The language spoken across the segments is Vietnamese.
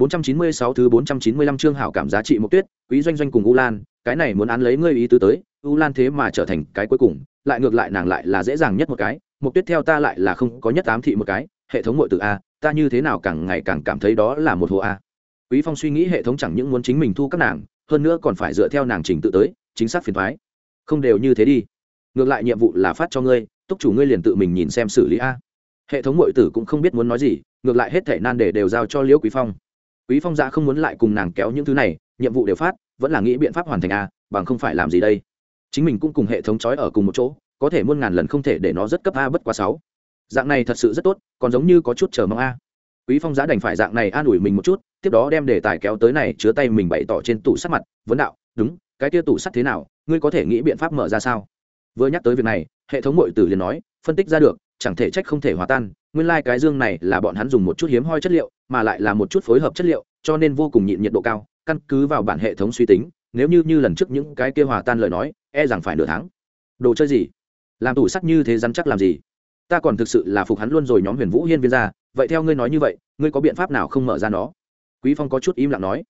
496 thứ 495 chương hảo cảm giá trị một tuyết, quý doanh doanh cùng U Lan, cái này muốn án lấy ngươi ý tứ tới, U Lan thế mà trở thành cái cuối cùng, lại ngược lại nàng lại là dễ dàng nhất một cái, một tuyết theo ta lại là không có nhất ám thị một cái, hệ thống muội tử a, ta như thế nào càng ngày càng cảm thấy đó là một hồ a. Quý Phong suy nghĩ hệ thống chẳng những muốn chính mình thu các nàng, hơn nữa còn phải dựa theo nàng trình tự tới, chính xác phiền toái. Không đều như thế đi. Ngược lại nhiệm vụ là phát cho ngươi, túc chủ ngươi liền tự mình nhìn xem xử lý a. Hệ thống muội tử cũng không biết muốn nói gì, ngược lại hết thảy nan đề đều giao cho Liễu Quý Phong quý phong dạ không muốn lại cùng nàng kéo những thứ này, nhiệm vụ đều phát, vẫn là nghĩ biện pháp hoàn thành a bằng không phải làm gì đây. Chính mình cũng cùng hệ thống chói ở cùng một chỗ, có thể muôn ngàn lần không thể để nó rất cấp a bất quá sáu. Dạng này thật sự rất tốt, còn giống như có chút chờ mong a. Quý phong giá đành phải dạng này an ủi mình một chút, tiếp đó đem đề tài kéo tới này chứa tay mình bày tỏ trên tủ sắt mặt, vấn đạo, đúng, cái kia tủ sắt thế nào, ngươi có thể nghĩ biện pháp mở ra sao? Vừa nhắc tới việc này, hệ thống nội tử liền nói, phân tích ra được, chẳng thể trách không thể hòa tan, nguyên lai cái dương này là bọn hắn dùng một chút hiếm hoi chất liệu mà lại là một chút phối hợp chất liệu, cho nên vô cùng nhịn nhiệt độ cao, căn cứ vào bản hệ thống suy tính, nếu như như lần trước những cái kia hòa tan lời nói e rằng phải nửa tháng. Đồ chơi gì? Làm tủ sắt như thế rắn chắc làm gì? Ta còn thực sự là phục hắn luôn rồi nhóm huyền vũ hiên viên ra, vậy theo ngươi nói như vậy, ngươi có biện pháp nào không mở ra nó? Quý phong có chút im lặng nói.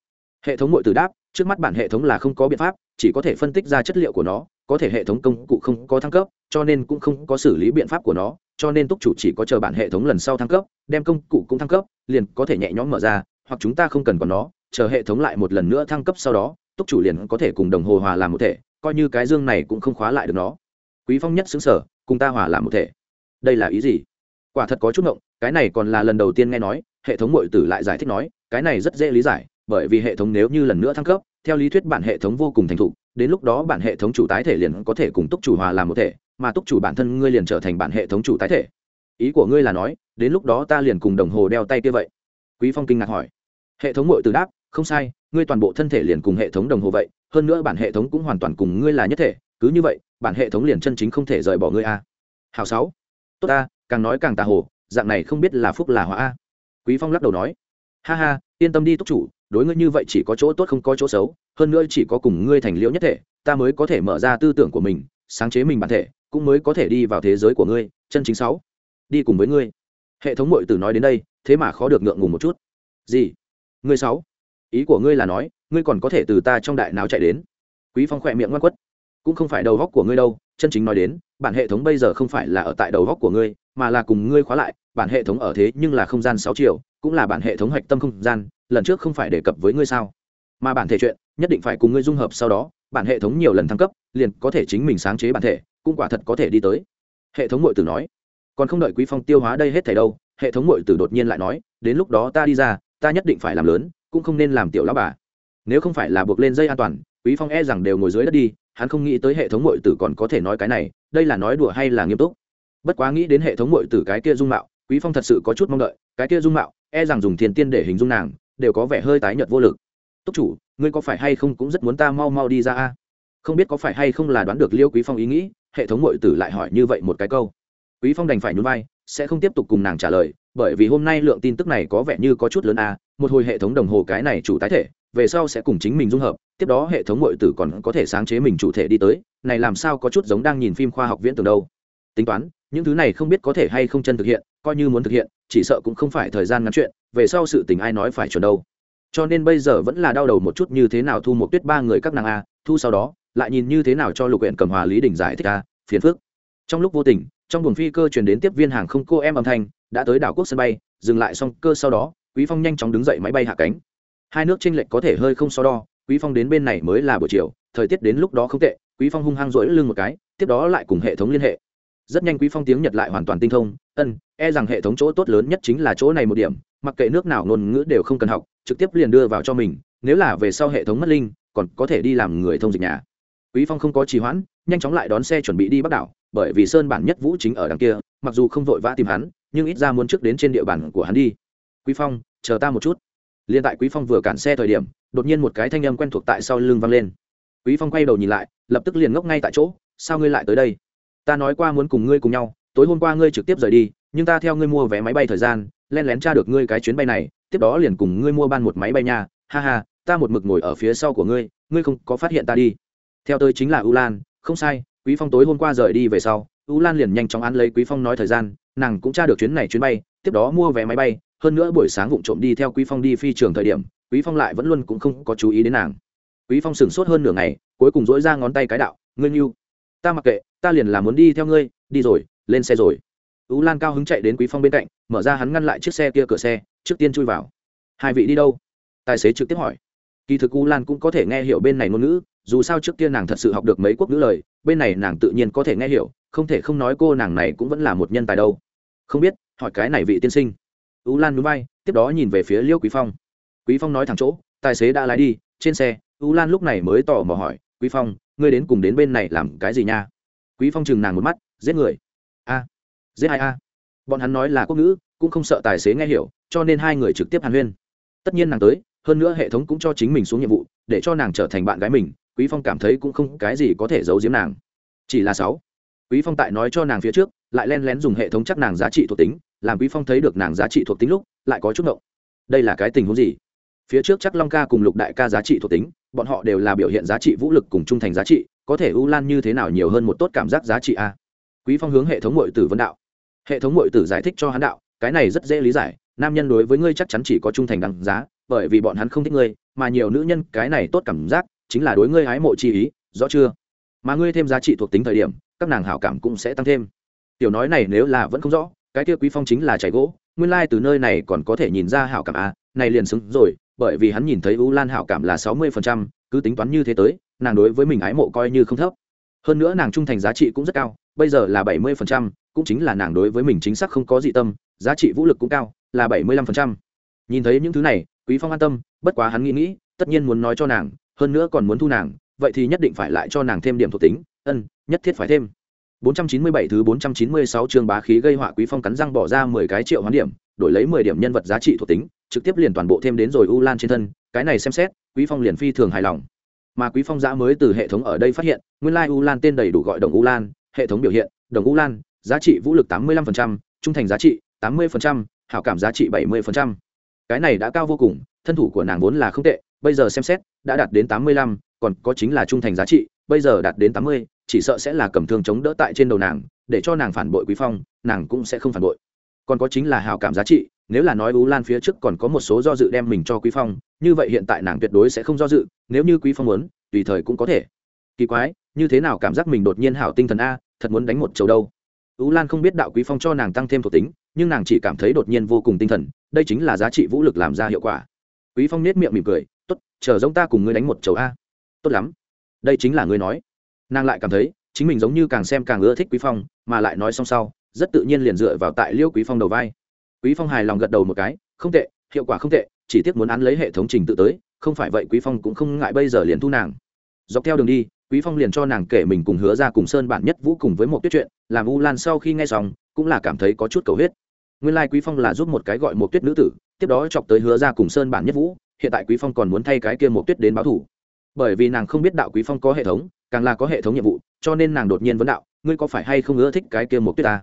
Hệ thống ngội từ đáp, trước mắt bản hệ thống là không có biện pháp, chỉ có thể phân tích ra chất liệu của nó, có thể hệ thống công cụ không có thăng cấp, cho nên cũng không có xử lý biện pháp của nó cho nên túc chủ chỉ có chờ bản hệ thống lần sau thăng cấp, đem công cụ cũng thăng cấp, liền có thể nhẹ nhõm mở ra, hoặc chúng ta không cần còn nó, chờ hệ thống lại một lần nữa thăng cấp sau đó, túc chủ liền có thể cùng đồng hồ hòa làm một thể, coi như cái dương này cũng không khóa lại được nó. Quý phong nhất xứng sở cùng ta hòa làm một thể. Đây là ý gì? Quả thật có chút ngộng, cái này còn là lần đầu tiên nghe nói, hệ thống mội tử lại giải thích nói, cái này rất dễ lý giải, bởi vì hệ thống nếu như lần nữa thăng cấp, theo lý thuyết bản hệ thống vô cùng thành thục, đến lúc đó bản hệ thống chủ tái thể liền có thể cùng túc chủ hòa làm một thể mà túc chủ bản thân ngươi liền trở thành bản hệ thống chủ tái thể. Ý của ngươi là nói, đến lúc đó ta liền cùng đồng hồ đeo tay kia vậy. Quý phong kinh ngạc hỏi. Hệ thống mội từ đáp, không sai, ngươi toàn bộ thân thể liền cùng hệ thống đồng hồ vậy, hơn nữa bản hệ thống cũng hoàn toàn cùng ngươi là nhất thể, cứ như vậy, bản hệ thống liền chân chính không thể rời bỏ ngươi a. Hào sáu. Tốt a càng nói càng tà hồ, dạng này không biết là phúc là hóa a. Quý phong lắc đầu nói. Ha ha, yên tâm đi túc chủ, đối ngươi như vậy chỉ có chỗ tốt không có chỗ xấu, hơn nữa chỉ có cùng ngươi thành liễu nhất thể, ta mới có thể mở ra tư tưởng của mình sáng chế mình bản thể, cũng mới có thể đi vào thế giới của ngươi, chân chính sáu. Đi cùng với ngươi. Hệ thống mội từ nói đến đây, thế mà khó được ngượng ngùng một chút. Gì? Ngươi sáu? Ý của ngươi là nói, ngươi còn có thể từ ta trong đại nào chạy đến. Quý phong khỏe miệng ngoan quất. Cũng không phải đầu góc của ngươi đâu, chân chính nói đến, bản hệ thống bây giờ không phải là ở tại đầu góc của ngươi, mà là cùng ngươi khóa lại, bản hệ thống ở thế nhưng là không gian sáu triệu cũng là bản hệ thống hạch tâm không gian, lần trước không phải đề cập với ngươi sao? Mà bản thể chuyện, nhất định phải cùng ngươi dung hợp sau đó, bản hệ thống nhiều lần thăng cấp, liền có thể chính mình sáng chế bản thể, cũng quả thật có thể đi tới. Hệ thống ngội tử nói. Còn không đợi quý phong tiêu hóa đây hết thảy đâu, hệ thống ngội tử đột nhiên lại nói, đến lúc đó ta đi ra, ta nhất định phải làm lớn, cũng không nên làm tiểu lão bà. Nếu không phải là buộc lên dây an toàn, quý phong e rằng đều ngồi dưới đất đi, hắn không nghĩ tới hệ thống ngội tử còn có thể nói cái này, đây là nói đùa hay là nghiêm túc? Bất quá nghĩ đến hệ thống ngội tử cái kia dung mạo, quý phong thật sự có chút mong đợi, cái kia dung mạo e rằng dùng thiền tiên để hình dung nàng, đều có vẻ hơi tái nhợt vô lực túc chủ, ngươi có phải hay không cũng rất muốn ta mau mau đi ra a? Không biết có phải hay không là đoán được liêu quý phong ý nghĩ, hệ thống mội tử lại hỏi như vậy một cái câu. Quý phong đành phải nhún vai, sẽ không tiếp tục cùng nàng trả lời, bởi vì hôm nay lượng tin tức này có vẻ như có chút lớn a, một hồi hệ thống đồng hồ cái này chủ tái thể, về sau sẽ cùng chính mình dung hợp, tiếp đó hệ thống mội tử còn có thể sáng chế mình chủ thể đi tới, này làm sao có chút giống đang nhìn phim khoa học viễn tưởng đâu. Tính toán, những thứ này không biết có thể hay không chân thực hiện, coi như muốn thực hiện, chỉ sợ cũng không phải thời gian ngắn chuyện, về sau sự tình ai nói phải chuẩn đâu cho nên bây giờ vẫn là đau đầu một chút như thế nào thu một tuyết ba người các nàng a, thu sau đó, lại nhìn như thế nào cho lục huyện cầm hòa lý đình giải thích a, phiền phước trong lúc vô tình, trong buồng phi cơ chuyển đến tiếp viên hàng không cô em âm thanh, đã tới đảo quốc sân bay, dừng lại xong cơ sau đó, quý phong nhanh chóng đứng dậy máy bay hạ cánh. Hai nước chênh lệch có thể hơi không so đo, quý phong đến bên này mới là buổi chiều, thời tiết đến lúc đó không tệ, quý phong hung hăng rỗi lưng một cái, tiếp đó lại cùng hệ thống liên hệ. Rất nhanh quý phong tiếng nhật lại hoàn toàn tinh thông, ân e rằng hệ thống chỗ tốt lớn nhất chính là chỗ này một điểm, mặc kệ nước nào ngôn ngữ đều không cần học trực tiếp liền đưa vào cho mình, nếu là về sau hệ thống mất linh, còn có thể đi làm người thông dịch nhà. Quý phong không có trì hoãn, nhanh chóng lại đón xe chuẩn bị đi bắc đảo, bởi vì sơn bản nhất vũ chính ở đằng kia, mặc dù không vội vã tìm hắn, nhưng ít ra muốn trước đến trên địa bàn của hắn đi. Quý phong, chờ ta một chút. Liên tại quý phong vừa cản xe thời điểm, đột nhiên một cái thanh âm quen thuộc tại sau lưng vang lên. Quý phong quay đầu nhìn lại, lập tức liền ngốc ngay tại chỗ, sao ngươi lại tới đây? Ta nói qua muốn cùng ngươi cùng nhau, tối hôm qua ngươi trực tiếp rời đi, nhưng ta theo ngươi mua vé máy bay thời gian, len lén tra được ngươi cái chuyến bay này tiếp đó liền cùng ngươi mua ban một máy bay nha ha ha ta một mực ngồi ở phía sau của ngươi ngươi không có phát hiện ta đi. Theo tôi chính là u lan không sai quý phong tối hôm qua rời đi về sau u lan liền nhanh chóng án lấy quý phong nói thời gian nàng cũng tra được chuyến này chuyến bay tiếp đó mua vé máy bay hơn nữa buổi sáng vụng trộm đi theo quý phong đi phi trường thời điểm quý phong lại vẫn luôn cũng không có chú ý đến nàng. Quý phong sửng sốt hơn nửa ngày cuối cùng dỗi ra ngón tay cái đạo ngươi như, ta mặc kệ ta liền là muốn đi theo ngươi đi rồi lên xe rồi ú lan cao hứng chạy đến quý phong bên cạnh, mở ra hắn ngăn lại chiếc xe kia cửa xe, trước tiên chui vào. Hai vị đi đâu? Tài xế trực tiếp hỏi. Kỳ thực ú lan cũng có thể nghe hiểu bên này ngôn ngữ, dù sao trước kia nàng thật sự học được mấy quốc ngữ lời, bên này nàng tự nhiên có thể nghe hiểu, không thể không nói cô nàng này cũng vẫn là một nhân tài đâu. Không biết, hỏi cái này vị tiên sinh. Ú lan núi bay tiếp đó nhìn về phía liêu quý phong. Quý phong nói thẳng chỗ, tài xế đã lái đi, trên xe, ú lan lúc này mới tỏ mò hỏi, quý phong, ngươi đến cùng đến bên này làm cái gì nha? Quý phong chừng nàng một mắt, giết người. A giết hai a. Bọn hắn nói là quốc ngữ, cũng không sợ tài xế nghe hiểu, cho nên hai người trực tiếp hàn huyên. Tất nhiên nàng tới, hơn nữa hệ thống cũng cho chính mình xuống nhiệm vụ, để cho nàng trở thành bạn gái mình, quý phong cảm thấy cũng không cái gì có thể giấu giếm nàng. Chỉ là sáu. Quý phong tại nói cho nàng phía trước, lại len lén dùng hệ thống chắc nàng giá trị thuộc tính, làm quý phong thấy được nàng giá trị thuộc tính lúc, lại có chút ngộng. Đây là cái tình huống gì? Phía trước chắc long ca cùng lục đại ca giá trị thuộc tính, bọn họ đều là biểu hiện giá trị vũ lực cùng trung thành giá trị, có thể u lan như thế nào nhiều hơn một tốt cảm giác giá trị a. Quý phong hướng hệ thống ngội tử vấn đạo hệ thống mội tử giải thích cho hắn đạo cái này rất dễ lý giải nam nhân đối với ngươi chắc chắn chỉ có trung thành đằng giá bởi vì bọn hắn không thích ngươi mà nhiều nữ nhân cái này tốt cảm giác chính là đối ngươi hái mộ chi ý rõ chưa mà ngươi thêm giá trị thuộc tính thời điểm các nàng hảo cảm cũng sẽ tăng thêm tiểu nói này nếu là vẫn không rõ cái kia quý phong chính là chảy gỗ nguyên lai like từ nơi này còn có thể nhìn ra hảo cảm à? này liền xứng rồi bởi vì hắn nhìn thấy u lan hảo cảm là sáu mươi phần trăm, cứ tính toán như thế tới nàng đối với mình ái mộ coi như không thấp hơn nữa nàng trung thành giá trị cũng rất cao bây giờ là bảy mươi phần trăm, cũng chính là nàng đối với mình chính xác không có dị tâm, giá trị vũ lực cũng cao, là bảy mươi lăm phần trăm. nhìn thấy những thứ này, quý phong an tâm, bất quá hắn nghĩ nghĩ, tất nhiên muốn nói cho nàng, hơn nữa còn muốn thu nàng, vậy thì nhất định phải lại cho nàng thêm điểm thuộc tính, ân, nhất thiết phải thêm 497 thứ 496 chương bá khí gây họa quý phong cắn răng bỏ ra 10 cái triệu hoán điểm, đổi lấy 10 điểm nhân vật giá trị thuộc tính, trực tiếp liền toàn bộ thêm đến rồi u lan trên thân, cái này xem xét, quý phong liền phi thường hài lòng mà quý phong giã mới từ hệ thống ở đây phát hiện, nguyên lai like u lan tên đầy đủ gọi đồng u lan, hệ thống biểu hiện, đồng u lan giá trị vũ lực 85%, trung thành giá trị 80%, hảo cảm giá trị 70%. cái này đã cao vô cùng thân thủ của nàng vốn là không tệ bây giờ xem xét đã đạt đến 85, còn có chính là trung thành giá trị bây giờ đạt đến 80, chỉ sợ sẽ là cầm thương chống đỡ tại trên đầu nàng để cho nàng phản bội quý phong nàng cũng sẽ không phản bội. Còn có chính là hảo cảm giá trị nếu là nói ú lan phía trước còn có một số do dự đem mình cho quý phong như vậy hiện tại nàng tuyệt đối sẽ không do dự nếu như quý phong muốn tùy thời cũng có thể. Kỳ quái như thế nào cảm giác mình đột nhiên hảo tinh thần a thật muốn đánh một chầu đâu? Ú lan không biết đạo quý phong cho nàng tăng thêm thuộc tính, nhưng nàng chỉ cảm thấy đột nhiên vô cùng tinh thần, đây chính là giá trị vũ lực làm ra hiệu quả. Quý phong nết miệng mỉm cười, tốt, chờ giống ta cùng ngươi đánh một chầu a. Tốt lắm. Đây chính là ngươi nói. Nàng lại cảm thấy, chính mình giống như càng xem càng ưa thích quý phong, mà lại nói xong sau, rất tự nhiên liền dựa vào tại liêu quý phong đầu vai. Quý phong hài lòng gật đầu một cái, không tệ, hiệu quả không tệ, chỉ tiếc muốn án lấy hệ thống trình tự tới, không phải vậy quý phong cũng không ngại bây giờ liền thu nàng. Dọc theo đường đi quý phong liền cho nàng kể mình cùng hứa ra cùng sơn bản nhất vũ cùng với một tuyết chuyện làm u lan sau khi nghe xong, cũng là cảm thấy có chút cầu huyết nguyên lai like quý phong là giúp một cái gọi một tuyết nữ tử, tiếp đó chọc tới hứa ra cùng sơn bản nhất vũ, hiện tại quý phong còn muốn thay cái kia một tuyết đến báo thủ. Bởi vì nàng không biết đạo quý phong có hệ thống, càng là có hệ thống nhiệm vụ, cho nên nàng đột nhiên vấn đạo, ngươi có phải hay không ưa thích cái kia một tuyết ta?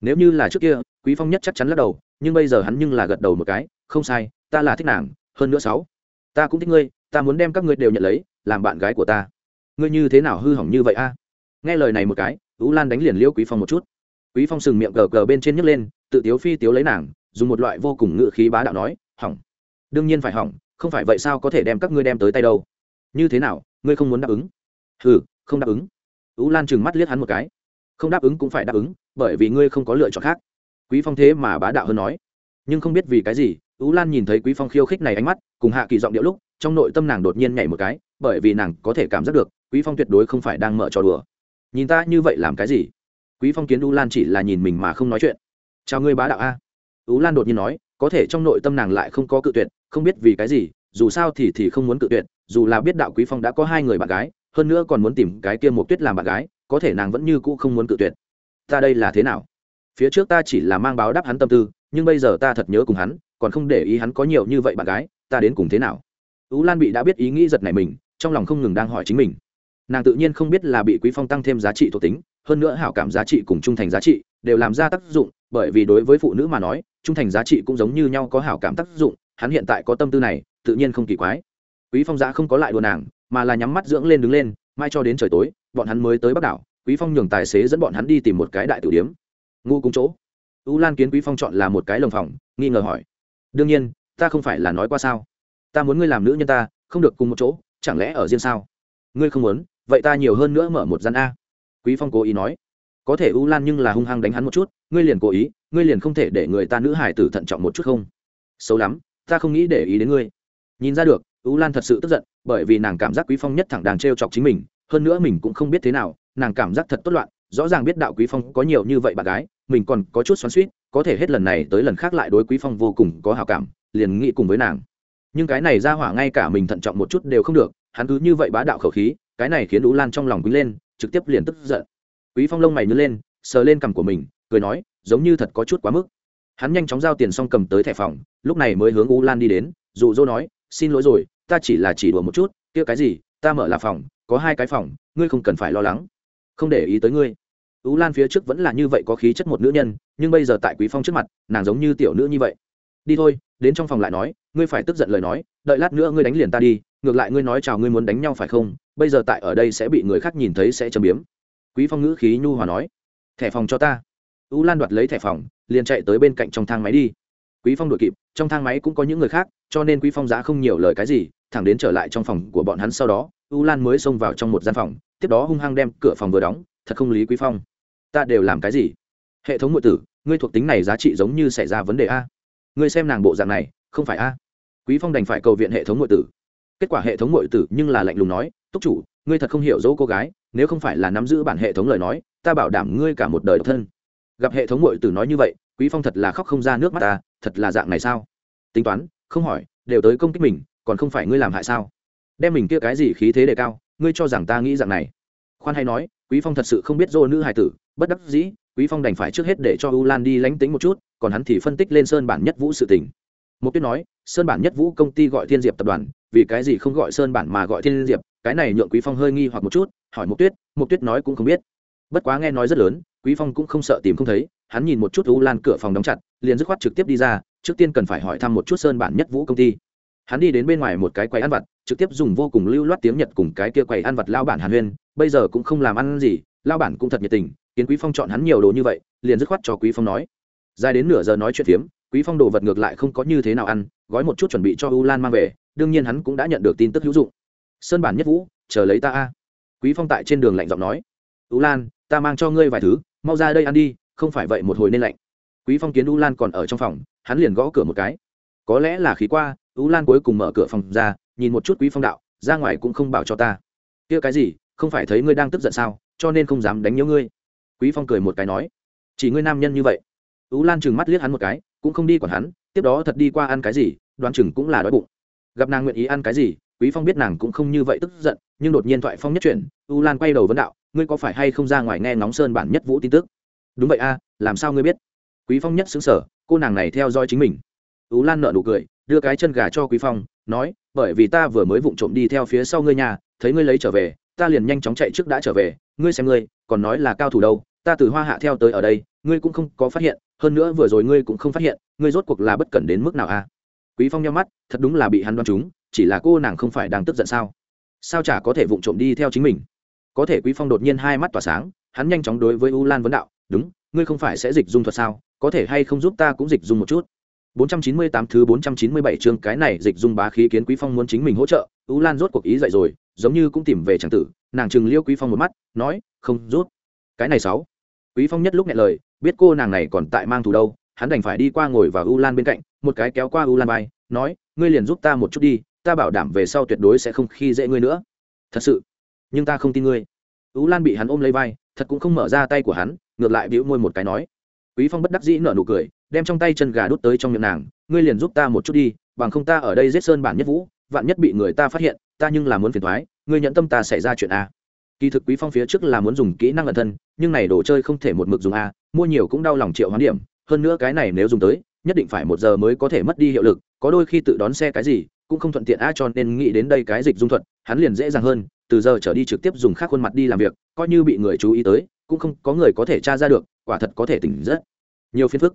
Nếu như là trước kia, quý phong nhất chắc chắn lắc đầu, nhưng bây giờ hắn nhưng là gật đầu một cái, không sai, ta là thích nàng, hơn nữa sáu, ta cũng thích ngươi, ta muốn đem các ngươi đều nhận lấy, làm bạn gái của ta ngươi như thế nào hư hỏng như vậy a? Nghe lời này một cái, ú lan đánh liền liễu quý phong một chút. Quý phong sừng miệng gờ gờ bên trên nhấc lên, tự tiếu phi tiếu lấy nàng, dùng một loại vô cùng ngự khí bá đạo nói, hỏng. Đương nhiên phải hỏng, không phải vậy sao có thể đem các ngươi đem tới tay đâu? Như thế nào, ngươi không muốn đáp ứng? Ừ không đáp ứng. Ú lan chừng mắt liếc hắn một cái. Không đáp ứng cũng phải đáp ứng, bởi vì ngươi không có lựa chọn khác. Quý phong thế mà bá đạo hơn nói. Nhưng không biết vì cái gì, ú lan nhìn thấy quý phong khiêu khích này ánh mắt, cùng hạ kỳ giọng điệu lúc, trong nội tâm nàng đột nhiên nhảy một cái, bởi vì nàng có thể cảm giác được quý phong tuyệt đối không phải đang mở trò đùa. Nhìn ta như vậy làm cái gì? Quý phong kiến u lan chỉ là nhìn mình mà không nói chuyện. Chào ngươi bá đạo a. U lan đột nhiên nói, có thể trong nội tâm nàng lại không có cự tuyệt, không biết vì cái gì, dù sao thì thì không muốn cự tuyệt, dù là biết đạo quý phong đã có hai người bạn gái, hơn nữa còn muốn tìm cái kia một tuyết làm bạn gái, có thể nàng vẫn như cũ không muốn cự tuyệt. Ta đây là thế nào? Phía trước ta chỉ là mang báo đáp hắn tâm tư, nhưng bây giờ ta thật nhớ cùng hắn, còn không để ý hắn có nhiều như vậy bạn gái, ta đến cùng thế nào? Ú lan bị đã biết ý nghĩ giật này mình, trong lòng không ngừng đang hỏi chính mình nàng tự nhiên không biết là bị quý phong tăng thêm giá trị thuộc tính, hơn nữa hảo cảm giá trị cùng trung thành giá trị đều làm ra tác dụng, bởi vì đối với phụ nữ mà nói, trung thành giá trị cũng giống như nhau có hảo cảm tác dụng, hắn hiện tại có tâm tư này, tự nhiên không kỳ quái. Quý phong giá không có lại đùa nàng, mà là nhắm mắt dưỡng lên đứng lên, mai cho đến trời tối, bọn hắn mới tới bắc đảo, quý phong nhường tài xế dẫn bọn hắn đi tìm một cái đại tử điếm. Ngu cùng chỗ. U lan kiến quý phong chọn là một cái lồng phòng, nghi ngờ hỏi. Đương nhiên, ta không phải là nói qua sao? Ta muốn ngươi làm nữ nhân ta, không được cùng một chỗ, chẳng lẽ ở riêng sao? Ngươi không muốn? Vậy ta nhiều hơn nữa mở một gian a. Quý phong cố ý nói. Có thể u lan nhưng là hung hăng đánh hắn một chút, ngươi liền cố ý, ngươi liền không thể để người ta nữ hải tử thận trọng một chút không? Xấu lắm, ta không nghĩ để ý đến ngươi. Nhìn ra được, u lan thật sự tức giận, bởi vì nàng cảm giác quý phong nhất thẳng đang trêu chọc chính mình, hơn nữa mình cũng không biết thế nào, nàng cảm giác thật tốt loạn, rõ ràng biết đạo quý phong có nhiều như vậy bạn gái, mình còn có chút xoắn suýt có thể hết lần này tới lần khác lại đối quý phong vô cùng có hào cảm, liền nghĩ cùng với nàng. Nhưng cái này ra hỏa ngay cả mình thận trọng một chút đều không được hắn cứ như vậy bá đạo khẩu khí, cái này khiến ú lan trong lòng quý lên, trực tiếp liền tức giận. Quý phong lông mày nhớ lên, sờ lên cằm của mình, cười nói, giống như thật có chút quá mức. Hắn nhanh chóng giao tiền xong cầm tới thẻ phòng, lúc này mới hướng u lan đi đến, dụ dỗ nói, xin lỗi rồi, ta chỉ là chỉ đùa một chút, kia cái gì, ta mở là phòng, có hai cái phòng, ngươi không cần phải lo lắng. Không để ý tới ngươi. U lan phía trước vẫn là như vậy có khí chất một nữ nhân, nhưng bây giờ tại quý phong trước mặt, nàng giống như tiểu nữ như vậy. Đi thôi, đến trong phòng lại nói ngươi phải tức giận lời nói, đợi lát nữa ngươi đánh liền ta đi, ngược lại ngươi nói chào ngươi muốn đánh nhau phải không? Bây giờ tại ở đây sẽ bị người khác nhìn thấy sẽ châm biếm. Quý phong ngữ khí nhu hòa nói. Thẻ phòng cho ta. U lan đoạt lấy thẻ phòng, liền chạy tới bên cạnh trong thang máy đi. Quý phong đuổi kịp, trong thang máy cũng có những người khác, cho nên quý phong giá không nhiều lời cái gì, thẳng đến trở lại trong phòng của bọn hắn sau đó, u lan mới xông vào trong một gian phòng, tiếp đó hung hăng đem cửa phòng vừa đóng, thật không lý quý phong. Ta đều làm cái gì? Hệ thống ngụy tử, ngươi thuộc tính này giá trị giống như xảy ra vấn đề a. Ngươi xem nàng bộ dạng này, không phải a? Quý phong đành phải cầu viện hệ thống nội tử. Kết quả hệ thống nội tử nhưng là lạnh lùng nói, túc chủ, ngươi thật không hiểu dỗ cô gái, nếu không phải là nắm giữ bản hệ thống lời nói, ta bảo đảm ngươi cả một đời độc thân. Gặp hệ thống nội tử nói như vậy, quý phong thật là khóc không ra nước mắt ta, thật là dạng này sao? Tính toán, không hỏi, đều tới công kích mình, còn không phải ngươi làm hại sao? Đem mình kia cái gì khí thế đề cao, ngươi cho rằng ta nghĩ dạng này. Khoan hay nói, quý phong thật sự không biết dô nữ hài tử, bất đắc dĩ, quý phong đành phải trước hết để cho u lan đi lánh tính một chút, còn hắn thì phân tích lên sơn bản nhất vũ sự tình. Mục tuyết nói, sơn bản nhất vũ công ty gọi thiên diệp tập đoàn, vì cái gì không gọi sơn bản mà gọi thiên diệp? Cái này nhượng quý phong hơi nghi hoặc một chút, hỏi Mục tuyết Mục tuyết nói cũng không biết. Bất quá nghe nói rất lớn, quý phong cũng không sợ tìm không thấy, hắn nhìn một chút u lan cửa phòng đóng chặt, liền dứt khoát trực tiếp đi ra, trước tiên cần phải hỏi thăm một chút sơn bản nhất vũ công ty. Hắn đi đến bên ngoài một cái quầy ăn vặt, trực tiếp dùng vô cùng lưu loát tiếng nhật cùng cái kia quầy ăn vặt lao bản hàn huyên, bây giờ cũng không làm ăn gì, lao bản cũng thật nhiệt tình kiến quý phong chọn hắn nhiều đồ như vậy, liền dứt khoát cho quý phong nói. Dài đến nửa giờ nói chuyện phiếm quý phong đồ vật ngược lại không có như thế nào ăn, gói một chút chuẩn bị cho u lan mang về, đương nhiên hắn cũng đã nhận được tin tức hữu dụng. Sơn bản nhất vũ, chờ lấy ta a. Quý phong tại trên đường lạnh giọng nói. U lan ta mang cho ngươi vài thứ, mau ra đây ăn đi, không phải vậy một hồi nên lạnh. Quý phong kiến u lan còn ở trong phòng, hắn liền gõ cửa một cái. Có lẽ là khí qua u lan cuối cùng mở cửa phòng ra, nhìn một chút quý phong đạo, ra ngoài cũng không bảo cho ta. Kia cái gì, không phải thấy ngươi đang tức giận sao, cho nên không dám đánh nhớ ngươi. Quý phong cười một cái nói. Chỉ ngươi nam nhân như vậy. U lan trừng mắt liếc hắn một cái cũng không đi quản hắn, tiếp đó thật đi qua ăn cái gì, đoán chừng cũng là đói bụng. Gặp nàng nguyện ý ăn cái gì, quý phong biết nàng cũng không như vậy tức giận, nhưng đột nhiên thoại phong nhất chuyển, u lan quay đầu vấn đạo, ngươi có phải hay không ra ngoài nghe ngóng sơn bản nhất vũ tin tức? Đúng vậy a, làm sao ngươi biết? Quý phong nhất xứng sở cô nàng này theo dõi chính mình. U lan nợ nụ cười, đưa cái chân gà cho quý phong, nói, bởi vì ta vừa mới vụng trộm đi theo phía sau ngươi nhà, thấy ngươi lấy trở về, ta liền nhanh chóng chạy trước đã trở về, ngươi xem ngươi, còn nói là cao thủ đâu, ta từ hoa hạ theo tới ở đây, ngươi cũng không có phát hiện hơn nữa vừa rồi ngươi cũng không phát hiện, ngươi rốt cuộc là bất cẩn đến mức nào a quý phong nhau mắt, thật đúng là bị hắn đoán trúng, chỉ là cô nàng không phải đang tức giận sao? Sao chả có thể vụng trộm đi theo chính mình? Có thể quý phong đột nhiên hai mắt tỏa sáng, hắn nhanh chóng đối với u lan vấn đạo, đúng, ngươi không phải sẽ dịch dung thuật sao? Có thể hay không giúp ta cũng dịch dung một chút? 498 thứ 497 chương cái này dịch dung bá khí kiến quý phong muốn chính mình hỗ trợ, u lan rốt cuộc ý dậy rồi, giống như cũng tìm về chẳng tử, nàng chừng liêu quý phong một mắt, nói, không rút cái này sáu quý phong nhất lúc nghe lời, biết cô nàng này còn tại mang thù đâu, hắn đành phải đi qua ngồi vào u lan bên cạnh, một cái kéo qua u lan bay nói, ngươi liền giúp ta một chút đi, ta bảo đảm về sau tuyệt đối sẽ không khi dễ ngươi nữa. Thật sự? Nhưng ta không tin ngươi. U lan bị hắn ôm lấy vai, thật cũng không mở ra tay của hắn, ngược lại bĩu môi một cái nói. Quý phong bất đắc dĩ nở nụ cười, đem trong tay chân gà đút tới trong miệng nàng, ngươi liền giúp ta một chút đi, bằng không ta ở đây giết sơn bản nhất vũ, vạn nhất bị người ta phát hiện, ta nhưng là muốn phiền thoái, ngươi nhận tâm ta xảy ra chuyện a kỳ thực quý phong phía trước là muốn dùng kỹ năng ẩn thân, nhưng này đồ chơi không thể một mực dùng a, mua nhiều cũng đau lòng triệu hoán điểm. Hơn nữa cái này nếu dùng tới, nhất định phải một giờ mới có thể mất đi hiệu lực, có đôi khi tự đón xe cái gì cũng không thuận tiện a, cho nên nghĩ đến đây cái dịch dung thuận hắn liền dễ dàng hơn, từ giờ trở đi trực tiếp dùng khác khuôn mặt đi làm việc, coi như bị người chú ý tới, cũng không có người có thể tra ra được, quả thật có thể tỉnh rất nhiều phiền phức.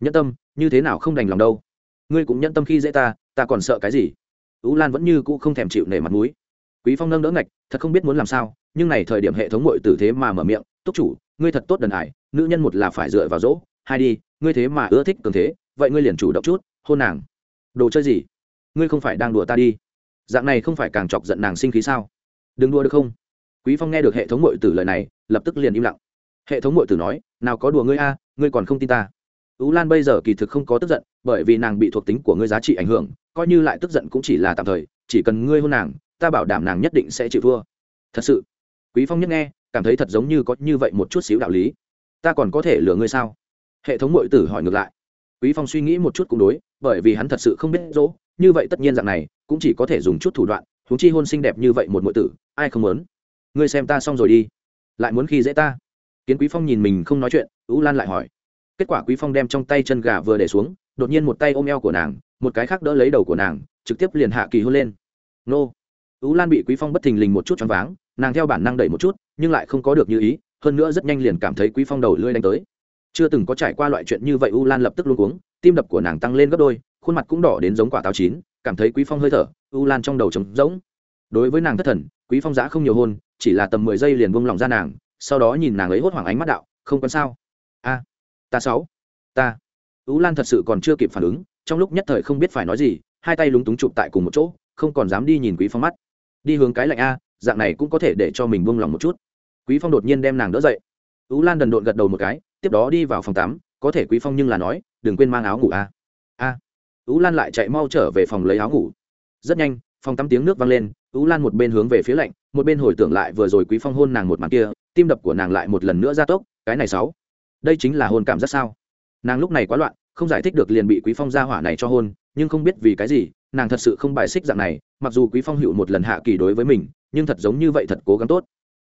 Nhẫn tâm, như thế nào không đành lòng đâu. Ngươi cũng nhẫn tâm khi dễ ta ta còn sợ cái gì? Ú lan vẫn như cũ không thèm chịu nể mặt mũi. Quý phong nâng đỡ ngạch, thật không biết muốn làm sao nhưng này thời điểm hệ thống mội tử thế mà mở miệng, túc chủ, ngươi thật tốt đần ải, nữ nhân một là phải dựa vào dỗ, hai đi, ngươi thế mà ưa thích cường thế, vậy ngươi liền chủ động chút, hôn nàng. Đồ chơi gì? Ngươi không phải đang đùa ta đi. Dạng này không phải càng chọc giận nàng sinh khí sao? Đừng đùa được không? Quý phong nghe được hệ thống mội tử lời này, lập tức liền im lặng. Hệ thống mội tử nói, nào có đùa ngươi a, ngươi còn không tin ta. Ú lan bây giờ kỳ thực không có tức giận, bởi vì nàng bị thuộc tính của ngươi giá trị ảnh hưởng, coi như lại tức giận cũng chỉ là tạm thời, chỉ cần ngươi hôn nàng, ta bảo đảm nàng nhất định sẽ chịu thua. Thật sự quý phong nhất nghe, cảm thấy thật giống như có như vậy một chút xíu đạo lý. Ta còn có thể lừa ngươi sao? Hệ thống mội tử hỏi ngược lại. Quý phong suy nghĩ một chút cũng đối, bởi vì hắn thật sự không biết dỗ như vậy tất nhiên dạng này, cũng chỉ có thể dùng chút thủ đoạn thúng chi hôn xinh đẹp như vậy một mội tử, ai không muốn? Ngươi xem ta xong rồi đi. Lại muốn khi dễ ta? Kiến quý phong nhìn mình không nói chuyện ú lan lại hỏi. Kết quả quý phong đem trong tay chân gà vừa để xuống, đột nhiên một tay ôm eo của nàng, một cái khác đỡ lấy đầu của nàng, trực tiếp liền hạ kỳ hôn lên. Nô. Ú lan bị quý phong bất thình lình một chút choáng váng nàng theo bản năng đẩy một chút, nhưng lại không có được như ý, hơn nữa rất nhanh liền cảm thấy quý phong đầu lưỡi đánh tới. Chưa từng có trải qua loại chuyện như vậy u lan lập tức luôn cuống, tim đập của nàng tăng lên gấp đôi, khuôn mặt cũng đỏ đến giống quả táo chín, cảm thấy quý phong hơi thở, u lan trong đầu trống rỗng. Đối với nàng thất thần, quý phong giã không nhiều hôn, chỉ là tầm mười giây liền buông lòng ra nàng, sau đó nhìn nàng ấy hốt hoảng ánh mắt đạo, không còn sao? A, ta sáu, ta. U lan thật sự còn chưa kịp phản ứng, trong lúc nhất thời không biết phải nói gì, hai tay lúng túng chụp tại cùng một chỗ, không còn dám đi nhìn quý phong mắt. Đi hướng cái lạnh a dạng này cũng có thể để cho mình buông lòng một chút. Quý phong đột nhiên đem nàng đỡ dậy. U lan đần độn gật đầu một cái, tiếp đó đi vào phòng tắm, có thể quý phong nhưng là nói, đừng quên mang áo ngủ a. A. U lan lại chạy mau trở về phòng lấy áo ngủ. Rất nhanh, phòng tắm tiếng nước vang lên u lan một bên hướng về phía lạnh, một bên hồi tưởng lại vừa rồi quý phong hôn nàng một màn kia, tim đập của nàng lại một lần nữa gia tốc, cái này sáu, đây chính là hôn cảm giác sao. Nàng lúc này quá loạn, không giải thích được liền bị quý phong gia hỏa này cho hôn, nhưng không biết vì cái gì nàng thật sự không bài xích dạng này, mặc dù quý phong hữu một lần hạ kỳ đối với mình, nhưng thật giống như vậy thật cố gắng tốt.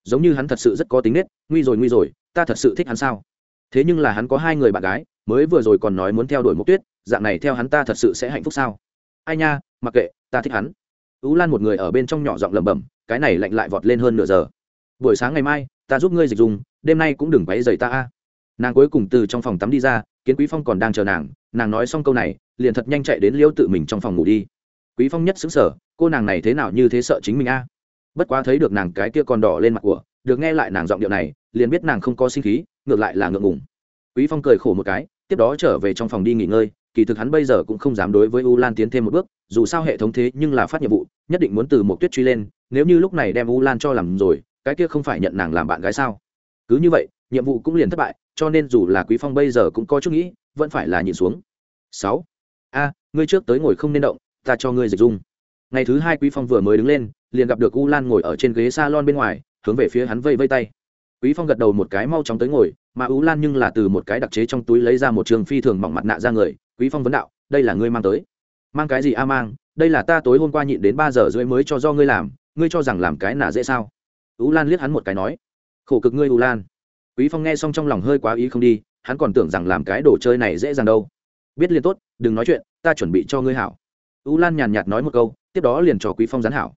Giống như hắn thật sự rất có tính nết, nguy rồi nguy rồi, ta thật sự thích hắn sao? Thế nhưng là hắn có hai người bạn gái, mới vừa rồi còn nói muốn theo đuổi mục tuyết, dạng này theo hắn ta thật sự sẽ hạnh phúc sao? Ai nha, mặc kệ, ta thích hắn. Ú lan một người ở bên trong nhỏ giọng lẩm bẩm, cái này lạnh lại vọt lên hơn nửa giờ. Buổi sáng ngày mai, ta giúp ngươi dịch dùng, đêm nay cũng đừng váy dày ta a. Nàng cuối cùng từ trong phòng tắm đi ra, kiến quý phong còn đang chờ nàng nàng nói xong câu này, liền thật nhanh chạy đến liêu tự mình trong phòng ngủ đi. Quý phong nhất xứng sở cô nàng này thế nào như thế sợ chính mình a? Bất quá thấy được nàng cái kia còn đỏ lên mặt của, được nghe lại nàng giọng điệu này, liền biết nàng không có sinh khí, ngược lại là ngượng ngùng. Quý phong cười khổ một cái, tiếp đó trở về trong phòng đi nghỉ ngơi, kỳ thực hắn bây giờ cũng không dám đối với u lan tiến thêm một bước, dù sao hệ thống thế nhưng là phát nhiệm vụ, nhất định muốn từ một tuyết truy lên, nếu như lúc này đem u lan cho làm rồi, cái kia không phải nhận nàng làm bạn gái sao? Cứ như vậy, nhiệm vụ cũng liền thất bại cho nên dù là quý phong bây giờ cũng có chút nghĩ, vẫn phải là nhìn xuống. Sáu. A, ngươi trước tới ngồi không nên động, ta cho ngươi dịch dung. Ngày thứ hai quý phong vừa mới đứng lên, liền gặp được u lan ngồi ở trên ghế salon bên ngoài, hướng về phía hắn vây vây tay. Quý phong gật đầu một cái mau chóng tới ngồi, mà u lan nhưng là từ một cái đặc chế trong túi lấy ra một trường phi thường mỏng mặt nạ ra người, quý phong vấn đạo, đây là ngươi mang tới. Mang cái gì a mang? Đây là ta tối hôm qua nhịn đến ba giờ rưỡi mới cho do ngươi làm, ngươi cho rằng làm cái nạ dễ sao? U lan liếc hắn một cái nói. Khổ cực ngươi, u lan quý phong nghe xong trong lòng hơi quá ý không đi, hắn còn tưởng rằng làm cái đồ chơi này dễ dàng đâu. Biết liền tốt, đừng nói chuyện, ta chuẩn bị cho ngươi hảo. U lan nhàn nhạt nói một câu, tiếp đó liền cho quý phong gián hảo.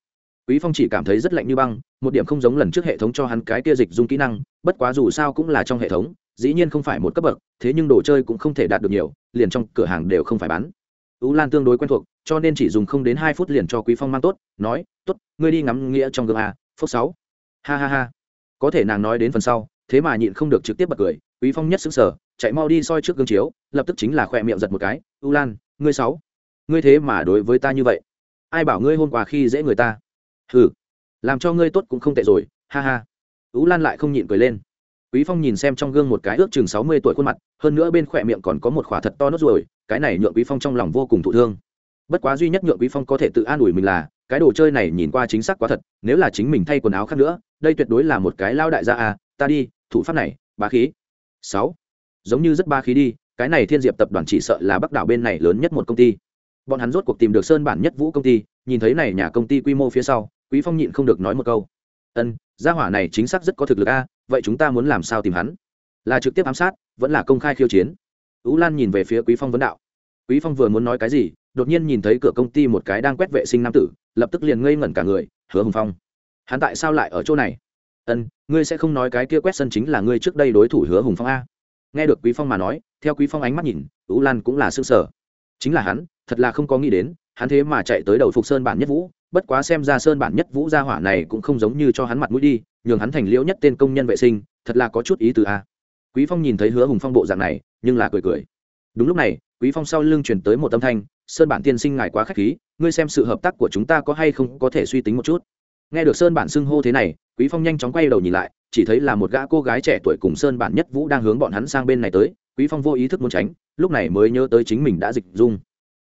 Quý phong chỉ cảm thấy rất lạnh như băng, một điểm không giống lần trước hệ thống cho hắn cái kia dịch dung kỹ năng, bất quá dù sao cũng là trong hệ thống, dĩ nhiên không phải một cấp bậc, thế nhưng đồ chơi cũng không thể đạt được nhiều, liền trong cửa hàng đều không phải bán. U lan tương đối quen thuộc, cho nên chỉ dùng không đến hai phút liền cho quý phong mang tốt, nói, tốt, ngươi đi ngắm nghĩa trong gương a, phút sáu. Ha ha ha. Có thể nàng nói đến phần sau thế mà nhịn không được trực tiếp bật cười quý phong nhất xứng sở chạy mau đi soi trước gương chiếu lập tức chính là khoe miệng giật một cái u lan ngươi sáu ngươi thế mà đối với ta như vậy. Ai bảo ngươi hôm qua khi dễ người ta? Hừ, làm cho ngươi tốt cũng không tệ rồi ha ha. U lan lại không nhịn cười lên. Quý phong nhìn xem trong gương một cái ước chừng sáu mươi tuổi khuôn mặt hơn nữa bên khỏe miệng còn có một khỏa thật to nốt ruồi cái này nhượng quý phong trong lòng vô cùng thụ thương. Bất quá duy nhất nhượng quý phong có thể tự an ủi mình là cái đồ chơi này nhìn qua chính xác quá thật nếu là chính mình thay quần áo khác nữa đây tuyệt đối là một cái lao đại gia à ta đi, thủ pháp này ba khí. Sáu. Giống như rất ba khí đi, cái này thiên diệp tập đoàn chỉ sợ là bắc đảo bên này lớn nhất một công ty. Bọn hắn rốt cuộc tìm được sơn bản nhất vũ công ty, nhìn thấy này nhà công ty quy mô phía sau, quý phong nhịn không được nói một câu. Ân, gia hỏa này chính xác rất có thực lực a, vậy chúng ta muốn làm sao tìm hắn? Là trực tiếp ám sát, vẫn là công khai khiêu chiến. Ú lan nhìn về phía quý phong vấn đạo. Quý phong vừa muốn nói cái gì, đột nhiên nhìn thấy cửa công ty một cái đang quét vệ sinh nam tử, lập tức liền ngây ngẩn cả người, hứa hùng phong, hắn tại sao lại ở chỗ này? Ân, ngươi sẽ không nói cái kia quét sân chính là ngươi trước đây đối thủ hứa hùng phong a. Nghe được quý phong mà nói, theo quý phong ánh mắt nhìn ú lan cũng là sương sở chính là hắn, thật là không có nghĩ đến, hắn thế mà chạy tới đầu phục sơn bản nhất vũ, bất quá xem ra sơn bản nhất vũ gia hỏa này cũng không giống như cho hắn mặt mũi đi, nhường hắn thành liễu nhất tên công nhân vệ sinh, thật là có chút ý từ a. Quý phong nhìn thấy hứa hùng phong bộ dạng này, nhưng là cười cười. Đúng lúc này, quý phong sau lưng chuyển tới một âm thanh, sơn bản tiên sinh ngài quá khách khí, ngươi xem sự hợp tác của chúng ta có hay không có thể suy tính một chút nghe được sơn bản xưng hô thế này, quý phong nhanh chóng quay đầu nhìn lại, chỉ thấy là một gã cô gái trẻ tuổi cùng sơn bản nhất vũ đang hướng bọn hắn sang bên này tới. Quý phong vô ý thức muốn tránh, lúc này mới nhớ tới chính mình đã dịch dung.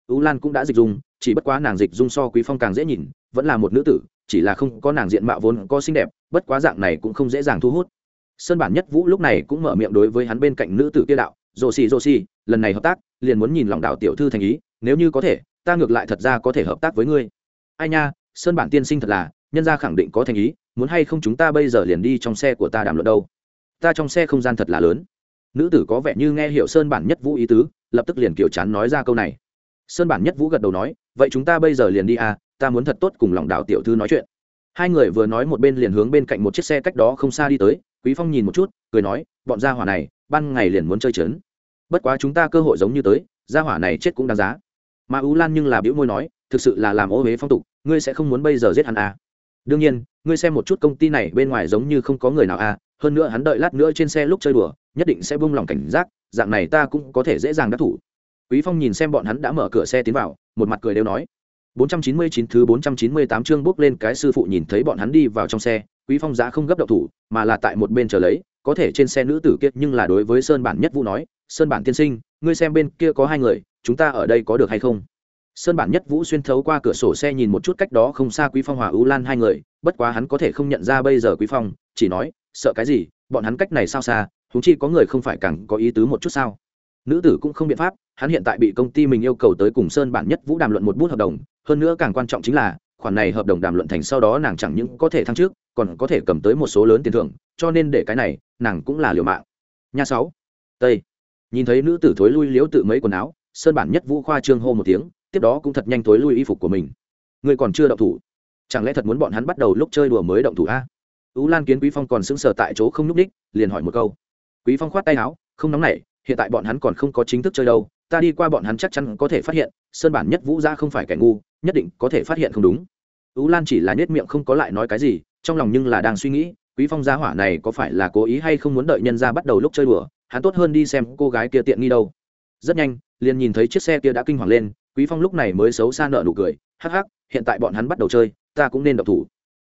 Ú lan cũng đã dịch dung, chỉ bất quá nàng dịch dung so quý phong càng dễ nhìn, vẫn là một nữ tử, chỉ là không có nàng diện mạo vốn có xinh đẹp, bất quá dạng này cũng không dễ dàng thu hút. Sơn bản nhất vũ lúc này cũng mở miệng đối với hắn bên cạnh nữ tử kia đạo, rồ xì rồ xì, lần này hợp tác, liền muốn nhìn lòng đạo tiểu thư thành ý, nếu như có thể, ta ngược lại thật ra có thể hợp tác với ngươi. Ai nha, sơn bản tiên sinh thật là nhân gia khẳng định có thành ý, muốn hay không chúng ta bây giờ liền đi trong xe của ta đàm luận đâu? Ta trong xe không gian thật là lớn. Nữ tử có vẻ như nghe hiểu sơn bản nhất vũ ý tứ, lập tức liền kiểu chán nói ra câu này. Sơn bản nhất vũ gật đầu nói, vậy chúng ta bây giờ liền đi à ta muốn thật tốt cùng lòng đạo tiểu thư nói chuyện. Hai người vừa nói một bên liền hướng bên cạnh một chiếc xe cách đó không xa đi tới, quý phong nhìn một chút, cười nói, bọn gia hỏa này, ban ngày liền muốn chơi chấn bất quá chúng ta cơ hội giống như tới, gia hỏa này chết cũng đáng giá. Mà ú lan nhưng là biểu môi nói, thực sự là làm ô huế phong tục, ngươi sẽ không muốn bây giờ giết hắn à đương nhiên, ngươi xem một chút công ty này bên ngoài giống như không có người nào à hơn nữa hắn đợi lát nữa trên xe lúc chơi đùa, nhất định sẽ buông lỏng cảnh giác, dạng này ta cũng có thể dễ dàng đắc thủ. Quý phong nhìn xem bọn hắn đã mở cửa xe tiến vào, một mặt cười đều nói. 499 thứ 498 chương bước lên cái sư phụ nhìn thấy bọn hắn đi vào trong xe, quý phong giá không gấp đậu thủ, mà là tại một bên chờ lấy, có thể trên xe nữ tử kia nhưng là đối với sơn bản nhất vũ nói, sơn bản tiên sinh, ngươi xem bên kia có hai người, chúng ta ở đây có được hay không? Sơn bản nhất vũ xuyên thấu qua cửa sổ xe nhìn một chút cách đó không xa quý phong hòa ưu lan hai người, bất quá hắn có thể không nhận ra bây giờ quý phong, chỉ nói, sợ cái gì, bọn hắn cách này sao xa chúng chi có người không phải càng có ý tứ một chút sao? Nữ tử cũng không biện pháp, hắn hiện tại bị công ty mình yêu cầu tới cùng sơn bản nhất vũ đàm luận một bút hợp đồng, hơn nữa càng quan trọng chính là, khoản này hợp đồng đàm luận thành sau đó nàng chẳng những có thể thăng trước còn có thể cầm tới một số lớn tiền thưởng, cho nên để cái này, nàng cũng là liều mạng. Nha sáu, tây. Nhìn thấy nữ tử thối lui liếu tự mấy quần áo, sơn bản nhất vũ khoa trương hô một tiếng tiếp đó cũng thật nhanh thối lui y phục của mình. Người còn chưa động thủ. Chẳng lẽ thật muốn bọn hắn bắt đầu lúc chơi đùa mới động thủ a? Ú lan kiến quý phong còn sững sờ tại chỗ không núp đích liền hỏi một câu. Quý phong khoát tay áo, không nóng nảy, hiện tại bọn hắn còn không có chính thức chơi đâu, ta đi qua bọn hắn chắc chắn có thể phát hiện, sơn bản nhất vũ ra không phải kẻ ngu, nhất định có thể phát hiện không đúng. Ú lan chỉ là nết miệng không có lại nói cái gì, trong lòng nhưng là đang suy nghĩ, quý phong gia hỏa này có phải là cố ý hay không muốn đợi nhân ra bắt đầu lúc chơi đùa, hắn tốt hơn đi xem cô gái kia tiện nghi đâu. Rất nhanh, liền nhìn thấy chiếc xe kia đã kinh hoàng lên quý phong lúc này mới xấu xa nợ nụ cười, hắc hắc, hiện tại bọn hắn bắt đầu chơi, ta cũng nên độc thủ.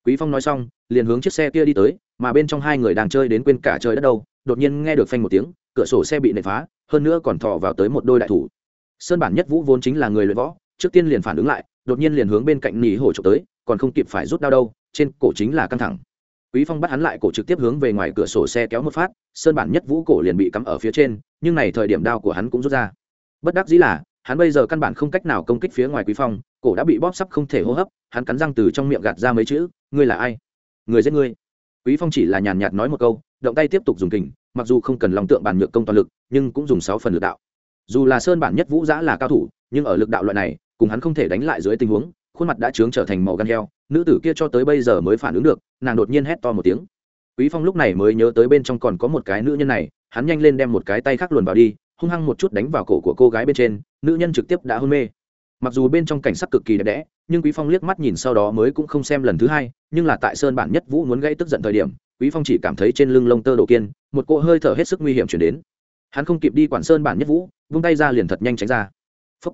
Quý phong nói xong, liền hướng chiếc xe kia đi tới, mà bên trong hai người đang chơi đến quên cả chơi đất đâu, đột nhiên nghe được phanh một tiếng, cửa sổ xe bị nệ phá, hơn nữa còn thò vào tới một đôi đại thủ. Sơn bản nhất vũ vốn chính là người luyện võ, trước tiên liền phản ứng lại, đột nhiên liền hướng bên cạnh nỉ hổ trộm tới, còn không kịp phải rút đao đâu, trên cổ chính là căng thẳng. Quý phong bắt hắn lại cổ trực tiếp hướng về ngoài cửa sổ xe kéo một phát, sơn bản nhất vũ cổ liền bị cắm ở phía trên, nhưng này thời điểm đau của hắn cũng rút ra. Bất đắc dĩ là hắn bây giờ căn bản không cách nào công kích phía ngoài quý phong, cổ đã bị bóp sắp không thể hô hấp, hắn cắn răng từ trong miệng gạt ra mấy chữ, ngươi là ai? Người giết ngươi. Quý phong chỉ là nhàn nhạt nói một câu, động tay tiếp tục dùng kình, mặc dù không cần lòng tượng bản nhược công toàn lực, nhưng cũng dùng sáu phần lực đạo. Dù là sơn bản nhất vũ giã là cao thủ, nhưng ở lực đạo loại này, cùng hắn không thể đánh lại dưới tình huống, khuôn mặt đã trướng trở thành màu gan heo, nữ tử kia cho tới bây giờ mới phản ứng được, nàng đột nhiên hét to một tiếng. Quý phong lúc này mới nhớ tới bên trong còn có một cái nữ nhân này, hắn nhanh lên đem một cái tay khác luồn vào đi hung hăng một chút đánh vào cổ của cô gái bên trên, nữ nhân trực tiếp đã hôn mê. Mặc dù bên trong cảnh sắc cực kỳ đẹp đẽ, nhưng quý phong liếc mắt nhìn sau đó mới cũng không xem lần thứ hai, nhưng là tại sơn bản nhất vũ muốn gây tức giận thời điểm, quý phong chỉ cảm thấy trên lưng lông tơ đồ kiên, một cỗ hơi thở hết sức nguy hiểm chuyển đến. Hắn không kịp đi quản sơn bản nhất vũ, vung tay ra liền thật nhanh tránh ra. Phúc.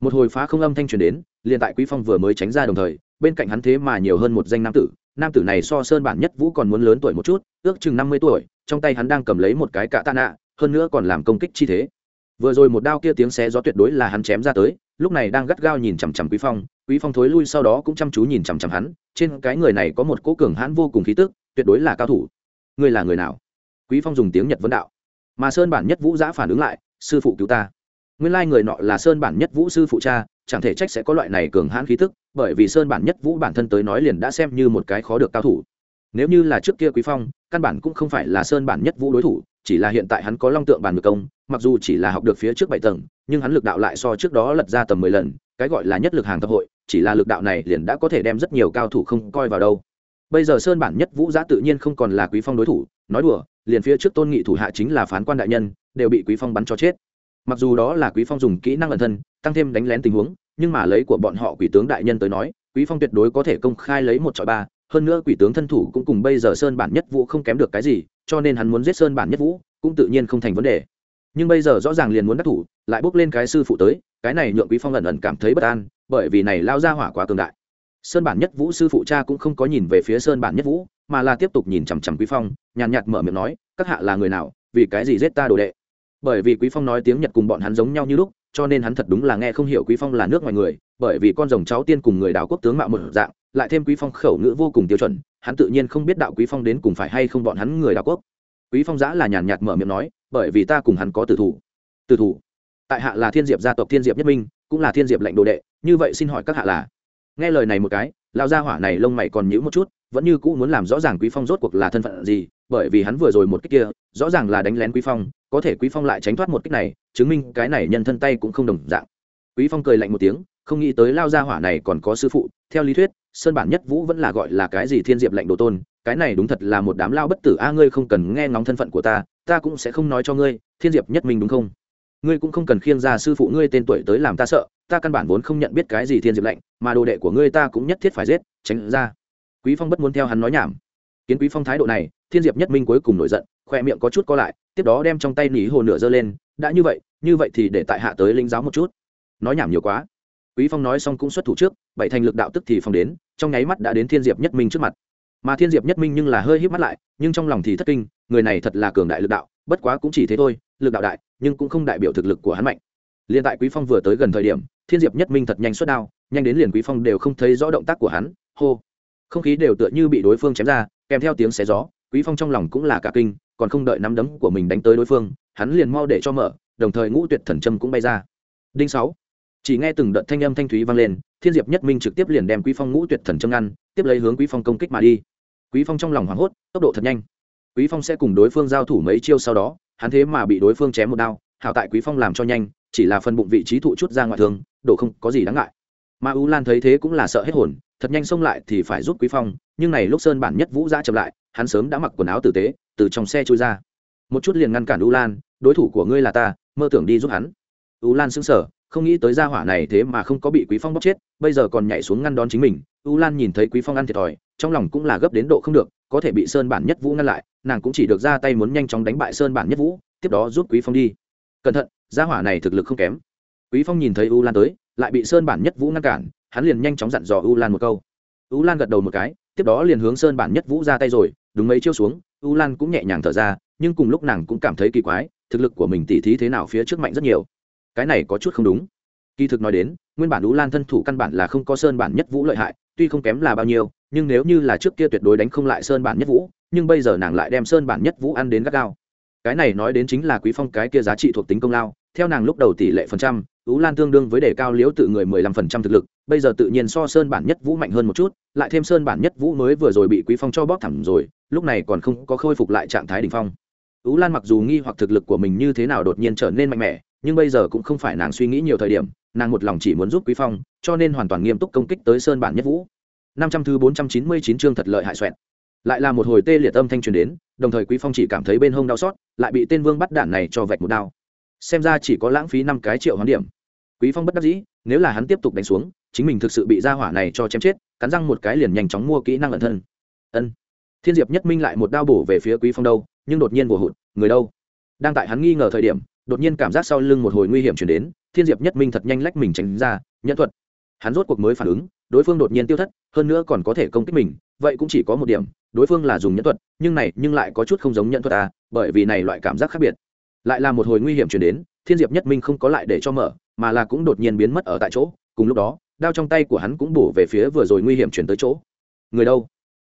một hồi phá không âm thanh chuyển đến, liền tại quý phong vừa mới tránh ra đồng thời, bên cạnh hắn thế mà nhiều hơn một danh nam tử. Nam tử này so sơn bản nhất vũ còn muốn lớn tuổi một chút, ước chừng năm mươi tuổi, trong tay hắn đang cầm lấy một cái cạ tạ nạ hơn nữa còn làm công kích chi thế. Vừa rồi một đao kia tiếng xé gió tuyệt đối là hắn chém ra tới, lúc này đang gắt gao nhìn chằm chằm quý phong quý phong thối lui sau đó cũng chăm chú nhìn chằm chằm hắn, trên cái người này có một cố cường hãn vô cùng khí tức, tuyệt đối là cao thủ. Ngươi là người nào? Quý phong dùng tiếng nhật vấn đạo. Mà sơn bản nhất vũ giã phản ứng lại, sư phụ cứu ta. Nguyên lai người nọ là sơn bản nhất vũ sư phụ cha, chẳng thể trách sẽ có loại này cường hãn khí tức, bởi vì sơn bản nhất vũ bản thân tới nói liền đã xem như một cái khó được cao thủ nếu như là trước kia quý phong, căn bản cũng không phải là sơn bản nhất vũ đối thủ, chỉ là hiện tại hắn có long tượng bản ngược công, mặc dù chỉ là học được phía trước bảy tầng, nhưng hắn lực đạo lại so trước đó lật ra tầm mười lần, cái gọi là nhất lực hàng thập hội, chỉ là lực đạo này liền đã có thể đem rất nhiều cao thủ không coi vào đâu. Bây giờ sơn bản nhất vũ giã tự nhiên không còn là quý phong đối thủ, nói đùa, liền phía trước tôn nghị thủ hạ chính là phán quan đại nhân, đều bị quý phong bắn cho chết. Mặc dù đó là quý phong dùng kỹ năng ẩn thân, tăng thêm đánh lén tình huống, nhưng mà lấy của bọn họ quỷ tướng đại nhân tới nói, quý phong tuyệt đối có thể công khai lấy một trọi ba hơn nữa quỷ tướng thân thủ cũng cùng bây giờ sơn bản nhất vũ không kém được cái gì, cho nên hắn muốn giết sơn bản nhất vũ cũng tự nhiên không thành vấn đề. Nhưng bây giờ rõ ràng liền muốn đắc thủ, lại bốc lên cái sư phụ tới, cái này nhượng quý phong ẩn ẩn cảm thấy bất an, bởi vì này lao ra hỏa quá cường đại. Sơn bản nhất vũ sư phụ cha cũng không có nhìn về phía sơn bản nhất vũ, mà là tiếp tục nhìn chằm chằm quý phong, nhàn nhạt mở miệng nói, các hạ là người nào, vì cái gì giết ta đồ đệ? Bởi vì quý phong nói tiếng nhật cùng bọn hắn giống nhau như lúc, cho nên hắn thật đúng là nghe không hiểu quý phong là nước ngoài người, bởi vì con rồng cháu tiên cùng người đảo quốc tướng mạo một dạng lại thêm quý phong khẩu ngữ vô cùng tiêu chuẩn, hắn tự nhiên không biết đạo quý phong đến cùng phải hay không bọn hắn người đạo quốc. Quý phong giã là nhàn nhạt mở miệng nói, bởi vì ta cùng hắn có tử thủ. Tử thủ? Tại hạ là thiên diệp gia tộc thiên diệp nhất minh, cũng là thiên diệp lệnh đồ đệ, như vậy xin hỏi các hạ là? Nghe lời này một cái, lão gia hỏa này lông mày còn nhíu một chút, vẫn như cũ muốn làm rõ ràng quý phong rốt cuộc là thân phận gì, bởi vì hắn vừa rồi một cái kia, rõ ràng là đánh lén quý phong, có thể quý phong lại tránh thoát một cách này, chứng minh cái này nhân thân tay cũng không đồng dạng. Quý phong cười lạnh một tiếng, không nghĩ tới lao gia hỏa này còn có sư phụ, theo lý thuyết sơn bản nhất vũ vẫn là gọi là cái gì thiên diệp lệnh đồ tôn, cái này đúng thật là một đám lao bất tử, a, ngươi không cần nghe ngóng thân phận của ta ta cũng sẽ không nói cho ngươi, thiên diệp nhất minh đúng không? Ngươi cũng không cần khiêng ra sư phụ ngươi tên tuổi tới làm ta sợ, ta căn bản vốn không nhận biết cái gì thiên diệp lệnh mà đồ đệ của ngươi ta cũng nhất thiết phải giết, tránh ra. Quý phong bất muốn theo hắn nói nhảm. Kiến quý phong thái độ này, thiên diệp nhất minh cuối cùng nổi giận, khoe miệng có chút co lại, tiếp đó đem trong tay nỉ hồ nửa giơ lên, đã như vậy như vậy thì để tại hạ tới linh giáo một chút. Nói nhảm nhiều quá quý phong nói xong cũng xuất thủ trước, bảy thành lực đạo tức thì phong đến, trong nháy mắt đã đến thiên diệp nhất minh trước mặt. Mà thiên diệp nhất minh nhưng là hơi híp mắt lại, nhưng trong lòng thì thất kinh, người này thật là cường đại lực đạo, bất quá cũng chỉ thế thôi, lực đạo đại, nhưng cũng không đại biểu thực lực của hắn mạnh. Liền tại quý phong vừa tới gần thời điểm, thiên diệp nhất minh thật nhanh xuất đao, nhanh đến liền quý phong đều không thấy rõ động tác của hắn, hô. Không khí đều tựa như bị đối phương chém ra, kèm theo tiếng xé gió, quý phong trong lòng cũng là cả kinh, còn không đợi nắm đấm của mình đánh tới đối phương, hắn liền mau để cho mở, đồng thời ngũ tuyệt thần châm cũng bay ra. Đinh sáu chỉ nghe từng đợt thanh âm thanh thúy vang lên, thiên diệp nhất minh trực tiếp liền đem quý phong ngũ tuyệt thần châm ngăn, tiếp lấy hướng quý phong công kích mà đi. Quý phong trong lòng hoảng hốt, tốc độ thật nhanh. Quý phong sẽ cùng đối phương giao thủ mấy chiêu sau đó, hắn thế mà bị đối phương chém một đao, hảo tại quý phong làm cho nhanh, chỉ là phần bụng vị trí thụ chút ra ngoại thương độ không có gì đáng ngại. Mà u lan thấy thế cũng là sợ hết hồn, thật nhanh xông lại thì phải giúp quý phong, nhưng này lúc sơn bản nhất vũ ra chậm lại, hắn sớm đã mặc quần áo tử tế, từ trong xe trôi ra. Một chút liền ngăn cản u lan, đối thủ của ngươi là ta, mơ tưởng đi giúp hắn. U lan sững sờ không nghĩ tới gia hỏa này thế mà không có bị quý phong bóc chết, bây giờ còn nhảy xuống ngăn đón chính mình. U lan nhìn thấy quý phong ăn thiệt thòi, trong lòng cũng là gấp đến độ không được, có thể bị sơn bản nhất vũ ngăn lại, nàng cũng chỉ được ra tay muốn nhanh chóng đánh bại sơn bản nhất vũ, tiếp đó giúp quý phong đi. Cẩn thận, gia hỏa này thực lực không kém. Quý phong nhìn thấy u lan tới, lại bị sơn bản nhất vũ ngăn cản, hắn liền nhanh chóng dặn dò u lan một câu. U lan gật đầu một cái, tiếp đó liền hướng sơn bản nhất vũ ra tay rồi, đúng mấy chiêu xuống, u lan cũng nhẹ nhàng thở ra, nhưng cùng lúc nàng cũng cảm thấy kỳ quái, thực lực của mình tỉ thí thế nào phía trước mạnh rất nhiều cái này có chút không đúng. Kỳ thực nói đến, nguyên bản ú lan thân thủ căn bản là không có sơn bản nhất vũ lợi hại, tuy không kém là bao nhiêu, nhưng nếu như là trước kia tuyệt đối đánh không lại sơn bản nhất vũ, nhưng bây giờ nàng lại đem sơn bản nhất vũ ăn đến gắt gao. Cái này nói đến chính là quý phong cái kia giá trị thuộc tính công lao, theo nàng lúc đầu tỷ lệ phần trăm ú lan tương đương với đề cao liếu tự người mười lăm phần trăm thực lực, bây giờ tự nhiên so sơn bản nhất vũ mạnh hơn một chút, lại thêm sơn bản nhất vũ mới vừa rồi bị quý phong cho bóp thẳng rồi, lúc này còn không có khôi phục lại trạng thái đỉnh phong. Ú lan mặc dù nghi hoặc thực lực của mình như thế nào đột nhiên trở nên mạnh mẽ nhưng bây giờ cũng không phải nàng suy nghĩ nhiều thời điểm nàng một lòng chỉ muốn giúp quý phong cho nên hoàn toàn nghiêm túc công kích tới sơn bản nhất vũ. Năm trăm thứ bốn trăm chín mươi chín chương thật lợi hại xoẹt, lại là một hồi tê liệt âm thanh truyền đến đồng thời quý phong chỉ cảm thấy bên hông đau xót lại bị tên vương bắt đạn này cho vạch một đao. Xem ra chỉ có lãng phí năm cái triệu hoán điểm. Quý phong bất đắc dĩ nếu là hắn tiếp tục đánh xuống chính mình thực sự bị gia hỏa này cho chém chết cắn răng một cái liền nhanh chóng mua kỹ năng ẩn thân. Ân. Thiên diệp nhất minh lại một đao bổ về phía quý phong đâu nhưng đột nhiên vồ hụt người đâu? Đang tại hắn nghi ngờ thời điểm đột nhiên cảm giác sau lưng một hồi nguy hiểm chuyển đến, thiên diệp nhất minh thật nhanh lách mình tránh ra, nhận thuật. Hắn rốt cuộc mới phản ứng, đối phương đột nhiên tiêu thất, hơn nữa còn có thể công kích mình, vậy cũng chỉ có một điểm, đối phương là dùng nhẫn thuật, nhưng này nhưng lại có chút không giống nhẫn thuật à bởi vì này loại cảm giác khác biệt. Lại là một hồi nguy hiểm chuyển đến, thiên diệp nhất minh không có lại để cho mở, mà là cũng đột nhiên biến mất ở tại chỗ, cùng lúc đó, đao trong tay của hắn cũng bổ về phía vừa rồi nguy hiểm chuyển tới chỗ. Người đâu?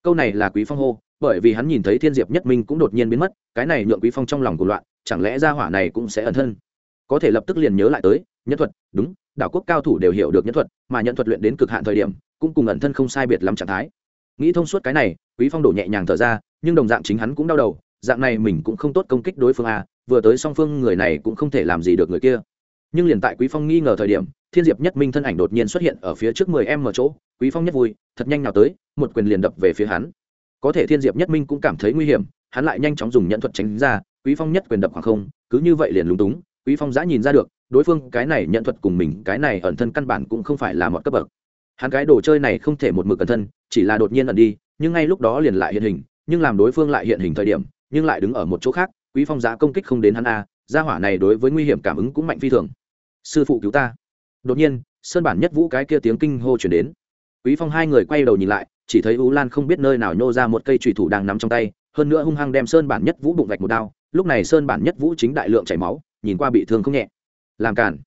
Câu này là quý phong hô, bởi vì hắn nhìn thấy thiên diệp nhất minh cũng đột nhiên biến mất, cái này nhượng quý phong trong lòng cuộc loạn chẳng lẽ ra hỏa này cũng sẽ ẩn thân? Có thể lập tức liền nhớ lại tới, nhân thuật, đúng, đảo quốc cao thủ đều hiểu được nhân thuật, mà nhận thuật luyện đến cực hạn thời điểm, cũng cùng ẩn thân không sai biệt lắm trạng thái. Nghĩ thông suốt cái này, quý phong đổ nhẹ nhàng thở ra, nhưng đồng dạng chính hắn cũng đau đầu, dạng này mình cũng không tốt công kích đối phương a vừa tới song phương người này cũng không thể làm gì được người kia. Nhưng liền tại quý phong nghi ngờ thời điểm, thiên diệp nhất minh thân ảnh đột nhiên xuất hiện ở phía trước mười em ở chỗ, quý phong nhất vui, thật nhanh nào tới, một quyền liền đập về phía hắn. Có thể thiên diệp nhất minh cũng cảm thấy nguy hiểm, hắn lại nhanh chóng dùng nhận thuật tránh ra quý phong nhất quyền đập khoảng không, cứ như vậy liền lúng túng, quý phong giã nhìn ra được, đối phương cái này nhận thuật cùng mình, cái này ẩn thân căn bản cũng không phải là một cấp bậc. Hắn cái đồ chơi này không thể một mực ẩn thân, chỉ là đột nhiên ẩn đi, nhưng ngay lúc đó liền lại hiện hình, nhưng làm đối phương lại hiện hình thời điểm, nhưng lại đứng ở một chỗ khác, quý phong giã công kích không đến hắn a, gia hỏa này đối với nguy hiểm cảm ứng cũng mạnh phi thường. Sư phụ cứu ta. Đột nhiên, sơn bản nhất vũ cái kia tiếng kinh hô chuyển đến. Quý phong hai người quay đầu nhìn lại, chỉ thấy ú lan không biết nơi nào nhô ra một cây trùy thủ đang nắm trong tay, hơn nữa hung hăng đem sơn bản nhất vũ bụng vạch một đao lúc này sơn bản nhất vũ chính đại lượng chảy máu, nhìn qua bị thương không nhẹ. Làm cản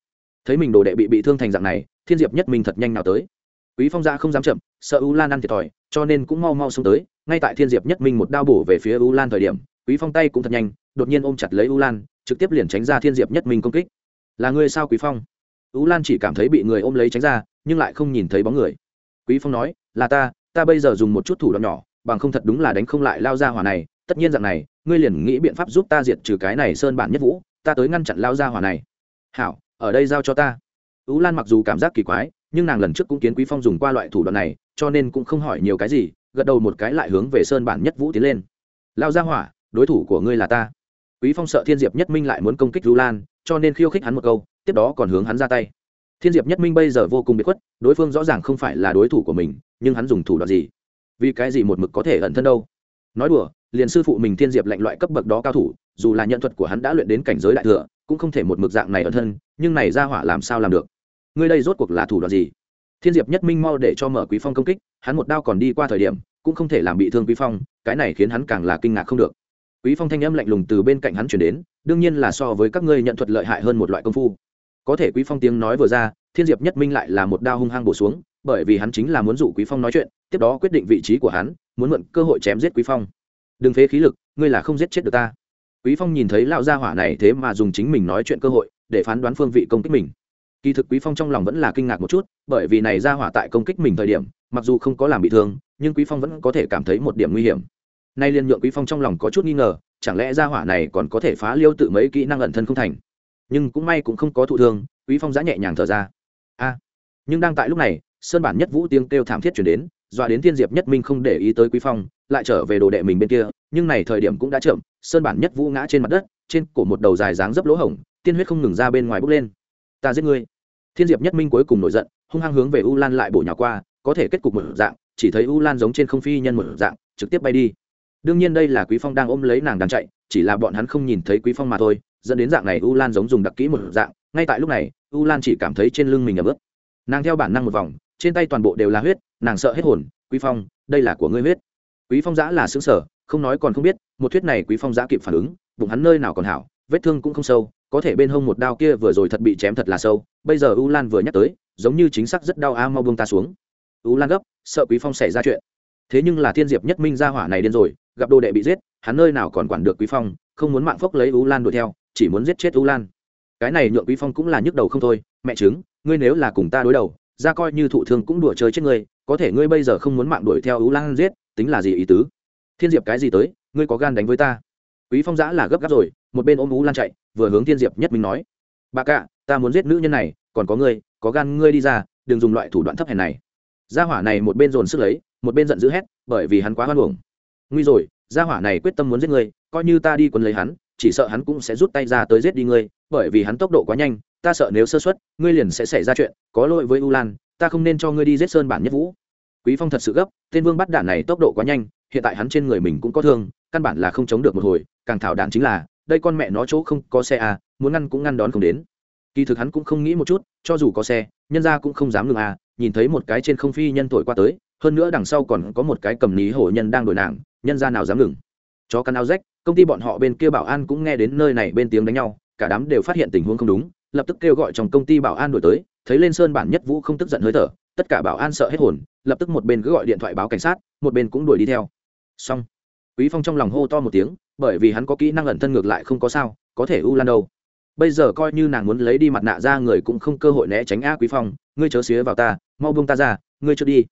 thấy mình đồ đệ bị bị thương thành dạng này, thiên diệp nhất minh thật nhanh nào tới. Quý phong ra không dám chậm, sợ u lan ăn thiệt thòi, cho nên cũng mau mau xông tới. Ngay tại thiên diệp nhất minh một đao bổ về phía u lan thời điểm, quý phong tay cũng thật nhanh, đột nhiên ôm chặt lấy u lan, trực tiếp liền tránh ra thiên diệp nhất minh công kích. Là ngươi sao, quý phong? U lan chỉ cảm thấy bị người ôm lấy tránh ra, nhưng lại không nhìn thấy bóng người. Quý phong nói, là ta ta bây giờ dùng một chút thủ đoạn nhỏ, bằng không thật đúng là đánh không lại lao ra hỏa này, tất nhiên dạng này ngươi liền nghĩ biện pháp giúp ta diệt trừ cái này sơn bản nhất vũ, ta tới ngăn chặn lao ra hỏa này. Hảo, ở đây giao cho ta. Ú lan mặc dù cảm giác kỳ quái, nhưng nàng lần trước cũng kiến quý phong dùng qua loại thủ đoạn này, cho nên cũng không hỏi nhiều cái gì, gật đầu một cái lại hướng về sơn bản nhất vũ tiến lên. Lao ra hỏa, đối thủ của ngươi là ta. Quý phong sợ thiên diệp nhất minh lại muốn công kích ú lan, cho nên khiêu khích hắn một câu, tiếp đó còn hướng hắn ra tay. Thiên diệp nhất minh bây giờ vô cùng bị khuất, đối phương rõ ràng không phải là đối thủ của mình, nhưng hắn dùng thủ đoạn gì? Vì cái gì một mực có thể ẩn thân đâu? Nói đùa liền sư phụ mình thiên diệp lạnh loại cấp bậc đó cao thủ, dù là nhận thuật của hắn đã luyện đến cảnh giới đại thừa, cũng không thể một mực dạng này ở thân, nhưng này ra hỏa làm sao làm được? Ngươi đây rốt cuộc là thủ đoạn gì? Thiên diệp nhất minh mau để cho mở quý phong công kích, hắn một đao còn đi qua thời điểm, cũng không thể làm bị thương quý phong, cái này khiến hắn càng là kinh ngạc không được. Quý phong thanh âm lạnh lùng từ bên cạnh hắn chuyển đến, đương nhiên là so với các ngươi nhận thuật lợi hại hơn một loại công phu. Có thể quý phong tiếng nói vừa ra, thiên diệp nhất minh lại là một đao hung hăng bổ xuống, bởi vì hắn chính là muốn dụ quý phong nói chuyện, tiếp đó quyết định vị trí của hắn, muốn mượn cơ hội chém giết quý phong đừng phế khí lực, ngươi là không giết chết được ta. Quý phong nhìn thấy lão gia hỏa này thế mà dùng chính mình nói chuyện cơ hội, để phán đoán phương vị công kích mình. Kỳ thực quý phong trong lòng vẫn là kinh ngạc một chút, bởi vì này gia hỏa tại công kích mình thời điểm, mặc dù không có làm bị thương, nhưng quý phong vẫn có thể cảm thấy một điểm nguy hiểm. Nay liên nhượng quý phong trong lòng có chút nghi ngờ, chẳng lẽ gia hỏa này còn có thể phá liêu tự mấy kỹ năng ẩn thân không thành? Nhưng cũng may cũng không có thụ thương, quý phong giã nhẹ nhàng thở ra. A, nhưng đang tại lúc này, sơn bản nhất vũ tiếng kêu thảm thiết chuyển đến dọa đến thiên diệp nhất minh không để ý tới quý phong, lại trở về đồ đệ mình bên kia, nhưng này thời điểm cũng đã chậm, sơn bản nhất vũ ngã trên mặt đất, trên cổ một đầu dài dáng dấp lỗ hổng, tiên huyết không ngừng ra bên ngoài bốc lên. Ta giết ngươi. Thiên diệp nhất minh cuối cùng nổi giận, hung hăng hướng về u lan lại bổ nhào qua, có thể kết cục một dạng, chỉ thấy u lan giống trên không phi nhân một dạng, trực tiếp bay đi. Đương nhiên đây là quý phong đang ôm lấy nàng đang chạy, chỉ là bọn hắn không nhìn thấy quý phong mà thôi, dẫn đến dạng này u lan giống dùng đặc kỹ một dạng, ngay tại lúc này, u lan chỉ cảm thấy trên lưng mình ấm ướt. Nàng theo bản năng một vòng, trên tay toàn bộ đều là huyết nàng sợ hết hồn, quý phong, đây là của ngươi huyết. Quý phong giã là xứng sở, không nói còn không biết, một thuyết này quý phong giã kịp phản ứng, bụng hắn nơi nào còn hảo, vết thương cũng không sâu, có thể bên hông một đao kia vừa rồi thật bị chém thật là sâu, bây giờ u lan vừa nhắc tới, giống như chính xác rất đau a, mau buông ta xuống. U lan gấp, sợ quý phong xảy ra chuyện. Thế nhưng là thiên diệp nhất minh ra hỏa này điên rồi, gặp đồ đệ bị giết, hắn nơi nào còn quản được quý phong, không muốn mạng phốc lấy u lan đuổi theo, chỉ muốn giết chết u lan. Cái này nhượng quý phong cũng là nhức đầu không thôi, mẹ chứng ngươi nếu là cùng ta đối đầu, ra coi như thụ thương cũng đùa chơi chết ngươi có thể ngươi bây giờ không muốn mạng đuổi theo ưu lan giết, tính là gì ý tứ? Thiên diệp cái gì tới, ngươi có gan đánh với ta? Quý phong giã là gấp gáp rồi, một bên ôm u lan chạy, vừa hướng thiên diệp nhất mình nói. Bà cạ ta muốn giết nữ nhân này, còn có ngươi, có gan ngươi đi ra, đừng dùng loại thủ đoạn thấp hèn này. Gia hỏa này một bên dồn sức lấy, một bên giận dữ hét, bởi vì hắn quá hoan hồng nguy rồi, gia hỏa này quyết tâm muốn giết ngươi, coi như ta đi quấn lấy hắn, chỉ sợ hắn cũng sẽ rút tay ra tới giết đi ngươi, bởi vì hắn tốc độ quá nhanh, ta sợ nếu sơ suất, ngươi liền sẽ xảy ra chuyện, có lỗi với u lan ta không nên cho ngươi đi giết sơn bản nhất vũ. Quý phong thật sự gấp, tên vương bắt đạn này tốc độ quá nhanh, hiện tại hắn trên người mình cũng có thương, căn bản là không chống được một hồi, càng thảo đạn chính là, đây con mẹ nó chỗ không có xe à muốn ngăn cũng ngăn đón không đến. Kỳ thực hắn cũng không nghĩ một chút, cho dù có xe, nhân ra cũng không dám ngừng à nhìn thấy một cái trên không phi nhân thổi qua tới, hơn nữa đằng sau còn có một cái cầm ní hổ nhân đang đổi nàng, nhân ra nào dám ngừng. Chó căn áo rách, công ty bọn họ bên kia bảo an cũng nghe đến nơi này bên tiếng đánh nhau, cả đám đều phát hiện tình huống không đúng lập tức kêu gọi trong công ty bảo an đổi tới, thấy lên sơn bản nhất vũ không tức giận hơi thở, tất cả bảo an sợ hết hồn, lập tức một bên cứ gọi điện thoại báo cảnh sát, một bên cũng đuổi đi theo. Xong. Quý phong trong lòng hô to một tiếng, bởi vì hắn có kỹ năng ẩn thân ngược lại không có sao, có thể u lan đâu. Bây giờ coi như nàng muốn lấy đi mặt nạ ra người cũng không cơ hội né tránh a quý phong, ngươi chớ xía vào ta, mau buông ta ra, ngươi chưa đi.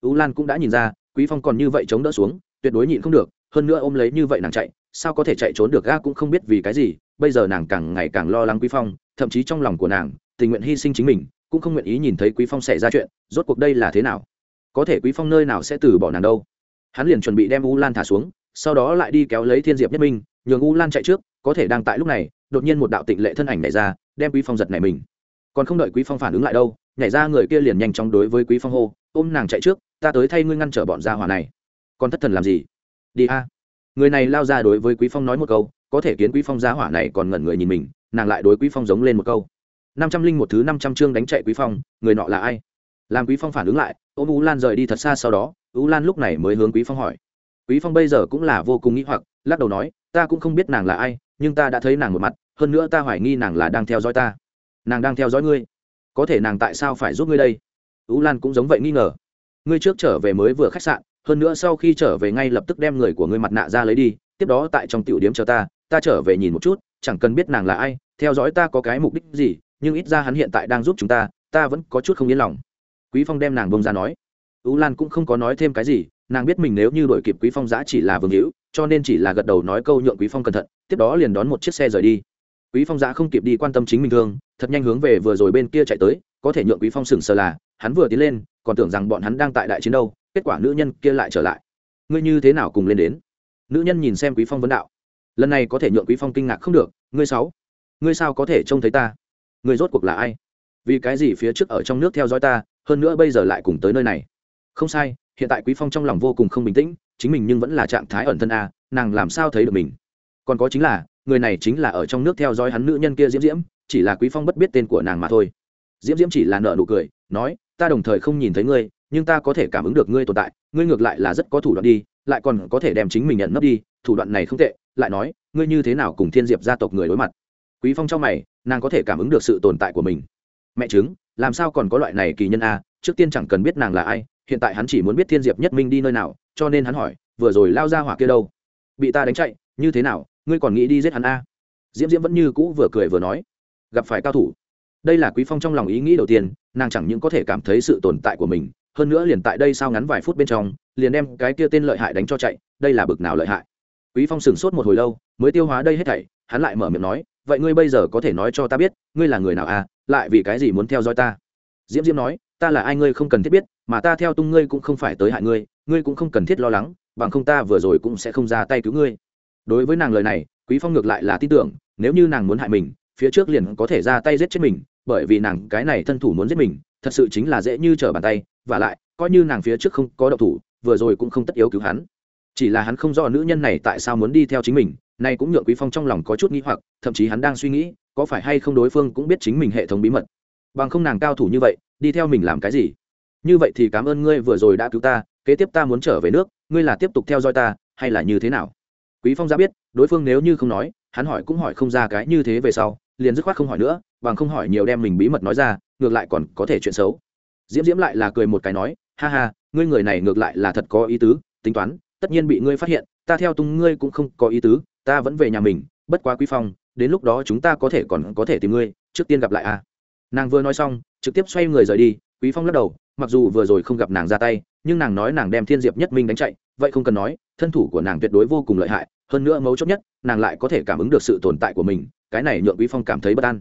U lan cũng đã nhìn ra, quý phong còn như vậy chống đỡ xuống, tuyệt đối nhịn không được, hơn nữa ôm lấy như vậy nàng chạy, sao có thể chạy trốn được ga cũng không biết vì cái gì, bây giờ nàng càng ngày càng lo lắng quý phong thậm chí trong lòng của nàng, tình nguyện hy sinh chính mình, cũng không nguyện ý nhìn thấy quý phong xảy ra chuyện, rốt cuộc đây là thế nào? Có thể quý phong nơi nào sẽ từ bỏ nàng đâu? Hắn liền chuẩn bị đem u lan thả xuống, sau đó lại đi kéo lấy thiên diệp nhất minh, nhường u lan chạy trước, có thể đang tại lúc này, đột nhiên một đạo tịnh lệ thân ảnh nhảy ra, đem quý phong giật này mình. Còn không đợi quý phong phản ứng lại đâu, nhảy ra người kia liền nhanh chóng đối với quý phong hô, ôm nàng chạy trước, ta tới thay ngươi ngăn trở bọn gia hỏa này. Còn thất thần làm gì? Đi a. Người này lao ra đối với quý phong nói một câu có thể kiến quý phong giá hỏa này còn ngẩn người nhìn mình, nàng lại đối quý phong giống lên một câu. năm trăm linh một thứ năm trăm chương đánh chạy quý phong, người nọ là ai? Làm quý phong phản ứng lại, ôm u lan rời đi thật xa sau đó, u lan lúc này mới hướng quý phong hỏi. Quý phong bây giờ cũng là vô cùng nghĩ hoặc, lắc đầu nói, ta cũng không biết nàng là ai, nhưng ta đã thấy nàng một mặt, hơn nữa ta hoài nghi nàng là đang theo dõi ta. Nàng đang theo dõi ngươi? Có thể nàng tại sao phải giúp ngươi đây? U lan cũng giống vậy nghi ngờ. Ngươi trước trở về mới vừa khách sạn, hơn nữa sau khi trở về ngay lập tức đem người của ngươi mặt nạ ra lấy đi, tiếp đó tại trong tiểu điếm chờ ta ta trở về nhìn một chút, chẳng cần biết nàng là ai, theo dõi ta có cái mục đích gì, nhưng ít ra hắn hiện tại đang giúp chúng ta ta vẫn có chút không yên lòng. Quý phong đem nàng bông ra nói. Ú lan cũng không có nói thêm cái gì, nàng biết mình nếu như đổi kịp quý phong giã chỉ là vương hữu, cho nên chỉ là gật đầu nói câu nhượng quý phong cẩn thận, tiếp đó liền đón một chiếc xe rời đi. Quý phong giã không kịp đi quan tâm chính mình thương, thật nhanh hướng về vừa rồi bên kia chạy tới, có thể nhượng quý phong sừng sờ là, hắn vừa tiến lên, còn tưởng rằng bọn hắn đang tại đại chiến đâu, kết quả nữ nhân kia lại trở lại. Ngươi như thế nào cùng lên đến? Nữ nhân nhìn xem quý phong vấn đạo lần này có thể nhượng quý phong kinh ngạc không được, ngươi sáu, ngươi sao có thể trông thấy ta? Ngươi rốt cuộc là ai? Vì cái gì phía trước ở trong nước theo dõi ta, hơn nữa bây giờ lại cùng tới nơi này? Không sai, hiện tại quý phong trong lòng vô cùng không bình tĩnh, chính mình nhưng vẫn là trạng thái ẩn thân a, nàng làm sao thấy được mình? Còn có chính là, người này chính là ở trong nước theo dõi hắn nữ nhân kia diễm diễm, chỉ là quý phong bất biết tên của nàng mà thôi. Diễm diễm chỉ là nợ nụ cười, nói, ta đồng thời không nhìn thấy ngươi, nhưng ta có thể cảm ứng được ngươi tồn tại, ngươi ngược lại là rất có thủ đoạn đi, lại còn có thể đem chính mình nhận nấp đi, thủ đoạn này không tệ lại nói, ngươi như thế nào cùng thiên diệp gia tộc người đối mặt? Quý phong trong mày, nàng có thể cảm ứng được sự tồn tại của mình. Mẹ chứng làm sao còn có loại này kỳ nhân a? Trước tiên chẳng cần biết nàng là ai, hiện tại hắn chỉ muốn biết thiên diệp nhất minh đi nơi nào, cho nên hắn hỏi, vừa rồi lao ra hỏa kia đâu? Bị ta đánh chạy, như thế nào? Ngươi còn nghĩ đi giết hắn a? Diễm diễm vẫn như cũ vừa cười vừa nói, gặp phải cao thủ. Đây là quý phong trong lòng ý nghĩ đầu tiên, nàng chẳng những có thể cảm thấy sự tồn tại của mình, hơn nữa liền tại đây sau ngắn vài phút bên trong, liền đem cái kia tên lợi hại đánh cho chạy, đây là bực nào lợi hại? Quý phong sửng sốt một hồi lâu, mới tiêu hóa đây hết thảy, hắn lại mở miệng nói, vậy ngươi bây giờ có thể nói cho ta biết, ngươi là người nào à? Lại vì cái gì muốn theo dõi ta? Diễm diễm nói, ta là ai ngươi không cần thiết biết, mà ta theo tung ngươi cũng không phải tới hại ngươi ngươi cũng không cần thiết lo lắng, bằng không ta vừa rồi cũng sẽ không ra tay cứu ngươi. Đối với nàng lời này, quý phong ngược lại là tin tưởng, nếu như nàng muốn hại mình, phía trước liền có thể ra tay giết chết mình, bởi vì nàng cái này thân thủ muốn giết mình, thật sự chính là dễ như trở bàn tay, và lại, coi như nàng phía trước không có độc thủ, vừa rồi cũng không tất yếu cứu hắn chỉ là hắn không rõ nữ nhân này tại sao muốn đi theo chính mình, nay cũng nhượng quý phong trong lòng có chút nghi hoặc, thậm chí hắn đang suy nghĩ, có phải hay không đối phương cũng biết chính mình hệ thống bí mật. Bằng không nàng cao thủ như vậy, đi theo mình làm cái gì? Như vậy thì cảm ơn ngươi vừa rồi đã cứu ta, kế tiếp ta muốn trở về nước, ngươi là tiếp tục theo dõi ta, hay là như thế nào? Quý phong ra biết, đối phương nếu như không nói, hắn hỏi cũng hỏi không ra cái như thế về sau, liền dứt khoát không hỏi nữa, bằng không hỏi nhiều đem mình bí mật nói ra, ngược lại còn có thể chuyện xấu. Diễm diễm lại là cười một cái nói, ha ha, ngươi người này ngược lại là thật có ý tứ, tính toán tất nhiên bị ngươi phát hiện, ta theo tung ngươi cũng không có ý tứ, ta vẫn về nhà mình, bất quá quý phong, đến lúc đó chúng ta có thể còn có thể tìm ngươi, trước tiên gặp lại a à. nàng vừa nói xong, trực tiếp xoay người rời đi, quý phong lắc đầu, mặc dù vừa rồi không gặp nàng ra tay, nhưng nàng nói nàng đem thiên diệp nhất minh đánh chạy, vậy không cần nói, thân thủ của nàng tuyệt đối vô cùng lợi hại, hơn nữa mấu chốt nhất, nàng lại có thể cảm ứng được sự tồn tại của mình, cái này nhượng quý phong cảm thấy bất an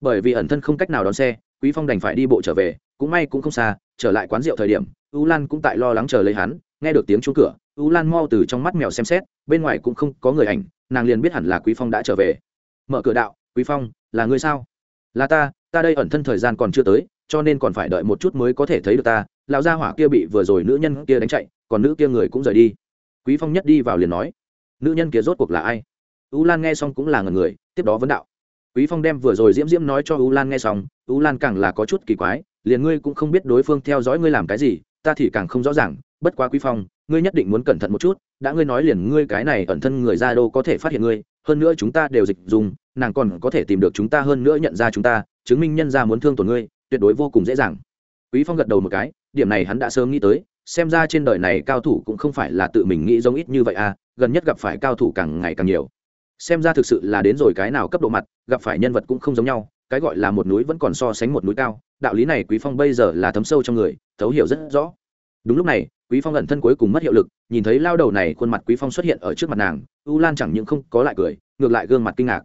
bởi vì ẩn thân không cách nào đón xe, quý phong đành phải đi bộ trở về, cũng may cũng không xa, trở lại quán rượu thời điểm, u lan cũng tại lo lắng chờ lấy hắn, nghe được tiếng chuông cửa u lan mau từ trong mắt mèo xem xét, bên ngoài cũng không có người ảnh, nàng liền biết hẳn là quý phong đã trở về. Mở cửa đạo, quý phong, là ngươi sao? Là ta ta đây ẩn thân thời gian còn chưa tới, cho nên còn phải đợi một chút mới có thể thấy được ta. Lão gia hỏa kia bị vừa rồi nữ nhân kia đánh chạy, còn nữ kia người cũng rời đi. Quý phong nhất đi vào liền nói, nữ nhân kia rốt cuộc là ai? U lan nghe xong cũng là ngần người, tiếp đó vấn đạo, quý phong đem vừa rồi diễm diễm nói cho u lan nghe xong u lan càng là có chút kỳ quái, liền ngươi cũng không biết đối phương theo dõi ngươi làm cái gì, ta thì càng không rõ ràng, bất quá quý phong ngươi nhất định muốn cẩn thận một chút, đã ngươi nói liền ngươi cái này ẩn thân người ra đâu có thể phát hiện ngươi, hơn nữa chúng ta đều dịch dùng, nàng còn có thể tìm được chúng ta hơn nữa nhận ra chúng ta, chứng minh nhân ra muốn thương tổn ngươi, tuyệt đối vô cùng dễ dàng. Quý phong gật đầu một cái, điểm này hắn đã sớm nghĩ tới, xem ra trên đời này cao thủ cũng không phải là tự mình nghĩ giống ít như vậy à gần nhất gặp phải cao thủ càng ngày càng nhiều. Xem ra thực sự là đến rồi cái nào cấp độ mặt, gặp phải nhân vật cũng không giống nhau, cái gọi là một núi vẫn còn so sánh một núi cao, đạo lý này quý phong bây giờ là thấm sâu trong người, thấu hiểu rất rõ. Đúng lúc này quý phong ẩn thân cuối cùng mất hiệu lực, nhìn thấy lao đầu này khuôn mặt quý phong xuất hiện ở trước mặt nàng, u lan chẳng những không có lại cười, ngược lại gương mặt kinh ngạc.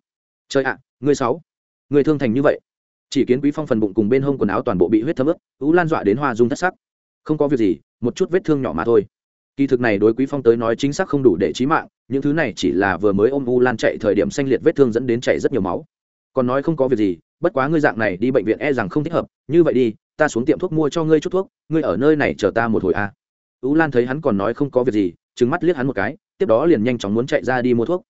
Trời ạ người sáu người thương thành như vậy. Chỉ kiến quý phong phần bụng cùng bên hông quần áo toàn bộ bị huyết thấm ướt, u lan dọa đến hoa dung thất sắc. Không có việc gì, một chút vết thương nhỏ mà thôi. Kỳ thực này đối quý phong tới nói chính xác không đủ để chí mạng, những thứ này chỉ là vừa mới ôm u lan chạy thời điểm xanh liệt vết thương dẫn đến chảy rất nhiều máu. Còn nói không có việc gì, bất quá ngươi dạng này đi bệnh viện e rằng không thích hợp, như vậy đi, ta xuống tiệm thuốc mua cho ngươi chút thuốc, ngươi ở nơi này chờ ta một hồi a. à u lan thấy hắn còn nói không có việc gì, trừng mắt liếc hắn một cái, tiếp đó liền nhanh chóng muốn chạy ra đi mua thuốc.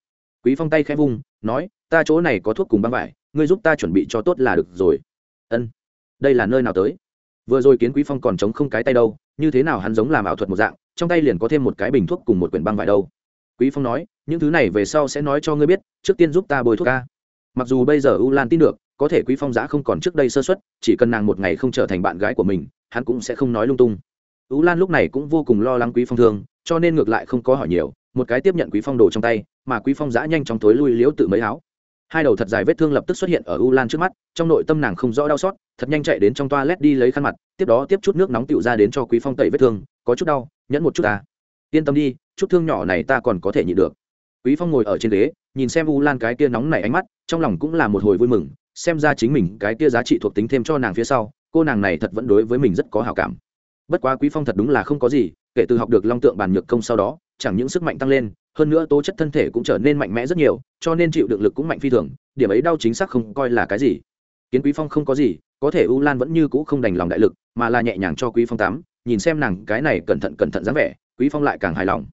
Quý phong tay khẽ vung, nói, ta chỗ này có thuốc cùng băng vải, ngươi giúp ta chuẩn bị cho tốt là được rồi. Ân, đây là nơi nào tới? Vừa rồi kiến quý phong còn chống không cái tay đâu, như thế nào hắn giống làm ảo thuật một dạng, trong tay liền có thêm một cái bình thuốc cùng một quyển băng vải đâu. Quý phong nói, những thứ này về sau sẽ nói cho ngươi biết, trước tiên giúp ta bồi thuốc ca. Mặc dù bây giờ u lan tin được, có thể quý phong giã không còn trước đây sơ xuất chỉ cần nàng một ngày không trở thành bạn gái của mình, hắn cũng sẽ không nói lung tung u lan lúc này cũng vô cùng lo lắng quý phong thương, cho nên ngược lại không có hỏi nhiều, một cái tiếp nhận quý phong đồ trong tay, mà quý phong giã nhanh chóng tối lui liếu tự mấy áo. Hai đầu thật dài vết thương lập tức xuất hiện ở u lan trước mắt, trong nội tâm nàng không rõ đau xót, thật nhanh chạy đến trong toa led đi lấy khăn mặt, tiếp đó tiếp chút nước nóng tựu ra đến cho quý phong tẩy vết thương, có chút đau, nhẫn một chút ta. Yên tâm đi, chút thương nhỏ này ta còn có thể nhịn được. Quý phong ngồi ở trên ghế, nhìn xem u lan cái kia nóng nảy ánh mắt, trong lòng cũng là một hồi vui mừng, xem ra chính mình cái kia giá trị thuộc tính thêm cho nàng phía sau, cô nàng này thật vẫn đối với mình rất có hào cảm bất quá quý phong thật đúng là không có gì, kể từ học được long tượng bàn nhược công sau đó, chẳng những sức mạnh tăng lên, hơn nữa tố chất thân thể cũng trở nên mạnh mẽ rất nhiều, cho nên chịu đựng lực cũng mạnh phi thường, điểm ấy đau chính xác không coi là cái gì. Kiến quý phong không có gì, có thể u lan vẫn như cũ không đành lòng đại lực, mà là nhẹ nhàng cho quý phong tắm, nhìn xem nàng cái này cẩn thận cẩn thận dáng vẻ, quý phong lại càng hài lòng.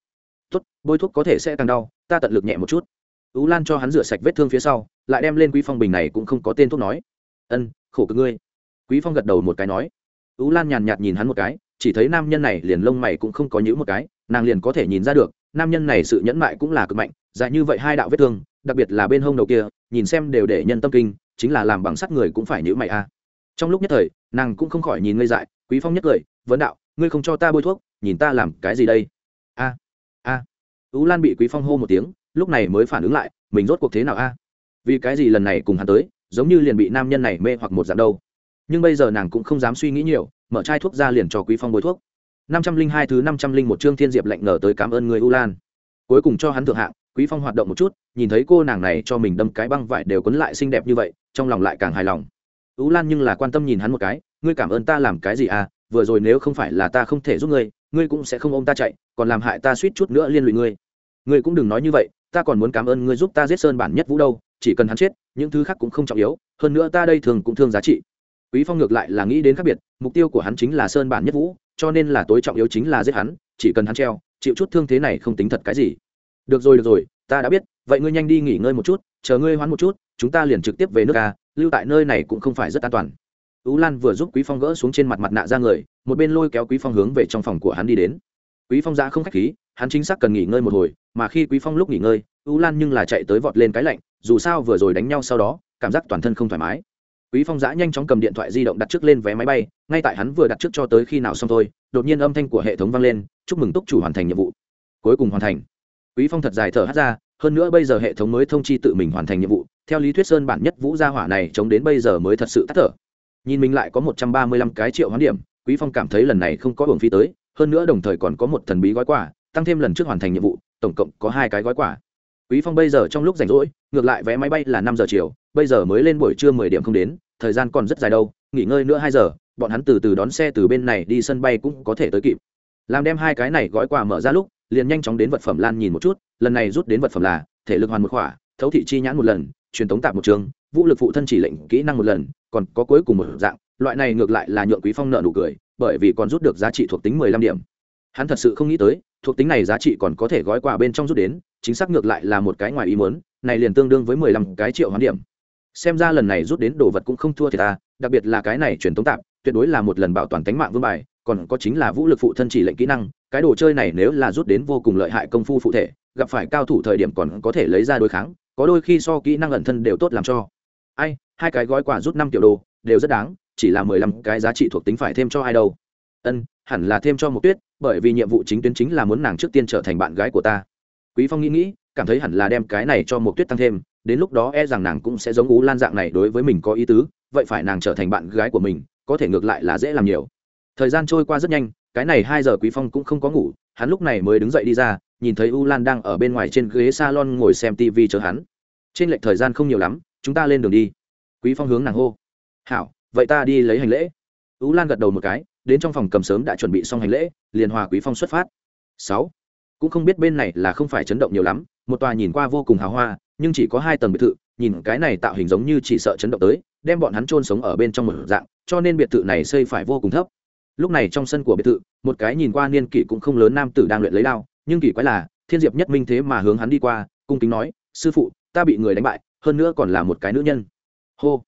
Tốt, bôi thuốc có thể sẽ càng đau, ta tận lực nhẹ một chút. U lan cho hắn rửa sạch vết thương phía sau, lại đem lên quý phong bình này cũng không có tên thuốc nói. Ân, khổ cực ngươi. Quý phong gật đầu một cái nói. U lan nhàn nhạt nhìn hắn một cái chỉ thấy nam nhân này liền lông mày cũng không có nhữ một cái, nàng liền có thể nhìn ra được, nam nhân này sự nhẫn mại cũng là cực mạnh, dài như vậy hai đạo vết thương, đặc biệt là bên hông đầu kia, nhìn xem đều để nhân tâm kinh, chính là làm bằng sắt người cũng phải nhữ mày a. Trong lúc nhất thời, nàng cũng không khỏi nhìn ngây dại, quý phong nhất cười vấn đạo, ngươi không cho ta bôi thuốc, nhìn ta làm cái gì đây? A a. Ú lan bị quý phong hô một tiếng, lúc này mới phản ứng lại, mình rốt cuộc thế nào a? Vì cái gì lần này cùng hắn tới, giống như liền bị nam nhân này mê hoặc một dạng đâu? Nhưng bây giờ nàng cũng không dám suy nghĩ nhiều, mở chai thuốc ra liền cho quý phong bôi thuốc. năm trăm linh hai thứ năm trăm linh một chương thiên diệp lạnh ngờ tới cảm ơn người u lan. Cuối cùng cho hắn thượng hạng, quý phong hoạt động một chút, nhìn thấy cô nàng này cho mình đâm cái băng vải đều quấn lại xinh đẹp như vậy, trong lòng lại càng hài lòng. U lan nhưng là quan tâm nhìn hắn một cái, ngươi cảm ơn ta làm cái gì à? Vừa rồi nếu không phải là ta không thể giúp ngươi ngươi cũng sẽ không ôm ta chạy, còn làm hại ta suýt chút nữa liên lụy ngươi. Ngươi cũng đừng nói như vậy, ta còn muốn cảm ơn ngươi giúp ta giết sơn bản nhất vũ đâu, chỉ cần hắn chết, những thứ khác cũng không trọng yếu, hơn nữa ta đây thường cũng thương giá trị quý phong ngược lại là nghĩ đến khác biệt, mục tiêu của hắn chính là sơn bản nhất vũ, cho nên là tối trọng yếu chính là giết hắn, chỉ cần hắn treo, chịu chút thương thế này không tính thật cái gì. Được rồi được rồi, ta đã biết, vậy ngươi nhanh đi nghỉ ngơi một chút, chờ ngươi hoán một chút, chúng ta liền trực tiếp về nước ca lưu tại nơi này cũng không phải rất an toàn. Ú lan vừa giúp quý phong gỡ xuống trên mặt mặt nạ ra người, một bên lôi kéo quý phong hướng về trong phòng của hắn đi đến. Quý phong ra không khách khí, hắn chính xác cần nghỉ ngơi một hồi, mà khi quý phong lúc nghỉ ngơi, ú lan nhưng là chạy tới vọt lên cái lạnh, dù sao vừa rồi đánh nhau sau đó, cảm giác toàn thân không thoải mái quý phong giã nhanh chóng cầm điện thoại di động đặt trước lên vé máy bay, ngay tại hắn vừa đặt trước cho tới khi nào xong thôi, đột nhiên âm thanh của hệ thống vang lên, chúc mừng túc chủ hoàn thành nhiệm vụ. Cuối cùng hoàn thành. Quý phong thật dài thở hát ra, hơn nữa bây giờ hệ thống mới thông chi tự mình hoàn thành nhiệm vụ, theo lý thuyết sơn bản nhất vũ gia hỏa này chống đến bây giờ mới thật sự tắt thở. Nhìn mình lại có một trăm ba mươi lăm cái triệu hoán điểm, quý phong cảm thấy lần này không có hưởng phí tới, hơn nữa đồng thời còn có một thần bí gói quà, tăng thêm lần trước hoàn thành nhiệm vụ, tổng cộng có hai cái gói quà. Quý phong bây giờ trong lúc rảnh rỗi, ngược lại vé máy bay là năm giờ chiều bây giờ mới lên buổi trưa mười điểm không đến, thời gian còn rất dài đâu, nghỉ ngơi nữa hai giờ, bọn hắn từ từ đón xe từ bên này đi sân bay cũng có thể tới kịp. Làm đem hai cái này gói quà mở ra lúc, liền nhanh chóng đến vật phẩm lan nhìn một chút, lần này rút đến vật phẩm là, thể lực hoàn một khỏa, thấu thị chi nhãn một lần, truyền tống tạp một trường, vũ lực phụ thân chỉ lệnh kỹ năng một lần, còn có cuối cùng một dạng, loại này ngược lại là nhượng quý phong nợ nụ cười, bởi vì còn rút được giá trị thuộc tính mười lăm điểm. Hắn thật sự không nghĩ tới, thuộc tính này giá trị còn có thể gói quà bên trong rút đến, chính xác ngược lại là một cái ngoài ý muốn, này liền tương đương với mười lăm cái triệu hoán điểm xem ra lần này rút đến đồ vật cũng không thua thì ta, đặc biệt là cái này truyền tống tạp, tuyệt đối là một lần bảo toàn tính mạng vương bài, còn có chính là vũ lực phụ thân chỉ lệnh kỹ năng, cái đồ chơi này nếu là rút đến vô cùng lợi hại công phu phụ thể, gặp phải cao thủ thời điểm còn có thể lấy ra đối kháng, có đôi khi so kỹ năng ẩn thân đều tốt làm cho. Ai, hai cái gói quà rút năm triệu đồ, đều rất đáng, chỉ là mười lăm cái giá trị thuộc tính phải thêm cho ai đâu. Ân, hẳn là thêm cho một tuyết, bởi vì nhiệm vụ chính tuyến chính là muốn nàng trước tiên trở thành bạn gái của ta. Quý phong nghĩ nghĩ, cảm thấy hẳn là đem cái này cho một tuyết tăng thêm đến lúc đó e rằng nàng cũng sẽ giống ú lan dạng này đối với mình có ý tứ, vậy phải nàng trở thành bạn gái của mình, có thể ngược lại là dễ làm nhiều. Thời gian trôi qua rất nhanh, cái này hai giờ quý phong cũng không có ngủ, hắn lúc này mới đứng dậy đi ra, nhìn thấy u lan đang ở bên ngoài trên ghế salon ngồi xem tv chờ hắn. Trên lệch thời gian không nhiều lắm, chúng ta lên đường đi. Quý phong hướng nàng hô. Hảo, vậy ta đi lấy hành lễ. U lan gật đầu một cái, đến trong phòng cầm sớm đã chuẩn bị xong hành lễ, liền hòa quý phong xuất phát. Sáu. Cũng không biết bên này là không phải chấn động nhiều lắm, một tòa nhìn qua vô cùng hào hoa nhưng chỉ có hai tầng biệt thự, nhìn cái này tạo hình giống như chỉ sợ chấn động tới, đem bọn hắn chôn sống ở bên trong một dạng, cho nên biệt thự này xây phải vô cùng thấp. Lúc này trong sân của biệt thự, một cái nhìn qua niên kỷ cũng không lớn nam tử đang luyện lấy đao, nhưng kỳ quái là, thiên diệp nhất minh thế mà hướng hắn đi qua, cung kính nói, sư phụ, ta bị người đánh bại, hơn nữa còn là một cái nữ nhân. Hô.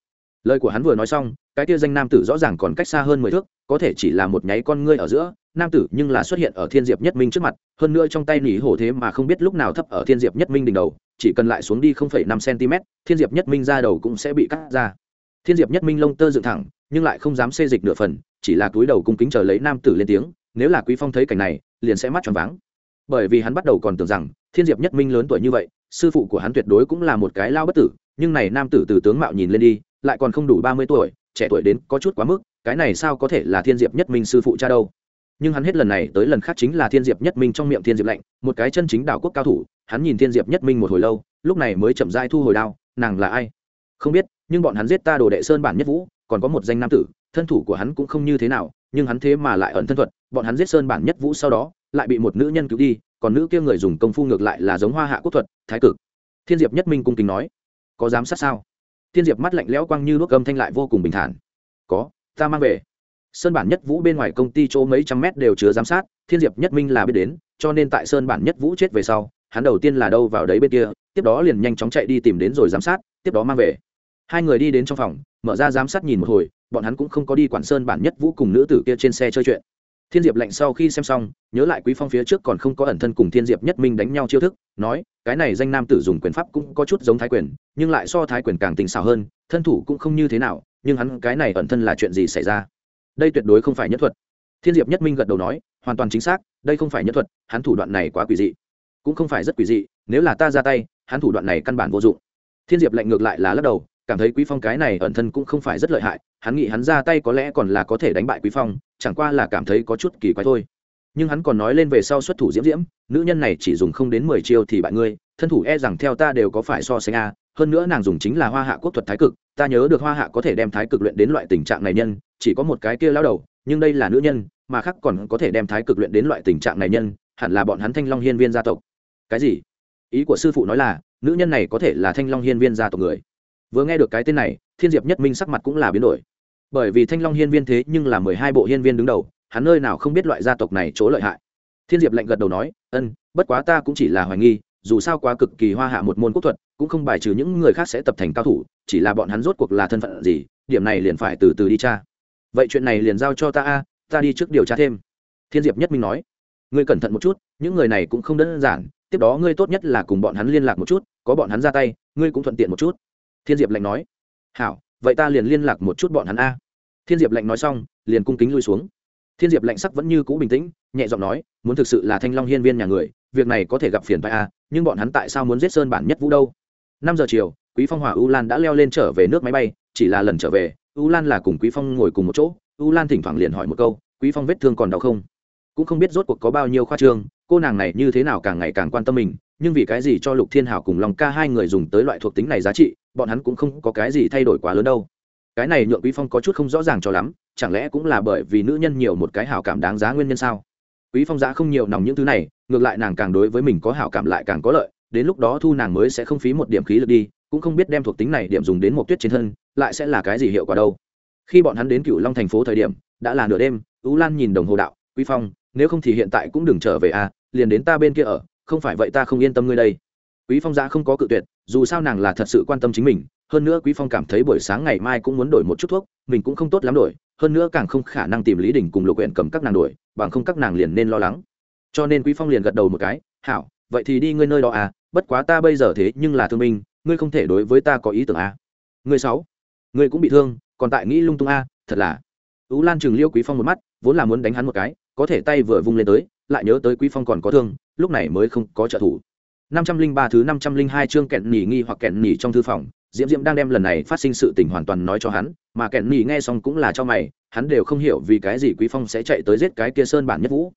Lời của hắn vừa nói xong, cái kia danh nam tử rõ ràng còn cách xa hơn mười thước, có thể chỉ là một nháy con ngươi ở giữa, nam tử nhưng là xuất hiện ở thiên diệp nhất minh trước mặt hơn nữa trong tay nỉ hổ thế mà không biết lúc nào thấp ở thiên diệp nhất minh đỉnh đầu, chỉ cần lại xuống đi không phẩy năm cm thiên diệp nhất minh ra đầu cũng sẽ bị cắt ra. Thiên diệp nhất minh lông tơ dựng thẳng, nhưng lại không dám xê dịch nửa phần, chỉ là túi đầu cung kính chờ lấy nam tử lên tiếng, nếu là quý phong thấy cảnh này, liền sẽ mắt tròn váng. Bởi vì hắn bắt đầu còn tưởng rằng, thiên diệp nhất minh lớn tuổi như vậy, sư phụ của hắn tuyệt đối cũng là một cái lao bất tử, nhưng này nam tử từ tướng mạo nhìn lên đi, lại còn không đủ ba mươi tuổi, trẻ tuổi đến có chút quá mức, cái này sao có thể là thiên diệp nhất minh sư phụ cha đâu? Nhưng hắn hết lần này tới lần khác chính là thiên diệp nhất minh trong miệng thiên diệp lạnh, một cái chân chính đạo quốc cao thủ, hắn nhìn thiên diệp nhất minh một hồi lâu, lúc này mới chậm dai thu hồi đao, nàng là ai? Không biết, nhưng bọn hắn giết ta đồ đệ sơn bản nhất vũ, còn có một danh nam tử, thân thủ của hắn cũng không như thế nào, nhưng hắn thế mà lại ẩn thân thuật, bọn hắn giết sơn bản nhất vũ sau đó, lại bị một nữ nhân cứu đi, còn nữ kia người dùng công phu ngược lại là giống hoa hạ quốc thuật, thái cực. Thiên diệp nhất minh cung kính nói, có dám sát sao? Thiên diệp mắt lạnh lẽo quăng như đuốc gâm thanh lại vô cùng bình thản. Có, ta mang về sơn bản nhất vũ bên ngoài công ty chỗ mấy trăm mét đều chứa giám sát, thiên diệp nhất minh là biết đến, cho nên tại sơn bản nhất vũ chết về sau, hắn đầu tiên là đâu vào đấy bên kia, tiếp đó liền nhanh chóng chạy đi tìm đến rồi giám sát, tiếp đó mang về. Hai người đi đến trong phòng, mở ra giám sát nhìn một hồi, bọn hắn cũng không có đi quản sơn bản nhất vũ cùng nữ tử kia trên xe chơi chuyện. Thiên diệp lạnh sau khi xem xong, nhớ lại quý phong phía trước còn không có ẩn thân cùng thiên diệp nhất minh đánh nhau chiêu thức, nói, cái này danh nam tử dùng quyền pháp cũng có chút giống thái quyền, nhưng lại so thái quyền càng tình xảo hơn, thân thủ cũng không như thế nào, nhưng hắn cái này ẩn thân là chuyện gì xảy ra? Đây tuyệt đối không phải nhất thuật. Thiên diệp nhất minh gật đầu nói, hoàn toàn chính xác, đây không phải nhất thuật, hắn thủ đoạn này quá quỷ dị. Cũng không phải rất quỷ dị, nếu là ta ra tay, hắn thủ đoạn này căn bản vô dụng. Thiên diệp lạnh ngược lại là lắc đầu, cảm thấy quý phong cái này ẩn thân cũng không phải rất lợi hại, hắn nghĩ hắn ra tay có lẽ còn là có thể đánh bại quý phong, chẳng qua là cảm thấy có chút kỳ quái thôi. Nhưng hắn còn nói lên về sau xuất thủ diễm diễm, nữ nhân này chỉ dùng không đến mười chiêu thì bại ngươi, thân thủ e rằng theo ta đều có phải so sánh a, hơn nữa nàng dùng chính là hoa hạ quốc thuật thái cực ta nhớ được hoa hạ có thể đem thái cực luyện đến loại tình trạng này nhân, chỉ có một cái kia lao đầu, nhưng đây là nữ nhân, mà khác còn có thể đem thái cực luyện đến loại tình trạng này nhân, hẳn là bọn hắn thanh long hiên viên gia tộc. Cái gì? Ý của sư phụ nói là, nữ nhân này có thể là thanh long hiên viên gia tộc người. Vừa nghe được cái tên này, thiên diệp nhất minh sắc mặt cũng là biến đổi. Bởi vì thanh long hiên viên thế nhưng là mười hai bộ hiên viên đứng đầu, hắn nơi nào không biết loại gia tộc này chỗ lợi hại. Thiên diệp lạnh gật đầu nói, ân, bất quá ta cũng chỉ là hoài nghi dù sao quá cực kỳ hoa hạ một môn quốc thuật, cũng không bài trừ những người khác sẽ tập thành cao thủ, chỉ là bọn hắn rốt cuộc là thân phận gì, điểm này liền phải từ từ đi tra. Vậy chuyện này liền giao cho ta a, ta đi trước điều tra thêm. Thiên diệp nhất minh nói. Ngươi cẩn thận một chút, những người này cũng không đơn giản, tiếp đó ngươi tốt nhất là cùng bọn hắn liên lạc một chút, có bọn hắn ra tay, ngươi cũng thuận tiện một chút. Thiên diệp lệnh nói. Hảo, vậy ta liền liên lạc một chút bọn hắn a. Thiên diệp lệnh nói xong, liền cung kính lui xuống. Thiên diệp lệnh sắc vẫn như cũ bình tĩnh, nhẹ giọng nói, muốn thực sự là thanh long hiên viên nhà người việc này có thể gặp phiền vai a à, nhưng bọn hắn tại sao muốn giết sơn bản nhất vũ đâu? Năm giờ chiều, quý phong hòa u lan đã leo lên trở về nước máy bay, chỉ là lần trở về, u lan là cùng quý phong ngồi cùng một chỗ. U lan thỉnh thoảng liền hỏi một câu, quý phong vết thương còn đau không? Cũng không biết rốt cuộc có bao nhiêu khoa trương, cô nàng này như thế nào càng ngày càng quan tâm mình, nhưng vì cái gì cho lục thiên hảo cùng lòng ca hai người dùng tới loại thuộc tính này giá trị, bọn hắn cũng không có cái gì thay đổi quá lớn đâu. Cái này nhượng quý phong có chút không rõ ràng cho lắm, chẳng lẽ cũng là bởi vì nữ nhân nhiều một cái hảo cảm đáng giá nguyên nhân sao? Quý phong giã không nhiều nòng những thứ này, ngược lại nàng càng đối với mình có hảo cảm lại càng có lợi, đến lúc đó thu nàng mới sẽ không phí một điểm khí lực đi, cũng không biết đem thuộc tính này điểm dùng đến một tuyết trên thân, lại sẽ là cái gì hiệu quả đâu. Khi bọn hắn đến Cửu long thành phố thời điểm, đã là nửa đêm, tú lan nhìn đồng hồ đạo, quý phong, nếu không thì hiện tại cũng đừng trở về à liền đến ta bên kia ở, không phải vậy ta không yên tâm ngươi đây. Quý phong giã không có cự tuyệt, dù sao nàng là thật sự quan tâm chính mình, hơn nữa quý phong cảm thấy buổi sáng ngày mai cũng muốn đổi một chút thuốc, mình cũng không tốt lắm đổi, hơn nữa càng không khả năng tìm lý đình cùng lục huyện cầm các nàng đổi bằng không các nàng liền nên lo lắng. Cho nên quý phong liền gật đầu một cái, hảo, vậy thì đi ngươi nơi đó à bất quá ta bây giờ thế nhưng là thương minh ngươi không thể đối với ta có ý tưởng à. Ngươi sáu, ngươi cũng bị thương, còn tại nghĩ lung tung à thật là. Tú lan chừng liêu quý phong một mắt, vốn là muốn đánh hắn một cái, có thể tay vừa vung lên tới, lại nhớ tới quý phong còn có thương, lúc này mới không có trợ thủ. Năm trăm linh ba thứ năm trăm linh hai chương kẹn nhỉ nghi hoặc kẹn nhỉ trong thư phòng diễm diễm đang đem lần này phát sinh sự tình hoàn toàn nói cho hắn, mà kẹn nhỉ nghe xong cũng là cho mày, hắn đều không hiểu vì cái gì quý phong sẽ chạy tới giết cái kia sơn bản nhất vũ.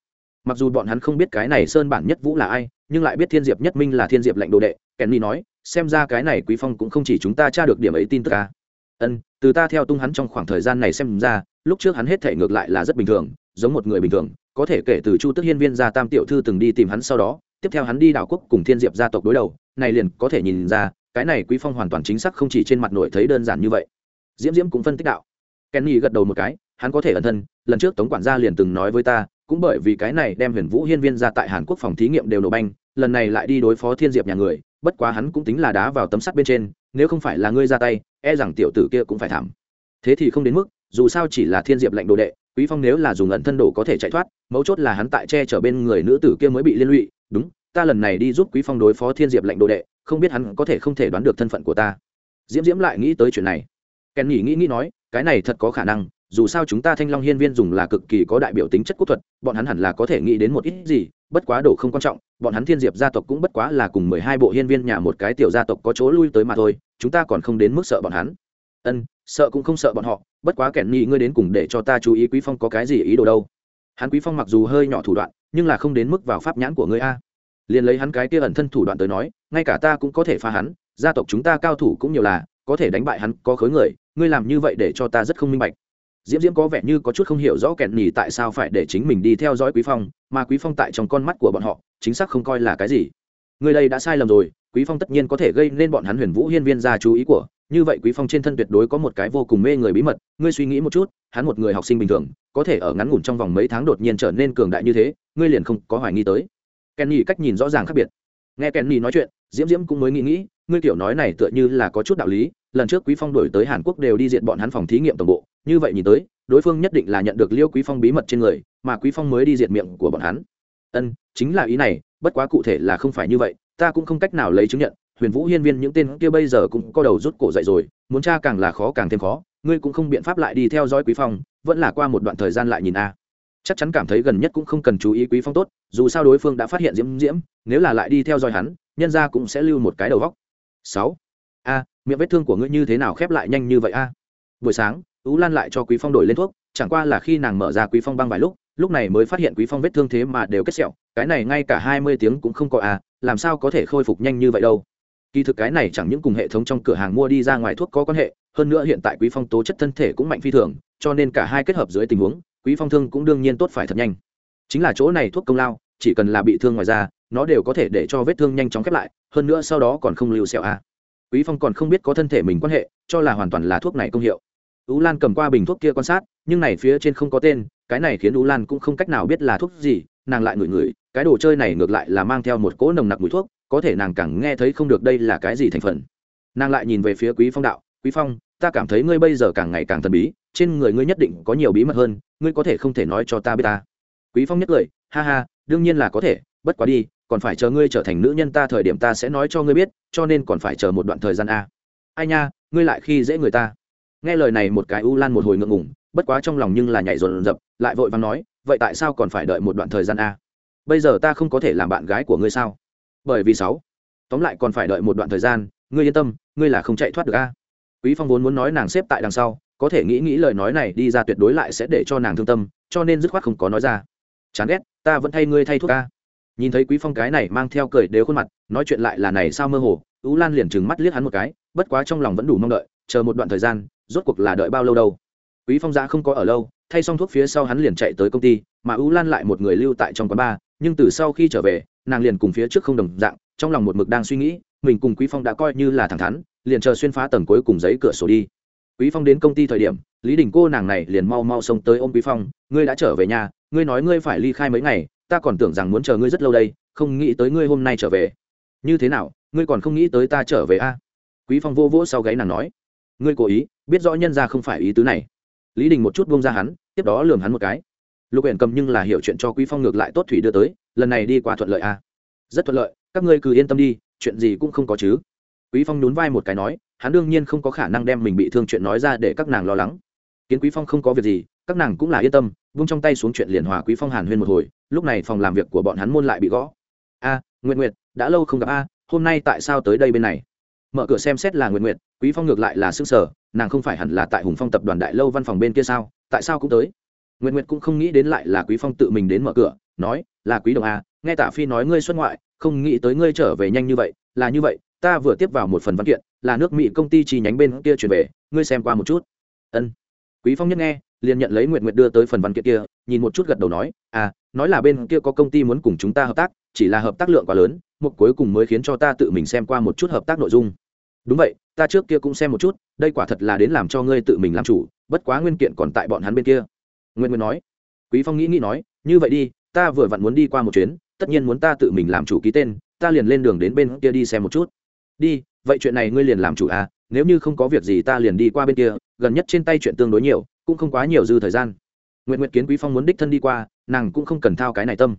Mặc dù bọn hắn không biết cái này sơn bản nhất vũ là ai, nhưng lại biết thiên diệp nhất minh là thiên diệp lệnh đồ đệ kẹn nhỉ nói, xem ra cái này quý phong cũng không chỉ chúng ta tra được điểm ấy tin tức ca ân, từ ta theo tung hắn trong khoảng thời gian này xem ra, lúc trước hắn hết thể ngược lại là rất bình thường, giống một người bình thường, có thể kể từ chu tức hiên viên gia tam tiểu thư từng đi tìm hắn sau đó, tiếp theo hắn đi đảo quốc cùng thiên diệp gia tộc đối đầu, này liền có thể nhìn ra cái này quý phong hoàn toàn chính xác không chỉ trên mặt nội thấy đơn giản như vậy. Diễm diễm cũng phân tích đạo. Kenny gật đầu một cái, hắn có thể ẩn thân, lần trước tống quản gia liền từng nói với ta, cũng bởi vì cái này đem huyền vũ hiên viên ra tại hàn quốc phòng thí nghiệm đều nổ banh, lần này lại đi đối phó thiên diệp nhà người, bất quá hắn cũng tính là đá vào tấm sắt bên trên, nếu không phải là ngươi ra tay e rằng tiểu tử kia cũng phải thảm. Thế thì không đến mức, dù sao chỉ là thiên diệp lệnh đồ đệ, quý phong nếu là dùng ẩn thân đồ có thể chạy thoát, mấu chốt là hắn tại che chở bên người nữ tử kia mới bị liên lụy. Đúng, ta lần này đi giúp quý phong đối phó thiên diệp lệnh đồ đệ không biết hắn có thể không thể đoán được thân phận của ta. Diễm diễm lại nghĩ tới chuyện này. Kèn nhỉ nghĩ nghĩ nói, cái này thật có khả năng, dù sao chúng ta thanh long hiên viên dùng là cực kỳ có đại biểu tính chất quốc thuật, bọn hắn hẳn là có thể nghĩ đến một ít gì, bất quá đồ không quan trọng, bọn hắn thiên diệp gia tộc cũng bất quá là cùng mười hai bộ hiên viên nhà một cái tiểu gia tộc có chỗ lui tới mà thôi, chúng ta còn không đến mức sợ bọn hắn. Ân, sợ cũng không sợ bọn họ, bất quá kẻn nhị ngươi đến cùng để cho ta chú ý quý phong có cái gì ý đồ đâu. Hắn quý phong mặc dù hơi nhỏ thủ đoạn, nhưng là không đến mức vào pháp nhãn của ngươi a liền lấy hắn cái kia ẩn thân thủ đoạn tới nói, ngay cả ta cũng có thể phá hắn, gia tộc chúng ta cao thủ cũng nhiều là, có thể đánh bại hắn, có khối người, ngươi làm như vậy để cho ta rất không minh bạch. Diễm diễm có vẻ như có chút không hiểu rõ kẹn nhì tại sao phải để chính mình đi theo dõi quý phong, mà quý phong tại trong con mắt của bọn họ, chính xác không coi là cái gì. Người đây đã sai lầm rồi, quý phong tất nhiên có thể gây nên bọn hắn huyền vũ hiên viên ra chú ý của, như vậy quý phong trên thân tuyệt đối có một cái vô cùng mê người bí mật, ngươi suy nghĩ một chút, hắn một người học sinh bình thường, có thể ở ngắn ngủn trong vòng mấy tháng đột nhiên trở nên cường đại như thế, ngươi liền không có hoài nghi tới kenny cách nhìn rõ ràng khác biệt. Nghe kenny nói chuyện, diễm diễm cũng mới nghĩ nghĩ, ngươi tiểu nói này tựa như là có chút đạo lý, lần trước quý phong đổi tới hàn quốc đều đi diện bọn hắn phòng thí nghiệm tổng bộ, như vậy nhìn tới, đối phương nhất định là nhận được liêu quý phong bí mật trên người, mà quý phong mới đi diệt miệng của bọn hắn. Ân, chính là ý này, bất quá cụ thể là không phải như vậy, ta cũng không cách nào lấy chứng nhận, huyền vũ hiên viên những tên kia bây giờ cũng có đầu rút cổ dậy rồi, muốn tra càng là khó càng thêm khó, ngươi cũng không biện pháp lại đi theo dõi quý phong, vẫn là qua một đoạn thời gian lại nhìn a chắc chắn cảm thấy gần nhất cũng không cần chú ý quý phong tốt, dù sao đối phương đã phát hiện diễm diễm, nếu là lại đi theo dõi hắn, nhân ra cũng sẽ lưu một cái đầu vóc sáu, a, miệng vết thương của ngươi như thế nào khép lại nhanh như vậy a? Buổi sáng, tú lan lại cho quý phong đổi lên thuốc, chẳng qua là khi nàng mở ra quý phong băng vài lúc lúc này mới phát hiện quý phong vết thương thế mà đều kết sẹo, cái này ngay cả hai mươi tiếng cũng không có à làm sao có thể khôi phục nhanh như vậy đâu? Kỳ thực cái này chẳng những cùng hệ thống trong cửa hàng mua đi ra ngoài thuốc có quan hệ, hơn nữa hiện tại quý phong tố chất thân thể cũng mạnh phi thường, cho nên cả hai kết hợp dưới tình huống quý phong thương cũng đương nhiên tốt phải thật nhanh. Chính là chỗ này thuốc công lao, chỉ cần là bị thương ngoài ra nó đều có thể để cho vết thương nhanh chóng khép lại, hơn nữa sau đó còn không lưu sẹo à. Quý phong còn không biết có thân thể mình quan hệ, cho là hoàn toàn là thuốc này công hiệu. Ú lan cầm qua bình thuốc kia quan sát, nhưng này phía trên không có tên, cái này khiến ú lan cũng không cách nào biết là thuốc gì, nàng lại ngửi ngửi, cái đồ chơi này ngược lại là mang theo một cỗ nồng nặc mùi thuốc, có thể nàng càng nghe thấy không được đây là cái gì thành phần. Nàng lại nhìn về phía quý phong đạo, quý phong ta cảm thấy ngươi bây giờ càng ngày càng thần bí trên người ngươi nhất định có nhiều bí mật hơn ngươi có thể không thể nói cho ta biết ta. Quý phong nhất cười, ha ha đương nhiên là có thể bất quá đi còn phải chờ ngươi trở thành nữ nhân ta thời điểm ta sẽ nói cho ngươi biết cho nên còn phải chờ một đoạn thời gian a. Ai nha ngươi lại khi dễ người ta. Nghe lời này một cái u lan một hồi ngượng ngùng bất quá trong lòng nhưng là nhảy rộn rập lại vội vàng nói vậy tại sao còn phải đợi một đoạn thời gian a? Bây giờ ta không có thể làm bạn gái của ngươi sao? Bởi vì sáu tóm lại còn phải đợi một đoạn thời gian ngươi yên tâm ngươi là không chạy thoát được a quý phong vốn muốn nói nàng xếp tại đằng sau, có thể nghĩ nghĩ lời nói này đi ra tuyệt đối lại sẽ để cho nàng thương tâm, cho nên dứt khoát không có nói ra. Chán ghét, ta vẫn thay ngươi thay thuốc a nhìn thấy quý phong cái này mang theo cười đều khuôn mặt, nói chuyện lại là này sao mơ hồ ú lan liền trừng mắt liếc hắn một cái, bất quá trong lòng vẫn đủ mong đợi, chờ một đoạn thời gian, rốt cuộc là đợi bao lâu đâu. Quý phong ra không có ở lâu, thay xong thuốc phía sau hắn liền chạy tới công ty, mà ú lan lại một người lưu tại trong quán bar, nhưng từ sau khi trở về, nàng liền cùng phía trước không đồng dạng, trong lòng một mực đang suy nghĩ, mình cùng quý phong đã coi như là thẳng thắn liền chờ xuyên phá tầng cuối cùng giấy cửa sổ đi. Quý phong đến công ty thời điểm, lý đình cô nàng này liền mau mau xông tới ôm quý phong, ngươi đã trở về nhà, ngươi nói ngươi phải ly khai mấy ngày, ta còn tưởng rằng muốn chờ ngươi rất lâu đây, không nghĩ tới ngươi hôm nay trở về. Như thế nào, ngươi còn không nghĩ tới ta trở về a? À? quý phong vô vỗ sau gáy nàng nói. Ngươi cố ý, biết rõ nhân ra không phải ý tứ này. Lý đình một chút buông ra hắn, tiếp đó lườm hắn một cái. Lục huyện cầm nhưng là hiểu chuyện cho quý phong ngược lại tốt thủy đưa tới, lần này đi qua thuận lợi à. rất thuận lợi, các ngươi cứ yên tâm đi, chuyện gì cũng không có chứ quý phong nhún vai một cái nói hắn đương nhiên không có khả năng đem mình bị thương chuyện nói ra để các nàng lo lắng. Kiến quý phong không có việc gì các nàng cũng là yên tâm vung trong tay xuống chuyện liền hòa quý phong hàn huyên một hồi lúc này phòng làm việc của bọn hắn môn lại bị gõ. A à, nguyện nguyệt đã lâu không gặp a hôm nay tại sao tới đây bên này? Mở cửa xem xét là nguyện nguyệt quý phong ngược lại là xương sở nàng không phải hẳn là tại hùng phong tập đoàn đại lâu văn phòng bên kia sao tại sao cũng tới? Nguyện nguyệt cũng không nghĩ đến lại là quý phong tự mình đến mở cửa nói là quý đồng a nghe Tả phi nói ngươi xuất ngoại không nghĩ tới ngươi trở về nhanh như vậy là như vậy ta vừa tiếp vào một phần văn kiện, là nước mỹ công ty chi nhánh bên kia chuyển về, ngươi xem qua một chút. Ân. Quý phong nhất nghe, liền nhận lấy nguyện nguyện đưa tới phần văn kiện kia, nhìn một chút gật đầu nói à nói là bên kia có công ty muốn cùng chúng ta hợp tác, chỉ là hợp tác lượng quá lớn, một cuối cùng mới khiến cho ta tự mình xem qua một chút hợp tác nội dung. Đúng vậy, ta trước kia cũng xem một chút, đây quả thật là đến làm cho ngươi tự mình làm chủ, bất quá nguyên kiện còn tại bọn hắn bên kia. Nguyên nguyên nói. Quý phong nghĩ nghĩ nói, như vậy đi, ta vừa vặn muốn đi qua một chuyến, tất nhiên muốn ta tự mình làm chủ ký tên, ta liền lên đường đến bên kia đi xem một chút đi vậy chuyện này ngươi liền làm chủ à nếu như không có việc gì ta liền đi qua bên kia gần nhất trên tay chuyện tương đối nhiều cũng không quá nhiều dư thời gian. Nguyện nguyện kiến quý phong muốn đích thân đi qua nàng cũng không cần thao cái này tâm.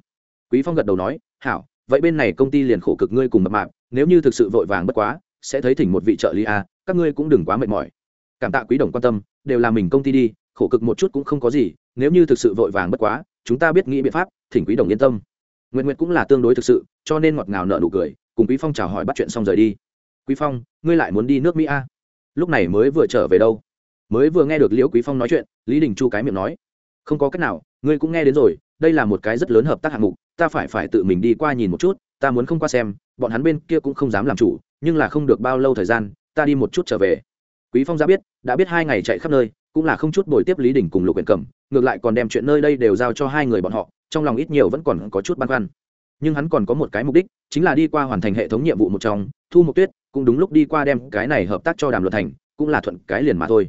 Quý phong gật đầu nói hảo vậy bên này công ty liền khổ cực ngươi cùng mập mạp nếu như thực sự vội vàng bất quá sẽ thấy thỉnh một vị trợ lý a à, các ngươi cũng đừng quá mệt mỏi. Cảm tạ quý đồng quan tâm đều là mình công ty đi khổ cực một chút cũng không có gì nếu như thực sự vội vàng bất quá chúng ta biết nghĩ biện pháp thỉnh quý đồng yên tâm. Nguyện nguyện cũng là tương đối thực sự cho nên ngọt ngào nợ nụ cười cùng quý phong chào hỏi bắt chuyện xong rời đi quý phong, ngươi lại muốn đi nước mỹ a à? lúc này mới vừa trở về đâu? Mới vừa nghe được liễu quý phong nói chuyện, lý đình chu cái miệng nói, không có cách nào, ngươi cũng nghe đến rồi, đây là một cái rất lớn hợp tác hạng mục, ta phải phải tự mình đi qua nhìn một chút, ta muốn không qua xem, bọn hắn bên kia cũng không dám làm chủ, nhưng là không được bao lâu thời gian, ta đi một chút trở về. Quý phong ra biết, đã biết hai ngày chạy khắp nơi, cũng là không chút bồi tiếp lý đình cùng lục huyện cẩm, ngược lại còn đem chuyện nơi đây đều giao cho hai người bọn họ, trong lòng ít nhiều vẫn còn có chút băn khoăn nhưng hắn còn có một cái mục đích, chính là đi qua hoàn thành hệ thống nhiệm vụ một trong, thu một tuyết, cũng đúng lúc đi qua đem cái này hợp tác cho đàm luật thành, cũng là thuận cái liền mà thôi.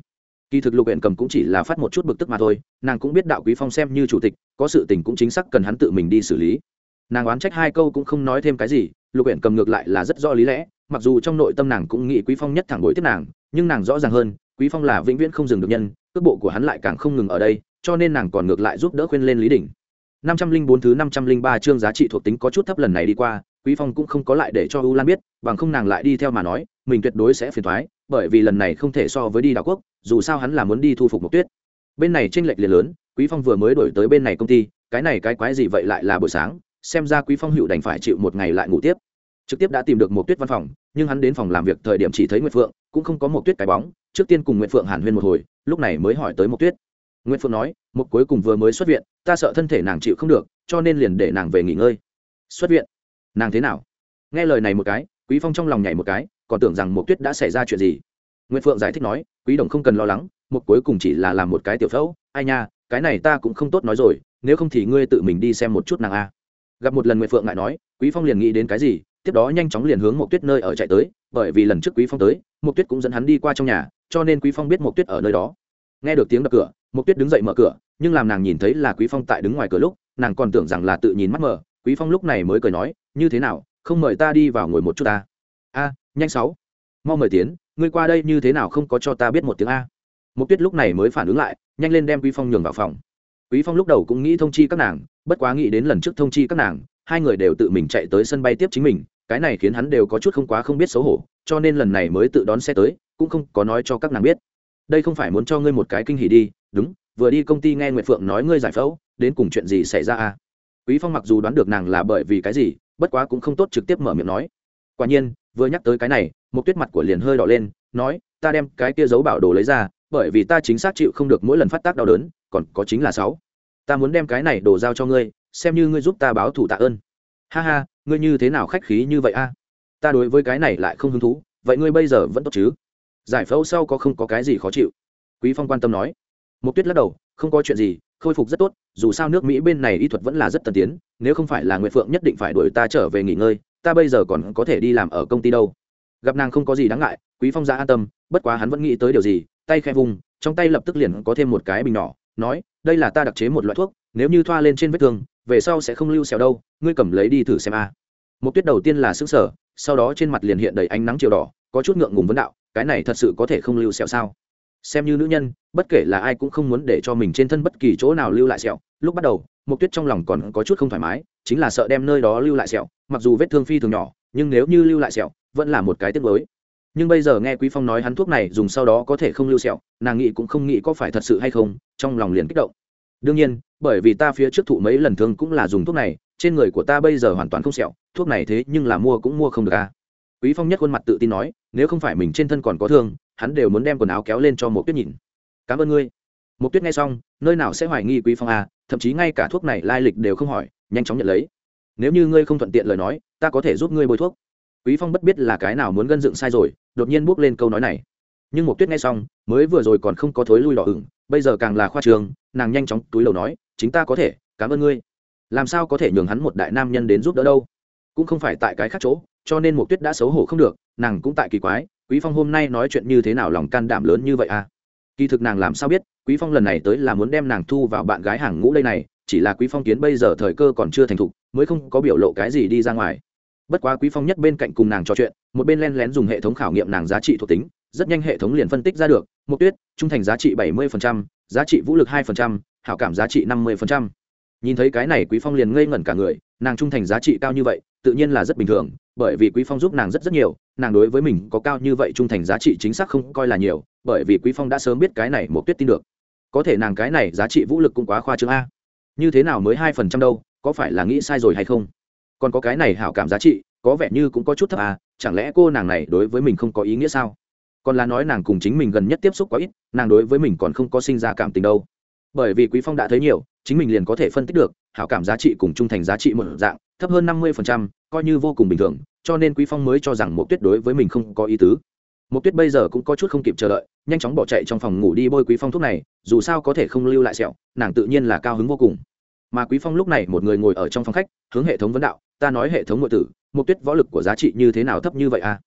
Kỳ thực lục huyện cầm cũng chỉ là phát một chút bực tức mà thôi, nàng cũng biết đạo quý phong xem như chủ tịch, có sự tình cũng chính xác cần hắn tự mình đi xử lý. Nàng oán trách hai câu cũng không nói thêm cái gì, lục huyện cầm ngược lại là rất do lý lẽ, mặc dù trong nội tâm nàng cũng nghĩ quý phong nhất thẳng bối tiếp nàng, nhưng nàng rõ ràng hơn, quý phong là vĩnh viễn không dừng được nhân, cước bộ của hắn lại càng không ngừng ở đây, cho nên nàng còn ngược lại giúp đỡ khuyên lên lý đỉnh năm trăm linh bốn thứ năm trăm linh ba chương giá trị thuộc tính có chút thấp lần này đi qua, quý phong cũng không có lại để cho u lan biết, bằng không nàng lại đi theo mà nói, mình tuyệt đối sẽ phiền thoái bởi vì lần này không thể so với đi đảo quốc, dù sao hắn là muốn đi thu phục Mộc tuyết. Bên này chênh lệch liền lớn, quý phong vừa mới đổi tới bên này công ty, cái này cái quái gì vậy lại là buổi sáng, xem ra quý phong hữu đành phải chịu một ngày lại ngủ tiếp. Trực tiếp đã tìm được Mộc tuyết văn phòng, nhưng hắn đến phòng làm việc thời điểm chỉ thấy nguyệt phượng, cũng không có Mộc tuyết cái bóng, trước tiên cùng nguyệt phượng hàn huyên một hồi, lúc này mới hỏi tới Mộc tuyết. Nguyệt phượng nói một cuối cùng vừa mới xuất viện, ta sợ thân thể nàng chịu không được, cho nên liền để nàng về nghỉ ngơi. Xuất viện? Nàng thế nào? Nghe lời này một cái, quý phong trong lòng nhảy một cái, còn tưởng rằng một tuyết đã xảy ra chuyện gì. Nguyễn phượng giải thích nói, quý đồng không cần lo lắng một cuối cùng chỉ là làm một cái tiểu phẫu, ai nha, cái này ta cũng không tốt nói rồi, nếu không thì ngươi tự mình đi xem một chút nàng a. Gặp một lần nguyễn phượng ngại nói, quý phong liền nghĩ đến cái gì, tiếp đó nhanh chóng liền hướng một tuyết nơi ở chạy tới, bởi vì lần trước quý phong tới một tuyết cũng dẫn hắn đi qua trong nhà, cho nên quý phong biết một tuyết ở nơi đó. Nghe được tiếng đập cửa một tuyết đứng dậy mở cửa nhưng làm nàng nhìn thấy là quý phong tại đứng ngoài cửa lúc, nàng còn tưởng rằng là tự nhìn mắt mở. Quý phong lúc này mới cười nói, như thế nào, không mời ta đi vào ngồi một chút ta? A, nhanh sáu, mau mời tiến, ngươi qua đây như thế nào không có cho ta biết một tiếng a? Một tuyết lúc này mới phản ứng lại, nhanh lên đem quý phong nhường vào phòng. Quý phong lúc đầu cũng nghĩ thông chi các nàng, bất quá nghĩ đến lần trước thông chi các nàng, hai người đều tự mình chạy tới sân bay tiếp chính mình, cái này khiến hắn đều có chút không quá không biết xấu hổ, cho nên lần này mới tự đón xe tới, cũng không có nói cho các nàng biết. Đây không phải muốn cho ngươi một cái kinh hỉ đi, đúng vừa đi công ty nghe nguyệt phượng nói ngươi giải phẫu, đến cùng chuyện gì xảy ra à? Quý phong mặc dù đoán được nàng là bởi vì cái gì, bất quá cũng không tốt trực tiếp mở miệng nói. Quả nhiên, vừa nhắc tới cái này, một tuyết mặt của liền hơi đỏ lên, nói, ta đem cái kia giấu bảo đồ lấy ra, bởi vì ta chính xác chịu không được mỗi lần phát tác đau đớn, còn có chính là sáu. Ta muốn đem cái này đồ giao cho ngươi, xem như ngươi giúp ta báo thủ tạ ơn. Ha ha, ngươi như thế nào khách khí như vậy a? Ta đối với cái này lại không hứng thú, vậy ngươi bây giờ vẫn tốt chứ? Giải phẫu sau có không có cái gì khó chịu? Quý phong quan tâm nói. Mục tuyết lắc đầu, không có chuyện gì, khôi phục rất tốt, dù sao nước mỹ bên này y thuật vẫn là rất tân tiến, nếu không phải là nguyệt phượng nhất định phải đuổi ta trở về nghỉ ngơi, ta bây giờ còn có thể đi làm ở công ty đâu. Gặp nàng không có gì đáng ngại, quý phong ra an tâm, bất quá hắn vẫn nghĩ tới điều gì, tay khẽ vùng, trong tay lập tức liền có thêm một cái bình nhỏ, nói, đây là ta đặc chế một loại thuốc, nếu như thoa lên trên vết thương, về sau sẽ không lưu sẹo đâu, ngươi cầm lấy đi thử xem a. Mục tuyết đầu tiên là sửng sở sau đó trên mặt liền hiện đầy ánh nắng chiều đỏ, có chút ngượng ngùng vấn đạo, cái này thật sự có thể không lưu sẹo sao? Xem như nữ nhân, bất kể là ai cũng không muốn để cho mình trên thân bất kỳ chỗ nào lưu lại sẹo. Lúc bắt đầu mục tuyết trong lòng còn có chút không thoải mái, chính là sợ đem nơi đó lưu lại sẹo. Mặc dù vết thương phi thường nhỏ, nhưng nếu như lưu lại sẹo, vẫn là một cái tiếc mới nhưng bây giờ nghe quý phong nói hắn thuốc này dùng sau đó có thể không lưu sẹo, nàng nghĩ cũng không nghĩ có phải thật sự hay không, trong lòng liền kích động. Đương nhiên, bởi vì ta phía trước thụ mấy lần thương cũng là dùng thuốc này, trên người của ta bây giờ hoàn toàn không sẹo, thuốc này thế nhưng là mua cũng mua không được à. Quý phong nhất khuôn mặt tự tin nói, nếu không phải mình trên thân còn có thương hắn đều muốn đem quần áo kéo lên cho một tuyết nhìn. Cảm ơn ngươi. Một tuyết nghe xong, nơi nào sẽ hoài nghi quý phong à thậm chí ngay cả thuốc này lai lịch đều không hỏi, nhanh chóng nhận lấy. Nếu như ngươi không thuận tiện lời nói, ta có thể giúp ngươi bôi thuốc. Quý phong bất biết là cái nào muốn gân dựng sai rồi, đột nhiên bước lên câu nói này. Nhưng một tuyết nghe xong, mới vừa rồi còn không có thối lui đỏ ửng, bây giờ càng là khoa trường, nàng nhanh chóng túi lầu nói, chính ta có thể, cảm ơn ngươi. Làm sao có thể nhường hắn một đại nam nhân đến giúp đỡ đâu? Cũng không phải tại cái khác chỗ, cho nên một tuyết đã xấu hổ không được, nàng cũng tại kỳ quái quý phong hôm nay nói chuyện như thế nào lòng can đảm lớn như vậy à kỳ thực nàng làm sao biết quý phong lần này tới là muốn đem nàng thu vào bạn gái hàng ngũ đây này chỉ là quý phong kiến bây giờ thời cơ còn chưa thành thục mới không có biểu lộ cái gì đi ra ngoài bất quá quý phong nhất bên cạnh cùng nàng trò chuyện một bên len lén dùng hệ thống khảo nghiệm nàng giá trị thuộc tính rất nhanh hệ thống liền phân tích ra được mục tuyết trung thành giá trị 70%, giá trị vũ lực 2%, hảo cảm giá trị 50%. nhìn thấy cái này quý phong liền ngây ngẩn cả người nàng trung thành giá trị cao như vậy, tự nhiên là rất bình thường, bởi vì quý phong giúp nàng rất rất nhiều, nàng đối với mình có cao như vậy trung thành giá trị chính xác không coi là nhiều, bởi vì quý phong đã sớm biết cái này một tuyết tin được. Có thể nàng cái này giá trị vũ lực cũng quá khoa trương a. Như thế nào mới hai phần trăm đâu, có phải là nghĩ sai rồi hay không? Còn có cái này hảo cảm giá trị, có vẻ như cũng có chút thấp à chẳng lẽ cô nàng này đối với mình không có ý nghĩa sao? Còn là nói nàng cùng chính mình gần nhất tiếp xúc quá ít, nàng đối với mình còn không có sinh ra cảm tình đâu bởi vì quý phong đã thấy nhiều, chính mình liền có thể phân tích được, hảo cảm giá trị cùng trung thành giá trị một dạng, thấp hơn năm mươi coi như vô cùng bình thường, cho nên quý phong mới cho rằng một tuyết đối với mình không có ý tứ. Một tuyết bây giờ cũng có chút không kịp chờ đợi, nhanh chóng bỏ chạy trong phòng ngủ đi bôi quý phong thuốc này, dù sao có thể không lưu lại sẹo, nàng tự nhiên là cao hứng vô cùng. Mà quý phong lúc này một người ngồi ở trong phòng khách, hướng hệ thống vấn đạo, ta nói hệ thống ngụy tử một tuyết võ lực của giá trị như thế nào thấp như vậy à?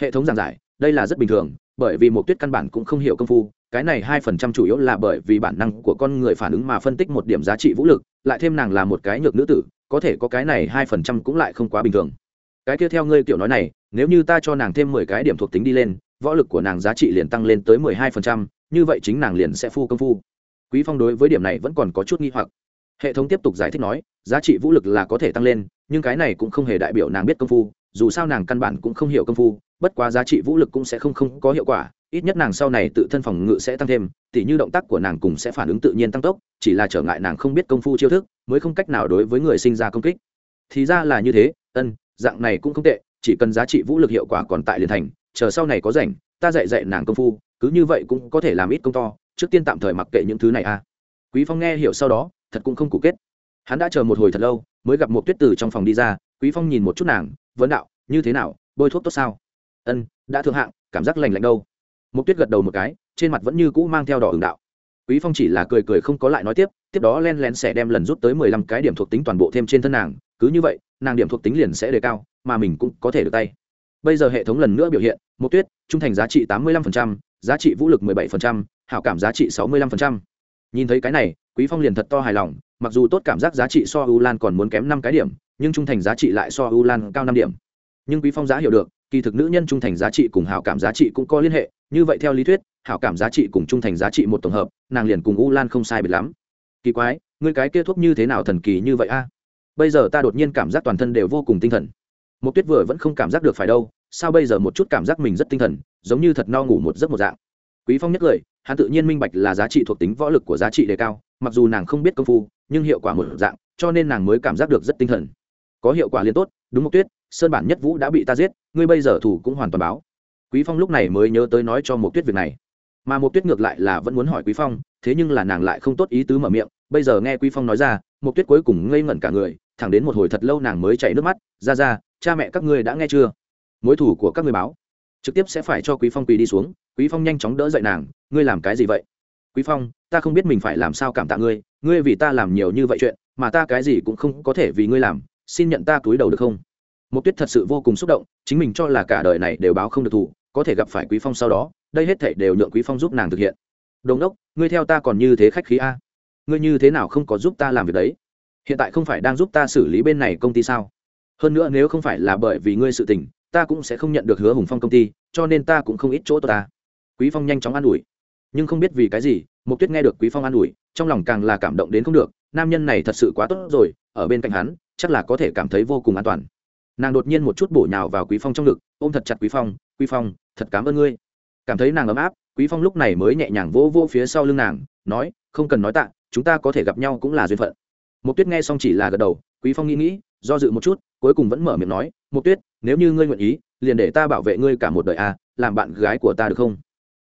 Hệ thống giảng giải, đây là rất bình thường, bởi vì một tuyết căn bản cũng không hiểu công phu cái này hai phần trăm chủ yếu là bởi vì bản năng của con người phản ứng mà phân tích một điểm giá trị vũ lực, lại thêm nàng là một cái nhược nữ tử, có thể có cái này hai phần trăm cũng lại không quá bình thường. Cái kia theo ngươi kiểu nói này, nếu như ta cho nàng thêm mười cái điểm thuộc tính đi lên, võ lực của nàng giá trị liền tăng lên tới mười hai phần trăm, như vậy chính nàng liền sẽ phu công phu. Quý phong đối với điểm này vẫn còn có chút nghi hoặc. Hệ thống tiếp tục giải thích nói, giá trị vũ lực là có thể tăng lên, nhưng cái này cũng không hề đại biểu nàng biết công phu, dù sao nàng căn bản cũng không hiểu công phu, bất quá giá trị vũ lực cũng sẽ không không có hiệu quả ít nhất nàng sau này tự thân phòng ngự sẽ tăng thêm, tỉ như động tác của nàng cùng sẽ phản ứng tự nhiên tăng tốc, chỉ là trở ngại nàng không biết công phu chiêu thức, mới không cách nào đối với người sinh ra công kích. Thì ra là như thế, ân, dạng này cũng không tệ, chỉ cần giá trị vũ lực hiệu quả còn tại liền thành, chờ sau này có rảnh, ta dạy dạy nàng công phu, cứ như vậy cũng có thể làm ít công to, trước tiên tạm thời mặc kệ những thứ này a. À. quý phong nghe hiểu sau đó, thật cũng không cụ kết. Hắn đã chờ một hồi thật lâu, mới gặp một tuyết từ trong phòng đi ra, quý phong nhìn một chút nàng, vấn đạo, như thế nào? Bôi thuốc tốt sao? Ân, đã thượng hạng, cảm giác lành lạnh đâu? Mục tuyết gật đầu một cái trên mặt vẫn như cũ mang theo đỏ ửng đạo. Quý phong chỉ là cười cười không có lại nói tiếp tiếp đó len lén sẽ đem lần rút tới mười lăm cái điểm thuộc tính toàn bộ thêm trên thân nàng cứ như vậy nàng điểm thuộc tính liền sẽ đề cao mà mình cũng có thể được tay. Bây giờ hệ thống lần nữa biểu hiện mục tuyết trung thành giá trị tám mươi 85%, giá trị vũ lực mười 17%, hảo cảm giá trị sáu mươi 65%. nhìn thấy cái này quý phong liền thật to hài lòng mặc dù tốt cảm giác giá trị so u lan còn muốn kém năm cái điểm nhưng trung thành giá trị lại so u lan cao năm điểm. Nhưng quý phong giá hiểu được kỳ thực nữ nhân trung thành giá trị cùng hảo cảm giá trị cũng có liên hệ, như vậy theo lý thuyết, hảo cảm giá trị cùng trung thành giá trị một tổng hợp, nàng liền cùng u lan không sai biệt lắm. Kỳ quái người cái kia thuốc như thế nào thần kỳ như vậy a? Bây giờ ta đột nhiên cảm giác toàn thân đều vô cùng tinh thần. Một tuyết vừa vẫn không cảm giác được phải đâu, sao bây giờ một chút cảm giác mình rất tinh thần, giống như thật no ngủ một giấc một dạng. Quý phong nhất lời, hắn tự nhiên minh bạch là giá trị thuộc tính võ lực của giá trị đề cao, mặc dù nàng không biết công phu, nhưng hiệu quả một dạng, cho nên nàng mới cảm giác được rất tinh thần. Có hiệu quả liên tốt, đúng một tuyết sơn bản nhất vũ đã bị ta giết, ngươi bây giờ thủ cũng hoàn toàn báo. Quý phong lúc này mới nhớ tới nói cho một tuyết việc này. Mà một tuyết ngược lại là vẫn muốn hỏi quý phong, thế nhưng là nàng lại không tốt ý tứ mở miệng, bây giờ nghe quý phong nói ra một tuyết cuối cùng ngây ngẩn cả người, thẳng đến một hồi thật lâu nàng mới chảy nước mắt, ra ra, cha mẹ các ngươi đã nghe chưa? Mối thủ của các ngươi báo. Trực tiếp sẽ phải cho quý phong quỳ đi xuống, quý phong nhanh chóng đỡ dậy nàng, ngươi làm cái gì vậy? Quý phong, ta không biết mình phải làm sao cảm tạ ngươi ngươi vì ta làm nhiều như vậy chuyện, mà ta cái gì cũng không có thể vì ngươi làm, xin nhận ta túi đầu được không? Mộc tuyết thật sự vô cùng xúc động, chính mình cho là cả đời này đều báo không được thủ, có thể gặp phải quý phong sau đó, đây hết thảy đều nhượng quý phong giúp nàng thực hiện. Đồng đốc, ngươi theo ta còn như thế khách khí a? Ngươi như thế nào không có giúp ta làm việc đấy? Hiện tại không phải đang giúp ta xử lý bên này công ty sao? Hơn nữa nếu không phải là bởi vì ngươi sự tình, ta cũng sẽ không nhận được hứa hùng phong công ty, cho nên ta cũng không ít chỗ ta. Quý phong nhanh chóng an ủi. Nhưng không biết vì cái gì mục tuyết nghe được quý phong an ủi, trong lòng càng là cảm động đến không được, nam nhân này thật sự quá tốt rồi, ở bên cạnh hắn, chắc là có thể cảm thấy vô cùng an toàn nàng đột nhiên một chút bổ nhào vào quý phong trong ngực, ôm thật chặt quý phong quý phong, thật cảm ơn ngươi. Cảm thấy nàng ấm áp, quý phong lúc này mới nhẹ nhàng vỗ vỗ phía sau lưng nàng, nói, không cần nói tạ, chúng ta có thể gặp nhau cũng là duyên phận. Một tuyết nghe xong chỉ là gật đầu, quý phong nghĩ nghĩ, do dự một chút, cuối cùng vẫn mở miệng nói một tuyết, nếu như ngươi nguyện ý, liền để ta bảo vệ ngươi cả một đời à làm bạn gái của ta được không?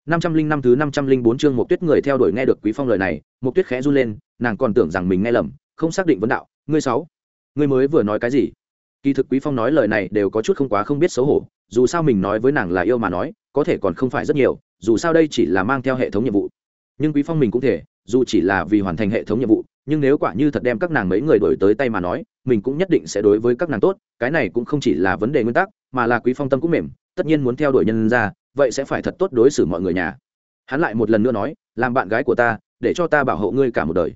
Năm trăm linh năm thứ năm trăm linh bốn chương một tuyết người theo đuổi nghe được quý phong lời này một tuyết khẽ run lên, nàng còn tưởng rằng mình nghe lầm, không xác định vấn đạo, ngươi sáu, ngươi mới vừa nói cái gì? Kỳ thực quý phong nói lời này đều có chút không quá không biết xấu hổ, dù sao mình nói với nàng là yêu mà nói, có thể còn không phải rất nhiều, dù sao đây chỉ là mang theo hệ thống nhiệm vụ. Nhưng quý phong mình cũng thể, dù chỉ là vì hoàn thành hệ thống nhiệm vụ, nhưng nếu quả như thật đem các nàng mấy người đổi tới tay mà nói, mình cũng nhất định sẽ đối với các nàng tốt, cái này cũng không chỉ là vấn đề nguyên tắc, mà là quý phong tâm cũng mềm, tất nhiên muốn theo đuổi nhân ra, vậy sẽ phải thật tốt đối xử mọi người nhà. Hắn lại một lần nữa nói, làm bạn gái của ta, để cho ta bảo hộ ngươi cả một đời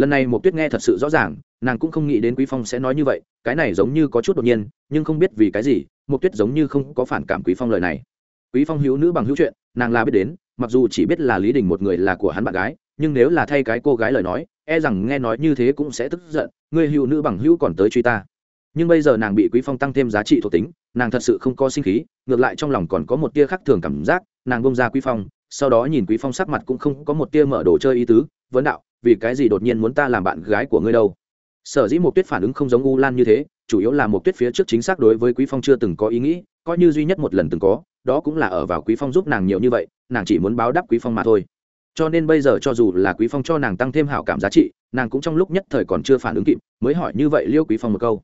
lần này một tuyết nghe thật sự rõ ràng, nàng cũng không nghĩ đến quý phong sẽ nói như vậy, cái này giống như có chút đột nhiên, nhưng không biết vì cái gì một tuyết giống như không có phản cảm quý phong lời này. Quý phong hữu nữ bằng hữu chuyện, nàng là biết đến, mặc dù chỉ biết là lý đình một người là của hắn bạn gái, nhưng nếu là thay cái cô gái lời nói e rằng nghe nói như thế cũng sẽ tức giận, người hữu nữ bằng hữu còn tới truy ta. Nhưng bây giờ nàng bị quý phong tăng thêm giá trị thuộc tính, nàng thật sự không có sinh khí, ngược lại trong lòng còn có một tia khác thường cảm giác, nàng bông ra quý phong, sau đó nhìn quý phong sắc mặt cũng không có một tia mở đồ chơi ý tứ, vấn đạo vì cái gì đột nhiên muốn ta làm bạn gái của ngươi đâu? Sở dĩ một tuyết phản ứng không giống u lan như thế, chủ yếu là một tuyết phía trước chính xác đối với quý phong chưa từng có ý nghĩ, coi như duy nhất một lần từng có, đó cũng là ở vào quý phong giúp nàng nhiều như vậy, nàng chỉ muốn báo đáp quý phong mà thôi. Cho nên bây giờ cho dù là quý phong cho nàng tăng thêm hảo cảm giá trị, nàng cũng trong lúc nhất thời còn chưa phản ứng kịp, mới hỏi như vậy liêu quý phong một câu.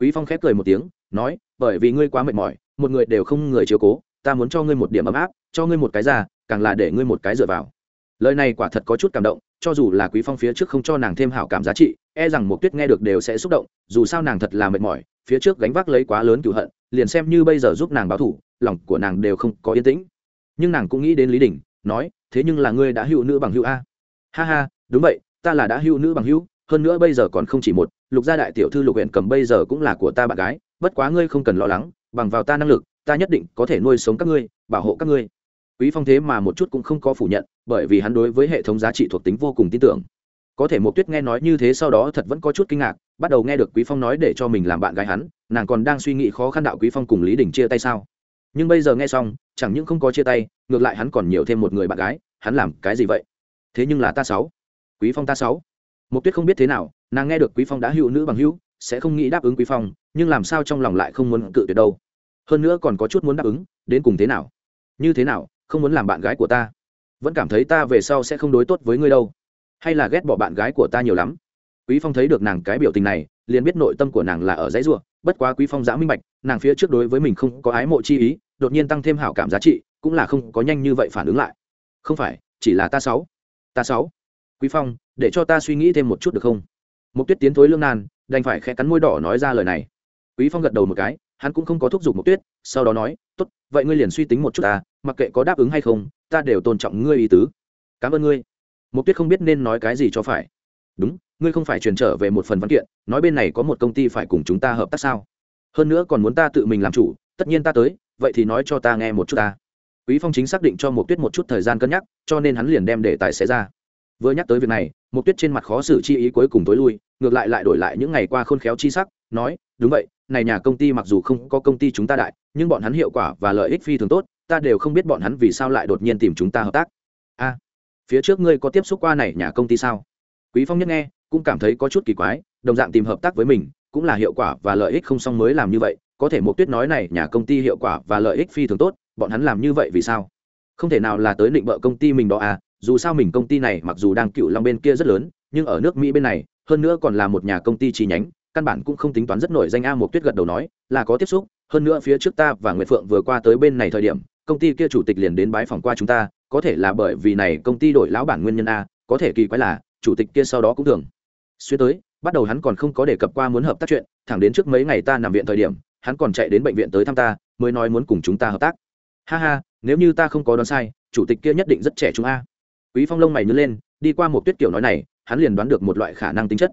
Quý phong khép cười một tiếng, nói, bởi vì ngươi quá mệt mỏi, một người đều không người chiếu cố, ta muốn cho ngươi một điểm ấm áp, cho ngươi một cái già càng là để ngươi một cái dựa vào. Lời này quả thật có chút cảm động cho dù là quý phong phía trước không cho nàng thêm hảo cảm giá trị e rằng một tuyết nghe được đều sẽ xúc động, dù sao nàng thật là mệt mỏi, phía trước gánh vác lấy quá lớn cựu hận, liền xem như bây giờ giúp nàng báo thủ, lòng của nàng đều không có yên tĩnh. Nhưng nàng cũng nghĩ đến lý đình, nói, thế nhưng là ngươi đã hữu nữ bằng hữu a. Ha ha, đúng vậy, ta là đã hữu nữ bằng hữu, hơn nữa bây giờ còn không chỉ một, lục gia đại tiểu thư lục huyện cầm bây giờ cũng là của ta bạn gái, bất quá ngươi không cần lo lắng, bằng vào ta năng lực, ta nhất định có thể nuôi sống các ngươi, bảo hộ các ngươi quý phong thế mà một chút cũng không có phủ nhận, bởi vì hắn đối với hệ thống giá trị thuộc tính vô cùng tin tưởng. Có thể một tuyết nghe nói như thế sau đó thật vẫn có chút kinh ngạc, bắt đầu nghe được quý phong nói để cho mình làm bạn gái hắn, nàng còn đang suy nghĩ khó khăn đạo quý phong cùng lý đình chia tay sao? Nhưng bây giờ nghe xong, chẳng những không có chia tay, ngược lại hắn còn nhiều thêm một người bạn gái, hắn làm cái gì vậy? Thế nhưng là ta sáu. Quý phong ta sáu. Một tuyết không biết thế nào, nàng nghe được quý phong đã hữu nữ bằng hữu, sẽ không nghĩ đáp ứng quý phong, nhưng làm sao trong lòng lại không muốn cự tuyệt đâu? Hơn nữa còn có chút muốn đáp ứng, đến cùng thế nào? Như thế nào? Không muốn làm bạn gái của ta. Vẫn cảm thấy ta về sau sẽ không đối tốt với ngươi đâu. Hay là ghét bỏ bạn gái của ta nhiều lắm. Quý phong thấy được nàng cái biểu tình này, liền biết nội tâm của nàng là ở dãy ruộng bất quá quý phong giã minh bạch, nàng phía trước đối với mình không có ái mộ chi ý, đột nhiên tăng thêm hảo cảm giá trị, cũng là không có nhanh như vậy phản ứng lại. Không phải, chỉ là ta sáu. Ta sáu. Quý phong, để cho ta suy nghĩ thêm một chút được không? Mục tuyết tiến thối lương nan, đành phải khẽ cắn môi đỏ nói ra lời này. Quý phong gật đầu một cái, hắn cũng không có thúc giục Mục tuyết, sau đó nói, tốt, vậy ngươi liền suy tính một chút ta mặc kệ có đáp ứng hay không, ta đều tôn trọng ngươi ý tứ. Cảm ơn ngươi. Mục tuyết không biết nên nói cái gì cho phải. Đúng, ngươi không phải truyền trở về một phần văn kiện, nói bên này có một công ty phải cùng chúng ta hợp tác sao? Hơn nữa còn muốn ta tự mình làm chủ, tất nhiên ta tới, vậy thì nói cho ta nghe một chút ta. Quý phong chính xác định cho mục tuyết một chút thời gian cân nhắc, cho nên hắn liền đem để tài xế ra. Vừa nhắc tới việc này, mục tuyết trên mặt khó xử chi ý cuối cùng tối lui, ngược lại lại đổi lại những ngày qua khôn khéo chi sắc, nói, đúng vậy, này nhà công ty mặc dù không có công ty chúng ta đại, nhưng bọn hắn hiệu quả và lợi ích phi thường tốt ta đều không biết bọn hắn vì sao lại đột nhiên tìm chúng ta hợp tác. A, phía trước ngươi có tiếp xúc qua này nhà công ty sao? Quý phong nhất nghe, cũng cảm thấy có chút kỳ quái, đồng dạng tìm hợp tác với mình, cũng là hiệu quả và lợi ích không song mới làm như vậy, có thể một tuyết nói này nhà công ty hiệu quả và lợi ích phi thường tốt, bọn hắn làm như vậy vì sao? Không thể nào là tới định bợ công ty mình đó à dù sao mình công ty này mặc dù đang cựu long bên kia rất lớn, nhưng ở nước mỹ bên này, hơn nữa còn là một nhà công ty chi nhánh, căn bản cũng không tính toán rất nổi danh a một tuyết gật đầu nói, là có tiếp xúc, hơn nữa phía trước ta và nguyễn phượng vừa qua tới bên này thời điểm công ty kia chủ tịch liền đến bái phòng qua chúng ta, có thể là bởi vì này công ty đổi lão bản nguyên nhân a, có thể kỳ quái là, chủ tịch kia sau đó cũng thường. Xuyên tới, bắt đầu hắn còn không có đề cập qua muốn hợp tác chuyện, thẳng đến trước mấy ngày ta nằm viện thời điểm, hắn còn chạy đến bệnh viện tới thăm ta, mới nói muốn cùng chúng ta hợp tác. Ha ha, nếu như ta không có đoán sai, chủ tịch kia nhất định rất trẻ chúng a. Quý phong lông mày nhớ lên, đi qua một tuyết kiểu nói này, hắn liền đoán được một loại khả năng tính chất.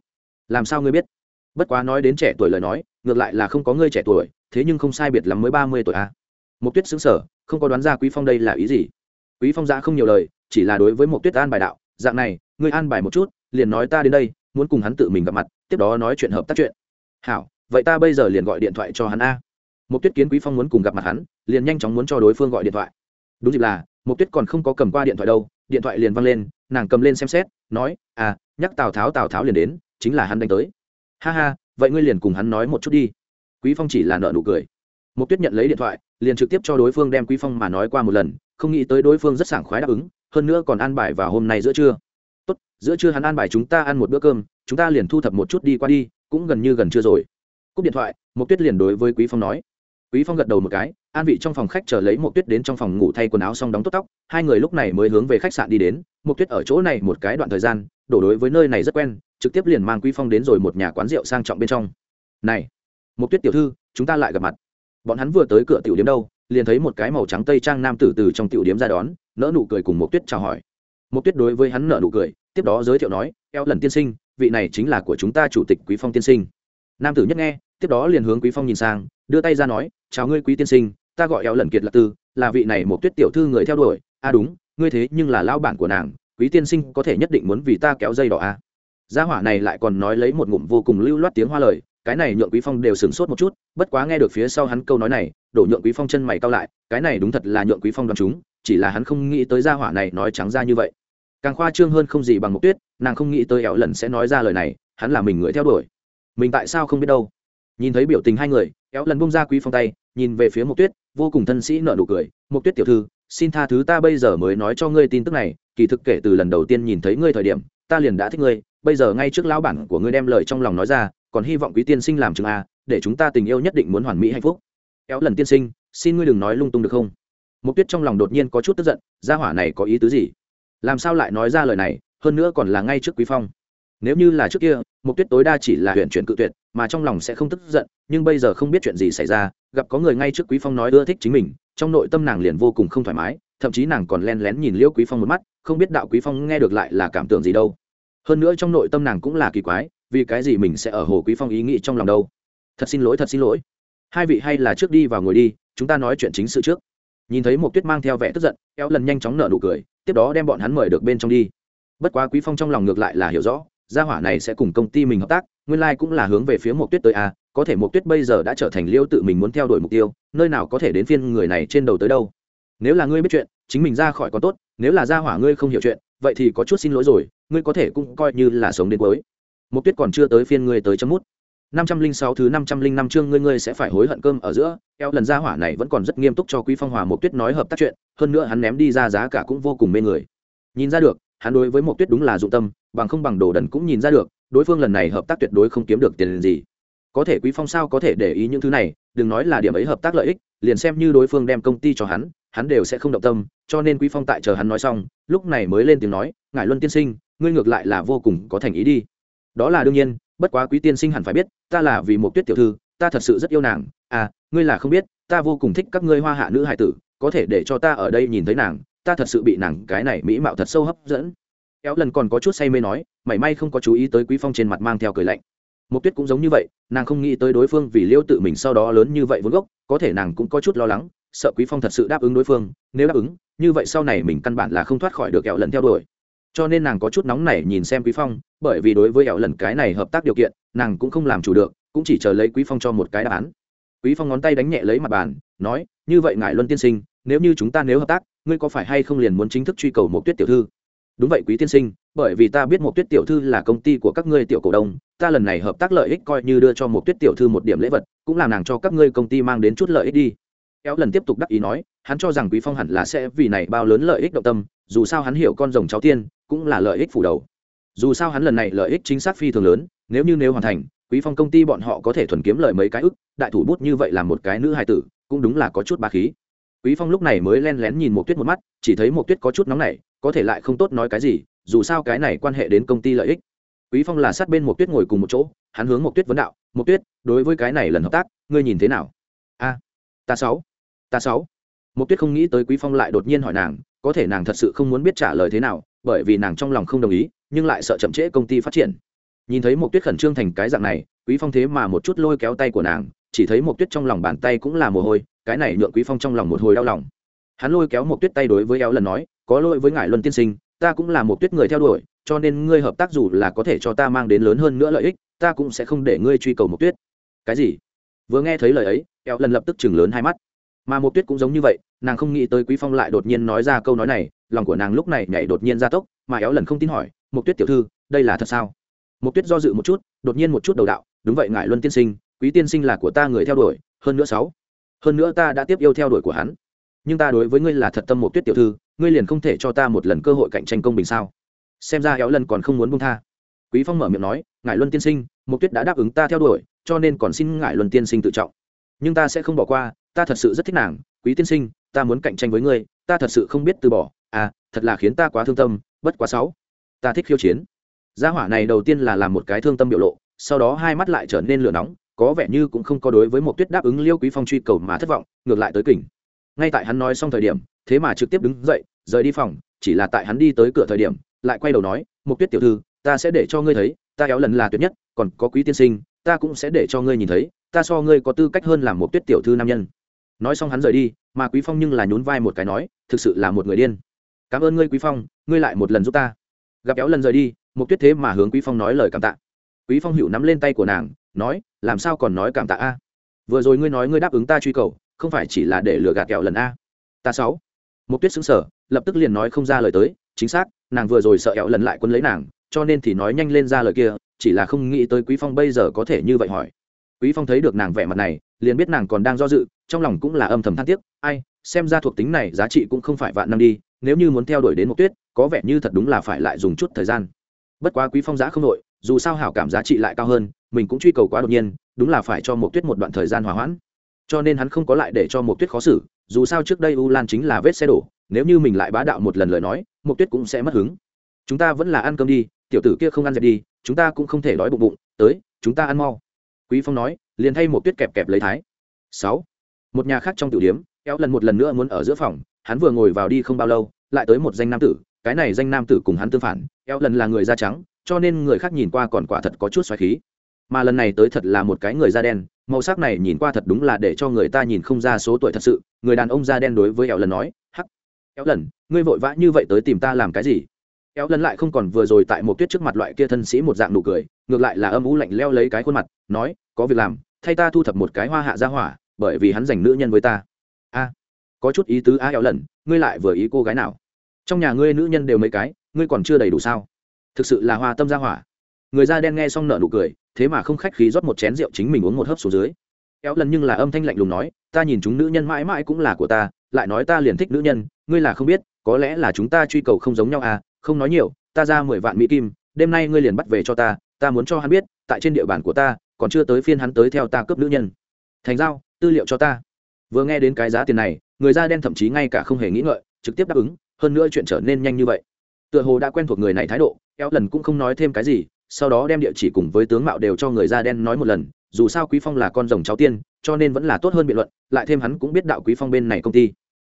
Làm sao ngươi biết? Bất quá nói đến trẻ tuổi lời nói, ngược lại là không có ngươi trẻ tuổi, thế nhưng không sai biệt lắm mới ba mươi tuổi a. Một tuyết xứng sở không có đoán ra quý phong đây là ý gì. Quý phong ra không nhiều lời, chỉ là đối với một tuyết an bài đạo, dạng này, ngươi an bài một chút, liền nói ta đến đây, muốn cùng hắn tự mình gặp mặt, tiếp đó nói chuyện hợp tác chuyện. Hảo, vậy ta bây giờ liền gọi điện thoại cho hắn a. Một tuyết kiến quý phong muốn cùng gặp mặt hắn, liền nhanh chóng muốn cho đối phương gọi điện thoại. Đúng dịp là một tuyết còn không có cầm qua điện thoại đâu, điện thoại liền văng lên, nàng cầm lên xem xét, nói à nhắc tào tháo tào tháo liền đến, chính là hắn đánh tới. Ha ha, vậy ngươi liền cùng hắn nói một chút đi. Quý phong chỉ là nợ nụ cười. Mục tuyết nhận lấy điện thoại, liền trực tiếp cho đối phương đem quý phong mà nói qua một lần, không nghĩ tới đối phương rất sảng khoái đáp ứng, hơn nữa còn an bài vào hôm nay giữa trưa. Tốt, giữa trưa hắn an bài chúng ta ăn một bữa cơm, chúng ta liền thu thập một chút đi qua đi, cũng gần như gần trưa rồi. Cúp điện thoại Mục tuyết liền đối với quý phong nói. Quý phong gật đầu một cái, an vị trong phòng khách chờ lấy một tuyết đến trong phòng ngủ thay quần áo xong đóng tốt tóc, hai người lúc này mới hướng về khách sạn đi đến. Một tuyết ở chỗ này một cái đoạn thời gian, đổ đối với nơi này rất quen, trực tiếp liền mang quý phong đến rồi một nhà quán rượu sang trọng bên trong. Này một tuyết tiểu thư, chúng ta lại gặp mặt bọn hắn vừa tới cửa tiểu điếm đâu, liền thấy một cái màu trắng tây trang nam tử từ trong tiểu điếm ra đón nỡ nụ cười cùng một tuyết chào hỏi. Một tuyết đối với hắn nở nụ cười, tiếp đó giới thiệu nói, eo lần tiên sinh, vị này chính là của chúng ta chủ tịch quý phong tiên sinh. Nam tử nhất nghe, tiếp đó liền hướng quý phong nhìn sang, đưa tay ra nói, chào ngươi quý tiên sinh, ta gọi eo lần kiệt lạc tư, là vị này một tuyết tiểu thư người theo đuổi. A à đúng, ngươi thế nhưng là lao bản của nàng, quý tiên sinh có thể nhất định muốn vì ta kéo dây đỏ a à. gia hỏa này lại còn nói lấy một ngụm vô cùng lưu loát tiếng hoa lời cái này nhượng quý phong đều sửng sốt một chút, bất quá nghe được phía sau hắn câu nói này, đổ nhượng quý phong chân mày cao lại, cái này đúng thật là nhượng quý phong đoán chúng, chỉ là hắn không nghĩ tới gia hỏa này nói trắng ra như vậy. Càng khoa trương hơn không gì bằng mục tuyết, nàng không nghĩ tới ẻo lần sẽ nói ra lời này, hắn là mình người theo đuổi. Mình tại sao không biết đâu? Nhìn thấy biểu tình hai người éo lần bông ra quý phong tay, nhìn về phía mục tuyết, vô cùng thân sĩ nợ nụ cười mục tuyết tiểu thư, xin tha thứ ta bây giờ mới nói cho ngươi tin tức này, kỳ thực kể từ lần đầu tiên nhìn thấy ngươi thời điểm, ta liền đã thích ngươi bây giờ ngay trước lão bản của ngươi đem lời trong lòng nói ra, còn hy vọng quý tiên sinh làm chừng a, để chúng ta tình yêu nhất định muốn hoàn mỹ hạnh phúc. Éo lần tiên sinh, xin ngươi đừng nói lung tung được không? Mục tuyết trong lòng đột nhiên có chút tức giận, gia hỏa này có ý tứ gì? Làm sao lại nói ra lời này, hơn nữa còn là ngay trước quý phong. Nếu như là trước kia, mục tuyết tối đa chỉ là huyện chuyển cự tuyệt, mà trong lòng sẽ không tức giận, nhưng bây giờ không biết chuyện gì xảy ra, gặp có người ngay trước quý phong nói ưa thích chính mình, trong nội tâm nàng liền vô cùng không thoải mái, thậm chí nàng còn len lén nhìn liễu quý phong một mắt, không biết đạo quý phong nghe được lại là cảm tưởng gì đâu hơn nữa trong nội tâm nàng cũng là kỳ quái, vì cái gì mình sẽ ở hồ quý phong ý nghĩ trong lòng đâu? Thật xin lỗi, thật xin lỗi. Hai vị hay là trước đi vào ngồi đi, chúng ta nói chuyện chính sự trước. Nhìn thấy một tuyết mang theo vẻ tức giận eo lần nhanh chóng nở nụ cười, tiếp đó đem bọn hắn mời được bên trong đi. Bất quá quý phong trong lòng ngược lại là hiểu rõ, gia hỏa này sẽ cùng công ty mình hợp tác, nguyên lai like cũng là hướng về phía một tuyết tới a có thể một tuyết bây giờ đã trở thành liêu tự mình muốn theo đuổi mục tiêu, nơi nào có thể đến phiên người này trên đầu tới đâu. Nếu là ngươi biết chuyện, chính mình ra khỏi còn tốt, nếu là gia hỏa ngươi không hiểu chuyện, vậy thì có chút xin lỗi rồi ngươi có thể cũng coi như là sống đến cuối. Một tuyết còn chưa tới phiên ngươi tới chấm mút. Năm trăm linh sáu thứ năm trăm linh năm chương ngươi ngươi sẽ phải hối hận cơm ở giữa eo lần ra hỏa này vẫn còn rất nghiêm túc cho quý phong hòa một tuyết nói hợp tác chuyện, hơn nữa hắn ném đi ra giá cả cũng vô cùng mê người. Nhìn ra được, hắn đối với một tuyết đúng là dụng tâm, bằng không bằng đồ đần cũng nhìn ra được, đối phương lần này hợp tác tuyệt đối không kiếm được tiền gì. Có thể quý phong sao có thể để ý những thứ này, đừng nói là điểm ấy hợp tác lợi ích, liền xem như đối phương đem công ty cho hắn hắn đều sẽ không động tâm, cho nên quý phong tại chờ hắn nói xong, lúc này mới lên tiếng nói, ngài luân tiên sinh ngươi ngược lại là vô cùng có thành ý đi. Đó là đương nhiên, bất quá quý tiên sinh hẳn phải biết, ta là vì một tuyết tiểu thư, ta thật sự rất yêu nàng. À ngươi là không biết, ta vô cùng thích các ngươi hoa hạ nữ hài tử, có thể để cho ta ở đây nhìn thấy nàng, ta thật sự bị nàng cái này mỹ mạo thật sâu hấp dẫn. Kéo lần còn có chút say mê nói, mảy may không có chú ý tới quý phong trên mặt mang theo cười lạnh. Một tuyết cũng giống như vậy, nàng không nghĩ tới đối phương vì liêu tự mình sau đó lớn như vậy vốn gốc, có thể nàng cũng có chút lo lắng, sợ quý phong thật sự đáp ứng đối phương, nếu đáp ứng, như vậy sau này mình căn bản là không thoát khỏi được kẹo lần theo đuổi cho nên nàng có chút nóng nảy nhìn xem quý phong, bởi vì đối với ẻo lần cái này hợp tác điều kiện, nàng cũng không làm chủ được, cũng chỉ chờ lấy quý phong cho một cái đáp án. Quý phong ngón tay đánh nhẹ lấy mặt bàn, nói, như vậy ngài luân tiên sinh, nếu như chúng ta nếu hợp tác, ngươi có phải hay không liền muốn chính thức truy cầu một tuyết tiểu thư? Đúng vậy, quý tiên sinh, bởi vì ta biết một tuyết tiểu thư là công ty của các ngươi tiểu cổ đông, ta lần này hợp tác lợi ích coi như đưa cho một tuyết tiểu thư một điểm lễ vật, cũng làm nàng cho các ngươi công ty mang đến chút lợi ích đi. Kéo lần tiếp tục đắc ý nói, hắn cho rằng quý phong hẳn là sẽ vì này bao lớn lợi ích động tâm, dù sao hắn hiểu con rồng cháu tiên cũng là lợi ích phủ đầu. Dù sao hắn lần này lợi ích chính xác phi thường lớn, nếu như nếu hoàn thành, quý phong công ty bọn họ có thể thuần kiếm lợi mấy cái ức, đại thủ bút như vậy là một cái nữ hài tử, cũng đúng là có chút ba khí. Quý phong lúc này mới len lén nhìn một tuyết một mắt, chỉ thấy một tuyết có chút nóng nảy, có thể lại không tốt nói cái gì, dù sao cái này quan hệ đến công ty lợi ích. Quý phong là sát bên một tuyết ngồi cùng một chỗ, hắn hướng một tuyết vấn đạo một tuyết, đối với cái này lần hợp tác, ngươi nhìn thế nào? A, ta sáu ta sáu. Một tuyết không nghĩ tới quý phong lại đột nhiên hỏi nàng, có thể nàng thật sự không muốn biết trả lời thế nào bởi vì nàng trong lòng không đồng ý, nhưng lại sợ chậm trễ công ty phát triển. Nhìn thấy một tuyết khẩn trương thành cái dạng này, quý phong thế mà một chút lôi kéo tay của nàng, chỉ thấy một tuyết trong lòng bàn tay cũng là mồ hôi, cái này nhượng quý phong trong lòng một hồi đau lòng. Hắn lôi kéo một tuyết tay đối với éo lần nói, có lỗi với ngài luân tiên sinh, ta cũng là một tuyết người theo đuổi, cho nên ngươi hợp tác dù là có thể cho ta mang đến lớn hơn nữa lợi ích, ta cũng sẽ không để ngươi truy cầu một tuyết. Cái gì? Vừa nghe thấy lời ấy, éo lần lập tức chừng lớn hai mắt. Mà một tuyết cũng giống như vậy, nàng không nghĩ tới quý phong lại đột nhiên nói ra câu nói này lòng của nàng lúc này nhảy đột nhiên ra tốc, mà éo lần không tin hỏi mục tuyết tiểu thư, đây là thật sao? Mục tuyết do dự một chút, đột nhiên một chút đầu đạo, đúng vậy ngại luân tiên sinh, quý tiên sinh là của ta người theo đuổi, hơn nữa sáu, hơn nữa ta đã tiếp yêu theo đuổi của hắn. Nhưng ta đối với ngươi là thật tâm mục tuyết tiểu thư, ngươi liền không thể cho ta một lần cơ hội cạnh tranh công bình sao? Xem ra éo lần còn không muốn buông tha. Quý phong mở miệng nói ngại luân tiên sinh mục tuyết đã đáp ứng ta theo đuổi, cho nên còn xin ngại luân tiên sinh tự trọng. Nhưng ta sẽ không bỏ qua, ta thật sự rất thích nàng. Quý tiên sinh, ta muốn cạnh tranh với ngươi, ta thật sự không biết từ bỏ à thật là khiến ta quá thương tâm, bất quá sáu. Ta thích khiêu chiến. Gia hỏa này đầu tiên là làm một cái thương tâm biểu lộ, sau đó hai mắt lại trở nên lửa nóng, có vẻ như cũng không có đối với một tuyết đáp ứng liêu quý phong truy cầu mà thất vọng, ngược lại tới kỉnh. Ngay tại hắn nói xong thời điểm, thế mà trực tiếp đứng dậy, rời đi phòng, chỉ là tại hắn đi tới cửa thời điểm, lại quay đầu nói một tuyết tiểu thư, ta sẽ để cho ngươi thấy, ta éo lần là tuyệt nhất, còn có quý tiên sinh, ta cũng sẽ để cho ngươi nhìn thấy, ta so ngươi có tư cách hơn làm một tuyết tiểu thư nam nhân. Nói xong hắn rời đi, mà quý phong nhưng là nhún vai một cái nói, thực sự là một người điên cảm ơn ngươi, quý phong, ngươi lại một lần giúp ta. Gặp kéo lần rời đi một tuyết thế mà hướng quý phong nói lời cảm tạ. Quý phong hữu nắm lên tay của nàng, nói, làm sao còn nói cảm tạ a? Vừa rồi ngươi nói ngươi đáp ứng ta truy cầu, không phải chỉ là để lừa gạt kẹo lần a? Ta sáu. Một tuyết xứng sở lập tức liền nói không ra lời tới. Chính xác, nàng vừa rồi sợ kẹo lần lại quân lấy nàng, cho nên thì nói nhanh lên ra lời kia, chỉ là không nghĩ tới quý phong bây giờ có thể như vậy hỏi. Quý phong thấy được nàng vẻ mặt này, liền biết nàng còn đang do dự, trong lòng cũng là âm thầm than tiếc. Ai, xem ra thuộc tính này giá trị cũng không phải vạn năm đi nếu như muốn theo đuổi đến một tuyết, có vẻ như thật đúng là phải lại dùng chút thời gian. Bất quá quý phong giá không nội dù sao hảo cảm giá trị lại cao hơn, mình cũng truy cầu quá đột nhiên, đúng là phải cho một tuyết một đoạn thời gian hòa hoãn. Cho nên hắn không có lại để cho một tuyết khó xử, dù sao trước đây u lan chính là vết xe đổ, nếu như mình lại bá đạo một lần lời nói một tuyết cũng sẽ mất hứng. Chúng ta vẫn là ăn cơm đi, tiểu tử kia không ăn dẹp đi, chúng ta cũng không thể đói bụng bụng, tới, chúng ta ăn mau. Quý phong nói, liền thay một tuyết kẹp kẹp lấy thái. Sáu. Một nhà khác trong tiểu điếm, kéo lần một lần nữa muốn ở giữa phòng hắn vừa ngồi vào đi không bao lâu, lại tới một danh nam tử, cái này danh nam tử cùng hắn tương phản, eo lần là người da trắng, cho nên người khác nhìn qua còn quả thật có chút xoáy khí. Mà lần này tới thật là một cái người da đen, màu sắc này nhìn qua thật đúng là để cho người ta nhìn không ra số tuổi thật sự, người đàn ông da đen đối với eo lần nói, hắc, eo lần, ngươi vội vã như vậy tới tìm ta làm cái gì? Eo lần lại không còn vừa rồi tại một tuyết trước mặt loại kia thân sĩ một dạng nụ cười, ngược lại là âm u lạnh leo lấy cái khuôn mặt, nói, có việc làm, thay ta thu thập một cái hoa hạ ra hỏa, bởi vì hắn giành nữ nhân với ta có chút ý tứ a éo lần, ngươi lại vừa ý cô gái nào? Trong nhà ngươi nữ nhân đều mấy cái, ngươi còn chưa đầy đủ sao? Thực sự là hoa tâm ra hỏa. Người da đen nghe xong nợ nụ cười, thế mà không khách khí rót một chén rượu chính mình uống một hớp xuống dưới. Éo lần nhưng là âm thanh lạnh lùng nói, ta nhìn chúng nữ nhân mãi mãi cũng là của ta, lại nói ta liền thích nữ nhân, ngươi là không biết, có lẽ là chúng ta truy cầu không giống nhau à không nói nhiều, ta ra mười vạn mỹ kim, đêm nay ngươi liền bắt về cho ta ta muốn cho hắn biết, tại trên địa bàn của ta, còn chưa tới phiên hắn tới theo ta cướp nữ nhân. Thành giao, tư liệu cho ta. Vừa nghe đến cái giá tiền này người da đen thậm chí ngay cả không hề nghĩ ngợi, trực tiếp đáp ứng, hơn nữa chuyện trở nên nhanh như vậy. Tựa hồ đã quen thuộc người này thái độ eo lần cũng không nói thêm cái gì, sau đó đem địa chỉ cùng với tướng mạo đều cho người da đen nói một lần, dù sao quý phong là con rồng cháu tiên, cho nên vẫn là tốt hơn biện luận, lại thêm hắn cũng biết đạo quý phong bên này công ty.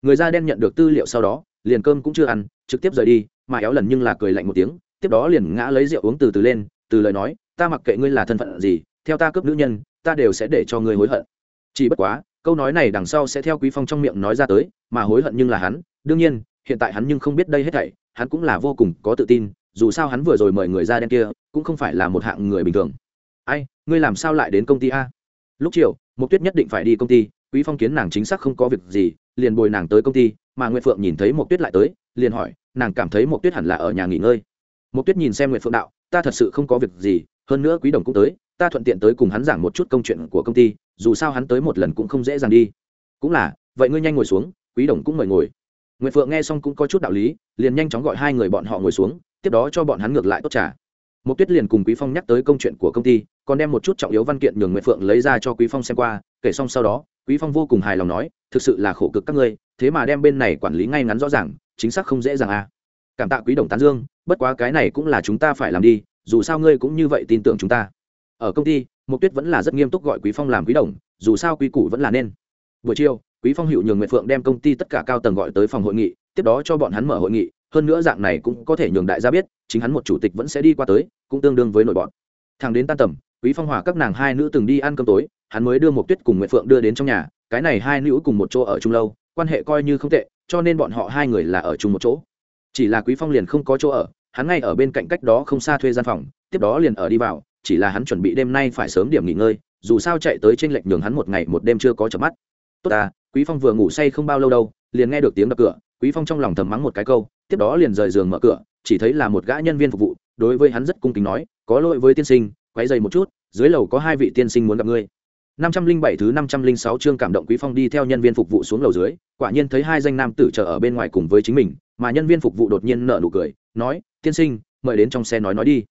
Người da đen nhận được tư liệu sau đó, liền cơm cũng chưa ăn, trực tiếp rời đi, mà éo lần nhưng là cười lạnh một tiếng, tiếp đó liền ngã lấy rượu uống từ từ lên, từ lời nói, ta mặc kệ ngươi là thân phận gì, theo ta cướp nữ nhân, ta đều sẽ để cho ngươi hối hận. Chỉ bất quá câu nói này đằng sau sẽ theo quý phong trong miệng nói ra tới, mà hối hận nhưng là hắn, đương nhiên, hiện tại hắn nhưng không biết đây hết thảy, hắn cũng là vô cùng có tự tin, dù sao hắn vừa rồi mời người ra đen kia, cũng không phải là một hạng người bình thường. Ai, ngươi làm sao lại đến công ty a? Lúc chiều, mục tuyết nhất định phải đi công ty, quý phong kiến nàng chính xác không có việc gì, liền bồi nàng tới công ty, mà nguyệt phượng nhìn thấy mục tuyết lại tới, liền hỏi, nàng cảm thấy mục tuyết hẳn là ở nhà nghỉ ngơi. Mục tuyết nhìn xem nguyệt phượng đạo, ta thật sự không có việc gì, hơn nữa quý đồng cũng tới, ta thuận tiện tới cùng hắn giảng một chút công chuyện của công ty dù sao hắn tới một lần cũng không dễ dàng đi. Cũng là, vậy ngươi nhanh ngồi xuống, quý đồng cũng mời ngồi. Nguyệt phượng nghe xong cũng có chút đạo lý, liền nhanh chóng gọi hai người bọn họ ngồi xuống, tiếp đó cho bọn hắn ngược lại tốt trả một tuyết liền cùng quý phong nhắc tới công chuyện của công ty, còn đem một chút trọng yếu văn kiện nhường nguyệt phượng lấy ra cho quý phong xem qua, kể xong sau đó, quý phong vô cùng hài lòng nói, thực sự là khổ cực các ngươi, thế mà đem bên này quản lý ngay ngắn rõ ràng, chính xác không dễ dàng à. Cảm tạ quý đồng tán dương, bất quá cái này cũng là chúng ta phải làm đi, dù sao ngươi cũng như vậy tin tưởng chúng ta. Ở công ty mục tuyết vẫn là rất nghiêm túc gọi quý phong làm quý đồng, dù sao quý củ vẫn là nên. Buổi chiều, quý phong hiệu nhường nguyệt phượng đem công ty tất cả cao tầng gọi tới phòng hội nghị, tiếp đó cho bọn hắn mở hội nghị, hơn nữa dạng này cũng có thể nhường đại gia biết, chính hắn một chủ tịch vẫn sẽ đi qua tới, cũng tương đương với nội bọn. Thằng đến tan tầm, quý phong hòa các nàng hai nữ từng đi ăn cơm tối, hắn mới đưa Mộc tuyết cùng nguyệt phượng đưa đến trong nhà, cái này hai nữ cùng một chỗ ở chung lâu, quan hệ coi như không tệ, cho nên bọn họ hai người là ở chung một chỗ. Chỉ là quý phong liền không có chỗ ở, hắn ngay ở bên cạnh cách đó không xa thuê gian phòng, tiếp đó liền ở đi vào chỉ là hắn chuẩn bị đêm nay phải sớm điểm nghỉ ngơi, dù sao chạy tới trên lệch nhường hắn một ngày một đêm chưa có chợp mắt. Tốt à quý phong vừa ngủ say không bao lâu đâu, liền nghe được tiếng đập cửa, quý phong trong lòng thầm mắng một cái câu, tiếp đó liền rời giường mở cửa, chỉ thấy là một gã nhân viên phục vụ, đối với hắn rất cung kính nói, có lỗi với tiên sinh, quấy dày một chút, dưới lầu có hai vị tiên sinh muốn gặp ngươi. Năm trăm linh bảy thứ năm trăm linh sáu chương cảm động quý phong đi theo nhân viên phục vụ xuống lầu dưới, quả nhiên thấy hai danh nam tử chờ ở bên ngoài cùng với chính mình, mà nhân viên phục vụ đột nhiên nở nụ cười, nói, tiên sinh, mời đến trong xe nói nói đi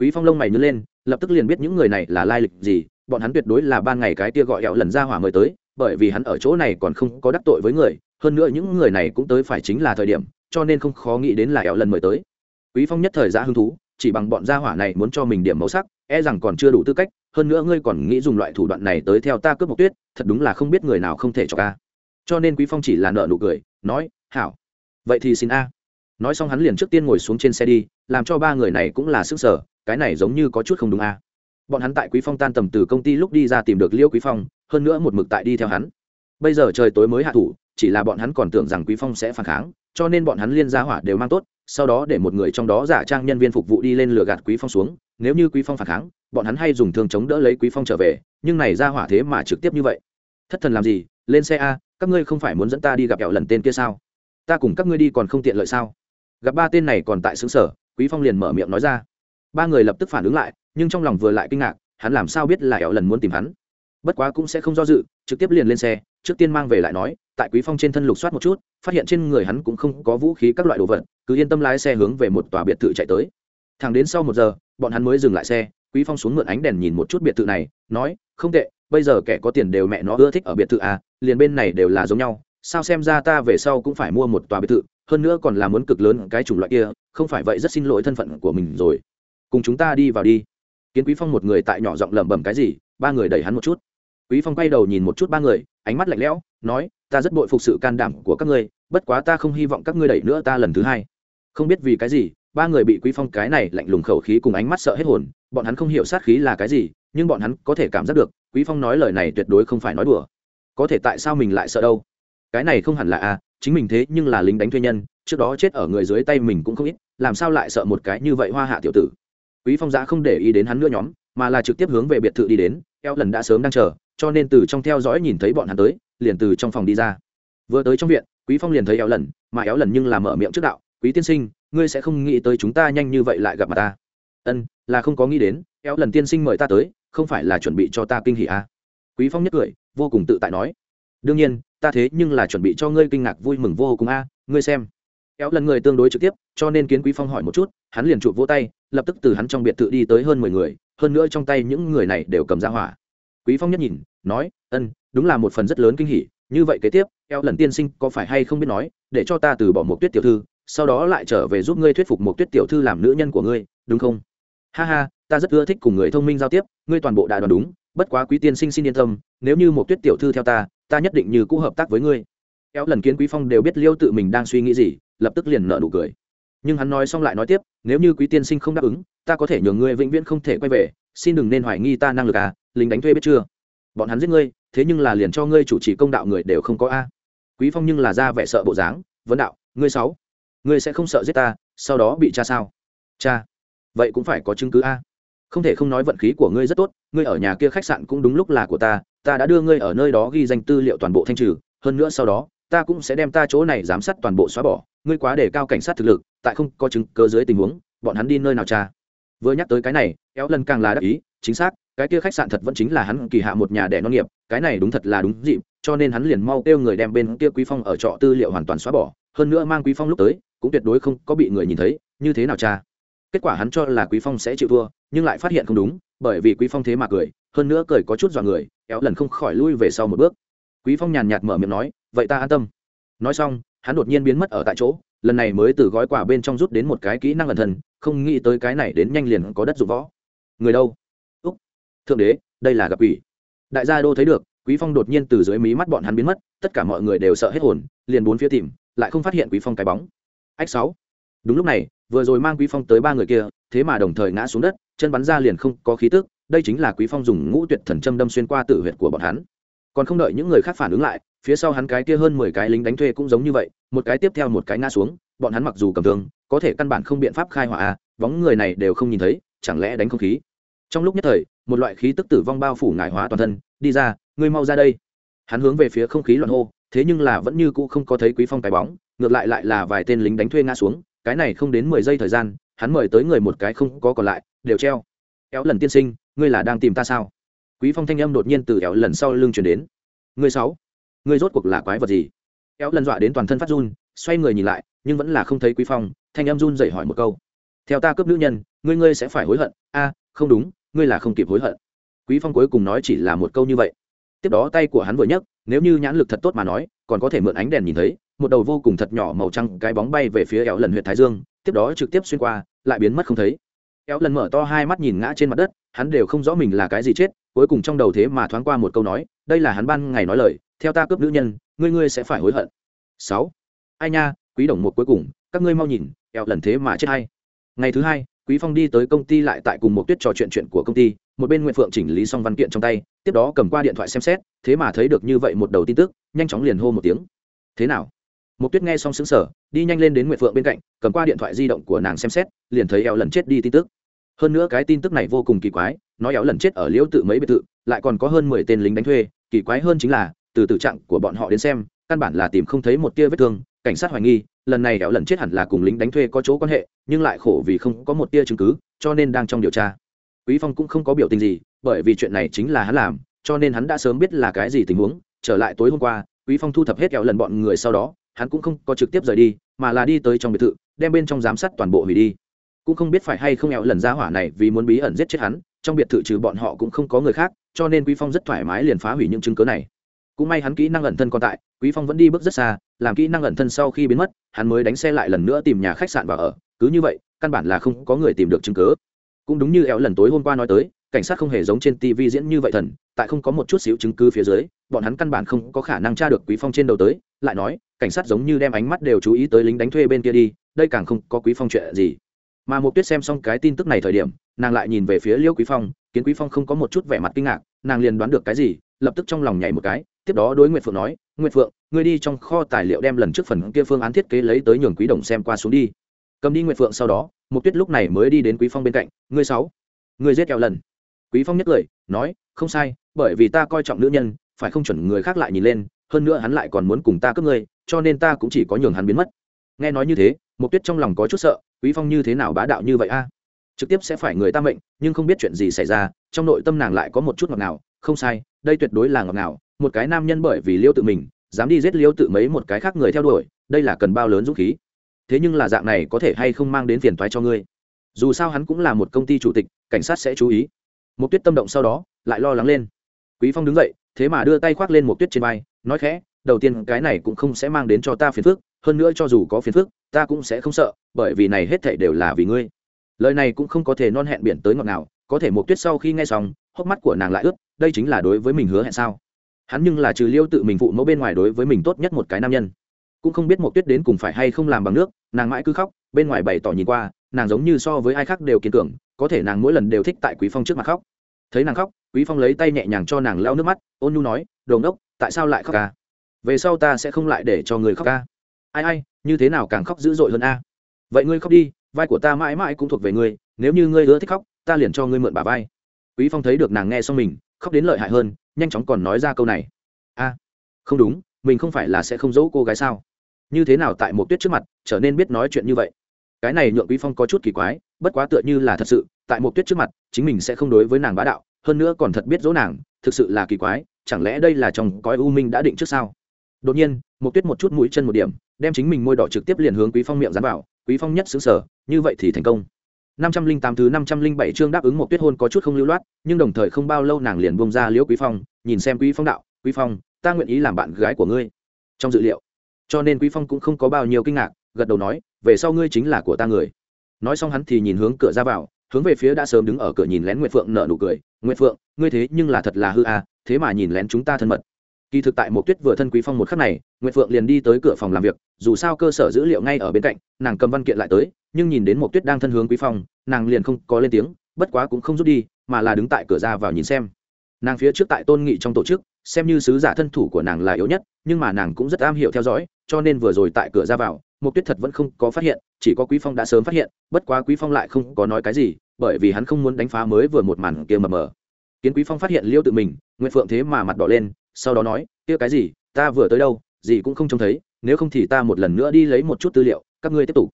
quý phong lông mày nhớ lên, lập tức liền biết những người này là lai lịch gì, bọn hắn tuyệt đối là ban ngày cái tia gọi hẹo lần ra hỏa mời tới, bởi vì hắn ở chỗ này còn không có đắc tội với người, hơn nữa những người này cũng tới phải chính là thời điểm, cho nên không khó nghĩ đến là hẹo lần mời tới. Quý phong nhất thời ra hứng thú, chỉ bằng bọn gia hỏa này muốn cho mình điểm màu sắc e rằng còn chưa đủ tư cách, hơn nữa ngươi còn nghĩ dùng loại thủ đoạn này tới theo ta cướp một tuyết, thật đúng là không biết người nào không thể cho ca cho nên quý phong chỉ là nợ nụ cười, nói, hảo. Vậy thì xin a. Nói xong hắn liền trước tiên ngồi xuống trên xe đi, làm cho ba người này cũng là sức sở cái này giống như có chút không đúng a. Bọn hắn tại quý phong tan tầm từ công ty lúc đi ra tìm được liêu quý phong, hơn nữa một mực tại đi theo hắn. Bây giờ trời tối mới hạ thủ, chỉ là bọn hắn còn tưởng rằng quý phong sẽ phản kháng, cho nên bọn hắn liên gia hỏa đều mang tốt, sau đó để một người trong đó giả trang nhân viên phục vụ đi lên lừa gạt quý phong xuống, nếu như quý phong phản kháng, bọn hắn hay dùng thương chống đỡ lấy quý phong trở về, nhưng này ra hỏa thế mà trực tiếp như vậy. Thất thần làm gì? Lên xe a, các ngươi không phải muốn dẫn ta đi gặp kẹo lần tên kia sao? Ta cùng các ngươi đi còn không tiện lợi sao? Gặp ba tên này còn tại xứ sở, quý phong liền mở miệng nói ra ba người lập tức phản ứng lại, nhưng trong lòng vừa lại kinh ngạc, hắn làm sao biết là kẹo lần muốn tìm hắn? Bất quá cũng sẽ không do dự, trực tiếp liền lên xe, trước tiên mang về lại nói, tại quý phong trên thân lục soát một chút, phát hiện trên người hắn cũng không có vũ khí các loại đồ vật, cứ yên tâm lái xe hướng về một tòa biệt thự chạy tới. Thẳng đến sau một giờ, bọn hắn mới dừng lại xe, quý phong xuống mượn ánh đèn nhìn một chút biệt thự này, nói, không tệ, bây giờ kẻ có tiền đều mẹ nó ưa thích ở biệt thự à liền bên này đều là giống nhau, sao xem ra ta về sau cũng phải mua một tòa biệt thự, hơn nữa còn là muốn cực lớn cái chủng loại kia, không phải vậy rất xin lỗi thân phận của mình rồi cùng chúng ta đi vào đi. Kiến quý phong một người tại nhỏ giọng lẩm bẩm cái gì, ba người đẩy hắn một chút. Quý phong quay đầu nhìn một chút ba người, ánh mắt lạnh lẽo, nói, ta rất bội phục sự can đảm của các ngươi, bất quá ta không hy vọng các ngươi đẩy nữa ta lần thứ hai. Không biết vì cái gì, ba người bị quý phong cái này lạnh lùng khẩu khí cùng ánh mắt sợ hết hồn, bọn hắn không hiểu sát khí là cái gì, nhưng bọn hắn có thể cảm giác được, quý phong nói lời này tuyệt đối không phải nói đùa. Có thể tại sao mình lại sợ đâu? Cái này không hẳn là a, chính mình thế nhưng là lính đánh thuê nhân, trước đó chết ở người dưới tay mình cũng không ít, làm sao lại sợ một cái như vậy hoa hạ tiểu tử? Quý phong giã không để ý đến hắn nữa nhóm, mà là trực tiếp hướng về biệt thự đi đến, eo lần đã sớm đang chờ, cho nên từ trong theo dõi nhìn thấy bọn hắn tới, liền từ trong phòng đi ra. Vừa tới trong viện, quý phong liền thấy éo lần, mà éo lần nhưng là mở miệng trước đạo, quý tiên sinh, ngươi sẽ không nghĩ tới chúng ta nhanh như vậy lại gặp mặt ta. Ân, là không có nghĩ đến éo lần tiên sinh mời ta tới, không phải là chuẩn bị cho ta kinh hỉ à. quý phong nhất cười, vô cùng tự tại nói, đương nhiên, ta thế nhưng là chuẩn bị cho ngươi kinh ngạc vui mừng vô cùng a, ngươi xem. Éo lần người tương đối trực tiếp, cho nên kiến quý phong hỏi một chút, hắn liền chụp vỗ tay lập tức từ hắn trong biệt thự đi tới hơn mười người, hơn nữa trong tay những người này đều cầm ra hỏa. Quý phong nhất nhìn, nói, ân, đúng là một phần rất lớn kinh hỉ, như vậy kế tiếp, eo lần tiên sinh có phải hay không biết nói, để cho ta từ bỏ một tuyết tiểu thư, sau đó lại trở về giúp ngươi thuyết phục một tuyết tiểu thư làm nữ nhân của ngươi, đúng không? Ha ha, ta rất ưa thích cùng người thông minh giao tiếp, ngươi toàn bộ đã đoán đúng, bất quá quý tiên sinh xin yên tâm, nếu như một tuyết tiểu thư theo ta ta nhất định như cũ hợp tác với ngươi. Eo lần kiến quý phong đều biết liêu tự mình đang suy nghĩ gì, lập tức liền nợ nụ cười nhưng hắn nói xong lại nói tiếp, nếu như quý tiên sinh không đáp ứng, ta có thể nhường ngươi vĩnh viễn không thể quay về, xin đừng nên hoài nghi ta năng lực à lính đánh thuê biết chưa? Bọn hắn giết ngươi, thế nhưng là liền cho ngươi chủ trì công đạo người đều không có a. Quý phong nhưng là ra vẻ sợ bộ dáng, vấn đạo, ngươi sáu, ngươi sẽ không sợ giết ta, sau đó bị cha sao? Cha vậy cũng phải có chứng cứ a. Không thể không nói vận khí của ngươi rất tốt, ngươi ở nhà kia khách sạn cũng đúng lúc là của ta ta đã đưa ngươi ở nơi đó ghi danh tư liệu toàn bộ thanh trừ, hơn nữa sau đó ta cũng sẽ đem ta chỗ này giám sát toàn bộ xóa bỏ, ngươi quá để cao cảnh sát thực lực, tại không có chứng cơ dưới tình huống, bọn hắn đi nơi nào cha? Vừa nhắc tới cái này, éo lần càng là đắc ý, chính xác, cái kia khách sạn thật vẫn chính là hắn kỳ hạ một nhà đẻ non nghiệp, cái này đúng thật là đúng dịp, cho nên hắn liền mau kêu người đem bên kia quý phong ở trọ tư liệu hoàn toàn xóa bỏ, hơn nữa mang quý phong lúc tới, cũng tuyệt đối không có bị người nhìn thấy, như thế nào cha? Kết quả hắn cho là quý phong sẽ chịu thua, nhưng lại phát hiện không đúng, bởi vì quý phong thế mà cười, hơn nữa cười có chút dọa người, éo lần không khỏi lui về sau một bước quý phong nhàn nhạt mở miệng nói, vậy ta an tâm. Nói xong, hắn đột nhiên biến mất ở tại chỗ, lần này mới từ gói quả bên trong rút đến một cái kỹ năng ẩn thần, không nghĩ tới cái này đến nhanh liền có đất dụng võ. Người đâu? Úc, thượng đế, đây là gặp ủy đại gia đô thấy được, quý phong đột nhiên từ dưới mí mắt bọn hắn biến mất, tất cả mọi người đều sợ hết hồn, liền bốn phía tìm, lại không phát hiện quý phong cái bóng. Ách sáu. Đúng lúc này, vừa rồi mang quý phong tới ba người kia, thế mà đồng thời ngã xuống đất, chân bắn ra liền không có khí tức, đây chính là quý phong dùng ngũ tuyệt thần châm đâm xuyên qua tử huyệt của bọn hắn còn không đợi những người khác phản ứng lại, phía sau hắn cái kia hơn mười cái lính đánh thuê cũng giống như vậy, một cái tiếp theo một cái ngã xuống, bọn hắn mặc dù cầm thương, có thể căn bản không biện pháp khai hỏa à bóng người này đều không nhìn thấy, chẳng lẽ đánh không khí? Trong lúc nhất thời, một loại khí tức tử vong bao phủ ngải hóa toàn thân, đi ra, ngươi mau ra đây. Hắn hướng về phía không khí loạn hô, thế nhưng là vẫn như cũ không có thấy quý phong cái bóng, ngược lại lại là vài tên lính đánh thuê ngã xuống, cái này không đến mười giây thời gian, hắn mời tới người một cái không có còn lại, đều treo. Éo lần tiên sinh, ngươi là đang tìm ta sao? Quý phong thanh âm đột nhiên từ éo lần sau lưng chuyển đến. Người sáu ngươi rốt cuộc là quái vật gì? Éo lần dọa đến toàn thân phát run, xoay người nhìn lại, nhưng vẫn là không thấy quý phong, thanh âm run dậy hỏi một câu. Theo ta cướp nữ nhân, ngươi ngươi sẽ phải hối hận. A, không đúng, ngươi là không kịp hối hận. Quý phong cuối cùng nói chỉ là một câu như vậy. Tiếp đó tay của hắn vừa nhấc, nếu như nhãn lực thật tốt mà nói, còn có thể mượn ánh đèn nhìn thấy, một đầu vô cùng thật nhỏ màu trắng cái bóng bay về phía éo lần huyện thái dương, tiếp đó trực tiếp xuyên qua, lại biến mất không thấy. Éo lần mở to hai mắt nhìn ngã trên mặt đất, hắn đều không rõ mình là cái gì chết cuối cùng trong đầu thế mà thoáng qua một câu nói, đây là hắn ban ngày nói lời, theo ta cướp nữ nhân, ngươi ngươi sẽ phải hối hận. Sáu. Ai nha, quý đồng một cuối cùng, các ngươi mau nhìn eo lần thế mà chết hay. Ngày thứ hai, quý phong đi tới công ty lại tại cùng một tuyết trò chuyện chuyện của công ty, một bên nguyện phượng chỉnh lý xong văn kiện trong tay, tiếp đó cầm qua điện thoại xem xét, thế mà thấy được như vậy một đầu tin tức, nhanh chóng liền hô một tiếng. Thế nào? Một tuyết nghe xong xứng sở đi nhanh lên đến nguyện phượng bên cạnh, cầm qua điện thoại di động của nàng xem xét, liền thấy eo lần chết đi tin tức. Hơn nữa cái tin tức này vô cùng kỳ quái nói éo lần chết ở liễu tự mấy biệt thự, lại còn có hơn mười tên lính đánh thuê. Kỳ quái hơn chính là, từ tử trạng của bọn họ đến xem, căn bản là tìm không thấy một tia vết thương, cảnh sát hoài nghi, lần này éo lần chết hẳn là cùng lính đánh thuê có chỗ quan hệ, nhưng lại khổ vì không có một tia chứng cứ, cho nên đang trong điều tra. Quý phong cũng không có biểu tình gì, bởi vì chuyện này chính là hắn làm, cho nên hắn đã sớm biết là cái gì tình huống. Trở lại tối hôm qua, quý phong thu thập hết éo lần bọn người sau đó, hắn cũng không có trực tiếp rời đi, mà là đi tới trong biệt thự, đem bên trong giám sát toàn bộ hủy đi. Cũng không biết phải hay không éo lần ra hỏa này vì muốn bí ẩn giết chết hắn trong biệt thự trừ bọn họ cũng không có người khác, cho nên quý phong rất thoải mái liền phá hủy những chứng cứ này. Cũng may hắn kỹ năng ẩn thân còn tại, quý phong vẫn đi bước rất xa, làm kỹ năng ẩn thân sau khi biến mất, hắn mới đánh xe lại lần nữa tìm nhà khách sạn và ở. Cứ như vậy, căn bản là không có người tìm được chứng cứ. Cũng đúng như éo lần tối hôm qua nói tới, cảnh sát không hề giống trên tv diễn như vậy thần, tại không có một chút xíu chứng cứ phía dưới, bọn hắn căn bản không có khả năng tra được quý phong trên đầu tới. Lại nói, cảnh sát giống như đem ánh mắt đều chú ý tới lính đánh thuê bên kia đi, đây càng không có quý phong chuyện gì mà mục tuyết xem xong cái tin tức này thời điểm, nàng lại nhìn về phía liêu quý phong, kiến quý phong không có một chút vẻ mặt kinh ngạc, nàng liền đoán được cái gì, lập tức trong lòng nhảy một cái, tiếp đó đối nguyệt phượng nói, nguyệt phượng, ngươi đi trong kho tài liệu đem lần trước phần kia phương án thiết kế lấy tới nhường quý đồng xem qua xuống đi. Cầm đi nguyệt phượng sau đó mục tuyết lúc này mới đi đến quý phong bên cạnh, ngươi sáu, ngươi giết kẹo lần. Quý phong nhất cười, nói, không sai, bởi vì ta coi trọng nữ nhân, phải không chuẩn người khác lại nhìn lên, hơn nữa hắn lại còn muốn cùng ta cướp ngươi, cho nên ta cũng chỉ có nhường hắn biến mất. Nghe nói như thế Mục tuyết trong lòng có chút sợ, quý phong như thế nào bá đạo như vậy a? Trực tiếp sẽ phải người ta mệnh, nhưng không biết chuyện gì xảy ra, trong nội tâm nàng lại có một chút ngọt ngào. Không sai, đây tuyệt đối là ngọt ngào, một cái nam nhân bởi vì liêu tự mình, dám đi giết liêu tự mấy một cái khác người theo đuổi, đây là cần bao lớn dũng khí. Thế nhưng là dạng này có thể hay không mang đến phiền toái cho ngươi? Dù sao hắn cũng là một công ty chủ tịch, cảnh sát sẽ chú ý. Mục tuyết tâm động sau đó, lại lo lắng lên. Quý phong đứng dậy, thế mà đưa tay khoác lên Mục tuyết trên vai, nói khẽ đầu tiên cái này cũng không sẽ mang đến cho ta phiền phức, hơn nữa cho dù có phiền phức, ta cũng sẽ không sợ, bởi vì này hết thảy đều là vì ngươi. Lời này cũng không có thể non hẹn biển tới ngọt nào có thể một tuyết sau khi nghe xong, hốc mắt của nàng lại ướt, đây chính là đối với mình hứa hẹn sao? Hắn nhưng là trừ liêu tự mình phụ mẫu bên ngoài đối với mình tốt nhất một cái nam nhân. Cũng không biết một tuyết đến cùng phải hay không làm bằng nước, nàng mãi cứ khóc, bên ngoài bày tỏ nhìn qua, nàng giống như so với ai khác đều kiên cường, có thể nàng mỗi lần đều thích tại quý phong trước mặt khóc. Thấy nàng khóc, quý phong lấy tay nhẹ nhàng cho nàng lau nước mắt, ôn nhu nói, đồ ngốc, tại sao lại khóc ca về sau ta sẽ không lại để cho người khóc ca. Ai ai, như thế nào càng khóc dữ dội hơn a? Vậy ngươi khóc đi, vai của ta mãi mãi cũng thuộc về ngươi, nếu như ngươi ưa thích khóc, ta liền cho ngươi mượn bà vai. Quý phong thấy được nàng nghe xong mình, khóc đến lợi hại hơn, nhanh chóng còn nói ra câu này. A, không đúng, mình không phải là sẽ không giấu cô gái sao? Như thế nào tại một tuyết trước mặt, trở nên biết nói chuyện như vậy? Cái này nhượng quý phong có chút kỳ quái, bất quá tựa như là thật sự, tại một tuyết trước mặt, chính mình sẽ không đối với nàng bá đạo, hơn nữa còn thật biết dỗ nàng, thực sự là kỳ quái, chẳng lẽ đây là trong cõi u minh đã định trước sao? Đột nhiên một tuyết một chút mũi chân một điểm, đem chính mình môi đỏ trực tiếp liền hướng quý phong miệng dán vào, quý phong nhất xứng sở, như vậy thì thành công. Năm trăm linh tám thứ năm trăm linh bảy chương đáp ứng một tuyết hôn có chút không lưu loát, nhưng đồng thời không bao lâu nàng liền buông ra liễu quý phong, nhìn xem quý phong đạo, quý phong, ta nguyện ý làm bạn gái của ngươi. Trong dự liệu, cho nên quý phong cũng không có bao nhiêu kinh ngạc, gật đầu nói, về sau ngươi chính là của ta người. Nói xong hắn thì nhìn hướng cửa ra vào, hướng về phía đã sớm đứng ở cửa nhìn lén nguyệt phượng nở nụ cười, nguyệt phượng, ngươi thế nhưng là thật là hư à thế mà nhìn lén chúng ta thân mật kỳ thực tại một tuyết vừa thân quý phong một khắc này, nguyệt phượng liền đi tới cửa phòng làm việc, dù sao cơ sở dữ liệu ngay ở bên cạnh, nàng cầm văn kiện lại tới, nhưng nhìn đến một tuyết đang thân hướng quý phong, nàng liền không có lên tiếng, bất quá cũng không rút đi, mà là đứng tại cửa ra vào nhìn xem. Nàng phía trước tại tôn nghị trong tổ chức, xem như sứ giả thân thủ của nàng là yếu nhất, nhưng mà nàng cũng rất am hiểu theo dõi, cho nên vừa rồi tại cửa ra vào một tuyết thật vẫn không có phát hiện, chỉ có quý phong đã sớm phát hiện, bất quá quý phong lại không có nói cái gì, bởi vì hắn không muốn đánh phá mới vừa một màn kia mờ mờ. Kiến quý phong phát hiện liêu tự mình, Nguyệt phượng thế mà mặt đỏ lên sau đó nói, kia cái gì, ta vừa tới đâu, gì cũng không trông thấy, nếu không thì ta một lần nữa đi lấy một chút tư liệu, các ngươi tiếp tục.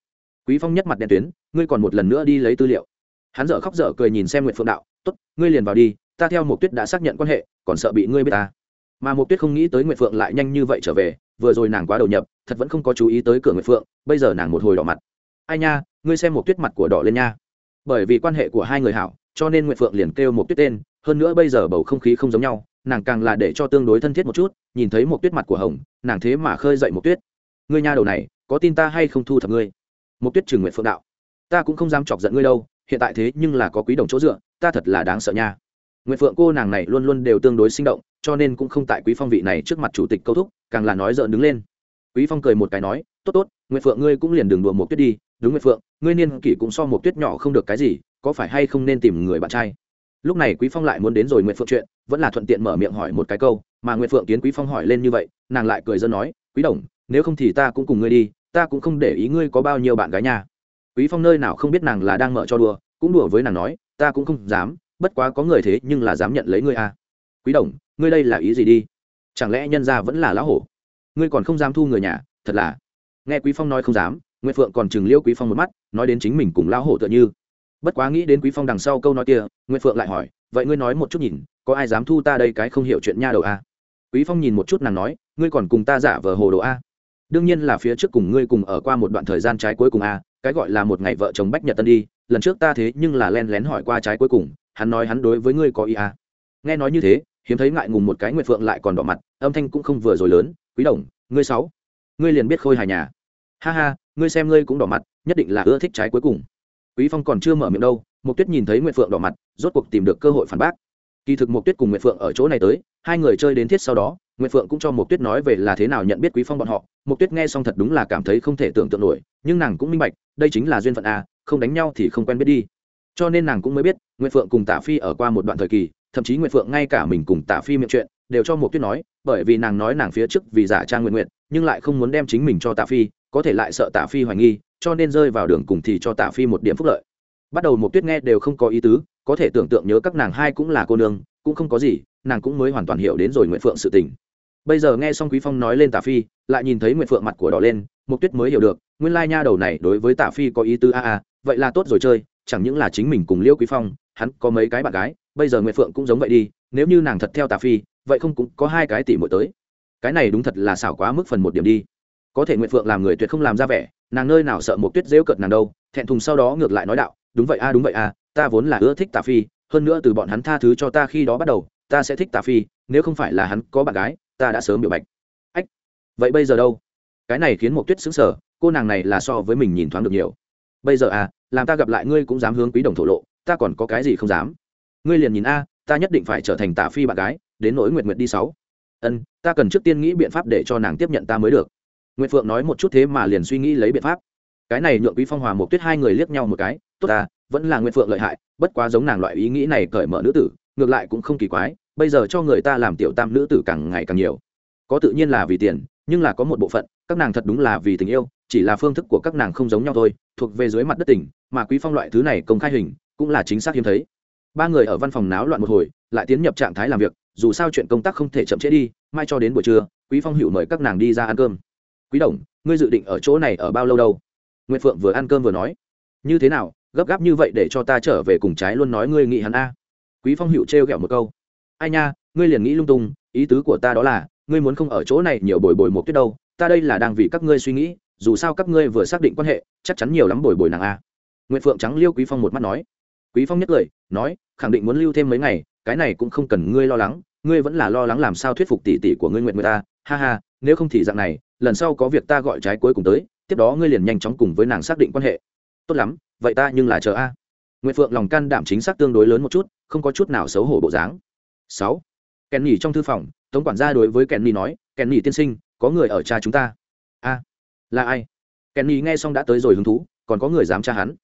Quý phong nhất mặt đen tuyến, ngươi còn một lần nữa đi lấy tư liệu? Hắn dở khóc dở cười nhìn xem nguyện phượng đạo, tốt, ngươi liền vào đi, ta theo một tuyết đã xác nhận quan hệ, còn sợ bị ngươi biết ta. Mà một tuyết không nghĩ tới nguyện phượng lại nhanh như vậy trở về, vừa rồi nàng quá đầu nhập, thật vẫn không có chú ý tới cửa nguyện phượng, bây giờ nàng một hồi đỏ mặt. Ai nha, ngươi xem một tuyết mặt của đỏ lên nha. Bởi vì quan hệ của hai người hảo, cho nên nguyện phượng liền kêu một tuyết tên, hơn nữa bây giờ bầu không khí không giống nhau nàng càng là để cho tương đối thân thiết một chút, nhìn thấy một tuyết mặt của hồng, nàng thế mà khơi dậy một tuyết. Ngươi nha đầu này, có tin ta hay không thu thập ngươi? Một tuyết trừng nguyện phượng đạo. Ta cũng không dám chọc giận ngươi đâu, hiện tại thế nhưng là có quý đồng chỗ dựa, ta thật là đáng sợ nha. Nguyện phượng cô nàng này luôn luôn đều tương đối sinh động, cho nên cũng không tại quý phong vị này trước mặt chủ tịch câu thúc, càng là nói giận đứng lên. Quý phong cười một cái nói, tốt tốt, nguyện phượng ngươi cũng liền đường đùa một tuyết đi. Đúng nguyện phượng, ngươi niên kỷ cũng so một tuyết nhỏ không được cái gì, có phải hay không nên tìm người bạn trai? Lúc này quý phong lại muốn đến rồi nguyệt phượng chuyện, vẫn là thuận tiện mở miệng hỏi một cái câu, mà nguyệt phượng kiến quý phong hỏi lên như vậy, nàng lại cười dân nói, quý đồng, nếu không thì ta cũng cùng ngươi đi, ta cũng không để ý ngươi có bao nhiêu bạn gái nha. Quý phong nơi nào không biết nàng là đang mở cho đùa, cũng đùa với nàng nói, ta cũng không dám, bất quá có người thế nhưng là dám nhận lấy ngươi à. quý đồng, ngươi đây là ý gì đi? Chẳng lẽ nhân gia vẫn là lão hổ? Ngươi còn không dám thu người nhà, thật là. Nghe quý phong nói không dám nguyễn phượng còn chừng liêu quý phong một mắt, nói đến chính mình cùng lão hổ tựa như bất quá nghĩ đến quý phong đằng sau câu nói kia nguyễn phượng lại hỏi vậy ngươi nói một chút nhìn có ai dám thu ta đây cái không hiểu chuyện nha đầu a à? quý phong nhìn một chút nàng nói ngươi còn cùng ta giả vờ hồ đồ a à? đương nhiên là phía trước cùng ngươi cùng ở qua một đoạn thời gian trái cuối cùng a à, cái gọi là một ngày vợ chồng bách nhật tân đi lần trước ta thế nhưng là len lén hỏi qua trái cuối cùng hắn nói hắn đối với ngươi có ý a nghe nói như thế hiếm thấy ngại ngùng một cái nguyệt phượng lại còn đỏ mặt âm thanh cũng không vừa rồi lớn quý đồng ngươi sáu ngươi liền biết khôi hài nhà ha ha ngươi xem ngươi cũng đỏ mặt nhất định là ưa thích trái cuối cùng quý phong còn chưa mở miệng đâu mục tuyết nhìn thấy nguyệt phượng đỏ mặt, rốt cuộc tìm được cơ hội phản bác. Kỳ thực mục tuyết cùng nguyệt phượng ở chỗ này tới, hai người chơi đến thiết sau đó, nguyệt phượng cũng cho mục tuyết nói về là thế nào nhận biết quý phong bọn họ. Mục tuyết nghe xong thật đúng là cảm thấy không thể tưởng tượng nổi, nhưng nàng cũng minh bạch, đây chính là duyên phận a không đánh nhau thì không quen biết đi. Cho nên nàng cũng mới biết, nguyệt phượng cùng tả phi ở qua một đoạn thời kỳ, thậm chí nguyệt phượng ngay cả mình cùng tả phi miệng chuyện, đều cho mục tuyết nói, bởi vì nàng nói nàng phía trước vì giả trang nguyện nguyện nhưng lại không muốn đem chính mình cho tả phi, có thể lại sợ tả phi hoài nghi cho nên rơi vào đường cùng thì cho tả phi một điểm phúc lợi. Bắt đầu mục tuyết nghe đều không có ý tứ, có thể tưởng tượng nhớ các nàng hai cũng là cô nương, cũng không có gì, nàng cũng mới hoàn toàn hiểu đến rồi nguyện phượng sự tình. Bây giờ nghe xong quý phong nói lên tả phi, lại nhìn thấy nguyện phượng mặt của đỏ lên mục tuyết mới hiểu được, nguyên lai nha đầu này đối với tả phi có ý tứ a a, vậy là tốt rồi chơi, chẳng những là chính mình cùng liêu quý phong, hắn có mấy cái bạn gái, bây giờ nguyệt phượng cũng giống vậy đi, nếu như nàng thật theo Tả phi, vậy không cũng có hai cái tỷ muội tới. Cái này đúng thật là xảo quá mức phần một điểm đi có thể nguyện phượng làm người tuyệt không làm ra vẻ, nàng nơi nào sợ một tuyết dễu cợt nàng đâu, thẹn thùng sau đó ngược lại nói đạo, đúng vậy a, đúng vậy a, ta vốn là ưa thích tà phi, hơn nữa từ bọn hắn tha thứ cho ta khi đó bắt đầu, ta sẽ thích tà phi, nếu không phải là hắn có bạn gái, ta đã sớm biểu bạch. Ách, vậy bây giờ đâu? Cái này khiến một tuyết xứng sở cô nàng này là so với mình nhìn thoáng được nhiều. Bây giờ à làm ta gặp lại ngươi cũng dám hướng quý đồng thổ lộ, ta còn có cái gì không dám? Ngươi liền nhìn a, ta nhất định phải trở thành tà phi bạn gái, đến nỗi nguyệt nguyệt đi sáu. Ân, ta cần trước tiên nghĩ biện pháp để cho nàng tiếp nhận ta mới được nguyệt phượng nói một chút thế mà liền suy nghĩ lấy biện pháp. Cái này nhượng quý phong hòa một tuyết hai người liếc nhau một cái, tốt ta, vẫn là nguyệt phượng lợi hại, bất quá giống nàng loại ý nghĩ này cởi mở nữ tử, ngược lại cũng không kỳ quái, bây giờ cho người ta làm tiểu tam nữ tử càng ngày càng nhiều. Có tự nhiên là vì tiền, nhưng là có một bộ phận, các nàng thật đúng là vì tình yêu, chỉ là phương thức của các nàng không giống nhau thôi, thuộc về dưới mặt đất tỉnh mà quý phong loại thứ này công khai hình, cũng là chính xác hiếm thấy. Ba người ở văn phòng náo loạn một hồi, lại tiến nhập trạng thái làm việc, dù sao chuyện công tác không thể chậm trễ đi, mai cho đến buổi trưa, quý phong hữu mời các nàng đi ra ăn cơm quý đồng, ngươi dự định ở chỗ này ở bao lâu đâu? Nguyễn phượng vừa ăn cơm vừa nói. Như thế nào, gấp gáp như vậy để cho ta trở về cùng trái luôn nói ngươi nghĩ hắn a? Quý phong hữu trêu ghẹo một câu. Ai nha, ngươi liền nghĩ lung tung, ý tứ của ta đó là, ngươi muốn không ở chỗ này nhiều bồi bồi một tuyết đâu, ta đây là đang vì các ngươi suy nghĩ, dù sao các ngươi vừa xác định quan hệ, chắc chắn nhiều lắm bồi bồi nàng a. Nguyễn phượng trắng liêu quý phong một mắt nói. Quý phong nhất lời, nói, khẳng định muốn lưu thêm mấy ngày, cái này cũng không cần ngươi lo lắng, ngươi vẫn là lo lắng làm sao thuyết phục tỷ tỷ của ngươi nguyện người ta ha ha, nếu không thì dạng này lần sau có việc ta gọi trái cuối cùng tới, tiếp đó ngươi liền nhanh chóng cùng với nàng xác định quan hệ. Tốt lắm, vậy ta nhưng là chờ a. À. phượng lòng can đảm chính xác tương đối lớn một chút, không có chút nào xấu hổ bộ dáng. Sáu. Kèn nhỉ trong thư phòng, tống quản gia đối với kèn nhỉ nói, kèn nhỉ tiên sinh, có người ở cha chúng ta. A, là ai? Kèn nhỉ nghe xong đã tới rồi hứng thú, còn có người dám tra hắn.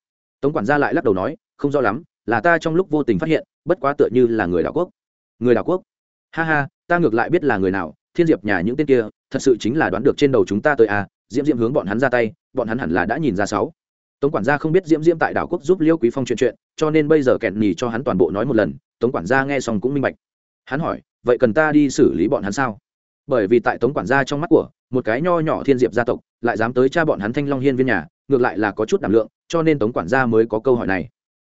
Tống quản gia lại lắc đầu nói, không rõ lắm, là ta trong lúc vô tình phát hiện, bất quá tựa như là người đảo quốc. Người đảo quốc? Ha ha, ta ngược lại biết là người nào thiên diệp nhà những tên kia, thật sự chính là đoán được trên đầu chúng ta tới à diễm diễm hướng bọn hắn ra tay, bọn hắn hẳn là đã nhìn ra sáu. Tống quản gia không biết diễm diễm tại đảo quốc giúp liêu quý phong chuyện chuyện, cho nên bây giờ kẹn nhì cho hắn toàn bộ nói một lần, tống quản gia nghe xong cũng minh bạch. Hắn hỏi, vậy cần ta đi xử lý bọn hắn sao? Bởi vì tại tống quản gia trong mắt của, một cái nho nhỏ thiên diệp gia tộc, lại dám tới cha bọn hắn thanh long hiên viên nhà, ngược lại là có chút đảm lượng, cho nên tống quản gia mới có câu hỏi này.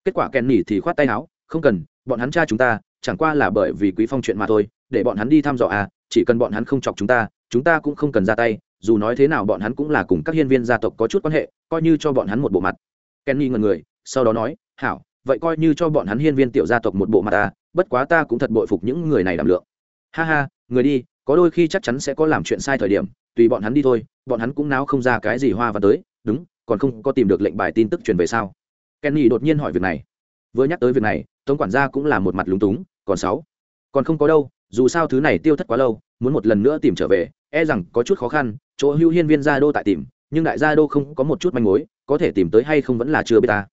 Kết quả kèn nỉ thì khoát tay áo, không cần, bọn hắn cha chúng ta, chẳng qua là bởi vì quý phong chuyện mà thôi, để bọn hắn đi thăm dò à chỉ cần bọn hắn không chọc chúng ta chúng ta cũng không cần ra tay, dù nói thế nào bọn hắn cũng là cùng các hiên viên gia tộc có chút quan hệ, coi như cho bọn hắn một bộ mặt. Kenny ngần người, sau đó nói, hảo, vậy coi như cho bọn hắn hiên viên tiểu gia tộc một bộ mặt ta, bất quá ta cũng thật bội phục những người này đảm lượng. Ha ha, người đi, có đôi khi chắc chắn sẽ có làm chuyện sai thời điểm, tùy bọn hắn đi thôi, bọn hắn cũng náo không ra cái gì hoa và tới, đúng, còn không có tìm được lệnh bài tin tức truyền về sao? Kenny đột nhiên hỏi việc này. Vừa nhắc tới việc này tống quản gia cũng là một mặt lúng túng, còn sáu, còn không có đâu dù sao thứ này tiêu thất quá lâu, muốn một lần nữa tìm trở về e rằng có chút khó khăn, chỗ hưu hiên viên gia đô tại tìm, nhưng đại gia đô không có một chút manh mối, có thể tìm tới hay không vẫn là chưa biết ta.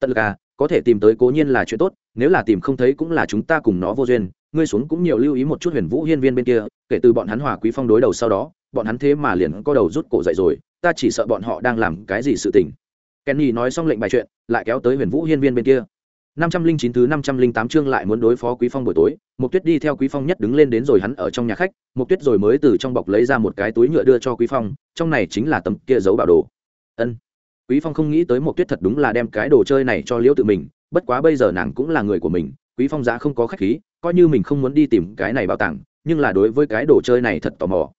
Tận lực à có thể tìm tới cố nhiên là chuyện tốt, nếu là tìm không thấy cũng là chúng ta cùng nó vô duyên, ngươi xuống cũng nhiều lưu ý một chút huyền vũ hiên viên bên kia, kể từ bọn hắn hòa quý phong đối đầu sau đó, bọn hắn thế mà liền có đầu rút cổ dậy rồi, ta chỉ sợ bọn họ đang làm cái gì sự tình. Kenny nói xong lệnh bài chuyện, lại kéo tới huyền vũ hiên viên bên kia năm trăm linh chín thứ năm trăm linh tám chương lại muốn đối phó quý phong buổi tối mục tuyết đi theo quý phong nhất đứng lên đến rồi hắn ở trong nhà khách mục tuyết rồi mới từ trong bọc lấy ra một cái túi nhựa đưa cho quý phong, trong này chính là tấm kia giấu bảo đồ. Ân. Quý phong không nghĩ tới mục tuyết thật đúng là đem cái đồ chơi này cho liễu tự mình, bất quá bây giờ nàng cũng là người của mình, quý phong giá không có khách khí, coi như mình không muốn đi tìm cái này bảo tàng, nhưng là đối với cái đồ chơi này thật tò mò.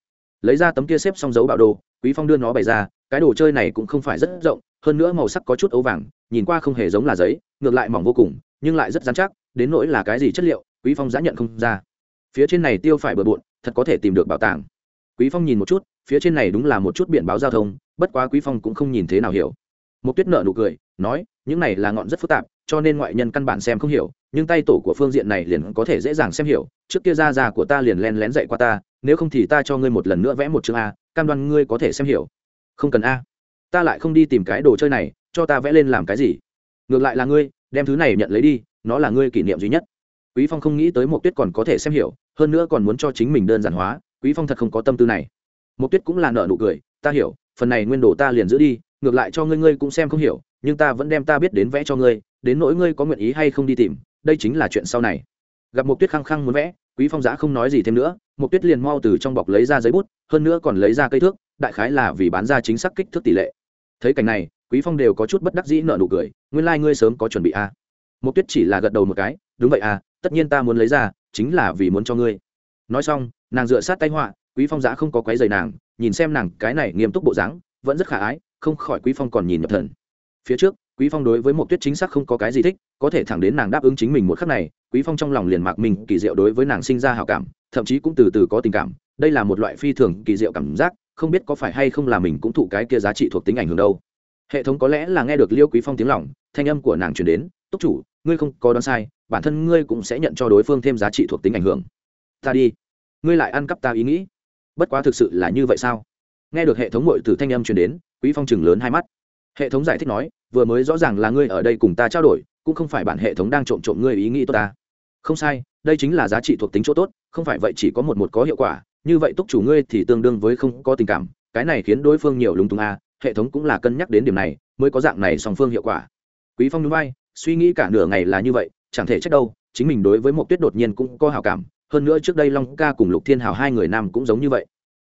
Lấy ra tấm kia xếp xong dấu bảo đồ, quý phong đưa nó bày ra, cái đồ chơi này cũng không phải rất rộng hơn nữa màu sắc có chút ấu vàng, nhìn qua không hề giống là giấy, ngược lại mỏng vô cùng, nhưng lại rất dán chắc, đến nỗi là cái gì chất liệu, quý phong giã nhận không ra. Phía trên này tiêu phải bừa bộn, thật có thể tìm được bảo tàng. Quý phong nhìn một chút, phía trên này đúng là một chút biển báo giao thông, bất quá quý phong cũng không nhìn thế nào hiểu. Một tuyết nợ nụ cười, nói, những này là ngọn rất phức tạp, cho nên ngoại nhân căn bản xem không hiểu, nhưng tay tổ của phương diện này liền có thể dễ dàng xem hiểu, trước kia ra già của ta liền len lén dạy qua ta, nếu không thì ta cho ngươi một lần nữa vẽ một chương a, cam đoan ngươi có thể xem hiểu. Không cần a ta lại không đi tìm cái đồ chơi này, cho ta vẽ lên làm cái gì? Ngược lại là ngươi, đem thứ này nhận lấy đi, nó là ngươi kỷ niệm duy nhất. Quý phong không nghĩ tới một tuyết còn có thể xem hiểu, hơn nữa còn muốn cho chính mình đơn giản hóa, quý phong thật không có tâm tư này. Một tuyết cũng là nợ nụ cười, ta hiểu, phần này nguyên đồ ta liền giữ đi, ngược lại cho ngươi ngươi cũng xem không hiểu, nhưng ta vẫn đem ta biết đến vẽ cho ngươi, đến nỗi ngươi có nguyện ý hay không đi tìm, đây chính là chuyện sau này. Gặp một tuyết khăng khăng muốn vẽ, quý phong giã không nói gì thêm nữa một tuyết liền mau từ trong bọc lấy ra giấy bút, hơn nữa còn lấy ra cây thước, đại khái là vì bán ra chính xác kích thước tỷ lệ thấy cảnh này, quý phong đều có chút bất đắc dĩ nợ nụ cười, nguyên lai like ngươi sớm có chuẩn bị a à. một tuyết chỉ là gật đầu một cái, đúng vậy à tất nhiên ta muốn lấy ra, chính là vì muốn cho ngươi nói xong, nàng dựa sát tay họa, quý phong giã không có quấy giày nàng, nhìn xem nàng cái này nghiêm túc bộ dáng, vẫn rất khả ái, không khỏi quý phong còn nhìn nhập thần phía trước, quý phong đối với một tuyết chính xác không có cái gì thích, có thể thẳng đến nàng đáp ứng chính mình một khắc này, quý phong trong lòng liền mạc mình, kỳ diệu đối với nàng sinh ra hào cảm, thậm chí cũng từ từ có tình cảm, đây là một loại phi thường kỳ diệu cảm giác không biết có phải hay không là mình cũng thụ cái kia giá trị thuộc tính ảnh hưởng đâu. Hệ thống có lẽ là nghe được liêu quý phong tiếng lỏng, thanh âm của nàng truyền đến túc chủ ngươi không có đoán sai bản thân ngươi cũng sẽ nhận cho đối phương thêm giá trị thuộc tính ảnh hưởng. Ta đi ngươi lại ăn cắp ta ý nghĩ. Bất quá thực sự là như vậy sao? Nghe được hệ thống mội từ thanh âm truyền đến quý phong chừng lớn hai mắt. Hệ thống giải thích nói vừa mới rõ ràng là ngươi ở đây cùng ta trao đổi cũng không phải bản hệ thống đang trộm trộm ngươi ý nghĩ tốt ta. Không sai đây chính là giá trị thuộc tính chỗ tốt không phải vậy chỉ có một một có hiệu quả như vậy túc chủ ngươi thì tương đương với không có tình cảm, cái này khiến đối phương nhiều lúng túng a à. hệ thống cũng là cân nhắc đến điểm này, mới có dạng này song phương hiệu quả quý phong núi bay suy nghĩ cả nửa ngày là như vậy, chẳng thể trách đâu, chính mình đối với một tuyết đột nhiên cũng có hào cảm, hơn nữa trước đây long ca cùng lục thiên hào hai người nam cũng giống như vậy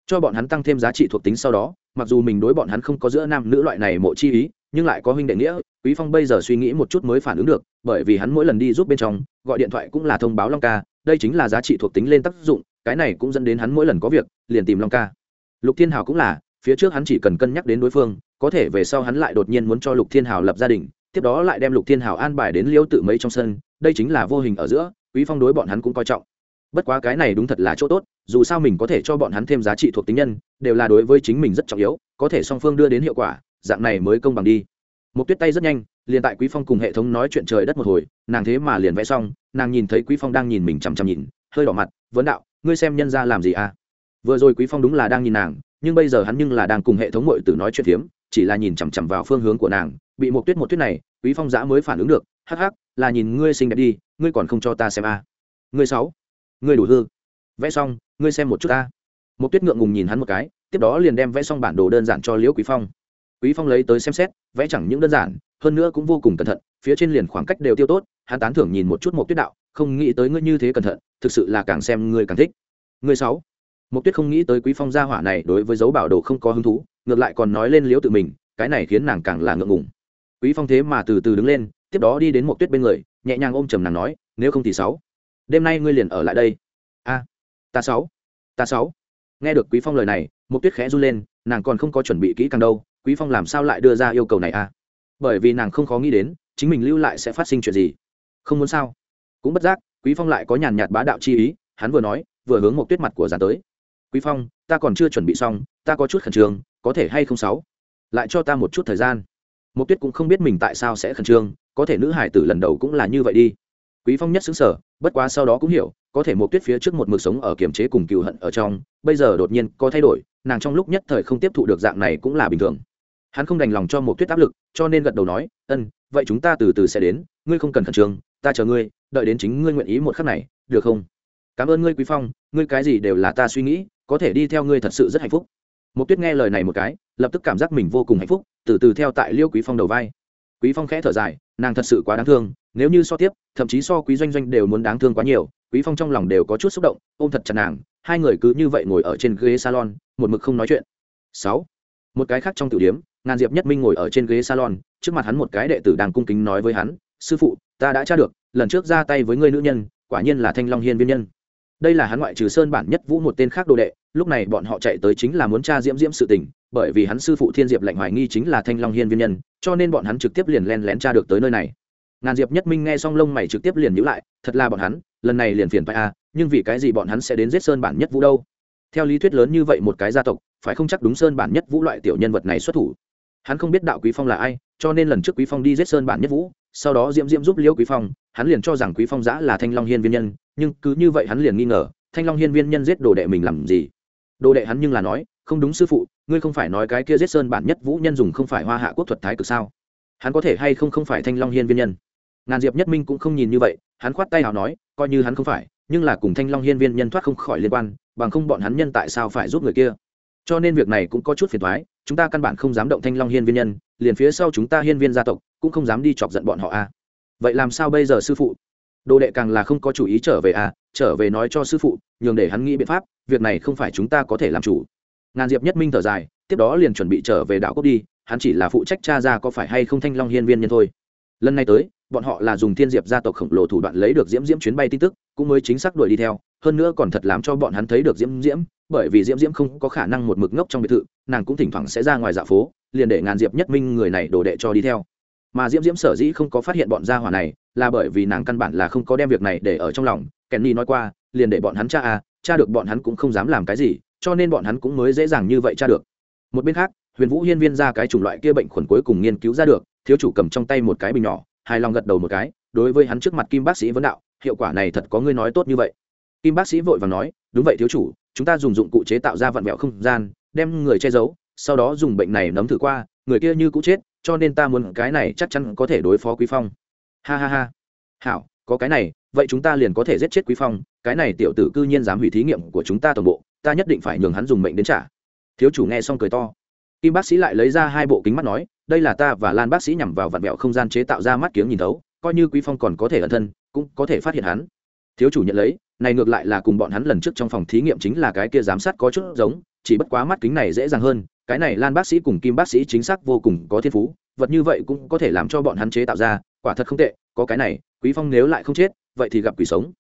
cho bọn hắn tăng thêm giá trị thuộc tính sau đó, mặc dù mình đối bọn hắn không có giữa nam nữ loại này mộ chi ý, nhưng lại có huynh đệ nghĩa, quý phong bây giờ suy nghĩ một chút mới phản ứng được, bởi vì hắn mỗi lần đi giúp bên trong, gọi điện thoại cũng là thông báo long ca, đây chính là giá trị thuộc tính lên tác dụng cái này cũng dẫn đến hắn mỗi lần có việc, liền tìm long ca. Lục thiên hào cũng là, phía trước hắn chỉ cần cân nhắc đến đối phương, có thể về sau hắn lại đột nhiên muốn cho lục thiên hào lập gia đình, tiếp đó lại đem lục thiên hào an bài đến liêu tự mấy trong sân, đây chính là vô hình ở giữa, quý phong đối bọn hắn cũng coi trọng. Bất quá cái này đúng thật là chỗ tốt, dù sao mình có thể cho bọn hắn thêm giá trị thuộc tính nhân, đều là đối với chính mình rất trọng yếu, có thể song phương đưa đến hiệu quả, dạng này mới công bằng đi. Một tuyết tay rất nhanh, liền tại quý phong cùng hệ thống nói chuyện trời đất một hồi, nàng thế mà liền vẽ xong, nàng nhìn thấy quý phong đang nhìn mình chằm chằm nhìn, hơi đỏ mặt, vấn đạo ngươi xem nhân ra làm gì à? Vừa rồi quý phong đúng là đang nhìn nàng, nhưng bây giờ hắn nhưng là đang cùng hệ thống mội tử nói chuyện phiếm, chỉ là nhìn chằm chằm vào phương hướng của nàng, bị một tuyết một tuyết này, quý phong giã mới phản ứng được, hắc hắc, là nhìn ngươi xinh đẹp đi, ngươi còn không cho ta xem à. ngươi sáu, ngươi đủ hư. Vẽ xong, ngươi xem một chút ta. Một tuyết ngượng ngùng nhìn hắn một cái, tiếp đó liền đem vẽ xong bản đồ đơn giản cho liễu quý phong. Quý phong lấy tới xem xét, vẽ chẳng những đơn giản, hơn nữa cũng vô cùng cẩn thận, phía trên liền khoảng cách đều tiêu tốt, hắn tán thưởng nhìn một chút một tuyết đạo không nghĩ tới ngươi như thế cẩn thận, thực sự là càng xem ngươi càng thích. Ngươi sáu mục tuyết không nghĩ tới quý phong gia hỏa này đối với dấu bảo đồ không có hứng thú, ngược lại còn nói lên liễu tự mình, cái này khiến nàng càng là ngượng ngùng. Quý phong thế mà từ từ đứng lên, tiếp đó đi đến mục tuyết bên người, nhẹ nhàng ôm trầm nàng nói, nếu không thì sáu, đêm nay ngươi liền ở lại đây. A, ta sáu ta sáu. Nghe được quý phong lời này mục tuyết khẽ run lên, nàng còn không có chuẩn bị kỹ càng đâu, quý phong làm sao lại đưa ra yêu cầu này a bởi vì nàng không khó nghĩ đến, chính mình lưu lại sẽ phát sinh chuyện gì. Không muốn sao? Cũng bất giác, quý phong lại có nhàn nhạt bá đạo chi ý, hắn vừa nói, vừa hướng một tuyết mặt của giàn tới. Quý phong, ta còn chưa chuẩn bị xong, ta có chút khẩn trương, có thể hay không sáu? Lại cho ta một chút thời gian. Một tuyết cũng không biết mình tại sao sẽ khẩn trương, có thể nữ hải tử lần đầu cũng là như vậy đi. Quý phong nhất xứng sở bất quá sau đó cũng hiểu, có thể một tuyết phía trước một mực sống ở kiềm chế cùng cựu hận ở trong, bây giờ đột nhiên có thay đổi, nàng trong lúc nhất thời không tiếp thụ được dạng này cũng là bình thường. Hắn không đành lòng cho một tuyết áp lực, cho nên gật đầu nói, ân, vậy chúng ta từ từ sẽ đến, ngươi không cần khẩn trương ta chờ ngươi đợi đến chính ngươi nguyện ý một khắc này được không? Cảm ơn ngươi quý phong ngươi cái gì đều là ta suy nghĩ có thể đi theo ngươi thật sự rất hạnh phúc. Một tuyết nghe lời này một cái lập tức cảm giác mình vô cùng hạnh phúc từ từ theo tại liêu quý phong đầu vai. Quý phong khẽ thở dài nàng thật sự quá đáng thương nếu như so tiếp thậm chí so quý doanh doanh đều muốn đáng thương quá nhiều quý phong trong lòng đều có chút xúc động ôm thật chặt nàng hai người cứ như vậy ngồi ở trên ghế salon một mực không nói chuyện. Sáu, một cái khác trong tiểu điếm ngàn diệp nhất minh ngồi ở trên ghế salon trước mặt hắn một cái đệ tử đang cung kính nói với hắn sư phụ ta đã tra được lần trước ra tay với ngươi nữ nhân quả nhiên là thanh long hiên viên nhân. Đây là hắn ngoại trừ sơn bản nhất vũ một tên khác đồ đệ lúc này bọn họ chạy tới chính là muốn tra diễm diễm sự tình bởi vì hắn sư phụ thiên diệp lệnh hoài nghi chính là thanh long hiên viên nhân cho nên bọn hắn trực tiếp liền len lén tra được tới nơi này. Ngàn diệp nhất minh nghe xong lông mày trực tiếp liền nhữ lại thật là bọn hắn lần này liền phiền phải a à, nhưng vì cái gì bọn hắn sẽ đến giết sơn bản nhất vũ đâu? Theo lý thuyết lớn như vậy một cái gia tộc phải không chắc đúng sơn bản nhất vũ loại tiểu nhân vật này xuất thủ? Hắn không biết đạo quý phong là ai, cho nên lần trước quý phong đi giết sơn bản nhất vũ, sau đó diễm diễm giúp liễu quý phong, hắn liền cho rằng quý phong giã là thanh long hiên viên nhân, nhưng cứ như vậy hắn liền nghi ngờ, thanh long hiên viên nhân giết đồ đệ mình làm gì? Đồ đệ hắn nhưng là nói, không đúng sư phụ, ngươi không phải nói cái kia giết sơn bản nhất vũ nhân dùng không phải hoa hạ quốc thuật thái cực sao? Hắn có thể hay không không phải thanh long hiên viên nhân? Ngàn diệp nhất minh cũng không nhìn như vậy, hắn khoát tay nào nói, coi như hắn không phải, nhưng là cùng thanh long hiên viên nhân thoát không khỏi liên quan, bằng không bọn hắn nhân tại sao phải giúp người kia? Cho nên việc này cũng có chút phiền thoái chúng ta căn bản không dám động thanh long hiên viên nhân, liền phía sau chúng ta hiên viên gia tộc cũng không dám đi chọc giận bọn họ a. À. vậy làm sao bây giờ sư phụ? Đồ đệ càng là không có chủ ý trở về à trở về nói cho sư phụ, nhường để hắn nghĩ biện pháp, việc này không phải chúng ta có thể làm chủ. Ngàn diệp nhất minh thở dài, tiếp đó liền chuẩn bị trở về đảo cốc đi, hắn chỉ là phụ trách cha ra có phải hay không thanh long hiên viên nhân thôi. Lần này tới, bọn họ là dùng thiên diệp gia tộc khổng lồ thủ đoạn lấy được diễm diễm chuyến bay tin tức, cũng mới chính xác đuổi đi theo, hơn nữa còn thật làm cho bọn hắn thấy được diễm diễm bởi vì diễm diễm không có khả năng một mực ngốc trong biệt thự, nàng cũng thỉnh thoảng sẽ ra ngoài dạ phố, liền để ngàn diệp nhất minh người này đổ đệ cho đi theo. Mà diễm diễm sở dĩ không có phát hiện bọn gia hỏa này, là bởi vì nàng căn bản là không có đem việc này để ở trong lòng. Kenny nói qua, liền để bọn hắn cha à cha được bọn hắn cũng không dám làm cái gì, cho nên bọn hắn cũng mới dễ dàng như vậy cha được. Một bên khác, huyền vũ hiên viên ra cái chủng loại kia bệnh khuẩn cuối cùng nghiên cứu ra được, thiếu chủ cầm trong tay một cái bình nhỏ, hài lòng gật đầu một cái, đối với hắn trước mặt kim bác sĩ vấn đạo, hiệu quả này thật có ngươi nói tốt như vậy. Kim bác sĩ vội vàng nói, đúng vậy thiếu chủ chúng ta dùng dụng cụ chế tạo ra vặn vẹo không gian, đem người che giấu, sau đó dùng bệnh này nấm thử qua, người kia như cũ chết, cho nên ta muốn cái này chắc chắn có thể đối phó quý phong. Ha ha ha. Hảo, có cái này, vậy chúng ta liền có thể giết chết quý phong, cái này tiểu tử cư nhiên dám hủy thí nghiệm của chúng ta toàn bộ, ta nhất định phải nhường hắn dùng mệnh đến trả. Thiếu chủ nghe xong cười to. Kim bác sĩ lại lấy ra hai bộ kính mắt nói, đây là ta và lan bác sĩ nhằm vào vạn mẹo không gian chế tạo ra mắt kiếng nhìn thấu, coi như quý phong còn có thể ẩn thân, cũng có thể phát hiện hắn thiếu chủ nhận lấy, này ngược lại là cùng bọn hắn lần trước trong phòng thí nghiệm chính là cái kia giám sát có chút giống, chỉ bất quá mắt kính này dễ dàng hơn, cái này lan bác sĩ cùng kim bác sĩ chính xác vô cùng có thiên phú, vật như vậy cũng có thể làm cho bọn hắn chế tạo ra, quả thật không tệ, có cái này, quý phong nếu lại không chết, vậy thì gặp quỷ sống.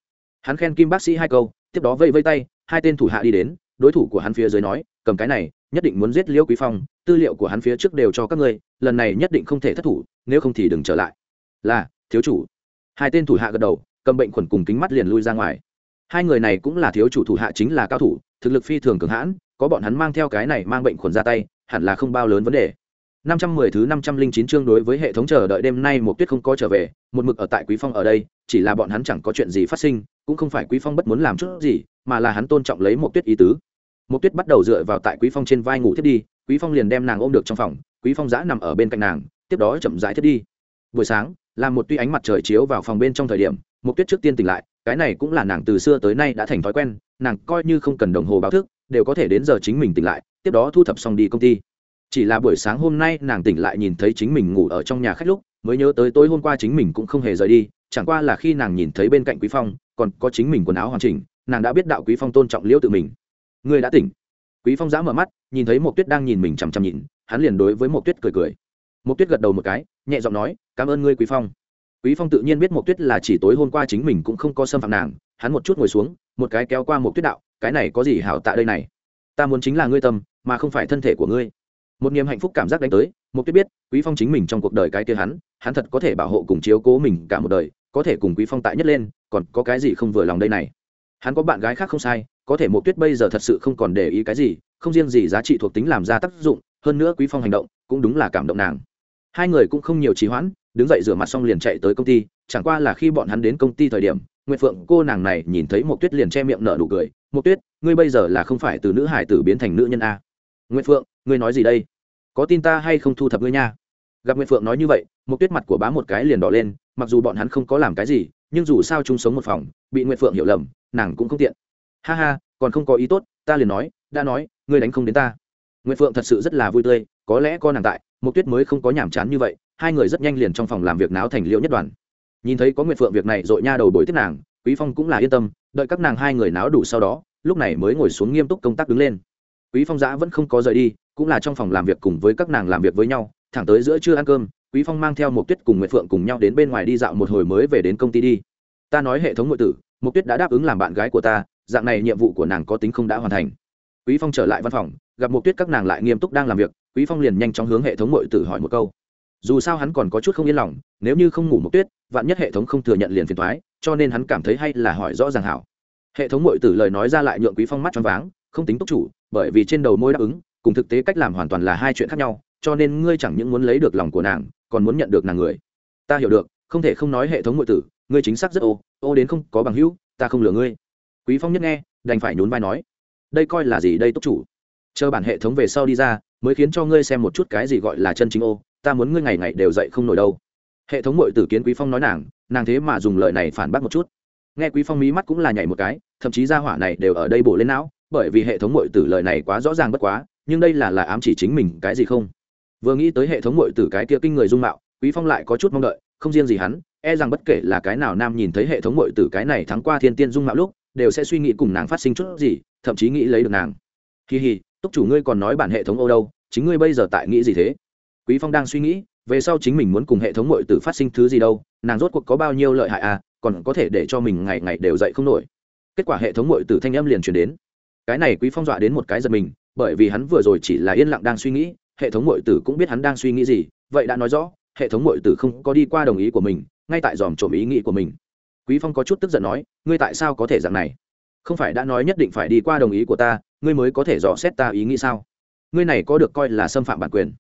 Hắn khen kim bác sĩ hai câu, tiếp đó vây vây tay, hai tên thủ hạ đi đến, đối thủ của hắn phía dưới nói, cầm cái này, nhất định muốn giết liễu quý phong, tư liệu của hắn phía trước đều cho các ngươi, lần này nhất định không thể thất thủ, nếu không thì đừng trở lại. Là, thiếu chủ. Hai tên thủ hạ gật đầu cầm bệnh khuẩn cùng kính mắt liền lui ra ngoài hai người này cũng là thiếu chủ thủ hạ chính là cao thủ thực lực phi thường cường hãn có bọn hắn mang theo cái này mang bệnh khuẩn ra tay hẳn là không bao lớn vấn đề 510 thứ 509 chương đối với hệ thống chờ đợi đêm nay một tuyết không có trở về, một mực ở tại Quý Phong ở đây, chỉ là bọn hắn chẳng có chuyện gì phát sinh, cũng không phải Quý Phong bất muốn làm chút gì, mà là hắn tôn trọng lấy một tuyết ý tứ. Một tuyết bắt đầu dựa vào tại Quý Phong trên vai ngủ thiết đi, Quý Phong liền đem nàng ôm được trong phòng, Quý Phong dã nằm ở bên cạnh nàng, tiếp đó chậm rãi thiết đi. Buổi sáng, làm một tuy ánh mặt trời chiếu vào phòng bên trong thời điểm, mục tuyết trước tiên tỉnh lại, cái này cũng là nàng từ xưa tới nay đã thành thói quen, nàng coi như không cần đồng hồ báo thức, đều có thể đến giờ chính mình tỉnh lại, tiếp đó thu thập xong đi công ty. Chỉ là buổi sáng hôm nay nàng tỉnh lại nhìn thấy chính mình ngủ ở trong nhà khách lúc mới nhớ tới tối hôm qua chính mình cũng không hề rời đi chẳng qua là khi nàng nhìn thấy bên cạnh quý phong còn có chính mình quần áo hoàn chỉnh nàng đã biết đạo quý phong tôn trọng liễu tự mình. Người đã tỉnh. Quý phong giã mở mắt nhìn thấy một tuyết đang nhìn mình chằm chằm nhìn hắn liền đối với một tuyết cười cười. Một tuyết gật đầu một cái nhẹ giọng nói cảm ơn ngươi quý phong quý phong tự nhiên biết mộc tuyết là chỉ tối hôm qua chính mình cũng không có xâm phạm nàng, hắn một chút ngồi xuống, một cái kéo qua mộc tuyết đạo, cái này có gì hảo tạ đây này? Ta muốn chính là ngươi tâm, mà không phải thân thể của ngươi. Một niềm hạnh phúc cảm giác đánh tới một tuyết biết, quý phong chính mình trong cuộc đời cái kia hắn hắn thật có thể bảo hộ cùng chiếu cố mình cả một đời, có thể cùng quý phong tại nhất lên, còn có cái gì không vừa lòng đây này? Hắn có bạn gái khác không sai, có thể một tuyết bây giờ thật sự không còn để ý cái gì, không riêng gì giá trị thuộc tính làm ra tác dụng, hơn nữa quý phong hành động cũng đúng là cảm động nàng. Hai người cũng không nhiều trì hoãn đứng dậy rửa mặt xong liền chạy tới công ty, chẳng qua là khi bọn hắn đến công ty thời điểm, nguyệt phượng cô nàng này nhìn thấy một tuyết liền che miệng nở nụ cười một tuyết, ngươi bây giờ là không phải từ nữ hải tử biến thành nữ nhân a? Nguyệt phượng, ngươi nói gì đây? Có tin ta hay không thu thập ngươi nha? Gặp nguyệt phượng nói như vậy một tuyết mặt của bá một cái liền đỏ lên, mặc dù bọn hắn không có làm cái gì, nhưng dù sao chung sống một phòng, bị nguyệt phượng hiểu lầm, nàng cũng không tiện. Ha ha, còn không có ý tốt, ta liền nói, đã nói, ngươi đánh không đến ta. Nguyệt phượng thật sự rất là vui tươi, có lẽ con nàng tại mục tuyết mới không có nhàm chán như vậy, hai người rất nhanh liền trong phòng làm việc náo thành liễu nhất đoàn. Nhìn thấy có nguyệt phượng việc này dội nha đầu bồi tiếp nàng, quý phong cũng là yên tâm, đợi các nàng hai người náo đủ sau đó, lúc này mới ngồi xuống nghiêm túc công tác đứng lên. Quý phong giã vẫn không có rời đi, cũng là trong phòng làm việc cùng với các nàng làm việc với nhau, thẳng tới giữa trưa ăn cơm, quý phong mang theo một tuyết cùng nguyệt phượng cùng nhau đến bên ngoài đi dạo một hồi mới về đến công ty đi. Ta nói hệ thống nội tử mục tuyết đã đáp ứng làm bạn gái của ta, dạng này nhiệm vụ của nàng có tính không đã hoàn thành. Quý phong trở lại văn phòng, gặp mục tuyết các nàng lại nghiêm túc đang làm việc quý phong liền nhanh chóng hướng hệ thống mội tử hỏi một câu. Dù sao hắn còn có chút không yên lòng, nếu như không ngủ một tuyết, vạn nhất hệ thống không thừa nhận liền phiền thoái cho nên hắn cảm thấy hay là hỏi rõ ràng hảo. Hệ thống mội tử lời nói ra lại nhượng quý phong mắt choáng váng, không tính túc chủ, bởi vì trên đầu môi đáp ứng, cùng thực tế cách làm hoàn toàn là hai chuyện khác nhau, cho nên ngươi chẳng những muốn lấy được lòng của nàng, còn muốn nhận được nàng người. Ta hiểu được, không thể không nói hệ thống mội tử, ngươi chính xác rất ô ô đến không có bằng hữu, ta không lừa ngươi. Quý phong nhất nghe, đành phải nhún vai nói, đây coi là gì đây túc chủ? Chờ bản hệ thống về sau đi ra mới khiến cho ngươi xem một chút cái gì gọi là chân chính ô, ta muốn ngươi ngày ngày đều dậy không nổi đâu. Hệ thống mội tử kiến quý phong nói nàng nàng thế mà dùng lời này phản bác một chút. Nghe quý phong mí mắt cũng là nhảy một cái, thậm chí ra hỏa này đều ở đây bổ lên não, bởi vì hệ thống mội tử lời này quá rõ ràng bất quá, nhưng đây là là ám chỉ chính mình, cái gì không? Vừa nghĩ tới hệ thống mội tử cái kia kinh người dung mạo, quý phong lại có chút mong đợi, không riêng gì hắn e rằng bất kể là cái nào nam nhìn thấy hệ thống mội tử cái này thắng qua thiên tiên dung mạo lúc, đều sẽ suy nghĩ cùng nàng phát sinh chút gì, thậm chí nghĩ lấy được nàng. Kỳ hì túc chủ ngươi còn nói bản hệ thống ô đâu, chính ngươi bây giờ tại nghĩ gì thế? Quý phong đang suy nghĩ, về sau chính mình muốn cùng hệ thống mội tử phát sinh thứ gì đâu, nàng rốt cuộc có bao nhiêu lợi hại à còn có thể để cho mình ngày ngày đều dậy không nổi. Kết quả hệ thống mội tử thanh âm liền truyền đến. Cái này quý phong dọa đến một cái giật mình, bởi vì hắn vừa rồi chỉ là yên lặng đang suy nghĩ, hệ thống mội tử cũng biết hắn đang suy nghĩ gì, vậy đã nói rõ, hệ thống mội tử không có đi qua đồng ý của mình, ngay tại dòm trộm ý nghĩ của mình. Quý phong có chút tức giận nói, ngươi tại sao có thể dạng này? Không phải đã nói nhất định phải đi qua đồng ý của ta, ngươi mới có thể dò xét ta ý nghĩ sao? Ngươi này có được coi là xâm phạm bản quyền.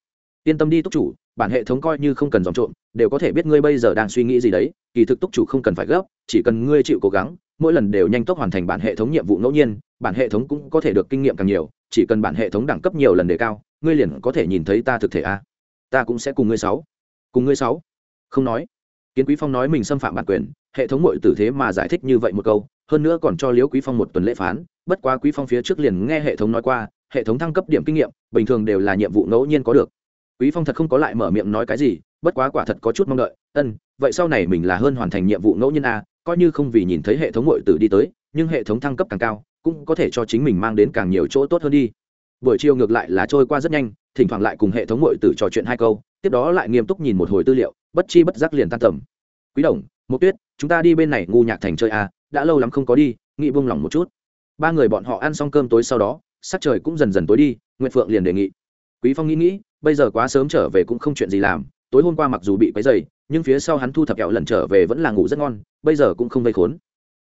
Yên tâm đi túc chủ, bản hệ thống coi như không cần dòm trộm, đều có thể biết ngươi bây giờ đang suy nghĩ gì đấy, kỳ thực túc chủ không cần phải gấp, chỉ cần ngươi chịu cố gắng, mỗi lần đều nhanh tốc hoàn thành bản hệ thống nhiệm vụ ngẫu nhiên, bản hệ thống cũng có thể được kinh nghiệm càng nhiều, chỉ cần bản hệ thống đẳng cấp nhiều lần đề cao, ngươi liền có thể nhìn thấy ta thực thể a. Ta cũng sẽ cùng ngươi sáu. Cùng ngươi sáu. Không nói. Kiến quý phong nói mình xâm phạm bản quyền, hệ thống muội tử thế mà giải thích như vậy một câu hơn nữa còn cho liễu quý phong một tuần lễ phán, bất quá quý phong phía trước liền nghe hệ thống nói qua, hệ thống thăng cấp điểm kinh nghiệm, bình thường đều là nhiệm vụ ngẫu nhiên có được. Quý phong thật không có lại mở miệng nói cái gì, bất quá quả thật có chút mong đợi, ân, vậy sau này mình là hơn hoàn thành nhiệm vụ ngẫu nhiên a coi như không vì nhìn thấy hệ thống ngội tử đi tới, nhưng hệ thống thăng cấp càng cao, cũng có thể cho chính mình mang đến càng nhiều chỗ tốt hơn đi. Buổi chiều ngược lại là trôi qua rất nhanh, thỉnh thoảng lại cùng hệ thống ngội tử trò chuyện hai câu, tiếp đó lại nghiêm túc nhìn một hồi tư liệu, bất chi bất giác liền tan tầm. Quý đồng một tuyết, chúng ta đi bên này ngu nhạc thành chơi à đã lâu lắm không có đi nghị buông lỏng một chút. Ba người bọn họ ăn xong cơm tối sau đó, sắc trời cũng dần dần tối đi, nguyệt phượng liền đề nghị. Quý phong nghĩ nghĩ, bây giờ quá sớm trở về cũng không chuyện gì làm, tối hôm qua mặc dù bị quấy dày nhưng phía sau hắn thu thập kẹo lần trở về vẫn là ngủ rất ngon, bây giờ cũng không vây khốn.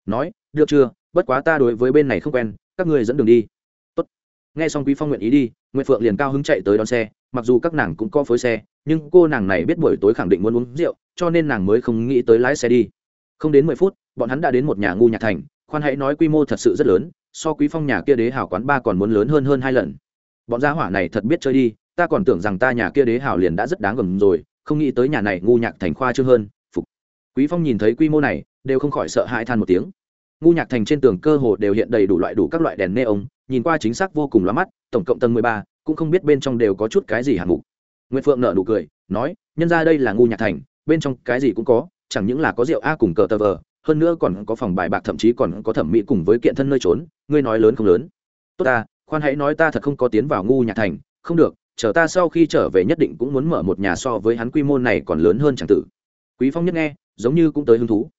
Nói, được chưa? Bất quá ta đối với bên này không quen, các người dẫn đường đi. Tốt. nghe xong quý phong nguyện ý đi, nguyệt phượng liền cao hứng chạy tới đón xe, mặc dù các nàng cũng có phối xe, nhưng cô nàng này biết buổi tối khẳng định muốn uống rượu, cho nên nàng mới không nghĩ tới lái xe đi. Không đến mười phút bọn hắn đã đến một nhà ngu nhạc thành, khoan hãy nói quy mô thật sự rất lớn, so quý phong nhà kia đế hảo quán ba còn muốn lớn hơn hơn hai lần. Bọn gia hỏa này thật biết chơi đi, ta còn tưởng rằng ta nhà kia đế hảo liền đã rất đáng gầm rồi, không nghĩ tới nhà này ngu nhạc thành khoa trương hơn, phục. Quý phong nhìn thấy quy mô này, đều không khỏi sợ hãi than một tiếng. Ngu nhạc thành trên tường cơ hồ đều hiện đầy đủ loại đủ các loại đèn neon, nhìn qua chính xác vô cùng lóa mắt, tổng cộng tầng mười ba, cũng không biết bên trong đều có chút cái gì hạng mục. Nguyễn phượng nợ nụ cười, nói, nhân ra đây là ngu nhạc thành, bên trong cái gì cũng có, chẳng những là có rượu a cùng cờ tờ vờ hơn nữa còn có phòng bài bạc, thậm chí còn có thẩm mỹ cùng với kiện thân nơi trốn, ngươi nói lớn không lớn? Tốt ta, khoan hãy nói ta thật không có tiến vào ngu nhạc thành. Không được, chờ ta sau khi trở về nhất định cũng muốn mở một nhà so với hắn quy mô này còn lớn hơn chẳng tử. Quý phong nhất nghe, giống như cũng tới hứng thú.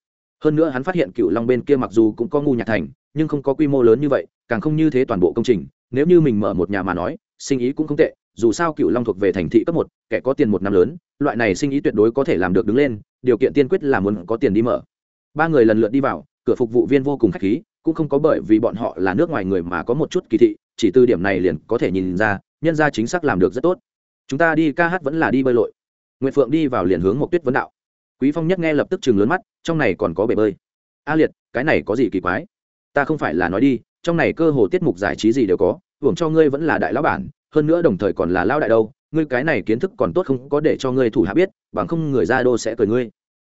Hơn nữa hắn phát hiện cựu long bên kia mặc dù cũng có ngu nhạc thành, nhưng không có quy mô lớn như vậy, càng không như thế toàn bộ công trình. Nếu như mình mở một nhà mà nói, sinh ý cũng không tệ, dù sao cựu long thuộc về thành thị cấp một, kẻ có tiền một năm lớn, loại này sinh ý tuyệt đối có thể làm được đứng lên, điều kiện tiên quyết là muốn có tiền đi mở ba người lần lượt đi vào, cửa phục vụ viên vô cùng k h á c h khí, cũng không có bởi vì bọn họ là nước ngoài người mà có một chút kỳ thị, chỉ từ điểm này liền có thể nhìn ra, nhân ra chính xác làm được rất tốt. Chúng ta đi ca hát vẫn là đi bơi lội. Nguyện phượng đi vào liền hướng một tuyết vấn đạo. Quý phong nhất nghe lập tức chừng lớn mắt, trong này còn có bể bơi. A liệt, cái này có gì kỳ quái? Ta không phải là nói đi, trong này cơ hồ tiết mục giải trí gì đều có, hưởng cho ngươi vẫn là đại lão bản, hơn nữa đồng thời còn là lao đại đâu, ngươi cái này kiến thức còn tốt không có để cho ngươi thủ hạ biết, bằng không người ra đô sẽ cười ngươi.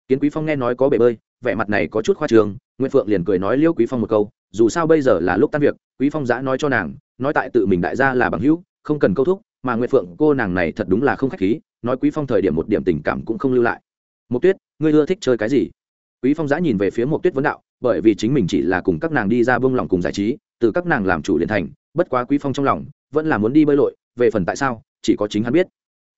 Kiến quý phong nghe nói có bể bơi vẻ mặt này có chút khoa trường nguyễn phượng liền cười nói liêu quý phong một câu, dù sao bây giờ là lúc tan việc, quý phong giã nói cho nàng, nói tại tự mình đại gia là bằng hữu, không cần câu thúc, mà nguyễn phượng cô nàng này thật đúng là không khách khí, nói quý phong thời điểm một điểm tình cảm cũng không lưu lại. Mục tuyết, ngươi ưa thích chơi cái gì? Quý phong giã nhìn về phía mục tuyết vấn đạo, bởi vì chính mình chỉ là cùng các nàng đi ra bông lòng cùng giải trí, từ các nàng làm chủ liền thành, bất quá quý phong trong lòng vẫn là muốn đi bơi lội, về phần tại sao, chỉ có chính hắn biết.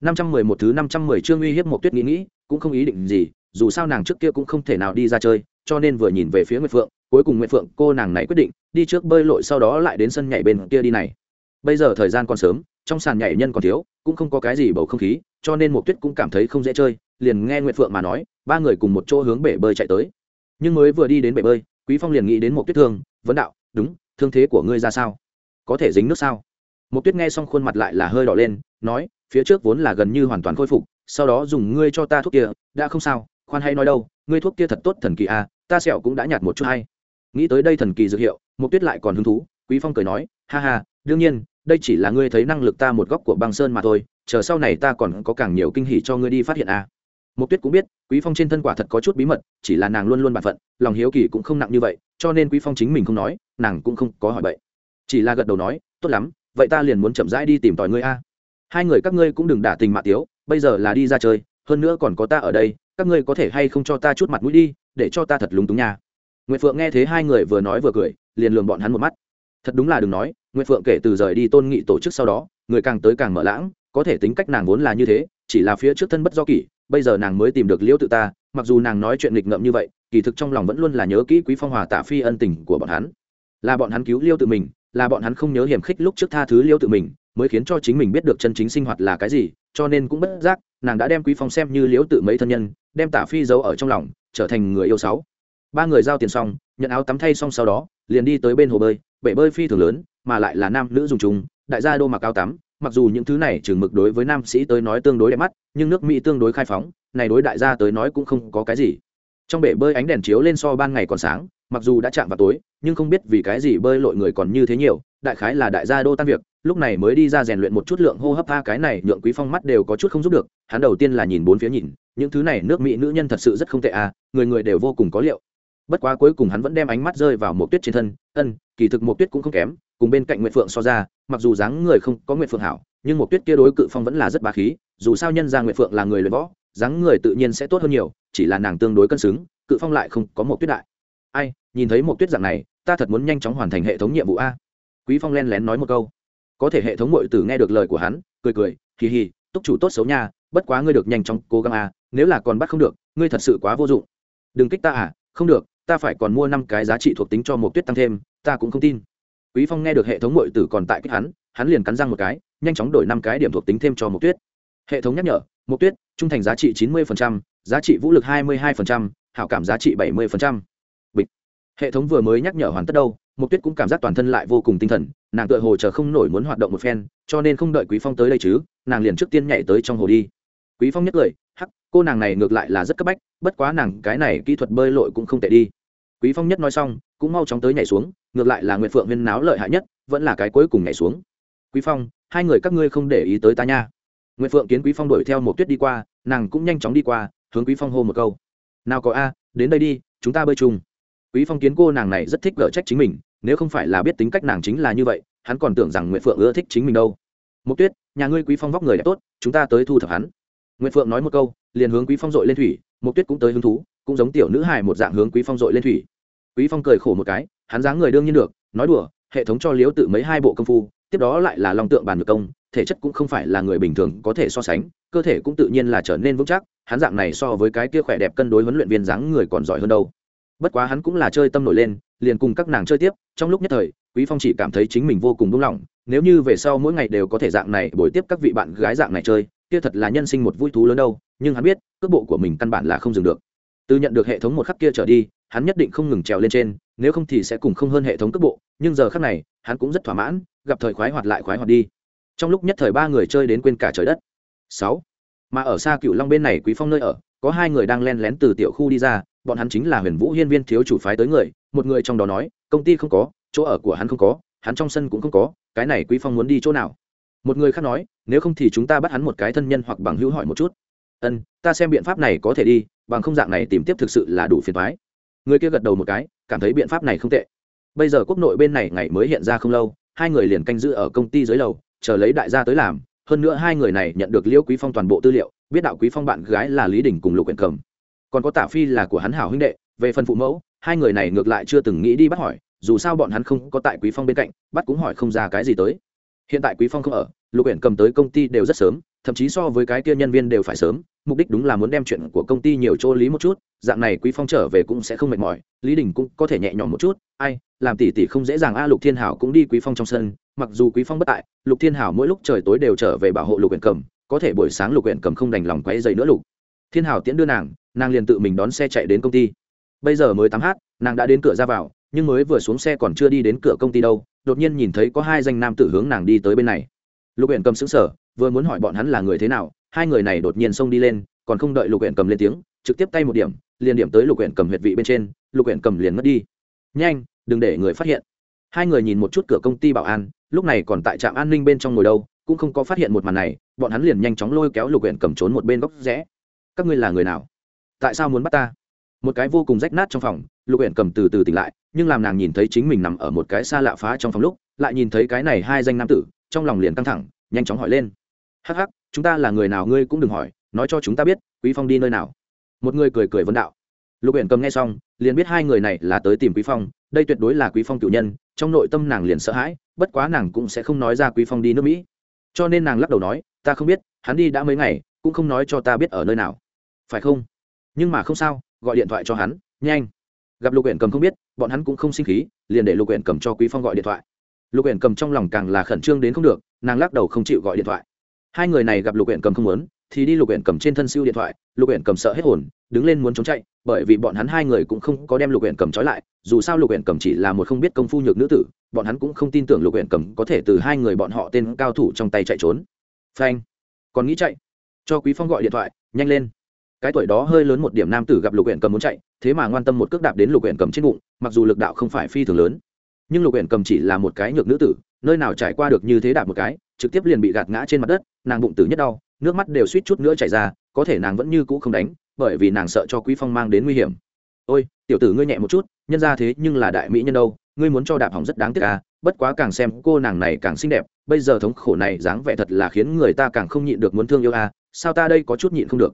511 thứ 510 chương uy hiếp Mộc tuyết nghĩ nghĩ, cũng không ý định gì dù sao nàng trước kia cũng không thể nào đi ra chơi, cho nên vừa nhìn về phía nguyệt phượng, cuối cùng nguyệt phượng, cô nàng này quyết định, đi trước bơi lội sau đó lại đến sân nhảy bên kia đi này. Bây giờ thời gian còn sớm, trong sàn nhảy nhân còn thiếu, cũng không có cái gì bầu không khí, cho nên mục tuyết cũng cảm thấy không dễ chơi, liền nghe nguyệt phượng mà nói, ba người cùng một chỗ hướng bể bơi chạy tới. Nhưng mới vừa đi đến bể bơi, quý phong liền nghĩ đến mục tuyết thương, vấn đạo, đúng, thương thế của ngươi ra sao? Có thể dính nước sao? Mục tuyết nghe xong khuôn mặt lại là hơi đỏ lên, nói, phía trước vốn là gần như hoàn toàn khôi phục, sau đó dùng ngươi cho ta thuốc kia, đã không sao khoan hay nói đâu, ngươi thuốc kia thật tốt thần kỳ à ta sẹo cũng đã nhạt một chút hay. Nghĩ tới đây thần kỳ dược hiệu, Mục tuyết lại còn hứng thú, quý phong cười nói, ha ha, đương nhiên, đây chỉ là ngươi thấy năng lực ta một góc của băng sơn mà thôi, chờ sau này ta còn có càng nhiều kinh hỉ cho ngươi đi phát hiện à. Mục tuyết cũng biết, quý phong trên thân quả thật có chút bí mật, chỉ là nàng luôn luôn bản phận, lòng hiếu kỳ cũng không nặng như vậy, cho nên quý phong chính mình không nói, nàng cũng không có hỏi vậy chỉ là gật đầu nói, tốt lắm, vậy ta liền muốn chậm rãi đi tìm tòi ngươi a. Hai người các ngươi cũng đừng đả tình mạ tiếu, bây giờ là đi ra chơi, hơn nữa còn có ta ở đây các ngươi có thể hay không cho ta chút mặt mũi đi, để cho ta thật lúng túng nha. Nguyệt phượng nghe thấy hai người vừa nói vừa cười, liền lường bọn hắn một mắt. Thật đúng là đừng nói, nguyệt phượng kể từ rời đi tôn nghị tổ chức sau đó, người càng tới càng mở lãng, có thể tính cách nàng vốn là như thế, chỉ là phía trước thân bất do kỷ, bây giờ nàng mới tìm được liễu tự ta, mặc dù nàng nói chuyện nghịch ngợm như vậy, kỳ thực trong lòng vẫn luôn là nhớ kỹ quý phong hòa tạ phi ân tình của bọn hắn. Là bọn hắn cứu liêu tự mình, là bọn hắn không nhớ hiểm khích lúc trước tha thứ liêu tự mình, mới khiến cho chính mình biết được chân chính sinh hoạt là cái gì, cho nên cũng bất giác, nàng đã đem quý phong xem như liễu tự mấy thân nhân đem tả phi giấu ở trong lòng, trở thành người yêu sáu. Ba người giao tiền xong, nhận áo tắm thay xong sau đó, liền đi tới bên hồ bơi, bể bơi phi thường lớn, mà lại là nam nữ dùng chung, đại gia đô mặc áo tắm, mặc dù những thứ này chừng mực đối với nam sĩ tới nói tương đối đẹp mắt, nhưng nước mỹ tương đối khai phóng, này đối đại gia tới nói cũng không có cái gì. Trong bể bơi ánh đèn chiếu lên so ban ngày còn sáng, mặc dù đã chạm vào tối, nhưng không biết vì cái gì bơi lội người còn như thế nhiều, đại khái là đại gia đô tan việc, lúc này mới đi ra rèn luyện một chút lượng hô hấp tha cái này, nhượng quý phong mắt đều có chút không giúp được, hắn đầu tiên là nhìn bốn phía nhìn những thứ này nước mỹ nữ nhân thật sự rất không tệ à người người đều vô cùng có liệu. Bất quá cuối cùng hắn vẫn đem ánh mắt rơi vào một tuyết trên thân, ân, kỳ thực một tuyết cũng không kém, cùng bên cạnh nguyệt phượng so ra, mặc dù dáng người không có nguyệt phượng hảo, nhưng một tuyết kia đối cự phong vẫn là rất bá khí, dù sao nhân ra nguyệt phượng là người luyện võ, dáng người tự nhiên sẽ tốt hơn nhiều, chỉ là nàng tương đối cân xứng, cự phong lại không có một tuyết đại. Ai, nhìn thấy một tuyết dạng này, ta thật muốn nhanh chóng hoàn thành hệ thống nhiệm vụ a. Quý phong len lén nói một câu. Có thể hệ thống muội tử nghe được lời của hắn, cười cười, hì hì, túc chủ tốt xấu nha, bất quá ngươi được nhanh chóng cố gắng a nếu là còn bắt không được ngươi thật sự quá vô dụng. Đừng kích ta à không được ta phải còn mua năm cái giá trị thuộc tính cho một tuyết tăng thêm ta cũng không tin. Quý phong nghe được hệ thống muội tử còn tại kích hắn hắn liền cắn răng một cái nhanh chóng đổi năm cái điểm thuộc tính thêm cho một tuyết. Hệ thống nhắc nhở một tuyết trung thành giá trị 90%, giá trị vũ lực 22%, hảo cảm giá trị 70%. bịch. Hệ thống vừa mới nhắc nhở hoàn tất đâu một tuyết cũng cảm giác toàn thân lại vô cùng tinh thần nàng tựa hồ chờ không nổi muốn hoạt động một phen cho nên không đợi quý phong tới đây chứ nàng liền trước tiên nhảy tới trong hồ đi quý phong nhất lời, hắc, cô nàng này ngược lại là rất cấp bách, bất quá nàng cái này kỹ thuật bơi lội cũng không tệ đi. Quý phong nhất nói xong, cũng mau chóng tới nhảy xuống, ngược lại là nguyệt phượng viên náo lợi hại nhất, vẫn là cái cuối cùng nhảy xuống. Quý phong, hai người các ngươi không để ý tới ta nha. Nguyệt phượng kiến quý phong đuổi theo một tuyết đi qua, nàng cũng nhanh chóng đi qua, hướng quý phong hô một câu. Nào có a, đến đây đi, chúng ta bơi chung. Quý phong kiến cô nàng này rất thích gỡ trách chính mình, nếu không phải là biết tính cách nàng chính là như vậy, hắn còn tưởng rằng nguyệt phượng ưa thích chính mình đâu. Một tuyết, nhà ngươi quý phong vóc người đẹp tốt, chúng ta tới thu thập hắn nguyệt phượng nói một câu, liền hướng quý phong dội lên thủy mục tuyết cũng tới hứng thú, cũng giống tiểu nữ hài một dạng hướng quý phong dội lên thủy. Quý phong cười khổ một cái, hắn dáng người đương nhiên được, nói đùa, hệ thống cho liếu tự mấy hai bộ công phu, tiếp đó lại là long tượng bàn nhược công, thể chất cũng không phải là người bình thường có thể so sánh, cơ thể cũng tự nhiên là trở nên vững chắc, hắn dạng này so với cái kia khỏe đẹp cân đối huấn luyện viên dáng người còn giỏi hơn đâu. Bất quá hắn cũng là chơi tâm nổi lên, liền cùng các nàng chơi tiếp, trong lúc nhất thời, quý phong chỉ cảm thấy chính mình vô cùng buông lỏng, nếu như về sau mỗi ngày đều có thể dạng này bồi tiếp các vị bạn gái dạng này chơi kia thật là nhân sinh một vui thú lớn đâu, nhưng hắn biết, cước bộ của mình căn bản là không dừng được. Từ nhận được hệ thống một khắc kia trở đi, hắn nhất định không ngừng trèo lên trên, nếu không thì sẽ cùng không hơn hệ thống cước bộ, nhưng giờ khắc này, hắn cũng rất thỏa mãn, gặp thời khoái hoạt lại khoái hoạt đi. Trong lúc nhất thời ba người chơi đến quên cả trời đất. Sáu. Mà ở xa cựu long bên này quý phong nơi ở, có hai người đang len lén từ tiểu khu đi ra, bọn hắn chính là huyền vũ hiên viên thiếu chủ phái tới người, một người trong đó nói, công ty không có, chỗ ở của hắn không có, hắn trong sân cũng không có, cái này quý phong muốn đi chỗ nào? Một người khác nói, nếu không thì chúng ta bắt hắn một cái thân nhân hoặc bằng hữu hỏi một chút. Ân, ta xem biện pháp này có thể đi, bằng không dạng này tìm tiếp thực sự là đủ phiền thoái người kia gật đầu một cái, cảm thấy biện pháp này không tệ. Bây giờ quốc nội bên này ngày mới hiện ra không lâu, hai người liền canh giữ ở công ty dưới lầu, chờ lấy đại gia tới làm. Hơn nữa hai người này nhận được liễu quý phong toàn bộ tư liệu, biết đạo quý phong bạn gái là lý đình cùng lục quyển cầm. Còn có tả phi là của hắn hảo huynh đệ, về phần phụ mẫu, hai người này ngược lại chưa từng nghĩ đi bắt hỏi, dù sao bọn hắn không có tại quý phong bên cạnh, bắt cũng hỏi không ra cái gì tới hiện tại quý phong không ở, lục huyện cầm tới công ty đều rất sớm, thậm chí so với cái kia nhân viên đều phải sớm, mục đích đúng là muốn đem chuyện của công ty nhiều chỗ lý một chút, dạng này quý phong trở về cũng sẽ không mệt mỏi, lý đình cũng có thể nhẹ nhõm một chút, ai, làm tỷ tỷ không dễ dàng a, lục thiên hảo cũng đi quý phong trong sân, mặc dù quý phong bất tại, lục thiên hảo mỗi lúc trời tối đều trở về bảo hộ lục huyện cầm, có thể buổi sáng lục huyện cầm không đành lòng quấy dày nữa lục. Thiên hảo tiễn đưa nàng nàng liền tự mình đón xe chạy đến công ty. Bây giờ mới tám h nàng đã đến cửa ra vào nhưng mới vừa xuống xe còn chưa đi đến cửa công ty đâu, đột nhiên nhìn thấy có hai danh nam tử hướng nàng đi tới bên này. Lục huyện cầm xứng sở vừa muốn hỏi bọn hắn là người thế nào, hai người này đột nhiên xông đi lên, còn không đợi lục huyện cầm lên tiếng, trực tiếp tay một điểm, liền điểm tới lục huyện cầm huyệt vị bên trên, lục huyện cầm liền mất đi. Nhanh, đừng để người phát hiện. Hai người nhìn một chút cửa công ty bảo an, lúc này còn tại trạm an ninh bên trong ngồi đâu, cũng không có phát hiện một màn này, bọn hắn liền nhanh chóng lôi kéo lục huyện cầm trốn một bên góc rẽ. Các ngươi là người nào? Tại sao muốn bắt ta? Một cái vô cùng rách nát trong phòng lục huyện cầm từ từ tỉnh lại, nhưng làm nàng nhìn thấy chính mình nằm ở một cái xa lạ phá trong phòng lúc, lại nhìn thấy cái này hai danh nam tử, trong lòng liền căng thẳng, nhanh chóng hỏi lên. Hắc hắc, chúng ta là người nào ngươi cũng đừng hỏi, nói cho chúng ta biết, quý phong đi nơi nào. Một người cười cười vấn đạo. Lục huyện cầm nghe xong, liền biết hai người này là tới tìm quý phong, đây tuyệt đối là quý phong cựu nhân, trong nội tâm nàng liền sợ hãi, bất quá nàng cũng sẽ không nói ra quý phong đi nước mỹ. Cho nên nàng lắc đầu nói, ta không biết, hắn đi đã mấy ngày, cũng không nói cho ta biết ở nơi nào. Phải không? Nhưng mà không sao, gọi điện thoại cho hắn, nhanh gặp lục huyện cầm không biết, bọn hắn cũng không sinh khí, liền để lục huyện cầm cho quý phong gọi điện thoại. Lục huyện cầm trong lòng càng là khẩn trương đến không được, nàng lắc đầu không chịu gọi điện thoại. Hai người này gặp lục huyện cầm không muốn, thì đi lục huyện cầm trên thân siêu điện thoại, lục huyện cầm sợ hết hồn, đứng lên muốn trốn chạy, bởi vì bọn hắn hai người cũng không có đem lục huyện cầm trói lại, dù sao lục huyện cầm chỉ là một không biết công phu nhược nữ tử, bọn hắn cũng không tin tưởng lục huyện cầm có thể từ hai người bọn họ tên cao thủ trong tay chạy trốn. Phanh. Còn nghĩ chạy. Cho quý phong gọi điện thoại, nhanh lên cái tuổi đó hơi lớn một điểm nam tử gặp lục huyện cầm muốn chạy, thế mà ngoan tâm một cước đạp đến lục huyện cầm trên bụng, mặc dù lực đạo không phải phi thường lớn, nhưng lục huyện cầm chỉ là một cái nhược nữ tử, nơi nào trải qua được như thế đạp một cái, trực tiếp liền bị gạt ngã trên mặt đất, nàng bụng tử nhất đau, nước mắt đều suýt chút nữa chảy ra, có thể nàng vẫn như cũ không đánh, bởi vì nàng sợ cho quý phong mang đến nguy hiểm. Ôi, tiểu tử ngươi nhẹ một chút, nhân ra thế nhưng là đại mỹ nhân đâu, ngươi muốn cho đạp hỏng rất đáng tiếc à bất quá càng xem cô nàng này càng xinh đẹp, bây giờ thống khổ này dáng vẻ thật là khiến người ta càng không nhịn được muốn thương yêu à sao ta đây có chút nhịn không được?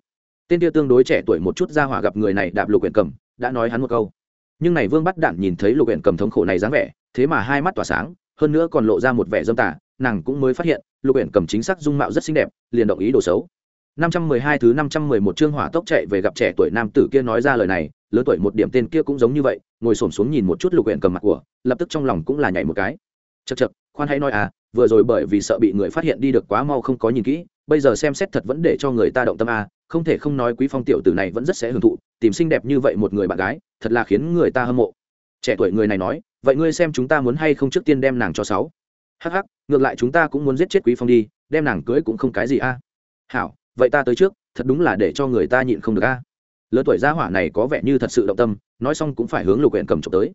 Tên kia tương đối trẻ tuổi một chút ra hỏa gặp người này đạp lục huyện cầm đã nói hắn một câu nhưng này vương bắt đạn nhìn thấy lục huyện cầm thống khổ này dáng vẻ thế mà hai mắt tỏa sáng hơn nữa còn lộ ra một vẻ dâm tả nàng cũng mới phát hiện lục huyện cầm chính xác dung mạo rất xinh đẹp liền động ý đồ xấu 512 thứ 511 chương hỏa tốc chạy về gặp trẻ tuổi nam tử kia nói ra lời này, lớn tuổi một điểm tên kia cũng giống như vậy, ngồi xổm xuống nhìn một chút Lục Uyển cầm mặt của, lập tức trong lòng cũng là nhảy một cái. Chậc chậc, khoan hãy nói à, vừa rồi bởi vì sợ bị người phát hiện đi được quá mau không có nhìn kỹ, bây giờ xem xét thật vẫn để cho người ta động tâm à, không thể không nói Quý Phong tiểu tử này vẫn rất sẽ hưởng thụ, tìm xinh đẹp như vậy một người bạn gái, thật là khiến người ta hâm mộ. Trẻ tuổi người này nói, vậy ngươi xem chúng ta muốn hay không trước tiên đem nàng cho sáu. Hắc hắc, ngược lại chúng ta cũng muốn giết chết Quý Phong đi, đem nàng cưới cũng không cái gì a. À. Hảo, vậy ta tới trước thật đúng là để cho người ta nhịn không được a lớn tuổi gia hỏa này có vẻ như thật sự động tâm nói xong cũng phải hướng lục huyện cầm trộm tới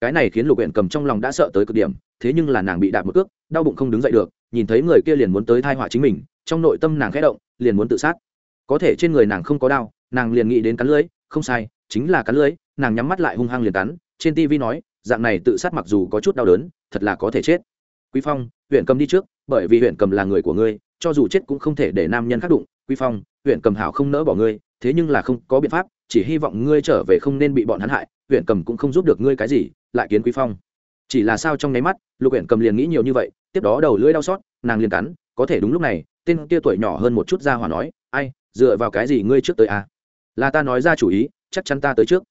cái này khiến lục huyện cầm trong lòng đã sợ tới cực điểm thế nhưng là nàng bị đạp một cước đau bụng không đứng dậy được nhìn thấy người kia liền muốn tới thai họa chính mình trong nội tâm nàng khẽ động liền muốn tự sát có thể trên người nàng không có đau, nàng liền nghĩ đến cắn lưới, không sai, chính là cắn lưới, nàng nhắm mắt lại hung hăng liền cắn, trên tv nói, dạng này tự sát mặc dù có chút đau đớn, thật là có thể chết. Quý phong, huyện cầm đi trước, bởi vì huyện cầm là người của ngươi, cho dù chết cũng không thể để nam nhân khác đụng. Quý phong, huyện cầm hảo không nỡ bỏ ngươi, thế nhưng là không có biện pháp, chỉ hy vọng ngươi trở về không nên bị bọn hắn hại, huyện cầm cũng không giúp được ngươi cái gì, lại kiến quý phong. Chỉ là sao trong nháy mắt, lục huyện cầm liền nghĩ nhiều như vậy, tiếp đó đầu lưỡi đau xót, nàng liền cắn, có thể đúng lúc này, tên kia tuổi nhỏ hơn một chút ra hỏa nói dựa vào cái gì ngươi trước tới à? là ta nói ra chủ ý, chắc chắn ta tới trước.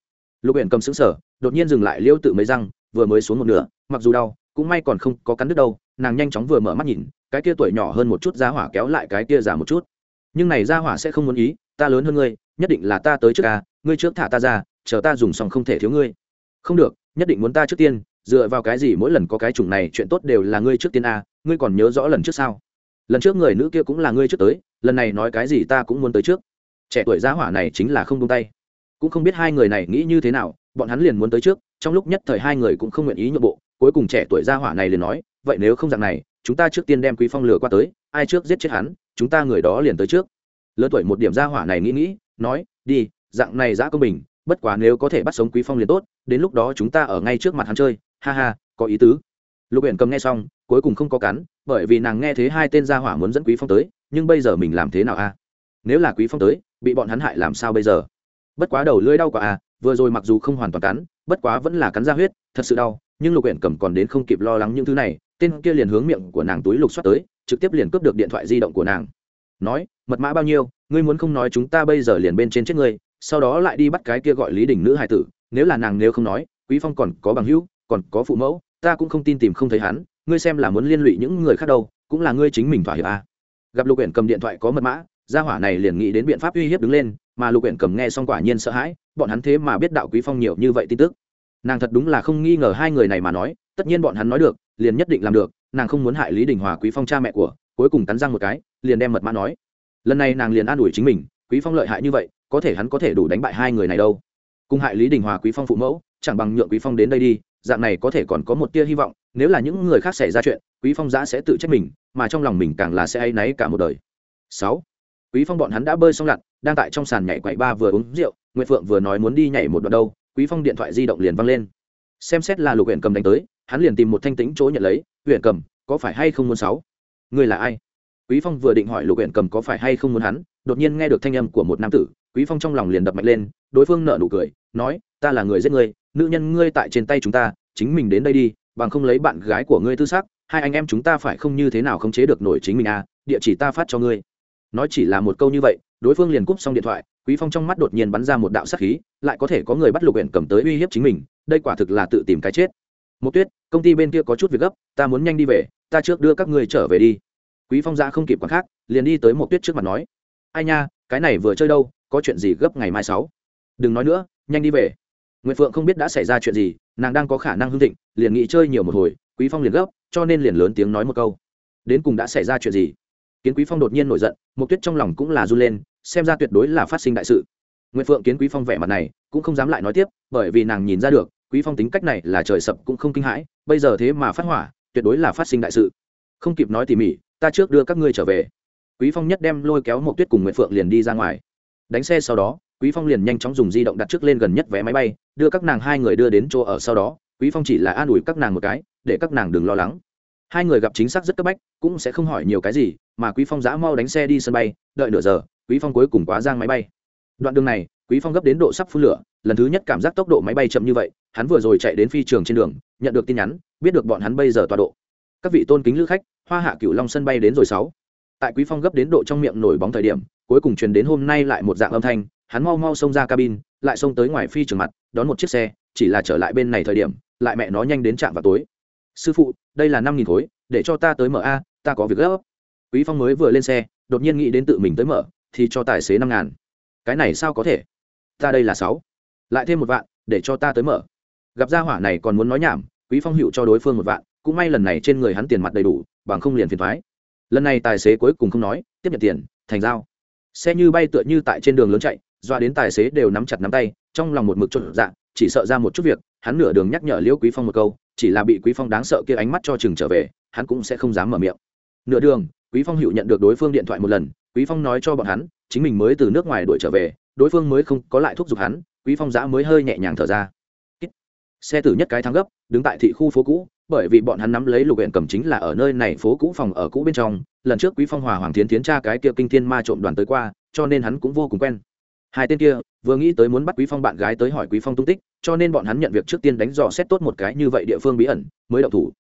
Lục huyện cầm xứng sở đột nhiên dừng lại liêu tự mấy răng, vừa mới xuống một nửa, mặc dù đau, cũng may còn không có cắn đứt đâu, nàng nhanh chóng vừa mở mắt nhìn, cái kia tuổi nhỏ hơn một chút ra hỏa kéo lại cái kia già một chút. Nhưng này ra hỏa sẽ không muốn ý, ta lớn hơn ngươi, nhất định là ta tới trước ca ngươi trước thả ta ra, chờ ta dùng xong không thể thiếu ngươi. Không được, nhất định muốn ta trước tiên, dựa vào cái gì mỗi lần có cái chủng này, chuyện tốt đều là ngươi trước tiên a ngươi còn nhớ rõ lần trước sao? Lần trước người nữ kia cũng là ngươi trước tới, lần này nói cái gì ta cũng muốn tới trước. Trẻ tuổi gia hỏa này chính là không tung tay. Cũng không biết hai người này nghĩ như thế nào, bọn hắn liền muốn tới trước, trong lúc nhất thời hai người cũng không nguyện ý nhượng bộ. Cuối cùng trẻ tuổi gia hỏa này liền nói, vậy nếu không dạng này, chúng ta trước tiên đem quý phong lừa qua tới, ai trước giết chết hắn, chúng ta người đó liền tới trước. Lớn tuổi một điểm gia hỏa này nghĩ nghĩ, nói, đi, dạng này giã công bình, bất quá nếu có thể bắt sống quý phong liền tốt, đến lúc đó chúng ta ở ngay trước mặt hắn chơi, ha ha, có ý tứ lục huyện cầm nghe xong, cuối cùng không có cắn, bởi vì nàng nghe thấy hai tên gia hỏa muốn dẫn quý phong tới, nhưng bây giờ mình làm thế nào a? Nếu là quý phong tới, bị bọn hắn hại làm sao bây giờ? Bất quá đầu lưỡi đau quả à vừa rồi mặc dù không hoàn toàn cắn, bất quá vẫn là cắn ra huyết, thật sự đau, nhưng lục huyện cầm còn đến không kịp lo lắng những thứ này, tên kia liền hướng miệng của nàng túi lục xoát tới, trực tiếp liền cướp được điện thoại di động của nàng. Nói, mật mã bao nhiêu? Ngươi muốn không nói chúng ta bây giờ liền bên trên chết ngươi, sau đó lại đi bắt cái kia gọi lý đình nữ hải tử, nếu là nàng nếu không nói, quý phong còn có bằng hữu, còn có phụ mẫu ta cũng không tin tìm không thấy hắn, ngươi xem là muốn liên lụy những người khác đâu, cũng là ngươi chính mình thỏa hiệp à. gặp lục huyện cầm điện thoại có mật mã, gia hỏa này liền nghĩ đến biện pháp uy hiếp đứng lên, mà lục huyện cầm nghe xong quả nhiên sợ hãi, bọn hắn thế mà biết đạo quý phong nhiều như vậy tin tức. Nàng thật đúng là không nghi ngờ hai người này mà nói, tất nhiên bọn hắn nói được, liền nhất định làm được, nàng không muốn hại lý đình hòa quý phong cha mẹ của, cuối cùng cắn răng một cái, liền đem mật mã nói. Lần này nàng liền an ủi chính mình, quý phong lợi hại như vậy, có thể hắn có thể đủ đánh bại hai người này đâu. Cùng hại lý đình hòa quý phong phụ mẫu, chẳng bằng nhượng quý phong đến đây đi dạng này có thể còn có một tia hy vọng nếu là những người khác xảy ra chuyện quý phong giã sẽ tự trách mình mà trong lòng mình càng là sẽ áy náy cả một đời. Sáu, quý phong bọn hắn đã bơi xong lặn đang tại trong sàn nhảy quậy ba vừa uống rượu nguyễn phượng vừa nói muốn đi nhảy một đoạn đâu quý phong điện thoại di động liền văng lên. Xem xét là lục huyện cầm đánh tới hắn liền tìm một thanh tĩnh chỗ nhận lấy huyện cầm có phải hay không muốn sáu? Người là ai? Quý phong vừa định hỏi lục huyện cầm có phải hay không muốn hắn đột nhiên nghe được thanh âm của một nam tử quý phong trong lòng liền đập mạnh lên đối phương nở nụ cười nói ta là người giết ngươi nữ nhân ngươi tại trên tay chúng ta, chính mình đến đây đi, bằng không lấy bạn gái của ngươi tư xác, hai anh em chúng ta phải không như thế nào khống chế được nổi chính mình à địa chỉ ta phát cho ngươi. Nói chỉ là một câu như vậy, đối phương liền cúp xong điện thoại, quý phong trong mắt đột nhiên bắn ra một đạo sát khí, lại có thể có người bắt lục huyện cầm tới uy hiếp chính mình, đây quả thực là tự tìm cái chết. Một tuyết, công ty bên kia có chút việc gấp, ta muốn nhanh đi về, ta trước đưa các ngươi trở về đi. Quý phong ra không kịp quan khác, liền đi tới một tuyết trước mặt nói, ai nha, cái này vừa chơi đâu, có chuyện gì gấp ngày mai sáu? Đừng nói nữa, nhanh đi về nguyễn phượng không biết đã xảy ra chuyện gì, nàng đang có khả năng hưng thịnh, liền nghĩ chơi nhiều một hồi, quý phong liền gấp, cho nên liền lớn tiếng nói một câu. Đến cùng đã xảy ra chuyện gì? Kiến quý phong đột nhiên nổi giận một tuyết trong lòng cũng là run lên, xem ra tuyệt đối là phát sinh đại sự. Nguyễn phượng kiến quý phong vẻ mặt này, cũng không dám lại nói tiếp, bởi vì nàng nhìn ra được, quý phong tính cách này là trời sập cũng không kinh hãi, bây giờ thế mà phát hỏa, tuyệt đối là phát sinh đại sự. Không kịp nói tỉ mỉ, ta trước đưa các ngươi trở về. Quý phong nhất đem lôi kéo một tuyết cùng nguyễn phượng liền đi ra ngoài. Đánh xe sau đó quý phong liền nhanh chóng dùng di động đặt trước lên gần nhất vé máy bay, đưa các nàng hai người đưa đến chỗ ở sau đó, quý phong chỉ là an ủi các nàng một cái, để các nàng đừng lo lắng. Hai người gặp chính xác rất cấp bách, cũng sẽ không hỏi nhiều cái gì, mà quý phong giã mau đánh xe đi sân bay, đợi nửa giờ, quý phong cuối cùng quá giang máy bay. Đoạn đường này, quý phong gấp đến độ sắp phun lửa, lần thứ nhất cảm giác tốc độ máy bay chậm như vậy, hắn vừa rồi chạy đến phi trường trên đường, nhận được tin nhắn, biết được bọn hắn bây giờ tọa độ. Các vị tôn kính lữ khách, hoa hạ cửu long sân bay đến rồi sáu. Tại quý phong gấp đến độ trong miệng nổi bóng thời điểm, cuối cùng truyền đến hôm nay lại một dạng âm thanh hắn mau mau xông ra cabin, lại xông tới ngoài phi trường mặt, đón một chiếc xe, chỉ là trở lại bên này thời điểm, lại mẹ nó nhanh đến trạm vào tối. Sư phụ, đây là năm nghìn khối, để cho ta tới mở a, ta có việc gấp. Quý phong mới vừa lên xe, đột nhiên nghĩ đến tự mình tới mở, thì cho tài xế năm ngàn. Cái này sao có thể? Ta đây là sáu, lại thêm một vạn, để cho ta tới mở. Gặp gia hỏa này còn muốn nói nhảm, quý phong hiệu cho đối phương một vạn, cũng may lần này trên người hắn tiền mặt đầy đủ, bằng không liền phiền thoái lần này tài xế cuối cùng không nói, tiếp nhận tiền, thành giao. Xe như bay tựa như tại trên đường lớn chạy doa đến tài xế đều nắm chặt nắm tay, trong lòng một mực trộn dạ chỉ sợ ra một chút việc, hắn nửa đường nhắc nhở liễu quý phong một câu, chỉ là bị quý phong đáng sợ kia ánh mắt cho chừng trở về, hắn cũng sẽ không dám mở miệng. Nửa đường, quý phong hữu nhận được đối phương điện thoại một lần, quý phong nói cho bọn hắn, chính mình mới từ nước ngoài đuổi trở về, đối phương mới không có lại thúc giục hắn, quý phong giã mới hơi nhẹ nhàng thở ra. Xe tử nhất cái thắng gấp, đứng tại thị khu phố cũ, bởi vì bọn hắn nắm lấy lục huyện cầm chính là ở nơi này phố cũ phòng ở cũ bên trong, lần trước quý phong hòa hoàng tiến tiến tra cái kia kinh thiên ma trộm đoàn tới qua, cho nên hắn cũng vô cùng quen hai tên kia vừa nghĩ tới muốn bắt quý phong bạn gái tới hỏi quý phong tung tích, cho nên bọn hắn nhận việc trước tiên đánh dò xét tốt một cái như vậy địa phương bí ẩn, mới động thủ.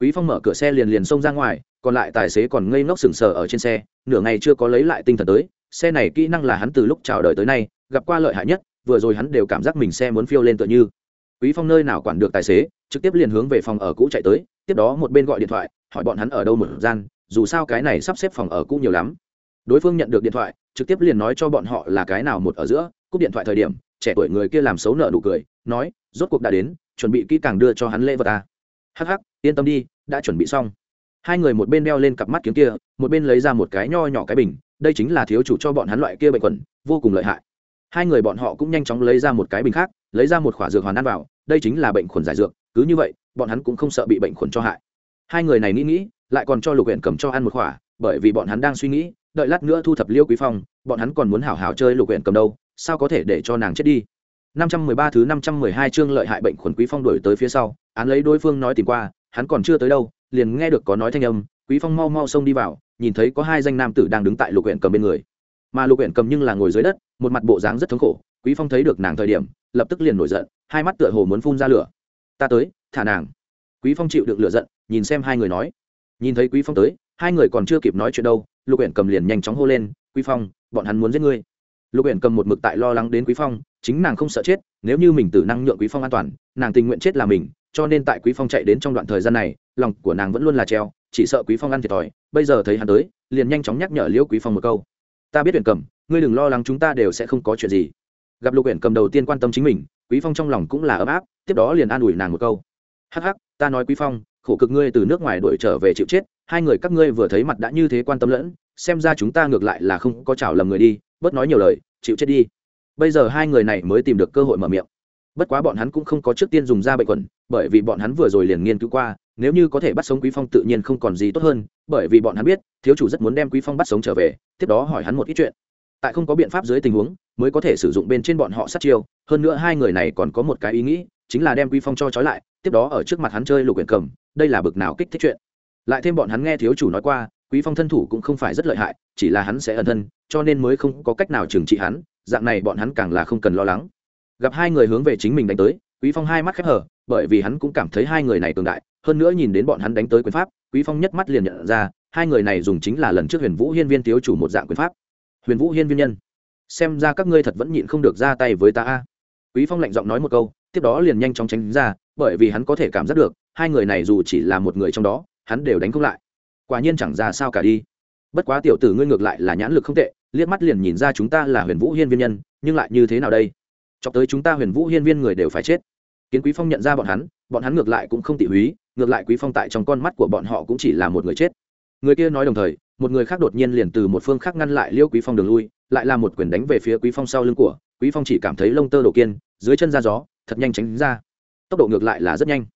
Quý phong mở cửa xe liền liền xông ra ngoài, còn lại tài xế còn ngây ngốc sừng sờ ở trên xe, nửa ngày chưa có lấy lại tinh thần tới, xe này kỹ năng là hắn từ lúc chào đời tới nay, gặp qua lợi hại nhất, vừa rồi hắn đều cảm giác mình xe muốn phiêu lên tựa như. Quý phong nơi nào quản được tài xế, trực tiếp liền hướng về phòng ở cũ chạy tới, tiếp đó một bên gọi điện thoại, hỏi bọn hắn ở đâu một gian, dù sao cái này sắp xếp phòng ở cũ nhiều lắm. Đối phương nhận được điện thoại trực tiếp liền nói cho bọn họ là cái nào một ở giữa, cúp điện thoại thời điểm, trẻ tuổi người kia làm xấu nợ nụ cười, nói, rốt cuộc đã đến, chuẩn bị kỹ càng đưa cho hắn lễ vật ta hắc hắc, yên tâm đi, đã chuẩn bị xong. Hai người một bên đeo lên cặp mắt kiếm kia, một bên lấy ra một cái nho nhỏ cái bình, đây chính là thiếu chủ cho bọn hắn loại kia bệnh quẩn, vô cùng lợi hại. Hai người bọn họ cũng nhanh chóng lấy ra một cái bình khác, lấy ra một khỏa dược hoàn ăn vào, đây chính là bệnh khuẩn giải dược, cứ như vậy, bọn hắn cũng không sợ bị bệnh khuẩn cho hại. Hai người này nghĩ nghĩ, lại còn cho lục huyện cầm cho ăn một khỏa bởi vì bọn hắn đang suy nghĩ đợi lát nữa thu thập liêu quý phong, bọn hắn còn muốn hảo hảo chơi lục huyện cầm đâu, sao có thể để cho nàng chết đi? 513 thứ 512 chương lợi hại bệnh khuẩn quý phong đuổi tới phía sau, án lấy đối phương nói tìm qua, hắn còn chưa tới đâu, liền nghe được có nói thanh âm, quý phong mau mau xông đi vào, nhìn thấy có hai danh nam tử đang đứng tại lục huyện cầm bên người. Mà lục huyện cầm nhưng là ngồi dưới đất, một mặt bộ dáng rất thống khổ, quý phong thấy được nàng thời điểm, lập tức liền nổi giận, hai mắt tựa hồ muốn phun ra lửa. Ta tới, thả nàng. Quý phong chịu được lửa giận, nhìn xem hai người nói. Nhìn thấy quý phong tới, hai người còn chưa kịp nói chuyện đâu lục huyện cầm liền nhanh chóng hô lên, quý phong, bọn hắn muốn giết ngươi. Lục huyện cầm một mực tại lo lắng đến quý phong, chính nàng không sợ chết, nếu như mình tử năng nhượng quý phong an toàn, nàng tình nguyện chết là mình, cho nên tại quý phong chạy đến trong đoạn thời gian này, lòng của nàng vẫn luôn là treo, chỉ sợ quý phong ăn thiệt thòi, bây giờ thấy hắn tới, liền nhanh chóng nhắc nhở liễu quý phong một câu. Ta biết huyện cầm, ngươi đừng lo lắng chúng ta đều sẽ không có chuyện gì. Gặp lục huyện cầm đầu tiên quan tâm chính mình, quý phong trong lòng cũng là ấm áp, tiếp đó liền an ủi nàng một câu. Hắc hắc, ta nói quý phong, khổ cực ngươi từ nước ngoài đuổi trở về chịu chết hai người các ngươi vừa thấy mặt đã như thế quan tâm lẫn, xem ra chúng ta ngược lại là không có chảo lầm người đi, bớt nói nhiều lời, chịu chết đi. Bây giờ hai người này mới tìm được cơ hội mở miệng. Bất quá bọn hắn cũng không có trước tiên dùng ra bệnh quẩn bởi vì bọn hắn vừa rồi liền nghiên cứu qua, nếu như có thể bắt sống quý phong tự nhiên không còn gì tốt hơn, bởi vì bọn hắn biết, thiếu chủ rất muốn đem quý phong bắt sống trở về, tiếp đó hỏi hắn một ít chuyện. Tại không có biện pháp dưới tình huống, mới có thể sử dụng bên trên bọn họ sát chiêu, hơn nữa hai người này còn có một cái ý nghĩ, chính là đem quý phong cho trói lại, tiếp đó ở trước mặt hắn chơi lục quyền cầm, đây là bực nào kích thích chuyện lại thêm bọn hắn nghe thiếu chủ nói qua, quý phong thân thủ cũng không phải rất lợi hại, chỉ là hắn sẽ ẩn thân, cho nên mới không có cách nào trừng trị hắn, dạng này bọn hắn càng là không cần lo lắng. Gặp hai người hướng về chính mình đánh tới, quý phong hai mắt khép hở bởi vì hắn cũng cảm thấy hai người này cường đại, hơn nữa nhìn đến bọn hắn đánh tới quyền pháp, quý phong nhất mắt liền nhận ra, hai người này dùng chính là lần trước huyền vũ hiên viên thiếu chủ một dạng quyền pháp. Huyền vũ hiên viên nhân, xem ra các ngươi thật vẫn nhịn không được ra tay với ta a. Quý phong lạnh giọng nói một câu, tiếp đó liền nhanh chóng tránh ra, bởi vì hắn có thể cảm giác được, hai người này dù chỉ là một người trong đó hắn đều đánh không lại. Quả nhiên chẳng ra sao cả đi. Bất quá tiểu tử ngươi ngược lại là nhãn lực không tệ, liếc mắt liền nhìn ra chúng ta là huyền vũ hiên viên nhân, nhưng lại như thế nào đây? Chọc tới chúng ta huyền vũ hiên viên người đều phải chết. Kiến quý phong nhận ra bọn hắn bọn hắn ngược lại cũng không tỉ húy, ngược lại quý phong tại trong con mắt của bọn họ cũng chỉ là một người chết. Người kia nói đồng thời, một người khác đột nhiên liền từ một phương khác ngăn lại liêu quý phong đường lui, lại là một quyền đánh về phía quý phong sau lưng của, quý phong chỉ cảm thấy lông tơ đổ kiên, dưới chân ra gió, thật nhanh tránh ra. Tốc độ ngược lại là rất nhanh.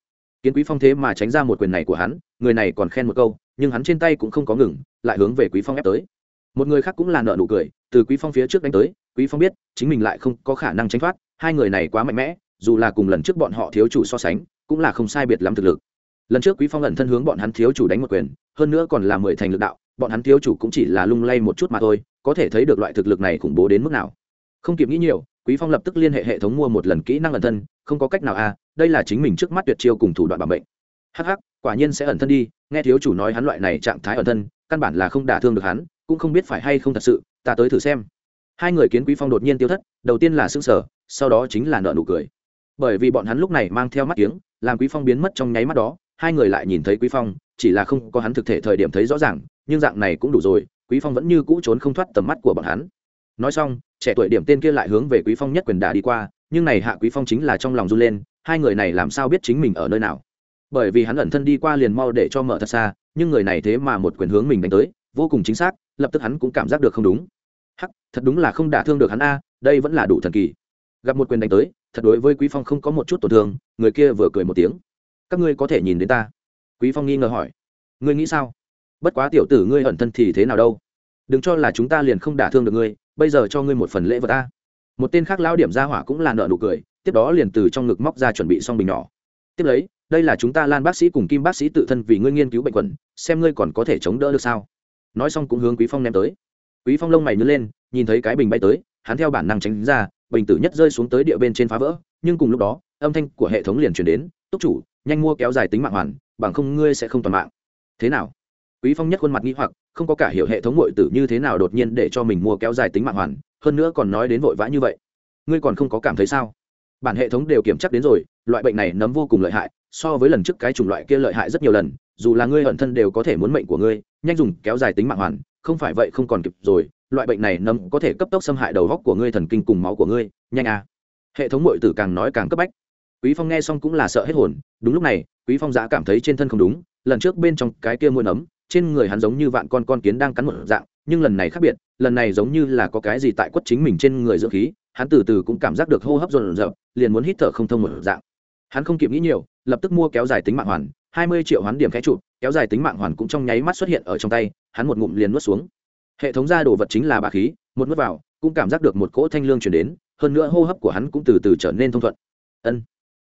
Kiến quý phong thế mà tránh ra một quyền này của hắn người này còn khen một câu, nhưng hắn trên tay cũng không có ngừng, lại hướng về quý phong ép tới. Một người khác cũng là nợ nụ cười, từ quý phong phía trước đánh tới, quý phong biết, chính mình lại không có khả năng tránh thoát, hai người này quá mạnh mẽ, dù là cùng lần trước bọn họ thiếu chủ so sánh, cũng là không sai biệt lắm thực lực. Lần trước quý phong ẩn thân hướng bọn hắn thiếu chủ đánh một quyền, hơn nữa còn là mười thành lực đạo, bọn hắn thiếu chủ cũng chỉ là lung lay một chút mà thôi, có thể thấy được loại thực lực này khủng bố đến mức nào. Không kịp nghĩ nhiều, quý phong lập tức liên hệ hệ thống mua một lần kỹ năng ẩn thân, không có cách nào à đây là chính mình trước mắt tuyệt chiêu cùng thủ đoạn bảo mệnh hắc hắc, quả nhiên sẽ ẩn thân đi, nghe thiếu chủ nói hắn loại này trạng thái ẩn thân, căn bản là không đả thương được hắn, cũng không biết phải hay không thật sự, ta tới thử xem. Hai người kiến quý phong đột nhiên tiêu thất, đầu tiên là sững sờ, sau đó chính là nợ nụ cười. Bởi vì bọn hắn lúc này mang theo mắt kiếng, làm quý phong biến mất trong nháy mắt đó, hai người lại nhìn thấy quý phong, chỉ là không có hắn thực thể thời điểm thấy rõ ràng, nhưng dạng này cũng đủ rồi, quý phong vẫn như cũ trốn không thoát tầm mắt của bọn hắn. Nói xong, trẻ tuổi điểm tên kia lại hướng về quý phong nhất quyền đà đi qua, nhưng này hạ quý phong chính là trong lòng run lên, hai người này làm sao biết chính mình ở nơi nào? Bởi vì hắn ẩn thân đi qua liền mau để cho mở thật xa, nhưng người này thế mà một quyền hướng mình đánh tới, vô cùng chính xác, lập tức hắn cũng cảm giác được không đúng. Hắc, thật đúng là không đả thương được hắn a, đây vẫn là đủ thần kỳ. Gặp một quyền đánh tới, thật đối với quý phong không có một chút tổn thương, người kia vừa cười một tiếng. Các ngươi có thể nhìn đến ta? Quý phong nghi ngờ hỏi. Ngươi nghĩ sao? Bất quá tiểu tử ngươi ẩn thân thì thế nào đâu? Đừng cho là chúng ta liền không đả thương được ngươi, bây giờ cho ngươi một phần lễ vật ta một tên khác lao điểm ra hỏa cũng là nợ nụ cười, tiếp đó liền từ trong ngực móc ra chuẩn bị xong bình nhỏ. Tiếp lấy đây là chúng ta lan bác sĩ cùng kim bác sĩ tự thân vì ngươi nghiên cứu bệnh quẩn, xem ngươi còn có thể chống đỡ được sao. Nói xong cũng hướng quý phong ném tới. Quý phong lông mày nhớ lên, nhìn thấy cái bình bay tới, hắn theo bản năng tránh ra, bình tử nhất rơi xuống tới địa bên trên phá vỡ, nhưng cùng lúc đó, âm thanh của hệ thống liền truyền đến, túc chủ, nhanh mua kéo dài tính mạng hoàn, bằng không ngươi sẽ không toàn mạng. Thế nào? Quý phong nhất khuôn mặt nghi hoặc, không có cả hiểu hệ thống ngội tử như thế nào đột nhiên để cho mình mua kéo dài tính mạng hoàn, hơn nữa còn nói đến vội vã như vậy. Ngươi còn không có cảm thấy sao? Bản hệ thống đều kiểm chắc đến rồi, loại bệnh này nấm vô cùng lợi hại so với lần trước cái chủng loại kia lợi hại rất nhiều lần, dù là ngươi ẩn thân đều có thể muốn mệnh của ngươi, nhanh dùng, kéo dài tính mạng hoàn, không phải vậy không còn kịp rồi, loại bệnh này nấm có thể cấp tốc xâm hại đầu góc của ngươi, thần kinh cùng máu của ngươi, nhanh à. Hệ thống mội tử càng nói càng cấp bách. Quý phong nghe xong cũng là sợ hết hồn, đúng lúc này, quý phong giã cảm thấy trên thân không đúng, lần trước bên trong cái kia mua nấm, trên người hắn giống như vạn con con kiến đang cắn một dạng, nhưng lần này khác biệt, lần này giống như là có cái gì tại quất chính mình trên người dưỡng khí, hắn từ từ cũng cảm giác được hô hấp rộn rợn, liền muốn hít thở không thông một dạng. Hắn không kịp nghĩ nhiều lập tức mua kéo dài tính mạng hoàn, hai mươi triệu hoán điểm khẽ chụp kéo dài tính mạng hoàn cũng trong nháy mắt xuất hiện ở trong tay, hắn một ngụm liền nuốt xuống. Hệ thống ra đồ vật chính là bà khí, một nuốt vào, cũng cảm giác được một cỗ thanh lương chuyển đến, hơn nữa hô hấp của hắn cũng từ từ trở nên thông thuận. Ân.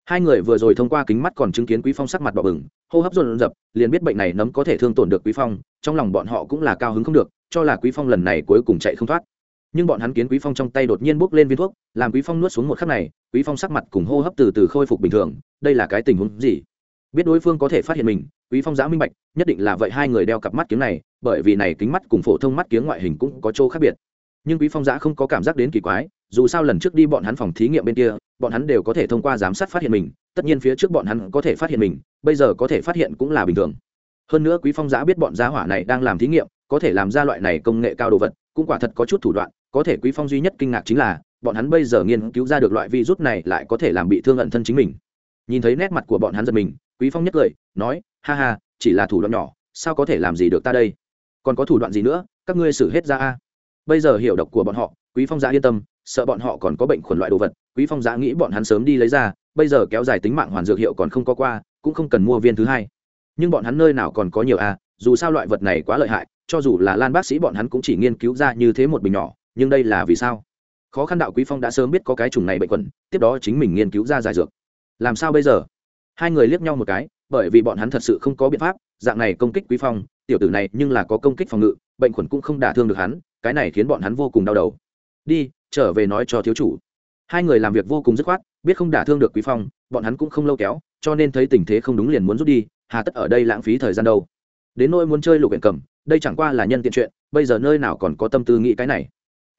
Hai người vừa rồi thông qua kính mắt còn chứng kiến quý phong sắc mặt đỏ bừng, hô hấp dồn dập, liền biết bệnh này nấm có thể thương tổn được quý phong, trong lòng bọn họ cũng là cao hứng không được, cho là quý phong lần này cuối cùng chạy không thoát nhưng bọn hắn kiến quý phong trong tay đột nhiên bốc lên viên thuốc, làm quý phong nuốt xuống một khắc này, quý phong sắc mặt cùng hô hấp từ từ khôi phục bình thường, đây là cái tình huống gì? Biết đối phương có thể phát hiện mình, quý phong giã minh bạch, nhất định là vậy hai người đeo cặp mắt kiếng này, bởi vì này kính mắt cùng phổ thông mắt kiếng ngoại hình cũng có chỗ khác biệt. Nhưng quý phong giã không có cảm giác đến kỳ quái, dù sao lần trước đi bọn hắn phòng thí nghiệm bên kia, bọn hắn đều có thể thông qua giám sát phát hiện mình, tất nhiên phía trước bọn hắn có thể phát hiện mình, bây giờ có thể phát hiện cũng là bình thường. Hơn nữa quý phong giã biết bọn giá hỏa này đang làm thí nghiệm, có thể làm ra loại này công nghệ cao đồ vật, cũng quả thật có chút thủ đoạn có thể quý phong duy nhất kinh ngạc chính là, bọn hắn bây giờ nghiên cứu ra được loại virus này lại có thể làm bị thương ẩn thân chính mình. Nhìn thấy nét mặt của bọn hắn giật mình, quý phong nhất cười, nói, ha ha, chỉ là thủ đoạn nhỏ, sao có thể làm gì được ta đây? Còn có thủ đoạn gì nữa, các ngươi xử hết ra a. Bây giờ hiểu độc của bọn họ, quý phong giã yên tâm, sợ bọn họ còn có bệnh khuẩn loại đồ vật, quý phong giã nghĩ bọn hắn sớm đi lấy ra, bây giờ kéo dài tính mạng hoàn dược hiệu còn không có qua, cũng không cần mua viên thứ hai. Nhưng bọn hắn nơi nào còn có nhiều a, dù sao loại vật này quá lợi hại, cho dù là lan bác sĩ bọn hắn cũng chỉ nghiên cứu ra như thế một bình nhỏ nhưng đây là vì sao? Khó khăn đạo quý phong đã sớm biết có cái chủng này bệnh khuẩn tiếp đó chính mình nghiên cứu ra giải dược. Làm sao bây giờ? Hai người liếc nhau một cái, bởi vì bọn hắn thật sự không có biện pháp, dạng này công kích quý phong, tiểu tử này nhưng là có công kích phòng ngự, bệnh khuẩn cũng không đả thương được hắn, cái này khiến bọn hắn vô cùng đau đầu. Đi, trở về nói cho thiếu chủ. Hai người làm việc vô cùng dứt khoát, biết không đả thương được quý phong, bọn hắn cũng không lâu kéo, cho nên thấy tình thế không đúng liền muốn rút đi, hà tất ở đây lãng phí thời gian đâu. Đến nỗi muốn chơi lục huyện cầm, đây chẳng qua là nhân tiện chuyện, bây giờ nơi nào còn có tâm tư nghĩ cái này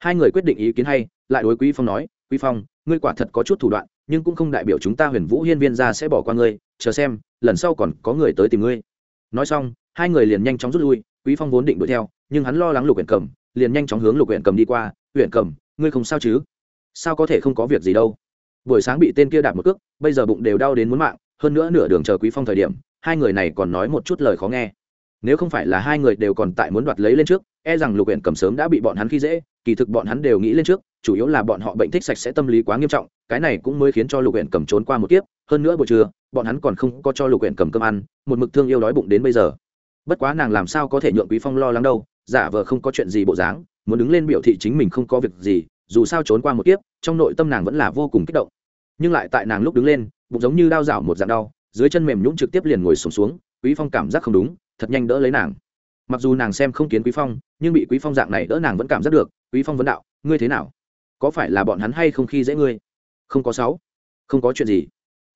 hai người quyết định ý kiến hay, lại đối quý phong nói, quý phong, ngươi quả thật có chút thủ đoạn, nhưng cũng không đại biểu chúng ta huyền vũ hiên viên ra sẽ bỏ qua ngươi. Chờ xem, lần sau còn có người tới tìm ngươi. Nói xong, hai người liền nhanh chóng rút lui, quý phong vốn định đuổi theo, nhưng hắn lo lắng lục huyện cầm, liền nhanh chóng hướng lục huyện cầm đi qua huyện cầm, ngươi không sao chứ? Sao có thể không có việc gì đâu? Buổi sáng bị tên kia đạp một cước, bây giờ bụng đều đau đến muốn mạng, hơn nữa nửa đường chờ quý phong thời điểm, hai người này còn nói một chút lời khó nghe. Nếu không phải là hai người đều còn tại muốn đoạt lấy lên trước e rằng lục huyện cầm sớm đã bị bọn hắn khi dễ kỳ thực bọn hắn đều nghĩ lên trước chủ yếu là bọn họ bệnh thích sạch sẽ tâm lý quá nghiêm trọng cái này cũng mới khiến cho lục huyện cầm trốn qua một kiếp hơn nữa buổi trưa bọn hắn còn không có cho lục huyện cầm cơm ăn một mực thương yêu đói bụng đến bây giờ. Bất quá nàng làm sao có thể nhượng quý phong lo lắng đâu giả vờ không có chuyện gì bộ dáng muốn đứng lên biểu thị chính mình không có việc gì dù sao trốn qua một kiếp trong nội tâm nàng vẫn là vô cùng kích động. Nhưng lại tại nàng lúc đứng lên bụng giống như đau rảo một dạng đau dưới chân mềm nhũng trực tiếp liền ngồi sùng xuống, xuống quý phong cảm giác không đúng thật nhanh đỡ lấy nàng mặc dù nàng xem không kiến quý phong, nhưng bị quý phong dạng này đỡ nàng vẫn cảm giác được, quý phong vấn đạo, ngươi thế nào? Có phải là bọn hắn hay không khi dễ ngươi? Không có sáu, không có chuyện gì.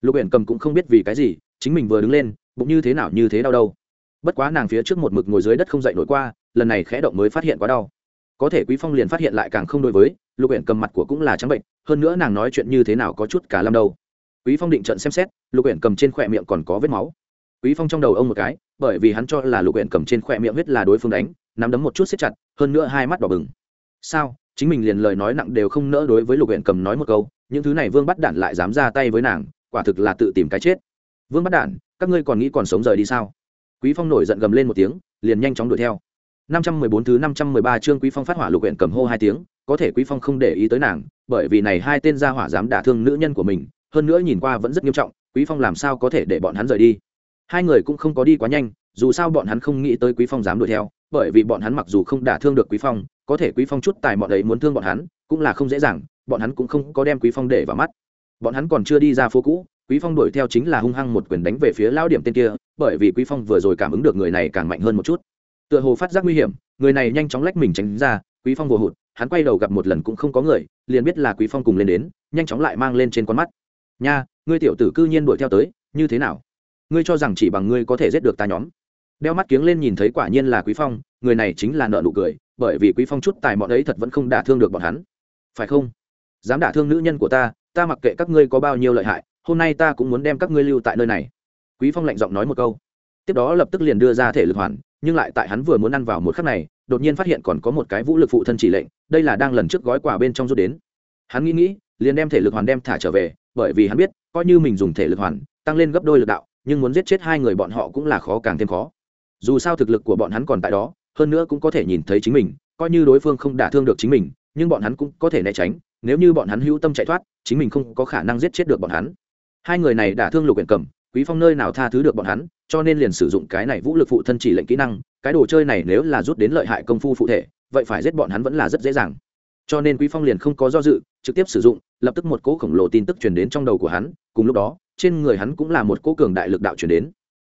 Lục uyển cầm cũng không biết vì cái gì, chính mình vừa đứng lên, bụng như thế nào như thế đau đâu. Bất quá nàng phía trước một mực ngồi dưới đất không dậy nổi qua, lần này khẽ động mới phát hiện quá đau. Có thể quý phong liền phát hiện lại càng không đối với, lục uyển cầm mặt của cũng là trắng bệnh, hơn nữa nàng nói chuyện như thế nào có chút cả lâm đâu. Quý phong định trận xem xét, lục uyển cầm trên khỏe miệng còn có vết máu. Quý phong trong đầu ông một cái bởi vì hắn cho là lục uyển cầm trên khỏe miệng huyết là đối phương đánh, nắm đấm một chút xếp chặt, hơn nữa hai mắt đỏ bừng. Sao? Chính mình liền lời nói nặng đều không nỡ đối với lục huyện cầm nói một câu, những thứ này vương bắt đản lại dám ra tay với nàng, quả thực là tự tìm cái chết. Vương bắt đản, các ngươi còn nghĩ còn sống rời đi sao? Quý phong nổi giận gầm lên một tiếng, liền nhanh chóng đuổi theo. 514 thứ 513 chương quý phong phát hỏa lục huyện cầm hô hai tiếng, có thể quý phong không để ý tới nàng, bởi vì này hai tên gia hỏa dám đả thương nữ nhân của mình, hơn nữa nhìn qua vẫn rất nghiêm trọng, quý phong làm sao có thể để bọn hắn rời đi? Hai người cũng không có đi quá nhanh, dù sao bọn hắn không nghĩ tới quý phong dám đuổi theo, bởi vì bọn hắn mặc dù không đả thương được quý phong, có thể quý phong chút tài bọn ấy muốn thương bọn hắn, cũng là không dễ dàng, bọn hắn cũng không có đem quý phong để vào mắt. Bọn hắn còn chưa đi ra phố cũ, quý phong đuổi theo chính là hung hăng một quyền đánh về phía lao điểm tên kia, bởi vì quý phong vừa rồi cảm ứng được người này càng mạnh hơn một chút. Tựa hồ phát giác nguy hiểm, người này nhanh chóng lách mình tránh ra, quý phong vừa hụt, hắn quay đầu gặp một lần cũng không có người, liền biết là quý phong cùng lên đến, nhanh chóng lại mang lên trên con mắt. Nha, ngươi tiểu tử cư nhiên đuổi theo tới, như thế nào? Ngươi cho rằng chỉ bằng ngươi có thể giết được ta nhóm. Đeo mắt kiếng lên nhìn thấy quả nhiên là quý phong, người này chính là nợ nụ cười, bởi vì quý phong chút tài bọn ấy thật vẫn không đả thương được bọn hắn. Phải không? Dám đả thương nữ nhân của ta ta mặc kệ các ngươi có bao nhiêu lợi hại, hôm nay ta cũng muốn đem các ngươi lưu tại nơi này. Quý phong lạnh giọng nói một câu. Tiếp đó lập tức liền đưa ra thể lực hoàn, nhưng lại tại hắn vừa muốn ăn vào một khắc này, đột nhiên phát hiện còn có một cái vũ lực phụ thân chỉ lệnh, đây là đang lần trước gói quà bên trong rút đến. Hắn nghĩ nghĩ, liền đem thể lực hoàn đem thả trở về, bởi vì hắn biết, coi như mình dùng thể lực hoàn, tăng lên gấp đôi lực đạo nhưng muốn giết chết hai người bọn họ cũng là khó càng thêm khó. Dù sao thực lực của bọn hắn còn tại đó, hơn nữa cũng có thể nhìn thấy chính mình, coi như đối phương không đả thương được chính mình, nhưng bọn hắn cũng có thể né tránh, nếu như bọn hắn hữu tâm chạy thoát, chính mình không có khả năng giết chết được bọn hắn. Hai người này đả thương lục huyện cầm, quý phong nơi nào tha thứ được bọn hắn, cho nên liền sử dụng cái này vũ lực phụ thân chỉ lệnh kỹ năng, cái đồ chơi này nếu là rút đến lợi hại công phu phụ thể, vậy phải giết bọn hắn vẫn là rất dễ dàng. Cho nên quý phong liền không có do dự, trực tiếp sử dụng, lập tức một cỗ khổng lồ tin tức truyền đến trong đầu của hắn, cùng lúc đó trên người hắn cũng là một cỗ cường đại lực đạo chuyển đến.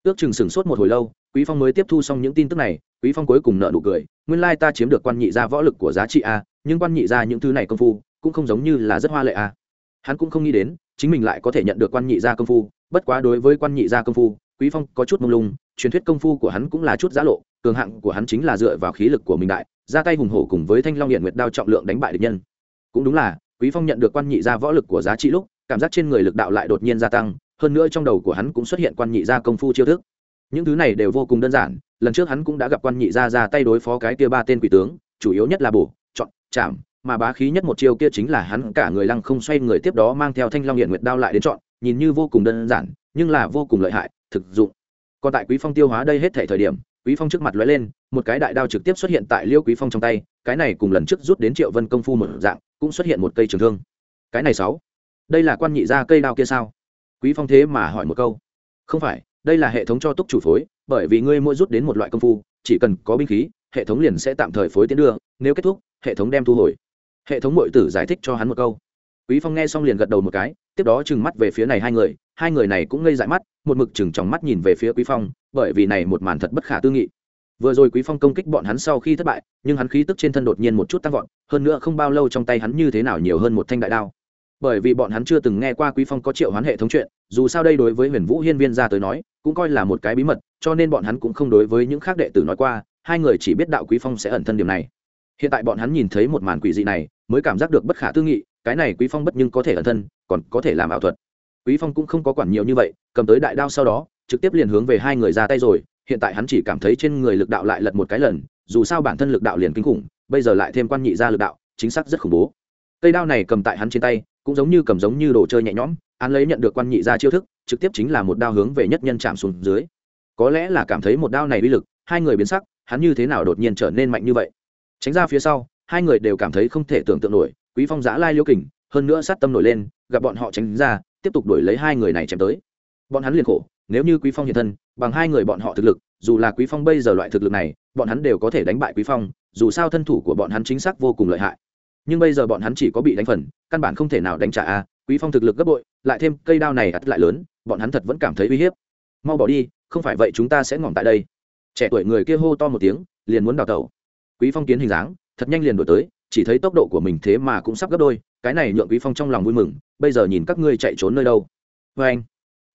Ước chừng sửng sốt một hồi lâu, quý phong mới tiếp thu xong những tin tức này, quý phong cuối cùng nợ nụ cười, nguyên lai ta chiếm được quan nhị gia võ lực của giá trị a, nhưng quan nhị gia những thứ này công phu, cũng không giống như là rất hoa lệ a. Hắn cũng không nghĩ đến, chính mình lại có thể nhận được quan nhị gia công phu, bất quá đối với quan nhị gia công phu, quý phong có chút mông lung, truyền thuyết công phu của hắn cũng là chút giá lộ, cường hạng của hắn chính là dựa vào khí lực của mình đại, ra tay hùng hổ cùng với thanh long hiện nguyệt đao trọng lượng đánh bại địch nhân. Cũng đúng là, quý phong nhận được quan nhị gia võ lực của giá trị lúc cảm giác trên người lực đạo lại đột nhiên gia tăng, hơn nữa trong đầu của hắn cũng xuất hiện quan nhị gia công phu chiêu thức. Những thứ này đều vô cùng đơn giản, lần trước hắn cũng đã gặp quan nhị gia ra tay đối phó cái kia ba tên quỷ tướng, chủ yếu nhất là bổ, chọn, chạm, mà bá khí nhất một chiêu kia chính là hắn cả người lăng không xoay người tiếp đó mang theo thanh long hiện nguyệt đao lại đến chọn, nhìn như vô cùng đơn giản, nhưng là vô cùng lợi hại, thực dụng. Còn tại quý phong tiêu hóa đây hết thể thời điểm, quý phong trước mặt lóe lên, một cái đại đao trực tiếp xuất hiện tại liêu quý phong trong tay, cái này cùng lần trước rút đến triệu vân công phu một dạng, cũng xuất hiện một cây trường thương. Cái này sáu đây là quan nhị gia cây đao kia sao? Quý phong thế mà hỏi một câu. Không phải, đây là hệ thống cho túc chủ phối, bởi vì ngươi mỗi rút đến một loại công phu, chỉ cần có binh khí, hệ thống liền sẽ tạm thời phối tiến đưa, nếu kết thúc, hệ thống đem thu hồi. Hệ thống mội tử giải thích cho hắn một câu. Quý phong nghe xong liền gật đầu một cái, tiếp đó trừng mắt về phía này hai người hai người này cũng ngây dại mắt, một mực chừng trong mắt nhìn về phía quý phong, bởi vì này một màn thật bất khả tư nghị. Vừa rồi quý phong công kích bọn hắn sau khi thất bại, nhưng hắn khí tức trên thân đột nhiên một chút tăng vọt, hơn nữa không bao lâu trong tay hắn như thế nào nhiều hơn một thanh đại đao bởi vì bọn hắn chưa từng nghe qua quý phong có triệu hoán hệ thống chuyện, dù sao đây đối với huyền vũ hiên viên ra tới nói, cũng coi là một cái bí mật, cho nên bọn hắn cũng không đối với những khác đệ tử nói qua, hai người chỉ biết đạo quý phong sẽ ẩn thân điểm này. Hiện tại bọn hắn nhìn thấy một màn quỷ dị này, mới cảm giác được bất khả tư nghị, cái này quý phong bất nhưng có thể ẩn thân, còn có thể làm ảo thuật. Quý phong cũng không có quản nhiều như vậy, cầm tới đại đao sau đó, trực tiếp liền hướng về hai người ra tay rồi, hiện tại hắn chỉ cảm thấy trên người lực đạo lại lật một cái lần, dù sao bản thân lực đạo liền kinh khủng, bây giờ lại thêm quan nhị ra lực đạo, chính xác rất khủng bố cây đao này cầm tại hắn trên tay, cũng giống như cầm giống như đồ chơi nhẹ nhõm hắn lấy nhận được quan nhị ra chiêu thức, trực tiếp chính là một đao hướng về nhất nhân chạm xuống dưới. Có lẽ là cảm thấy một đao này uy lực, hai người biến sắc, hắn như thế nào đột nhiên trở nên mạnh như vậy? Tránh ra phía sau, hai người đều cảm thấy không thể tưởng tượng nổi, quý phong giã lai liêu kình, hơn nữa sát tâm nổi lên, gặp bọn họ tránh ra, tiếp tục đuổi lấy hai người này chém tới. Bọn hắn liền khổ, nếu như quý phong hiện thân, bằng hai người bọn họ thực lực, dù là quý phong bây giờ loại thực lực này, bọn hắn đều có thể đánh bại quý phong, dù sao thân thủ của bọn hắn chính xác vô cùng lợi hại nhưng bây giờ bọn hắn chỉ có bị đánh phần, căn bản không thể nào đánh trả a, quý phong thực lực gấp bội, lại thêm cây đao này ắt lại lớn, bọn hắn thật vẫn cảm thấy uy hiếp. Mau bỏ đi, không phải vậy chúng ta sẽ ngỏm tại đây. Trẻ tuổi người kia hô to một tiếng, liền muốn đào tẩu. Quý phong kiến hình dáng, thật nhanh liền đổi tới, chỉ thấy tốc độ của mình thế mà cũng sắp gấp đôi, cái này nhượng quý phong trong lòng vui mừng, bây giờ nhìn các ngươi chạy trốn nơi đâu. Vê anh.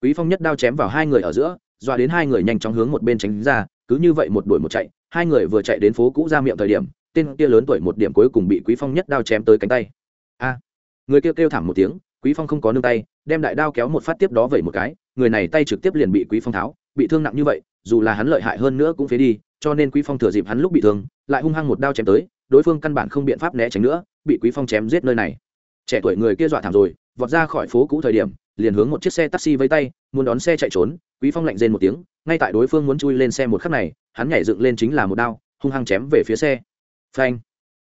Quý phong nhất đao chém vào hai người ở giữa, dọa đến hai người nhanh chóng hướng một bên tránh ra, cứ như vậy một đuổi một chạy, hai người vừa chạy đến phố cũ ra miệng thời điểm tên kia lớn tuổi một điểm cuối cùng bị quý phong nhất đao chém tới cánh tay. A. Người kia kêu, kêu thảm một tiếng quý phong không có nương tay đem đại đao kéo một phát tiếp đó vẩy một cái người này tay trực tiếp liền bị quý phong tháo bị thương nặng như vậy dù là hắn lợi hại hơn nữa cũng phế đi cho nên quý phong thừa dịp hắn lúc bị thương lại hung hăng một đao chém tới đối phương căn bản không biện pháp né tránh nữa bị quý phong chém giết nơi này. Trẻ tuổi người kia dọa thảm rồi vọt ra khỏi phố cũ thời điểm liền hướng một chiếc xe taxi với tay muốn đón xe chạy trốn quý phong lạnh rên một tiếng ngay tại đối phương muốn chui lên xe một khắc này hắn nhảy dựng lên chính là một đao hung hăng chém về phía xe phanh.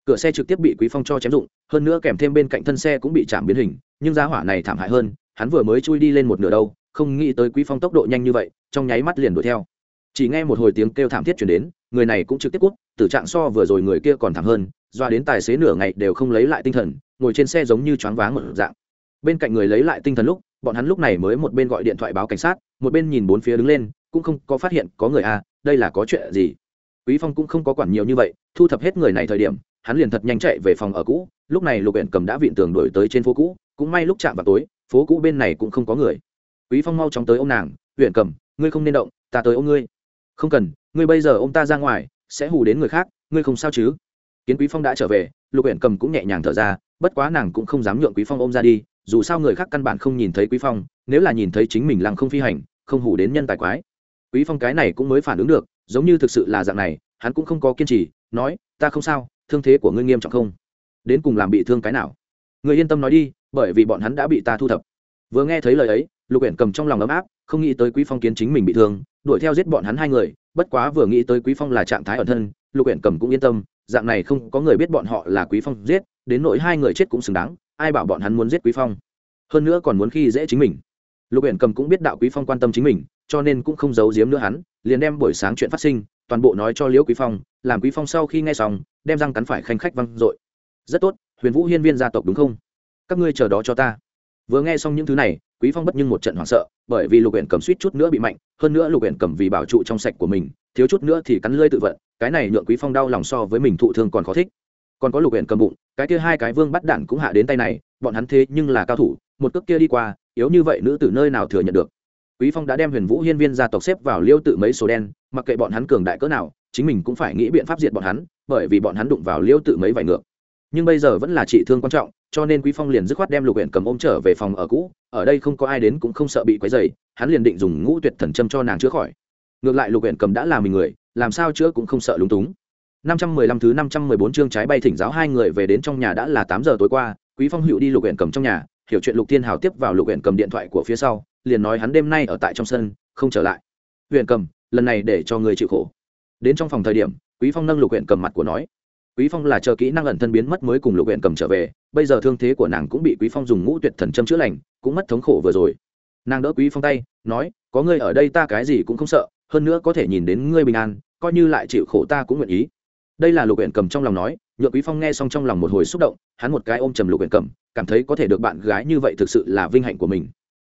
Cửa xe trực tiếp bị quý phong cho chém dụng hơn nữa kèm thêm bên cạnh thân xe cũng bị chạm biến hình nhưng giá hỏa này thảm hại hơn hắn vừa mới chui đi lên một nửa đâu không nghĩ tới quý phong tốc độ nhanh như vậy trong nháy mắt liền đuổi theo. Chỉ nghe một hồi tiếng kêu thảm thiết chuyển đến người này cũng trực tiếp cút tử trạng so vừa rồi người kia còn thảm hơn doa đến tài xế nửa ngày đều không lấy lại tinh thần ngồi trên xe giống như choáng váng một dạng. Bên cạnh người lấy lại tinh thần lúc bọn hắn lúc này mới một bên gọi điện thoại báo cảnh sát một bên nhìn bốn phía đứng lên cũng không có phát hiện có người à, đây là có chuyện gì? Quý phong cũng không có quản nhiều như vậy, thu thập hết người này thời điểm, hắn liền thật nhanh chạy về phòng ở cũ, lúc này lục huyện cầm đã vịn tường đổi tới trên phố cũ, cũng may lúc chạm vào tối, phố cũ bên này cũng không có người. Quý phong mau chóng tới ô m nàng huyện cầm, ngươi không nên động, ta tới ô ngươi. Không cần, ngươi bây giờ ô m ta ra ngoài, sẽ hù đến người khác, ngươi không sao chứ? Kiến quý phong đã trở về, lục huyện cầm cũng nhẹ nhàng thở ra, bất quá nàng cũng không dám nhượng quý phong ôm ra đi, dù sao người khác căn bản không nhìn thấy quý phong, nếu là nhìn thấy chính mình lăng không phi hành, không hủ đến nhân tài quái. Quý phong cái này cũng mới phản ứng được giống như thực sự là dạng này, hắn cũng không có kiên trì, nói, ta không sao, thương thế của ngươi nghiêm trọng không? Đến cùng làm bị thương cái nào? Người yên tâm nói đi, bởi vì bọn hắn đã bị ta thu thập. Vừa nghe thấy lời ấy, lục uyển cầm trong lòng ấm áp, không nghĩ tới quý phong kiến chính mình bị thương, đuổi theo giết bọn hắn hai người, bất quá vừa nghĩ tới quý phong là trạng thái ẩn thân, lục uyển cầm cũng yên tâm, dạng này không có người biết bọn họ là quý phong giết, đến nỗi hai người chết cũng xứng đáng, ai bảo bọn hắn muốn giết quý phong? Hơn nữa còn muốn khi dễ chính mình. Lục Uyển cầm cũng biết đạo quý phong quan tâm chính mình, cho nên cũng không giấu giếm nữa hắn liền đem buổi sáng chuyện phát sinh, toàn bộ nói cho liễu quý phong, làm quý phong sau khi nghe xong, đem răng cắn phải khanh khách văng dội. Rất tốt, huyền vũ hiên viên gia tộc đúng không? Các ngươi chờ đó cho ta. Vừa nghe xong những thứ này, quý phong bất nhưng một trận hoảng sợ, bởi vì lục huyện cầm suýt chút nữa bị mạnh, hơn nữa lục huyện cầm vì bảo trụ trong sạch của mình, thiếu chút nữa thì cắn lưỡi tự vận, cái này nhượng quý phong đau lòng so với mình thụ thương còn khó thích. Còn có lục huyện cầm bụng, cái kia hai cái vương bắt đạn cũng hạ đến tay này, bọn hắn thế nhưng là cao thủ, một cước kia đi qua, yếu như vậy nữ tử nơi nào thừa nhận được? Quý phong đã đem huyền vũ hiên viên gia tộc xếp vào liêu tự mấy số đen, mặc kệ bọn hắn cường đại cỡ nào, chính mình cũng phải nghĩ biện pháp diệt bọn hắn, bởi vì bọn hắn đụng vào liêu tự mấy vài ngược. Nhưng bây giờ vẫn là trị thương quan trọng, cho nên quý phong liền dứt khoát đem lục huyện cầm ôm trở về phòng ở cũ, ở đây không có ai đến cũng không sợ bị quấy dày hắn liền định dùng ngũ tuyệt thần châm cho nàng chữa khỏi. Ngược lại lục huyện cầm đã là mình người, làm sao chữa cũng không sợ lúng túng. 515 thứ 514 chương trái bay thỉnh giáo hai người về đến trong nhà đã là 8 giờ tối qua, quý phong hữu đi lục huyện cầm trong nhà, hiểu chuyện lục thiên hào tiếp vào lục huyện cầm điện thoại của phía sau liền nói hắn đêm nay ở tại trong sân, không trở lại. Huyện cầm, lần này để cho người chịu khổ. Đến trong phòng thời điểm, quý phong nâng lục huyện cầm mặt của nói, quý phong là chờ kỹ năng ẩn thân biến mất mới cùng lục huyện cầm trở về, bây giờ thương thế của nàng cũng bị quý phong dùng ngũ tuyệt thần châm chữa lành, cũng mất thống khổ vừa rồi. Nàng đỡ quý phong tay, nói, có ngươi ở đây ta cái gì cũng không sợ, hơn nữa có thể nhìn đến ngươi bình an, coi như lại chịu khổ ta cũng nguyện ý. Đây là lục huyện cầm trong lòng nói, nhượng quý phong nghe xong trong lòng một hồi xúc động, hắn một cái ôm trầm lục huyện cầm, cảm thấy có thể được bạn gái như vậy thực sự là vinh hạnh của mình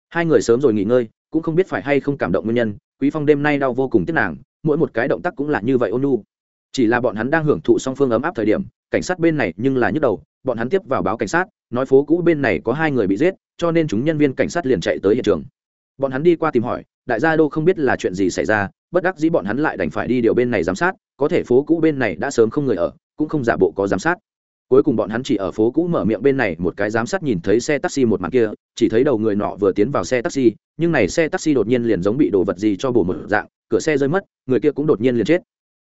hai người sớm rồi nghỉ ngơi, cũng không biết phải hay không cảm động nguyên nhân, quý phong đêm nay đau vô cùng tiếc nàng, mỗi một cái động tác cũng là như vậy ôn nhu. Chỉ là bọn hắn đang hưởng thụ song phương ấm áp thời điểm, cảnh sát bên này nhưng là nhức đầu, bọn hắn tiếp vào báo cảnh sát, nói phố cũ bên này có hai người bị giết, cho nên chúng nhân viên cảnh sát liền chạy tới hiện trường. Bọn hắn đi qua tìm hỏi, đại gia đô không biết là chuyện gì xảy ra, bất đắc dĩ bọn hắn lại đành phải đi điều bên này giám sát, có thể phố cũ bên này đã sớm không người ở, cũng không giả bộ có giám sát cuối cùng bọn hắn chỉ ở phố cũ mở miệng bên này, một cái giám sát nhìn thấy xe taxi một mặt kia, chỉ thấy đầu người nọ vừa tiến vào xe taxi, nhưng này xe taxi đột nhiên liền giống bị đồ vật gì cho bổ một dạng, cửa xe rơi mất, người kia cũng đột nhiên liền chết.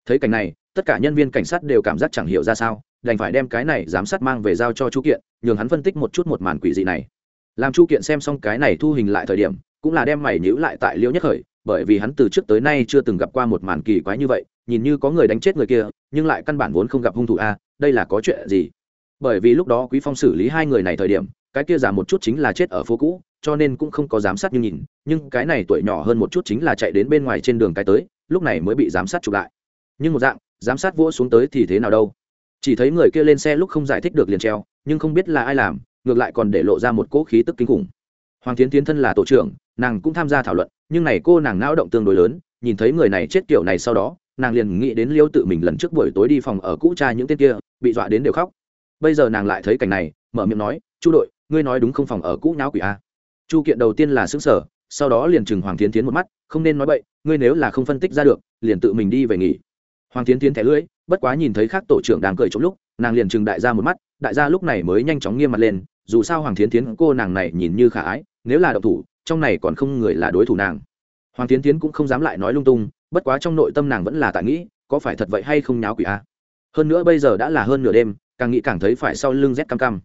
Thấy cảnh này, tất cả nhân viên cảnh sát đều cảm giác chẳng hiểu ra sao, đành phải đem cái này giám sát mang về giao cho chu kiện, nhường hắn phân tích một chút một màn quỷ dị này. Làm chu kiện xem xong cái này thu hình lại thời điểm, cũng là đem mày nhữ lại tại liễu nhất khởi, bởi vì hắn từ trước tới nay chưa từng gặp qua một màn kỳ quái như vậy nhìn như có người đánh chết người kia, nhưng lại căn bản vốn không gặp hung thủ a, đây là có chuyện gì? Bởi vì lúc đó quý phong xử lý hai người này thời điểm, cái kia giảm một chút chính là chết ở phố cũ, cho nên cũng không có giám sát như nhìn, nhưng cái này tuổi nhỏ hơn một chút chính là chạy đến bên ngoài trên đường cái tới, lúc này mới bị giám sát chụp lại. Nhưng một dạng, giám sát vỗ xuống tới thì thế nào đâu? Chỉ thấy người kia lên xe lúc không giải thích được liền treo, nhưng không biết là ai làm, ngược lại còn để lộ ra một cỗ khí tức kinh khủng. Hoàng tiến tiến thân là tổ trưởng, nàng cũng tham gia thảo luận, nhưng này cô nàng não động tương đối lớn, nhìn thấy người này chết kiểu này sau đó nàng liền nghĩ đến liêu tự mình lần trước buổi tối đi phòng ở cũ cha những tên kia, bị dọa đến đều khóc. Bây giờ nàng lại thấy cảnh này, mở miệng nói, chu đội, ngươi nói đúng không phòng ở cũ nháo quỷ a? Chu kiện đầu tiên là xứng sở sau đó liền chừng hoàng tiến tiến một mắt, không nên nói bậy, ngươi nếu là không phân tích ra được, liền tự mình đi về nghỉ. Hoàng tiến tiến thẻ lưỡi, bất quá nhìn thấy khác tổ trưởng đang cười trong lúc, nàng liền chừng đại gia một mắt, đại gia lúc này mới nhanh chóng nghiêm mặt lên, dù sao hoàng tiến tiến cô nàng này nhìn như khả ái, nếu là độc thủ, trong này còn không người là đối thủ nàng. Hoàng tiến tiến cũng không dám lại nói lung tung bất quá trong nội tâm nàng vẫn là tại nghĩ, có phải thật vậy hay không nháo quỷ a? Hơn nữa bây giờ đã là hơn nửa đêm, càng nghĩ càng thấy phải sau lưng rét cam cam.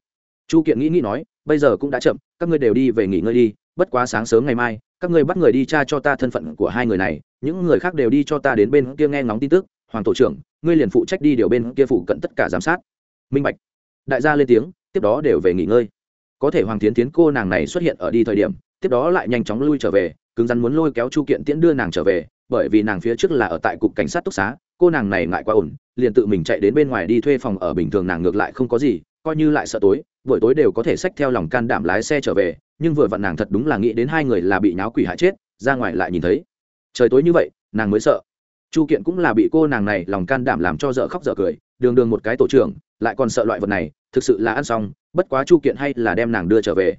Chu kiện nghĩ nghĩ nói, bây giờ cũng đã chậm, các ngươi đều đi về nghỉ ngơi đi, bất quá sáng sớm ngày mai, các ngươi bắt người đi tra cho ta thân phận của hai người này, những người khác đều đi cho ta đến bên kia nghe ngóng tin tức, hoàng tổ trưởng, ngươi liền phụ trách đi điều bên kia phụ cận tất cả giám sát. Minh bạch. Đại gia lên tiếng, tiếp đó đều về nghỉ ngơi. Có thể hoàng tiến tiến cô nàng này xuất hiện ở đi thời điểm, tiếp đó lại nhanh chóng lui trở về, cứng rắn muốn lôi kéo chu kiện tiễn đưa nàng trở về bởi vì nàng phía trước là ở tại cục cảnh sát túc xá, cô nàng này ngại quá ổn, liền tự mình chạy đến bên ngoài đi thuê phòng ở bình thường nàng ngược lại không có gì, coi như lại sợ tối, buổi tối đều có thể xách theo lòng can đảm lái xe trở về, nhưng vừa vặn nàng thật đúng là nghĩ đến hai người là bị nháo quỷ hại chết, ra ngoài lại nhìn thấy. Trời tối như vậy, nàng mới sợ. Chu kiện cũng là bị cô nàng này lòng can đảm làm cho dở khóc dở cười, đường đường một cái tổ trưởng, lại còn sợ loại vật này, thực sự là ăn xong, bất quá chu kiện hay là đem nàng đưa trở về.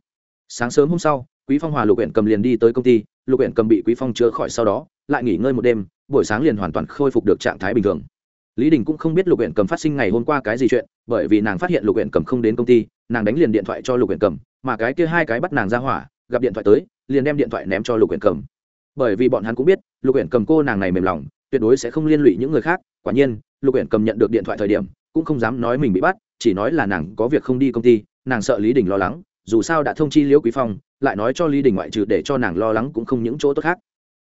Sáng sớm hôm sau, quý phong hòa lục huyện cầm liền đi tới công ty, lục huyện cầm bị quý phong chữa khỏi sau đó lại nghỉ ngơi một đêm, buổi sáng liền hoàn toàn khôi phục được trạng thái bình thường. Lý đình cũng không biết lục huyện cầm phát sinh ngày hôm qua cái gì chuyện, bởi vì nàng phát hiện lục huyện cầm không đến công ty, nàng đánh liền điện thoại cho lục huyện cầm, mà cái kia hai cái bắt nàng ra hỏa, gặp điện thoại tới, liền đem điện thoại ném cho lục huyện cầm. Bởi vì bọn hắn cũng biết, lục huyện cầm cô nàng này mềm lòng, tuyệt đối sẽ không liên lụy những người khác, quả nhiên, lục huyện cầm nhận được điện thoại thời điểm, cũng không dám nói mình bị bắt, chỉ nói là nàng có việc không đi công ty, nàng sợ lý đình lo lắng, dù sao đã thông chi liễu quý phong, lại nói cho lý đình ngoại trừ để cho nàng lo lắng cũng không những chỗ tốt khác.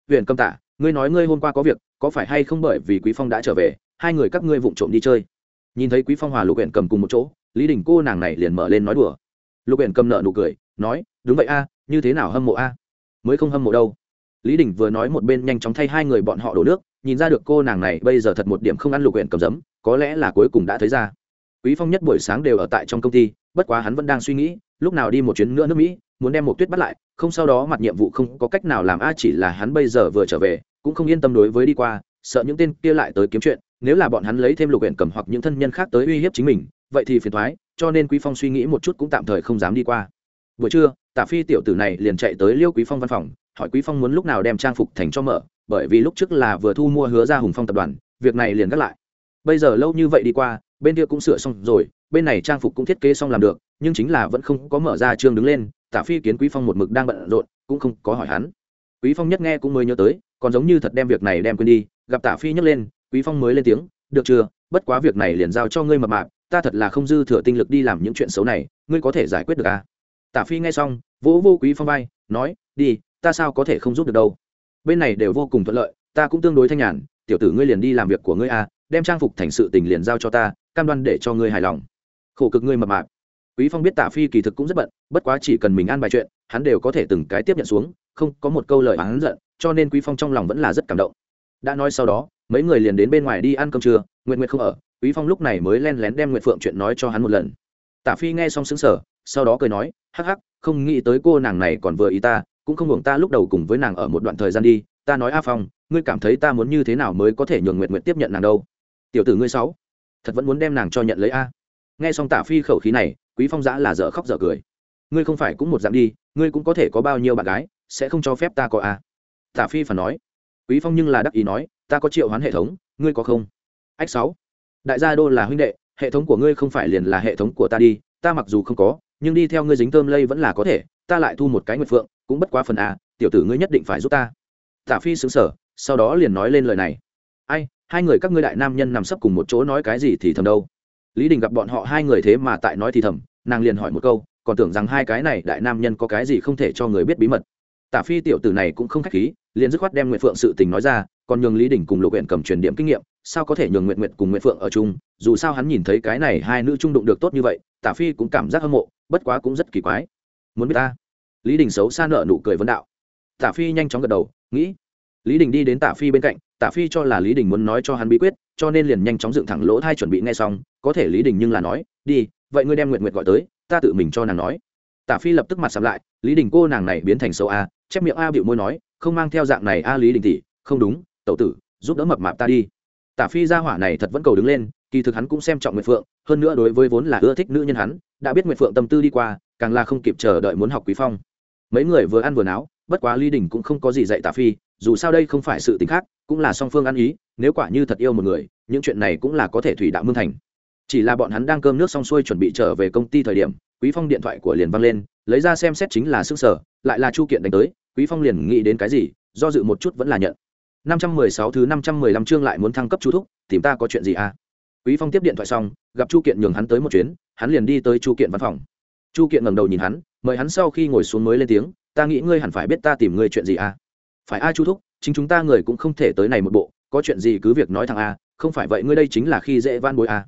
Huyện cầm tả ngươi nói ngươi hôm qua có việc, có phải hay không bởi vì quý phong đã trở về, hai người các ngươi vụng trộm đi chơi. Nhìn thấy quý phong hòa lục huyện cầm cùng một chỗ, lý đình cô nàng này liền mở lên nói đùa. Lục huyện cầm nợ nụ cười, nói, đúng vậy a, như thế nào hâm mộ a? Mới không hâm mộ đâu. Lý đình vừa nói một bên nhanh chóng thay hai người bọn họ đổ nước, nhìn ra được cô nàng này bây giờ thật một điểm không ăn lục huyện cầm giấm, có lẽ là cuối cùng đã thấy ra. Quý phong nhất buổi sáng đều ở tại trong công ty, bất quá hắn vẫn đang suy nghĩ, lúc nào đi một chuyến nữa nước mỹ muốn đem một tuyết bắt lại, không sau đó mặt nhiệm vụ không có cách nào làm, a, chỉ là hắn bây giờ vừa trở về, cũng không yên tâm đối với đi qua, sợ những tên kia lại tới kiếm chuyện, nếu là bọn hắn lấy thêm lục huyện cầm hoặc những thân nhân khác tới uy hiếp chính mình, vậy thì phiền thoái cho nên quý phong suy nghĩ một chút cũng tạm thời không dám đi qua. Buổi trưa, tả phi tiểu tử này liền chạy tới liêu quý phong văn phòng, hỏi quý phong muốn lúc nào đem trang phục thành cho mở, bởi vì lúc trước là vừa thu mua hứa ra hùng phong tập đoàn, việc này liền gác lại. Bây giờ lâu như vậy đi qua, bên kia cũng sửa xong rồi, bên này trang phục cũng thiết kế xong làm được, nhưng chính là vẫn không có mở ra chương đứng lên tả phi kiến quý phong một mực đang bận rộn, cũng không có hỏi hắn. Quý phong nhất nghe cũng mới nhớ tới, còn giống như thật đem việc này đem quên đi, gặp tả phi nhấc lên, quý phong mới lên tiếng, được chưa? Bất quá việc này liền giao cho ngươi mập mạp, ta thật là không dư thừa tinh lực đi làm những chuyện xấu này, ngươi có thể giải quyết được à? Tả phi nghe xong, vỗ vô quý phong vai, nói, đi, ta sao có thể không giúp được đâu? Bên này đều vô cùng thuận lợi, ta cũng tương đối thanh nhàn, tiểu tử ngươi liền đi làm việc của ngươi à đem trang phục thành sự tình liền giao cho ta, cam đoan để cho ngươi hài lòng. Khổ cực ngươi mập mạp quý phong biết Tạ phi kỳ thực cũng rất bận, bất quá chỉ cần mình ăn bài chuyện, hắn đều có thể từng cái tiếp nhận xuống, không có một câu lời hắn giận, cho nên quý phong trong lòng vẫn là rất cảm động. Đã nói sau đó, mấy người liền đến bên ngoài đi ăn cơm trưa nguyện nguyện không ở, quý phong lúc này mới len lén đem nguyện phượng chuyện nói cho hắn một lần. Tả phi nghe xong sững sờ, sau đó cười nói, hắc hắc, không nghĩ tới cô nàng này còn vừa ý ta, cũng không hưởng ta lúc đầu cùng với nàng ở một đoạn thời gian đi, ta nói a phong, ngươi cảm thấy ta muốn như thế nào mới có thể nhường nguyện nguyện tiếp nhận nàng đâu? Tiểu tử ngươi sáu, thật vẫn muốn đem nàng cho nhận lấy a nghe xong tả phi khẩu khí này quý phong giã là dở khóc dở cười. Ngươi không phải cũng một dạng đi ngươi cũng có thể có bao nhiêu bạn gái sẽ không cho phép ta có à? tả phi phản nói. Quý phong nhưng là đắc ý nói ta có triệu hoán hệ thống ngươi có không? Ách sáu. Đại gia đô là huynh đệ hệ thống của ngươi không phải liền là hệ thống của ta đi ta mặc dù không có nhưng đi theo ngươi dính tôm lây vẫn là có thể ta lại thu một cái nguyệt phượng cũng bất quá phần à, tiểu tử ngươi nhất định phải giúp ta. Tả phi xứng sở sau đó liền nói lên lời này. Ai hai người các ngươi đại nam nhân nằm sấp cùng một chỗ nói cái gì thì thầm đâu? Lý đình gặp bọn họ hai người thế mà tại nói thì thầm, nàng liền hỏi một câu, còn tưởng rằng hai cái này đại nam nhân có cái gì không thể cho người biết bí mật. Tả phi tiểu tử này cũng không khách khí, liền dứt khoát đem nguyện phượng sự tình nói ra, còn nhường lý đình cùng lục huyện cầm truyền điểm kinh nghiệm, sao có thể nhường nguyện nguyện cùng nguyện phượng ở chung, dù sao hắn nhìn thấy cái này hai nữ trung đụng được tốt như vậy, tả phi cũng cảm giác hâm mộ, bất quá cũng rất kỳ quái. Muốn biết ta? Lý đình xấu xa nợ nụ cười vấn đạo. Tả phi nhanh chóng gật đầu, nghĩ. Lý đình đi đến tả phi bên cạnh tả phi cho là lý đình muốn nói cho hắn bí quyết, cho nên liền nhanh chóng dựng thẳng lỗ thai chuẩn bị nghe xong, có thể lý đình nhưng là nói, đi, vậy ngươi đem nguyện nguyện gọi tới, ta tự mình cho nàng nói. Tả phi lập tức mặt sắm lại, lý đình cô nàng này biến thành sâu a, chép miệng a bịu môi nói, không mang theo dạng này a lý đình tỷ, không đúng, tẩu tử, giúp đỡ mập mạp ta đi. Tả phi ra hỏa này thật vẫn cầu đứng lên, kỳ thực hắn cũng xem trọng nguyệt phượng, hơn nữa đối với vốn là ưa thích nữ nhân hắn, đã biết nguyệt phượng tâm tư đi qua, càng là không kịp chờ đợi muốn học quý phong. Mấy người vừa ăn vừa náo, bất quá lý đình cũng không có gì dạy tả phi dù sao đây không phải sự tình khác, cũng là song phương ăn ý, nếu quả như thật yêu một người, những chuyện này cũng là có thể thủy đạo mương thành. Chỉ là bọn hắn đang cơm nước xong xuôi chuẩn bị trở về công ty thời điểm, quý phong điện thoại của liền văng lên, lấy ra xem xét chính là sức sở, lại là chu kiện đánh tới, quý phong liền nghĩ đến cái gì, do dự một chút vẫn là nhận. 516 thứ 515 chương lại muốn thăng cấp chú thúc, tìm ta có chuyện gì à? Quý phong tiếp điện thoại xong, gặp chu kiện nhường hắn tới một chuyến, hắn liền đi tới chu kiện văn phòng. Chu kiện ngẩng đầu nhìn hắn, mời hắn sau khi ngồi xuống mới lên tiếng, ta nghĩ ngươi hẳn phải biết ta tìm ngươi chuyện gì à? Phải a chu thúc, chính chúng ta người cũng không thể tới này một bộ, có chuyện gì cứ việc nói thằng a, không phải vậy ngươi đây chính là khi dễ van bối a.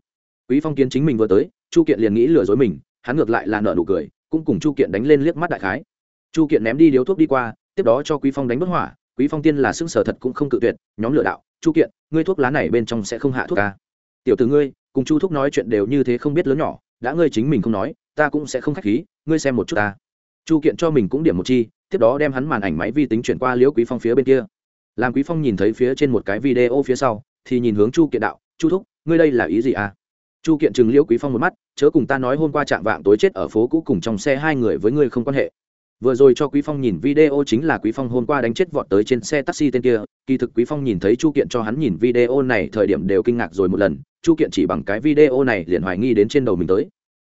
Quý phong kiến chính mình vừa tới, chu kiện liền nghĩ lừa dối mình, hắn ngược lại là nợ nụ cười, cũng cùng chu kiện đánh lên liếc mắt đại khái. Chu kiện ném đi điếu thuốc đi qua, tiếp đó cho quý phong đánh bất hỏa, quý phong tiên là xưng sở thật cũng không cự tuyệt, nhóm lừa đạo, chu kiện, ngươi thuốc lá này bên trong sẽ không hạ thuốc a. Tiểu tử ngươi, cùng chu thúc nói chuyện đều như thế không biết lớn nhỏ, đã ngươi chính mình không nói, ta cũng sẽ không khách khí, ngươi xem một chút ta chu kiện cho mình cũng điểm một chi, tiếp đó đem hắn màn ảnh máy vi tính chuyển qua liễu quý phong phía bên kia. Làm quý phong nhìn thấy phía trên một cái video phía sau, thì nhìn hướng chu kiện đạo, chu thúc, ngươi đây là ý gì à? Chu kiện chừng liễu quý phong một mắt, chớ cùng ta nói hôm qua chạm vạng tối chết ở phố cũ cùng trong xe hai người với ngươi không quan hệ. Vừa rồi cho quý phong nhìn video chính là quý phong hôm qua đánh chết vọt tới trên xe taxi tên kia, kỳ thực quý phong nhìn thấy chu kiện cho hắn nhìn video này thời điểm đều kinh ngạc rồi một lần, chu kiện chỉ bằng cái video này liền hoài nghi đến trên đầu mình tới.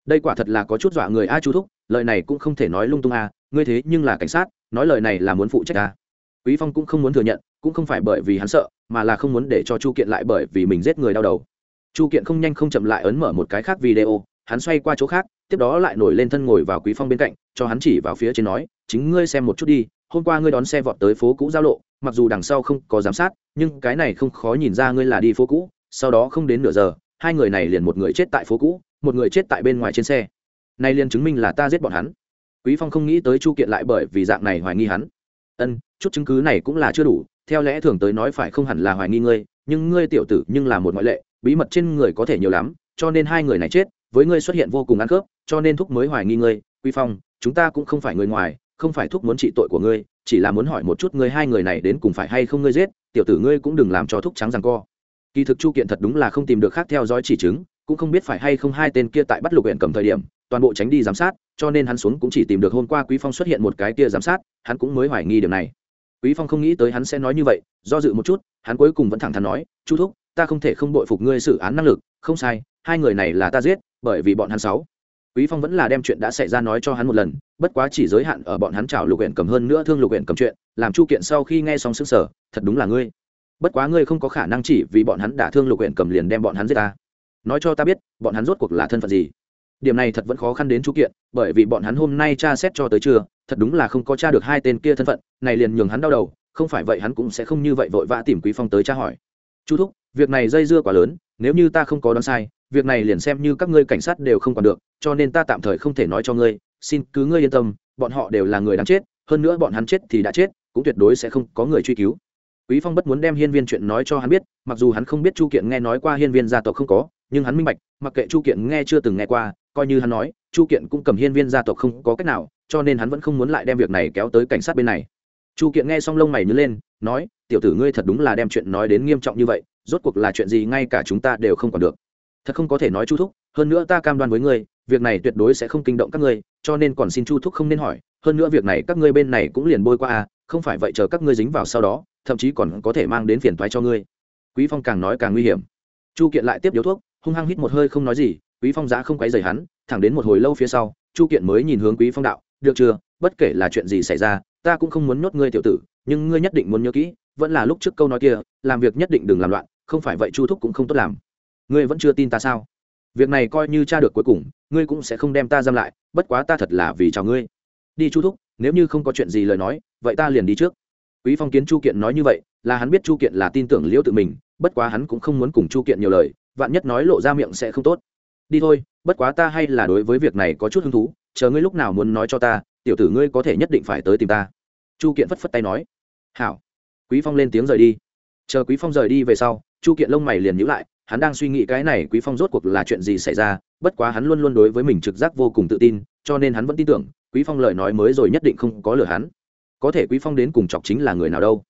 Đây quả thật là có chút dọa người a chu thúc lời này cũng không thể nói lung tung à? ngươi thế nhưng là cảnh sát, nói lời này là muốn phụ trách à quý phong cũng không muốn thừa nhận, cũng không phải bởi vì hắn sợ, mà là không muốn để cho chu kiện lại bởi vì mình giết người đau đầu chu kiện không nhanh không chậm lại ấn mở một cái khác video, hắn xoay qua chỗ khác, tiếp đó lại nổi lên thân ngồi vào quý phong bên cạnh, cho hắn chỉ vào phía trên nói, chính ngươi xem một chút đi, hôm qua ngươi đón xe vọt tới phố cũ giao lộ, mặc dù đằng sau không có giám sát, nhưng cái này không khó nhìn ra ngươi là đi phố cũ, sau đó không đến nửa giờ, hai người này liền một người chết tại phố cũ, một người chết tại bên ngoài trên xe nay liền chứng minh là ta giết bọn hắn. Quý phong không nghĩ tới chu kiện lại bởi vì dạng này hoài nghi hắn. Ân, chút chứng cứ này cũng là chưa đủ, theo lẽ thường tới nói phải không hẳn là hoài nghi ngươi, nhưng ngươi tiểu tử nhưng là một ngoại lệ, bí mật trên người có thể nhiều lắm, cho nên hai người này chết, với ngươi xuất hiện vô cùng ăn khớp, cho nên thúc mới hoài nghi ngươi. Quý phong, chúng ta cũng không phải người ngoài, không phải thúc muốn trị tội của ngươi, chỉ là muốn hỏi một chút ngươi hai người này đến cùng phải hay không ngươi giết, tiểu tử ngươi cũng đừng làm cho thúc trắng rằng co. Kỳ thực chu kiện thật đúng là không tìm được khác theo dõi chỉ chứng, cũng không biết phải hay không hai tên kia tại bắt lục huyện cầm thời điểm toàn bộ tránh đi giám sát, cho nên hắn xuống cũng chỉ tìm được hôm qua quý phong xuất hiện một cái kia giám sát, hắn cũng mới hoài nghi điều này. Quý phong không nghĩ tới hắn sẽ nói như vậy, do dự một chút, hắn cuối cùng vẫn thẳng thắn nói, chu thúc, ta không thể không bội phục ngươi xử án năng lực, không sai, hai người này là ta giết, bởi vì bọn hắn sáu. Quý phong vẫn là đem chuyện đã xảy ra nói cho hắn một lần, bất quá chỉ giới hạn ở bọn hắn chào lục huyện cầm hơn nữa thương lục huyện cầm chuyện, làm chu kiện sau khi nghe xong sức sở thật đúng là ngươi. Bất quá ngươi không có khả năng chỉ vì bọn hắn đã thương lục huyện cầm liền đem bọn hắn giết ta. Nói cho ta biết, bọn hắn rốt cuộc là thân phận gì? Điểm này thật vẫn khó khăn đến chu kiện, bởi vì bọn hắn hôm nay tra xét cho tới trưa, thật đúng là không có tra được hai tên kia thân phận, này liền nhường hắn đau đầu, không phải vậy hắn cũng sẽ không như vậy vội vã tìm quý phong tới tra hỏi. Chu thúc, việc này dây dưa quá lớn, nếu như ta không có đoán sai, việc này liền xem như các ngươi cảnh sát đều không còn được, cho nên ta tạm thời không thể nói cho ngươi, xin cứ ngươi yên tâm, bọn họ đều là người đáng chết, hơn nữa bọn hắn chết thì đã chết, cũng tuyệt đối sẽ không có người truy cứu. Quý phong bất muốn đem hiên viên chuyện nói cho hắn biết, mặc dù hắn không biết chu kiện nghe nói qua hiên viên gia tộc không có, nhưng hắn minh bạch, mặc kệ chu kiện nghe chưa từng nghe qua coi như hắn nói, chu kiện cũng cầm hiên viên gia tộc không có cách nào, cho nên hắn vẫn không muốn lại đem việc này kéo tới cảnh sát bên này. Chu kiện nghe xong lông mày nhớ lên, nói, tiểu tử ngươi thật đúng là đem chuyện nói đến nghiêm trọng như vậy, rốt cuộc là chuyện gì ngay cả chúng ta đều không còn được. Thật không có thể nói chu thúc, hơn nữa ta cam đoan với ngươi, việc này tuyệt đối sẽ không kinh động các ngươi, cho nên còn xin chu thúc không nên hỏi, hơn nữa việc này các ngươi bên này cũng liền bôi qua à không phải vậy chờ các ngươi dính vào sau đó, thậm chí còn có thể mang đến phiền toái cho ngươi. Quý phong càng nói càng nguy hiểm. Chu kiện lại tiếp điếu thuốc, hung hăng hít một hơi không nói gì quý phong giã không quấy rầy hắn, thẳng đến một hồi lâu phía sau, chu kiện mới nhìn hướng quý phong đạo, được chưa? Bất kể là chuyện gì xảy ra, ta cũng không muốn nhốt ngươi tiểu tử, nhưng ngươi nhất định muốn nhớ kỹ, vẫn là lúc trước câu nói kia, làm việc nhất định đừng làm loạn, không phải vậy chu thúc cũng không tốt làm. Ngươi vẫn chưa tin ta sao? Việc này coi như cha được cuối cùng, ngươi cũng sẽ không đem ta giam lại, bất quá ta thật là vì chào ngươi. Đi chu thúc, nếu như không có chuyện gì lời nói, vậy ta liền đi trước. Quý phong kiến chu kiện nói như vậy, là hắn biết chu kiện là tin tưởng liễu tự mình, bất quá hắn cũng không muốn cùng chu kiện nhiều lời, vạn nhất nói lộ ra miệng sẽ không tốt đi thôi, bất quá ta hay là đối với việc này có chút hứng thú, chờ ngươi lúc nào muốn nói cho ta, tiểu tử ngươi có thể nhất định phải tới tìm ta. Chu kiện phất phất tay nói. Hảo. Quý phong lên tiếng rời đi. Chờ quý phong rời đi về sau, chu kiện lông mày liền nhíu lại, hắn đang suy nghĩ cái này quý phong rốt cuộc là chuyện gì xảy ra, bất quá hắn luôn luôn đối với mình trực giác vô cùng tự tin, cho nên hắn vẫn tin tưởng, quý phong lời nói mới rồi nhất định không có lừa hắn. Có thể quý phong đến cùng chọc chính là người nào đâu.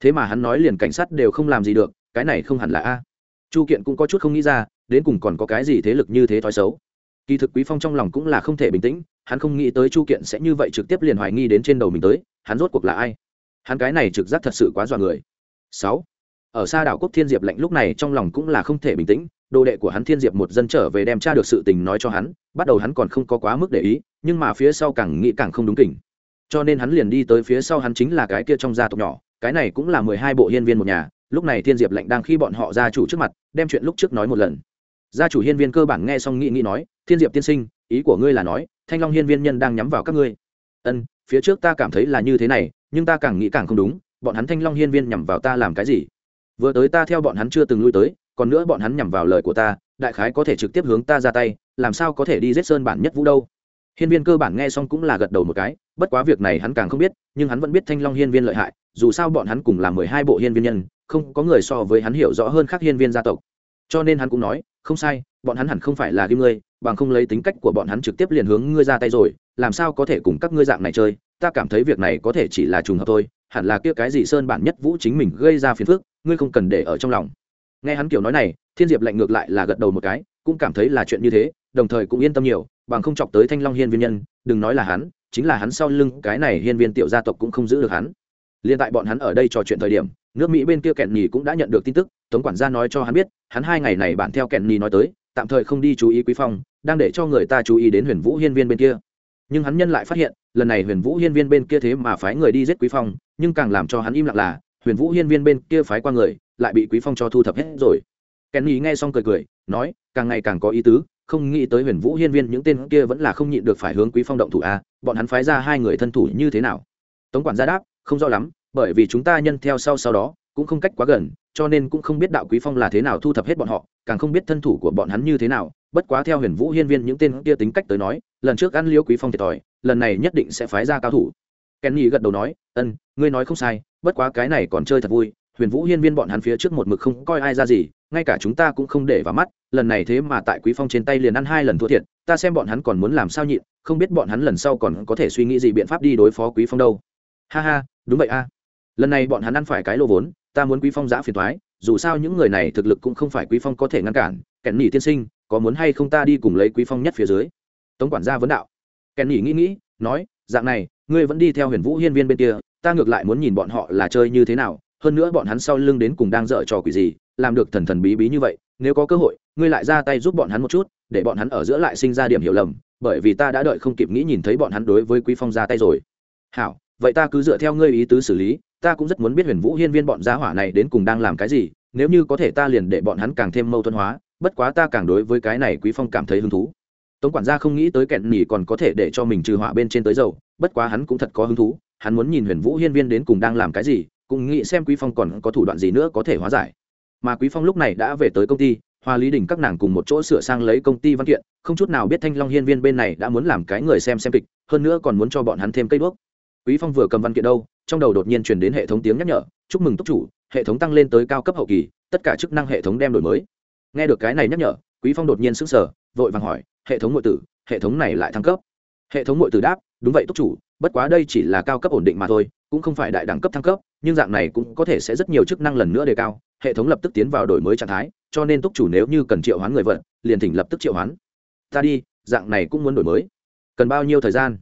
Thế mà hắn nói liền cảnh sát đều không làm gì được, cái này không hẳn là a. Chu kiện cũng có chút không nghĩ ra đến cùng còn có cái gì thế lực như thế thói xấu. Kỳ thực quý phong trong lòng cũng là không thể bình tĩnh, hắn không nghĩ tới chu kiện sẽ như vậy trực tiếp liền hoài nghi đến trên đầu mình tới, hắn rốt cuộc là ai? Hắn cái này trực giác thật sự quá dọa người. Sáu. Ở xa đảo quốc thiên diệp lạnh lúc này trong lòng cũng là không thể bình tĩnh, đồ đệ của hắn thiên diệp một dân trở về đem tra được sự tình nói cho hắn, bắt đầu hắn còn không có quá mức để ý, nhưng mà phía sau càng nghĩ càng không đúng kỉnh. Cho nên hắn liền đi tới phía sau hắn chính là cái kia trong gia tộc nhỏ, cái này cũng là mười hai bộ hiên viên một nhà, lúc này thiên diệp lạnh đang khi bọn họ gia chủ trước mặt, đem chuyện lúc trước nói một lần gia chủ hiên viên cơ bản nghe xong nghĩ nghĩ nói, thiên diệp tiên sinh, ý của ngươi là nói, thanh long hiên viên nhân đang nhắm vào các ngươi. Ân, phía trước ta cảm thấy là như thế này, nhưng ta càng nghĩ càng không đúng, bọn hắn thanh long hiên viên nhằm vào ta làm cái gì? Vừa tới ta theo bọn hắn chưa từng lui tới, còn nữa bọn hắn nhằm vào lời của ta, đại khái có thể trực tiếp hướng ta ra tay, làm sao có thể đi giết sơn bản nhất vũ đâu? Hiên viên cơ bản nghe xong cũng là gật đầu một cái, bất quá việc này hắn càng không biết, nhưng hắn vẫn biết thanh long hiên viên lợi hại, dù sao bọn hắn cùng là mười hai bộ hiên viên nhân, không có người so với hắn hiểu rõ hơn khác hiên viên gia tộc cho nên hắn cũng nói, không sai, bọn hắn hẳn không phải là kim ngươi, bằng không lấy tính cách của bọn hắn trực tiếp liền hướng ngươi ra tay rồi, làm sao có thể cùng các ngươi dạng này chơi? Ta cảm thấy việc này có thể chỉ là trùng hợp thôi, hẳn là kia cái gì sơn bản nhất vũ chính mình gây ra phiền phức, ngươi không cần để ở trong lòng. Nghe hắn kiểu nói này, thiên diệp lạnh ngược lại là gật đầu một cái, cũng cảm thấy là chuyện như thế, đồng thời cũng yên tâm nhiều, bằng không chọc tới thanh long hiên viên nhân, đừng nói là hắn, chính là hắn sau lưng cái này hiên viên tiểu gia tộc cũng không giữ được hắn. Liên tại bọn hắn ở đây trò chuyện thời điểm, nước mỹ bên kia kẹn nhì cũng đã nhận được tin tức tống quản gia nói cho hắn biết hắn hai ngày này bạn theo kẹn ni nói tới tạm thời không đi chú ý quý phong đang để cho người ta chú ý đến huyền vũ hiên viên bên kia. Nhưng hắn nhân lại phát hiện lần này huyền vũ hiên viên bên kia thế mà phái người đi giết quý phong nhưng càng làm cho hắn im lặng là huyền vũ hiên viên bên kia phái qua người lại bị quý phong cho thu thập hết rồi. Kenny nghe xong cười cười nói càng ngày càng có ý tứ không nghĩ tới huyền vũ hiên viên những tên kia vẫn là không nhịn được phải hướng quý phong động thủ a à, bọn hắn phái ra hai người thân thủ như thế nào? Tống quản gia đáp không rõ lắm bởi vì chúng ta nhân theo sau sau đó cũng không cách quá gần, cho nên cũng không biết đạo quý phong là thế nào thu thập hết bọn họ, càng không biết thân thủ của bọn hắn như thế nào. Bất quá theo huyền vũ hiên viên những tên kia tính cách tới nói, lần trước ăn liễu quý phong thiệt thòi, lần này nhất định sẽ phái ra cao thủ. Kèn nhị gật đầu nói, ân, ngươi nói không sai, bất quá cái này còn chơi thật vui. Huyền vũ hiên viên bọn hắn phía trước một mực không coi ai ra gì, ngay cả chúng ta cũng không để vào mắt. Lần này thế mà tại quý phong trên tay liền ăn hai lần thua thiệt, ta xem bọn hắn còn muốn làm sao nhịn, không biết bọn hắn lần sau còn có thể suy nghĩ gì biện pháp đi đối phó quý phong đâu. Ha ha, đúng vậy a lần này bọn hắn ăn phải cái lô vốn, ta muốn quý phong giã phiền thoái, dù sao những người này thực lực cũng không phải quý phong có thể ngăn cản kẻn nỉ tiên sinh, có muốn hay không ta đi cùng lấy quý phong nhất phía dưới? Tống quản gia vấn đạo. Kẻn nỉ nghĩ nghĩ, nói, dạng này, ngươi vẫn đi theo huyền vũ hiên viên bên kia, ta ngược lại muốn nhìn bọn họ là chơi như thế nào, hơn nữa bọn hắn sau lưng đến cùng đang dở trò quỷ gì, làm được thần thần bí bí như vậy, nếu có cơ hội, ngươi lại ra tay giúp bọn hắn một chút, để bọn hắn ở giữa lại sinh ra điểm hiểu lầm, bởi vì ta đã đợi không kịp nghĩ nhìn thấy bọn hắn đối với quý phong ra tay rồi. Hảo, vậy ta cứ dựa theo ngươi ý tứ xử lý ta cũng rất muốn biết huyền vũ hiên viên bọn gia hỏa này đến cùng đang làm cái gì, nếu như có thể ta liền để bọn hắn càng thêm mâu thuẫn hóa, bất quá ta càng đối với cái này quý phong cảm thấy hứng thú. Tống quản gia không nghĩ tới kẹn nỉ còn có thể để cho mình trừ họa bên trên tới dầu, bất quá hắn cũng thật có hứng thú, hắn muốn nhìn huyền vũ hiên viên đến cùng đang làm cái gì, cũng nghĩ xem quý phong còn có thủ đoạn gì nữa có thể hóa giải. Mà quý phong lúc này đã về tới công ty, hoa lý đình các nàng cùng một chỗ sửa sang lấy công ty văn kiện, không chút nào biết thanh long hiên viên bên này đã muốn làm cái người xem xem kịch, hơn nữa còn muốn cho bọn hắn thêm cây đuốc. Quý phong vừa cầm văn kiện đâu trong đầu đột nhiên truyền đến hệ thống tiếng nhắc nhở, chúc mừng túc chủ, hệ thống tăng lên tới cao cấp hậu kỳ, tất cả chức năng hệ thống đem đổi mới. Nghe được cái này nhắc nhở, quý phong đột nhiên sững sờ, vội vàng hỏi, hệ thống nội tử, hệ thống này lại thăng cấp? Hệ thống nội tử đáp, đúng vậy túc chủ, bất quá đây chỉ là cao cấp ổn định mà thôi, cũng không phải đại đẳng cấp thăng cấp, nhưng dạng này cũng có thể sẽ rất nhiều chức năng lần nữa đề cao, hệ thống lập tức tiến vào đổi mới trạng thái, cho nên túc chủ nếu như cần triệu hoán người vợ liền thỉnh lập tức triệu hoán. Ta đi, dạng này cũng muốn đổi mới. Cần bao nhiêu thời gian?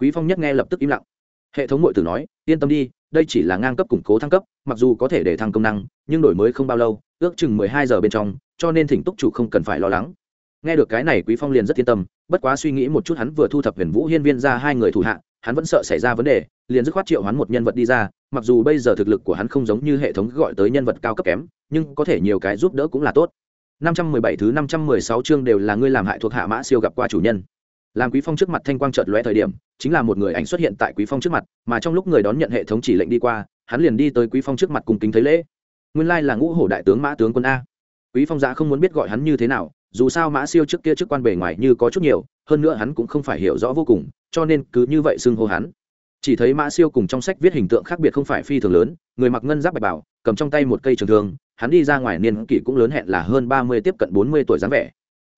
Quý phong nhất nghe lập tức im lặng. Hệ thống ngội tử nói yên tâm đi, đây chỉ là ngang cấp củng cố thăng cấp, mặc dù có thể để thăng công năng, nhưng đổi mới không bao lâu, ước chừng mười hai giờ bên trong, cho nên thỉnh túc chủ không cần phải lo lắng. Nghe được cái này, quý phong liền rất yên tâm, bất quá suy nghĩ một chút hắn vừa thu thập huyền vũ hiên viên ra hai người thủ hạ, hắn vẫn sợ xảy ra vấn đề, liền dứt khoát triệu hắn một nhân vật đi ra, mặc dù bây giờ thực lực của hắn không giống như hệ thống gọi tới nhân vật cao cấp kém, nhưng có thể nhiều cái giúp đỡ cũng là tốt. 517 thứ 516 chương đều là ngươi làm hại thuộc hạ mã siêu gặp qua chủ nhân làm quý phong trước mặt thanh quang chợt lóe thời điểm, chính là một người ảnh xuất hiện tại quý phong trước mặt, mà trong lúc người đón nhận hệ thống chỉ lệnh đi qua, hắn liền đi tới quý phong trước mặt cùng kính thấy lễ. Nguyên lai là ngũ hổ đại tướng mã tướng quân a. Quý phong dạ không muốn biết gọi hắn như thế nào, dù sao mã siêu trước kia chức quan bề ngoài như có chút nhiều, hơn nữa hắn cũng không phải hiểu rõ vô cùng, cho nên cứ như vậy xưng hô hắn. Chỉ thấy mã siêu cùng trong sách viết hình tượng khác biệt không phải phi thường lớn, người mặc ngân giáp bạch bảo, cầm trong tay một cây trường thương, hắn đi ra ngoài niên kỷ cũng lớn hẹn là hơn ba mươi, tiếp cận bốn mươi tuổi dáng vẻ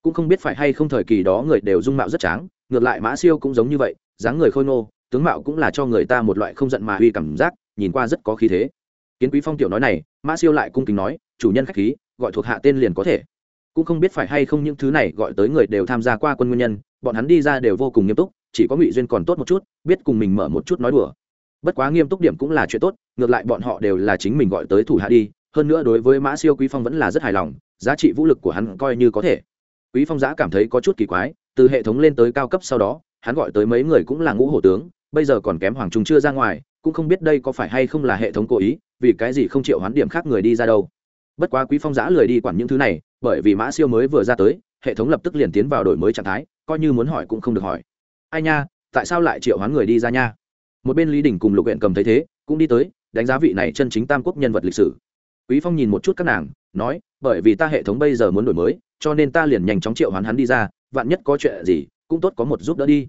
cũng không biết phải hay không thời kỳ đó người đều dung mạo rất tráng, ngược lại mã siêu cũng giống như vậy, dáng người khôi ngô, tướng mạo cũng là cho người ta một loại không giận mà uy cảm giác, nhìn qua rất có khí thế. Kiến quý phong tiểu nói này, mã siêu lại cung kính nói, chủ nhân khách khí, gọi thuộc hạ tên liền có thể. Cũng không biết phải hay không những thứ này gọi tới người đều tham gia qua quân nguyên nhân, bọn hắn đi ra đều vô cùng nghiêm túc, chỉ có ngụy duyên còn tốt một chút, biết cùng mình mở một chút nói đùa. Bất quá nghiêm túc điểm cũng là chuyện tốt, ngược lại bọn họ đều là chính mình gọi tới thủ hạ đi, hơn nữa đối với mã siêu quý phong vẫn là rất hài lòng, giá trị vũ lực của hắn coi như có thể quý phong giã cảm thấy có chút kỳ quái, từ hệ thống lên tới cao cấp sau đó, hắn gọi tới mấy người cũng là ngũ hổ tướng, bây giờ còn kém hoàng trung chưa ra ngoài, cũng không biết đây có phải hay không là hệ thống cố ý, vì cái gì không chịu hoán điểm khác người đi ra đâu. Bất quá quý phong giã lười đi quản những thứ này, bởi vì mã siêu mới vừa ra tới, hệ thống lập tức liền tiến vào đổi mới trạng thái, coi như muốn hỏi cũng không được hỏi. Ai nha, tại sao lại triệu hoán người đi ra nha? Một bên lý đình cùng lục huyện cầm thấy thế, cũng đi tới, đánh giá vị này chân chính tam quốc nhân vật lịch sử. Quý phong nhìn một chút các nàng, nói, bởi vì ta hệ thống bây giờ muốn đổi mới cho nên ta liền nhanh chóng triệu hoán hắn đi ra, vạn nhất có chuyện gì, cũng tốt có một giúp đỡ đi.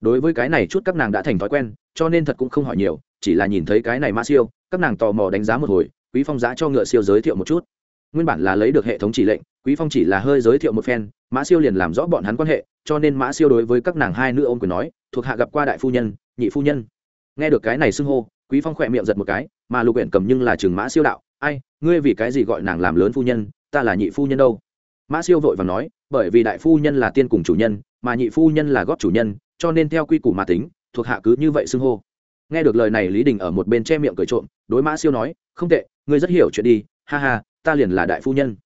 Đối với cái này chút các nàng đã thành thói quen, cho nên thật cũng không hỏi nhiều, chỉ là nhìn thấy cái này mã siêu, các nàng tò mò đánh giá một hồi, quý phong giá cho ngựa siêu giới thiệu một chút. Nguyên bản là lấy được hệ thống chỉ lệnh, quý phong chỉ là hơi giới thiệu một phen mã siêu liền làm rõ bọn hắn quan hệ, cho nên mã siêu đối với các nàng hai nữ ôm quyền nói, thuộc hạ gặp qua đại phu nhân, nhị phu nhân. Nghe được cái này xưng hô, quý phong khỏe miệng giật một cái, mà lục huyện cầm nhưng là trường mã siêu đạo, ai, ngươi vì cái gì gọi nàng làm lớn phu nhân, ta là nhị phu nhân đâu? Mã siêu vội và nói, bởi vì đại phu nhân là tiên cùng chủ nhân, mà nhị phu nhân là góp chủ nhân, cho nên theo quy củ mà tính, thuộc hạ cứ như vậy xưng hô. Nghe được lời này lý đình ở một bên che miệng cười trộm, đối mã siêu nói, không tệ, ngươi rất hiểu chuyện đi, ha ha, ta liền là đại phu nhân.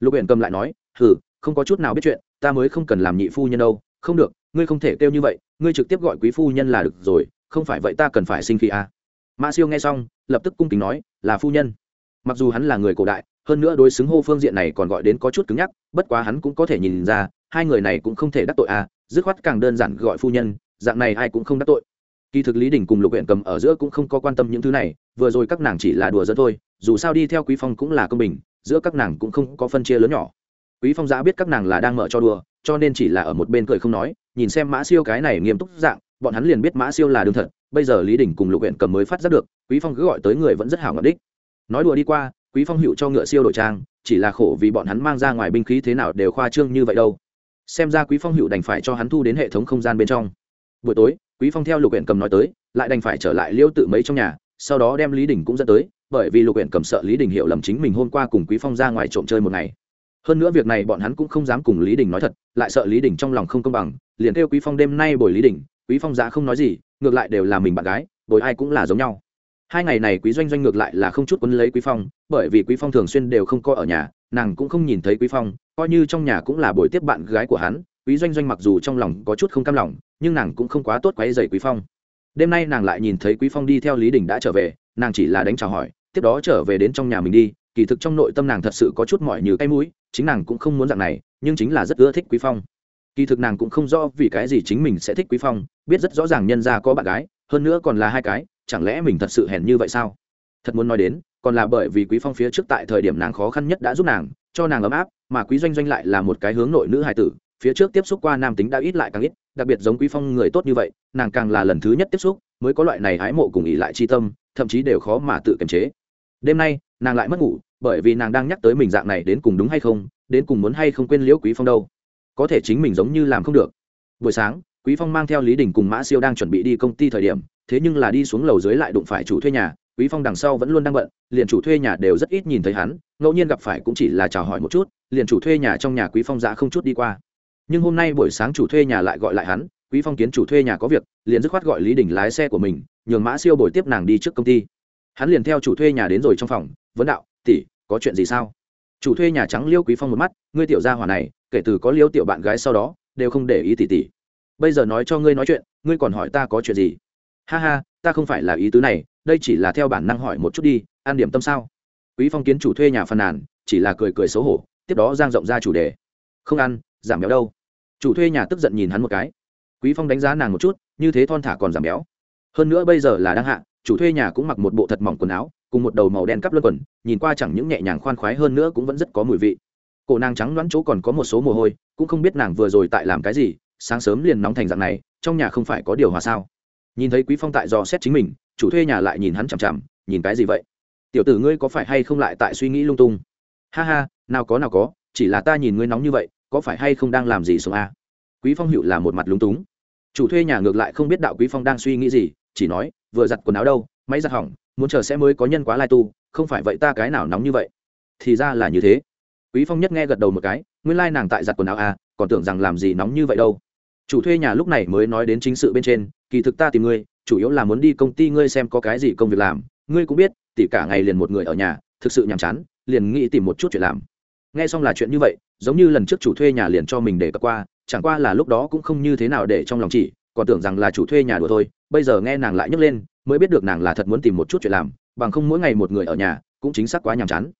Lục huyện cầm lại nói, hừ, không có chút nào biết chuyện, ta mới không cần làm nhị phu nhân đâu. Không được, ngươi không thể kêu như vậy, ngươi trực tiếp gọi quý phu nhân là được rồi, không phải vậy ta cần phải sinh khi à. mã siêu nghe xong, lập tức cung kính nói, là phu nhân. Mặc dù hắn là người cổ đại hơn nữa đối xứng hô phương diện này còn gọi đến có chút cứng nhắc, bất quá hắn cũng có thể nhìn ra, hai người này cũng không thể đắc tội à dứt khoát càng đơn giản gọi phu nhân, dạng này ai cũng không đắc tội. Kỳ thực lý đình cùng lục huyện cầm ở giữa cũng không có quan tâm những thứ này, vừa rồi các nàng chỉ là đùa dẫn thôi, dù sao đi theo quý phong cũng là công bình, giữa các nàng cũng không có phân chia lớn nhỏ. Quý phong giã biết các nàng là đang mở cho đùa, cho nên chỉ là ở một bên cười không nói, nhìn xem mã siêu cái này nghiêm túc dạng, bọn hắn liền biết mã siêu là đương thật, bây giờ lý đình cùng lục huyện cầm mới phát giác được, quý phong cứ gọi tới người vẫn rất hảo ngọc đích. Nói đùa đi qua quý phong hữu cho ngựa siêu đổi trang, chỉ là khổ vì bọn hắn mang ra ngoài binh khí thế nào đều khoa trương như vậy đâu. Xem ra quý phong hữu đành phải cho hắn thu đến hệ thống không gian bên trong. Buổi tối, quý phong theo lục huyện cầm nói tới, lại đành phải trở lại liêu tự mấy trong nhà, sau đó đem lý đình cũng dẫn tới, bởi vì lục huyện cầm sợ lý đình hiểu lầm chính mình hôm qua cùng quý phong ra ngoài trộm chơi một ngày. Hơn nữa việc này bọn hắn cũng không dám cùng lý đình nói thật, lại sợ lý đình trong lòng không công bằng, liền kêu quý phong đêm nay bồi lý đình, quý phong giá không nói gì, ngược lại đều là mình bạn gái, bồi ai cũng là giống nhau hai ngày này quý doanh doanh ngược lại là không chút quấn lấy quý phong, bởi vì quý phong thường xuyên đều không coi ở nhà, nàng cũng không nhìn thấy quý phong, coi như trong nhà cũng là buổi tiếp bạn gái của hắn, quý doanh doanh mặc dù trong lòng có chút không cam lòng, nhưng nàng cũng không quá tốt quấy dày quý phong. Đêm nay nàng lại nhìn thấy quý phong đi theo lý đình đã trở về, nàng chỉ là đánh chào hỏi, tiếp đó trở về đến trong nhà mình đi, kỳ thực trong nội tâm nàng thật sự có chút mỏi như cái mũi, chính nàng cũng không muốn dạng này, nhưng chính là rất ưa thích quý phong. Kỳ thực nàng cũng không rõ vì cái gì chính mình sẽ thích quý phong, biết rất rõ ràng nhân ra có bạn gái, hơn nữa còn là hai cái chẳng lẽ mình thật sự hèn như vậy sao? Thật muốn nói đến, còn là bởi vì quý phong phía trước tại thời điểm nàng khó khăn nhất đã giúp nàng, cho nàng ấm áp, mà quý doanh doanh lại là một cái hướng nội nữ hài tử, phía trước tiếp xúc qua nam tính đã ít lại càng ít, đặc biệt giống quý phong người tốt như vậy, nàng càng là lần thứ nhất tiếp xúc, mới có loại này hái mộ cùng ỉ lại chi tâm, thậm chí đều khó mà tự kiềm chế. Đêm nay, nàng lại mất ngủ, bởi vì nàng đang nhắc tới mình dạng này đến cùng đúng hay không, đến cùng muốn hay không quên liễu quý phong đâu. Có thể chính mình giống như làm không được. Buổi sáng quý phong mang theo lý đình cùng mã siêu đang chuẩn bị đi công ty thời điểm, thế nhưng là đi xuống lầu dưới lại đụng phải chủ thuê nhà, quý phong đằng sau vẫn luôn đang bận, liền chủ thuê nhà đều rất ít nhìn thấy hắn, ngẫu nhiên gặp phải cũng chỉ là chào hỏi một chút, liền chủ thuê nhà trong nhà quý phong dạ không chút đi qua. Nhưng hôm nay buổi sáng chủ thuê nhà lại gọi lại hắn, quý phong kiến chủ thuê nhà có việc, liền dứt khoát gọi lý đình lái xe của mình, nhường mã siêu bồi tiếp nàng đi trước công ty. Hắn liền theo chủ thuê nhà đến rồi trong phòng, vấn đạo, tỷ, có chuyện gì sao? Chủ thuê nhà trắng liêu quý phong một mắt, ngươi tiểu gia hỏa này, kể từ có liêu tiểu bạn gái sau đó, đều không để ý tỷ tỷ bây giờ nói cho ngươi nói chuyện, ngươi còn hỏi ta có chuyện gì? Ha ha, ta không phải là ý tứ này, đây chỉ là theo bản năng hỏi một chút đi, an điểm tâm sao? Quý phong kiến chủ thuê nhà phàn nàn, chỉ là cười cười xấu hổ, tiếp đó giang rộng ra chủ đề. Không ăn, giảm béo đâu. Chủ thuê nhà tức giận nhìn hắn một cái. Quý phong đánh giá nàng một chút, như thế thon thả còn giảm béo. Hơn nữa bây giờ là đang hạ, chủ thuê nhà cũng mặc một bộ thật mỏng quần áo, cùng một đầu màu đen cắp luân quần, nhìn qua chẳng những nhẹ nhàng khoan khoái hơn nữa cũng vẫn rất có mùi vị. Cổ nàng trắng đoán chỗ còn có một số mồ hôi, cũng không biết nàng vừa rồi tại làm cái gì sáng sớm liền nóng thành dạng này, trong nhà không phải có điều hòa sao? Nhìn thấy quý phong tại dò xét chính mình, chủ thuê nhà lại nhìn hắn chằm chằm, nhìn cái gì vậy? Tiểu tử ngươi có phải hay không lại tại suy nghĩ lung tung? Ha ha, nào có nào có, chỉ là ta nhìn ngươi nóng như vậy, có phải hay không đang làm gì sống a quý phong hiệu là một mặt lúng túng. Chủ thuê nhà ngược lại không biết đạo quý phong đang suy nghĩ gì, chỉ nói, vừa giặt quần áo đâu, máy giặt hỏng, muốn chờ sẽ mới có nhân quá lai tu, không phải vậy ta cái nào nóng như vậy? Thì ra là như thế. Quý phong nhất nghe gật đầu một cái, nguyên lai nàng tại giặt quần áo à còn tưởng rằng làm gì nóng như vậy đâu chủ thuê nhà lúc này mới nói đến chính sự bên trên, kỳ thực ta tìm ngươi, chủ yếu là muốn đi công ty ngươi xem có cái gì công việc làm. Ngươi cũng biết tỷ cả ngày liền một người ở nhà, thực sự nhàm chán, liền nghĩ tìm một chút chuyện làm. Nghe xong là chuyện như vậy, giống như lần trước chủ thuê nhà liền cho mình để cập qua, chẳng qua là lúc đó cũng không như thế nào để trong lòng chỉ, còn tưởng rằng là chủ thuê nhà đùa thôi. Bây giờ nghe nàng lại nhấc lên, mới biết được nàng là thật muốn tìm một chút chuyện làm, bằng không mỗi ngày một người ở nhà, cũng chính xác quá nhàm chán.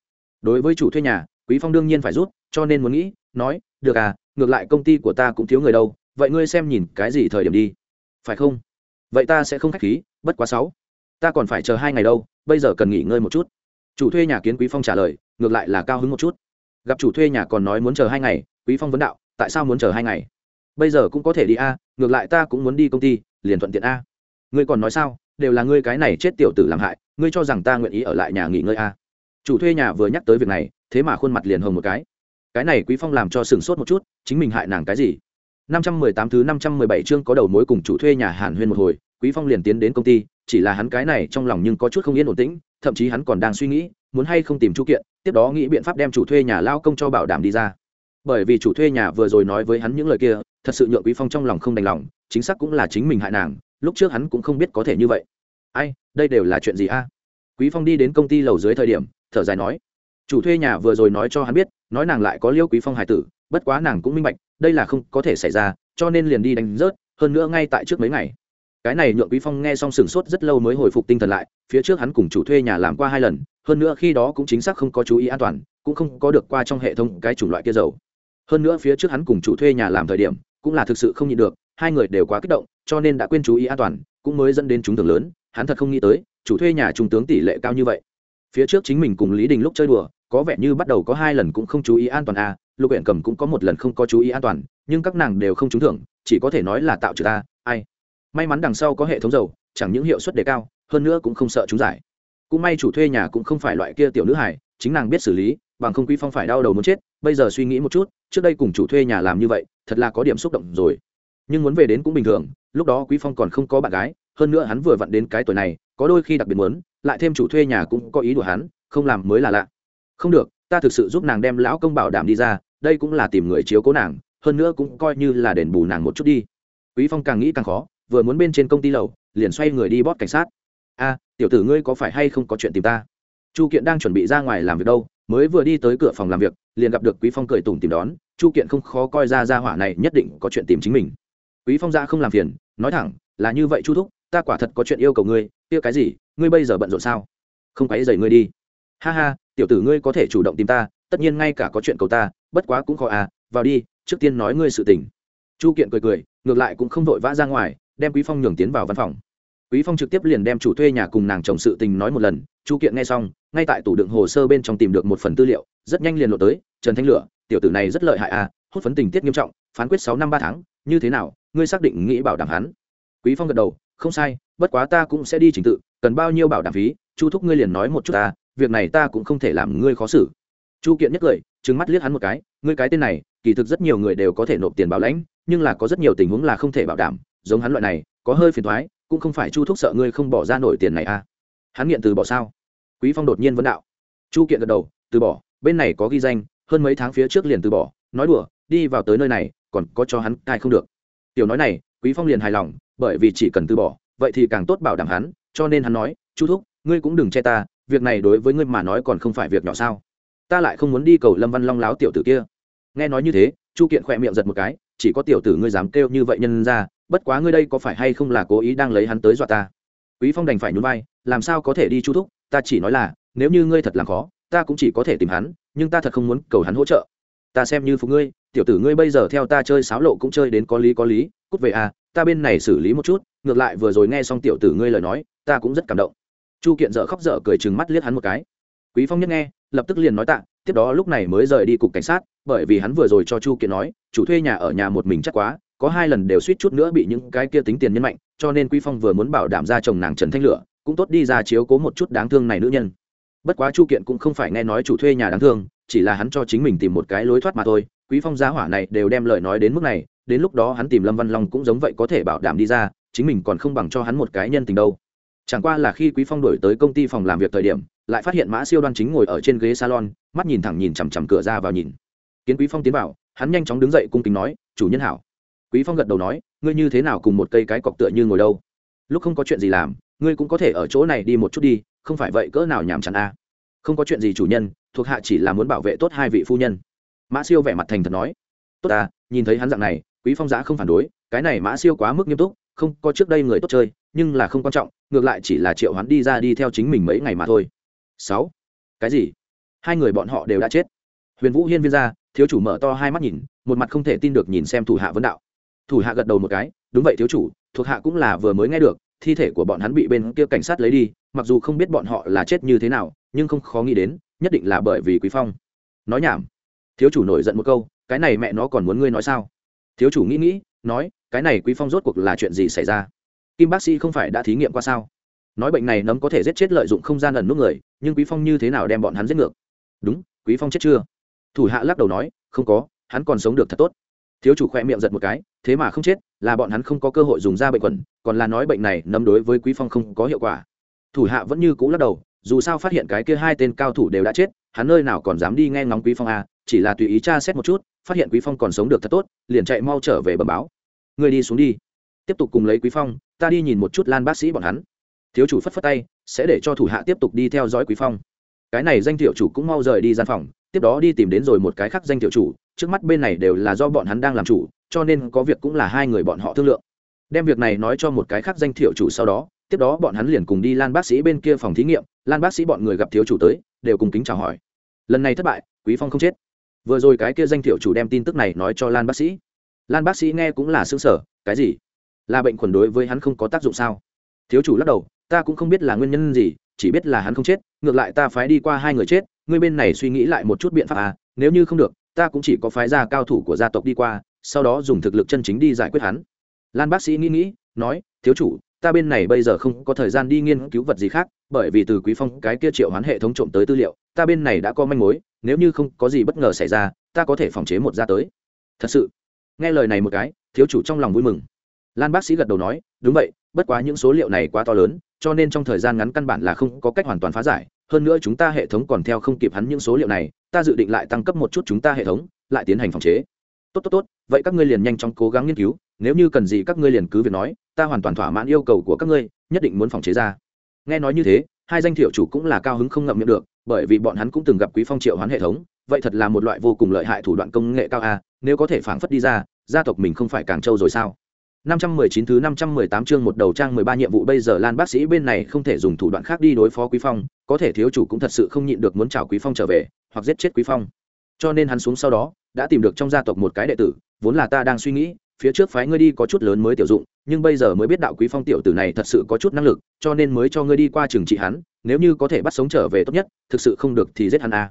Đối với chủ thuê nhà, quý phong đương nhiên phải rút, cho nên muốn nghĩ, nói, được à ngược lại công ty của ta cũng thiếu người đâu vậy ngươi xem nhìn cái gì thời điểm đi. Phải không? Vậy ta sẽ không khách khí, bất quá sáu. Ta còn phải chờ hai ngày đâu, bây giờ cần nghỉ ngơi một chút. Chủ thuê nhà kiến quý phong trả lời, ngược lại là cao hứng một chút. Gặp chủ thuê nhà còn nói muốn chờ hai ngày, quý phong vấn đạo, tại sao muốn chờ hai ngày? Bây giờ cũng có thể đi a, ngược lại ta cũng muốn đi công ty, liền thuận tiện a. Ngươi còn nói sao, đều là ngươi cái này chết tiểu tử làm hại, ngươi cho rằng ta nguyện ý ở lại nhà nghỉ ngơi a. Chủ thuê nhà vừa nhắc tới việc này, thế mà khuôn mặt liền hồng một cái. Cái này quý phong làm cho sừng sốt một chút, chính mình hại nàng cái gì? 518 thứ 517 chương có đầu mối cùng chủ thuê nhà Hàn Huyên một hồi, Quý Phong liền tiến đến công ty, chỉ là hắn cái này trong lòng nhưng có chút không yên ổn tĩnh, thậm chí hắn còn đang suy nghĩ, muốn hay không tìm chu kiện, tiếp đó nghĩ biện pháp đem chủ thuê nhà lao công cho bảo đảm đi ra. Bởi vì chủ thuê nhà vừa rồi nói với hắn những lời kia, thật sự nhượng Quý Phong trong lòng không đành lòng, chính xác cũng là chính mình hại nàng, lúc trước hắn cũng không biết có thể như vậy. Ai, đây đều là chuyện gì a? Quý Phong đi đến công ty lầu dưới thời điểm, thở dài nói, chủ thuê nhà vừa rồi nói cho hắn biết, nói nàng lại có Liêu Quý Phong hài tử, bất quá nàng cũng minh bạch, đây là không có thể xảy ra cho nên liền đi đánh rớt hơn nữa ngay tại trước mấy ngày. Cái này nhượng quý phong nghe xong sửng sốt rất lâu mới hồi phục tinh thần lại phía trước hắn cùng chủ thuê nhà làm qua hai lần hơn nữa khi đó cũng chính xác không có chú ý an toàn cũng không có được qua trong hệ thống cái chủng loại kia dầu. Hơn nữa phía trước hắn cùng chủ thuê nhà làm thời điểm cũng là thực sự không nhịn được hai người đều quá kích động cho nên đã quên chú ý an toàn cũng mới dẫn đến chúng thường lớn hắn thật không nghĩ tới chủ thuê nhà trung tướng tỷ lệ cao như vậy. Phía trước chính mình cùng lý đình lúc chơi đùa có vẻ như bắt đầu có hai lần cũng không chú ý an toàn à lục huyện cầm cũng có một lần không có chú ý an toàn, nhưng các nàng đều không trúng thưởng, chỉ có thể nói là tạo trừ ta, ai. May mắn đằng sau có hệ thống dầu, chẳng những hiệu suất đề cao, hơn nữa cũng không sợ chúng giải. Cũng may chủ thuê nhà cũng không phải loại kia tiểu nữ hải chính nàng biết xử lý, bằng không quý phong phải đau đầu muốn chết, bây giờ suy nghĩ một chút, trước đây cùng chủ thuê nhà làm như vậy, thật là có điểm xúc động rồi. Nhưng muốn về đến cũng bình thường, lúc đó quý phong còn không có bạn gái, hơn nữa hắn vừa vặn đến cái tuổi này, có đôi khi đặc biệt muốn, lại thêm chủ thuê nhà cũng có ý đùa hắn, không làm mới là lạ. Không được, ta thực sự giúp nàng đem lão công bảo đảm đi ra đây cũng là tìm người chiếu cố nàng, hơn nữa cũng coi như là đền bù nàng một chút đi. Quý phong càng nghĩ càng khó, vừa muốn bên trên công ty lầu, liền xoay người đi bót cảnh sát. A, tiểu tử ngươi có phải hay không có chuyện tìm ta? Chu kiện đang chuẩn bị ra ngoài làm việc đâu, mới vừa đi tới cửa phòng làm việc, liền gặp được quý phong cười tủm tìm đón. Chu kiện không khó coi ra ra hỏa này nhất định có chuyện tìm chính mình. Quý phong ra không làm phiền, nói thẳng, là như vậy chu thúc, ta quả thật có chuyện yêu cầu ngươi, kia cái gì, ngươi bây giờ bận rộn sao? Không quấy rầy ngươi đi. Ha ha, tiểu tử ngươi có thể chủ động tìm ta tất nhiên ngay cả có chuyện cầu ta, bất quá cũng khó à vào đi, trước tiên nói ngươi sự tình. Chu kiện cười cười, ngược lại cũng không vội vã ra ngoài, đem quý phong nhường tiến vào văn phòng. Quý phong trực tiếp liền đem chủ thuê nhà cùng nàng chồng sự tình nói một lần, chu kiện nghe xong, ngay tại tủ đựng hồ sơ bên trong tìm được một phần tư liệu, rất nhanh liền lộ tới, trần thanh lửa, tiểu tử này rất lợi hại à hút phấn tình tiết nghiêm trọng, phán quyết sáu năm ba tháng, như thế nào, ngươi xác định nghĩ bảo đảm hắn. Quý phong gật đầu, không sai, bất quá ta cũng sẽ đi trình tự, cần bao nhiêu bảo đảm phí, chu thúc ngươi liền nói một chút ta, việc này ta cũng không thể làm ngươi khó xử chu kiện nhất cười, trừng mắt liếc hắn một cái, ngươi cái tên này, kỳ thực rất nhiều người đều có thể nộp tiền bảo lãnh, nhưng là có rất nhiều tình huống là không thể bảo đảm, giống hắn loại này, có hơi phiền thoái cũng không phải chu thúc sợ ngươi không bỏ ra nổi tiền này à. Hắn nghiện từ bỏ sao? Quý phong đột nhiên vấn đạo. Chu kiện gật đầu, từ bỏ, bên này có ghi danh, hơn mấy tháng phía trước liền từ bỏ, nói đùa, đi vào tới nơi này, còn có cho hắn cai không được. Tiểu nói này, quý phong liền hài lòng, bởi vì chỉ cần từ bỏ, vậy thì càng tốt bảo đảm hắn, cho nên hắn nói, chu thúc, ngươi cũng đừng che ta, việc này đối với ngươi mà nói còn không phải việc nhỏ sao? Ta lại không muốn đi cầu lâm văn long láo tiểu tử kia. Nghe nói như thế, chu kiện khỏe miệng giật một cái, chỉ có tiểu tử ngươi dám kêu như vậy nhân ra, bất quá ngươi đây có phải hay không là cố ý đang lấy hắn tới dọa ta? Quý phong đành phải nhún vai, làm sao có thể đi chu thúc, ta chỉ nói là, nếu như ngươi thật làm khó, ta cũng chỉ có thể tìm hắn, nhưng ta thật không muốn cầu hắn hỗ trợ. Ta xem như phục ngươi, tiểu tử ngươi bây giờ theo ta chơi sáo lộ cũng chơi đến có lý có lý, cút về à ta bên này xử lý một chút, ngược lại vừa rồi nghe xong tiểu tử ngươi lời nói, ta cũng rất cảm động. Chu kiện dở khóc dở cười chừng mắt liếc hắn một cái. Quý phong nhất nghe lập tức liền nói tạ, tiếp đó lúc này mới rời đi cục cảnh sát, bởi vì hắn vừa rồi cho chu kiện nói, chủ thuê nhà ở nhà một mình chắc quá, có hai lần đều suýt chút nữa bị những cái kia tính tiền nhân mạnh, cho nên quý phong vừa muốn bảo đảm ra chồng nàng trần thanh lửa, cũng tốt đi ra chiếu cố một chút đáng thương này nữ nhân. Bất quá chu kiện cũng không phải nghe nói chủ thuê nhà đáng thương, chỉ là hắn cho chính mình tìm một cái lối thoát mà thôi. Quý phong giá hỏa này đều đem lời nói đến mức này, đến lúc đó hắn tìm lâm văn long cũng giống vậy có thể bảo đảm đi ra, chính mình còn không bằng cho hắn một cái nhân tình đâu. Chẳng qua là khi quý phong đổi tới công ty phòng làm việc thời điểm lại phát hiện mã siêu đoan chính ngồi ở trên ghế salon, mắt nhìn thẳng nhìn chằm chằm cửa ra vào nhìn. Kiến quý phong tiến vào, hắn nhanh chóng đứng dậy cung kính nói, chủ nhân hảo. Quý phong gật đầu nói, ngươi như thế nào cùng một cây cái cọc tựa như ngồi đâu? Lúc không có chuyện gì làm, ngươi cũng có thể ở chỗ này đi một chút đi, không phải vậy cỡ nào nhảm chán a. À. không có chuyện gì, chủ nhân, thuộc hạ chỉ là muốn bảo vệ tốt hai vị phu nhân. Mã siêu vẻ mặt thành thật nói. Tốt à nhìn thấy hắn dạng này, quý phong giã không phản đối, cái này mã siêu quá mức nghiêm túc, không có trước đây người tốt chơi, nhưng là không quan trọng, ngược lại chỉ là triệu hắn đi ra đi theo chính mình mấy ngày mà thôi sáu. Cái gì? Hai người bọn họ đều đã chết. Huyền vũ hiên viên ra, thiếu chủ mở to hai mắt nhìn, một mặt không thể tin được nhìn xem thủ hạ vấn đạo. Thủ hạ gật đầu một cái, đúng vậy thiếu chủ, thuộc hạ cũng là vừa mới nghe được, thi thể của bọn hắn bị bên kia cảnh sát lấy đi, mặc dù không biết bọn họ là chết như thế nào, nhưng không khó nghĩ đến, nhất định là bởi vì quý phong. Nói nhảm. Thiếu chủ nổi giận một câu, cái này mẹ nó còn muốn ngươi nói sao? Thiếu chủ nghĩ nghĩ, nói, cái này quý phong rốt cuộc là chuyện gì xảy ra? Kim bác sĩ không phải đã thí nghiệm qua sao? Nói bệnh này nấm có thể giết chết lợi dụng không gian ẩn nút người, nhưng quý phong như thế nào đem bọn hắn giết ngược? Đúng, quý phong chết chưa? Thủ hạ lắc đầu nói, không có, hắn còn sống được thật tốt. Thiếu chủ khoe miệng giật một cái, thế mà không chết, là bọn hắn không có cơ hội dùng ra bệnh quẩn, còn là nói bệnh này nấm đối với quý phong không có hiệu quả. Thủ hạ vẫn như cũ lắc đầu, dù sao phát hiện cái kia hai tên cao thủ đều đã chết, hắn nơi nào còn dám đi nghe ngóng quý phong à chỉ là tùy ý tra xét một chút, phát hiện quý phong còn sống được thật tốt, liền chạy mau trở về bẩm báo. Người đi xuống đi. Tiếp tục cùng lấy quý phong, ta đi nhìn một chút lan bác sĩ bọn hắn thiếu chủ phất phất tay, sẽ để cho thủ hạ tiếp tục đi theo dõi quý phong. Cái này danh tiểu chủ cũng mau rời đi gian phòng, tiếp đó đi tìm đến rồi một cái khác danh tiểu chủ, trước mắt bên này đều là do bọn hắn đang làm chủ, cho nên có việc cũng là hai người bọn họ thương lượng. Đem việc này nói cho một cái khác danh thiệu chủ sau đó, tiếp đó bọn hắn liền cùng đi lan bác sĩ bên kia phòng thí nghiệm, lan bác sĩ bọn người gặp thiếu chủ tới, đều cùng kính chào hỏi. Lần này thất bại, quý phong không chết. Vừa rồi cái kia danh thiệu chủ đem tin tức này nói cho lan bác sĩ. Lan bác sĩ nghe cũng là xương sở cái gì? Là bệnh khuẩn đối với hắn không có tác dụng sao? Thiếu chủ lắc đầu ta cũng không biết là nguyên nhân gì, chỉ biết là hắn không chết, ngược lại ta phái đi qua hai người chết, ngươi bên này suy nghĩ lại một chút biện pháp à nếu như không được, ta cũng chỉ có phái ra cao thủ của gia tộc đi qua, sau đó dùng thực lực chân chính đi giải quyết hắn. Lan bác sĩ nghĩ nghĩ, nói, thiếu chủ, ta bên này bây giờ không có thời gian đi nghiên cứu vật gì khác, bởi vì từ quý phong cái kia triệu hoán hệ thống trộm tới tư liệu, ta bên này đã có manh mối, nếu như không có gì bất ngờ xảy ra, ta có thể phòng chế một ra tới. Thật sự? Nghe lời này một cái, thiếu chủ trong lòng vui mừng. Lan bác sĩ gật đầu nói, đúng vậy, bất quá những số liệu này quá to lớn cho nên trong thời gian ngắn căn bản là không có cách hoàn toàn phá giải. Hơn nữa chúng ta hệ thống còn theo không kịp hắn những số liệu này, ta dự định lại tăng cấp một chút chúng ta hệ thống, lại tiến hành phòng chế. Tốt tốt tốt, vậy các ngươi liền nhanh chóng cố gắng nghiên cứu, nếu như cần gì các ngươi liền cứ việc nói, ta hoàn toàn thỏa mãn yêu cầu của các ngươi, nhất định muốn phòng chế ra. Nghe nói như thế, hai danh thiệu chủ cũng là cao hứng không ngậm miệng được, bởi vì bọn hắn cũng từng gặp quý phong triệu hoán hệ thống, vậy thật là một loại vô cùng lợi hại thủ đoạn công nghệ cao a, nếu có thể phảng phất đi ra, gia tộc mình không phải càng trâu rồi sao? 519 thứ 518 chương một đầu trang 13 nhiệm vụ bây giờ Lan bác sĩ bên này không thể dùng thủ đoạn khác đi đối phó Quý Phong, có thể thiếu chủ cũng thật sự không nhịn được muốn chào Quý Phong trở về, hoặc giết chết Quý Phong. Cho nên hắn xuống sau đó, đã tìm được trong gia tộc một cái đệ tử, vốn là ta đang suy nghĩ, phía trước phái ngươi đi có chút lớn mới tiểu dụng, nhưng bây giờ mới biết đạo Quý Phong tiểu tử này thật sự có chút năng lực, cho nên mới cho ngươi đi qua trường trị hắn, nếu như có thể bắt sống trở về tốt nhất, thực sự không được thì giết hắn a.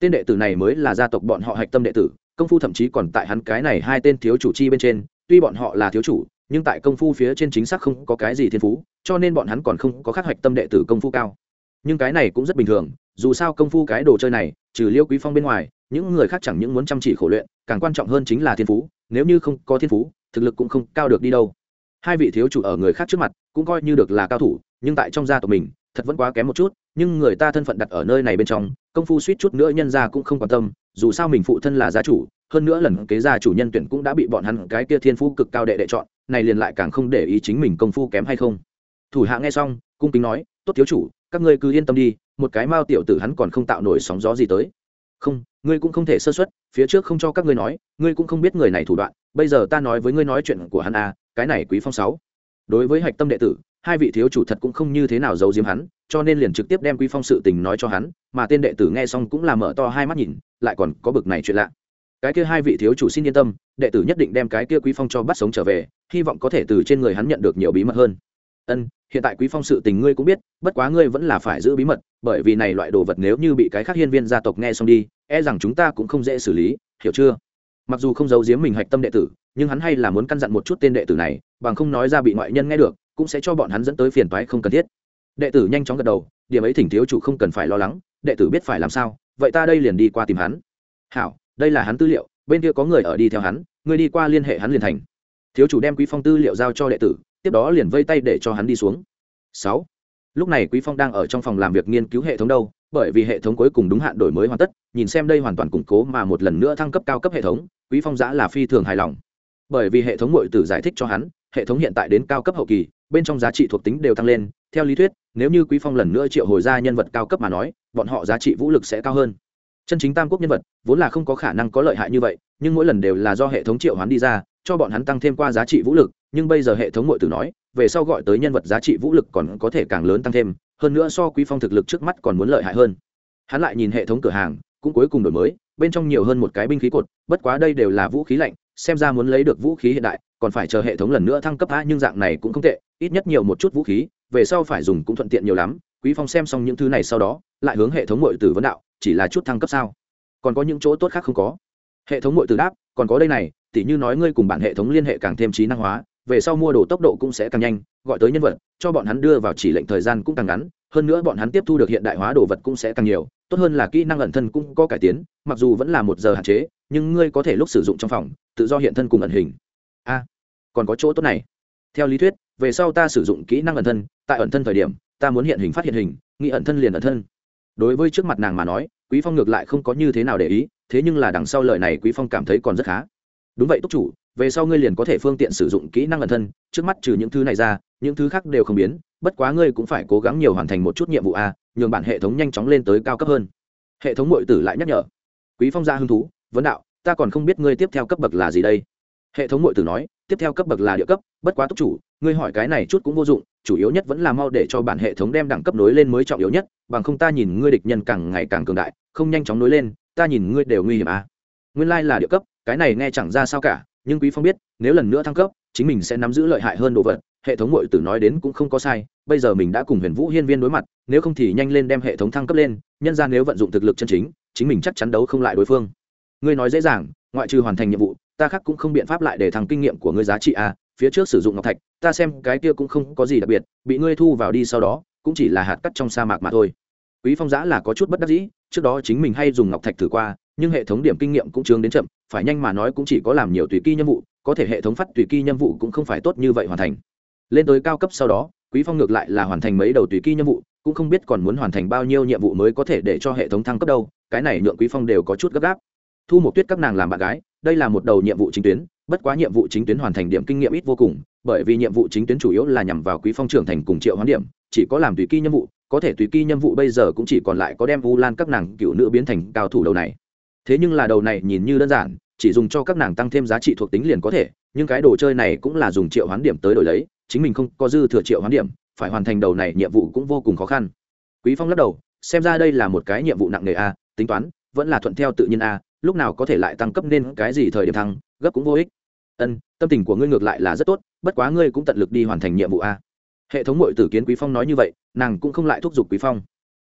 Tên đệ tử này mới là gia tộc bọn họ hạch tâm đệ tử, công phu thậm chí còn tại hắn cái này hai tên thiếu chủ chi bên trên, tuy bọn họ là thiếu chủ, nhưng tại công phu phía trên chính xác không có cái gì thiên phú, cho nên bọn hắn còn không có khắc hoạch tâm đệ tử công phu cao. Nhưng cái này cũng rất bình thường, dù sao công phu cái đồ chơi này, trừ liêu quý phong bên ngoài, những người khác chẳng những muốn chăm chỉ khổ luyện, càng quan trọng hơn chính là thiên phú, nếu như không có thiên phú, thực lực cũng không cao được đi đâu. Hai vị thiếu chủ ở người khác trước mặt cũng coi như được là cao thủ, nhưng tại trong gia tộc mình, thật vẫn quá kém một chút, nhưng người ta thân phận đặt ở nơi này bên trong, công phu suýt chút nữa nhân ra cũng không quan tâm, dù sao mình phụ thân là gia chủ, hơn nữa lần kế gia chủ nhân tuyển cũng đã bị bọn hắn cái kia thiên phú cực cao đệ đệ chọn này liền lại càng không để ý chính mình công phu kém hay không. Thủ hạ nghe xong, cung kính nói, tốt thiếu chủ, các ngươi cứ yên tâm đi, một cái mao tiểu tử hắn còn không tạo nổi sóng gió gì tới. Không, ngươi cũng không thể sơ xuất phía trước không cho các ngươi nói, ngươi cũng không biết người này thủ đoạn, bây giờ ta nói với ngươi nói chuyện của hắn à cái này quý phong sáu. Đối với hạch tâm đệ tử, hai vị thiếu chủ thật cũng không như thế nào giấu giếm hắn, cho nên liền trực tiếp đem quý phong sự tình nói cho hắn, mà tên đệ tử nghe xong cũng là mở to hai mắt nhìn, lại còn có bực này chuyện lạ cái kia hai vị thiếu chủ xin yên tâm, đệ tử nhất định đem cái kia quý phong cho bắt sống trở về, hy vọng có thể từ trên người hắn nhận được nhiều bí mật hơn. Ân, hiện tại quý phong sự tình ngươi cũng biết, bất quá ngươi vẫn là phải giữ bí mật, bởi vì này loại đồ vật nếu như bị cái khác hiên viên gia tộc nghe xong đi e rằng chúng ta cũng không dễ xử lý, hiểu chưa? Mặc dù không giấu giếm mình hạch tâm đệ tử, nhưng hắn hay là muốn căn dặn một chút tên đệ tử này, bằng không nói ra bị ngoại nhân nghe được, cũng sẽ cho bọn hắn dẫn tới phiền toái không cần thiết. Đệ tử nhanh chóng gật đầu, điểm ấy thỉnh thiếu chủ không cần phải lo lắng, đệ tử biết phải làm sao, vậy ta đây liền đi qua tìm hắn. Hảo đây là hắn tư liệu, bên kia có người ở đi theo hắn ngươi đi qua liên hệ hắn liền thành. Thiếu chủ đem quý phong tư liệu giao cho đệ tử, tiếp đó liền vây tay để cho hắn đi xuống. Sáu. Lúc này quý phong đang ở trong phòng làm việc nghiên cứu hệ thống đâu, bởi vì hệ thống cuối cùng đúng hạn đổi mới hoàn tất, nhìn xem đây hoàn toàn củng cố mà một lần nữa thăng cấp cao cấp hệ thống, quý phong giã là phi thường hài lòng. Bởi vì hệ thống muội tử giải thích cho hắn, hệ thống hiện tại đến cao cấp hậu kỳ, bên trong giá trị thuộc tính đều tăng lên, theo lý thuyết, nếu như quý phong lần nữa triệu hồi ra nhân vật cao cấp mà nói, bọn họ giá trị vũ lực sẽ cao hơn chân chính tam quốc nhân vật, vốn là không có khả năng có lợi hại như vậy, nhưng mỗi lần đều là do hệ thống triệu hoán đi ra, cho bọn hắn tăng thêm qua giá trị vũ lực, nhưng bây giờ hệ thống ngội tử nói, về sau gọi tới nhân vật giá trị vũ lực còn có thể càng lớn tăng thêm, hơn nữa so quý phong thực lực trước mắt còn muốn lợi hại hơn. Hắn lại nhìn hệ thống cửa hàng, cũng cuối cùng đổi mới, bên trong nhiều hơn một cái binh khí cột, bất quá đây đều là vũ khí lạnh, xem ra muốn lấy được vũ khí hiện đại, còn phải chờ hệ thống lần nữa thăng cấp a nhưng dạng này cũng không tệ, ít nhất nhiều một chút vũ khí, về sau phải dùng cũng thuận tiện nhiều lắm. Quý phong xem xong những thứ này sau đó, lại hướng hệ thống ngội tử vấn đạo chỉ là chút thăng cấp sao? Còn có những chỗ tốt khác không có? Hệ thống ngội từ đáp, còn có đây này, tỉ như nói ngươi cùng bản hệ thống liên hệ càng thêm trí năng hóa, về sau mua đồ tốc độ cũng sẽ càng nhanh, gọi tới nhân vật, cho bọn hắn đưa vào chỉ lệnh thời gian cũng càng ngắn, hơn nữa bọn hắn tiếp thu được hiện đại hóa đồ vật cũng sẽ càng nhiều, tốt hơn là kỹ năng ẩn thân cũng có cải tiến, mặc dù vẫn là một giờ hạn chế, nhưng ngươi có thể lúc sử dụng trong phòng, tự do hiện thân cùng ẩn hình. A, còn có chỗ tốt này. Theo lý thuyết, về sau ta sử dụng kỹ năng ẩn thân, tại ẩn thân thời điểm, ta muốn hiện hình phát hiện hình, nghĩ ẩn thân liền ẩn thân đối với trước mặt nàng mà nói, quý phong ngược lại không có như thế nào để ý, thế nhưng là đằng sau lời này quý phong cảm thấy còn rất khá. Đúng vậy, túc chủ, về sau ngươi liền có thể phương tiện sử dụng kỹ năng ẩn thân, trước mắt trừ những thứ này ra, những thứ khác đều không biến, bất quá ngươi cũng phải cố gắng nhiều hoàn thành một chút nhiệm vụ a, nhường bản hệ thống nhanh chóng lên tới cao cấp hơn. Hệ thống mội tử lại nhắc nhở. Quý phong ra hứng thú, vấn đạo, ta còn không biết ngươi tiếp theo cấp bậc là gì đây. Hệ thống mội tử nói tiếp theo cấp bậc là địa cấp, bất quá túc chủ, ngươi hỏi cái này chút cũng vô dụng, chủ yếu nhất vẫn là mau để cho bản hệ thống đem đẳng cấp nối lên mới trọng yếu nhất, bằng không ta nhìn ngươi địch nhân càng ngày càng cường đại, không nhanh chóng nối lên, ta nhìn ngươi đều nguy hiểm à. nguyên lai là địa cấp, cái này nghe chẳng ra sao cả, nhưng quý phong biết, nếu lần nữa thăng cấp, chính mình sẽ nắm giữ lợi hại hơn đồ vật, hệ thống ngội tử nói đến cũng không có sai, bây giờ mình đã cùng huyền vũ hiên viên đối mặt, nếu không thì nhanh lên đem hệ thống thăng cấp lên, nhân ra nếu vận dụng thực lực chân chính chính mình chắc chắn đấu không lại đối phương ngươi nói dễ dàng, ngoại trừ hoàn thành nhiệm vụ ta khác cũng không biện pháp lại để thằng kinh nghiệm của ngươi giá trị a phía trước sử dụng ngọc thạch, ta xem cái kia cũng không có gì đặc biệt, bị ngươi thu vào đi sau đó, cũng chỉ là hạt cắt trong sa mạc mà thôi. Quý phong giã là có chút bất đắc dĩ, trước đó chính mình hay dùng ngọc thạch thử qua, nhưng hệ thống điểm kinh nghiệm cũng chướng đến chậm, phải nhanh mà nói cũng chỉ có làm nhiều tùy kỳ nhiệm vụ, có thể hệ thống phát tùy kỳ nhiệm vụ cũng không phải tốt như vậy hoàn thành. Lên tới cao cấp sau đó, quý phong ngược lại là hoàn thành mấy đầu tùy kỳ nhiệm vụ, cũng không biết còn muốn hoàn thành bao nhiêu nhiệm vụ mới có thể để cho hệ thống thăng cấp đâu, cái này nhượng quý phong đều có chút gấp gáp. Thu một tuyết các nàng làm bạn gái đây là một đầu nhiệm vụ chính tuyến, bất quá nhiệm vụ chính tuyến hoàn thành điểm kinh nghiệm ít vô cùng, bởi vì nhiệm vụ chính tuyến chủ yếu là nhằm vào quý phong trưởng thành cùng triệu hoán điểm, chỉ có làm tùy kỳ nhiệm vụ, có thể tùy kỳ nhiệm vụ bây giờ cũng chỉ còn lại có đem vu lan các nàng cựu nữ biến thành cao thủ đầu này. Thế nhưng là đầu này nhìn như đơn giản, chỉ dùng cho các nàng tăng thêm giá trị thuộc tính liền có thể, nhưng cái đồ chơi này cũng là dùng triệu hoán điểm tới đổi lấy, chính mình không có dư thừa triệu hoán điểm, phải hoàn thành đầu này nhiệm vụ cũng vô cùng khó khăn. Quý phong lắc đầu, xem ra đây là một cái nhiệm vụ nặng nề a, tính toán, vẫn là thuận theo tự nhiên a lúc nào có thể lại tăng cấp nên cái gì thời điểm thăng, gấp cũng vô ích. Ân, tâm tình của ngươi ngược lại là rất tốt, bất quá ngươi cũng tận lực đi hoàn thành nhiệm vụ a. Hệ thống mội tử kiến quý phong nói như vậy, nàng cũng không lại thúc giục quý phong.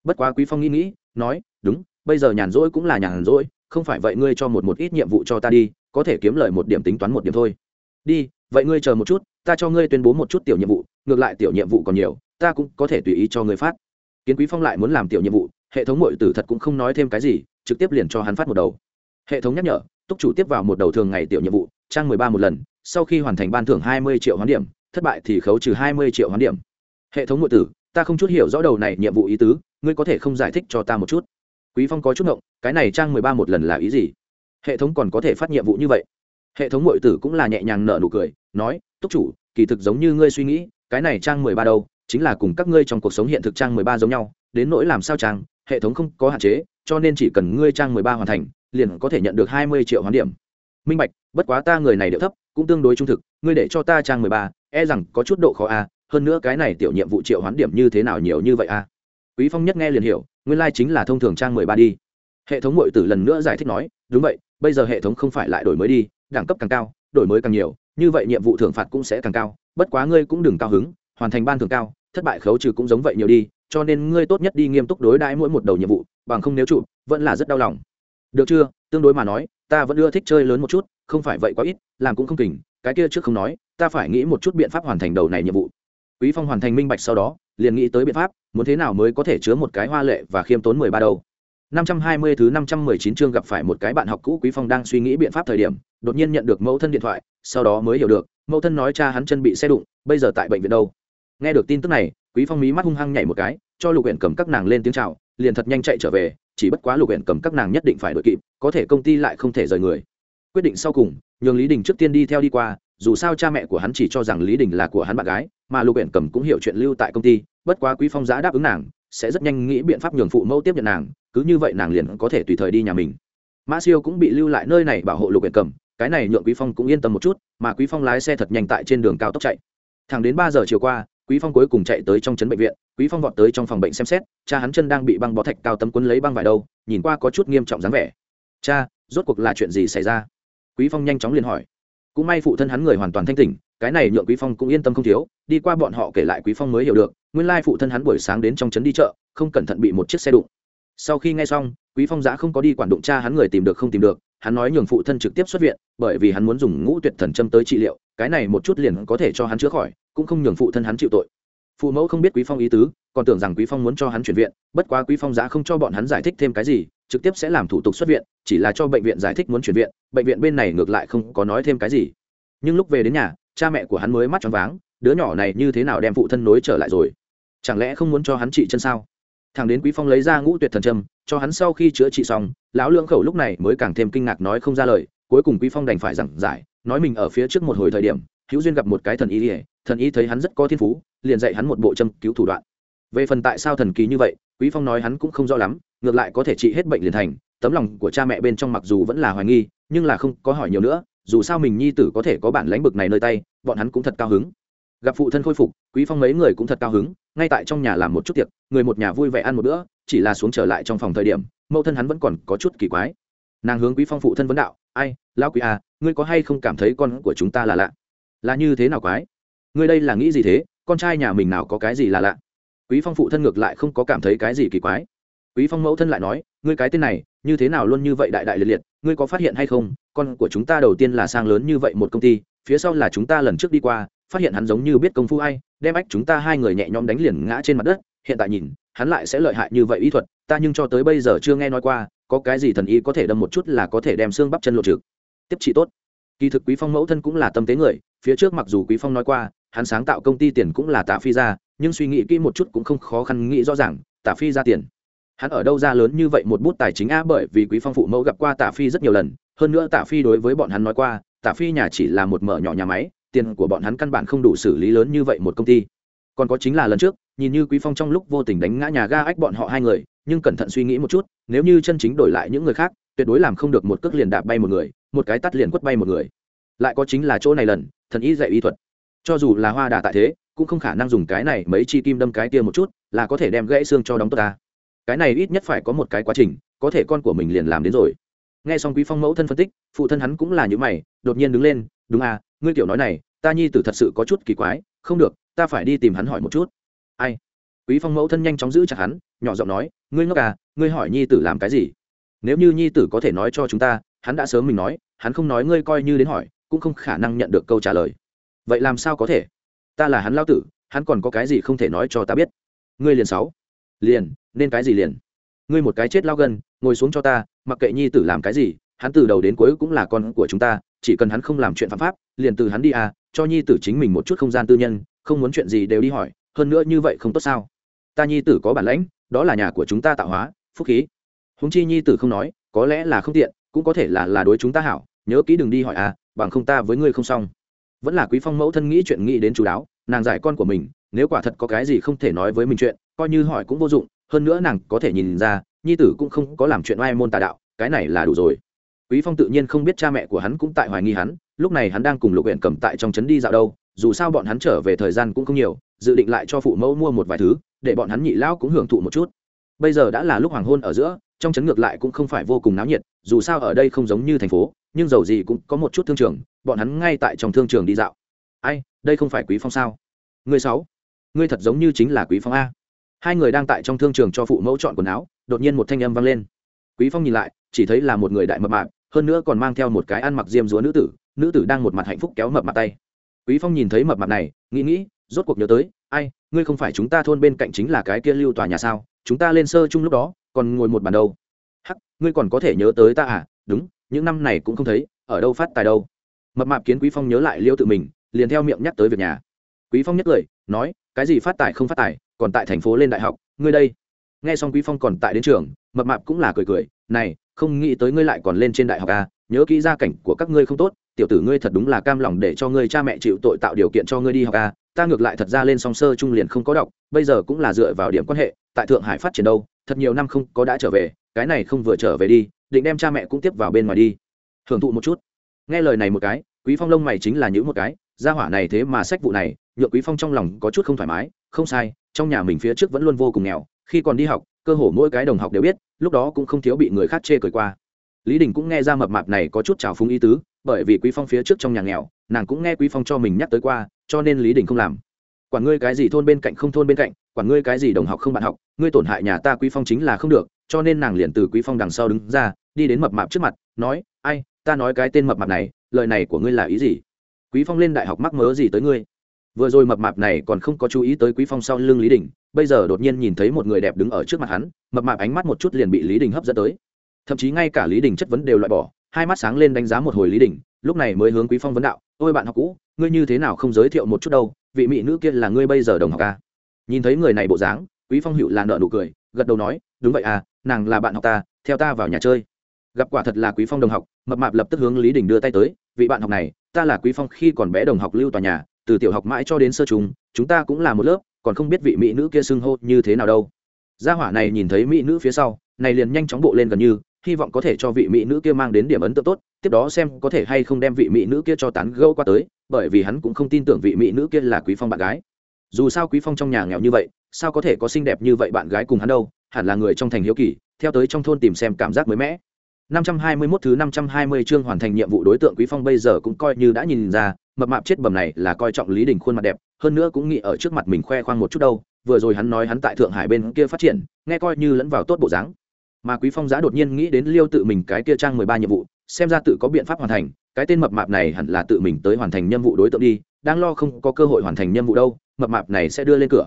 Bất quá quý phong nghĩ nghĩ, nói, đúng, bây giờ nhàn rỗi cũng là nhàn rỗi, không phải vậy ngươi cho một một ít nhiệm vụ cho ta đi, có thể kiếm lời một điểm tính toán một điểm thôi. Đi, vậy ngươi chờ một chút, ta cho ngươi tuyên bố một chút tiểu nhiệm vụ, ngược lại tiểu nhiệm vụ còn nhiều, ta cũng có thể tùy ý cho ngươi phát. Kiến quý phong lại muốn làm tiểu nhiệm vụ, hệ thống mội tử thật cũng không nói thêm cái gì, trực tiếp liền cho hắn phát một đầu hệ thống nhắc nhở, túc chủ tiếp vào một đầu thường ngày tiểu nhiệm vụ, trang mười ba một lần, sau khi hoàn thành ban thưởng hai mươi triệu hoán điểm, thất bại thì khấu trừ hai mươi triệu hoán điểm. Hệ thống ngụ tử, ta không chút hiểu rõ đầu này nhiệm vụ ý tứ, ngươi có thể không giải thích cho ta một chút? Quý phong có chút ngộng, cái này trang mười ba một lần là ý gì? Hệ thống còn có thể phát nhiệm vụ như vậy? Hệ thống ngụ tử cũng là nhẹ nhàng nở nụ cười, nói, túc chủ, kỳ thực giống như ngươi suy nghĩ, cái này trang mười ba đâu, chính là cùng các ngươi trong cuộc sống hiện thực trang mười ba giống nhau, đến nỗi làm sao trang, hệ thống không có hạn chế, cho nên chỉ cần ngươi trang mười ba hoàn thành liền có thể nhận được hai mươi triệu hoán điểm. Minh bạch, bất quá ta người này đều thấp, cũng tương đối trung thực, ngươi để cho ta trang mười ba e rằng có chút độ khó a, hơn nữa cái này tiểu nhiệm vụ triệu hoán điểm như thế nào nhiều như vậy a? Quý phong nhất nghe liền hiểu, nguyên lai chính là thông thường trang mười ba đi. Hệ thống ngội tử lần nữa giải thích nói, đúng vậy, bây giờ hệ thống không phải lại đổi mới đi, đẳng cấp càng cao, đổi mới càng nhiều, như vậy nhiệm vụ thưởng phạt cũng sẽ càng cao, bất quá ngươi cũng đừng cao hứng, hoàn thành ban thưởng cao, thất bại khấu trừ cũng giống vậy nhiều đi, cho nên ngươi tốt nhất đi nghiêm túc đối đãi mỗi một đầu nhiệm vụ, bằng không nếu trụ, vẫn là rất đau lòng được chưa? Tương đối mà nói ta vẫn ưa thích chơi lớn một chút không phải vậy quá ít làm cũng không kỉnh cái kia trước không nói ta phải nghĩ một chút biện pháp hoàn thành đầu này nhiệm vụ. Quý phong hoàn thành minh bạch sau đó liền nghĩ tới biện pháp muốn thế nào mới có thể chứa một cái hoa lệ và khiêm tốn mười ba đầu. 520 thứ 519 chương gặp phải một cái bạn học cũ Quý Phong đang suy nghĩ biện pháp thời điểm, đột nhiên nhận được mẫu thân điện thoại, sau đó mới hiểu được, mẫu thân nói cha hắn chân bị xe đụng, bây giờ tại bệnh viện đâu. Nghe được tin tức này, Quý Phong mí mắt hung hăng nhảy một cái, cho Lục Uyển cầm các nàng lên tiếng chào, liền thật nhanh chạy trở về, chỉ bất quá Lục huyện cầm các nàng nhất định phải đội kịp, có thể công ty lại không thể rời người. Quyết định sau cùng, nhường Lý Đình trước tiên đi theo đi qua, dù sao cha mẹ của hắn chỉ cho rằng lý đình là của hắn bạn gái mà lục huyện cầm cũng hiểu chuyện lưu tại công ty bất quá quý phong giã đáp ứng nàng sẽ rất nhanh nghĩ biện pháp nhường phụ mẫu tiếp nhận nàng cứ như vậy nàng liền có thể tùy thời đi nhà mình mã siêu cũng bị lưu lại nơi này bảo hộ lục huyện cầm cái này nhượng quý phong cũng yên tâm một chút mà quý phong lái xe thật nhanh tại trên đường cao tốc chạy thẳng đến ba giờ chiều qua quý phong cuối cùng chạy tới trong trấn bệnh viện quý phong vọt tới trong phòng bệnh xem xét, cha hắn chân đang bị băng bó thạch cao tấm quấn lấy băng vải đâu, nhìn qua có chút nghiêm trọng dáng vẻ. Cha, rốt cuộc là chuyện gì xảy ra? Quý phong nhanh chóng liền hỏi. Cũng may phụ thân hắn người hoàn toàn thanh tỉnh, cái này nhượng quý phong cũng yên tâm không thiếu, đi qua bọn họ kể lại quý phong mới hiểu được, nguyên lai phụ thân hắn buổi sáng đến trong trấn đi chợ, không cẩn thận bị một chiếc xe đụng. Sau khi nghe xong, quý phong giã không có đi quản đụng cha hắn người tìm được không tìm được, hắn nói nhường phụ thân trực tiếp xuất viện, bởi vì hắn muốn dùng ngũ tuyệt thần châm tới trị liệu, cái này một chút liền có thể cho hắn chữa khỏi, cũng không nhường phụ thân hắn chịu tội phụ mẫu không biết quý phong ý tứ, còn tưởng rằng quý phong muốn cho hắn chuyển viện, bất quá quý phong giá không cho bọn hắn giải thích thêm cái gì, trực tiếp sẽ làm thủ tục xuất viện, chỉ là cho bệnh viện giải thích muốn chuyển viện, bệnh viện bên này ngược lại không có nói thêm cái gì. Nhưng lúc về đến nhà, cha mẹ của hắn mới mắt choáng váng, đứa nhỏ này như thế nào đem phụ thân nối trở lại rồi? Chẳng lẽ không muốn cho hắn trị chân sao? Thằng đến quý phong lấy ra ngũ tuyệt thần trâm, cho hắn sau khi chữa trị xong, lão lưỡng khẩu lúc này mới càng thêm kinh ngạc nói không ra lời, cuối cùng quý phong đành phải giảng giải, nói mình ở phía trước một hồi thời điểm hữu duyên gặp một cái thần y ỉa thần y thấy hắn rất có thiên phú, liền dạy hắn một bộ châm cứu thủ đoạn. Về phần tại sao thần kỳ như vậy, quý phong nói hắn cũng không rõ lắm, ngược lại có thể trị hết bệnh liền thành, tấm lòng của cha mẹ bên trong mặc dù vẫn là hoài nghi, nhưng là không có hỏi nhiều nữa, dù sao mình nhi tử có thể có bản lãnh bực này nơi tay, bọn hắn cũng thật cao hứng. Gặp phụ thân khôi phục, quý phong mấy người cũng thật cao hứng, ngay tại trong nhà làm một chút tiệc, người một nhà vui vẻ ăn một bữa, chỉ là xuống trở lại trong phòng thời điểm, mẫu thân hắn vẫn còn có chút kỳ quái. Nàng hướng quý phong phụ thân vấn đạo, ai, lão quý à ngươi có hay không cảm thấy con của chúng ta là lạ? Là như thế nào quái? Ngươi đây là nghĩ gì thế? Con trai nhà mình nào có cái gì là lạ? Quý phong phụ thân ngược lại không có cảm thấy cái gì kỳ quái. Quý phong mẫu thân lại nói, ngươi cái tên này, như thế nào luôn như vậy đại đại liệt liệt, ngươi có phát hiện hay không? Con của chúng ta đầu tiên là sang lớn như vậy một công ty, phía sau là chúng ta lần trước đi qua, phát hiện hắn giống như biết công phu ai, đem ách chúng ta hai người nhẹ nhõm đánh liền ngã trên mặt đất. Hiện tại nhìn, hắn lại sẽ lợi hại như vậy y thuật, ta nhưng cho tới bây giờ chưa nghe nói qua, có cái gì thần y có thể đâm một chút là có thể đem xương bắp chân lộ trực tiếp trị tốt. Kỳ thực quý phong mẫu thân cũng là tâm tế người phía trước mặc dù quý phong nói qua, hắn sáng tạo công ty tiền cũng là tạ phi ra, nhưng suy nghĩ kỹ một chút cũng không khó khăn nghĩ rõ ràng, tạ phi ra tiền. Hắn ở đâu ra lớn như vậy một bút tài chính a bởi vì quý phong phụ mẫu gặp qua tạ phi rất nhiều lần, hơn nữa tạ phi đối với bọn hắn nói qua, tạ phi nhà chỉ là một mở nhỏ nhà máy, tiền của bọn hắn căn bản không đủ xử lý lớn như vậy một công ty. Còn có chính là lần trước, nhìn như quý phong trong lúc vô tình đánh ngã nhà ga ách bọn họ hai người, nhưng cẩn thận suy nghĩ một chút, nếu như chân chính đổi lại những người khác, tuyệt đối làm không được một cước liền đạp bay một người, một cái tắt liền quất bay một người. Lại có chính là chỗ này lần thần ý dạy y thuật. Cho dù là hoa đà tại thế, cũng không khả năng dùng cái này mấy chi kim đâm cái kia một chút, là có thể đem gãy xương cho đóng tốt ta. Cái này ít nhất phải có một cái quá trình, có thể con của mình liền làm đến rồi. Nghe xong quý phong mẫu thân phân tích, phụ thân hắn cũng là như mày, đột nhiên đứng lên, đúng à ngươi tiểu nói này, ta nhi tử thật sự có chút kỳ quái, không được, ta phải đi tìm hắn hỏi một chút. Ai? Quý phong mẫu thân nhanh chóng giữ chặt hắn, nhỏ giọng nói, ngươi ngốc à ngươi hỏi nhi tử làm cái gì? Nếu như nhi tử có thể nói cho chúng ta, hắn đã sớm mình nói, hắn không nói ngươi coi như đến hỏi cũng không khả năng nhận được câu trả lời. Vậy làm sao có thể? Ta là hắn lao tử, hắn còn có cái gì không thể nói cho ta biết? Ngươi liền sáu. Liền, nên cái gì liền? Ngươi một cái chết lao gần ngồi xuống cho ta, mặc kệ nhi tử làm cái gì, hắn từ đầu đến cuối cũng là con của chúng ta, chỉ cần hắn không làm chuyện phạm pháp, liền từ hắn đi à cho nhi tử chính mình một chút không gian tư nhân, không muốn chuyện gì đều đi hỏi, hơn nữa như vậy không tốt sao? Ta nhi tử có bản lãnh, đó là nhà của chúng ta tạo hóa, phúc khí. Húng chi nhi tử không nói, có lẽ là không tiện, cũng có thể là là đối chúng ta hảo, nhớ kỹ đừng đi hỏi à bằng không ta với ngươi không xong. Vẫn là quý phong mẫu thân nghĩ chuyện nghĩ đến chú đáo, nàng giải con của mình, nếu quả thật có cái gì không thể nói với mình chuyện, coi như hỏi cũng vô dụng, hơn nữa nàng có thể nhìn ra, nhi tử cũng không có làm chuyện oai môn tà đạo, cái này là đủ rồi. Quý phong tự nhiên không biết cha mẹ của hắn cũng tại hoài nghi hắn, lúc này hắn đang cùng lục huyện cầm tại trong trấn đi dạo đâu, dù sao bọn hắn trở về thời gian cũng không nhiều, dự định lại cho phụ mẫu mua một vài thứ, để bọn hắn nhị lão cũng hưởng thụ một chút. Bây giờ đã là lúc hoàng hôn ở giữa, trong trấn ngược lại cũng không phải vô cùng náo nhiệt, dù sao ở đây không giống như thành phố nhưng dầu gì cũng có một chút thương trường, bọn hắn ngay tại trong thương trường đi dạo. Ai, đây không phải quý phong sao? Người sáu, ngươi thật giống như chính là quý phong a. Hai người đang tại trong thương trường cho phụ mẫu chọn quần áo, đột nhiên một thanh âm vang lên. Quý phong nhìn lại, chỉ thấy là một người đại mập mạp, hơn nữa còn mang theo một cái ăn mặc diêm dúa nữ tử nữ tử đang một mặt hạnh phúc kéo mập mặt tay. Quý phong nhìn thấy mập mặt này, nghĩ nghĩ, rốt cuộc nhớ tới, ai, ngươi không phải chúng ta thôn bên cạnh chính là cái kia lưu tòa nhà sao? Chúng ta lên sơ chung lúc đó, còn ngồi một bàn đâu. Hắc, ngươi còn có thể nhớ tới ta à? Đúng những năm này cũng không thấy, ở đâu phát tài đâu. Mập mạp kiến quý phong nhớ lại liêu tự mình, liền theo miệng nhắc tới việc nhà. Quý phong nhất cười nói, cái gì phát tài không phát tài, còn tại thành phố lên đại học, ngươi đây. Nghe xong quý phong còn tại đến trường, mập mạp cũng là cười cười, này, không nghĩ tới ngươi lại còn lên trên đại học à nhớ kỹ gia cảnh của các ngươi không tốt, tiểu tử ngươi thật đúng là cam lòng để cho ngươi cha mẹ chịu tội tạo điều kiện cho ngươi đi học à ta ngược lại thật ra lên song sơ trung liền không có đọc, bây giờ cũng là dựa vào điểm quan hệ, tại thượng hải phát triển đâu, thật nhiều năm không có đã trở về, cái này không vừa trở về đi định đem cha mẹ cũng tiếp vào bên ngoài đi. Hưởng thụ một chút. Nghe lời này một cái, quý phong lông mày chính là những một cái, gia hỏa này thế mà sách vụ này, nhượng quý phong trong lòng có chút không thoải mái, không sai, trong nhà mình phía trước vẫn luôn vô cùng nghèo, khi còn đi học, cơ hồ mỗi cái đồng học đều biết, lúc đó cũng không thiếu bị người khác chê cười qua. Lý đình cũng nghe ra mập mạp này có chút trào phúng ý tứ, bởi vì quý phong phía trước trong nhà nghèo, nàng cũng nghe quý phong cho mình nhắc tới qua, cho nên lý đình không làm quản ngươi cái gì thôn bên cạnh không thôn bên cạnh, quản ngươi cái gì đồng học không bạn học, ngươi tổn hại nhà ta quý phong chính là không được, cho nên nàng liền từ quý phong đằng sau đứng ra, đi đến mập mạp trước mặt, nói, ai, ta nói cái tên mập mạp này, lời này của ngươi là ý gì? Quý phong lên đại học mắc mớ gì tới ngươi? Vừa rồi mập mạp này còn không có chú ý tới quý phong sau lưng lý đình, bây giờ đột nhiên nhìn thấy một người đẹp đứng ở trước mặt hắn, mập mạp ánh mắt một chút liền bị lý đình hấp dẫn tới. Thậm chí ngay cả lý đình chất vấn đều loại bỏ, hai mắt sáng lên đánh giá một hồi lý đình, lúc này mới hướng quý phong vấn đạo, ôi bạn học cũ, ngươi như thế nào không giới thiệu một chút đâu vị mỹ nữ kia là ngươi bây giờ đồng học à? nhìn thấy người này bộ dáng, quý phong hữu là nợ nụ cười, gật đầu nói, đúng vậy à nàng là bạn học ta, theo ta vào nhà chơi gặp quả thật là quý phong đồng học, mập mạp lập tức hướng lý đình đưa tay tới, vị bạn học này, ta là quý phong khi còn bé đồng học lưu tòa nhà, từ tiểu học mãi cho đến sơ trùng chúng ta cũng là một lớp, còn không biết vị mỹ nữ kia xưng hô như thế nào đâu gia hỏa này nhìn thấy mỹ nữ phía sau, này liền nhanh chóng bộ lên gần như hy vọng có thể cho vị mỹ nữ kia mang đến điểm ấn tượng tốt tiếp đó xem có thể hay không đem vị mỹ nữ kia cho tán gẫu qua tới bởi vì hắn cũng không tin tưởng vị mỹ nữ kia là quý phong bạn gái dù sao quý phong trong nhà nghèo như vậy sao có thể có xinh đẹp như vậy bạn gái cùng hắn đâu hẳn là người trong thành hiếu kỳ theo tới trong thôn tìm xem cảm giác mới mẻ 521 thứ 520 chương hoàn thành nhiệm vụ đối tượng Quý Phong bây giờ cũng coi như đã nhìn ra, mập mạp chết bầm này là coi trọng Lý Đình khuôn mặt đẹp, hơn nữa cũng nghĩ ở trước mặt mình khoe khoang một chút đâu, vừa rồi hắn nói hắn tại Thượng Hải bên kia phát triển, nghe coi như lẫn vào tốt bộ dáng. Mà Quý Phong giá đột nhiên nghĩ đến Liêu tự mình cái kia trang 13 nhiệm vụ, xem ra tự có biện pháp hoàn thành, cái tên mập mạp này hẳn là tự mình tới hoàn thành nhiệm vụ đối tượng đi, đang lo không có cơ hội hoàn thành nhiệm vụ đâu mập mạp này sẽ đưa lên cửa.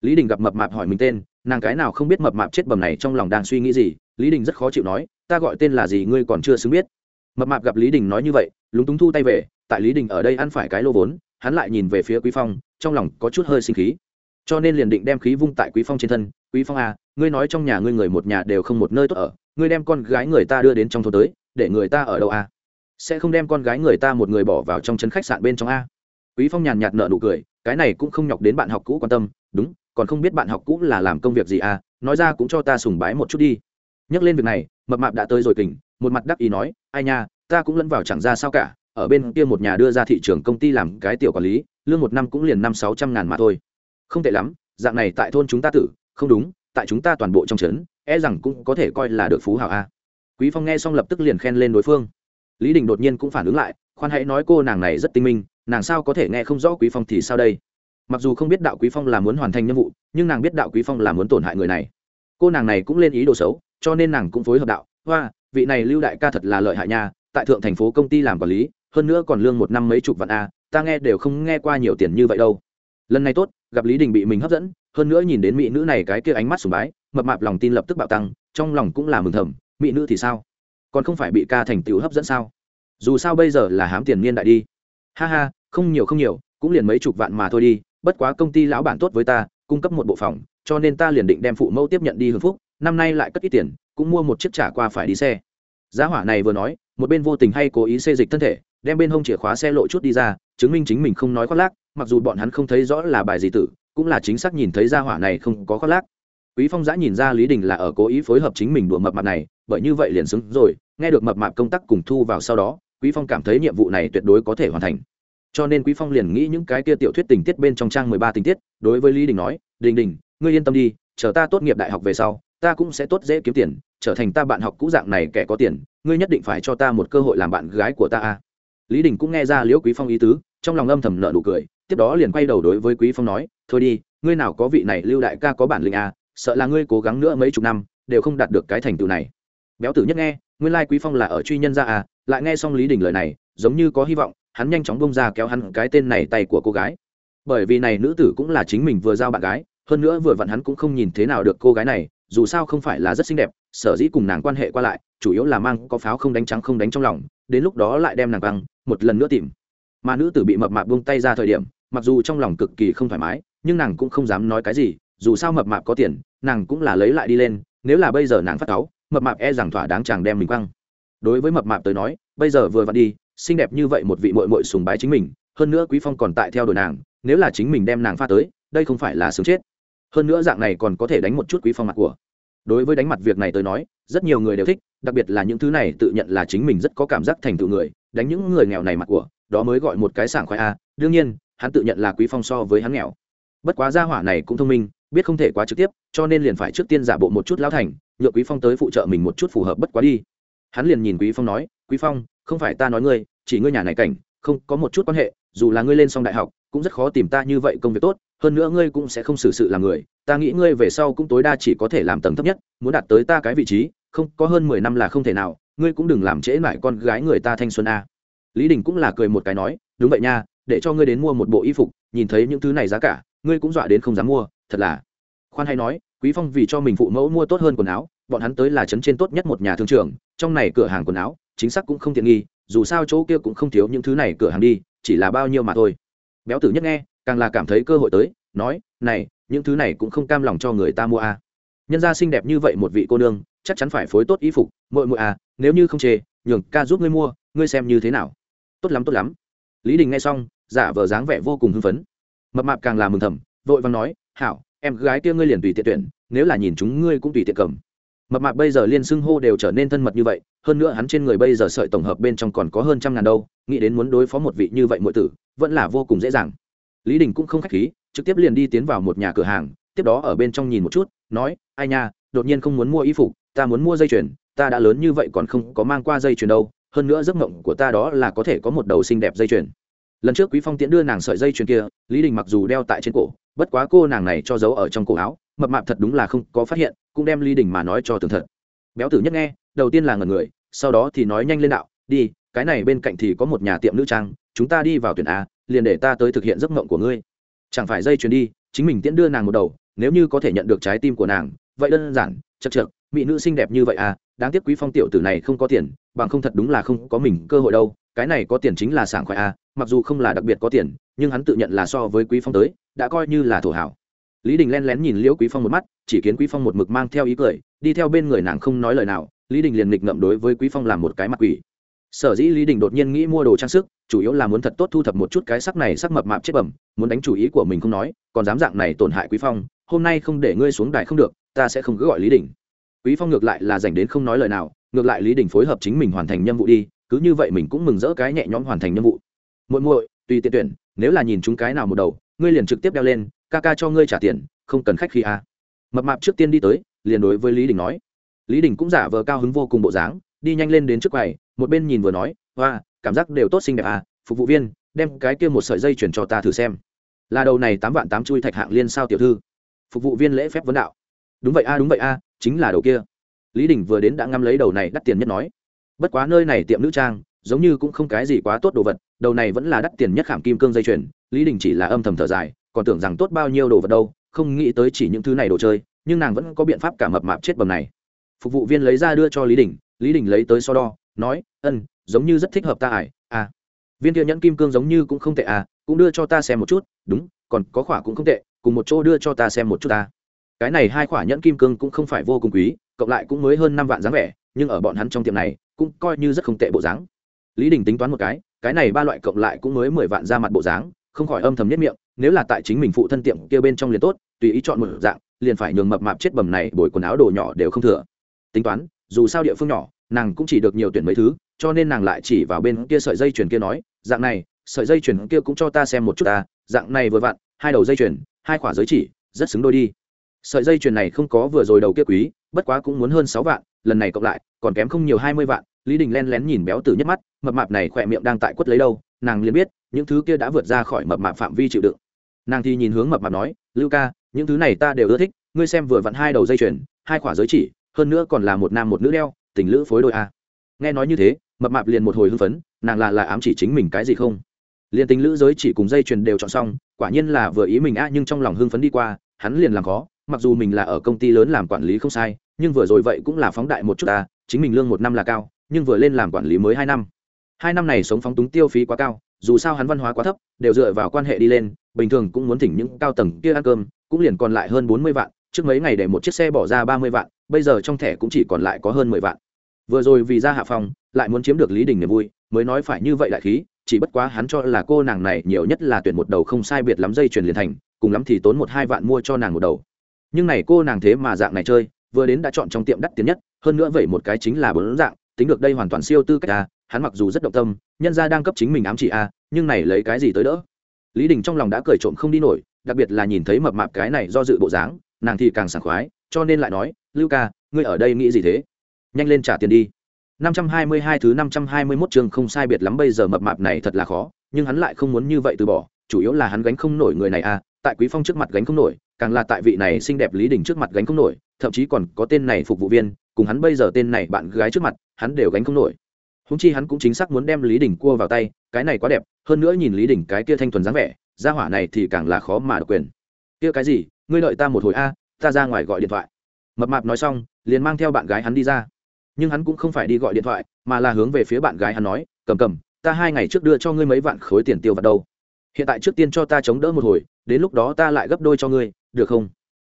Lý đình gặp mập mạp hỏi mình tên nàng cái nào không biết mập mạp chết bầm này trong lòng đang suy nghĩ gì lý đình rất khó chịu nói ta gọi tên là gì ngươi còn chưa xứng biết. Mập mạp gặp lý đình nói như vậy lúng túng thu tay về tại lý đình ở đây ăn phải cái lô vốn hắn lại nhìn về phía quý phong trong lòng có chút hơi sinh khí cho nên liền định đem khí vung tại quý phong trên thân. Quý phong à ngươi nói trong nhà ngươi người một nhà đều không một nơi tốt ở, ngươi đem con gái người ta đưa đến trong thôn tới, để người ta ở đâu à? Sẽ không đem con gái người ta một người bỏ vào trong chân khách sạn bên trong a quý phong nhàn nhạt nợ nụ cười, cái này cũng không nhọc đến bạn học cũ quan tâm, đúng, còn không biết bạn học cũ là làm công việc gì à nói ra cũng cho ta sùng bái một chút đi. Nhắc lên việc này, mập mạp đã tới rồi kình, một mặt đắc ý nói, ai nha, ta cũng lẫn vào chẳng ra sao cả, ở bên kia một nhà đưa ra thị trường công ty làm cái tiểu quản lý, lương một năm cũng liền năm sáu trăm ngàn mà thôi không tệ lắm, dạng này tại thôn chúng ta tử, không đúng, tại chúng ta toàn bộ trong trấn e rằng cũng có thể coi là được phú hào a. Quý phong nghe xong lập tức liền khen lên đối phương. Lý đình đột nhiên cũng phản ứng lại, khoan hãy nói cô nàng này rất tinh minh, nàng sao có thể nghe không rõ quý phong thì sao đây? Mặc dù không biết đạo quý phong là muốn hoàn thành nhiệm vụ, nhưng nàng biết đạo quý phong là muốn tổn hại người này. Cô nàng này cũng lên ý đồ xấu, cho nên nàng cũng phối hợp đạo, hoa, vị này lưu đại ca thật là lợi hại nha, tại thượng thành phố công ty làm quản lý, hơn nữa còn lương một năm mấy chục vạn a, ta nghe đều không nghe qua nhiều tiền như vậy đâu. Lần này tốt gặp lý đình bị mình hấp dẫn, hơn nữa nhìn đến mỹ nữ này cái kia ánh mắt sùng bái, mập mạp lòng tin lập tức bạo tăng, trong lòng cũng là mừng thầm, mỹ nữ thì sao? Còn không phải bị ca thành tựu hấp dẫn sao? Dù sao bây giờ là hám tiền niên đại đi. Ha ha, không nhiều không nhiều, cũng liền mấy chục vạn mà thôi đi, bất quá công ty lão bản tốt với ta, cung cấp một bộ phòng, cho nên ta liền định đem phụ mẫu tiếp nhận đi hưng phúc, năm nay lại cất ít tiền, cũng mua một chiếc trả qua phải đi xe. Giá hỏa này vừa nói, một bên vô tình hay cố ý xê dịch thân thể, đem bên hông chìa khóa xe lộ chút đi ra, chứng minh chính mình không nói khoác lác mặc dù bọn hắn không thấy rõ là bài gì tử, cũng là chính xác nhìn thấy gia hỏa này không có khoác lác. Quý phong giã nhìn ra lý đình là ở cố ý phối hợp chính mình đùa mập mạp này, bởi như vậy liền xứng rồi, nghe được mập mạp công tác cùng thu vào sau đó, quý phong cảm thấy nhiệm vụ này tuyệt đối có thể hoàn thành. Cho nên quý phong liền nghĩ những cái kia tiểu thuyết tình tiết bên trong trang 13 tình tiết, đối với lý đình nói, đình đình, ngươi yên tâm đi, chờ ta tốt nghiệp đại học về sau, ta cũng sẽ tốt dễ kiếm tiền, trở thành ta bạn học cũ dạng này kẻ có tiền, ngươi nhất định phải cho ta một cơ hội làm bạn gái của ta a. Lý đình cũng nghe ra liễu quý phong ý tứ trong lòng âm thầm nợ nụ cười tiếp đó liền quay đầu đối với quý phong nói thôi đi ngươi nào có vị này lưu đại ca có bản lĩnh à, sợ là ngươi cố gắng nữa mấy chục năm đều không đạt được cái thành tựu này. Béo tử nhất nghe nguyên lai quý phong là ở truy nhân ra à lại nghe xong lý đình lời này giống như có hy vọng hắn nhanh chóng bông ra kéo hắn cái tên này tay của cô gái. Bởi vì này nữ tử cũng là chính mình vừa giao bạn gái hơn nữa vừa vặn hắn cũng không nhìn thế nào được cô gái này dù sao không phải là rất xinh đẹp sở dĩ cùng nàng quan hệ qua lại chủ yếu là mang có pháo không đánh trắng không đánh trong lòng đến lúc đó lại đem nàng băng một lần nữa tìm mà nữ tử bị mập mạp buông tay ra thời điểm, mặc dù trong lòng cực kỳ không thoải mái, nhưng nàng cũng không dám nói cái gì, dù sao mập mạp có tiền, nàng cũng là lấy lại đi lên, nếu là bây giờ nàng phát cáu, mập mạp e rằng thỏa đáng chàng đem mình quăng. Đối với mập mạp tới nói, bây giờ vừa vặn đi, xinh đẹp như vậy một vị mội mội sùng bái chính mình, hơn nữa quý phong còn tại theo đuổi nàng, nếu là chính mình đem nàng pha tới, đây không phải là sướng chết. Hơn nữa dạng này còn có thể đánh một chút quý phong mặt của. Đối với đánh mặt việc này tới nói, rất nhiều người đều thích, đặc biệt là những thứ này tự nhận là chính mình rất có cảm giác thành tựu người, đánh những người nghèo này mặt của đó mới gọi một cái sảng khoái a, đương nhiên, hắn tự nhận là quý phong so với hắn nghèo. Bất quá gia hỏa này cũng thông minh, biết không thể quá trực tiếp, cho nên liền phải trước tiên giả bộ một chút lão thành nhựa quý phong tới phụ trợ mình một chút phù hợp bất quá đi. Hắn liền nhìn quý phong nói, quý phong, không phải ta nói ngươi, chỉ ngươi nhà này cảnh, không có một chút quan hệ, dù là ngươi lên xong đại học, cũng rất khó tìm ta như vậy công việc tốt, hơn nữa ngươi cũng sẽ không xử sự làm người, ta nghĩ ngươi về sau cũng tối đa chỉ có thể làm tầng thấp nhất, muốn đạt tới ta cái vị trí, không, có hơn mười năm là không thể nào, ngươi cũng đừng làm trễ mãi con gái người ta thanh xuân a lý đình cũng là cười một cái nói, đúng vậy nha, để cho ngươi đến mua một bộ y phục, nhìn thấy những thứ này giá cả, ngươi cũng dọa đến không dám mua, thật là. Khoan hay nói, quý phong vì cho mình phụ mẫu mua tốt hơn quần áo, bọn hắn tới là trấn trên tốt nhất một nhà thương trường, trong này cửa hàng quần áo, chính xác cũng không tiện nghi, dù sao chỗ kia cũng không thiếu những thứ này cửa hàng đi, chỉ là bao nhiêu mà thôi. Béo tử nhất nghe, càng là cảm thấy cơ hội tới, nói, này, những thứ này cũng không cam lòng cho người ta mua à. nhân gia xinh đẹp như vậy một vị cô nương, chắc chắn phải phối tốt y phục Mội mội à nếu như không chê, nhường ca giúp ngươi mua, ngươi xem như thế nào tốt lắm tốt lắm. Lý đình nghe xong, giả vờ dáng vẻ vô cùng hưng phấn. Mập mạp càng làm mừng thầm, vội vàng nói, hảo, em gái kia ngươi liền tùy tiện tuyển, nếu là nhìn chúng ngươi cũng tùy tiện cầm. Mập mạp bây giờ liên xưng hô đều trở nên thân mật như vậy, hơn nữa hắn trên người bây giờ sợi tổng hợp bên trong còn có hơn trăm ngàn đâu, nghĩ đến muốn đối phó một vị như vậy mọi tử, vẫn là vô cùng dễ dàng. Lý đình cũng không khách khí, trực tiếp liền đi tiến vào một nhà cửa hàng, tiếp đó ở bên trong nhìn một chút, nói, ai nha, đột nhiên không muốn mua y phục, ta muốn mua dây chuyền, ta đã lớn như vậy còn không có mang qua dây chuyền đâu hơn nữa giấc mộng của ta đó là có thể có một đầu xinh đẹp dây chuyền. Lần trước quý phong tiễn đưa nàng sợi dây chuyền kia, lý đình mặc dù đeo tại trên cổ, bất quá cô nàng này cho giấu ở trong cổ áo, mập mạp thật đúng là không có phát hiện, cũng đem lý đình mà nói cho tường thật. Béo tử nhất nghe, đầu tiên là ngần người, sau đó thì nói nhanh lên đạo, đi, cái này bên cạnh thì có một nhà tiệm nữ trang, chúng ta đi vào tuyển a, liền để ta tới thực hiện giấc mộng của ngươi. Chẳng phải dây chuyền đi, chính mình tiễn đưa nàng một đầu, nếu như có thể nhận được trái tim của nàng, vậy đơn giản, chật chật mỹ nữ xinh đẹp như vậy à đáng tiếc quý phong tiểu tử này không có tiền, bằng không thật đúng là không có mình cơ hội đâu, cái này có tiền chính là sảng khoái à mặc dù không là đặc biệt có tiền, nhưng hắn tự nhận là so với quý phong tới, đã coi như là thổ hảo. Lý đình len lén nhìn liễu quý phong một mắt, chỉ kiến quý phong một mực mang theo ý cười, đi theo bên người nàng không nói lời nào, lý đình liền nghịch ngậm đối với quý phong làm một cái mặt quỷ. Sở dĩ lý đình đột nhiên nghĩ mua đồ trang sức, chủ yếu là muốn thật tốt thu thập một chút cái sắc này sắc mập mạp chết bẩm, muốn đánh chủ ý của mình không nói, còn dám dạng này tổn hại quý phong, hôm nay không để ngươi xuống đài không được, ta sẽ không cứ gọi lý đình quý phong ngược lại là dành đến không nói lời nào, ngược lại lý đình phối hợp chính mình hoàn thành nhiệm vụ đi, cứ như vậy mình cũng mừng rỡ cái nhẹ nhõm hoàn thành nhiệm vụ. Muội muội, tùy tiện tuyển, nếu là nhìn chúng cái nào một đầu, ngươi liền trực tiếp đeo lên, ca ca cho ngươi trả tiền, không cần khách khi a à. mập mạp trước tiên đi tới, liền đối với lý đình nói. Lý đình cũng giả vờ cao hứng vô cùng bộ dáng, đi nhanh lên đến trước quầy, một bên nhìn vừa nói, hoa, cảm giác đều tốt xinh đẹp à phục vụ viên, đem cái kia một sợi dây chuyển cho ta thử xem. Là đầu này tám vạn tám chui thạch hạng liên sao tiểu thư? Phục vụ viên lễ phép vấn đạo. Đúng vậy a đúng vậy a chính là đầu kia. Lý đình vừa đến đã ngắm lấy đầu này đắt tiền nhất nói, bất quá nơi này tiệm nữ trang, giống như cũng không cái gì quá tốt đồ vật, đầu này vẫn là đắt tiền nhất khảm kim cương dây chuyền. Lý đình chỉ là âm thầm thở dài, còn tưởng rằng tốt bao nhiêu đồ vật đâu, không nghĩ tới chỉ những thứ này đồ chơi, nhưng nàng vẫn có biện pháp cả mập mạp chết bầm này. Phục vụ viên lấy ra đưa cho lý đình lý đình lấy tới so đo, nói, ân, giống như rất thích hợp ta ải à. Viên kia nhẫn kim cương giống như cũng không tệ à cũng đưa cho ta xem một chút, đúng, còn có khỏa cũng không tệ, cùng một chỗ đưa cho ta xem một chút ta cái này hai khỏa nhẫn kim cương cũng không phải vô cùng quý, cộng lại cũng mới hơn năm vạn dáng vẻ, nhưng ở bọn hắn trong tiệm này, cũng coi như rất không tệ bộ dáng. Lý đình tính toán một cái cái này ba loại cộng lại cũng mới mười vạn ra mặt bộ dáng, không khỏi âm thầm nhất miệng, nếu là tại chính mình phụ thân tiệm kia bên trong liền tốt, tùy ý chọn một dạng, liền phải nhường mập mạp chết bầm này bồi quần áo đồ nhỏ đều không thừa. Tính toán, dù sao địa phương nhỏ, nàng cũng chỉ được nhiều tuyển mấy thứ, cho nên nàng lại chỉ vào bên kia sợi dây chuyền kia nói, dạng này, sợi dây chuyền kia cũng cho ta xem một chút ta, dạng này vừa vặn, hai đầu dây chuyền, hai khỏa giới chỉ, rất xứng đôi đi sợi dây chuyền này không có vừa rồi đầu kia quý, bất quá cũng muốn hơn sáu vạn, lần này cộng lại, còn kém không nhiều hai mươi vạn, lý đình len lén nhìn béo tử nhất mắt, mập mạp này khỏe miệng đang tại quất lấy đâu, nàng liền biết, những thứ kia đã vượt ra khỏi mập mạp phạm vi chịu đựng. Nàng thì nhìn hướng mập mạp nói, lưu ca, những thứ này ta đều ưa thích, ngươi xem vừa vặn hai đầu dây chuyền, hai khỏa giới chỉ, hơn nữa còn là một nam một nữ đeo, tình lữ phối đôi a. Nghe nói như thế, mập mạp liền một hồi hưng phấn, nàng là là ám chỉ chính mình cái gì không? Liền tình lữ giới chỉ cùng dây chuyền đều chọn xong, quả nhiên là vừa ý mình a, nhưng trong lòng hưng phấn đi qua, hắn liền làm khó mặc dù mình là ở công ty lớn làm quản lý không sai, nhưng vừa rồi vậy cũng là phóng đại một chút ta, chính mình lương một năm là cao, nhưng vừa lên làm quản lý mới hai năm. Hai năm này sống phóng túng tiêu phí quá cao, dù sao hắn văn hóa quá thấp, đều dựa vào quan hệ đi lên, bình thường cũng muốn thỉnh những cao tầng kia ăn cơm, cũng liền còn lại hơn bốn mươi vạn, trước mấy ngày để một chiếc xe bỏ ra ba mươi vạn, bây giờ trong thẻ cũng chỉ còn lại có hơn mười vạn. Vừa rồi vì ra hạ phòng, lại muốn chiếm được lý đình niềm vui, mới nói phải như vậy đại khí, chỉ bất quá hắn cho là cô nàng này nhiều nhất là tuyển một đầu không sai biệt lắm dây chuyền liền thành, cùng lắm thì tốn một hai vạn mua cho nàng một đầu nhưng này cô nàng thế mà dạng này chơi, vừa đến đã chọn trong tiệm đắt tiền nhất, hơn nữa vậy một cái chính là bốn dạng, tính được đây hoàn toàn siêu tư cách a hắn mặc dù rất động tâm, nhân ra đang cấp chính mình ám chỉ a nhưng này lấy cái gì tới đỡ? Lý đình trong lòng đã cười trộm không đi nổi, đặc biệt là nhìn thấy mập mạp cái này do dự bộ dáng, nàng thì càng sảng khoái, cho nên lại nói, lưu ca, ngươi ở đây nghĩ gì thế? Nhanh lên trả tiền đi. 522 thứ 521 chương không sai biệt lắm bây giờ mập mạp này thật là khó, nhưng hắn lại không muốn như vậy từ bỏ, chủ yếu là hắn gánh không nổi người này a tại quý phong trước mặt gánh không nổi càng là tại vị này xinh đẹp lý đình trước mặt gánh không nổi, thậm chí còn có tên này phục vụ viên, cùng hắn bây giờ tên này bạn gái trước mặt, hắn đều gánh không nổi. Húng chi hắn cũng chính xác muốn đem lý đình cua vào tay, cái này quá đẹp, hơn nữa nhìn lý đình cái kia thanh thuần dáng vẻ ra hỏa này thì càng là khó mà độc quyền. Kia cái gì, ngươi đợi ta một hồi a, ta ra ngoài gọi điện thoại. Mập mạp nói xong, liền mang theo bạn gái hắn đi ra. Nhưng hắn cũng không phải đi gọi điện thoại, mà là hướng về phía bạn gái hắn nói, cầm cầm, ta hai ngày trước đưa cho ngươi mấy vạn khối tiền tiêu vào đâu. Hiện tại trước tiên cho ta chống đỡ một hồi, đến lúc đó ta lại gấp đôi cho ngươi được không?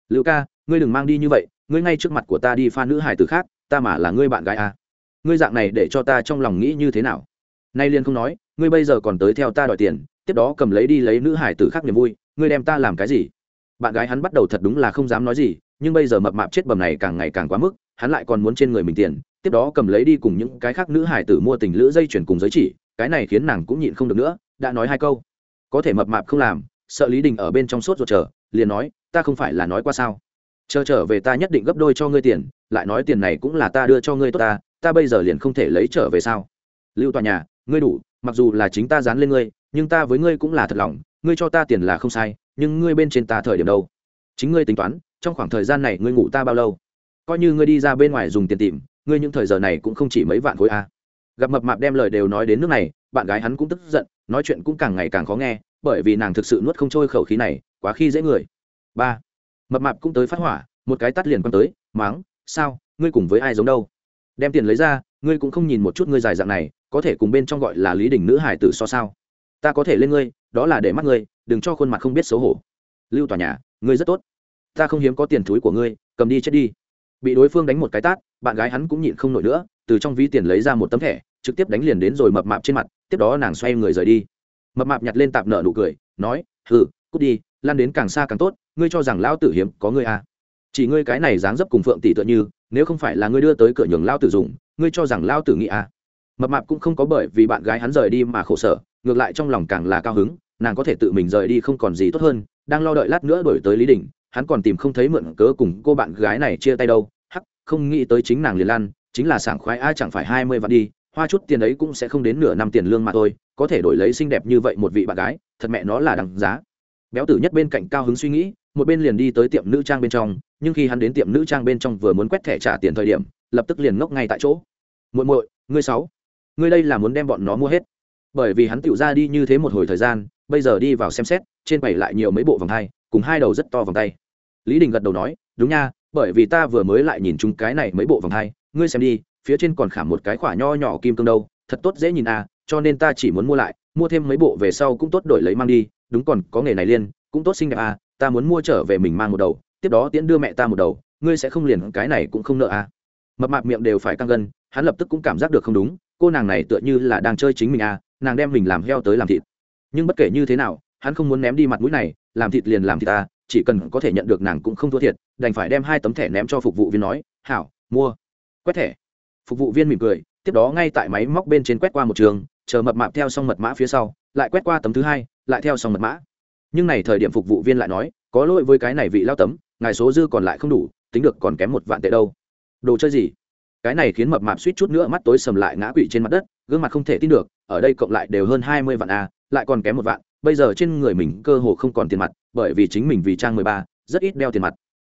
Lưu ca, ngươi đừng mang đi như vậy, ngươi ngay trước mặt của ta đi pha nữ hải tử khác, ta mà là ngươi bạn gái à. ngươi dạng này để cho ta trong lòng nghĩ như thế nào? Nay liên không nói, ngươi bây giờ còn tới theo ta đòi tiền, tiếp đó cầm lấy đi lấy nữ hải tử khác niềm vui, ngươi đem ta làm cái gì? Bạn gái hắn bắt đầu thật đúng là không dám nói gì, nhưng bây giờ mập mạp chết bầm này càng ngày càng quá mức, hắn lại còn muốn trên người mình tiền, tiếp đó cầm lấy đi cùng những cái khác nữ hải tử mua tình lữ dây chuyển cùng giới chỉ, cái này khiến nàng cũng nhịn không được nữa, đã nói hai câu. Có thể mập mạp không làm, sợ lý đình ở bên trong sốt ruột chờ, liền nói ta không phải là nói qua sao? Chờ trở về ta nhất định gấp đôi cho ngươi tiền, lại nói tiền này cũng là ta đưa cho ngươi tốt ta ta bây giờ liền không thể lấy trở về sao? Lưu tòa nhà, ngươi đủ, mặc dù là chính ta dán lên ngươi, nhưng ta với ngươi cũng là thật lòng, ngươi cho ta tiền là không sai, nhưng ngươi bên trên ta thời điểm đâu? Chính ngươi tính toán, trong khoảng thời gian này ngươi ngủ ta bao lâu? Coi như ngươi đi ra bên ngoài dùng tiền tìm, ngươi những thời giờ này cũng không chỉ mấy vạn khối a. Gặp mập mạp đem lời đều nói đến nước này, bạn gái hắn cũng tức giận, nói chuyện cũng càng ngày càng khó nghe, bởi vì nàng thực sự nuốt không trôi khẩu khí này, quá khi dễ người ba mập mạp cũng tới phát hỏa một cái tắt liền quăng tới máng sao ngươi cùng với ai giống đâu đem tiền lấy ra ngươi cũng không nhìn một chút ngươi dài dạng này có thể cùng bên trong gọi là lý đình nữ hải tử so sao ta có thể lên ngươi đó là để mắt ngươi đừng cho khuôn mặt không biết xấu hổ lưu tòa nhà ngươi rất tốt ta không hiếm có tiền túi của ngươi cầm đi chết đi bị đối phương đánh một cái tát bạn gái hắn cũng nhịn không nổi nữa từ trong ví tiền lấy ra một tấm thẻ trực tiếp đánh liền đến rồi mập mạp trên mặt tiếp đó nàng xoay người rời đi mập mạp nhặt lên tạp nợ nụ cười nói hừ cút đi lan đến càng xa càng tốt ngươi cho rằng lão tử hiếm, có ngươi à. chỉ ngươi cái này dáng dấp cùng phượng tỷ tựa như, nếu không phải là ngươi đưa tới cửa nhường lão tử dùng, ngươi cho rằng lão tử nghĩ à. mập mạp cũng không có bởi vì bạn gái hắn rời đi mà khổ sở, ngược lại trong lòng càng là cao hứng, nàng có thể tự mình rời đi không còn gì tốt hơn, đang lo đợi lát nữa đổi tới lý đình, hắn còn tìm không thấy mượn cớ cùng cô bạn gái này chia tay đâu hắc, không nghĩ tới chính nàng liền lan, chính là sảng khoái ai chẳng phải hai mươi vạn đi, hoa chút tiền ấy cũng sẽ không đến nửa năm tiền lương mà thôi, có thể đổi lấy xinh đẹp như vậy một vị bạn gái, thật mẹ nó là đằng giá béo tử nhất bên cạnh cao hứng suy nghĩ một bên liền đi tới tiệm nữ trang bên trong nhưng khi hắn đến tiệm nữ trang bên trong vừa muốn quét thẻ trả tiền thời điểm lập tức liền ngốc ngay tại chỗ. Muội muội ngươi sáu ngươi đây là muốn đem bọn nó mua hết. Bởi vì hắn tựu ra đi như thế một hồi thời gian bây giờ đi vào xem xét trên bảy lại nhiều mấy bộ vòng tay cùng hai đầu rất to vòng tay. Lý đình gật đầu nói đúng nha bởi vì ta vừa mới lại nhìn chúng cái này mấy bộ vòng hai, ngươi xem đi phía trên còn khảm một cái khỏa nho nhỏ kim cương đâu thật tốt dễ nhìn à cho nên ta chỉ muốn mua lại mua thêm mấy bộ về sau cũng tốt đổi lấy mang đi đúng còn có nghề này liên cũng tốt xinh đẹp à ta muốn mua trở về mình mang một đầu, tiếp đó tiễn đưa mẹ ta một đầu, ngươi sẽ không liền cái này cũng không nợ à? Mập mạp miệng đều phải căng gân, hắn lập tức cũng cảm giác được không đúng, cô nàng này tựa như là đang chơi chính mình à nàng đem mình làm heo tới làm thịt. Nhưng bất kể như thế nào, hắn không muốn ném đi mặt mũi này, làm thịt liền làm thịt ta, chỉ cần có thể nhận được nàng cũng không thua thiệt, đành phải đem hai tấm thẻ ném cho phục vụ viên nói, hảo, mua. Quét thẻ. Phục vụ viên mỉm cười, tiếp đó ngay tại máy móc bên trên quét qua một trường, chờ mập mạp theo xong mật mã phía sau, lại quét qua tấm thứ hai, lại theo xong mật mã nhưng này thời điểm phục vụ viên lại nói có lỗi với cái này vị lao tấm ngài số dư còn lại không đủ tính được còn kém một vạn tệ đâu. Đồ chơi gì? Cái này khiến mập mạp suýt chút nữa mắt tối sầm lại ngã quỵ trên mặt đất gương mặt không thể tin được ở đây cộng lại đều hơn hai mươi vạn a à, lại còn kém một vạn bây giờ trên người mình cơ hồ không còn tiền mặt bởi vì chính mình vì trang mười ba rất ít đeo tiền mặt.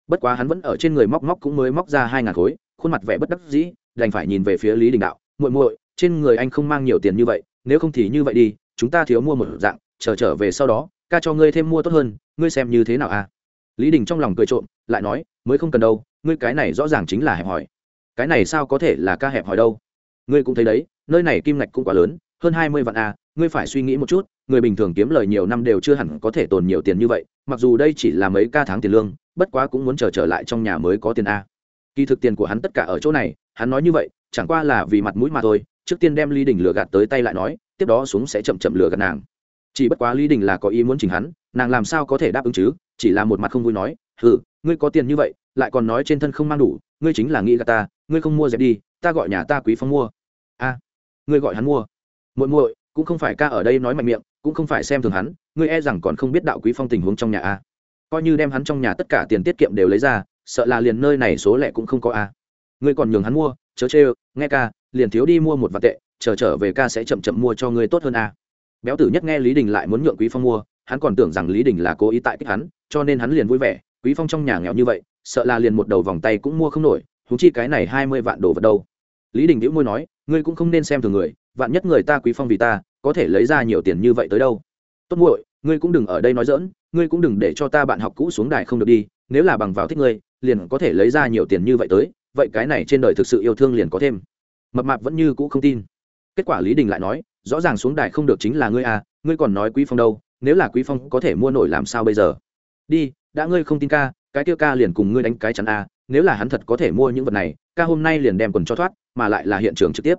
Bất quá hắn vẫn ở trên người móc móc cũng mới móc ra hai ngàn khối khuôn mặt vẻ bất đắc dĩ đành phải nhìn về phía lý đình đạo muội muội trên người anh không mang nhiều tiền như vậy nếu không thì như vậy đi chúng ta thiếu mua một dạng chờ trở, trở về sau đó ca cho ngươi thêm mua tốt hơn ngươi xem như thế nào à? Lý đình trong lòng cười trộm lại nói mới không cần đâu ngươi cái này rõ ràng chính là hẹp hòi cái này sao có thể là ca hẹp hòi đâu? Ngươi cũng thấy đấy nơi này kim ngạch cũng quá lớn hơn hai mươi vạn à ngươi phải suy nghĩ một chút người bình thường kiếm lời nhiều năm đều chưa hẳn có thể tồn nhiều tiền như vậy mặc dù đây chỉ là mấy ca tháng tiền lương bất quá cũng muốn chờ trở, trở lại trong nhà mới có tiền a kỳ thực tiền của hắn tất cả ở chỗ này hắn nói như vậy chẳng qua là vì mặt mũi mà thôi trước tiên đem lý đình lừa gạt tới tay lại nói tiếp đó xuống sẽ chậm chậm lừa gạt nàng chỉ bất quá lý đình là có ý muốn chỉnh hắn, nàng làm sao có thể đáp ứng chứ? Chỉ là một mặt không vui nói ừ ngươi có tiền như vậy, lại còn nói trên thân không mang đủ, ngươi chính là nghĩ gà ta, ngươi không mua dẹp đi, ta gọi nhà ta quý phong mua. A, ngươi gọi hắn mua? Muội muội, cũng không phải ca ở đây nói mạnh miệng, cũng không phải xem thường hắn, ngươi e rằng còn không biết đạo quý phong tình huống trong nhà a. Coi như đem hắn trong nhà tất cả tiền tiết kiệm đều lấy ra, sợ là liền nơi này số lẻ cũng không có a. Ngươi còn nhường hắn mua, chớ chê nghe ca, liền thiếu đi mua một vạn tệ, chờ trở về ca sẽ chậm chậm mua cho ngươi tốt hơn a béo tử nhất nghe lý đình lại muốn nhượng quý phong mua, hắn còn tưởng rằng lý đình là cố ý tại kích hắn, cho nên hắn liền vui vẻ. Quý phong trong nhà nghèo như vậy, sợ là liền một đầu vòng tay cũng mua không nổi thú chi cái này hai mươi vạn đồ vật đâu. Lý đình đĩu môi nói, ngươi cũng không nên xem thường người, vạn nhất người ta quý phong vì ta, có thể lấy ra nhiều tiền như vậy tới đâu. Tốt muội, ngươi cũng đừng ở đây nói dỡn ngươi cũng đừng để cho ta bạn học cũ xuống đài không được đi, nếu là bằng vào thích ngươi, liền có thể lấy ra nhiều tiền như vậy tới, vậy cái này trên đời thực sự yêu thương liền có thêm. Mập mạp vẫn như cũ không tin. Kết quả lý đình lại nói rõ ràng xuống đài không được chính là ngươi à ngươi còn nói quý phong đâu nếu là quý phong có thể mua nổi làm sao bây giờ? Đi đã ngươi không tin ca cái tiêu ca liền cùng ngươi đánh cái chắn a à, nếu là hắn thật có thể mua những vật này ca hôm nay liền đem quần cho thoát mà lại là hiện trường trực tiếp.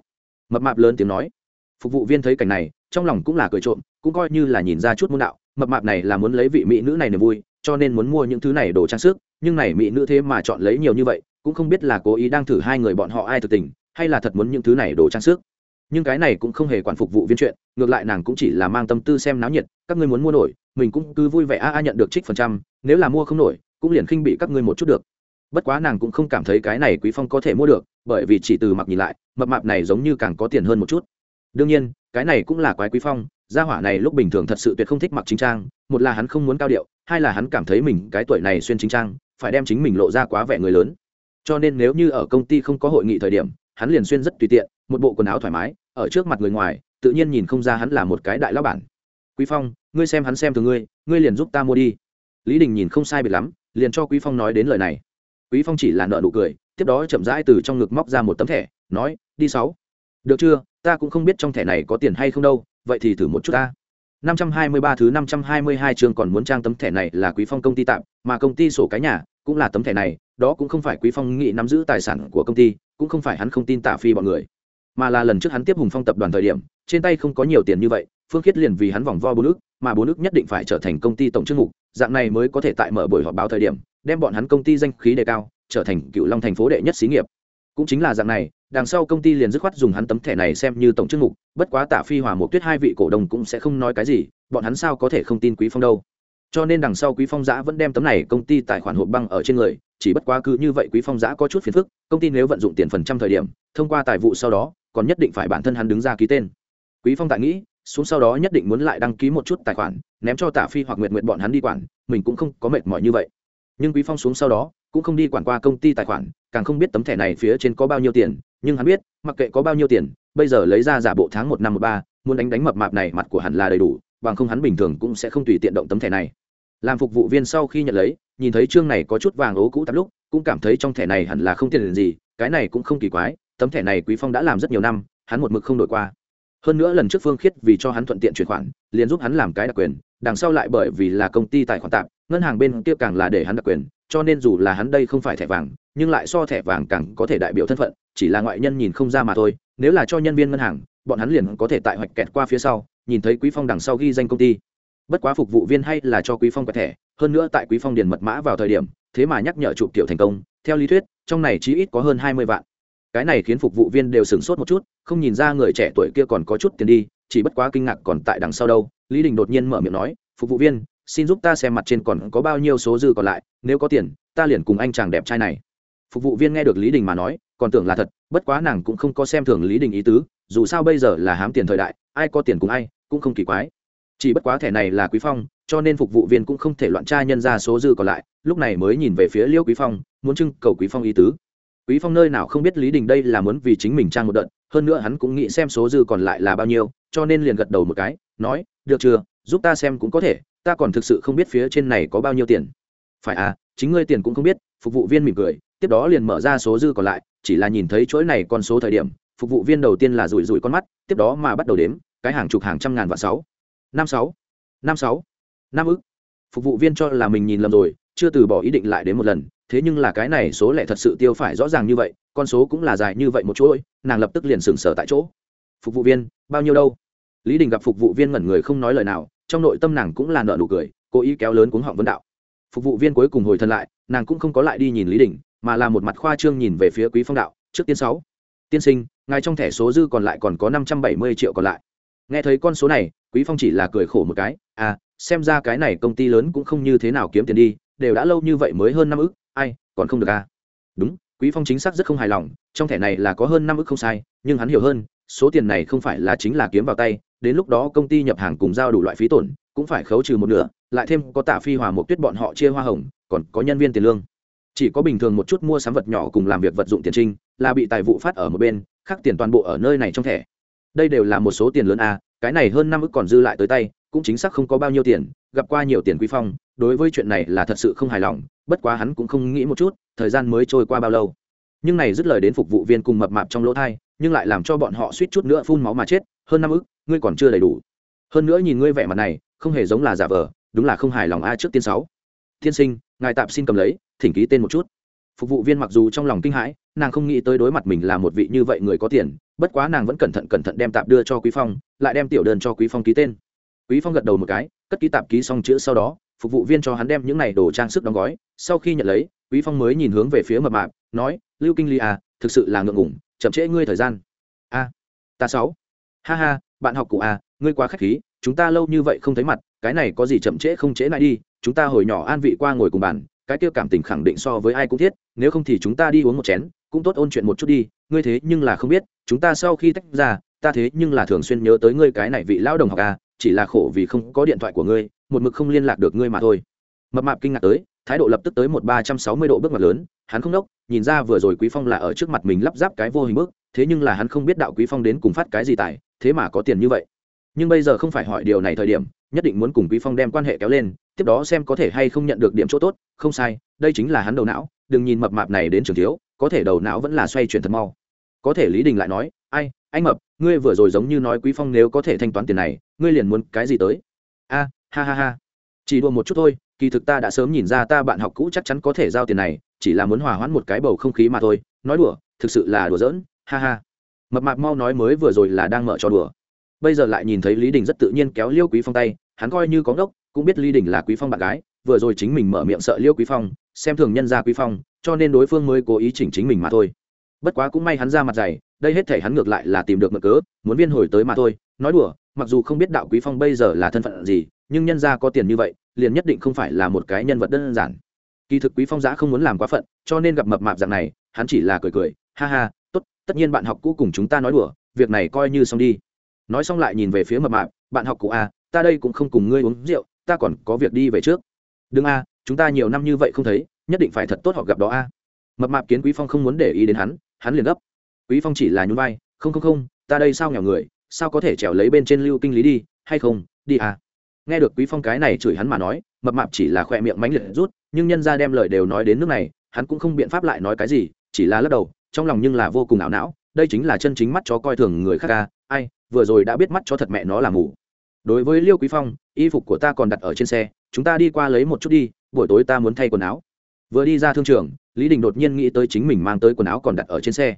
Mập mạp lớn tiếng nói. Phục vụ viên thấy cảnh này trong lòng cũng là cười trộm cũng coi như là nhìn ra chút môn đạo mập mạp này là muốn lấy vị mỹ nữ này niềm vui cho nên muốn mua những thứ này đồ trang sức nhưng này mỹ nữ thế mà chọn lấy nhiều như vậy cũng không biết là cố ý đang thử hai người bọn họ ai thực tình hay là thật muốn những thứ này đồ trang sức nhưng cái này cũng không hề quản phục vụ viên chuyện, ngược lại nàng cũng chỉ là mang tâm tư xem náo nhiệt, các ngươi muốn mua nổi, mình cũng cứ vui vẻ a a nhận được trích phần trăm, nếu là mua không nổi, cũng liền khinh bị các ngươi một chút được. Bất quá nàng cũng không cảm thấy cái này quý phong có thể mua được, bởi vì chỉ từ mặc nhìn lại, mập mạp này giống như càng có tiền hơn một chút. Đương nhiên, cái này cũng là quái quý phong, gia hỏa này lúc bình thường thật sự tuyệt không thích mặc chính trang, một là hắn không muốn cao điệu, hai là hắn cảm thấy mình cái tuổi này xuyên chính trang, phải đem chính mình lộ ra quá vẻ người lớn. Cho nên nếu như ở công ty không có hội nghị thời điểm, hắn liền xuyên rất tùy tiện, một bộ quần áo thoải mái ở trước mặt người ngoài tự nhiên nhìn không ra hắn là một cái đại lão bản. Quý phong ngươi xem hắn xem từ ngươi ngươi liền giúp ta mua đi. Lý đình nhìn không sai biệt lắm liền cho quý phong nói đến lời này. Quý phong chỉ là nợ nụ cười tiếp đó chậm rãi từ trong ngực móc ra một tấm thẻ nói đi sáu. Được chưa? Ta cũng không biết trong thẻ này có tiền hay không đâu vậy thì thử một chút ta. 523 thứ 522 trường còn muốn trang tấm thẻ này là Quý Phong công ty tạm, mà công ty sổ cái nhà cũng là tấm thẻ này, đó cũng không phải Quý Phong nghĩ nắm giữ tài sản của công ty, cũng không phải hắn không tin Tạ Phi bọn người, mà là lần trước hắn tiếp Hùng Phong tập đoàn thời điểm, trên tay không có nhiều tiền như vậy, Phương Khiết liền vì hắn vòng vo bốn nước, mà bốn nước nhất định phải trở thành công ty tổng chức mục, dạng này mới có thể tại mở buổi họp báo thời điểm, đem bọn hắn công ty danh khí đề cao, trở thành Cựu Long thành phố đệ nhất xí nghiệp. Cũng chính là dạng này, đằng sau công ty liền dứt khoát dùng hắn tấm thẻ này xem như tổng chức mục bất quá tạ phi hòa một tuyết hai vị cổ đông cũng sẽ không nói cái gì bọn hắn sao có thể không tin quý phong đâu cho nên đằng sau quý phong giã vẫn đem tấm này công ty tài khoản hộp băng ở trên người chỉ bất quá cứ như vậy quý phong giã có chút phiền phức công ty nếu vận dụng tiền phần trăm thời điểm thông qua tài vụ sau đó còn nhất định phải bản thân hắn đứng ra ký tên. Quý phong tại nghĩ, xuống sau đó nhất định muốn lại đăng ký một chút tài khoản, ném cho tạ phi hoặc nguyện nguyện bọn hắn đi quản, mình cũng không có mệt mỏi như vậy. Nhưng quý phong xuống sau đó, cũng không đi quản qua công ty tài khoản, càng không biết tấm thẻ này phía trên có bao nhiêu tiền, nhưng hắn biết, mặc kệ có bao nhiêu tiền, bây giờ lấy ra giả bộ tháng một năm một ba, muốn đánh đánh mập mạp này mặt của hắn là đầy đủ, bằng không hắn bình thường cũng sẽ không tùy tiện động tấm thẻ này. Làm phục vụ viên sau khi nhận lấy, nhìn thấy chương này có chút vàng ố cũ tắm lúc, cũng cảm thấy trong thẻ này hẳn là không tiền gì, cái này cũng không kỳ quái tấm thẻ này quý phong đã làm rất nhiều năm, hắn một mực không đổi qua. Hơn nữa lần trước phương khiết vì cho hắn thuận tiện chuyển khoản, liền giúp hắn làm cái đặc quyền, đằng sau lại bởi vì là công ty tài khoản tạm, ngân hàng bên kia càng là để hắn đặc quyền, cho nên dù là hắn đây không phải thẻ vàng, nhưng lại so thẻ vàng càng có thể đại biểu thân phận, chỉ là ngoại nhân nhìn không ra mà thôi, nếu là cho nhân viên ngân hàng, bọn hắn liền có thể tại hoạch kẹt qua phía sau, nhìn thấy quý phong đằng sau ghi danh công ty. Bất quá phục vụ viên hay là cho quý phong quẹt thẻ, hơn nữa tại quý phong điền mật mã vào thời điểm, thế mà nhắc nhở chụp tiểu thành công, theo lý thuyết, trong này chí ít có hơn hai mươi vạn cái này khiến phục vụ viên đều sửng sốt một chút, không nhìn ra người trẻ tuổi kia còn có chút tiền đi, chỉ bất quá kinh ngạc còn tại đằng sau đâu. Lý đình đột nhiên mở miệng nói, phục vụ viên, xin giúp ta xem mặt trên còn có bao nhiêu số dư còn lại, nếu có tiền, ta liền cùng anh chàng đẹp trai này. Phục vụ viên nghe được lý đình mà nói, còn tưởng là thật, bất quá nàng cũng không có xem thường lý đình ý tứ, dù sao bây giờ là hám tiền thời đại, ai có tiền cùng ai, cũng không kỳ quái. Chỉ bất quá thẻ này là quý phong, cho nên phục vụ viên cũng không thể loạn tra nhân ra số dư còn lại, lúc này mới nhìn về phía liêu quý phong, muốn trưng cầu quý phong ý tứ quý phong nơi nào không biết lý đình đây là muốn vì chính mình trang một đợt, hơn nữa hắn cũng nghĩ xem số dư còn lại là bao nhiêu, cho nên liền gật đầu một cái, nói, được chưa, giúp ta xem cũng có thể, ta còn thực sự không biết phía trên này có bao nhiêu tiền. Phải à chính ngươi tiền cũng không biết, phục vụ viên mỉm cười, tiếp đó liền mở ra số dư còn lại, chỉ là nhìn thấy chuỗi này con số thời điểm, phục vụ viên đầu tiên là rủi rủi con mắt, tiếp đó mà bắt đầu đếm, cái hàng chục hàng trăm ngàn và sáu, năm sáu năm sáu, năm ức. Phục vụ viên cho là mình nhìn lầm rồi, chưa từ bỏ ý định lại đến một lần thế nhưng là cái này số lẻ thật sự tiêu phải rõ ràng như vậy, con số cũng là dài như vậy một chuỗi, nàng lập tức liền sừng sờ tại chỗ. Phục vụ viên, bao nhiêu đâu? Lý đình gặp phục vụ viên ngẩn người không nói lời nào, trong nội tâm nàng cũng là nợ nụ cười, cố ý kéo lớn cuống họng vấn đạo. Phục vụ viên cuối cùng hồi thân lại, nàng cũng không có lại đi nhìn lý đình, mà là một mặt khoa trương nhìn về phía quý phong đạo, trước tiên sáu, tiên sinh, ngài trong thẻ số dư còn lại còn có năm trăm bảy mươi triệu còn lại. Nghe thấy con số này, quý phong chỉ là cười khổ một cái à xem ra cái này công ty lớn cũng không như thế nào kiếm tiền đi, đều đã lâu như vậy mới hơn năm ức còn không được à? Đúng, quý phong chính xác rất không hài lòng, trong thẻ này là có hơn năm ức không sai, nhưng hắn hiểu hơn, số tiền này không phải là chính là kiếm vào tay, đến lúc đó công ty nhập hàng cùng giao đủ loại phí tổn, cũng phải khấu trừ một nửa, lại thêm có tạ phi, hòa một tuyết bọn họ chia hoa hồng, còn có nhân viên tiền lương. Chỉ có bình thường một chút mua sắm vật nhỏ cùng làm việc vật dụng tiền trinh, là bị tài vụ phát ở một bên, khác tiền toàn bộ ở nơi này trong thẻ. Đây đều là một số tiền lớn a cái này hơn năm ức còn dư lại tới tay, cũng chính xác không có bao nhiêu tiền gặp qua nhiều tiền quý phong, đối với chuyện này là thật sự không hài lòng, bất quá hắn cũng không nghĩ một chút, thời gian mới trôi qua bao lâu. Nhưng này dứt lời đến phục vụ viên cùng mập mạp trong lỗ thai, nhưng lại làm cho bọn họ suýt chút nữa phun máu mà chết, hơn năm ức, ngươi còn chưa đầy đủ. Hơn nữa nhìn ngươi vẻ mặt này, không hề giống là giả vờ, đúng là không hài lòng a trước tiên sáu. Tiên sinh, ngài tạm xin cầm lấy, thỉnh ký tên một chút. Phục vụ viên mặc dù trong lòng kinh hãi, nàng không nghĩ tới đối mặt mình là một vị như vậy người có tiền, bất quá nàng vẫn cẩn thận cẩn thận đem tạp đưa cho quý phong, lại đem tiểu đơn cho quý phong ký tên. Quý phong gật đầu một cái cất ký tạp ký xong chữ sau đó, phục vụ viên cho hắn đem những này đồ trang sức đóng gói. Sau khi nhận lấy, quý phong mới nhìn hướng về phía mập mạp, nói, lưu kinh ly à thực sự là ngượng ngủng chậm trễ ngươi thời gian. A, ta sáu. Ha ha, bạn học cụ à ngươi quá khách khí, chúng ta lâu như vậy không thấy mặt, cái này có gì chậm trễ không trễ lại đi, chúng ta hồi nhỏ an vị qua ngồi cùng bàn cái kia cảm tình khẳng định so với ai cũng thiết, nếu không thì chúng ta đi uống một chén, cũng tốt ôn chuyện một chút đi, ngươi thế nhưng là không biết, chúng ta sau khi tách ra, ta thế nhưng là thường xuyên nhớ tới ngươi cái này vị lão đồng học à chỉ là khổ vì không có điện thoại của ngươi, một mực không liên lạc được ngươi mà thôi. Mập mạp kinh ngạc tới, thái độ lập tức tới một ba trăm sáu mươi độ bước mặt lớn, hắn không đốc, nhìn ra vừa rồi quý phong là ở trước mặt mình lắp ráp cái vô hình bước, thế nhưng là hắn không biết đạo quý phong đến cùng phát cái gì tài, thế mà có tiền như vậy. Nhưng bây giờ không phải hỏi điều này thời điểm, nhất định muốn cùng quý phong đem quan hệ kéo lên, tiếp đó xem có thể hay không nhận được điểm chỗ tốt, không sai, đây chính là hắn đầu não, đừng nhìn mập mạp này đến trường thiếu, có thể đầu não vẫn là xoay chuyển thật mau. Có thể lý đình lại nói, ai anh mập, ngươi vừa rồi giống như nói quý phong nếu có thể thanh toán tiền này, ngươi liền muốn cái gì tới? A, ha ha ha. Chỉ đùa một chút thôi, kỳ thực ta đã sớm nhìn ra ta bạn học cũ chắc chắn có thể giao tiền này, chỉ là muốn hòa hoãn một cái bầu không khí mà thôi. Nói đùa, thực sự là đùa giỡn, ha ha. Mập mạp mau nói mới vừa rồi là đang mở cho đùa. Bây giờ lại nhìn thấy lý đình rất tự nhiên kéo liêu quý phong tay, hắn coi như có ngốc, cũng biết lý đình là quý phong bạn gái, vừa rồi chính mình mở miệng sợ liêu quý phong, xem thường nhân ra quý phong, cho nên đối phương mới cố ý chỉnh chính mình mà thôi. Bất quá cũng may hắn ra mặt dày đây hết thể hắn ngược lại là tìm được mực cớ muốn viên hồi tới mà thôi. Nói đùa mặc dù không biết đạo quý phong bây giờ là thân phận gì nhưng nhân ra có tiền như vậy liền nhất định không phải là một cái nhân vật đơn giản. Kỳ thực quý phong giã không muốn làm quá phận cho nên gặp mập mạp dạng này hắn chỉ là cười cười ha ha tốt tất nhiên bạn học cũ cùng chúng ta nói đùa việc này coi như xong đi. Nói xong lại nhìn về phía mập mạp bạn học cũ a à, ta đây cũng không cùng ngươi uống rượu ta còn có việc đi về trước. Đừng a chúng ta nhiều năm như vậy không thấy nhất định phải thật tốt họ gặp đó a mập mạp kiến quý phong không muốn để ý đến hắn hắn liền gấp quý phong chỉ là nhún vai, không không không, ta đây sao nghèo người, sao có thể trèo lấy bên trên lưu kinh lý đi, hay không, đi à? Nghe được quý phong cái này chửi hắn mà nói, mập mạp chỉ là khoe miệng mánh liệt rút, nhưng nhân ra đem lời đều nói đến nước này, hắn cũng không biện pháp lại nói cái gì, chỉ là lắc đầu, trong lòng nhưng là vô cùng ảo não, đây chính là chân chính mắt chó coi thường người khác ca ai, vừa rồi đã biết mắt chó thật mẹ nó là mù. Đối với liêu quý phong, y phục của ta còn đặt ở trên xe, chúng ta đi qua lấy một chút đi, buổi tối ta muốn thay quần áo. Vừa đi ra thương trường, lý đình đột nhiên nghĩ tới chính mình mang tới quần áo còn đặt ở trên xe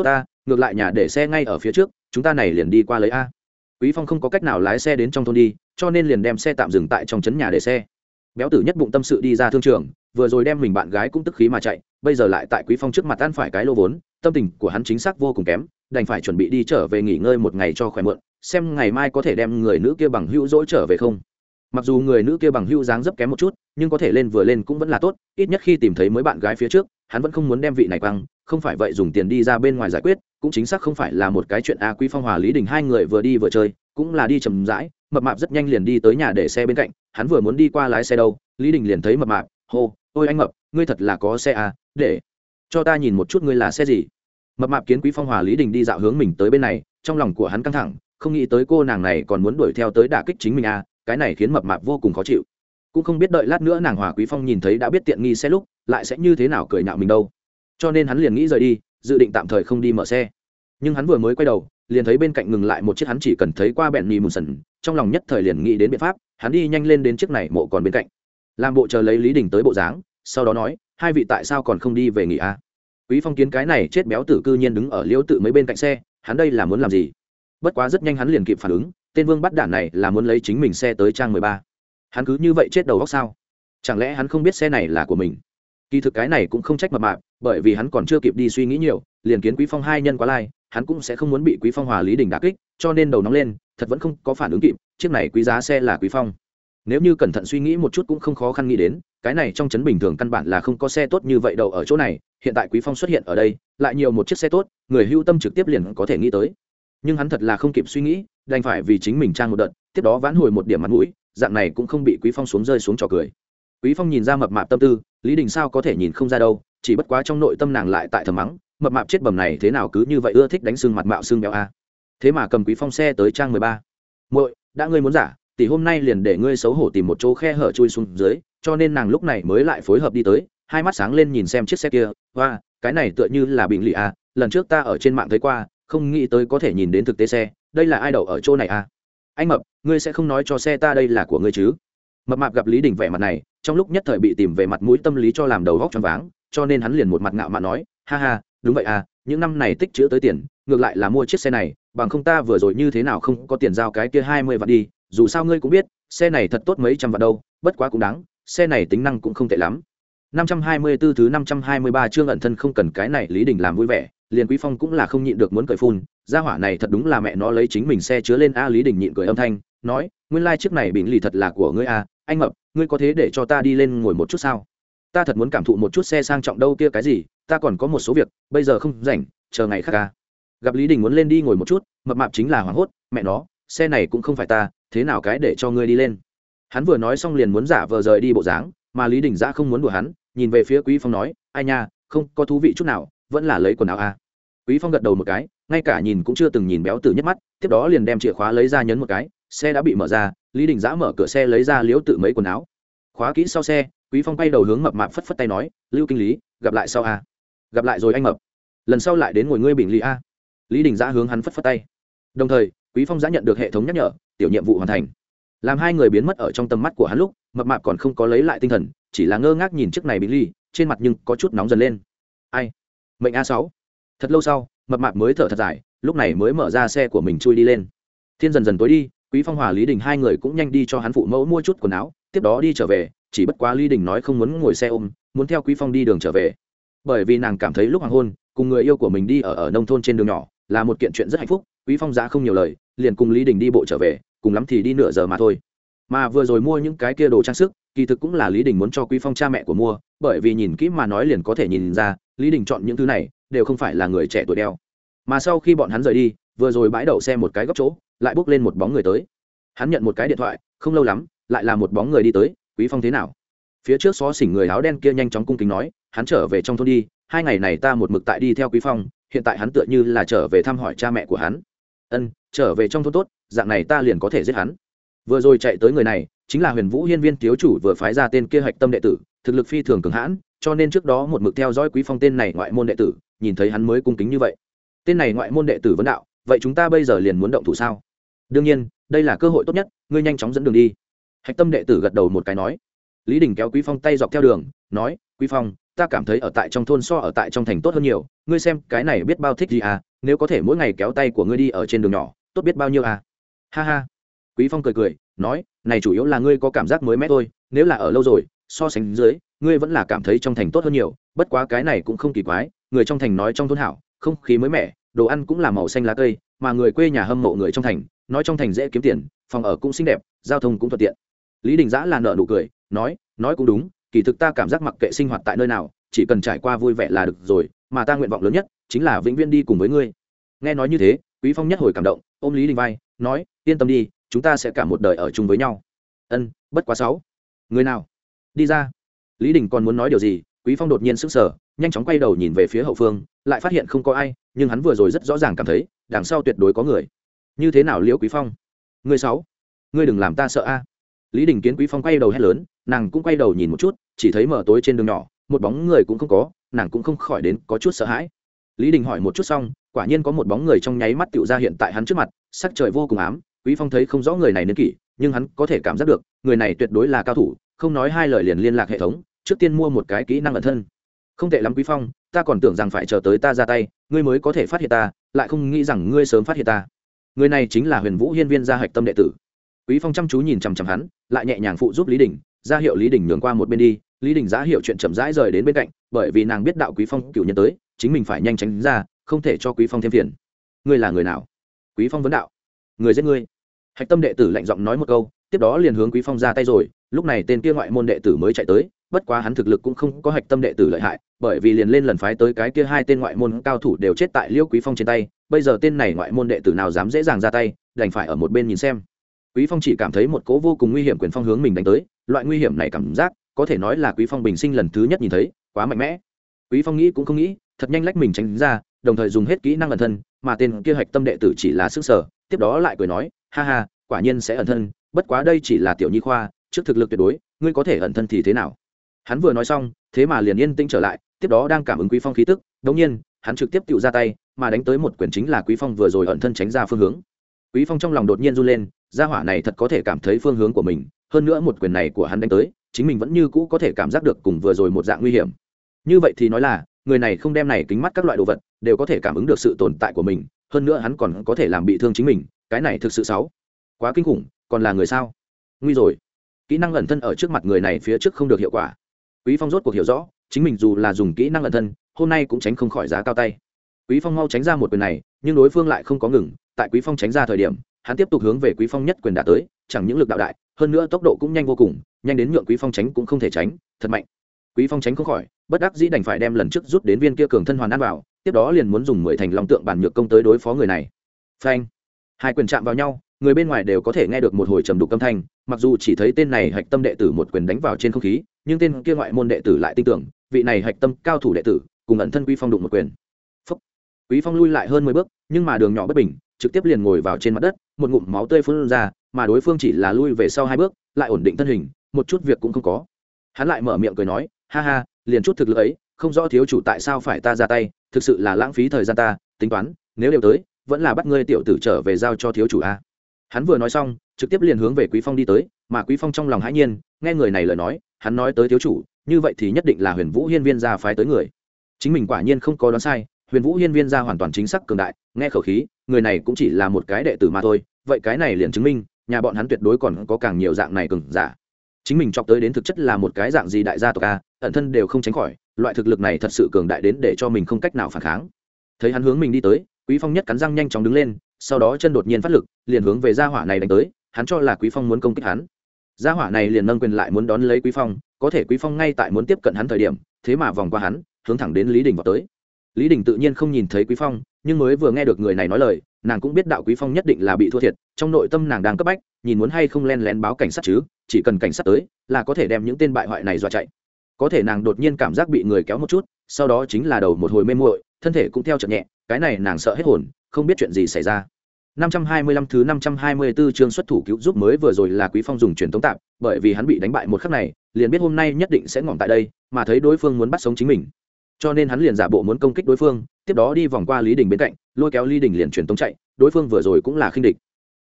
tốt ta, ngược lại nhà để xe ngay ở phía trước, chúng ta này liền đi qua lấy a. Quý phong không có cách nào lái xe đến trong thôn đi, cho nên liền đem xe tạm dừng tại trong trấn nhà để xe. Béo tử nhất bụng tâm sự đi ra thương trường, vừa rồi đem mình bạn gái cũng tức khí mà chạy, bây giờ lại tại quý phong trước mặt ăn phải cái lô vốn, tâm tình của hắn chính xác vô cùng kém, đành phải chuẩn bị đi trở về nghỉ ngơi một ngày cho khỏe mượn, xem ngày mai có thể đem người nữ kia bằng hữu dỗi trở về không. Mặc dù người nữ kia bằng hữu dáng dấp kém một chút, nhưng có thể lên vừa lên cũng vẫn là tốt, ít nhất khi tìm thấy mới bạn gái phía trước, hắn vẫn không muốn đem vị này quăng không phải vậy dùng tiền đi ra bên ngoài giải quyết, cũng chính xác không phải là một cái chuyện a quý phong hòa lý đình hai người vừa đi vừa chơi, cũng là đi chầm rãi, mập mạp rất nhanh liền đi tới nhà để xe bên cạnh, hắn vừa muốn đi qua lái xe đâu, lý đình liền thấy mập mạp, hô, ôi anh mập, ngươi thật là có xe à để cho ta nhìn một chút ngươi là xe gì. Mập mạp kiến quý phong hòa lý đình đi dạo hướng mình tới bên này, trong lòng của hắn căng thẳng, không nghĩ tới cô nàng này còn muốn đuổi theo tới đả kích chính mình à cái này khiến mập mạp vô cùng khó chịu. Cũng không biết đợi lát nữa nàng hòa quý phong nhìn thấy đã biết tiện nghi xe lúc, lại sẽ như thế nào cười nhạo mình đâu cho nên hắn liền nghĩ rời đi, dự định tạm thời không đi mở xe. Nhưng hắn vừa mới quay đầu, liền thấy bên cạnh ngừng lại một chiếc hắn chỉ cần thấy qua bẹn mì mùn sần, trong lòng nhất thời liền nghĩ đến biện pháp, hắn đi nhanh lên đến chiếc này mộ còn bên cạnh. Làm bộ chờ lấy lý đình tới bộ dáng, sau đó nói, hai vị tại sao còn không đi về nghỉ a à? quý phong kiến cái này chết béo tử cư nhiên đứng ở liễu tự mấy bên cạnh xe, hắn đây là muốn làm gì? Bất quá rất nhanh hắn liền kịp phản ứng, tên vương bắt đản này là muốn lấy chính mình xe tới trang mười ba. Hắn cứ như vậy chết đầu góc sao? Chẳng lẽ hắn không biết xe này là của mình? Kỳ thực cái này cũng không trách mập mạp, bởi vì hắn còn chưa kịp đi suy nghĩ nhiều, liền kiến quý phong hai nhân quá lai, hắn cũng sẽ không muốn bị quý phong hòa lý đình đả kích, cho nên đầu nóng lên, thật vẫn không có phản ứng kịp, chiếc này quý giá xe là quý phong. Nếu như cẩn thận suy nghĩ một chút cũng không khó khăn nghĩ đến, cái này trong trấn bình thường căn bản là không có xe tốt như vậy đâu ở chỗ này, hiện tại quý phong xuất hiện ở đây, lại nhiều một chiếc xe tốt, người hưu tâm trực tiếp liền có thể nghĩ tới. Nhưng hắn thật là không kịp suy nghĩ, đành phải vì chính mình trang một đợt, tiếp đó vãn hồi một điểm mặt mũi, dạng này cũng không bị quý phong xuống rơi xuống trò cười. Quý phong nhìn ra mập mạp tâm tư lý đình sao có thể nhìn không ra đâu, chỉ bất quá trong nội tâm nàng lại tại thầm mắng, mập mạp chết bầm này thế nào cứ như vậy ưa thích đánh xương mặt mạo xương béo a. Thế mà cầm quý phong xe tới trang mười ba. Muội, đã ngươi muốn giả tỷ hôm nay liền để ngươi xấu hổ tìm một chỗ khe hở chui xuống dưới, cho nên nàng lúc này mới lại phối hợp đi tới, hai mắt sáng lên nhìn xem chiếc xe kia hoa cái này tựa như là bình lì a, lần trước ta ở trên mạng thấy qua, không nghĩ tới có thể nhìn đến thực tế xe, đây là ai đậu ở chỗ này a? Anh mập, ngươi sẽ không nói cho xe ta đây là của ngươi chứ? Mập mạp gặp lý đình vẻ mặt này trong lúc nhất thời bị tìm về mặt mũi tâm lý cho làm đầu góc choáng váng cho nên hắn liền một mặt ngạo mạn nói ha ha đúng vậy à những năm này tích chữ tới tiền ngược lại là mua chiếc xe này bằng không ta vừa rồi như thế nào không có tiền giao cái kia hai mươi vạn đi dù sao ngươi cũng biết xe này thật tốt mấy trăm vạn đâu bất quá cũng đáng xe này tính năng cũng không tệ lắm. năm trăm hai mươi 524 thứ năm trăm hai mươi ba chương ẩn thân không cần cái này Lý Đình làm vui vẻ, liền Quý Phong cũng là không nhịn được muốn cười phun, gia hỏa này thật đúng là mẹ nó lấy chính mình xe chứa lên a. Lý Đình nhịn cười âm thanh, nói, nguyên lai like chiếc này bình lì thật là của ngươi a, anh mập, ngươi có thế để cho ta đi lên ngồi một chút sao? Ta thật muốn cảm thụ một chút xe sang trọng đâu kia cái gì, ta còn có một số việc, bây giờ không rảnh, chờ ngày khác ca Gặp Lý Đình muốn lên đi ngồi một chút, mập mạp chính là hoảng hốt, mẹ nó, xe này cũng không phải ta, thế nào cái để cho ngươi đi lên? Hắn vừa nói xong liền muốn giả vờ rời đi bộ dáng, mà Lý Đình giã không muốn đùa hắn, nhìn về phía Quý Phong nói, ai nha, không có thú vị chút nào, vẫn là lấy quần áo a. Quý Phong gật đầu một cái, ngay cả nhìn cũng chưa từng nhìn béo tử nhất mắt, tiếp đó liền đem chìa khóa lấy ra nhấn một cái, xe đã bị mở ra, lý đình giã mở cửa xe lấy ra liếu tự mấy quần áo. Khóa kỹ sau xe, quý phong quay đầu hướng mập mạp phất phất tay nói, lưu kinh lý, gặp lại sau a. Gặp lại rồi anh mập. Lần sau lại đến ngồi ngươi bình lý a. Lý đình giã hướng hắn phất phất tay. Đồng thời, quý phong giã nhận được hệ thống nhắc nhở, tiểu nhiệm vụ hoàn thành. Làm hai người biến mất ở trong tầm mắt của hắn lúc, mập mạp còn không có lấy lại tinh thần, chỉ là ngơ ngác nhìn chiếc này bị ly trên mặt nhưng có chút nóng dần lên. Ai? Mệnh a sáu. Thật lâu sau, mập mạp mới thở thật dài, lúc này mới mở ra xe của mình chui đi lên. Thiên dần dần tối đi quý phong hòa, lý đình hai người cũng nhanh đi cho hắn phụ mẫu mua chút quần áo, tiếp đó đi trở về, chỉ bất quá lý đình nói không muốn ngồi xe ôm, muốn theo quý phong đi đường trở về. Bởi vì nàng cảm thấy lúc hoàng hôn, cùng người yêu của mình đi ở ở nông thôn trên đường nhỏ, là một kiện chuyện rất hạnh phúc, quý phong giá không nhiều lời, liền cùng lý đình đi bộ trở về, cùng lắm thì đi nửa giờ mà thôi. Mà vừa rồi mua những cái kia đồ trang sức, kỳ thực cũng là lý đình muốn cho quý phong cha mẹ của mua, bởi vì nhìn kỹ mà nói liền có thể nhìn ra, lý đình chọn những thứ này, đều không phải là người trẻ tuổi đeo. Mà sau khi bọn hắn rời đi, vừa rồi bãi đậu xe một cái góc chỗ lại bước lên một bóng người tới. Hắn nhận một cái điện thoại, không lâu lắm, lại là một bóng người đi tới, quý phong thế nào? Phía trước xó xỉnh người áo đen kia nhanh chóng cung kính nói, hắn trở về trong thôn đi, hai ngày này ta một mực tại đi theo quý phong, hiện tại hắn tựa như là trở về thăm hỏi cha mẹ của hắn. Ân, trở về trong thôn tốt, dạng này ta liền có thể giết hắn. Vừa rồi chạy tới người này, chính là huyền vũ hiên viên thiếu chủ vừa phái ra tên kia hạch tâm đệ tử, thực lực phi thường cường hãn, cho nên trước đó một mực theo dõi quý phong tên này ngoại môn đệ tử, nhìn thấy hắn mới cung kính như vậy. Tên này ngoại môn đệ tử vấn đạo, vậy chúng ta bây giờ liền muốn động thủ sao? Đương nhiên, đây là cơ hội tốt nhất, ngươi nhanh chóng dẫn đường đi. Hạch tâm đệ tử gật đầu một cái nói. Lý đình kéo quý phong tay dọc theo đường, nói, quý phong, ta cảm thấy ở tại trong thôn so ở tại trong thành tốt hơn nhiều, ngươi xem, cái này biết bao thích gì à nếu có thể mỗi ngày kéo tay của ngươi đi ở trên đường nhỏ, tốt biết bao nhiêu à. Ha ha. Quý phong cười cười, nói, này chủ yếu là ngươi có cảm giác mới mẻ thôi, nếu là ở lâu rồi, so sánh dưới, ngươi vẫn là cảm thấy trong thành tốt hơn nhiều, bất quá cái này cũng không kỳ quái, người trong thành nói trong thôn hảo, không khí mới mẻ, đồ ăn cũng là màu xanh lá cây, mà người quê nhà hâm mộ người trong thành nói trong thành dễ kiếm tiền, phòng ở cũng xinh đẹp, giao thông cũng thuận tiện. Lý đình giã là nợ nụ cười, nói nói cũng đúng, kỳ thực ta cảm giác mặc kệ sinh hoạt tại nơi nào, chỉ cần trải qua vui vẻ là được rồi, mà ta nguyện vọng lớn nhất chính là vĩnh viễn đi cùng với ngươi. Nghe nói như thế, quý phong nhất hồi cảm động, ôm lý đình vai, nói, yên tâm đi, chúng ta sẽ cả một đời ở chung với nhau. Ân, bất quá sáu. Người nào? Đi ra. Lý đình còn muốn nói điều gì, quý phong đột nhiên sững sờ, nhanh chóng quay đầu nhìn về phía hậu phương, lại phát hiện không có ai, nhưng hắn vừa rồi rất rõ ràng cảm thấy, đằng sau tuyệt đối có người như thế nào liễu quý phong? Người sáu, ngươi đừng làm ta sợ a. Lý đình kiến quý phong quay đầu hét lớn, nàng cũng quay đầu nhìn một chút, chỉ thấy mở tối trên đường nhỏ, một bóng người cũng không có, nàng cũng không khỏi đến có chút sợ hãi. Lý đình hỏi một chút xong, quả nhiên có một bóng người trong nháy mắt tựu ra hiện tại hắn trước mặt, sắc trời vô cùng ám, quý phong thấy không rõ người này niên kỷ, nhưng hắn có thể cảm giác được, người này tuyệt đối là cao thủ, không nói hai lời liền liên lạc hệ thống, trước tiên mua một cái kỹ năng ẩn thân. Không tệ lắm quý phong, ta còn tưởng rằng phải chờ tới ta ra tay, ngươi mới có thể phát hiện ta, lại không nghĩ rằng ngươi sớm phát hiện ta người này chính là huyền vũ hiên viên gia hạch tâm đệ tử. Quý phong chăm chú nhìn chằm chằm hắn, lại nhẹ nhàng phụ giúp lý đình, ra hiệu lý đình nhường qua một bên đi. Lý đình giá hiệu chuyện chậm rãi rời đến bên cạnh, bởi vì nàng biết đạo quý phong cựu nhân tới, chính mình phải nhanh tránh ra, không thể cho quý phong thêm phiền. Ngươi là người nào? Quý phong vấn đạo. Người giết ngươi. Hạch tâm đệ tử lạnh giọng nói một câu, tiếp đó liền hướng quý phong ra tay rồi. Lúc này tên kia ngoại môn đệ tử mới chạy tới, bất quá hắn thực lực cũng không có hạch tâm đệ tử lợi hại, bởi vì liền lên lần phái tới cái kia hai tên ngoại môn cao thủ đều chết tại liêu quý phong trên tay bây giờ tên này ngoại môn đệ tử nào dám dễ dàng ra tay, đành phải ở một bên nhìn xem. Quý phong chỉ cảm thấy một cố vô cùng nguy hiểm quyền phong hướng mình đánh tới, loại nguy hiểm này cảm giác, có thể nói là quý phong bình sinh lần thứ nhất nhìn thấy, quá mạnh mẽ. Quý phong nghĩ cũng không nghĩ, thật nhanh lách mình tránh ra, đồng thời dùng hết kỹ năng ẩn thân, mà tên kia hạch tâm đệ tử chỉ là sức sở, tiếp đó lại cười nói, ha ha, quả nhiên sẽ ẩn thân, bất quá đây chỉ là tiểu nhi khoa, trước thực lực tuyệt đối, ngươi có thể ẩn thân thì thế nào? Hắn vừa nói xong, thế mà liền yên tĩnh trở lại, tiếp đó đang cảm ứng quý phong khí tức đống nhiên hắn trực tiếp tự ra tay, mà đánh tới một quyền chính là quý phong vừa rồi ẩn thân tránh ra phương hướng. Quý phong trong lòng đột nhiên run lên, gia hỏa này thật có thể cảm thấy phương hướng của mình, hơn nữa một quyền này của hắn đánh tới, chính mình vẫn như cũ có thể cảm giác được cùng vừa rồi một dạng nguy hiểm. Như vậy thì nói là, người này không đem này kính mắt các loại đồ vật, đều có thể cảm ứng được sự tồn tại của mình, hơn nữa hắn còn có thể làm bị thương chính mình, cái này thực sự xấu. Quá kinh khủng, còn là người sao? Nguy rồi. Kỹ năng ẩn thân ở trước mặt người này phía trước không được hiệu quả. Quý phong rốt cuộc hiểu rõ, chính mình dù là dùng kỹ năng ẩn thân hôm nay cũng tránh không khỏi giá cao tay. Quý phong mau tránh ra một quyền này, nhưng đối phương lại không có ngừng, tại quý phong tránh ra thời điểm, hắn tiếp tục hướng về quý phong nhất quyền đã tới, chẳng những lực đạo đại, hơn nữa tốc độ cũng nhanh vô cùng, nhanh đến nhượng quý phong tránh cũng không thể tránh, thật mạnh. Quý phong tránh không khỏi, bất đắc dĩ đành phải đem lần trước rút đến viên kia cường thân hoàn ăn vào, tiếp đó liền muốn dùng mười thành long tượng bản nhược công tới đối phó người này. Phanh. Hai quyền chạm vào nhau, người bên ngoài đều có thể nghe được một hồi trầm đục âm thanh, mặc dù chỉ thấy tên này hạch tâm đệ tử một quyền đánh vào trên không khí, nhưng tên kia ngoại môn đệ tử lại tin tưởng, vị này hạch tâm cao thủ đệ tử cùng ẩn thân quý phong đụng một quyền. Phúc. quý phong lui lại hơn mười bước, nhưng mà đường nhỏ bất bình, trực tiếp liền ngồi vào trên mặt đất, một ngụm máu tươi phun ra, mà đối phương chỉ là lui về sau hai bước, lại ổn định thân hình, một chút việc cũng không có. Hắn lại mở miệng cười nói, ha ha, liền chút thực lực ấy, không rõ thiếu chủ tại sao phải ta ra tay, thực sự là lãng phí thời gian ta, tính toán, nếu đều tới, vẫn là bắt ngươi tiểu tử trở về giao cho thiếu chủ a. Hắn vừa nói xong, trực tiếp liền hướng về quý phong đi tới, mà quý phong trong lòng hãi nhiên, nghe người này lời nói, hắn nói tới thiếu chủ, như vậy thì nhất định là huyền vũ hiên viên gia phái tới người chính mình quả nhiên không có đoán sai, huyền vũ hiên viên gia hoàn toàn chính xác cường đại, nghe khẩu khí, người này cũng chỉ là một cái đệ tử mà thôi, vậy cái này liền chứng minh, nhà bọn hắn tuyệt đối còn có càng nhiều dạng này cường giả. Chính mình chọc tới đến thực chất là một cái dạng gì đại gia tộc a, ẩn thân đều không tránh khỏi, loại thực lực này thật sự cường đại đến để cho mình không cách nào phản kháng. Thấy hắn hướng mình đi tới, quý phong nhất cắn răng nhanh chóng đứng lên, sau đó chân đột nhiên phát lực, liền hướng về gia hỏa này đánh tới, hắn cho là quý phong muốn công kích hắn. Gia hỏa này liền nâng quyền lại muốn đón lấy quý phong, có thể quý phong ngay tại muốn tiếp cận hắn thời điểm, thế mà vòng qua hắn hướng thẳng đến lý đình vào tới. Lý đình tự nhiên không nhìn thấy quý phong nhưng mới vừa nghe được người này nói lời nàng cũng biết đạo quý phong nhất định là bị thua thiệt trong nội tâm nàng đang cấp bách nhìn muốn hay không len lén báo cảnh sát chứ chỉ cần cảnh sát tới là có thể đem những tên bại hoại này dọa chạy. Có thể nàng đột nhiên cảm giác bị người kéo một chút sau đó chính là đầu một hồi mê muội thân thể cũng theo chậm nhẹ cái này nàng sợ hết hồn không biết chuyện gì xảy ra. 525 thứ 524 chương xuất thủ cứu giúp mới vừa rồi là Quý Phong dùng truyền tống tạm, bởi vì hắn bị đánh bại một khắc này, liền biết hôm nay nhất định sẽ ngỏm tại đây, mà thấy đối phương muốn bắt sống chính mình. Cho nên hắn liền giả bộ muốn công kích đối phương, tiếp đó đi vòng qua Lý Đình bên cạnh, lôi kéo Lý Đình liền truyền tống chạy, đối phương vừa rồi cũng là khinh địch.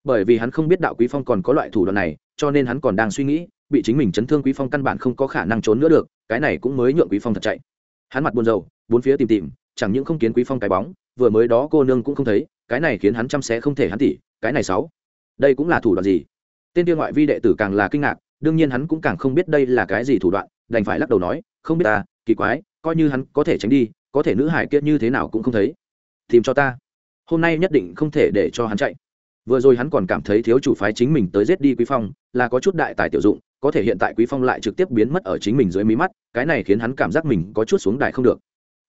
Bởi vì hắn không biết đạo Quý Phong còn có loại thủ đoạn này, cho nên hắn còn đang suy nghĩ, bị chính mình chấn thương Quý Phong căn bản không có khả năng trốn nữa được, cái này cũng mới nhượng Quý Phong thật chạy. Hắn mặt buồn rầu, bốn phía tìm tìm, chẳng những không kiến Quý Phong cái bóng, vừa mới đó cô nương cũng không thấy, cái này khiến hắn chăm sẽ không thể hắn tỉ cái này sáu đây cũng là thủ đoạn gì tên tiêu ngoại vi đệ tử càng là kinh ngạc đương nhiên hắn cũng càng không biết đây là cái gì thủ đoạn đành phải lắc đầu nói không biết ta kỳ quái coi như hắn có thể tránh đi, có thể nữ hải kia như thế nào cũng không thấy. Tìm cho ta. Hôm nay nhất định không thể để cho hắn chạy. Vừa rồi hắn còn cảm thấy thiếu chủ phái chính mình tới giết đi quý phong, là có chút đại tài tiểu dụng, có thể hiện tại quý phong lại trực tiếp biến mất ở chính mình dưới mí mắt, cái này khiến hắn cảm giác mình có chút xuống đài không được.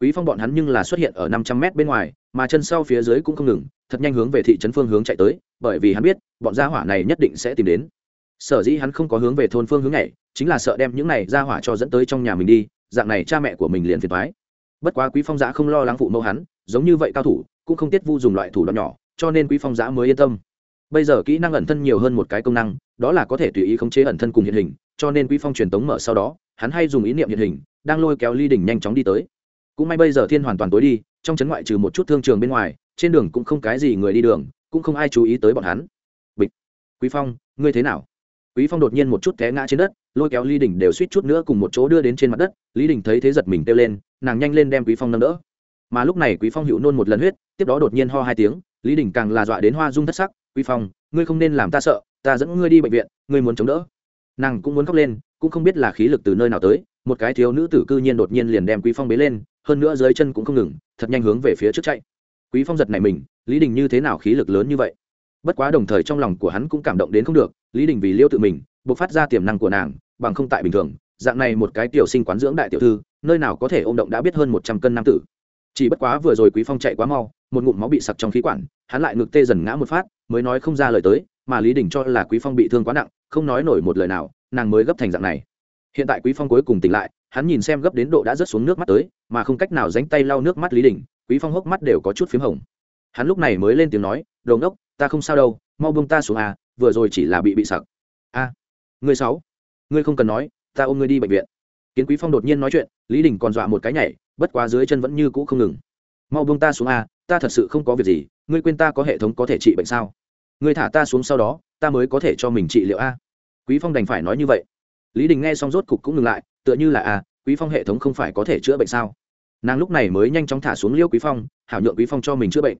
Quý phong bọn hắn nhưng là xuất hiện ở 500 mét bên ngoài, mà chân sau phía dưới cũng không ngừng, thật nhanh hướng về thị trấn phương hướng chạy tới, bởi vì hắn biết, bọn gia hỏa này nhất định sẽ tìm đến. Sở dĩ hắn không có hướng về thôn phương hướng này chính là sợ đem những này gia hỏa cho dẫn tới trong nhà mình đi dạng này cha mẹ của mình liền phiền thoái bất quá quý phong giã không lo lắng phụ mẫu hắn, giống như vậy cao thủ, cũng không tiết vu dùng loại thủ đoạn nhỏ, cho nên quý phong giã mới yên tâm. Bây giờ kỹ năng ẩn thân nhiều hơn một cái công năng, đó là có thể tùy ý khống chế ẩn thân cùng hiện hình, cho nên quý phong truyền tống mở sau đó, hắn hay dùng ý niệm hiện hình, đang lôi kéo ly đỉnh nhanh chóng đi tới. Cũng may bây giờ thiên hoàn toàn tối đi, trong trấn ngoại trừ một chút thương trường bên ngoài, trên đường cũng không cái gì người đi đường, cũng không ai chú ý tới bọn hắn. Bịch. Quý phong, ngươi thế nào? Quý phong đột nhiên một chút té ngã trên đất, lôi kéo lý đình đều suýt chút nữa cùng một chỗ đưa đến trên mặt đất. Lý đình thấy thế giật mình kêu lên, nàng nhanh lên đem quý phong nâng đỡ. Mà lúc này quý phong hữu nôn một lần huyết, tiếp đó đột nhiên ho hai tiếng, lý đình càng là dọa đến hoa dung thất sắc. Quý phong, ngươi không nên làm ta sợ, ta dẫn ngươi đi bệnh viện, ngươi muốn chống đỡ. Nàng cũng muốn khóc lên, cũng không biết là khí lực từ nơi nào tới, một cái thiếu nữ tử cư nhiên đột nhiên liền đem quý phong bế lên, hơn nữa dưới chân cũng không ngừng, thật nhanh hướng về phía trước chạy. Quý phong giật này mình, lý đình như thế nào khí lực lớn như vậy? Bất quá đồng thời trong lòng của hắn cũng cảm động đến không được lý đình vì liêu tự mình buộc phát ra tiềm năng của nàng, bằng không tại bình thường, dạng này một cái tiểu sinh quán dưỡng đại tiểu thư, nơi nào có thể ôm động đã biết hơn một trăm cân nam tử. Chỉ bất quá vừa rồi quý phong chạy quá mau, một ngụm máu bị sặc trong khí quản, hắn lại ngực tê dần ngã một phát, mới nói không ra lời tới, mà lý đình cho là quý phong bị thương quá nặng, không nói nổi một lời nào, nàng mới gấp thành dạng này. Hiện tại quý phong cuối cùng tỉnh lại, hắn nhìn xem gấp đến độ đã rớt xuống nước mắt tới, mà không cách nào dánh tay lau nước mắt lý đình, quý phong hốc mắt đều có chút p h í m hồng. Hắn lúc này mới lên tiếng nói, đồ ngốc, ta không sao đâu mau bông ta xuống à vừa rồi chỉ là bị bị sặc. A à, người sáu ngươi không cần nói ta ôm ngươi đi bệnh viện. Kiến quý phong đột nhiên nói chuyện lý đình còn dọa một cái nhảy bất quá dưới chân vẫn như cũ không ngừng. Mau bông ta xuống à ta thật sự không có việc gì ngươi quên ta có hệ thống có thể trị bệnh sao? Ngươi thả ta xuống sau đó ta mới có thể cho mình trị liệu a quý phong đành phải nói như vậy. Lý đình nghe xong rốt cục cũng ngừng lại tựa như là à quý phong hệ thống không phải có thể chữa bệnh sao? Nàng lúc này mới nhanh chóng thả xuống liêu quý phong hảo nhượng quý phong cho mình chữa bệnh.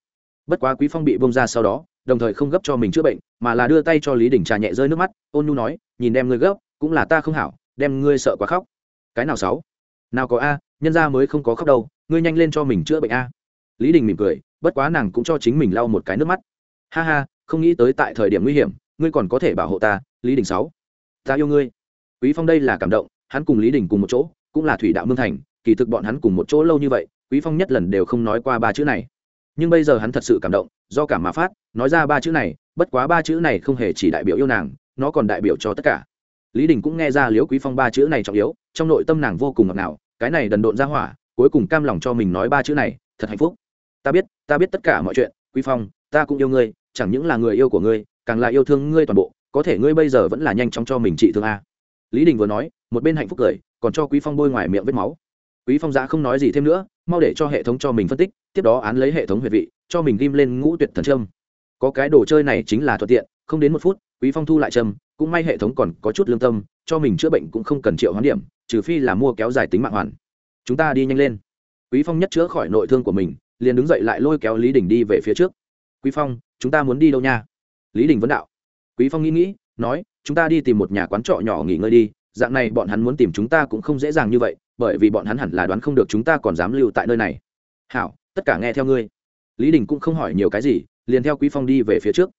Bất quá quý phong bị bông ra sau đó đồng thời không gấp cho mình chữa bệnh, mà là đưa tay cho lý đình trà nhẹ rơi nước mắt, ôn nhu nói, nhìn đem ngươi gấp, cũng là ta không hảo, đem ngươi sợ quá khóc. Cái nào sáu nào có a, nhân ra mới không có khóc đâu, ngươi nhanh lên cho mình chữa bệnh a. Lý đình mỉm cười, bất quá nàng cũng cho chính mình lau một cái nước mắt. Ha ha, không nghĩ tới tại thời điểm nguy hiểm, ngươi còn có thể bảo hộ ta, lý đình sáu ta yêu ngươi. Quý phong đây là cảm động, hắn cùng lý đình cùng một chỗ, cũng là thủy đạo mương thành, kỳ thực bọn hắn cùng một chỗ lâu như vậy, quý phong nhất lần đều không nói qua ba chữ này. Nhưng bây giờ hắn thật sự cảm động, do cảm mà phát nói ra ba chữ này, bất quá ba chữ này không hề chỉ đại biểu yêu nàng, nó còn đại biểu cho tất cả. Lý đình cũng nghe ra liễu quý phong ba chữ này trọng yếu, trong nội tâm nàng vô cùng ngọt ngào, cái này đần độn ra hỏa, cuối cùng cam lòng cho mình nói ba chữ này, thật hạnh phúc. Ta biết ta biết tất cả mọi chuyện, quý phong, ta cũng yêu ngươi, chẳng những là người yêu của ngươi, càng là yêu thương ngươi toàn bộ, có thể ngươi bây giờ vẫn là nhanh chóng cho mình trị thương a. Lý đình vừa nói, một bên hạnh phúc cười, còn cho quý phong bôi ngoài miệng vết máu. Quý phong giã không nói gì thêm nữa, mau để cho hệ thống cho mình phân tích, tiếp đó án lấy hệ thống huyệt vị, cho mình ghim lên ngũ tuyệt thần trâm có cái đồ chơi này chính là thuận tiện không đến một phút quý phong thu lại trầm, cũng may hệ thống còn có chút lương tâm cho mình chữa bệnh cũng không cần triệu hoán điểm trừ phi là mua kéo dài tính mạng hoàn. Chúng ta đi nhanh lên. Quý phong nhất chữa khỏi nội thương của mình liền đứng dậy lại lôi kéo lý đình đi về phía trước. Quý phong chúng ta muốn đi đâu nha? Lý đình vấn đạo. Quý phong nghĩ nghĩ nói chúng ta đi tìm một nhà quán trọ nhỏ nghỉ ngơi đi dạng này bọn hắn muốn tìm chúng ta cũng không dễ dàng như vậy bởi vì bọn hắn hẳn là đoán không được chúng ta còn dám lưu tại nơi này. Hảo tất cả nghe theo ngươi. Lý đình cũng không hỏi nhiều cái gì liền theo quý phong đi về phía trước.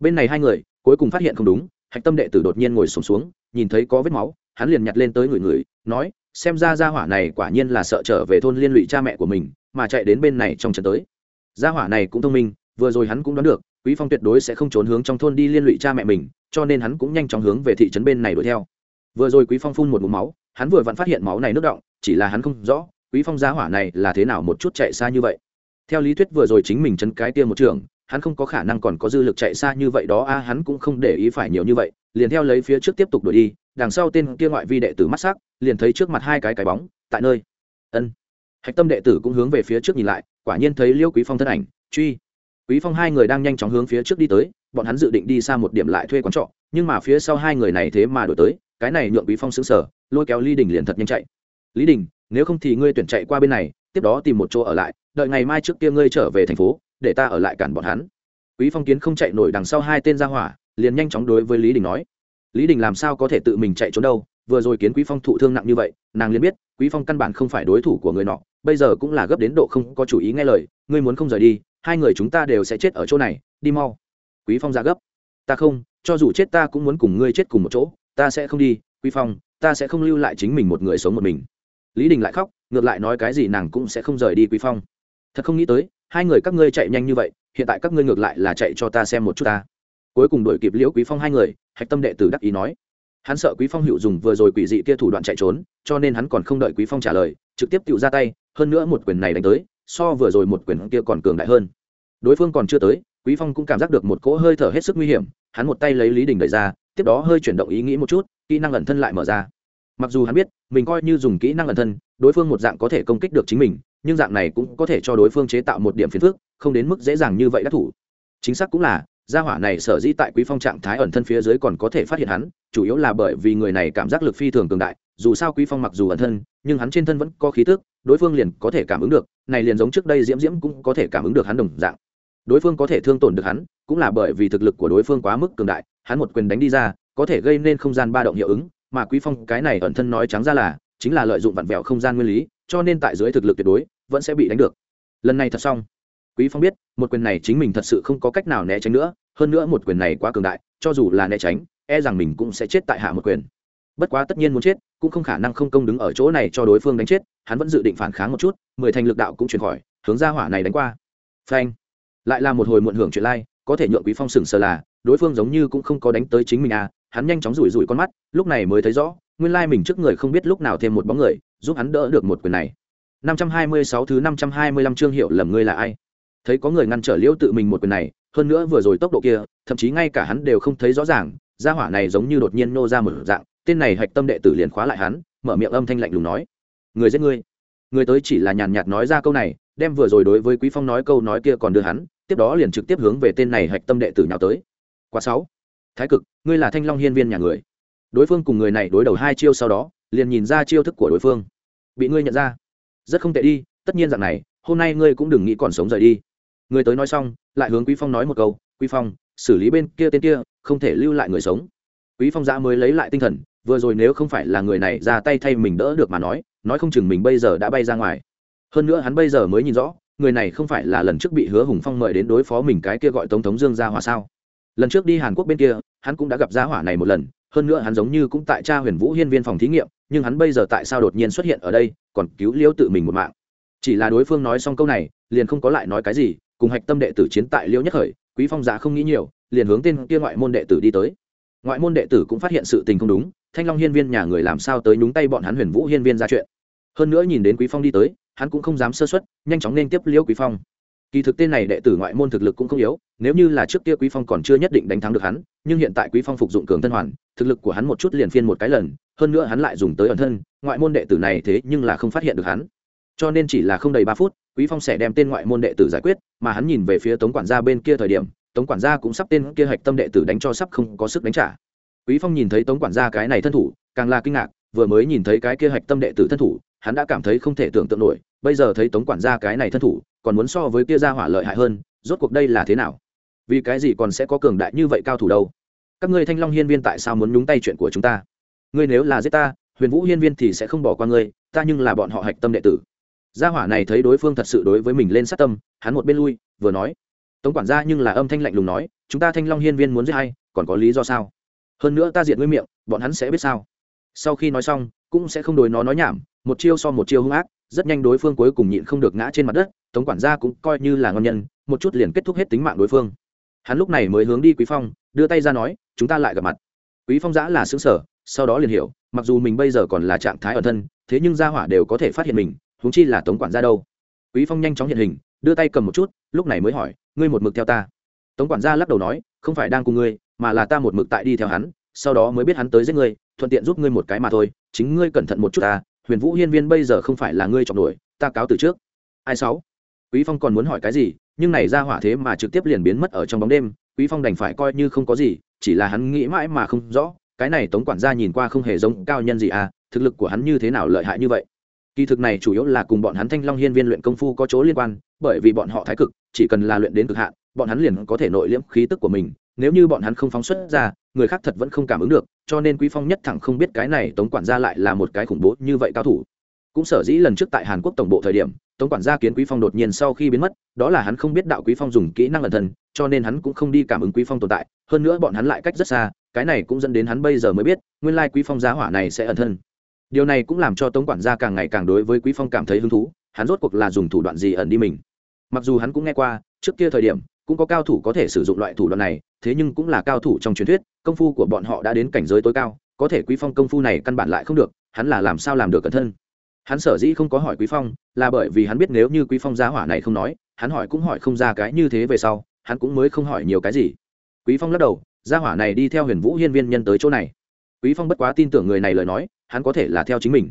Bên này hai người cuối cùng phát hiện không đúng hạch tâm đệ tử đột nhiên ngồi sùng xuống, xuống nhìn thấy có vết máu hắn liền nhặt lên tới người người nói xem ra gia hỏa này quả nhiên là sợ trở về thôn liên lụy cha mẹ của mình mà chạy đến bên này trong trận tới. Gia hỏa này cũng thông minh vừa rồi hắn cũng đoán được quý phong tuyệt đối sẽ không trốn hướng trong thôn đi liên lụy cha mẹ mình cho nên hắn cũng nhanh chóng hướng về thị trấn bên này đuổi theo. Vừa rồi quý phong phun một mũ máu hắn vừa vặn phát hiện máu này nước động chỉ là hắn không rõ quý phong gia hỏa này là thế nào một chút chạy xa như vậy. Theo lý thuyết vừa rồi chính mình chấn cái tiêm một trường hắn không có khả năng còn có dư lực chạy xa như vậy đó, a, hắn cũng không để ý phải nhiều như vậy, liền theo lấy phía trước tiếp tục đuổi đi, đằng sau tên kia ngoại vi đệ tử mắt sắc, liền thấy trước mặt hai cái cái bóng, tại nơi. Ân. Hạch tâm đệ tử cũng hướng về phía trước nhìn lại, quả nhiên thấy liêu quý phong thân ảnh, truy. Quý phong hai người đang nhanh chóng hướng phía trước đi tới, bọn hắn dự định đi xa một điểm lại thuê quán trọ, nhưng mà phía sau hai người này thế mà đổi tới, cái này nhượng quý phong xứng sở lôi kéo lý đình liền thật nhanh chạy. Lý đình, nếu không thì ngươi tuyển chạy qua bên này, tiếp đó tìm một chỗ ở lại, đợi ngày mai trước kia ngươi trở về thành phố để ta ở lại cản bọn hắn. Quý phong kiến không chạy nổi đằng sau hai tên ra hỏa, liền nhanh chóng đối với lý đình nói. Lý đình làm sao có thể tự mình chạy trốn đâu, vừa rồi kiến quý phong thụ thương nặng như vậy, nàng liền biết, quý phong căn bản không phải đối thủ của người nọ, bây giờ cũng là gấp đến độ không có chủ ý nghe lời, ngươi muốn không rời đi, hai người chúng ta đều sẽ chết ở chỗ này, đi mau. Quý phong ra gấp. Ta không, cho dù chết ta cũng muốn cùng ngươi chết cùng một chỗ, ta sẽ không đi, quý phong, ta sẽ không lưu lại chính mình một người sống một mình. Lý đình lại khóc, ngược lại nói cái gì nàng cũng sẽ không rời đi quý phong. Thật không nghĩ tới hai người các ngươi chạy nhanh như vậy, hiện tại các ngươi ngược lại là chạy cho ta xem một chút ta. Cuối cùng đuổi kịp liễu quý phong hai người, hạch tâm đệ tử đắc ý nói. Hắn sợ quý phong hữu dùng vừa rồi quỷ dị kia thủ đoạn chạy trốn, cho nên hắn còn không đợi quý phong trả lời, trực tiếp tự ra tay, hơn nữa một quyền này đánh tới, so vừa rồi một quyền kia còn cường đại hơn. Đối phương còn chưa tới, quý phong cũng cảm giác được một cỗ hơi thở hết sức nguy hiểm, hắn một tay lấy lý đình đẩy ra, tiếp đó hơi chuyển động ý nghĩ một chút, kỹ năng ẩn thân lại mở ra. Mặc dù hắn biết, mình coi như dùng kỹ năng ẩn thân, đối phương một dạng có thể công kích được chính mình nhưng dạng này cũng có thể cho đối phương chế tạo một điểm phiền phức, không đến mức dễ dàng như vậy đắc thủ. Chính xác cũng là, gia hỏa này sở dĩ tại quý phong trạng thái ẩn thân phía dưới còn có thể phát hiện hắn, chủ yếu là bởi vì người này cảm giác lực phi thường cường đại, dù sao quý phong mặc dù ẩn thân, nhưng hắn trên thân vẫn có khí tức, đối phương liền có thể cảm ứng được, này liền giống trước đây diễm diễm cũng có thể cảm ứng được hắn đồng dạng. Đối phương có thể thương tổn được hắn, cũng là bởi vì thực lực của đối phương quá mức cường đại, hắn một quyền đánh đi ra, có thể gây nên không gian ba động hiệu ứng, mà quý phong cái này ẩn thân nói trắng ra là, chính là lợi dụng vặn vẹo không gian nguyên lý cho nên tại dưới thực lực tuyệt đối, vẫn sẽ bị đánh được. Lần này thật xong. Quý phong biết, một quyền này chính mình thật sự không có cách nào né tránh nữa, hơn nữa một quyền này quá cường đại, cho dù là né tránh e rằng mình cũng sẽ chết tại hạ một quyền. Bất quá tất nhiên muốn chết, cũng không khả năng không công đứng ở chỗ này cho đối phương đánh chết, hắn vẫn dự định phản kháng một chút, mười thành lực đạo cũng chuyển khỏi, hướng ra hỏa này đánh qua. Phanh. Lại là một hồi muộn hưởng chuyện lai, có thể nhượng quý phong sừng sờ là, đối phương giống như cũng không có đánh tới chính mình à hắn nhanh chóng rủi rủi con mắt, lúc này mới thấy rõ, nguyên lai mình trước người không biết lúc nào thêm một bóng người giúp hắn đỡ được một quyền này. 526 thứ 525 chương hiệu lầm ngươi là ai? Thấy có người ngăn trở liễu tự mình một quyền này, hơn nữa vừa rồi tốc độ kia, thậm chí ngay cả hắn đều không thấy rõ ràng, gia hỏa này giống như đột nhiên nô ra một dạng, tên này hạch tâm đệ tử liền khóa lại hắn, mở miệng âm thanh lạnh lùng nói, người giết ngươi. Người tới chỉ là nhàn nhạt nói ra câu này, đem vừa rồi đối với quý phong nói câu nói kia còn đưa hắn, tiếp đó liền trực tiếp hướng về tên này hạch tâm đệ tử nhào tới. Quá sáu. Thái cực, ngươi là thanh long hiên viên nhà người. Đối phương cùng người này đối đầu hai chiêu sau đó liền nhìn ra chiêu thức của đối phương. Bị ngươi nhận ra. Rất không tệ đi, tất nhiên dạng này, hôm nay ngươi cũng đừng nghĩ còn sống rời đi. Người tới nói xong, lại hướng quý phong nói một câu, quý phong, xử lý bên kia tên kia, không thể lưu lại người sống. Quý phong giã mới lấy lại tinh thần, vừa rồi nếu không phải là người này ra tay thay mình đỡ được mà nói nói không chừng mình bây giờ đã bay ra ngoài. Hơn nữa hắn bây giờ mới nhìn rõ, người này không phải là lần trước bị hứa hùng phong mời đến đối phó mình cái kia gọi tổng thống dương gia hỏa sao. Lần trước đi hàn quốc bên kia, hắn cũng đã gặp gia hỏa này một lần hơn nữa hắn giống như cũng tại cha huyền vũ hiên viên phòng thí nghiệm, nhưng hắn bây giờ tại sao đột nhiên xuất hiện ở đây, còn cứu liễu tự mình một mạng? Chỉ là đối phương nói xong câu này, liền không có lại nói cái gì, cùng hạch tâm đệ tử chiến tại liễu nhất khởi, quý phong giá không nghĩ nhiều, liền hướng tên kia ngoại môn đệ tử đi tới. Ngoại môn đệ tử cũng phát hiện sự tình không đúng, thanh long hiên viên nhà người làm sao tới nhúng tay bọn hắn huyền vũ hiên viên ra chuyện. Hơn nữa nhìn đến quý phong đi tới, hắn cũng không dám sơ xuất nhanh chóng nên tiếp liễu quý phong kỳ thực tên này đệ tử ngoại môn thực lực cũng không yếu, nếu như là trước kia quý phong còn chưa nhất định đánh thắng được hắn, nhưng hiện tại quý phong phục dụng cường thân hoàn, thực lực của hắn một chút liền phiên một cái lần, hơn nữa hắn lại dùng tới ẩn thân, ngoại môn đệ tử này thế nhưng là không phát hiện được hắn. Cho nên chỉ là không đầy ba phút, quý phong sẽ đem tên ngoại môn đệ tử giải quyết, mà hắn nhìn về phía tống quản gia bên kia thời điểm, tống quản gia cũng sắp tên kia hạch tâm đệ tử đánh cho sắp không có sức đánh trả. Quý phong nhìn thấy tống quản gia cái này thân thủ, càng là kinh ngạc, vừa mới nhìn thấy cái kia hạch tâm đệ tử thân thủ hắn đã cảm thấy không thể tưởng tượng nổi, bây giờ thấy tống quản gia cái này thân thủ, còn muốn so với kia gia hỏa lợi hại hơn, rốt cuộc đây là thế nào? Vì cái gì còn sẽ có cường đại như vậy cao thủ đâu? Các ngươi thanh long hiên viên tại sao muốn nhúng tay chuyện của chúng ta? Ngươi nếu là giết ta, huyền vũ hiên viên thì sẽ không bỏ qua ngươi, ta nhưng là bọn họ hạch tâm đệ tử. Gia hỏa này thấy đối phương thật sự đối với mình lên sát tâm, hắn một bên lui, vừa nói. Tống quản gia nhưng là âm thanh lạnh lùng nói, chúng ta thanh long hiên viên muốn giết hay còn có lý do sao? Hơn nữa ta diện ngươi miệng, bọn hắn sẽ biết sao? Sau khi nói xong, cũng sẽ không đối nó nói nhảm một chiêu so một chiêu hung ác, rất nhanh đối phương cuối cùng nhịn không được ngã trên mặt đất, tống quản gia cũng coi như là ngon nhân, một chút liền kết thúc hết tính mạng đối phương. Hắn lúc này mới hướng đi quý phong, đưa tay ra nói, chúng ta lại gặp mặt. Quý phong giã là xứng sở, sau đó liền hiểu, mặc dù mình bây giờ còn là trạng thái ở thân, thế nhưng gia hỏa đều có thể phát hiện mình, huống chi là tống quản gia đâu. Quý phong nhanh chóng hiện hình, đưa tay cầm một chút, lúc này mới hỏi, ngươi một mực theo ta? Tống quản gia lắc đầu nói, không phải đang cùng ngươi, mà là ta một mực tại đi theo hắn, sau đó mới biết hắn tới giết ngươi, thuận tiện giúp ngươi một cái mà thôi, chính ngươi cẩn thận một chút ta huyền vũ hiên viên bây giờ không phải là ngươi chọn đuổi, ta cáo từ trước. Ai sáu? Quý phong còn muốn hỏi cái gì? Nhưng này ra hỏa thế mà trực tiếp liền biến mất ở trong bóng đêm, quý phong đành phải coi như không có gì, chỉ là hắn nghĩ mãi mà không rõ, cái này tống quản gia nhìn qua không hề giống cao nhân gì à thực lực của hắn như thế nào lợi hại như vậy. Kỳ thực này chủ yếu là cùng bọn hắn thanh long hiên viên luyện công phu có chỗ liên quan, bởi vì bọn họ thái cực, chỉ cần là luyện đến cực hạn, bọn hắn liền có thể nội liễm khí tức của mình, nếu như bọn hắn không phóng xuất ra, người khác thật vẫn không cảm ứng được cho nên quý phong nhất thẳng không biết cái này tống quản gia lại là một cái khủng bố như vậy cao thủ. Cũng sở dĩ lần trước tại hàn quốc tổng bộ thời điểm, tống quản gia kiến quý phong đột nhiên sau khi biến mất, đó là hắn không biết đạo quý phong dùng kỹ năng ẩn thân, cho nên hắn cũng không đi cảm ứng quý phong tồn tại. Hơn nữa bọn hắn lại cách rất xa, cái này cũng dẫn đến hắn bây giờ mới biết, nguyên lai quý phong giá hỏa này sẽ ẩn thân. Điều này cũng làm cho tống quản gia càng ngày càng đối với quý phong cảm thấy hứng thú, hắn rốt cuộc là dùng thủ đoạn gì ẩn đi mình. Mặc dù hắn cũng nghe qua, trước kia thời điểm, cũng có cao thủ có thể sử dụng loại thủ đoạn này thế nhưng cũng là cao thủ trong truyền thuyết, công phu của bọn họ đã đến cảnh giới tối cao, có thể quý phong công phu này căn bản lại không được, hắn là làm sao làm được cẩn thân hắn sở dĩ không có hỏi quý phong, là bởi vì hắn biết nếu như quý phong giá hỏa này không nói, hắn hỏi cũng hỏi không ra cái như thế về sau, hắn cũng mới không hỏi nhiều cái gì. Quý phong lắc đầu gia hỏa này đi theo huyền vũ hiên viên nhân tới chỗ này. Quý phong bất quá tin tưởng người này lời nói, hắn có thể là theo chính mình.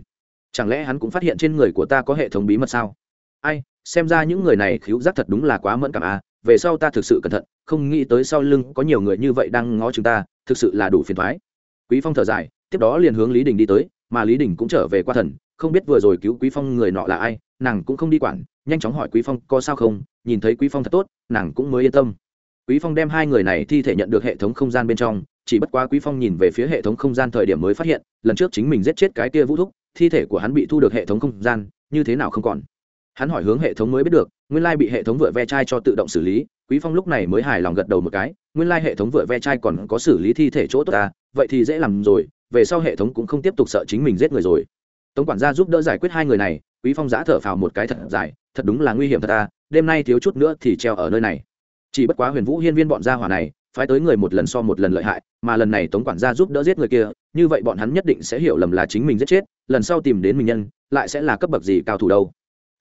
Chẳng lẽ hắn cũng phát hiện trên người của ta có hệ thống bí mật sao? Ai, xem ra những người này khiếu giác thật đúng là quá mẫn cảm à về sau ta thực sự cẩn thận không nghĩ tới sau lưng có nhiều người như vậy đang ngó chúng ta, thực sự là đủ phiền thoái. Quý phong thở dài, tiếp đó liền hướng lý đình đi tới, mà lý đình cũng trở về qua thần, không biết vừa rồi cứu quý phong người nọ là ai, nàng cũng không đi quản, nhanh chóng hỏi quý phong có sao không, nhìn thấy quý phong thật tốt, nàng cũng mới yên tâm. Quý phong đem hai người này thi thể nhận được hệ thống không gian bên trong, chỉ bất quá quý phong nhìn về phía hệ thống không gian thời điểm mới phát hiện, lần trước chính mình giết chết cái kia vũ thúc, thi thể của hắn bị thu được hệ thống không gian, như thế nào không còn. Hắn hỏi hướng hệ thống mới biết được, nguyên lai bị hệ thống vựa ve chai cho tự động xử lý quý phong lúc này mới hài lòng gật đầu một cái, nguyên lai hệ thống vựa ve chai còn có xử lý thi thể chỗ tốt ta vậy thì dễ làm rồi, về sau hệ thống cũng không tiếp tục sợ chính mình giết người rồi. Tống quản gia giúp đỡ giải quyết hai người này, quý phong giã thở phào một cái thật dài, thật đúng là nguy hiểm thật ta đêm nay thiếu chút nữa thì treo ở nơi này. Chỉ bất quá huyền vũ hiên viên bọn gia hỏa này, phái tới người một lần so một lần lợi hại, mà lần này tống quản gia giúp đỡ giết người kia, như vậy bọn hắn nhất định sẽ hiểu lầm là chính mình giết chết, lần sau tìm đến mình nhân, lại sẽ là cấp bậc gì cao thủ đâu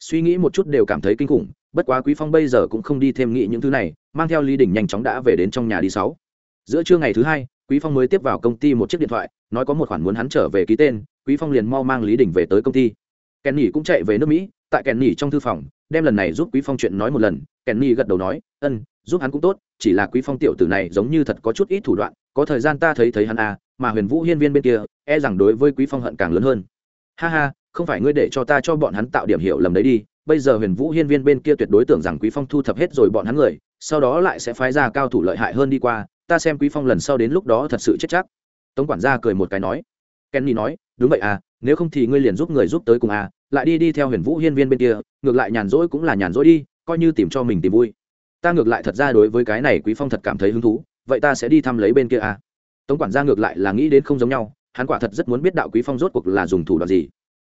suy nghĩ một chút đều cảm thấy kinh khủng, bất quá quý phong bây giờ cũng không đi thêm nghĩ những thứ này, mang theo lý đình nhanh chóng đã về đến trong nhà đi sáu. Giữa trưa ngày thứ hai, quý phong mới tiếp vào công ty một chiếc điện thoại, nói có một khoản muốn hắn trở về ký tên, quý phong liền mau mang lý đình về tới công ty. Kèn nhỉ cũng chạy về nước mỹ, tại kèn nhỉ trong thư phòng, đem lần này giúp quý phong chuyện nói một lần kèn nhỉ gật đầu nói, ân, giúp hắn cũng tốt, chỉ là quý phong tiểu tử này giống như thật có chút ít thủ đoạn, có thời gian ta thấy thấy hắn à mà huyền vũ hiên viên bên kia e rằng đối với quý phong hận càng lớn hơn. Ha ha không phải ngươi để cho ta cho bọn hắn tạo điểm hiểu lầm đấy đi, bây giờ huyền vũ hiên viên bên kia tuyệt đối tưởng rằng quý phong thu thập hết rồi bọn hắn người, sau đó lại sẽ phái ra cao thủ lợi hại hơn đi qua, ta xem quý phong lần sau đến lúc đó thật sự chết chắc. Tống quản gia cười một cái nói. Kenny nói, đúng vậy à nếu không thì ngươi liền giúp người giúp tới cùng à lại đi đi theo huyền vũ hiên viên bên kia, ngược lại nhàn rỗi cũng là nhàn rỗi đi, coi như tìm cho mình tìm vui. Ta ngược lại thật ra đối với cái này quý phong thật cảm thấy hứng thú, vậy ta sẽ đi thăm lấy bên kia à. Tống quản gia ngược lại là nghĩ đến không giống nhau, hắn quả thật rất muốn biết đạo quý phong rốt cuộc là dùng thủ đoạn gì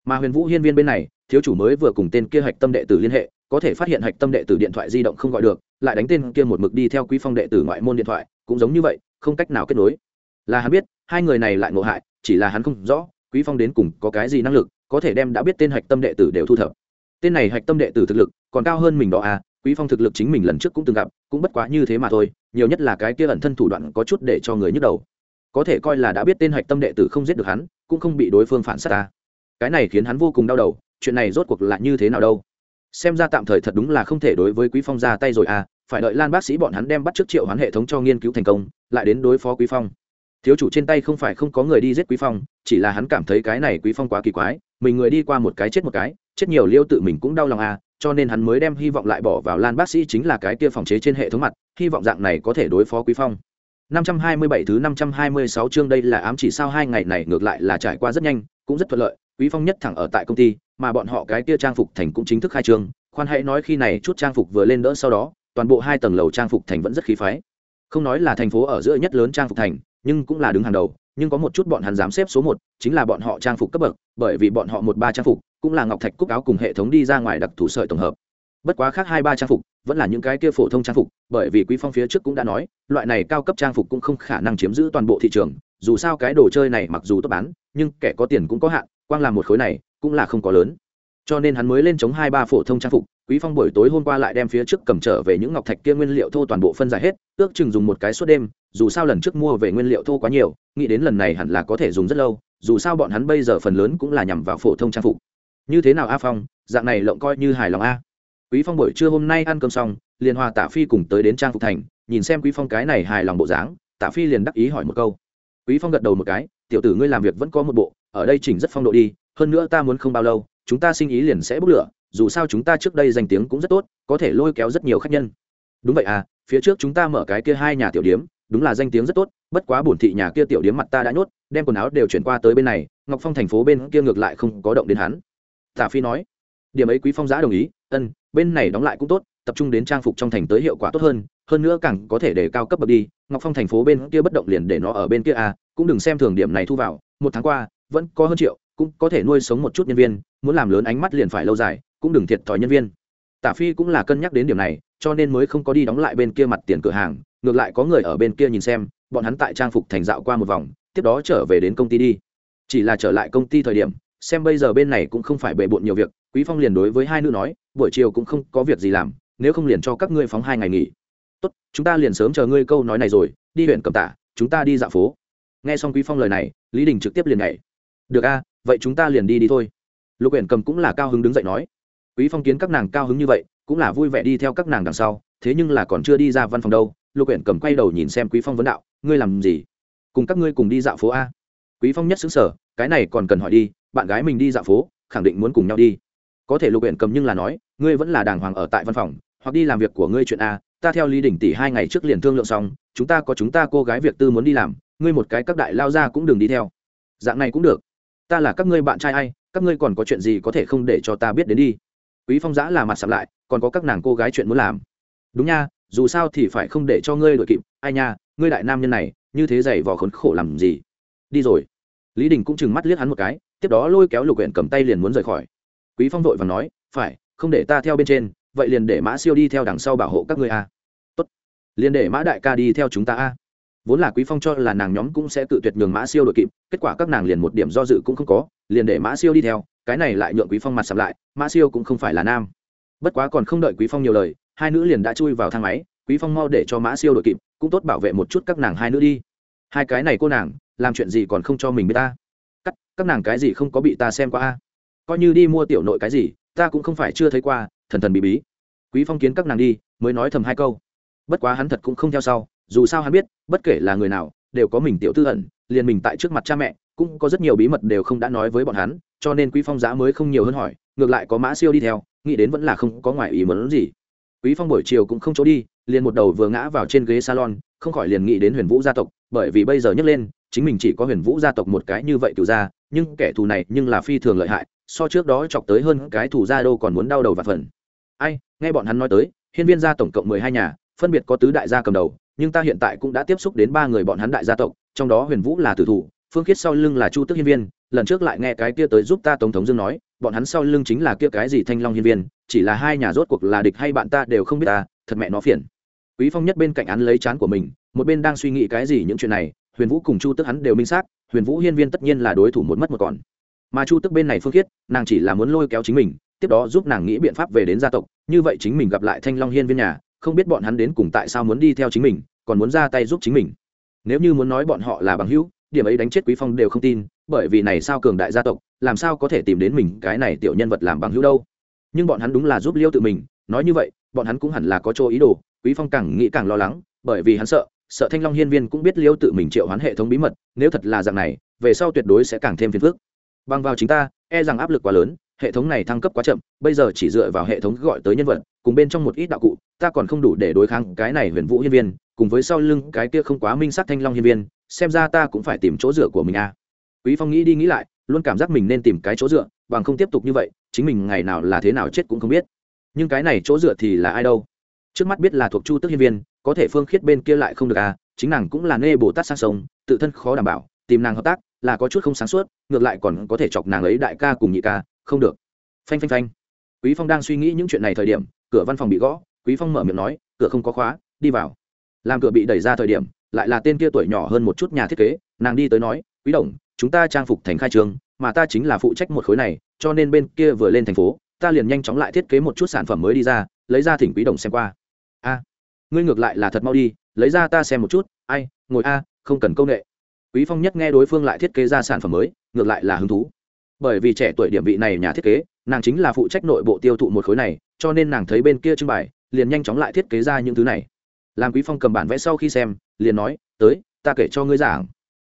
mà huyền vũ hiên viên bên này, thiếu chủ mới vừa cùng tên kia hạch tâm đệ tử liên hệ, có thể phát hiện hạch tâm đệ tử điện thoại di động không gọi được, lại đánh tên kia một mực đi theo quý phong đệ tử ngoại môn điện thoại, cũng giống như vậy, không cách nào kết nối. Là hắn biết, hai người này lại ngộ hại, chỉ là hắn không rõ, quý phong đến cùng có cái gì năng lực, có thể đem đã biết tên hạch tâm đệ tử đều thu thập. Tên này hạch tâm đệ tử thực lực, còn cao hơn mình đó à quý phong thực lực chính mình lần trước cũng từng gặp, cũng bất quá như thế mà thôi, nhiều nhất là cái kia ẩn thân thủ đoạn có chút để cho người nhức đầu. Có thể coi là đã biết tên hạch tâm đệ tử không giết được hắn, cũng không bị đối phương phản sát ta cái này khiến hắn vô cùng đau đầu, chuyện này rốt cuộc là như thế nào đâu? Xem ra tạm thời thật đúng là không thể đối với quý phong ra tay rồi à phải đợi lan bác sĩ bọn hắn đem bắt trước triệu hoán hệ thống cho nghiên cứu thành công, lại đến đối phó quý phong. Thiếu chủ trên tay không phải không có người đi giết quý phong, chỉ là hắn cảm thấy cái này quý phong quá kỳ quái, mình người đi qua một cái chết một cái, chết nhiều liêu tự mình cũng đau lòng à cho nên hắn mới đem hy vọng lại bỏ vào lan bác sĩ chính là cái kia phòng chế trên hệ thống mặt, hy vọng dạng này có thể đối phó quý phong. 527 thứ 526 chương đây là ám chỉ sao hai ngày này ngược lại là trải qua rất nhanh, cũng rất thuận lợi quý phong nhất thẳng ở tại công ty, mà bọn họ cái kia trang phục thành cũng chính thức khai trương. Khoan hãy nói khi này chút trang phục vừa lên đỡ sau đó, toàn bộ hai tầng lầu trang phục thành vẫn rất khí phái. Không nói là thành phố ở giữa nhất lớn trang phục thành, nhưng cũng là đứng hàng đầu, nhưng có một chút bọn hắn dám xếp số một, chính là bọn họ trang phục cấp bậc, bởi vì bọn họ một ba trang phục, cũng là ngọc thạch cúc áo cùng hệ thống đi ra ngoài đặc thủ sợi tổng hợp. Bất quá khác hai ba trang phục, vẫn là những cái kia phổ thông trang phục, bởi vì quý phong phía trước cũng đã nói, loại này cao cấp trang phục cũng không khả năng chiếm giữ toàn bộ thị trường, dù sao cái đồ chơi này mặc dù tốt bán, nhưng kẻ có tiền cũng có hạn quang làm một khối này cũng là không có lớn. Cho nên hắn mới lên chống hai ba phổ thông trang phục, quý phong buổi tối hôm qua lại đem phía trước cầm trở về những ngọc thạch kia nguyên liệu thô toàn bộ phân giải hết, ước chừng dùng một cái suốt đêm, dù sao lần trước mua về nguyên liệu thô quá nhiều, nghĩ đến lần này hẳn là có thể dùng rất lâu, dù sao bọn hắn bây giờ phần lớn cũng là nhằm vào phổ thông trang phục. Như thế nào a phong, dạng này lộng coi như hài lòng a. Quý phong buổi trưa hôm nay ăn cơm xong, liền hòa tả phi cùng tới đến trang phục thành, nhìn xem quý phong cái này hài lòng bộ dáng tả phi liền đắc ý hỏi một câu. Quý phong gật đầu một cái, tiểu tử ngươi làm việc vẫn có một bộ ở đây chỉnh rất phong độ đi, hơn nữa ta muốn không bao lâu, chúng ta sinh ý liền sẽ bốc lửa, dù sao chúng ta trước đây danh tiếng cũng rất tốt, có thể lôi kéo rất nhiều khách nhân. Đúng vậy à phía trước chúng ta mở cái kia hai nhà tiểu điếm, đúng là danh tiếng rất tốt, bất quá bổn thị nhà kia tiểu điếm mặt ta đã nhốt, đem quần áo đều chuyển qua tới bên này, ngọc phong thành phố bên kia ngược lại không có động đến hắn. Tả phi nói, điểm ấy quý phong giã đồng ý, ân, bên này đóng lại cũng tốt, tập trung đến trang phục trong thành tới hiệu quả tốt hơn hơn nữa càng có thể để cao cấp bậc đi, ngọc phong thành phố bên kia bất động liền để nó ở bên kia à cũng đừng xem thường điểm này thu vào, một tháng qua vẫn có hơn triệu, cũng có thể nuôi sống một chút nhân viên, muốn làm lớn ánh mắt liền phải lâu dài, cũng đừng thiệt thòi nhân viên. Tả phi cũng là cân nhắc đến điểm này, cho nên mới không có đi đóng lại bên kia mặt tiền cửa hàng, ngược lại có người ở bên kia nhìn xem, bọn hắn tại trang phục thành dạo qua một vòng, tiếp đó trở về đến công ty đi. Chỉ là trở lại công ty thời điểm, xem bây giờ bên này cũng không phải bề bộn nhiều việc, quý phong liền đối với hai nữ nói, buổi chiều cũng không có việc gì làm, nếu không liền cho các ngươi phóng hai ngày nghỉ. Tốt, chúng ta liền sớm chờ ngươi câu nói này rồi, đi huyện cầm tả, chúng ta đi dạo phố. Nghe xong quý phong lời này, lý đình trực tiếp liền nhảy được a, vậy chúng ta liền đi đi thôi. Lục Uyển cầm cũng là cao hứng đứng dậy nói. Quý phong kiến các nàng cao hứng như vậy, cũng là vui vẻ đi theo các nàng đằng sau, thế nhưng là còn chưa đi ra văn phòng đâu. Lục Uyển cầm quay đầu nhìn xem quý phong vấn đạo, ngươi làm gì? Cùng các ngươi cùng đi dạo phố a. Quý phong nhất xứng sở cái này còn cần hỏi đi, bạn gái mình đi dạo phố, khẳng định muốn cùng nhau đi. Có thể lục Uyển cầm nhưng là nói, ngươi vẫn là đàng hoàng ở tại văn phòng, hoặc đi làm việc của ngươi chuyện a, ta theo lý đỉnh tỷ hai ngày trước liền thương lượng xong, chúng ta có chúng ta cô gái việc tư muốn đi làm, ngươi một cái các đại lao ra cũng đừng đi theo. Dạng này cũng được ta là các ngươi bạn trai ai, các ngươi còn có chuyện gì có thể không để cho ta biết đến đi? Quý phong giã là mặt sắm lại, còn có các nàng cô gái chuyện muốn làm. Đúng nha, dù sao thì phải không để cho ngươi đội kịp. Ai nha, ngươi đại nam nhân này, như thế giày vò khốn khổ làm gì? Đi rồi. Lý đình cũng chừng mắt liếc hắn một cái, tiếp đó lôi kéo lục huyện cầm tay liền muốn rời khỏi. Quý phong vội và nói, phải, không để ta theo bên trên, vậy liền để mã siêu đi theo đằng sau bảo hộ các ngươi a. Tốt. Liền để mã đại ca đi theo chúng ta a vốn là quý phong cho là nàng nhóm cũng sẽ tự tuyệt nhường mã siêu đội kịp, kết quả các nàng liền một điểm do dự cũng không có, liền để mã siêu đi theo, cái này lại nhượng quý phong mặt sầm lại, mã siêu cũng không phải là nam. Bất quá còn không đợi quý phong nhiều lời, hai nữ liền đã chui vào thang máy, quý phong mau để cho mã siêu đội kịp, cũng tốt bảo vệ một chút các nàng hai nữ đi. Hai cái này cô nàng, làm chuyện gì còn không cho mình biết ta? Cắt các nàng cái gì không có bị ta xem qua a? Coi như đi mua tiểu nội cái gì, ta cũng không phải chưa thấy qua, thần thần bí bí. Quý phong kiến các nàng đi, mới nói thầm hai câu. Bất quá hắn thật cũng không theo sau dù sao hắn biết, bất kể là người nào, đều có mình tiểu tư ẩn, liền mình tại trước mặt cha mẹ, cũng có rất nhiều bí mật đều không đã nói với bọn hắn, cho nên quý phong giá mới không nhiều hơn hỏi, ngược lại có mã siêu đi theo, nghĩ đến vẫn là không có ngoài ý muốn gì. Quý phong buổi chiều cũng không chỗ đi, liền một đầu vừa ngã vào trên ghế salon, không khỏi liền nghĩ đến huyền vũ gia tộc, bởi vì bây giờ nhắc lên, chính mình chỉ có huyền vũ gia tộc một cái như vậy cựu gia, nhưng kẻ thù này nhưng là phi thường lợi hại, so trước đó chọc tới hơn cái thù gia đô còn muốn đau đầu và phần ai, nghe bọn hắn nói tới, hiên viên gia tổng cộng mười hai nhà, phân biệt có tứ đại gia cầm đầu nhưng ta hiện tại cũng đã tiếp xúc đến ba người bọn hắn đại gia tộc, trong đó huyền vũ là tử thủ, phương khiết sau lưng là chu tức hiên viên, lần trước lại nghe cái kia tới giúp ta tổng thống dương nói, bọn hắn sau lưng chính là kia cái gì thanh long hiên viên, chỉ là hai nhà rốt cuộc là địch hay bạn ta đều không biết ta, thật mẹ nó phiền. Quý phong nhất bên cạnh án lấy chán của mình, một bên đang suy nghĩ cái gì những chuyện này, huyền vũ cùng chu tức hắn đều minh xác, huyền vũ hiên viên tất nhiên là đối thủ một mất một còn. Mà chu tức bên này phương khiết, nàng chỉ là muốn lôi kéo chính mình, tiếp đó giúp nàng nghĩ biện pháp về đến gia tộc, như vậy chính mình gặp lại thanh long hiên viên nhà không biết bọn hắn đến cùng tại sao muốn đi theo chính mình, còn muốn ra tay giúp chính mình. Nếu như muốn nói bọn họ là bằng hữu, điểm ấy đánh chết quý phong đều không tin, bởi vì này sao cường đại gia tộc, làm sao có thể tìm đến mình cái này tiểu nhân vật làm bằng hữu đâu. Nhưng bọn hắn đúng là giúp liêu tự mình, nói như vậy, bọn hắn cũng hẳn là có chỗ ý đồ, quý phong càng nghĩ càng lo lắng, bởi vì hắn sợ sợ thanh long hiên viên cũng biết liêu tự mình triệu hoán hệ thống bí mật, nếu thật là dạng này, về sau tuyệt đối sẽ càng thêm phiền phức. Bằng vào chính ta e rằng áp lực quá lớn hệ thống này thăng cấp quá chậm, bây giờ chỉ dựa vào hệ thống gọi tới nhân vật, cùng bên trong một ít đạo cụ, ta còn không đủ để đối kháng cái này huyền vũ hiên viên, cùng với sau lưng cái kia không quá minh sắc thanh long hiên viên, xem ra ta cũng phải tìm chỗ dựa của mình a à. quý phong nghĩ đi nghĩ lại, luôn cảm giác mình nên tìm cái chỗ dựa, bằng không tiếp tục như vậy, chính mình ngày nào là thế nào chết cũng không biết nhưng cái này chỗ dựa thì là ai đâu trước mắt biết là thuộc chu tức hiên viên, có thể phương khiết bên kia lại không được à chính nàng cũng là nê bồ tát sang sông, tự thân khó đảm bảo, tìm nàng hợp tác là có chút không sáng suốt, ngược lại còn có thể chọc nàng ấy đại ca cùng nhị ca không được. Phanh phanh phanh. Quý phong đang suy nghĩ những chuyện này thời điểm, cửa văn phòng bị gõ, quý phong mở miệng nói, cửa không có khóa, đi vào. Làm cửa bị đẩy ra thời điểm, lại là tên kia tuổi nhỏ hơn một chút nhà thiết kế, nàng đi tới nói, quý đồng, chúng ta trang phục thành khai trường mà ta chính là phụ trách một khối này, cho nên bên kia vừa lên thành phố, ta liền nhanh chóng lại thiết kế một chút sản phẩm mới đi ra, lấy ra thỉnh quý đồng xem qua. A, ngươi ngược lại là thật mau đi, lấy ra ta xem một chút, ai, ngồi a, không cần công nghệ quý phong nhất nghe đối phương lại thiết kế ra sản phẩm mới, ngược lại là hứng thú bởi vì trẻ tuổi điểm vị này nhà thiết kế, nàng chính là phụ trách nội bộ tiêu thụ một khối này, cho nên nàng thấy bên kia trưng bày, liền nhanh chóng lại thiết kế ra những thứ này. Làm quý phong cầm bản vẽ sau khi xem, liền nói, tới, ta kể cho ngươi giảng.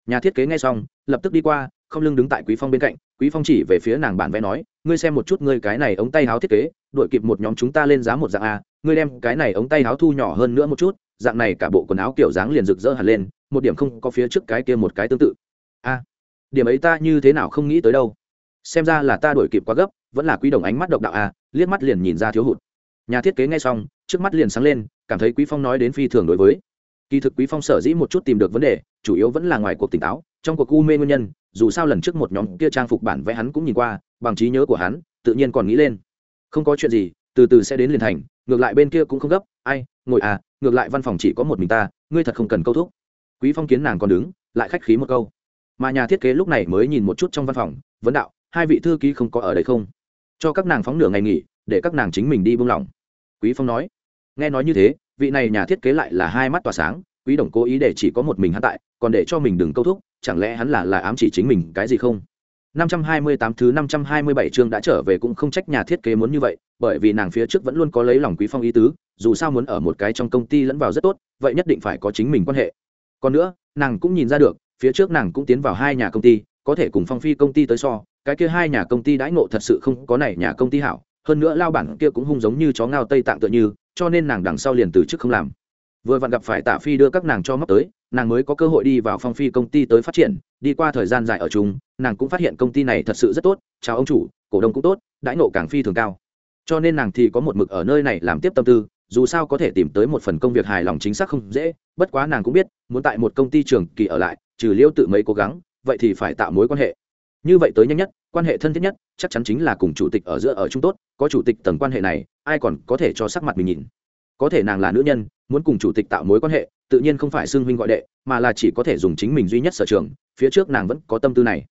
Nhà thiết kế nghe xong, lập tức đi qua, không lưng đứng tại quý phong bên cạnh, quý phong chỉ về phía nàng bản vẽ nói, ngươi xem một chút ngươi cái này ống tay áo thiết kế, đội kịp một nhóm chúng ta lên giá một dạng a, ngươi đem cái này ống tay áo thu nhỏ hơn nữa một chút, dạng này cả bộ quần áo kiểu dáng liền rực rỡ hẳn lên, một điểm không có phía trước cái kia một cái tương tự. A, điểm ấy ta như thế nào không nghĩ tới đâu xem ra là ta đổi kịp quá gấp vẫn là quý đồng ánh mắt độc đạo à, liếc mắt liền nhìn ra thiếu hụt. Nhà thiết kế nghe xong trước mắt liền sáng lên cảm thấy quý phong nói đến phi thường đối với. Kỳ thực quý phong sở dĩ một chút tìm được vấn đề chủ yếu vẫn là ngoài cuộc tỉnh táo trong cuộc u mê nguyên nhân dù sao lần trước một nhóm kia trang phục bản vẽ hắn cũng nhìn qua bằng trí nhớ của hắn tự nhiên còn nghĩ lên. Không có chuyện gì từ từ sẽ đến liền thành ngược lại bên kia cũng không gấp ai ngồi à ngược lại văn phòng chỉ có một mình ta ngươi thật không cần câu thúc. Quý phong kiến nàng còn đứng lại khách khí một câu. Mà nhà thiết kế lúc này mới nhìn một chút trong văn phòng vấn đạo hai vị thư ký không có ở đây không? Cho các nàng phóng nửa ngày nghỉ để các nàng chính mình đi buông lỏng. Quý phong nói. Nghe nói như thế vị này nhà thiết kế lại là hai mắt tỏa sáng quý đồng cố ý để chỉ có một mình hắn tại còn để cho mình đừng câu thúc chẳng lẽ hắn là là ám chỉ chính mình cái gì không? 528 thứ 527 chương đã trở về cũng không trách nhà thiết kế muốn như vậy, bởi vì nàng phía trước vẫn luôn có lấy lòng Quý Phong ý tứ, dù sao muốn ở một cái trong công ty lẫn vào rất tốt, vậy nhất định phải có chính mình quan hệ. Còn nữa, nàng cũng nhìn ra được, phía trước nàng cũng tiến vào hai nhà công ty, có thể cùng Phong Phi công ty tới so, cái kia hai nhà công ty đãi ngộ thật sự không có này nhà công ty hảo, hơn nữa lao bản kia cũng hung giống như chó ngao tây tạng tựa như, cho nên nàng đằng sau liền từ chức không làm. Vừa vặn gặp phải Tạ Phi đưa các nàng cho móc tới, nàng mới có cơ hội đi vào Phong Phi công ty tới phát triển, đi qua thời gian dài ở chúng nàng cũng phát hiện công ty này thật sự rất tốt chào ông chủ cổ đông cũng tốt đãi nộ càng phi thường cao cho nên nàng thì có một mực ở nơi này làm tiếp tâm tư dù sao có thể tìm tới một phần công việc hài lòng chính xác không dễ bất quá nàng cũng biết muốn tại một công ty trường kỳ ở lại trừ liêu tự mấy cố gắng vậy thì phải tạo mối quan hệ như vậy tới nhanh nhất quan hệ thân thiết nhất, chắc chắn chính là cùng chủ tịch ở giữa ở chung tốt, có chủ tịch tầng quan hệ này, ai còn có thể cho sắc mặt mình nhìn. Có thể nàng là nữ nhân, muốn cùng chủ tịch tạo mối quan hệ, tự nhiên không phải xưng huynh gọi đệ, mà là chỉ có thể dùng chính mình duy nhất sở trường, phía trước nàng vẫn có tâm tư này.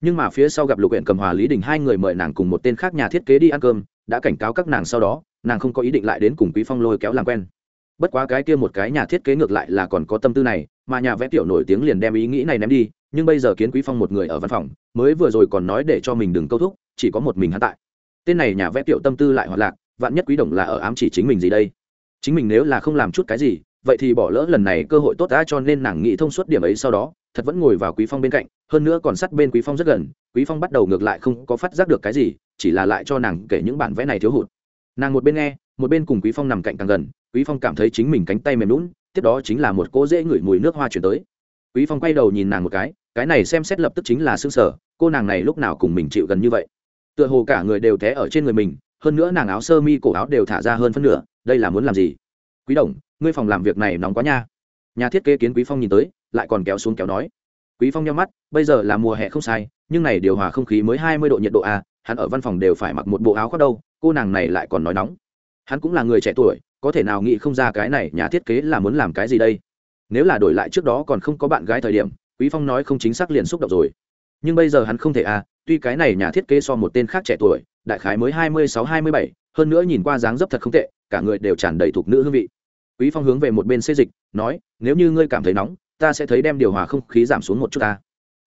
Nhưng mà phía sau gặp lục huyện cầm hòa lý đình hai người mời nàng cùng một tên khác nhà thiết kế đi ăn cơm, đã cảnh cáo các nàng sau đó, nàng không có ý định lại đến cùng quý phong lôi kéo làm quen bất quá cái kia một cái nhà thiết kế ngược lại là còn có tâm tư này, mà nhà vẽ tiểu nổi tiếng liền đem ý nghĩ này ném đi, nhưng bây giờ kiến quý phong một người ở văn phòng, mới vừa rồi còn nói để cho mình đừng câu thúc, chỉ có một mình hắn tại. Tên này nhà vẽ tiểu tâm tư lại hoạt lạc, vạn nhất quý đồng là ở ám chỉ chính mình gì đây? Chính mình nếu là không làm chút cái gì, vậy thì bỏ lỡ lần này cơ hội tốt đã cho nên nàng nghĩ thông suốt điểm ấy sau đó, thật vẫn ngồi vào quý phong bên cạnh, hơn nữa còn sát bên quý phong rất gần, quý phong bắt đầu ngược lại không có phát giác được cái gì, chỉ là lại cho nàng kể những bản vẽ này thiếu hụt. Nàng một bên nghe, một bên cùng quý phong nằm cạnh càng gần quý phong cảm thấy chính mình cánh tay mềm lún tiếp đó chính là một cô dễ ngửi mùi nước hoa chuyển tới. Quý phong quay đầu nhìn nàng một cái cái này xem xét lập tức chính là xương sở cô nàng này lúc nào cùng mình chịu gần như vậy? Tựa hồ cả người đều té ở trên người mình, hơn nữa nàng áo sơ mi cổ áo đều thả ra hơn phân nửa, đây là muốn làm gì? Quý đồng, ngươi phòng làm việc này nóng quá nha. Nhà thiết kế kiến quý phong nhìn tới, lại còn kéo xuống kéo nói. Quý phong nhắm mắt, bây giờ là mùa hè không sai, nhưng này điều hòa không khí mới hai mươi độ nhiệt độ a hắn ở văn phòng đều phải mặc một bộ áo khoác đâu, cô nàng này lại còn nói nóng hắn cũng là người trẻ tuổi, có thể nào nghĩ không ra cái này nhà thiết kế là muốn làm cái gì đây? Nếu là đổi lại trước đó còn không có bạn gái thời điểm, quý phong nói không chính xác liền xúc động rồi. Nhưng bây giờ hắn không thể à tuy cái này nhà thiết kế so một tên khác trẻ tuổi, đại khái mới hai mươi sáu, hai mươi bảy, hơn nữa nhìn qua dáng dấp thật không tệ, cả người đều tràn đầy thuộc nữ hương vị. Quý phong hướng về một bên xê dịch, nói, nếu như ngươi cảm thấy nóng, ta sẽ thấy đem điều hòa không khí giảm xuống một chút ta.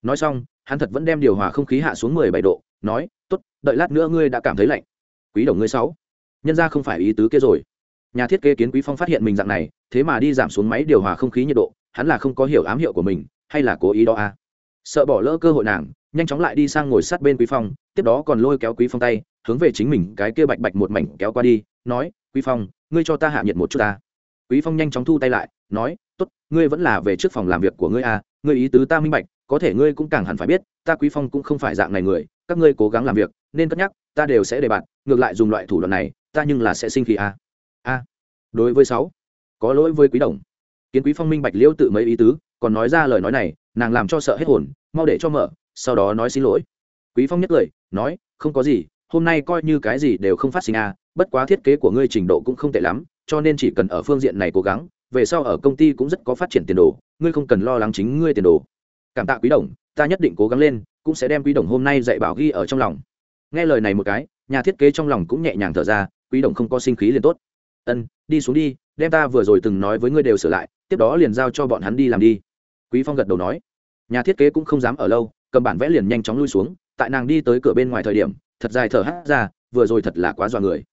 Nói xong, hắn thật vẫn đem điều hòa không khí hạ xuống mười bảy độ, nói, tốt, đợi lát nữa ngươi đã cảm thấy lạnh. Quý đồng ngươi sáu nhân ra không phải ý tứ kia rồi. Nhà thiết kế kiến quý phong phát hiện mình dạng này, thế mà đi giảm xuống máy điều hòa không khí nhiệt độ, hắn là không có hiểu ám hiệu của mình, hay là cố ý đó à? Sợ bỏ lỡ cơ hội nàng, nhanh chóng lại đi sang ngồi sát bên quý phong, tiếp đó còn lôi kéo quý phong tay, hướng về chính mình cái kia bạch bạch một mảnh kéo qua đi, nói, quý phong, ngươi cho ta hạ nhiệt một chút ta. Quý phong nhanh chóng thu tay lại, nói, tốt, ngươi vẫn là về trước phòng làm việc của ngươi à ngươi ý tứ ta minh bạch, có thể ngươi cũng càng hẳn phải biết, ta quý phong cũng không phải dạng này người, các ngươi cố gắng làm việc, nên cất nhắc, ta đều sẽ đề bạt, ngược lại dùng loại thủ đoạn này ta nhưng là sẽ sinh khí à. a à. đối với sáu, có lỗi với quý đồng kiến quý phong minh bạch liêu tự mấy ý tứ, còn nói ra lời nói này, nàng làm cho sợ hết hồn, mau để cho mở, sau đó nói xin lỗi quý phong nhất lời, nói, không có gì, hôm nay coi như cái gì đều không phát sinh à bất quá thiết kế của ngươi trình độ cũng không tệ lắm, cho nên chỉ cần ở phương diện này cố gắng, về sau ở công ty cũng rất có phát triển tiền đồ, ngươi không cần lo lắng chính ngươi tiền đồ cảm tạ quý đồng, ta nhất định cố gắng lên, cũng sẽ đem quý đồng hôm nay dạy bảo ghi ở trong lòng nghe lời này một cái, nhà thiết kế trong lòng cũng nhẹ nhàng thở ra quý đồng không có sinh khí liền tốt. Ân, đi xuống đi, đem ta vừa rồi từng nói với ngươi đều sửa lại, tiếp đó liền giao cho bọn hắn đi làm đi. Quý phong gật đầu nói. Nhà thiết kế cũng không dám ở lâu, cầm bản vẽ liền nhanh chóng lui xuống, tại nàng đi tới cửa bên ngoài thời điểm, thật dài thở hát ra, vừa rồi thật là quá dọa người.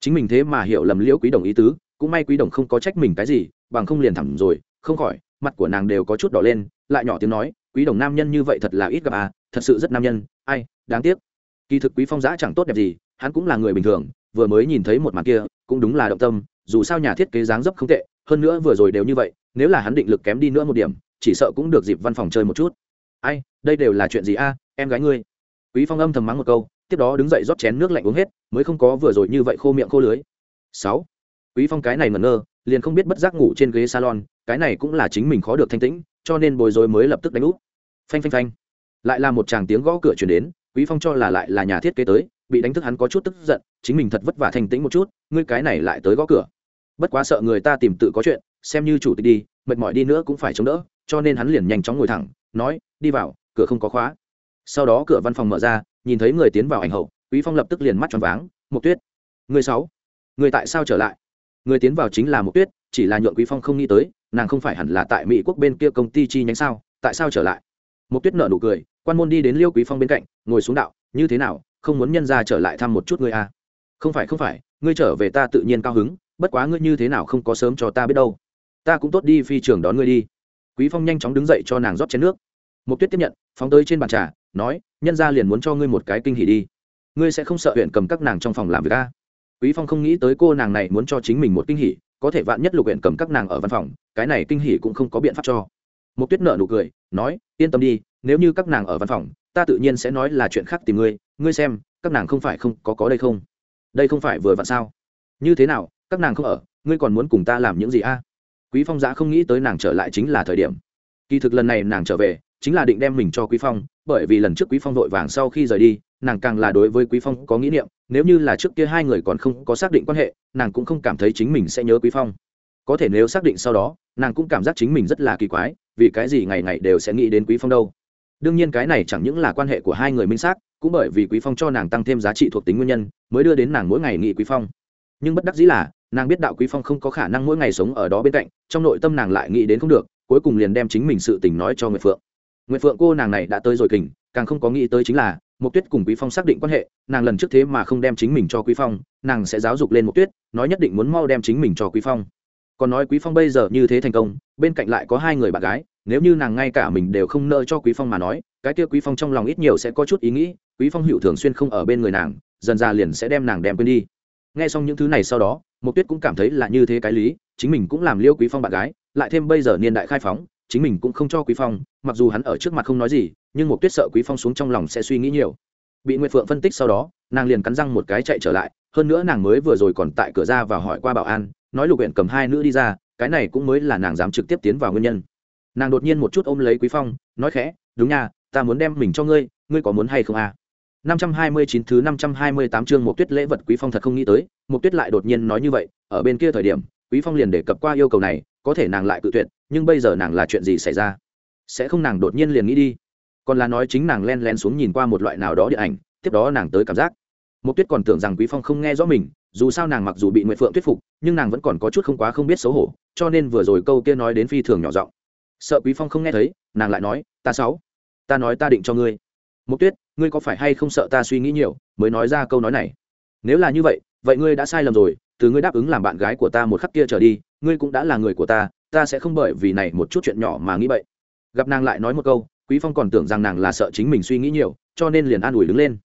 Chính mình thế mà hiểu lầm liễu quý đồng ý tứ, cũng may quý đồng không có trách mình cái gì, bằng không liền thẳng rồi, không khỏi, mặt của nàng đều có chút đỏ lên, lại nhỏ tiếng nói, quý đồng nam nhân như vậy thật là ít gặp à thật sự rất nam nhân, ai, đáng tiếc. Kỳ thực quý phong giã chẳng tốt đẹp gì, hắn cũng là người bình thường vừa mới nhìn thấy một màn kia, cũng đúng là động tâm, dù sao nhà thiết kế dáng dấp không tệ, hơn nữa vừa rồi đều như vậy, nếu là hắn định lực kém đi nữa một điểm, chỉ sợ cũng được dịp văn phòng chơi một chút. Ai, đây đều là chuyện gì a, em gái ngươi? Quý phong âm thầm mắng một câu, tiếp đó đứng dậy rót chén nước lạnh uống hết, mới không có vừa rồi như vậy khô miệng khô lưới. Sáu. Quý phong cái này ngẩn ngơ, liền không biết bất giác ngủ trên ghế salon, cái này cũng là chính mình khó được thanh tĩnh, cho nên bồi dối mới lập tức đánh úp. Phanh phanh phanh. Lại là một chàng tiếng gõ cửa chuyển đến, quý phong cho là lại là nhà thiết kế tới bị đánh thức hắn có chút tức giận, chính mình thật vất vả thành tĩnh một chút, ngươi cái này lại tới gõ cửa. Bất quá sợ người ta tìm tự có chuyện, xem như chủ tịch đi, mệt mỏi đi nữa cũng phải chống đỡ, cho nên hắn liền nhanh chóng ngồi thẳng, nói, đi vào, cửa không có khóa. Sau đó cửa văn phòng mở ra, nhìn thấy người tiến vào ảnh hậu, quý phong lập tức liền mắt tròn váng một tuyết, người sáu, người tại sao trở lại? Người tiến vào chính là một tuyết, chỉ là nhượng quý phong không nghĩ tới, nàng không phải hẳn là tại mỹ quốc bên kia công ty chi nhánh sao, tại sao trở lại? Một tuyết nở nụ cười, quan môn đi đến liêu quý phong bên cạnh, ngồi xuống đạo, như thế nào không muốn nhân ra trở lại thăm một chút ngươi à. Không phải không phải, ngươi trở về ta tự nhiên cao hứng, bất quá ngươi như thế nào không có sớm cho ta biết đâu. Ta cũng tốt đi phi trường đón ngươi đi. Quý phong nhanh chóng đứng dậy cho nàng rót chén nước. Mục tuyết tiếp nhận, phóng tới trên bàn trà, nói, nhân ra liền muốn cho ngươi một cái kinh hỉ đi. Ngươi sẽ không sợ huyện cầm các nàng trong phòng làm việc a quý phong không nghĩ tới cô nàng này muốn cho chính mình một kinh hỉ, có thể vạn nhất lục huyện cầm các nàng ở văn phòng, cái này kinh hỉ cũng không có biện pháp cho. Mục tuyết nợ nụ cười, nói, yên tâm đi, nếu như các nàng ở văn phòng, ta tự nhiên sẽ nói là chuyện khác tìm ngươi ngươi xem, các nàng không phải không có có đây không? Đây không phải vừa vặn sao? Như thế nào, các nàng không ở, ngươi còn muốn cùng ta làm những gì a? Quý phong giã không nghĩ tới nàng trở lại chính là thời điểm. Kỳ thực lần này nàng trở về, chính là định đem mình cho quý phong, bởi vì lần trước quý phong vội vàng sau khi rời đi, nàng càng là đối với quý phong có nghĩ niệm, nếu như là trước kia hai người còn không có xác định quan hệ, nàng cũng không cảm thấy chính mình sẽ nhớ quý phong. Có thể nếu xác định sau đó, nàng cũng cảm giác chính mình rất là kỳ quái, vì cái gì ngày ngày đều sẽ nghĩ đến quý phong đâu? Đương nhiên cái này chẳng những là quan hệ của hai người minh xác cũng bởi vì quý phong cho nàng tăng thêm giá trị thuộc tính nguyên nhân, mới đưa đến nàng mỗi ngày nghĩ quý phong. Nhưng bất đắc dĩ là, nàng biết đạo quý phong không có khả năng mỗi ngày sống ở đó bên cạnh, trong nội tâm nàng lại nghĩ đến không được, cuối cùng liền đem chính mình sự tình nói cho nguyệt phượng. Nguyệt phượng cô nàng này đã tới rồi kình, càng không có nghĩ tới chính là mục tuyết cùng quý phong xác định quan hệ, nàng lần trước thế mà không đem chính mình cho quý phong, nàng sẽ giáo dục lên mục tuyết, nói nhất định muốn mau đem chính mình cho quý phong. Còn nói quý phong bây giờ như thế thành công, bên cạnh lại có hai người bạn gái, nếu như nàng ngay cả mình đều không nợ cho quý phong mà nói cái kia quý phong trong lòng ít nhiều sẽ có chút ý nghĩ, quý phong hữu thường xuyên không ở bên người nàng, dần ra liền sẽ đem nàng đem quên đi. Nghe xong những thứ này sau đó một tuyết cũng cảm thấy là như thế cái lý, chính mình cũng làm liêu quý phong bạn gái, lại thêm bây giờ niên đại khai phóng, chính mình cũng không cho quý phong, mặc dù hắn ở trước mặt không nói gì, nhưng một tuyết sợ quý phong xuống trong lòng sẽ suy nghĩ nhiều. Bị nguyệt phượng phân tích sau đó, nàng liền cắn răng một cái chạy trở lại, hơn nữa nàng mới vừa rồi còn tại cửa ra và hỏi qua bảo an, nói lục huyện cầm hai nữ đi ra, cái này cũng mới là nàng dám trực tiếp tiến vào nguyên nhân. Nàng đột nhiên một chút ôm lấy quý phong, nói khẽ, đúng nha ta muốn đem mình cho ngươi ngươi có muốn hay không à? 529 thứ 528 chương một tuyết lễ vật quý phong thật không nghĩ tới một tuyết lại đột nhiên nói như vậy, ở bên kia thời điểm, quý phong liền đề cập qua yêu cầu này, có thể nàng lại cự tuyệt, nhưng bây giờ nàng là chuyện gì xảy ra? Sẽ không nàng đột nhiên liền nghĩ đi. Còn là nói chính nàng len lén xuống nhìn qua một loại nào đó điện ảnh, tiếp đó nàng tới cảm giác. Một tuyết còn tưởng rằng quý phong không nghe rõ mình, dù sao nàng mặc dù bị nguyệt phượng thuyết phục, nhưng nàng vẫn còn có chút không quá không biết xấu hổ, cho nên vừa rồi câu kia nói đến phi thường nhỏ giọng. Sợ quý phong không nghe thấy, nàng lại nói, ta sáu ta nói ta định cho ngươi. Mục tuyết, ngươi có phải hay không sợ ta suy nghĩ nhiều, mới nói ra câu nói này? Nếu là như vậy vậy ngươi đã sai lầm rồi, từ ngươi đáp ứng làm bạn gái của ta một khắc kia trở đi, ngươi cũng đã là người của ta ta sẽ không bởi vì này một chút chuyện nhỏ mà nghĩ vậy gặp nàng lại nói một câu, quý phong còn tưởng rằng nàng là sợ chính mình suy nghĩ nhiều, cho nên liền an ủi đứng lên.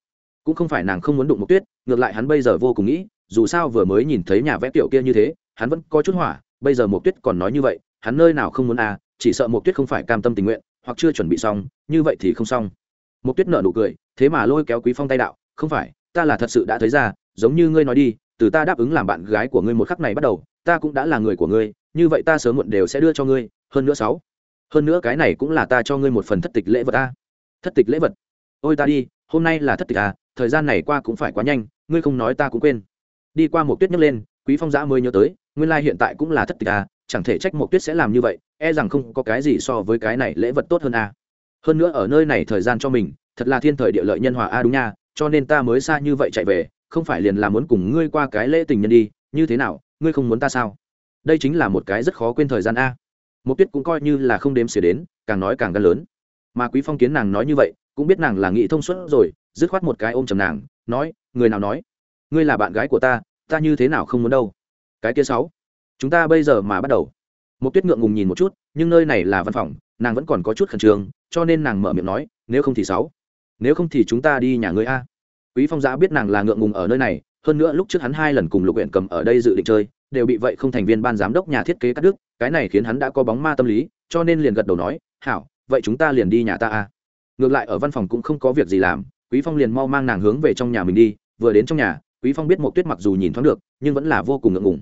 Cũng không phải nàng không muốn đụng mục tuyết, ngược lại hắn bây giờ vô cùng nghĩ, dù sao vừa mới nhìn thấy nhà vẽ tiểu kia như thế, hắn vẫn có chút hỏa, bây giờ mục tuyết còn nói như vậy, hắn nơi nào không muốn à chỉ sợ mục tuyết không phải cam tâm tình nguyện hoặc chưa chuẩn bị xong, như vậy thì không xong. Một tuyết nợ nụ cười, thế mà lôi kéo quý phong tay đạo, không phải, ta là thật sự đã thấy ra, giống như ngươi nói đi, từ ta đáp ứng làm bạn gái của ngươi một khắc này bắt đầu, ta cũng đã là người của ngươi, như vậy ta sớm muộn đều sẽ đưa cho ngươi, hơn nữa sáu, hơn nữa cái này cũng là ta cho ngươi một phần thất tịch lễ vật ta. Thất tịch lễ vật? Ôi ta đi, hôm nay là thất tịch à thời gian này qua cũng phải quá nhanh, ngươi không nói ta cũng quên. Đi qua một tuyết nhấc lên, quý phong giã mới nhớ tới, nguyên lai hiện tại cũng là thất tịch à chẳng thể trách Mộc tuyết sẽ làm như vậy e rằng không có cái gì so với cái này lễ vật tốt hơn à hơn nữa ở nơi này thời gian cho mình, thật là thiên thời địa lợi nhân hòa a đúng nha, cho nên ta mới xa như vậy chạy về, không phải liền là muốn cùng ngươi qua cái lễ tình nhân đi, như thế nào, ngươi không muốn ta sao? Đây chính là một cái rất khó quên thời gian a. Mộc tuyết cũng coi như là không đếm xỉa đến, càng nói càng gan lớn. Mà quý phong kiến nàng nói như vậy, cũng biết nàng là nghị thông suốt rồi, dứt khoát một cái ôm chầm nàng, nói, người nào nói? Ngươi là bạn gái của ta ta như thế nào không muốn đâu? Cái kia sáu chúng ta bây giờ mà bắt đầu. Một tuyết ngượng ngùng nhìn một chút, nhưng nơi này là văn phòng, nàng vẫn còn có chút khẩn trương, cho nên nàng mở miệng nói, nếu không thì sáu. Nếu không thì chúng ta đi nhà ngươi a. Quý phong giã biết nàng là ngượng ngùng ở nơi này, hơn nữa lúc trước hắn hai lần cùng lục huyện cầm ở đây dự định chơi, đều bị vậy không thành viên ban giám đốc nhà thiết kế cắt đứt, cái này khiến hắn đã có bóng ma tâm lý, cho nên liền gật đầu nói, hảo, vậy chúng ta liền đi nhà ta a. Ngược lại ở văn phòng cũng không có việc gì làm, quý phong liền mau mang nàng hướng về trong nhà mình đi, vừa đến trong nhà, quý phong biết một tuyết mặc dù nhìn thoáng được, nhưng vẫn là vô cùng ngượng ngùng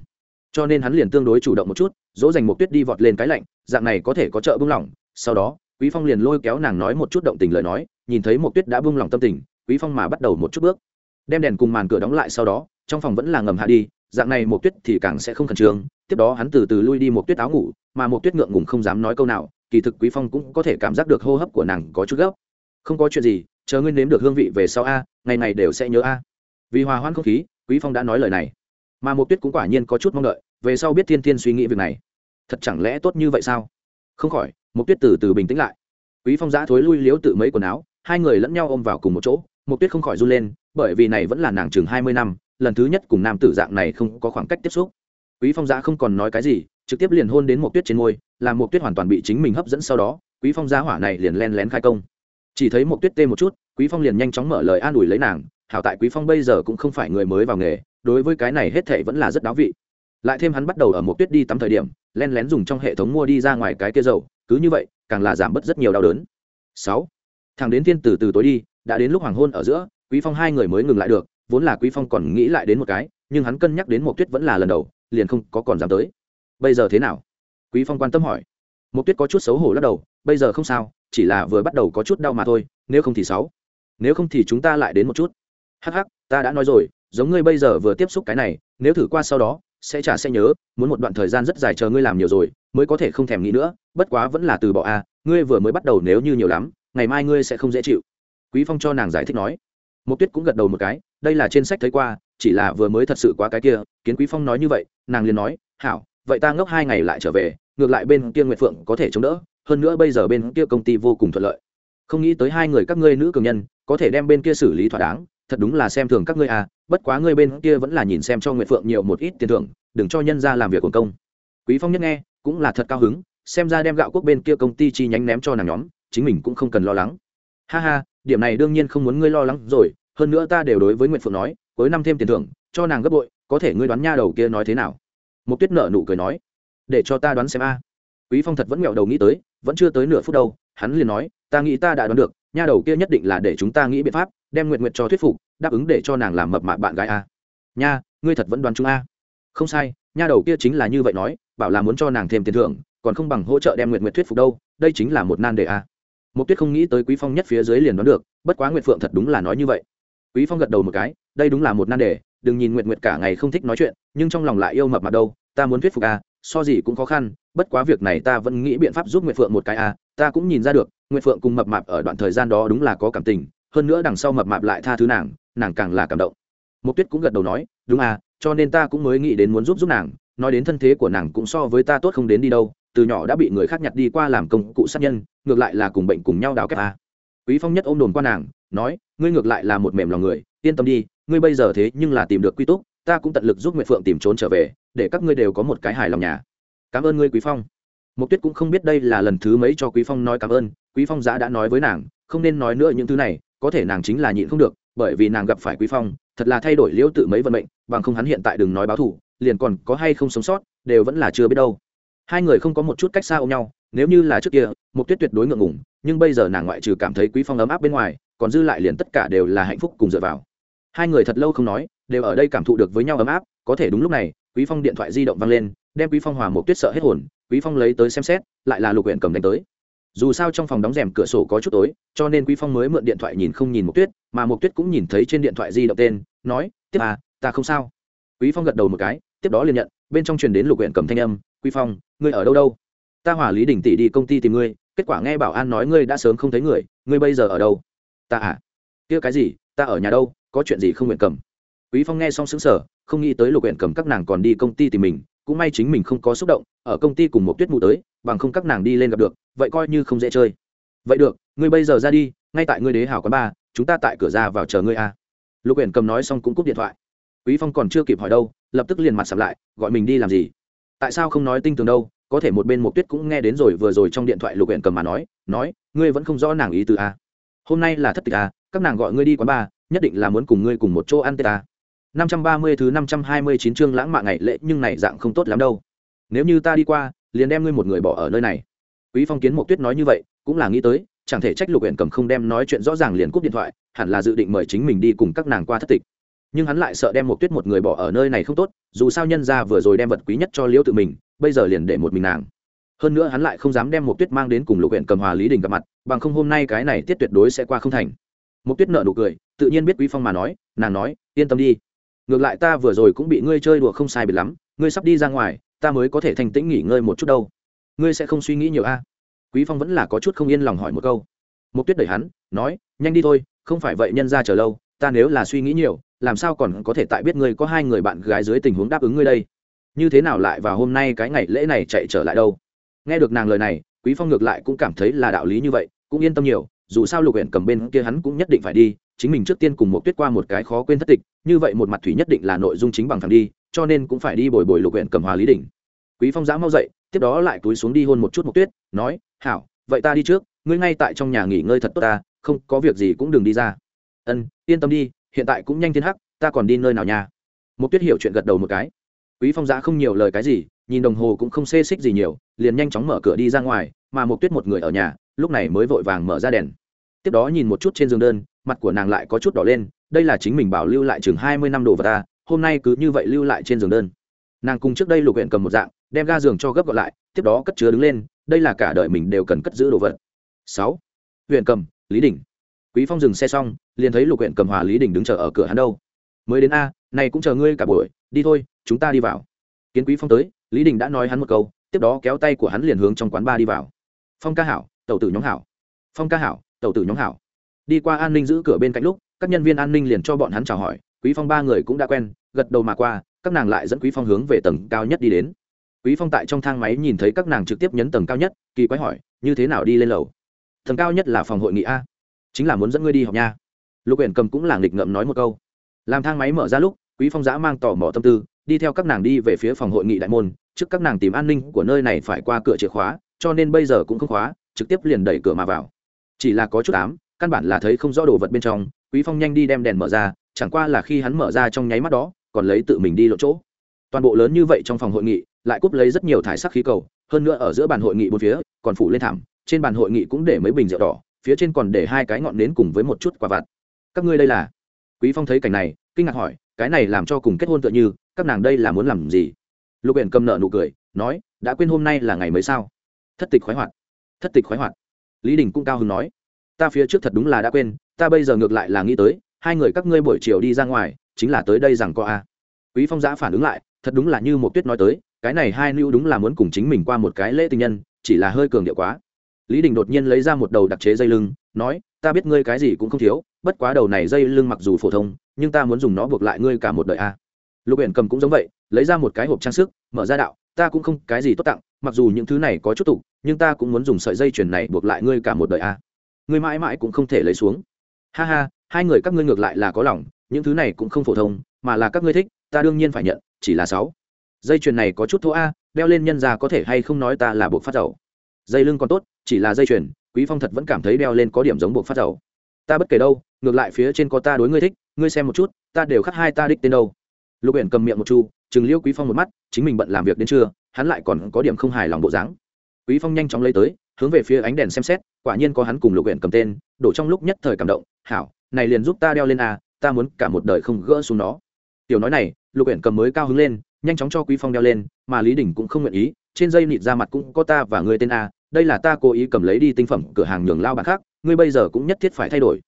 cho nên hắn liền tương đối chủ động một chút, dỗ dành một tuyết đi vọt lên cái lạnh, dạng này có thể có trợ bưng lỏng. Sau đó, quý phong liền lôi kéo nàng nói một chút động tình lời nói, nhìn thấy một tuyết đã bưng lỏng tâm tình, quý phong mà bắt đầu một chút bước. Đem đèn cùng màn cửa đóng lại sau đó, trong phòng vẫn là ngầm hạ đi, dạng này một tuyết thì càng sẽ không khẩn trương. Tiếp đó hắn từ từ lui đi một tuyết áo ngủ, mà một tuyết ngượng ngùng không dám nói câu nào, kỳ thực quý phong cũng có thể cảm giác được hô hấp của nàng có chút gấp. Không có chuyện gì, chờ ngươi nếm được hương vị về sau a, ngày này đều sẽ nhớ a. Vì hòa hoãn không khí, quý phong đã nói lời này mà mục tuyết cũng quả nhiên có chút mong đợi, về sau biết thiên thiên suy nghĩ việc này. Thật chẳng lẽ tốt như vậy sao? Không khỏi mục tuyết từ từ bình tĩnh lại. Quý phong giã thối lui liếu tự mấy quần áo, hai người lẫn nhau ôm vào cùng một chỗ mục tuyết không khỏi run lên, bởi vì này vẫn là nàng chừng hai mươi năm, lần thứ nhất cùng nam tử dạng này không có khoảng cách tiếp xúc. Quý phong giã không còn nói cái gì, trực tiếp liền hôn đến mục tuyết trên môi, làm mục tuyết hoàn toàn bị chính mình hấp dẫn sau đó, quý phong giá hỏa này liền len lén khai công. Chỉ thấy một tuyết tê một chút, quý phong liền nhanh chóng mở lời an ủi lấy nàng, hảo tại quý phong bây giờ cũng không phải người mới vào nghề đối với cái này hết thảy vẫn là rất đáo vị. Lại thêm hắn bắt đầu ở một tuyết đi tắm thời điểm, len lén dùng trong hệ thống mua đi ra ngoài cái kia dầu, cứ như vậy, càng là giảm bớt rất nhiều đau đớn. Sáu, thằng đến thiên từ từ tối đi, đã đến lúc hoàng hôn ở giữa, quý phong hai người mới ngừng lại được, vốn là quý phong còn nghĩ lại đến một cái, nhưng hắn cân nhắc đến một tuyết vẫn là lần đầu, liền không có còn dám tới. Bây giờ thế nào? Quý phong quan tâm hỏi. Một tuyết có chút xấu hổ lắc đầu, bây giờ không sao, chỉ là vừa bắt đầu có chút đau mà thôi, nếu không thì sáu. Nếu không thì chúng ta lại đến một chút. Hắc hắc, ta đã nói rồi giống ngươi bây giờ vừa tiếp xúc cái này, nếu thử qua sau đó, sẽ trả sẽ nhớ, muốn một đoạn thời gian rất dài chờ ngươi làm nhiều rồi, mới có thể không thèm nghĩ nữa, bất quá vẫn là từ bỏ a, ngươi vừa mới bắt đầu nếu như nhiều lắm, ngày mai ngươi sẽ không dễ chịu. Quý phong cho nàng giải thích nói. Mục tuyết cũng gật đầu một cái, đây là trên sách thấy qua, chỉ là vừa mới thật sự quá cái kia. Kiến quý phong nói như vậy, nàng liền nói, hảo, vậy ta ngốc hai ngày lại trở về, ngược lại bên kia nguyệt phượng có thể chống đỡ, hơn nữa bây giờ bên kia công ty vô cùng thuận lợi. Không nghĩ tới hai người các ngươi nữ cường nhân, có thể đem bên kia xử lý thỏa đáng thật đúng là xem thường các ngươi à bất quá ngươi bên kia vẫn là nhìn xem cho nguyệt phượng nhiều một ít tiền thưởng, đừng cho nhân ra làm việc của công. Quý phong nhất nghe, cũng là thật cao hứng, xem ra đem gạo quốc bên kia công ty chi nhánh ném cho nàng nhóm, chính mình cũng không cần lo lắng. Ha ha, điểm này đương nhiên không muốn ngươi lo lắng rồi, hơn nữa ta đều đối với nguyệt phượng nói, cuối năm thêm tiền thưởng, cho nàng gấp bội, có thể ngươi đoán nha đầu kia nói thế nào? Một tuyết nợ nụ cười nói, để cho ta đoán xem a. Quý phong thật vẫn nghẹo đầu nghĩ tới, vẫn chưa tới nửa phút đâu, hắn liền nói, ta nghĩ ta đã đoán được nha đầu kia nhất định là để chúng ta nghĩ biện pháp, đem nguyện nguyện cho thuyết phục, đáp ứng để cho nàng làm mập mạ bạn gái a. Nha, ngươi thật vẫn đoán chúng a. Không sai, nha đầu kia chính là như vậy nói, bảo là muốn cho nàng thêm tiền thưởng, còn không bằng hỗ trợ đem nguyện nguyện thuyết phục đâu, đây chính là một nan đề a. Một tuyết không nghĩ tới quý phong nhất phía dưới liền đoán được, bất quá nguyệt phượng thật đúng là nói như vậy. Quý phong gật đầu một cái, đây đúng là một nan đề, đừng nhìn nguyệt nguyệt cả ngày không thích nói chuyện, nhưng trong lòng lại yêu mập mặt đâu, ta muốn thuyết phục a, so gì cũng khó khăn, bất quá việc này ta vẫn nghĩ biện pháp giúp nguyệt phượng một cái a ta cũng nhìn ra được, nguyệt phượng cùng mập mạp ở đoạn thời gian đó đúng là có cảm tình, hơn nữa đằng sau mập mạp lại tha thứ nàng nàng càng là cảm động. Mục tuyết cũng gật đầu nói, đúng à cho nên ta cũng mới nghĩ đến muốn giúp giúp nàng, nói đến thân thế của nàng cũng so với ta tốt không đến đi đâu, từ nhỏ đã bị người khác nhặt đi qua làm công cụ sát nhân, ngược lại là cùng bệnh cùng nhau đào kép à. quý phong nhất ôm đồn qua nàng, nói, ngươi ngược lại là một mềm lòng người, yên tâm đi, ngươi bây giờ thế nhưng là tìm được quy túc, ta cũng tận lực giúp nguyệt phượng tìm trốn trở về, để các ngươi đều có một cái hài lòng nhà. Cảm ơn ngươi, quý phong. Mộc tuyết cũng không biết đây là lần thứ mấy cho quý phong nói cảm ơn, quý phong giá đã nói với nàng, không nên nói nữa những thứ này, có thể nàng chính là nhịn không được, bởi vì nàng gặp phải quý phong, thật là thay đổi liễu tự mấy vận mệnh, bằng không hắn hiện tại đừng nói báo thù, liền còn có hay không sống sót, đều vẫn là chưa biết đâu. Hai người không có một chút cách xa ôm nhau, nếu như là trước kia, Mộc tuyết tuyệt đối ngượng ngùng, nhưng bây giờ nàng ngoại trừ cảm thấy quý phong ấm áp bên ngoài, còn dư lại liền tất cả đều là hạnh phúc cùng dựa vào. Hai người thật lâu không nói, đều ở đây cảm thụ được với nhau ấm áp, có thể đúng lúc này, quý phong điện thoại di động vang lên, đem quý phong hòa Mộc tuyết sợ hết hồn quý phong lấy tới xem xét, lại là lục huyện cầm đánh tới. Dù sao trong phòng đóng rèm cửa sổ có chút tối, cho nên quý phong mới mượn điện thoại nhìn không nhìn một tuyết, mà một tuyết cũng nhìn thấy trên điện thoại di động tên, nói, tiếp à ta không sao. Quý phong gật đầu một cái, tiếp đó liền nhận, bên trong truyền đến lục huyện cầm thanh âm, quý phong, ngươi ở đâu đâu? Ta hỏa lý đình tỷ đi công ty tìm ngươi, kết quả nghe bảo an nói ngươi đã sớm không thấy người, ngươi bây giờ ở đâu? Ta à? Kia cái gì, ta ở nhà đâu, có chuyện gì không nguyện cầm? Quý phong nghe xong sững sờ, không nghĩ tới lục huyện cầm các nàng còn đi công ty tìm mình cũng may chính mình không có xúc động, ở công ty cùng một tuyết mù tới, bằng không các nàng đi lên gặp được, vậy coi như không dễ chơi. Vậy được, ngươi bây giờ ra đi, ngay tại ngươi đế hảo quán ba chúng ta tại cửa ra vào chờ ngươi a. Lục uyển cầm nói xong cũng cúp điện thoại. Quý phong còn chưa kịp hỏi đâu, lập tức liền mặt sập lại, gọi mình đi làm gì? Tại sao không nói tinh tường đâu, có thể một bên một tuyết cũng nghe đến rồi vừa rồi trong điện thoại lục uyển cầm mà nói nói, ngươi vẫn không rõ nàng ý từ a. Hôm nay là thất tịch a, các nàng gọi ngươi đi quán ba nhất định là muốn cùng ngươi cùng một chỗ ăn tết a. 530 thứ 529 chương lãng mạn ngày lễ nhưng này dạng không tốt lắm đâu. Nếu như ta đi qua, liền đem ngươi một người bỏ ở nơi này. Quý Phong Kiến Mộc Tuyết nói như vậy, cũng là nghĩ tới, chẳng thể trách Lục Uyển Cầm không đem nói chuyện rõ ràng liền cúp điện thoại, hẳn là dự định mời chính mình đi cùng các nàng qua thất tịch. Nhưng hắn lại sợ đem Mộc Tuyết một người bỏ ở nơi này không tốt, dù sao nhân gia vừa rồi đem vật quý nhất cho Liễu tự mình, bây giờ liền để một mình nàng. Hơn nữa hắn lại không dám đem Mộc Tuyết mang đến cùng Lục Uyển Cầm hòa Lý Đình gặp mặt, bằng không hôm nay cái này tiết tuyệt đối sẽ qua không thành. Mộc Tuyết nở nụ cười, tự nhiên biết Quý Phong mà nói, nàng nói, yên tâm đi ngược lại ta vừa rồi cũng bị ngươi chơi đùa không sai biệt lắm, ngươi sắp đi ra ngoài, ta mới có thể thành tĩnh nghỉ ngơi một chút đâu. Ngươi sẽ không suy nghĩ nhiều a? Quý phong vẫn là có chút không yên lòng hỏi một câu. Mục tuyết đẩy hắn, nói, nhanh đi thôi, không phải vậy nhân ra chờ lâu, ta nếu là suy nghĩ nhiều, làm sao còn có thể tại biết ngươi có hai người bạn gái dưới tình huống đáp ứng ngươi đây? Như thế nào lại vào hôm nay cái ngày lễ này chạy trở lại đâu? Nghe được nàng lời này, quý phong ngược lại cũng cảm thấy là đạo lý như vậy, cũng yên tâm nhiều, dù sao lục huyện cầm bên kia hắn cũng nhất định phải đi chính mình trước tiên cùng một tuyết qua một cái khó quên thất tịch, như vậy một mặt thủy nhất định là nội dung chính bằng thẳng đi, cho nên cũng phải đi bồi bồi lục huyện cầm hòa lý đỉnh quý phong giã mau dậy, tiếp đó lại túi xuống đi hôn một chút một tuyết, nói, hảo, vậy ta đi trước, ngươi ngay tại trong nhà nghỉ ngơi thật tốt ta, không có việc gì cũng đừng đi ra. Ân, yên tâm đi, hiện tại cũng nhanh thiên hắc, ta còn đi nơi nào nha? Một tuyết hiểu chuyện gật đầu một cái. Quý phong giã không nhiều lời cái gì, nhìn đồng hồ cũng không xê xích gì nhiều, liền nhanh chóng mở cửa đi ra ngoài, mà một tuyết một người ở nhà, lúc này mới vội vàng mở ra đèn. Tiếp đó nhìn một chút trên giường đơn mặt của nàng lại có chút đỏ lên, đây là chính mình bảo lưu lại chừng hai mươi năm đồ vật ta, hôm nay cứ như vậy lưu lại trên giường đơn. Nàng cùng trước đây lục huyện cầm một dạng, đem ga giường cho gấp gọn lại, tiếp đó cất chứa đứng lên, đây là cả đời mình đều cần cất giữ đồ vật. Sáu, huyện cầm, lý đình. Quý phong dừng xe xong, liền thấy lục huyện cầm hòa lý đình đứng chờ ở cửa hắn đâu. Mới đến a, này cũng chờ ngươi cả buổi, đi thôi, chúng ta đi vào. Kiến quý phong tới, lý đình đã nói hắn một câu, tiếp đó kéo tay của hắn liền hướng trong quán ba đi vào. Phong ca hảo, tẩu tử nhóm hảo. Phong ca hảo, tẩu tử nhóm hảo đi qua an ninh giữ cửa bên cạnh lúc, các nhân viên an ninh liền cho bọn hắn chào hỏi, quý phong ba người cũng đã quen, gật đầu mà qua, các nàng lại dẫn quý phong hướng về tầng cao nhất đi đến. Quý phong tại trong thang máy nhìn thấy các nàng trực tiếp nhấn tầng cao nhất, kỳ quái hỏi, như thế nào đi lên lầu? Tầng cao nhất là phòng hội nghị a. Chính là muốn dẫn ngươi đi học nha. Lục uyển cầm cũng là nghịch ngợm nói một câu. Làm thang máy mở ra lúc, quý phong giã mang tò mò tâm tư, đi theo các nàng đi về phía phòng hội nghị đại môn. Trước các nàng tìm an ninh của nơi này phải qua cửa chìa khóa, cho nên bây giờ cũng không khóa, trực tiếp liền đẩy cửa mà vào. Chỉ là có chút ám căn bản là thấy không rõ đồ vật bên trong, quý phong nhanh đi đem đèn mở ra, chẳng qua là khi hắn mở ra trong nháy mắt đó, còn lấy tự mình đi lộ chỗ. Toàn bộ lớn như vậy trong phòng hội nghị, lại cúp lấy rất nhiều thải sắc khí cầu, hơn nữa ở giữa bàn hội nghị bốn phía, còn phủ lên thảm, trên bàn hội nghị cũng để mấy bình rượu đỏ, phía trên còn để hai cái ngọn nến cùng với một chút quả vặt. Các ngươi đây là? Quý phong thấy cảnh này, kinh ngạc hỏi, cái này làm cho cùng kết hôn tựa như, các nàng đây là muốn làm gì? Lục biển cầm nợ nụ cười, nói, đã quên hôm nay là ngày mới sao? Thất tịch khoái hoạt. Thất tịch khoái hoạt. Lý đình cũng cao hứng nói ta phía trước thật đúng là đã quên, ta bây giờ ngược lại là nghĩ tới, hai người các ngươi buổi chiều đi ra ngoài, chính là tới đây rằng có a quý phong giã phản ứng lại, thật đúng là như một tuyết nói tới, cái này hai nữ đúng là muốn cùng chính mình qua một cái lễ tình nhân, chỉ là hơi cường điệu quá lý đình đột nhiên lấy ra một đầu đặc chế dây lưng, nói, ta biết ngươi cái gì cũng không thiếu, bất quá đầu này dây lưng mặc dù phổ thông, nhưng ta muốn dùng nó buộc lại ngươi cả một đời a à. lục biển cầm cũng giống vậy, lấy ra một cái hộp trang sức, mở ra đạo, ta cũng không cái gì tốt tặng, mặc dù những thứ này có chút tục, nhưng ta cũng muốn dùng sợi dây chuyền này buộc lại ngươi cả một đời a à ngươi mãi mãi cũng không thể lấy xuống. Ha ha, hai người các ngươi ngược lại là có lòng, những thứ này cũng không phổ thông, mà là các ngươi thích, ta đương nhiên phải nhận, chỉ là sáu. Dây chuyền này có chút thô a, đeo lên nhân ra có thể hay không nói ta là buộc phát dầu. Dây lưng còn tốt, chỉ là dây chuyền, quý phong thật vẫn cảm thấy đeo lên có điểm giống buộc phát dầu. Ta bất kể đâu, ngược lại phía trên có ta đối ngươi thích, ngươi xem một chút, ta đều khắc hai ta đích tên đâu. Lục Uyển cầm miệng một chu chừng liêu quý phong một mắt, chính mình bận làm việc đến trưa, hắn lại còn có điểm không hài lòng bộ dáng. Quý phong nhanh chóng lấy tới hướng về phía ánh đèn xem xét, quả nhiên có hắn cùng lục huyện cầm tên, đổ trong lúc nhất thời cảm động, hảo, này liền giúp ta đeo lên a ta muốn cả một đời không gỡ xuống nó. Tiểu nói này, lục huyện cầm mới cao hứng lên, nhanh chóng cho quý phong đeo lên, mà lý đình cũng không nguyện ý, trên dây nịt ra mặt cũng có ta và người tên a đây là ta cố ý cầm lấy đi tinh phẩm cửa hàng nhường lao bạn khác, ngươi bây giờ cũng nhất thiết phải thay đổi.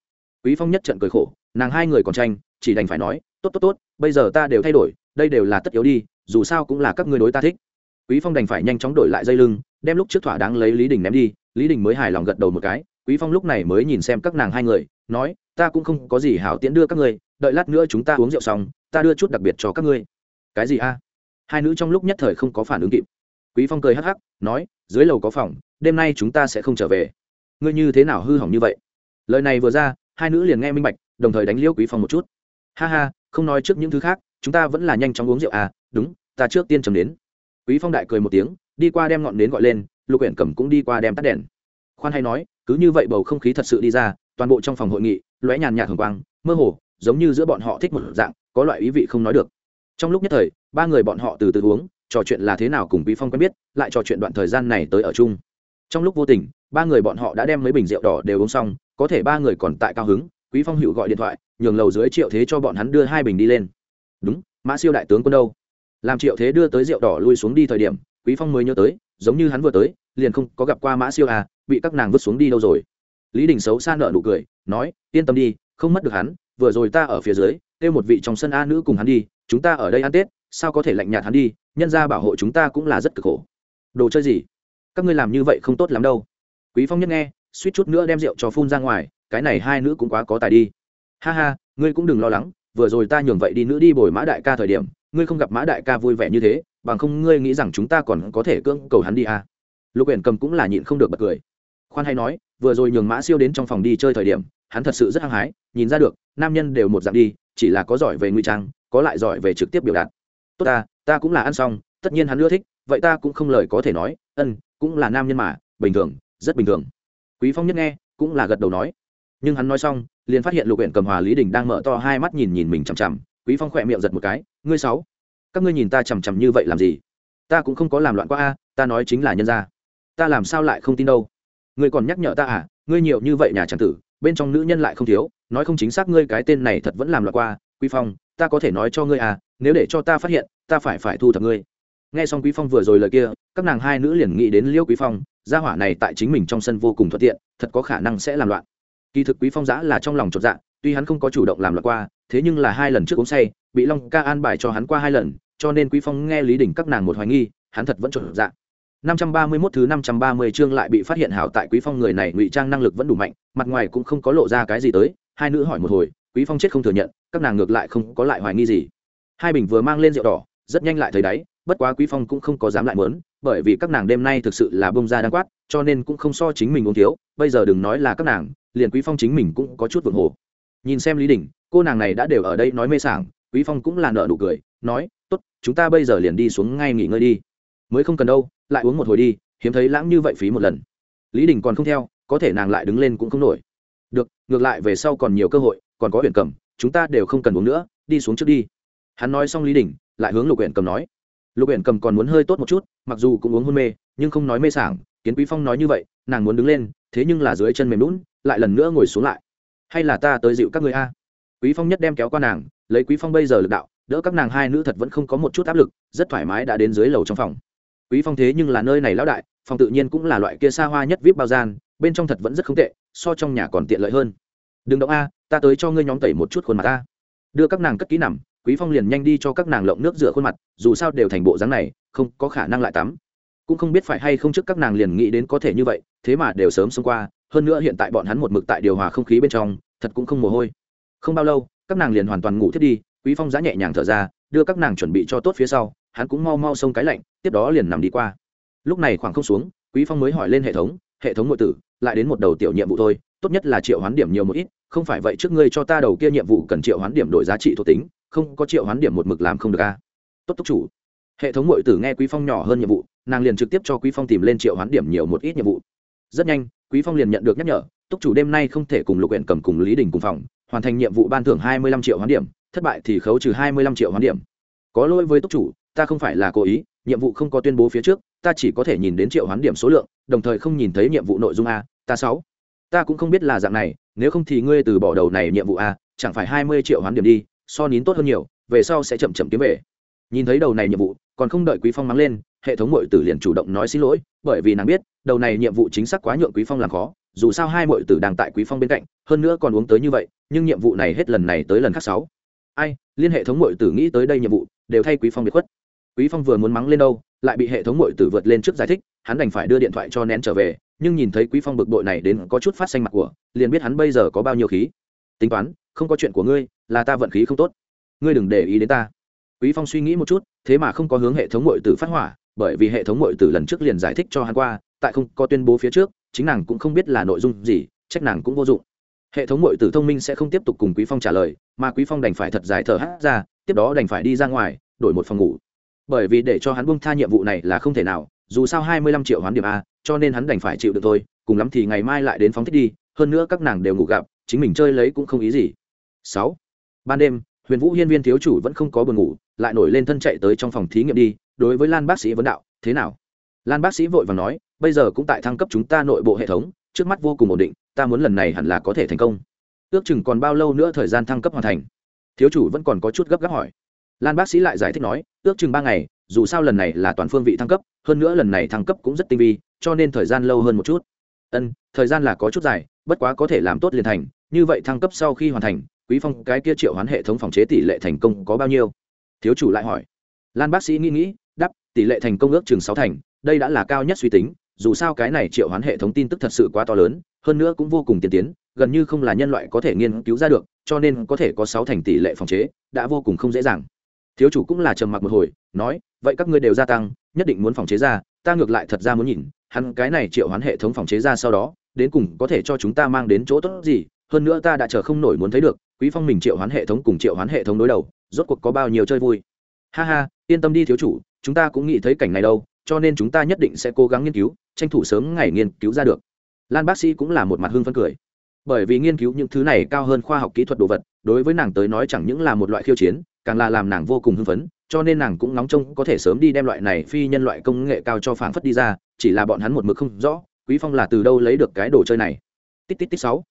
Quý phong nhất trận cười khổ, nàng hai người còn tranh, chỉ đành phải nói, tốt tốt tốt, bây giờ ta đều thay đổi, đây đều là tất yếu đi, dù sao cũng là các ngươi đối ta thích. Quý phong đành phải nhanh chóng đổi lại dây lưng đem lúc trước thỏa đáng lấy lý đình ném đi, lý đình mới hài lòng gật đầu một cái, quý phong lúc này mới nhìn xem các nàng hai người, nói, ta cũng không có gì hảo tiễn đưa các ngươi, đợi lát nữa chúng ta uống rượu xong, ta đưa chút đặc biệt cho các ngươi. Cái gì a? Hai nữ trong lúc nhất thời không có phản ứng kịp. Quý phong cười hắc hắc, nói, dưới lầu có phòng, đêm nay chúng ta sẽ không trở về. Ngươi như thế nào hư hỏng như vậy? Lời này vừa ra, hai nữ liền nghe minh bạch, đồng thời đánh liêu quý phong một chút. Ha ha, không nói trước những thứ khác, chúng ta vẫn là nhanh chóng uống rượu à đúng, ta trước tiên chấm đến. Quý phong đại cười một tiếng đi qua đem ngọn nến gọi lên, lục huyện cẩm cũng đi qua đem tắt đèn. Khoan hay nói, cứ như vậy bầu không khí thật sự đi ra, toàn bộ trong phòng hội nghị, lóe nhàn nhạt hồng quang, mơ hồ, giống như giữa bọn họ thích một dạng, có loại ý vị không nói được. Trong lúc nhất thời, ba người bọn họ từ từ uống, trò chuyện là thế nào cùng quý phong quen biết, lại trò chuyện đoạn thời gian này tới ở chung. Trong lúc vô tình, ba người bọn họ đã đem mấy bình rượu đỏ đều uống xong, có thể ba người còn tại cao hứng, quý phong hữu gọi điện thoại, nhường lầu dưới triệu thế cho bọn hắn đưa hai bình đi lên. Đúng, mã siêu đại tướng quân đâu? Làm triệu thế đưa tới rượu đỏ lui xuống đi thời điểm quý phong mới nhớ tới, giống như hắn vừa tới, liền không có gặp qua mã siêu à bị các nàng vứt xuống đi đâu rồi. Lý đình xấu xa nợ nụ cười, nói, yên tâm đi, không mất được hắn, vừa rồi ta ở phía dưới, kêu một vị trong sân a nữ cùng hắn đi, chúng ta ở đây ăn tết, sao có thể lạnh nhạt hắn đi, nhân ra bảo hộ chúng ta cũng là rất cực khổ. Đồ chơi gì? Các ngươi làm như vậy không tốt lắm đâu. Quý phong nhất nghe suýt chút nữa đem rượu cho phun ra ngoài, cái này hai nữ cũng quá có tài đi. Ha ha, ngươi cũng đừng lo lắng, vừa rồi ta nhường vậy đi nữ đi bồi mã đại ca thời điểm, ngươi không gặp mã đại ca vui vẻ như thế bằng không ngươi nghĩ rằng chúng ta còn có thể cưỡng cầu hắn đi à. lục huyện cầm cũng là nhịn không được bật cười. Khoan hay nói, vừa rồi nhường mã siêu đến trong phòng đi chơi thời điểm, hắn thật sự rất hăng hái, nhìn ra được, nam nhân đều một dạng đi, chỉ là có giỏi về nguy trang, có lại giỏi về trực tiếp biểu đạt. Tốt ta ta cũng là ăn xong, tất nhiên hắn ưa thích, vậy ta cũng không lời có thể nói, ân, cũng là nam nhân mà, bình thường, rất bình thường. Quý phong nhất nghe, cũng là gật đầu nói. Nhưng hắn nói xong, liền phát hiện lục huyện cầm hòa lý đình đang mở to hai mắt nhìn nhìn mình chằm chằm, quý phong khỏe miệng giật một cái, ngươi sáu các ngươi nhìn ta chằm chằm như vậy làm gì? Ta cũng không có làm loạn qua a, ta nói chính là nhân gia. Ta làm sao lại không tin đâu? Ngươi còn nhắc nhở ta à ngươi nhiều như vậy nhà tràng tử, bên trong nữ nhân lại không thiếu, nói không chính xác ngươi cái tên này thật vẫn làm loạn qua. Quý phong, ta có thể nói cho ngươi à nếu để cho ta phát hiện, ta phải phải thu thập ngươi. Nghe xong quý phong vừa rồi lời kia, các nàng hai nữ liền nghĩ đến liêu quý phong, gia hỏa này tại chính mình trong sân vô cùng thuận tiện, thật có khả năng sẽ làm loạn. Kỳ thực quý phong giã là trong lòng chột dạ tuy hắn không có chủ động làm loạn qua thế nhưng là hai lần trước uống say bị long ca an bài cho hắn qua hai lần cho nên quý phong nghe lý đỉnh các nàng một hoài nghi hắn thật vẫn chột dạng 531 thứ 530 chương lại bị phát hiện hảo tại Quý Phong người này ngụy trang năng lực vẫn đủ mạnh, mặt ngoài cũng không có lộ ra cái gì tới, hai nữ hỏi một hồi, Quý Phong chết không thừa nhận, các nàng ngược lại không có lại hoài nghi gì. Hai bình vừa mang lên rượu đỏ, rất nhanh lại thấy đáy, bất quá Quý Phong cũng không có dám lại muốn, bởi vì các nàng đêm nay thực sự là bông ra đang quát, cho nên cũng không so chính mình uống thiếu, bây giờ đừng nói là các nàng, liền Quý Phong chính mình cũng có chút vượng hồ. Nhìn xem Lý Đình, cô nàng này đã đều ở đây nói mê sảng, Quý Phong cũng là nợ nụ cười, nói, "Tốt, chúng ta bây giờ liền đi xuống ngay nghỉ ngơi đi." Mới không cần đâu, lại uống một hồi đi hiếm thấy lãng như vậy phí một lần. Lý đình còn không theo có thể nàng lại đứng lên cũng không nổi. Được ngược lại về sau còn nhiều cơ hội còn có huyện cầm chúng ta đều không cần uống nữa đi xuống trước đi. Hắn nói xong lý đình lại hướng lục huyện cầm nói. Lục huyện cầm còn muốn hơi tốt một chút mặc dù cũng uống hôn mê nhưng không nói mê sảng kiến quý phong nói như vậy nàng muốn đứng lên thế nhưng là dưới chân mềm lún lại lần nữa ngồi xuống lại hay là ta tới dịu các người a? Quý phong nhất đem kéo qua nàng, lấy quý phong bây giờ lực đạo, đỡ các nàng hai nữ thật vẫn không có một chút áp lực, rất thoải mái đã đến dưới lầu trong phòng. Quý phong thế nhưng là nơi này lão đại, phòng tự nhiên cũng là loại kia xa hoa nhất vip bao gian, bên trong thật vẫn rất không tệ, so trong nhà còn tiện lợi hơn. Đừng động a, ta tới cho ngươi nhóm tẩy một chút khuôn mặt ta. Đưa các nàng cất kỹ nằm, quý phong liền nhanh đi cho các nàng lộng nước rửa khuôn mặt, dù sao đều thành bộ dáng này, không có khả năng lại tắm. Cũng không biết phải hay không trước các nàng liền nghĩ đến có thể như vậy, thế mà đều sớm xông qua hơn nữa hiện tại bọn hắn một mực tại điều hòa không khí bên trong, thật cũng không mồ hôi. Không bao lâu, các nàng liền hoàn toàn ngủ thiết đi, quý phong giã nhẹ nhàng thở ra, đưa các nàng chuẩn bị cho tốt phía sau, hắn cũng mau mau xông cái lạnh, tiếp đó liền nằm đi qua. Lúc này khoảng không xuống, quý phong mới hỏi lên hệ thống hệ thống nội tử, lại đến một đầu tiểu nhiệm vụ thôi, tốt nhất là triệu hoán điểm nhiều một ít, không phải vậy trước ngươi cho ta đầu kia nhiệm vụ cần triệu hoán điểm đổi giá trị thuộc tính, không có triệu hoán điểm một mực làm không được a. Tốt túc chủ. Hệ thống nội tử nghe quý phong nhỏ hơn nhiệm vụ, nàng liền trực tiếp cho quý phong tìm lên triệu hoán điểm nhiều một ít nhiệm vụ. Rất nhanh quý phong liền nhận được nhắc nhở, túc chủ đêm nay không thể cùng lục huyện cầm cùng lý đình cùng phòng, hoàn thành nhiệm vụ ban thưởng hai mươi lăm triệu hoán điểm, thất bại thì khấu trừ hai mươi lăm triệu hoán điểm. Có lỗi với túc chủ, ta không phải là cố ý, nhiệm vụ không có tuyên bố phía trước, ta chỉ có thể nhìn đến triệu hoán điểm số lượng, đồng thời không nhìn thấy nhiệm vụ nội dung a, ta sáu. Ta cũng không biết là dạng này, nếu không thì ngươi từ bỏ đầu này nhiệm vụ a, chẳng phải hai mươi triệu hoán điểm đi, so nín tốt hơn nhiều, về sau sẽ chậm chậm kiếm về. Nhìn thấy đầu này nhiệm vụ, còn không đợi quý phong mắng lên, hệ thống mội tử liền chủ động nói xin lỗi bởi vì nàng biết, đầu này nhiệm vụ chính xác quá nhượng quý phong làm khó, dù sao hai mọi tử đang tại quý phong bên cạnh, hơn nữa còn uống tới như vậy, nhưng nhiệm vụ này hết lần này tới lần khác sáu. Ai, liên hệ thống mọi tử nghĩ tới đây nhiệm vụ, đều thay quý phong biệt khuất. Quý phong vừa muốn mắng lên đâu, lại bị hệ thống mọi tử vượt lên trước giải thích, hắn đành phải đưa điện thoại cho nén trở về, nhưng nhìn thấy quý phong bực bội này đến có chút phát xanh mặt của, liền biết hắn bây giờ có bao nhiêu khí. Tính toán, không có chuyện của ngươi, là ta vận khí không tốt. Ngươi đừng để ý đến ta. Quý phong suy nghĩ một chút, thế mà không có hướng hệ thống mọi tử phát hỏa bởi vì hệ thống mội tử lần trước liền giải thích cho hắn qua, tại không có tuyên bố phía trước, chính nàng cũng không biết là nội dung gì, trách nàng cũng vô dụng. Hệ thống mội tử thông minh sẽ không tiếp tục cùng quý phong trả lời, mà quý phong đành phải thật dài thở hát ra, tiếp đó đành phải đi ra ngoài, đổi một phòng ngủ. Bởi vì để cho hắn buông tha nhiệm vụ này là không thể nào, dù sao hai mươi lăm triệu hoán điểm a, cho nên hắn đành phải chịu được thôi, cùng lắm thì ngày mai lại đến phóng thích đi, hơn nữa các nàng đều ngủ gặp, chính mình chơi lấy cũng không ý gì. Sáu. Ban đêm, huyền vũ hiên viên thiếu chủ vẫn không có buồn ngủ, lại nổi lên thân chạy tới trong phòng thí nghiệm đi đối với lan bác sĩ vấn đạo, thế nào? Lan bác sĩ vội và nói, bây giờ cũng tại thăng cấp chúng ta nội bộ hệ thống, trước mắt vô cùng ổn định, ta muốn lần này hẳn là có thể thành công. Ước chừng còn bao lâu nữa thời gian thăng cấp hoàn thành? Thiếu chủ vẫn còn có chút gấp gáp hỏi. Lan bác sĩ lại giải thích nói, ước chừng ba ngày, dù sao lần này là toàn phương vị thăng cấp, hơn nữa lần này thăng cấp cũng rất tinh vi, cho nên thời gian lâu hơn một chút. Ân, thời gian là có chút dài, bất quá có thể làm tốt liền thành, như vậy thăng cấp sau khi hoàn thành, quý phong cái kia triệu hoán hệ thống phòng chế tỷ lệ thành công có bao nhiêu? Thiếu chủ lại hỏi. Lan bác sĩ nghĩ nghĩ tỷ lệ thành công ước chừng sáu thành, đây đã là cao nhất suy tính, dù sao cái này triệu hoán hệ thống tin tức thật sự quá to lớn, hơn nữa cũng vô cùng tiên tiến, gần như không là nhân loại có thể nghiên cứu ra được, cho nên có thể có sáu thành tỷ lệ phòng chế, đã vô cùng không dễ dàng. Thiếu chủ cũng là trầm mặc một hồi, nói, vậy các ngươi đều gia tăng, nhất định muốn phòng chế ra, ta ngược lại thật ra muốn nhìn, hắn cái này triệu hoán hệ thống phòng chế ra sau đó, đến cùng có thể cho chúng ta mang đến chỗ tốt gì, hơn nữa ta đã chờ không nổi muốn thấy được, quý phong mình triệu hoán hệ thống cùng triệu hoán hệ thống đối đầu, rốt cuộc có bao nhiêu chơi vui. Ha ha, yên tâm đi thiếu chủ chúng ta cũng nghĩ thấy cảnh này đâu, cho nên chúng ta nhất định sẽ cố gắng nghiên cứu, tranh thủ sớm ngày nghiên cứu ra được. Lan bác sĩ cũng là một mặt hưng phân cười. Bởi vì nghiên cứu những thứ này cao hơn khoa học kỹ thuật đồ vật, đối với nàng tới nói chẳng những là một loại khiêu chiến, càng là làm nàng vô cùng hưng phấn, cho nên nàng cũng nóng trông có thể sớm đi đem loại này phi nhân loại công nghệ cao cho phảng phất đi ra, chỉ là bọn hắn một mực không rõ, quý phong là từ đâu lấy được cái đồ chơi này. Tít tít tít sáu.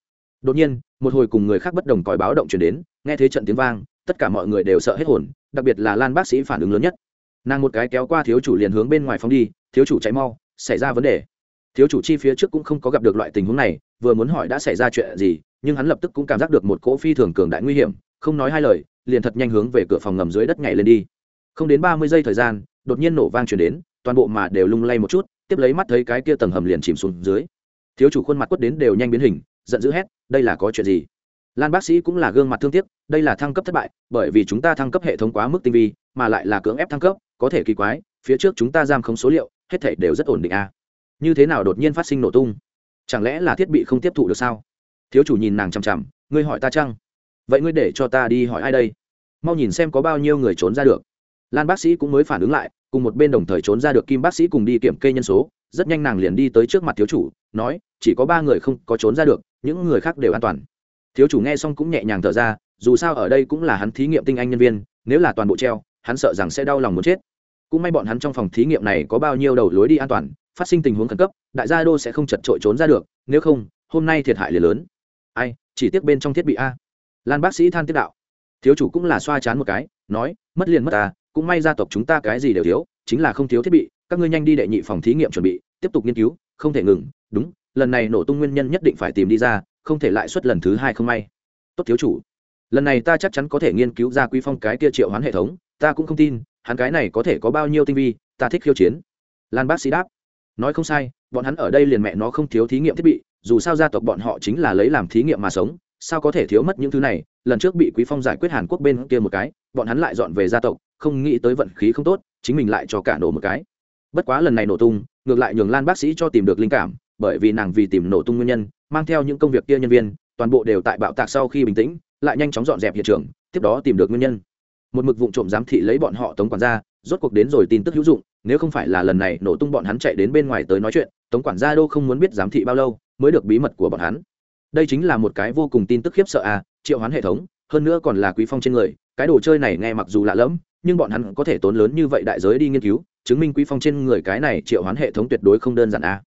Đột nhiên, một hồi cùng người khác bất đồng còi báo động chuyển đến, nghe thế trận tiếng vang, tất cả mọi người đều sợ hết hồn, đặc biệt là lan bác sĩ phản ứng lớn nhất nàng một cái kéo qua thiếu chủ liền hướng bên ngoài phóng đi, thiếu chủ chạy mau, xảy ra vấn đề. Thiếu chủ chi phía trước cũng không có gặp được loại tình huống này, vừa muốn hỏi đã xảy ra chuyện gì, nhưng hắn lập tức cũng cảm giác được một cỗ phi thường cường đại nguy hiểm, không nói hai lời, liền thật nhanh hướng về cửa phòng ngầm dưới đất nhảy lên đi. Không đến ba mươi giây thời gian, đột nhiên nổ vang chuyển đến, toàn bộ mà đều lung lay một chút, tiếp lấy mắt thấy cái kia tầng hầm liền chìm xuống dưới. Thiếu chủ khuôn mặt quất đến đều nhanh biến hình, giận dữ hét, đây là có chuyện gì? Lan bác sĩ cũng là gương mặt thương tiếc, đây là thăng cấp thất bại, bởi vì chúng ta thăng cấp hệ thống quá mức tinh vi, mà lại là cưỡng ép thăng cấp có thể kỳ quái, phía trước chúng ta giam không số liệu, hết thể đều rất ổn định a à. như thế nào đột nhiên phát sinh nổ tung? Chẳng lẽ là thiết bị không tiếp thụ được sao? Thiếu chủ nhìn nàng chằm chằm, ngươi hỏi ta chăng? Vậy ngươi để cho ta đi hỏi ai đây? Mau nhìn xem có bao nhiêu người trốn ra được. Lan bác sĩ cũng mới phản ứng lại, cùng một bên đồng thời trốn ra được kim bác sĩ cùng đi kiểm kê nhân số, rất nhanh nàng liền đi tới trước mặt thiếu chủ, nói, chỉ có ba người không có trốn ra được, những người khác đều an toàn. Thiếu chủ nghe xong cũng nhẹ nhàng thở ra, dù sao ở đây cũng là hắn thí nghiệm tinh anh nhân viên, nếu là toàn bộ treo hắn sợ rằng sẽ đau lòng muốn chết. Cũng may bọn hắn trong phòng thí nghiệm này có bao nhiêu đầu lối đi an toàn, phát sinh tình huống khẩn cấp, đại gia đô sẽ không chật trội trốn ra được, nếu không, hôm nay thiệt hại liền lớn. Ai, chỉ tiếc bên trong thiết bị a. Lan bác sĩ than tiết đạo. Thiếu chủ cũng là xoa chán một cái, nói, mất liền mất ta, cũng may gia tộc chúng ta cái gì đều thiếu, chính là không thiếu thiết bị, các ngươi nhanh đi đệ nhị phòng thí nghiệm chuẩn bị, tiếp tục nghiên cứu, không thể ngừng, đúng, lần này nổ tung nguyên nhân nhất định phải tìm đi ra, không thể lại xuất lần thứ hai không may. Tốt thiếu chủ, lần này ta chắc chắn có thể nghiên cứu ra quý phong cái kia triệu hoán hệ thống ta cũng không tin, hắn cái này có thể có bao nhiêu tinh vi, ta thích khiêu chiến. Lan bác sĩ đáp, nói không sai, bọn hắn ở đây liền mẹ nó không thiếu thí nghiệm thiết bị, dù sao gia tộc bọn họ chính là lấy làm thí nghiệm mà sống, sao có thể thiếu mất những thứ này? Lần trước bị quý phong giải quyết hàn quốc bên kia một cái, bọn hắn lại dọn về gia tộc, không nghĩ tới vận khí không tốt, chính mình lại cho cả nổ một cái. Bất quá lần này nổ tung, ngược lại nhường lan bác sĩ cho tìm được linh cảm, bởi vì nàng vì tìm nổ tung nguyên nhân, mang theo những công việc kia nhân viên, toàn bộ đều tại bạo tạc sau khi bình tĩnh, lại nhanh chóng dọn dẹp hiện trường, tiếp đó tìm được nguyên nhân một mực vụ trộm giám thị lấy bọn họ tống quản gia, rốt cuộc đến rồi tin tức hữu dụng, nếu không phải là lần này nổ tung bọn hắn chạy đến bên ngoài tới nói chuyện, tống quản gia đô không muốn biết giám thị bao lâu mới được bí mật của bọn hắn. Đây chính là một cái vô cùng tin tức khiếp sợ à triệu hoán hệ thống, hơn nữa còn là quý phong trên người, cái đồ chơi này nghe mặc dù lạ lẫm, nhưng bọn hắn có thể tốn lớn như vậy đại giới đi nghiên cứu, chứng minh quý phong trên người cái này triệu hoán hệ thống tuyệt đối không đơn giản à.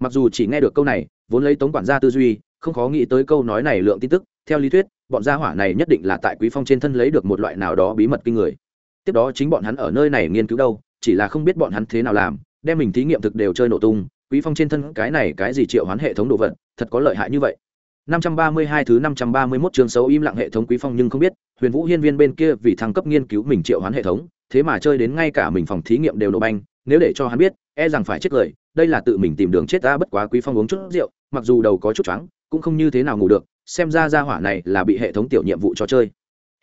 Mặc dù chỉ nghe được câu này, vốn lấy tống quản gia tư duy, không khó nghĩ tới câu nói này lượng tin tức, theo lý thuyết bọn gia hỏa này nhất định là tại quý phong trên thân lấy được một loại nào đó bí mật kinh người. Tiếp đó chính bọn hắn ở nơi này nghiên cứu đâu, chỉ là không biết bọn hắn thế nào làm, đem mình thí nghiệm thực đều chơi nổ tung, quý phong trên thân cái này cái gì triệu hoán hệ thống đồ vật, thật có lợi hại như vậy. 532 thứ 531 chương xấu im lặng hệ thống quý phong nhưng không biết, huyền vũ hiên viên bên kia vì thăng cấp nghiên cứu mình triệu hoán hệ thống, thế mà chơi đến ngay cả mình phòng thí nghiệm đều nổ banh, nếu để cho hắn biết e rằng phải chết cười, đây là tự mình tìm đường chết ta bất quá quý phong uống chút rượu, mặc dù đầu có chút choáng, cũng không như thế nào ngủ được xem ra ra hỏa này là bị hệ thống tiểu nhiệm vụ cho chơi.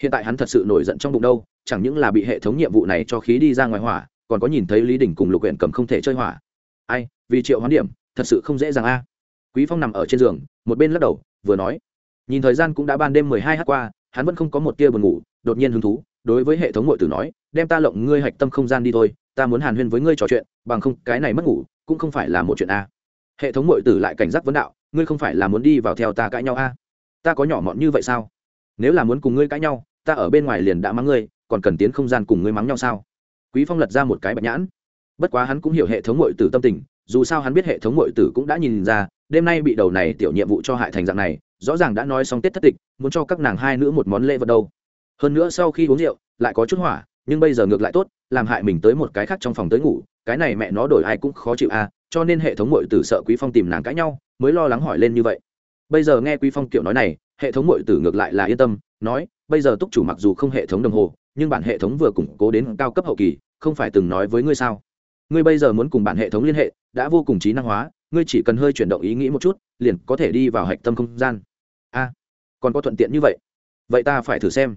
Hiện tại hắn thật sự nổi giận trong bụng đâu, chẳng những là bị hệ thống nhiệm vụ này cho khí đi ra ngoài hỏa, còn có nhìn thấy lý đình cùng lục huyện cầm không thể chơi hỏa. Ai, vì triệu hoán điểm, thật sự không dễ dàng a. À. Quý phong nằm ở trên giường, một bên lắc đầu, vừa nói. Nhìn thời gian cũng đã ban đêm mười hai h qua, hắn vẫn không có một tia buồn ngủ, đột nhiên hứng thú, đối với hệ thống ngội tử nói, đem ta lộng ngươi hạch tâm không gian đi thôi, ta muốn hàn huyên với ngươi trò chuyện, bằng không, cái này mất ngủ, cũng không phải là một chuyện a. Hệ thống ngội tử lại cảnh giác vấn đạo, ngươi không phải là muốn đi vào theo ta cãi nhau a? Ta có nhỏ mọn như vậy sao? Nếu là muốn cùng ngươi cãi nhau, ta ở bên ngoài liền đã mắng ngươi, còn cần tiến không gian cùng ngươi mắng nhau sao? Quý phong lật ra một cái bạch nhãn. Bất quá hắn cũng hiểu hệ thống ngội tử tâm tình, dù sao hắn biết hệ thống ngội tử cũng đã nhìn ra, đêm nay bị đầu này tiểu nhiệm vụ cho hại thành dạng này, rõ ràng đã nói xong tết thất tịch, muốn cho các nàng hai nữ một món lễ vật đâu. Hơn nữa sau khi uống rượu, lại có chút hỏa, nhưng bây giờ ngược lại tốt, làm hại mình tới một cái khác trong phòng tới ngủ, cái này mẹ nó đổi ai cũng khó chịu à cho nên hệ thống ngội tử sợ quý phong tìm nàng cãi nhau, mới lo lắng hỏi lên như vậy bây giờ nghe quý phong kiểu nói này, hệ thống ngội tử ngược lại là yên tâm, nói, bây giờ túc chủ mặc dù không hệ thống đồng hồ, nhưng bản hệ thống vừa củng cố đến cao cấp hậu kỳ, không phải từng nói với ngươi sao? Ngươi bây giờ muốn cùng bản hệ thống liên hệ, đã vô cùng trí năng hóa, ngươi chỉ cần hơi chuyển động ý nghĩ một chút, liền có thể đi vào hạch tâm không gian. A, còn có thuận tiện như vậy? Vậy ta phải thử xem.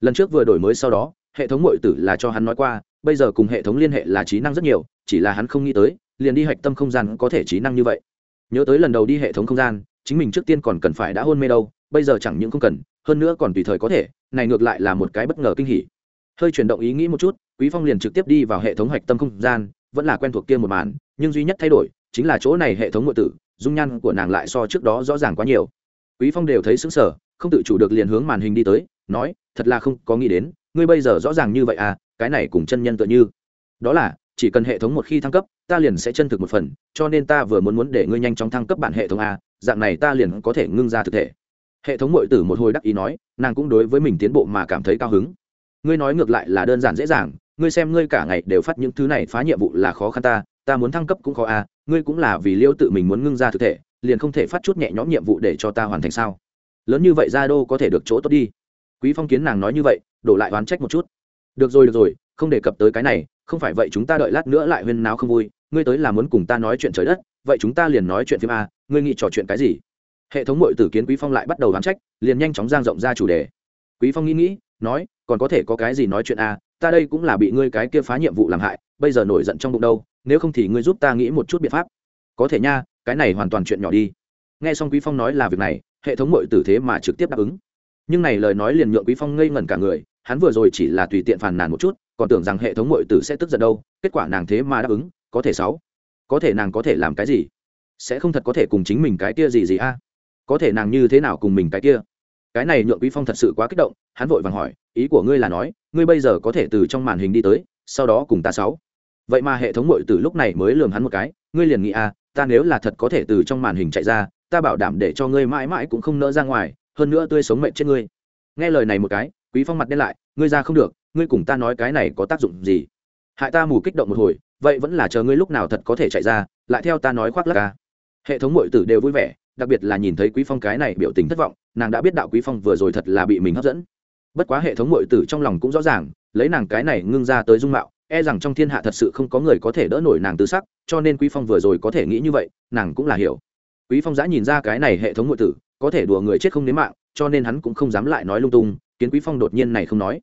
Lần trước vừa đổi mới sau đó, hệ thống mội tử là cho hắn nói qua, bây giờ cùng hệ thống liên hệ là trí năng rất nhiều, chỉ là hắn không nghĩ tới, liền đi hạch tâm không gian có thể trí năng như vậy. Nhớ tới lần đầu đi hệ thống không gian chính mình trước tiên còn cần phải đã hôn mê đâu, bây giờ chẳng những không cần, hơn nữa còn tùy thời có thể, này ngược lại là một cái bất ngờ kinh hỉ. Hơi chuyển động ý nghĩ một chút, quý phong liền trực tiếp đi vào hệ thống hạch tâm không gian, vẫn là quen thuộc kia một màn, nhưng duy nhất thay đổi, chính là chỗ này hệ thống ngụy tử, dung nhan của nàng lại so trước đó rõ ràng quá nhiều. Quý phong đều thấy sững sờ, không tự chủ được liền hướng màn hình đi tới, nói, thật là không có nghĩ đến, ngươi bây giờ rõ ràng như vậy à cái này cùng chân nhân tựa như. Đó là, chỉ cần hệ thống một khi thăng cấp, ta liền sẽ chân thực một phần, cho nên ta vừa muốn muốn để ngươi nhanh chóng thăng cấp bản hệ thống a dạng này ta liền có thể ngưng ra thực thể. Hệ thống mội tử một hồi đắc ý nói, nàng cũng đối với mình tiến bộ mà cảm thấy cao hứng. Ngươi nói ngược lại là đơn giản dễ dàng, ngươi xem ngươi cả ngày đều phát những thứ này phá nhiệm vụ là khó khăn ta ta muốn thăng cấp cũng khó a ngươi cũng là vì liêu tự mình muốn ngưng ra thực thể, liền không thể phát chút nhẹ nhõm nhiệm vụ để cho ta hoàn thành sao? Lớn như vậy gia đô có thể được chỗ tốt đi. Quý phong kiến nàng nói như vậy, đổ lại oán trách một chút. Được rồi được rồi, không đề cập tới cái này, không phải vậy chúng ta đợi lát nữa lại huyên náo không vui, ngươi tới là muốn cùng ta nói chuyện trời đất, vậy chúng ta liền nói chuyện phim a ngươi nghĩ trò chuyện cái gì? Hệ thống mội tử kiến quý phong lại bắt đầu đoán trách, liền nhanh chóng giang rộng ra chủ đề. Quý phong nghĩ nghĩ, nói, còn có thể có cái gì nói chuyện à? ta đây cũng là bị ngươi cái kia phá nhiệm vụ làm hại, bây giờ nổi giận trong bụng đâu, nếu không thì ngươi giúp ta nghĩ một chút biện pháp. Có thể nha, cái này hoàn toàn chuyện nhỏ đi. Nghe xong quý phong nói là việc này, hệ thống mội tử thế mà trực tiếp đáp ứng. Nhưng này lời nói liền nhượng quý phong ngây ngẩn cả người, hắn vừa rồi chỉ là tùy tiện phàn nàn một chút, còn tưởng rằng hệ thống mội tử sẽ tức giận đâu, kết quả nàng thế mà đáp ứng, có thể sáu, có thể nàng có thể làm cái gì? Sẽ không thật có thể cùng chính mình cái kia gì gì a? Có thể nàng như thế nào cùng mình cái kia? Cái này nhượng quý phong thật sự quá kích động, hắn vội vàng hỏi, ý của ngươi là nói, ngươi bây giờ có thể từ trong màn hình đi tới, sau đó cùng ta sáu. Vậy mà hệ thống mội từ lúc này mới lường hắn một cái, ngươi liền nghĩ a ta nếu là thật có thể từ trong màn hình chạy ra, ta bảo đảm để cho ngươi mãi mãi cũng không nỡ ra ngoài, hơn nữa tươi sống mệnh trên ngươi. Nghe lời này một cái, quý phong mặt đen lại, ngươi ra không được, ngươi cùng ta nói cái này có tác dụng gì? Hại ta mù kích động một hồi, vậy vẫn là chờ ngươi lúc nào thật có thể chạy ra, lại theo ta nói khoác lắc ca à hệ thống mọi tử đều vui vẻ, đặc biệt là nhìn thấy quý phong cái này biểu tình thất vọng, nàng đã biết đạo quý phong vừa rồi thật là bị mình hấp dẫn. Bất quá hệ thống mọi tử trong lòng cũng rõ ràng, lấy nàng cái này ngưng ra tới dung mạo e rằng trong thiên hạ thật sự không có người có thể đỡ nổi nàng tư sắc, cho nên quý phong vừa rồi có thể nghĩ như vậy, nàng cũng là hiểu. Quý phong giã nhìn ra cái này hệ thống ngụy tử, có thể đùa người chết không đến mạng, cho nên hắn cũng không dám lại nói lung tung, kiến quý phong đột nhiên này không nói.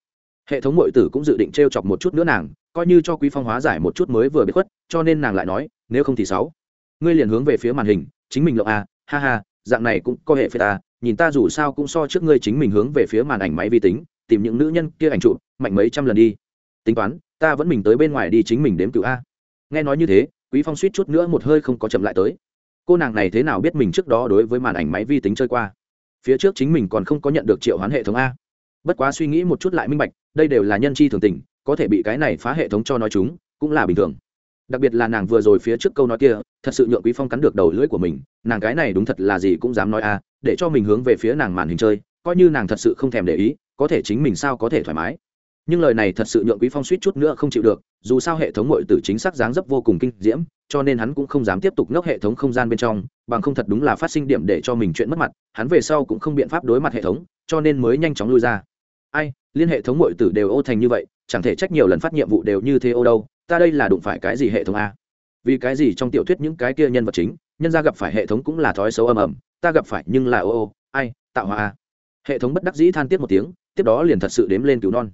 Hệ thống mọi tử cũng dự định trêu chọc một chút nữa nàng, coi như cho quý phong hóa giải một chút mới vừa bị khuất, cho nên nàng lại nói, nếu không thì sáu ngươi liền hướng về phía màn hình, chính mình lộng a ha ha, dạng này cũng có hệ phê ta, nhìn ta dù sao cũng so trước ngươi chính mình hướng về phía màn ảnh máy vi tính, tìm những nữ nhân kia ảnh trụ mạnh mấy trăm lần đi. Tính toán, ta vẫn mình tới bên ngoài đi chính mình đếm cựu a. Nghe nói như thế, quý phong suýt chút nữa một hơi không có chậm lại tới. Cô nàng này thế nào biết mình trước đó đối với màn ảnh máy vi tính chơi qua? Phía trước chính mình còn không có nhận được triệu hoán hệ thống a. Bất quá suy nghĩ một chút lại minh bạch, đây đều là nhân chi thường tình, có thể bị cái này phá hệ thống cho nói chúng, cũng là bình thường đặc biệt là nàng vừa rồi phía trước câu nói kia, thật sự nhượng quý phong cắn được đầu lưỡi của mình, nàng cái này đúng thật là gì cũng dám nói a để cho mình hướng về phía nàng màn hình chơi, coi như nàng thật sự không thèm để ý, có thể chính mình sao có thể thoải mái. Nhưng lời này thật sự nhượng quý phong suýt chút nữa không chịu được, dù sao hệ thống mội tử chính xác dáng dấp vô cùng kinh diễm, cho nên hắn cũng không dám tiếp tục ngốc hệ thống không gian bên trong, bằng không thật đúng là phát sinh điểm để cho mình chuyện mất mặt, hắn về sau cũng không biện pháp đối mặt hệ thống, cho nên mới nhanh chóng lui ra. Ai, liên hệ thống mội tử đều ô thành như vậy, chẳng thể trách nhiều lần phát nhiệm vụ đều như thế ô đâu ta đây là đụng phải cái gì hệ thống a? Vì cái gì trong tiểu thuyết những cái kia nhân vật chính, nhân ra gặp phải hệ thống cũng là thói xấu ầm ầm, ta gặp phải nhưng là ô ô, ai, tạo hòa a? Hệ thống bất đắc dĩ than tiết một tiếng, tiếp đó liền thật sự đếm lên cứu non.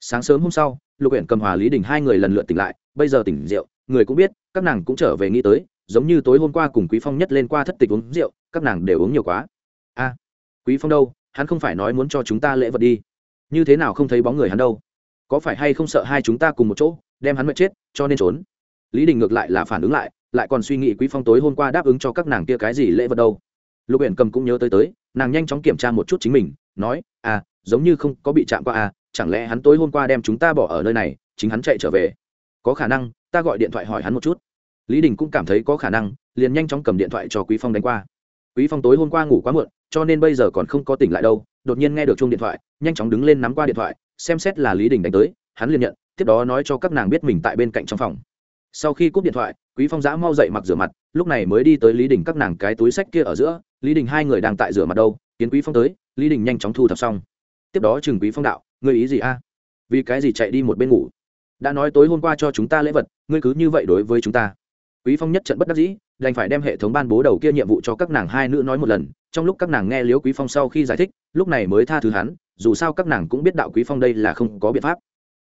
Sáng sớm hôm sau, lục huyện cầm hòa lý đình hai người lần lượt tỉnh lại, bây giờ tỉnh rượu, người cũng biết, các nàng cũng trở về nghĩ tới, giống như tối hôm qua cùng quý phong nhất lên qua thất tịch uống rượu, các nàng đều uống nhiều quá. A, quý phong đâu, hắn không phải nói muốn cho chúng ta lễ vật đi. Như thế nào không thấy bóng người hắn đâu? Có phải hay không sợ hai chúng ta cùng một chỗ? Đem hắn mệt chết, cho nên trốn. Lý đình ngược lại là phản ứng lại lại còn suy nghĩ quý phong tối hôm qua đáp ứng cho các nàng kia cái gì lễ vật đâu. Lục uyển cầm cũng nhớ tới tới, nàng nhanh chóng kiểm tra một chút chính mình, nói à giống như không có bị chạm qua à chẳng lẽ hắn tối hôm qua đem chúng ta bỏ ở nơi này, chính hắn chạy trở về? Có khả năng, ta gọi điện thoại hỏi hắn một chút. Lý đình cũng cảm thấy có khả năng, liền nhanh chóng cầm điện thoại cho quý phong đánh qua. Quý phong tối hôm qua ngủ quá muộn, cho nên bây giờ còn không có tỉnh lại đâu, đột nhiên nghe được chuông điện thoại, nhanh chóng đứng lên nắm qua điện thoại, xem xét là lý đình đánh tới, hắn liền nhận tiếp đó nói cho các nàng biết mình tại bên cạnh trong phòng. Sau khi cúp điện thoại, quý phong giã mau dậy mặc rửa mặt, lúc này mới đi tới lý đình các nàng cái túi sách kia ở giữa. Lý đình hai người đang tại rửa mặt đâu, kiến quý phong tới, lý đình nhanh chóng thu thập xong. Tiếp đó chừng quý phong đạo, ngươi ý gì a? Vì cái gì chạy đi một bên ngủ? Đã nói tối hôm qua cho chúng ta lễ vật, ngươi cứ như vậy đối với chúng ta. Quý phong nhất trận bất đắc dĩ, đành phải đem hệ thống ban bố đầu kia nhiệm vụ cho các nàng hai nữ nói một lần. Trong lúc các nàng nghe liếu quý phong sau khi giải thích, lúc này mới tha thứ hắn, dù sao các nàng cũng biết đạo quý phong đây là không có biện pháp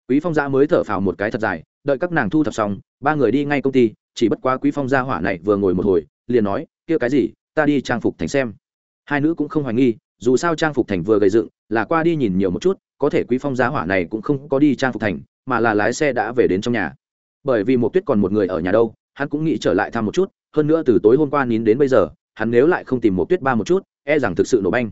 quý phong gia mới thở phào một cái thật dài, đợi các nàng thu thập xong, ba người đi ngay công ty, chỉ bất quá quý phong gia hỏa này vừa ngồi một hồi, liền nói, kia cái gì, ta đi trang phục thành xem. Hai nữ cũng không hoài nghi, dù sao trang phục thành vừa gây dựng, là qua đi nhìn nhiều một chút, có thể quý phong gia hỏa này cũng không có đi trang phục thành, mà là lái xe đã về đến trong nhà. Bởi vì một tuyết còn một người ở nhà đâu, hắn cũng nghĩ trở lại thăm một chút, hơn nữa từ tối hôm qua nín đến bây giờ, hắn nếu lại không tìm một tuyết ba một chút e rằng thực sự nổ banh.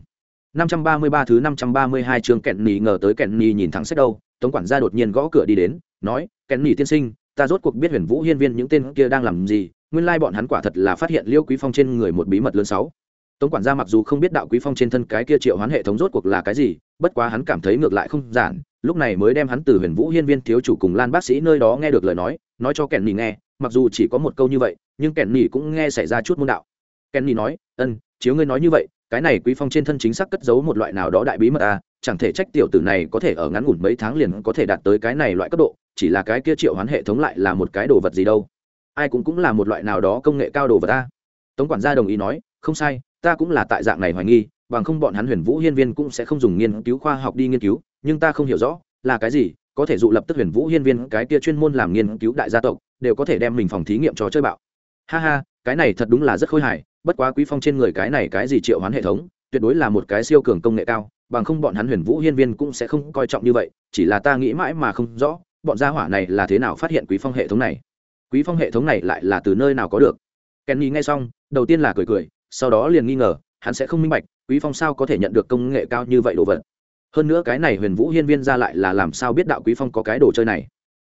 533 thứ 532 chương kẹn nỉ ngờ tới kẹn nỉ nhìn thẳng xét đâu tống quản gia đột nhiên gõ cửa đi đến, nói kẹn nỉ tiên sinh, ta rốt cuộc biết huyền vũ hiên viên những tên kia đang làm gì, nguyên lai bọn hắn quả thật là phát hiện liêu quý phong trên người một bí mật lớn sáu. Tống quản gia mặc dù không biết đạo quý phong trên thân cái kia triệu hoán hệ thống rốt cuộc là cái gì, bất quá hắn cảm thấy ngược lại không giản, lúc này mới đem hắn từ huyền vũ hiên viên thiếu chủ cùng lan bác sĩ nơi đó nghe được lời nói nói cho kèn nỉ nghe, mặc dù chỉ có một câu như vậy, nhưng kèn nỉ cũng nghe xảy ra chút môn đạo. Kèn nỉ nói, ân, chiếu ngươi nói như vậy, cái này quý phong trên thân chính xác cất giấu một loại nào đó đại bí mật à chẳng thể trách tiểu tử này có thể ở ngắn ngủn mấy tháng liền có thể đạt tới cái này loại cấp độ, chỉ là cái kia triệu hoán hệ thống lại là một cái đồ vật gì đâu. Ai cũng cũng là một loại nào đó công nghệ cao đồ vật ta. Tống quản gia đồng ý nói, không sai, ta cũng là tại dạng này hoài nghi, bằng không bọn hắn huyền vũ hiên viên cũng sẽ không dùng nghiên cứu khoa học đi nghiên cứu, nhưng ta không hiểu rõ, là cái gì, có thể dụ lập tức huyền vũ hiên viên cái kia chuyên môn làm nghiên cứu đại gia tộc, đều có thể đem mình phòng thí nghiệm cho chơi bạo. Ha ha, cái này thật đúng là rất khôi hài, bất quá quý phong trên người cái này cái gì triệu hoán hệ thống, tuyệt đối là một cái siêu cường công nghệ cao bằng không bọn hắn huyền vũ hiên viên cũng sẽ không coi trọng như vậy, chỉ là ta nghĩ mãi mà không rõ, bọn gia hỏa này là thế nào phát hiện quý phong hệ thống này. Quý phong hệ thống này lại là từ nơi nào có được? Kenny nghe xong, đầu tiên là cười cười, sau đó liền nghi ngờ, hắn sẽ không minh bạch, quý phong sao có thể nhận được công nghệ cao như vậy đồ vật? Hơn nữa cái này huyền vũ hiên viên ra lại là làm sao biết đạo quý phong có cái đồ chơi này?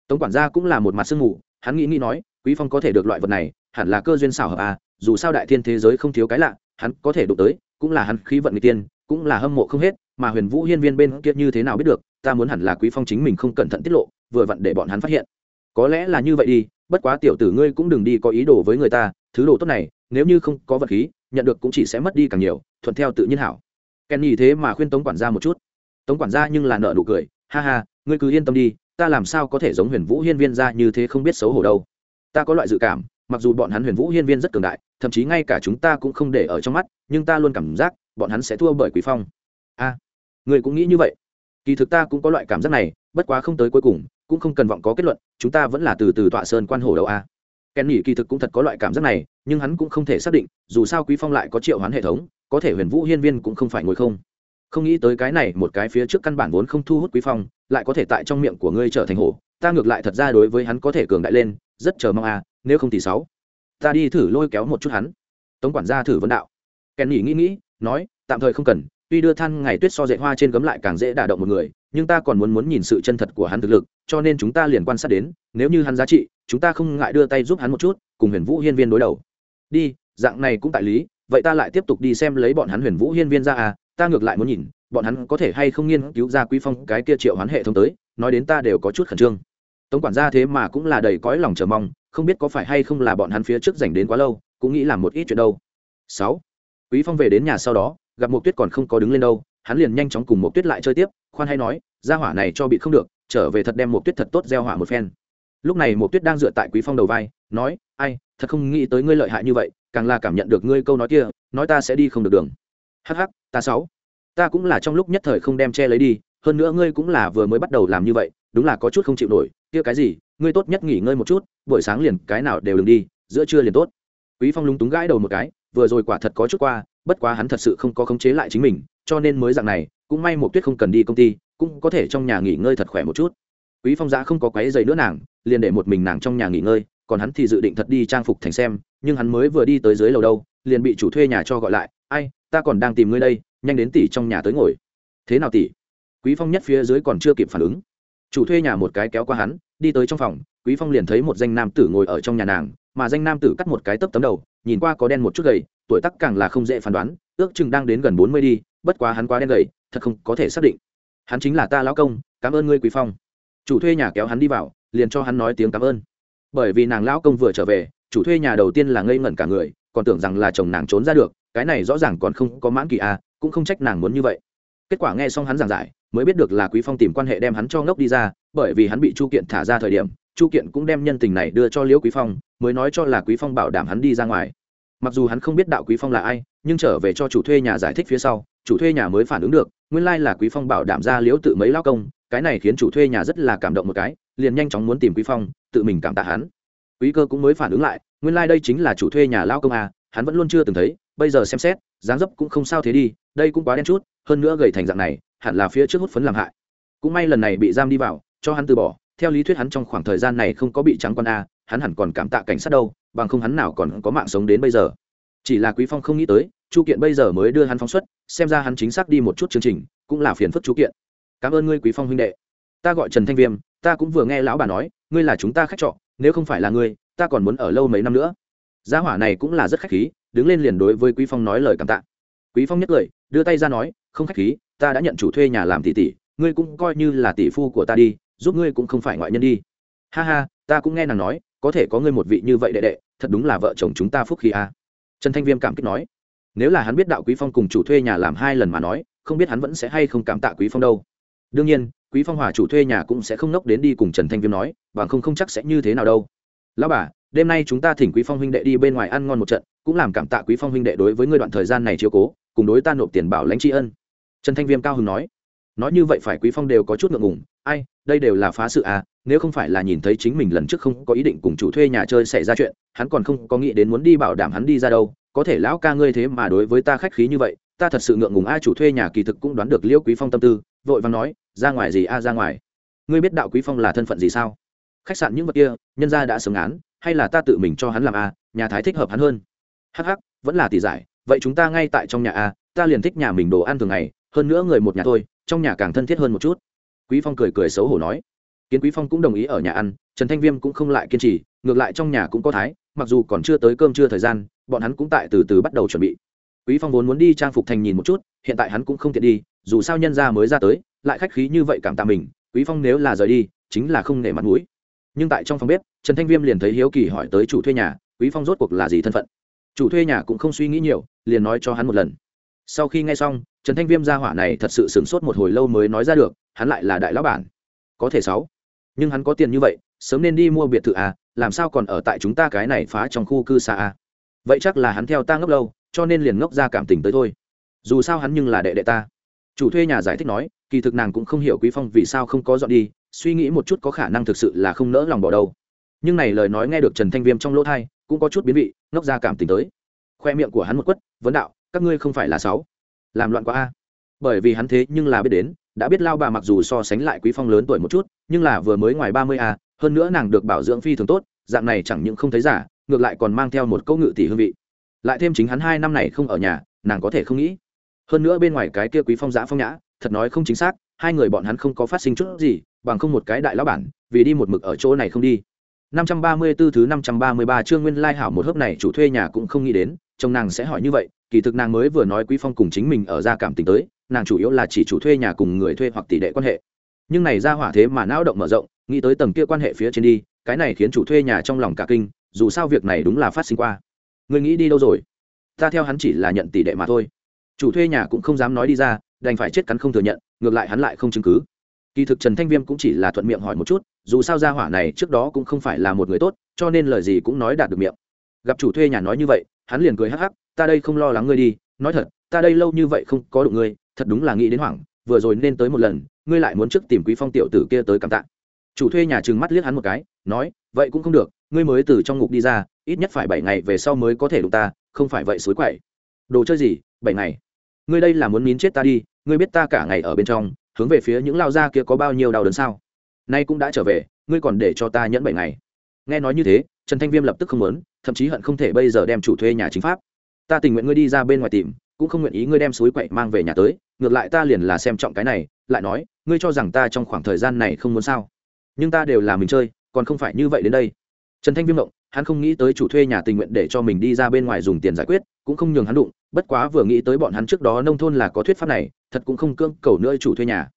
Tống quản gia cũng là một mặt sương mù, hắn nghĩ nghĩ nói, quý phong có thể được loại vật này, hẳn là cơ duyên xảo hợp à dù sao đại thiên thế giới không thiếu cái lạ, hắn có thể đụng tới, cũng là hắn khí vận người tiên, cũng là hâm mộ không hết mà huyền vũ hiên viên bên kia như thế nào biết được, ta muốn hẳn là quý phong chính mình không cẩn thận tiết lộ, vừa vặn để bọn hắn phát hiện. Có lẽ là như vậy đi, bất quá tiểu tử ngươi cũng đừng đi có ý đồ với người ta, thứ đồ tốt này, nếu như không có vật khí, nhận được cũng chỉ sẽ mất đi càng nhiều, thuận theo tự nhiên hảo. Kenny thế mà khuyên tống quản gia một chút. Tống quản gia nhưng là nợ nụ cười, ha ha, ngươi cứ yên tâm đi, ta làm sao có thể giống huyền vũ hiên viên ra như thế không biết xấu hổ đâu. Ta có loại dự cảm, mặc dù bọn hắn huyền vũ hiên viên rất cường đại, thậm chí ngay cả chúng ta cũng không để ở trong mắt, nhưng ta luôn cảm giác, bọn hắn sẽ thua bởi quý phong. A người cũng nghĩ như vậy? Kỳ thực ta cũng có loại cảm giác này, bất quá không tới cuối cùng, cũng không cần vọng có kết luận, chúng ta vẫn là từ từ tọa sơn quan hổ đầu a. Kèn nhỉ kỳ thực cũng thật có loại cảm giác này, nhưng hắn cũng không thể xác định, dù sao quý phong lại có triệu hoán hệ thống, có thể huyền vũ hiên viên cũng không phải ngồi không. Không nghĩ tới cái này, một cái phía trước căn bản vốn không thu hút quý phong, lại có thể tại trong miệng của ngươi trở thành hổ. Ta ngược lại thật ra đối với hắn có thể cường đại lên, rất chờ mong a, nếu không thì sáu. Ta đi thử lôi kéo một chút hắn. Tống quản gia thử vấn đạo. Kèn nhỉ nghĩ nghĩ, nói, tạm thời không cần tuy đưa than ngày tuyết so dạy hoa trên gấm lại càng dễ đả động một người, nhưng ta còn muốn muốn nhìn sự chân thật của hắn thực lực, cho nên chúng ta liền quan sát đến, nếu như hắn giá trị, chúng ta không ngại đưa tay giúp hắn một chút, cùng huyền vũ hiên viên đối đầu. Đi, dạng này cũng tại lý, vậy ta lại tiếp tục đi xem lấy bọn hắn huyền vũ hiên viên ra à ta ngược lại muốn nhìn, bọn hắn có thể hay không nghiên cứu ra quý phong cái kia triệu hoán hệ thống tới, nói đến ta đều có chút khẩn trương. Tống quản gia thế mà cũng là đầy cõi lòng chờ mong, không biết có phải hay không là bọn hắn phía trước dành đến quá lâu, cũng nghĩ làm một ít chuyện đâu. Sáu, quý phong về đến nhà sau đó gặp mộc tuyết còn không có đứng lên đâu, hắn liền nhanh chóng cùng mộc tuyết lại chơi tiếp, khoan hay nói ra hỏa này cho bị không được, trở về thật đem mộc tuyết thật tốt gieo hỏa một phen. Lúc này mộc tuyết đang dựa tại quý phong đầu vai, nói, ai, thật không nghĩ tới ngươi lợi hại như vậy, càng là cảm nhận được ngươi câu nói kia, nói ta sẽ đi không được đường. Hắc hắc, ta sáu, ta cũng là trong lúc nhất thời không đem che lấy đi, hơn nữa ngươi cũng là vừa mới bắt đầu làm như vậy, đúng là có chút không chịu nổi, kia cái gì, ngươi tốt nhất nghỉ ngơi một chút, buổi sáng liền cái nào đều đừng đi, giữa trưa liền tốt. Quý phong lúng túng gãi đầu một cái, vừa rồi quả thật có chút qua bất quá hắn thật sự không có khống chế lại chính mình, cho nên mới dạng này, cũng may một tuyết không cần đi công ty, cũng có thể trong nhà nghỉ ngơi thật khỏe một chút. Quý phong giã không có quấy giày nữa nàng, liền để một mình nàng trong nhà nghỉ ngơi, còn hắn thì dự định thật đi trang phục thành xem, nhưng hắn mới vừa đi tới dưới lầu đâu, liền bị chủ thuê nhà cho gọi lại, ai, ta còn đang tìm ngươi đây, nhanh đến tỷ trong nhà tới ngồi. Thế nào tỷ? Quý phong nhất phía dưới còn chưa kịp phản ứng. Chủ thuê nhà một cái kéo qua hắn, đi tới trong phòng, quý phong liền thấy một danh nam tử ngồi ở trong nhà nàng, mà danh nam tử cắt một cái tấp tấm đầu, nhìn qua có đen một chút gầy tuổi tác càng là không dễ phán đoán, ước chừng đang đến gần bốn mươi đi, bất quá hắn quá đen gầy, thật không có thể xác định. Hắn chính là ta lão công, cảm ơn ngươi quý phong. Chủ thuê nhà kéo hắn đi vào, liền cho hắn nói tiếng cảm ơn. Bởi vì nàng lão công vừa trở về, chủ thuê nhà đầu tiên là ngây ngẩn cả người, còn tưởng rằng là chồng nàng trốn ra được, cái này rõ ràng còn không có mãn kỳ à cũng không trách nàng muốn như vậy. Kết quả nghe xong hắn giảng giải, mới biết được là quý phong tìm quan hệ đem hắn cho ngốc đi ra, bởi vì hắn bị chu kiện thả ra thời điểm, chu kiện cũng đem nhân tình này đưa cho liễu quý phong, mới nói cho là quý phong bảo đảm hắn đi ra ngoài mặc dù hắn không biết đạo quý phong là ai, nhưng trở về cho chủ thuê nhà giải thích phía sau, chủ thuê nhà mới phản ứng được, nguyên lai là quý phong bảo đảm ra liễu tự mấy lao công, cái này khiến chủ thuê nhà rất là cảm động một cái, liền nhanh chóng muốn tìm quý phong, tự mình cảm tạ hắn. Quý cơ cũng mới phản ứng lại, nguyên lai、like、đây chính là chủ thuê nhà lao công à hắn vẫn luôn chưa từng thấy, bây giờ xem xét, dáng dấp cũng không sao thế đi, đây cũng quá đen chút, hơn nữa gầy thành dạng này, hẳn là phía trước hút phấn làm hại. Cũng may lần này bị giam đi vào, cho hắn từ bỏ, theo lý thuyết hắn trong khoảng thời gian này không có bị trắng con a hắn hẳn còn cảm tạ cảnh sát đâu bằng không hắn nào còn có mạng sống đến bây giờ. Chỉ là quý phong không nghĩ tới, chu kiện bây giờ mới đưa hắn phóng xuất, xem ra hắn chính xác đi một chút chương trình, cũng là phiền phức chu kiện. Cảm ơn ngươi, quý phong huynh đệ. Ta gọi trần thanh viêm, ta cũng vừa nghe lão bà nói, ngươi là chúng ta khách trọ, nếu không phải là ngươi, ta còn muốn ở lâu mấy năm nữa. Gia hỏa này cũng là rất khách khí, đứng lên liền đối với quý phong nói lời cảm tạ. Quý phong nhất lời đưa tay ra nói, không khách khí, ta đã nhận chủ thuê nhà làm tỷ tỷ, ngươi cũng coi như là tỷ phu của ta đi, giúp ngươi cũng không phải ngoại nhân đi. Ha ha ta cũng nghe nàng nói, có thể có ngươi một vị như vậy đệ đệ, thật đúng là vợ chồng chúng ta phúc khí a. À. trần thanh viêm cảm kích nói. Nếu là hắn biết đạo quý phong cùng chủ thuê nhà làm hai lần mà nói, không biết hắn vẫn sẽ hay không cảm tạ quý phong đâu. Đương nhiên, quý phong hòa chủ thuê nhà cũng sẽ không nốc đến đi cùng trần thanh viêm nói và không không chắc sẽ như thế nào đâu. Lão bà, đêm nay chúng ta thỉnh quý phong huynh đệ đi bên ngoài ăn ngon một trận, cũng làm cảm tạ quý phong huynh đệ đối với ngươi đoạn thời gian này chiếu cố, cùng đối ta nộp tiền bảo lãnh tri ân. Trần thanh viêm cao hứng nói. Nói như vậy phải quý phong đều có chút ngượng ngùng. Ai, đây đều là phá sự à? Nếu không phải là nhìn thấy chính mình lần trước không có ý định cùng chủ thuê nhà chơi xảy ra chuyện, hắn còn không có nghĩ đến muốn đi bảo đảm hắn đi ra đâu. Có thể lão ca ngươi thế mà đối với ta khách khí như vậy, ta thật sự ngượng ngùng, a, chủ thuê nhà kỳ thực cũng đoán được liễu quý phong tâm tư, vội vàng nói, ra ngoài gì, a, ra ngoài. Ngươi biết đạo quý phong là thân phận gì sao? Khách sạn những vật kia, nhân gia đã sớm án, hay là ta tự mình cho hắn làm, a, nhà thái thích hợp hắn hơn? Hắc hắc, vẫn là tỷ giải, vậy chúng ta ngay tại trong nhà, a, ta liền thích nhà mình đồ ăn thường ngày, hơn nữa người một nhà thôi, trong nhà càng thân thiết hơn một chút. Quý phong cười cười xấu hổ nói kiến quý phong cũng đồng ý ở nhà ăn, trần thanh viêm cũng không lại kiên trì, ngược lại trong nhà cũng có thái, mặc dù còn chưa tới cơm trưa thời gian, bọn hắn cũng tại từ từ bắt đầu chuẩn bị. Quý phong vốn muốn đi trang phục thành nhìn một chút, hiện tại hắn cũng không tiện đi, dù sao nhân gia mới ra tới, lại khách khí như vậy cảm tạ mình, quý phong nếu là rời đi, chính là không nể mặt mũi. Nhưng tại trong phòng bếp, trần thanh viêm liền thấy hiếu kỳ hỏi tới chủ thuê nhà, quý phong rốt cuộc là gì thân phận? Chủ thuê nhà cũng không suy nghĩ nhiều, liền nói cho hắn một lần. Sau khi nghe xong, trần thanh viêm gia hỏa này thật sự sửng sốt một hồi lâu mới nói ra được, hắn lại là đại lão bản. Có thể sáu nhưng hắn có tiền như vậy, sớm nên đi mua biệt thự à làm sao còn ở tại chúng ta cái này phá trong khu cư xa à? Vậy chắc là hắn theo ta ngốc lâu, cho nên liền ngốc ra cảm tình tới thôi. Dù sao hắn nhưng là đệ đệ ta. Chủ thuê nhà giải thích nói, kỳ thực nàng cũng không hiểu quý phong vì sao không có dọn đi, suy nghĩ một chút có khả năng thực sự là không nỡ lòng bỏ đâu. Nhưng này lời nói nghe được trần thanh viêm trong lỗ thai, cũng có chút biến vị, ngốc ra cảm tình tới. Khoe miệng của hắn một quất, vấn đạo, các ngươi không phải là sáu. Làm loạn quá a bởi vì hắn thế nhưng là biết đến, đã biết lao bà mặc dù so sánh lại quý phong lớn tuổi một chút, nhưng là vừa mới ngoài ba mươi a, hơn nữa nàng được bảo dưỡng phi thường tốt, dạng này chẳng những không thấy giả, ngược lại còn mang theo một câu ngự tỷ hương vị. Lại thêm chính hắn hai năm này không ở nhà, nàng có thể không nghĩ. Hơn nữa bên ngoài cái kia quý phong giã phong nhã, thật nói không chính xác, hai người bọn hắn không có phát sinh chút gì, bằng không một cái đại lão bản, vì đi một mực ở chỗ này không đi. 534 thứ 533 chương nguyên lai hảo một hớp này chủ thuê nhà cũng không nghĩ đến, chồng nàng sẽ hỏi như vậy, kỳ thực nàng mới vừa nói quý phong cùng chính mình ở ra cảm tình tới nàng chủ yếu là chỉ chủ thuê nhà cùng người thuê hoặc tỷ đệ quan hệ. Nhưng này ra hỏa thế mà não động mở rộng, nghĩ tới tầng kia quan hệ phía trên đi, cái này khiến chủ thuê nhà trong lòng cả kinh, dù sao việc này đúng là phát sinh qua. Người nghĩ đi đâu rồi? Ta theo hắn chỉ là nhận tỷ đệ mà thôi. Chủ thuê nhà cũng không dám nói đi ra, đành phải chết cắn không thừa nhận, ngược lại hắn lại không chứng cứ. Kỳ thực trần thanh viêm cũng chỉ là thuận miệng hỏi một chút, dù sao gia hỏa này trước đó cũng không phải là một người tốt, cho nên lời gì cũng nói đạt được miệng. Gặp chủ thuê nhà nói như vậy, hắn liền cười hắc hắc, ta đây không lo lắng ngươi đi, nói thật, ta đây lâu như vậy không có đụng ngươi thật đúng là nghĩ đến hoảng, vừa rồi nên tới một lần, ngươi lại muốn trước tìm quý phong tiểu tử kia tới cảm tạ. Chủ thuê nhà trừng mắt liếc hắn một cái, nói, vậy cũng không được, ngươi mới từ trong ngục đi ra, ít nhất phải bảy ngày về sau mới có thể đụng ta, không phải vậy suối quậy. Đồ chơi gì, bảy ngày? Ngươi đây là muốn nín chết ta đi, ngươi biết ta cả ngày ở bên trong, hướng về phía những lao gia kia có bao nhiêu đau đớn sao? Nay cũng đã trở về, ngươi còn để cho ta nhẫn bảy ngày. Nghe nói như thế, trần thanh viêm lập tức không muốn, thậm chí hận không thể bây giờ đem chủ thuê nhà chính pháp. Ta tình nguyện ngươi đi ra bên ngoài tìm cũng không nguyện ý ngươi đem suối quậy mang về nhà tới, ngược lại ta liền là xem trọng cái này, lại nói, ngươi cho rằng ta trong khoảng thời gian này không muốn sao? Nhưng ta đều là mình chơi, còn không phải như vậy đến đây. Trần thanh viêm động, hắn không nghĩ tới chủ thuê nhà tình nguyện để cho mình đi ra bên ngoài dùng tiền giải quyết, cũng không nhường hắn đụng, bất quá vừa nghĩ tới bọn hắn trước đó nông thôn là có thuyết pháp này, thật cũng không cưỡng cầu nữa chủ thuê nhà.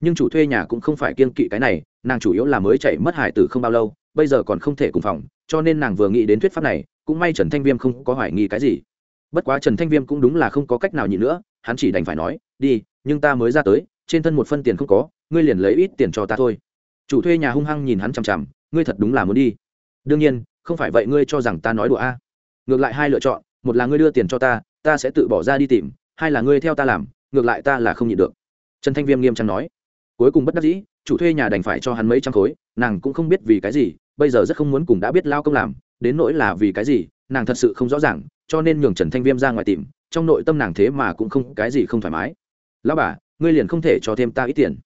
Nhưng chủ thuê nhà cũng không phải kiên kỵ cái này, nàng chủ yếu là mới chạy mất hải tử không bao lâu, bây giờ còn không thể cùng phòng, cho nên nàng vừa nghĩ đến thuyết pháp này, cũng may trần thanh viêm không có hoài nghi cái gì bất quá trần thanh viêm cũng đúng là không có cách nào nhịn nữa, hắn chỉ đành phải nói, đi, nhưng ta mới ra tới, trên thân một phân tiền không có, ngươi liền lấy ít tiền cho ta thôi. Chủ thuê nhà hung hăng nhìn hắn chằm chằm, ngươi thật đúng là muốn đi. Đương nhiên, không phải vậy ngươi cho rằng ta nói đùa a? Ngược lại hai lựa chọn, một là ngươi đưa tiền cho ta ta sẽ tự bỏ ra đi tìm, hai là ngươi theo ta làm, ngược lại ta là không nhịn được. Trần thanh viêm nghiêm trang nói. Cuối cùng bất đắc dĩ, chủ thuê nhà đành phải cho hắn mấy trăm khối, nàng cũng không biết vì cái gì, bây giờ rất không muốn cùng đã biết lao công làm, đến nỗi là vì cái gì, nàng thật sự không rõ ràng cho nên nhường trần thanh viêm ra ngoài tìm, trong nội tâm nàng thế mà cũng không cái gì không thoải mái. Lão bà, ngươi liền không thể cho thêm ta ít tiền.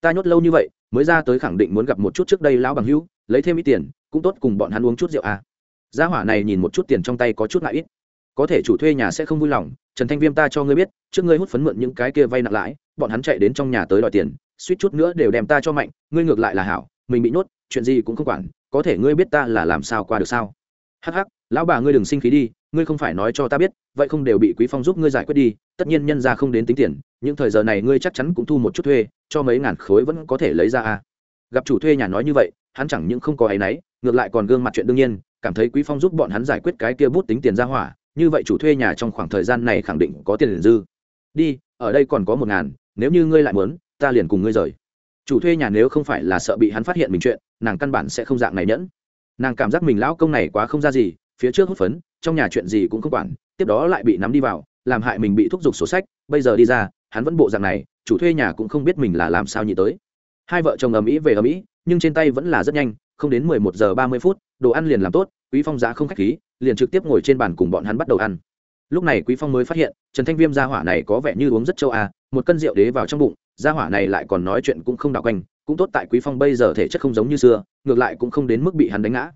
Ta nhốt lâu như vậy, mới ra tới khẳng định muốn gặp một chút trước đây lão bằng hữu, lấy thêm ít tiền, cũng tốt cùng bọn hắn uống chút rượu à. gia hỏa này nhìn một chút tiền trong tay có chút lại ít. Có thể chủ thuê nhà sẽ không vui lòng, trần thanh viêm ta cho ngươi biết, trước ngươi hút phấn mượn những cái kia vay nặng lãi, bọn hắn chạy đến trong nhà tới đòi tiền, suýt chút nữa đều đem ta cho mạnh, ngươi ngược lại là hảo, mình bị nhốt, chuyện gì cũng không quản, có thể ngươi biết ta là làm sao qua được sao? Hắc hắc, lão bà ngươi đừng sinh khí đi ngươi không phải nói cho ta biết, vậy không đều bị quý phong giúp ngươi giải quyết đi, tất nhiên nhân ra không đến tính tiền, những thời giờ này ngươi chắc chắn cũng thu một chút thuê, cho mấy ngàn khối vẫn có thể lấy ra à. Gặp chủ thuê nhà nói như vậy, hắn chẳng những không có áy náy, ngược lại còn gương mặt chuyện đương nhiên, cảm thấy quý phong giúp bọn hắn giải quyết cái kia bút tính tiền ra hỏa, như vậy chủ thuê nhà trong khoảng thời gian này khẳng định có tiền dư. Đi, ở đây còn có một ngàn, nếu như ngươi lại muốn, ta liền cùng ngươi rời. Chủ thuê nhà nếu không phải là sợ bị hắn phát hiện mình chuyện, nàng căn bản sẽ không dạng này nhẫn. Nàng cảm giác mình lão công này quá không ra gì, phía trước hút phấn trong nhà chuyện gì cũng không quản, tiếp đó lại bị nắm đi vào, làm hại mình bị thúc giục sổ sách, bây giờ đi ra, hắn vẫn bộ dạng này, chủ thuê nhà cũng không biết mình là làm sao nhị tới. Hai vợ chồng ầm ĩ về ầm ĩ, nhưng trên tay vẫn là rất nhanh, không đến mười một giờ ba mươi phút, đồ ăn liền làm tốt, quý phong giá không khách khí, liền trực tiếp ngồi trên bàn cùng bọn hắn bắt đầu ăn. Lúc này quý phong mới phát hiện, trần thanh viêm gia hỏa này có vẻ như uống rất châu a một cân rượu đế vào trong bụng, gia hỏa này lại còn nói chuyện cũng không đạo quanh, cũng tốt tại quý phong bây giờ thể chất không giống như xưa, ngược lại cũng không đến mức bị hắn đánh ngã.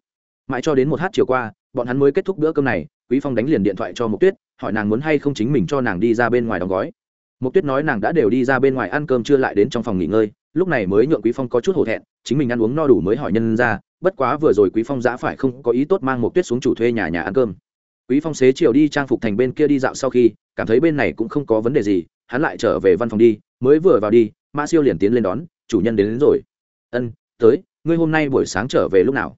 Mãi cho đến một hát chiều qua bọn hắn mới kết thúc bữa cơm này quý phong đánh liền điện thoại cho mục tuyết hỏi nàng muốn hay không chính mình cho nàng đi ra bên ngoài đóng gói. Mục tuyết nói nàng đã đều đi ra bên ngoài ăn cơm chưa lại đến trong phòng nghỉ ngơi lúc này mới nhượng quý phong có chút hổ thẹn chính mình ăn uống no đủ mới hỏi nhân ra bất quá vừa rồi quý phong giã phải không có ý tốt mang mục tuyết xuống chủ thuê nhà nhà ăn cơm. Quý phong xế chiều đi trang phục thành bên kia đi dạo sau khi cảm thấy bên này cũng không có vấn đề gì hắn lại trở về văn phòng đi mới vừa vào đi mã siêu liền tiến lên đón chủ nhân đến, đến rồi. Ân tới ngươi hôm nay buổi sáng trở về lúc nào?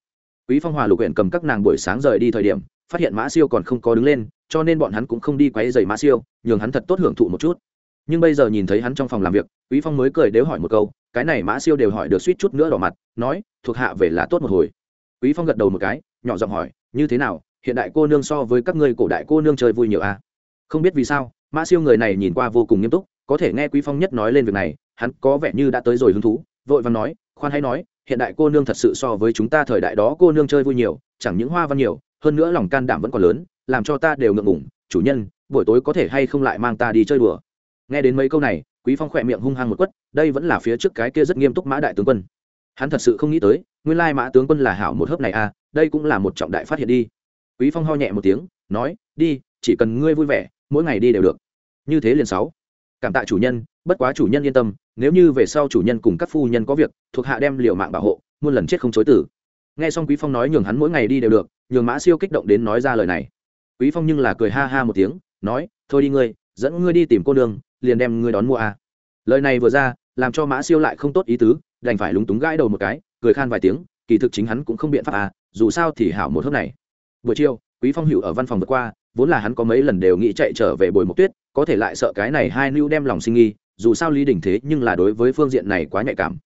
Quý phong hòa lục huyện cầm các nàng buổi sáng rời đi thời điểm, phát hiện mã siêu còn không có đứng lên, cho nên bọn hắn cũng không đi quấy giày mã siêu, nhường hắn thật tốt hưởng thụ một chút nhưng bây giờ nhìn thấy hắn trong phòng làm việc, quý phong mới cười đếu hỏi một câu, cái này mã siêu đều hỏi được suýt chút nữa đỏ mặt, nói, thuộc hạ về là tốt một hồi quý phong gật đầu một cái, nhỏ giọng hỏi, như thế nào, hiện đại cô nương so với các ngươi cổ đại cô nương chơi vui nhiều à? không biết vì sao, mã siêu người này nhìn qua vô cùng nghiêm túc, có thể nghe quý phong nhất nói lên việc này, hắn có vẻ như đã tới rồi hứng thú, vội vàng nói, khoan hay nói hiện đại cô nương thật sự so với chúng ta thời đại đó cô nương chơi vui nhiều, chẳng những hoa văn nhiều, hơn nữa lòng can đảm vẫn còn lớn, làm cho ta đều ngượng ngủng chủ nhân, buổi tối có thể hay không lại mang ta đi chơi đùa? Nghe đến mấy câu này, quý phong khỏe miệng hung hăng một quất, đây vẫn là phía trước cái kia rất nghiêm túc mã đại tướng quân. Hắn thật sự không nghĩ tới, nguyên lai mã tướng quân là hảo một hớp này à đây cũng là một trọng đại phát hiện đi. Quý phong ho nhẹ một tiếng, nói, đi, chỉ cần ngươi vui vẻ, mỗi ngày đi đều được. Như thế liền sáu. Cảm tạ chủ nhân bất quá chủ nhân yên tâm, nếu như về sau chủ nhân cùng các phu nhân có việc, thuộc hạ đem liều mạng bảo hộ, muôn lần chết không chối tử nghe xong quý phong nói nhường hắn mỗi ngày đi đều được, nhường mã siêu kích động đến nói ra lời này. Quý phong nhưng là cười ha ha một tiếng, nói, thôi đi ngươi, dẫn ngươi đi tìm cô đường liền đem ngươi đón mua à. lời này vừa ra, làm cho mã siêu lại không tốt ý tứ, đành phải lúng túng gãi đầu một cái, cười khan vài tiếng, kỳ thực chính hắn cũng không biện pháp à dù sao thì hảo một hôm này. Buổi chiều, quý phong hữu ở văn phòng vượt qua, vốn là hắn có mấy lần đều nghĩ chạy trở về bồi mộc tuyết, có thể lại sợ cái này hai nữ đem lòng sinh nghi dù sao lý đình thế nhưng là đối với phương diện này quá nhạy cảm.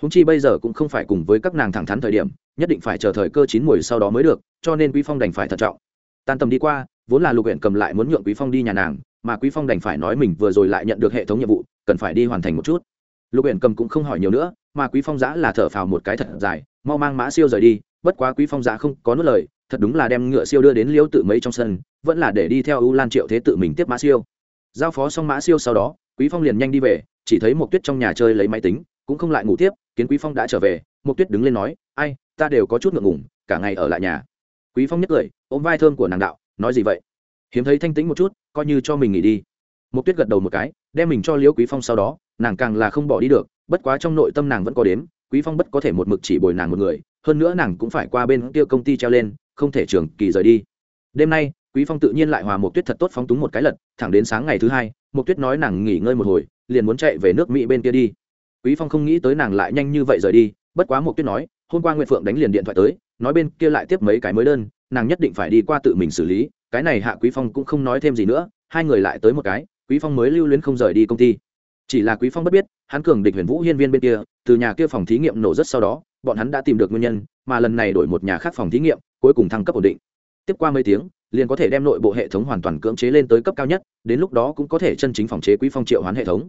Húng chi bây giờ cũng không phải cùng với các nàng thẳng thắn thời điểm, nhất định phải chờ thời cơ chín mùi sau đó mới được, cho nên quý phong đành phải thận trọng. Tan tầm đi qua, vốn là lục huyện cầm lại muốn nhượng quý phong đi nhà nàng, mà quý phong đành phải nói mình vừa rồi lại nhận được hệ thống nhiệm vụ, cần phải đi hoàn thành một chút. Lục huyện cầm cũng không hỏi nhiều nữa, mà quý phong giã là thở phào một cái thật dài, mau mang mã siêu rời đi, bất quá quý phong giã không có nốt lời, thật đúng là đem ngựa siêu đưa đến liễu tự mấy trong sân, vẫn là để đi theo ưu lan triệu thế tự mình tiếp mã siêu. Giao phó xong mã siêu sau đó quý phong liền nhanh đi về, chỉ thấy một tuyết trong nhà chơi lấy máy tính, cũng không lại ngủ tiếp, kiến quý phong đã trở về một tuyết đứng lên nói, ai, ta đều có chút ngượng ngùng, cả ngày ở lại nhà. Quý phong nhấc cười, ôm vai thơm của nàng đạo, nói gì vậy? Hiếm thấy thanh tĩnh một chút, coi như cho mình nghỉ đi. Một tuyết gật đầu một cái, đem mình cho liễu quý phong sau đó, nàng càng là không bỏ đi được, bất quá trong nội tâm nàng vẫn có đếm, quý phong bất có thể một mực chỉ bồi nàng một người, hơn nữa nàng cũng phải qua bên kia công ty treo lên, không thể trường kỳ rời đi. Đêm nay, quý phong tự nhiên lại hòa một tuyết thật tốt phóng túng một cái lật, thẳng đến sáng ngày thứ hai mục tuyết nói nàng nghỉ ngơi một hồi, liền muốn chạy về nước mỹ bên kia đi. Quý phong không nghĩ tới nàng lại nhanh như vậy rời đi, bất quá mục tuyết nói, hôm qua nguyệt phượng đánh liền điện thoại tới, nói bên kia lại tiếp mấy cái mới đơn, nàng nhất định phải đi qua tự mình xử lý, cái này hạ quý phong cũng không nói thêm gì nữa, hai người lại tới một cái, quý phong mới lưu luyến không rời đi công ty. Chỉ là quý phong bất biết, hắn cường địch huyền vũ hiên viên bên kia, từ nhà kia phòng thí nghiệm nổ rất sau đó, bọn hắn đã tìm được nguyên nhân, mà lần này đổi một nhà khác phòng thí nghiệm, cuối cùng thăng cấp ổn định. Tiếp qua mấy tiếng liền có thể đem nội bộ hệ thống hoàn toàn cưỡng chế lên tới cấp cao nhất, đến lúc đó cũng có thể chân chính phòng chế quý phong triệu hoán hệ thống.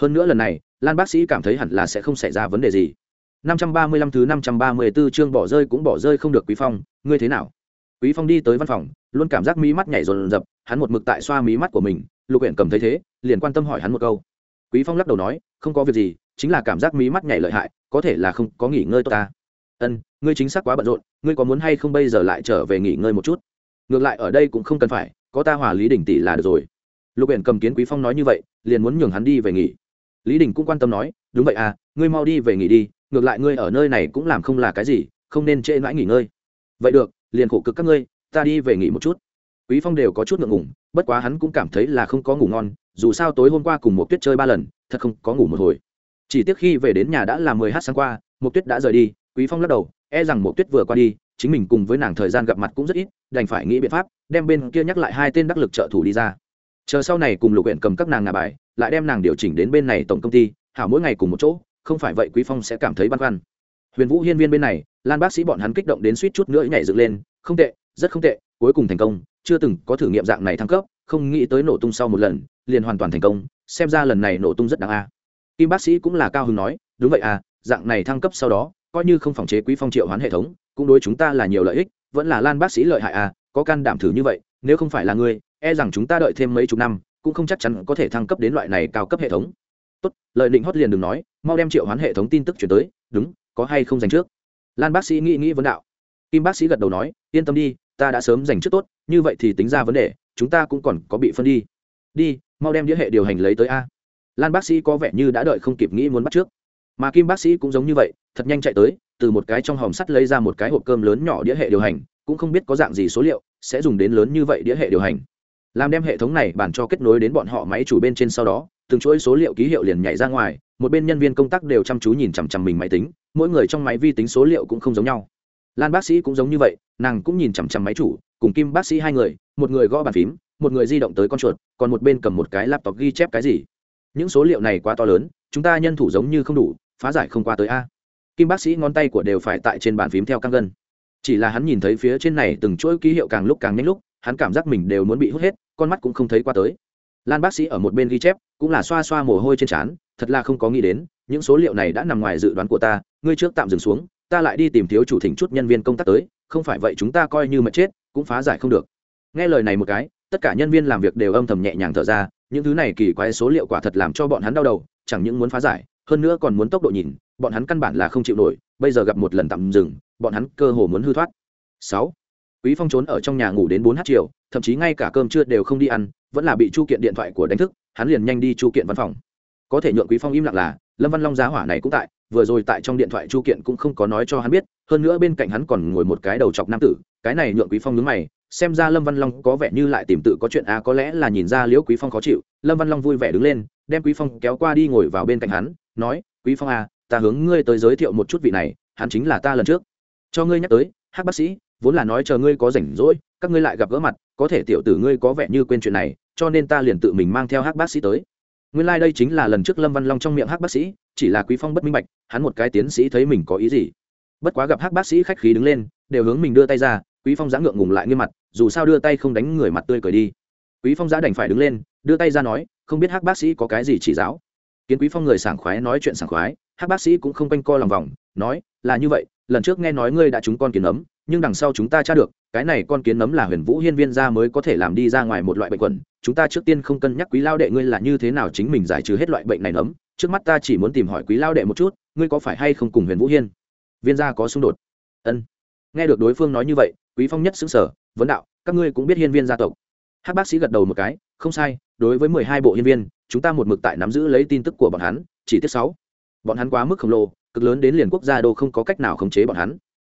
Hơn nữa lần này, lan bác sĩ cảm thấy hẳn là sẽ không xảy ra vấn đề gì. 535 thứ 534 chương bỏ rơi cũng bỏ rơi không được quý phong, ngươi thế nào? Quý phong đi tới văn phòng, luôn cảm giác mí mắt nhảy dồn rập hắn một mực tại xoa mí mắt của mình, lục huyện cầm thấy thế, liền quan tâm hỏi hắn một câu. Quý phong lắc đầu nói, không có việc gì, chính là cảm giác mí mắt nhảy lợi hại, có thể là không có nghỉ ngơi tốt ta. Ân, ngươi chính xác quá bận rộn, ngươi có muốn hay không bây giờ lại trở về nghỉ ngơi một chút? Ngược lại ở đây cũng không cần phải, có ta hòa lý đình tỷ là được rồi. Lục biển cầm kiến quý phong nói như vậy, liền muốn nhường hắn đi về nghỉ. Lý đình cũng quan tâm nói, đúng vậy à ngươi mau đi về nghỉ đi, ngược lại ngươi ở nơi này cũng làm không là cái gì, không nên trễ mãi nghỉ ngơi. Vậy được, liền khổ cực các ngươi, ta đi về nghỉ một chút. Quý phong đều có chút ngượng ngùng, bất quá hắn cũng cảm thấy là không có ngủ ngon, dù sao tối hôm qua cùng một tuyết chơi ba lần, thật không có ngủ một hồi. Chỉ tiếc khi về đến nhà đã là mười h sáng qua một tuyết đã rời đi, quý phong lắc đầu e rằng một tuyết vừa qua đi chính mình cùng với nàng thời gian gặp mặt cũng rất ít, đành phải nghĩ biện pháp, đem bên kia nhắc lại hai tên đắc lực trợ thủ đi ra. Chờ sau này cùng lục huyện cầm các nàng ngà bài, lại đem nàng điều chỉnh đến bên này tổng công ty, hảo mỗi ngày cùng một chỗ, không phải vậy quý phong sẽ cảm thấy băn khoăn. Huyền vũ hiên viên bên này, lan bác sĩ bọn hắn kích động đến suýt chút nữa nhảy dựng lên, không tệ, rất không tệ, cuối cùng thành công, chưa từng có thử nghiệm dạng này thăng cấp, không nghĩ tới nổ tung sau một lần, liền hoàn toàn thành công, xem ra lần này nổ tung rất đáng a. Kim bác sĩ cũng là cao hứng nói, đúng vậy à dạng này thăng cấp sau đó, coi như không phòng chế quý phong triệu hoán hệ thống cũng đối chúng ta là nhiều lợi ích, vẫn là lan bác sĩ lợi hại à có can đảm thử như vậy, nếu không phải là ngươi e rằng chúng ta đợi thêm mấy chục năm, cũng không chắc chắn có thể thăng cấp đến loại này cao cấp hệ thống. Tốt lợi định hót liền đừng nói, mau đem triệu hoán hệ thống tin tức chuyển tới, đúng, có hay không dành trước? Lan bác sĩ nghĩ nghĩ vấn đạo. Kim bác sĩ gật đầu nói, yên tâm đi, ta đã sớm dành trước tốt, như vậy thì tính ra vấn đề, chúng ta cũng còn có bị phân đi. Đi, mau đem đĩa hệ điều hành lấy tới a. Lan bác sĩ có vẻ như đã đợi không kịp nghĩ muốn bắt trước. Mà kim bác sĩ cũng giống như vậy, thật nhanh chạy tới từ một cái trong hòm sắt lấy ra một cái hộp cơm lớn nhỏ đĩa hệ điều hành, cũng không biết có dạng gì số liệu, sẽ dùng đến lớn như vậy đĩa hệ điều hành. Làm đem hệ thống này bàn cho kết nối đến bọn họ máy chủ bên trên sau đó, từng chuỗi số liệu ký hiệu liền nhảy ra ngoài, một bên nhân viên công tác đều chăm chú nhìn chằm chằm mình máy tính, mỗi người trong máy vi tính số liệu cũng không giống nhau. Lan bác sĩ cũng giống như vậy, nàng cũng nhìn chằm chằm máy chủ, cùng kim bác sĩ hai người, một người gõ bàn phím, một người di động tới con chuột, còn một bên cầm một cái laptop ghi chép cái gì. Những số liệu này quá to lớn, chúng ta nhân thủ giống như không đủ, phá giải không qua tới a kim bác sĩ ngón tay của đều phải tại trên bàn phím theo căng gân. Chỉ là hắn nhìn thấy phía trên này từng chuỗi ký hiệu càng lúc càng nhanh lúc, hắn cảm giác mình đều muốn bị hút hết, con mắt cũng không thấy qua tới. Lan bác sĩ ở một bên ghi chép, cũng là xoa xoa mồ hôi trên trán, thật là không có nghĩ đến, những số liệu này đã nằm ngoài dự đoán của ta, ngươi trước tạm dừng xuống, ta lại đi tìm thiếu chủ thỉnh chút nhân viên công tác tới, không phải vậy chúng ta coi như mà chết, cũng phá giải không được. Nghe lời này một cái, tất cả nhân viên làm việc đều âm thầm nhẹ nhàng thở ra, những thứ này kỳ quái số liệu quả thật làm cho bọn hắn đau đầu, chẳng những muốn phá giải hơn nữa còn muốn tốc độ nhìn, bọn hắn căn bản là không chịu nổi, bây giờ gặp một lần tạm dừng, bọn hắn cơ hồ muốn hư thoát. Sáu, quý phong trốn ở trong nhà ngủ đến bốn h chiều, thậm chí ngay cả cơm trưa đều không đi ăn, vẫn là bị chu kiện điện thoại của đánh thức, hắn liền nhanh đi chu kiện văn phòng. Có thể nhượng quý phong im lặng là, lâm văn long giá hỏa này cũng tại, vừa rồi tại trong điện thoại chu kiện cũng không có nói cho hắn biết, hơn nữa bên cạnh hắn còn ngồi một cái đầu chọc nam tử, cái này nhượng quý phong nhướng mày xem ra lâm văn long có vẻ như lại tìm tự có chuyện à có lẽ là nhìn ra liễu quý phong khó chịu. Lâm văn long vui vẻ đứng lên, đem quý phong kéo qua đi ngồi vào bên cạnh hắn, nói, quý phong à ta hướng ngươi tới giới thiệu một chút vị này, hắn chính là ta lần trước. Cho ngươi nhắc tới hắc bác sĩ, vốn là nói chờ ngươi có rảnh rỗi, các ngươi lại gặp gỡ mặt, có thể tiểu tử ngươi có vẻ như quên chuyện này, cho nên ta liền tự mình mang theo hắc bác sĩ tới. Nguyên lai đây chính là lần trước lâm văn long trong miệng hắc bác sĩ, chỉ là quý phong bất minh bạch, hắn một cái tiến sĩ thấy mình có ý gì. Bất quá gặp hắc bác sĩ khách khí đứng lên, đều hướng mình đưa tay ra, quý phong giã ngượng ngùng lại nghiêm mặt dù sao đưa tay không đánh người mặt tươi cười đi. Quý phong giã đành phải đứng lên, đưa tay ra nói, không biết hắc bác sĩ có cái gì chỉ giáo. Kiến quý phong người sảng khoái nói chuyện sảng khoái, hắc bác sĩ cũng không quanh co lòng vòng, nói, là như vậy, lần trước nghe nói ngươi đã trúng con kiến nấm, nhưng đằng sau chúng ta tra được, cái này con kiến nấm là huyền vũ hiên viên gia mới có thể làm đi ra ngoài một loại bệnh quẩn, chúng ta trước tiên không cân nhắc quý lao đệ ngươi là như thế nào chính mình giải trừ hết loại bệnh này nấm, trước mắt ta chỉ muốn tìm hỏi quý lao đệ một chút, ngươi có phải hay không cùng huyền vũ hiên? Viên gia có xung đột. Ân. Nghe được đối phương nói như vậy, quý phong nhất xứng sở vấn đạo, các ngươi cũng biết hiên viên gia tộc. Hát bác sĩ gật đầu một cái, không sai, đối với mười hai bộ hiên viên, chúng ta một mực tại nắm giữ lấy tin tức của bọn hắn, chỉ tiết sáu. Bọn hắn quá mức khổng lồ, cực lớn đến liền quốc gia đô không có cách nào khống chế bọn hắn.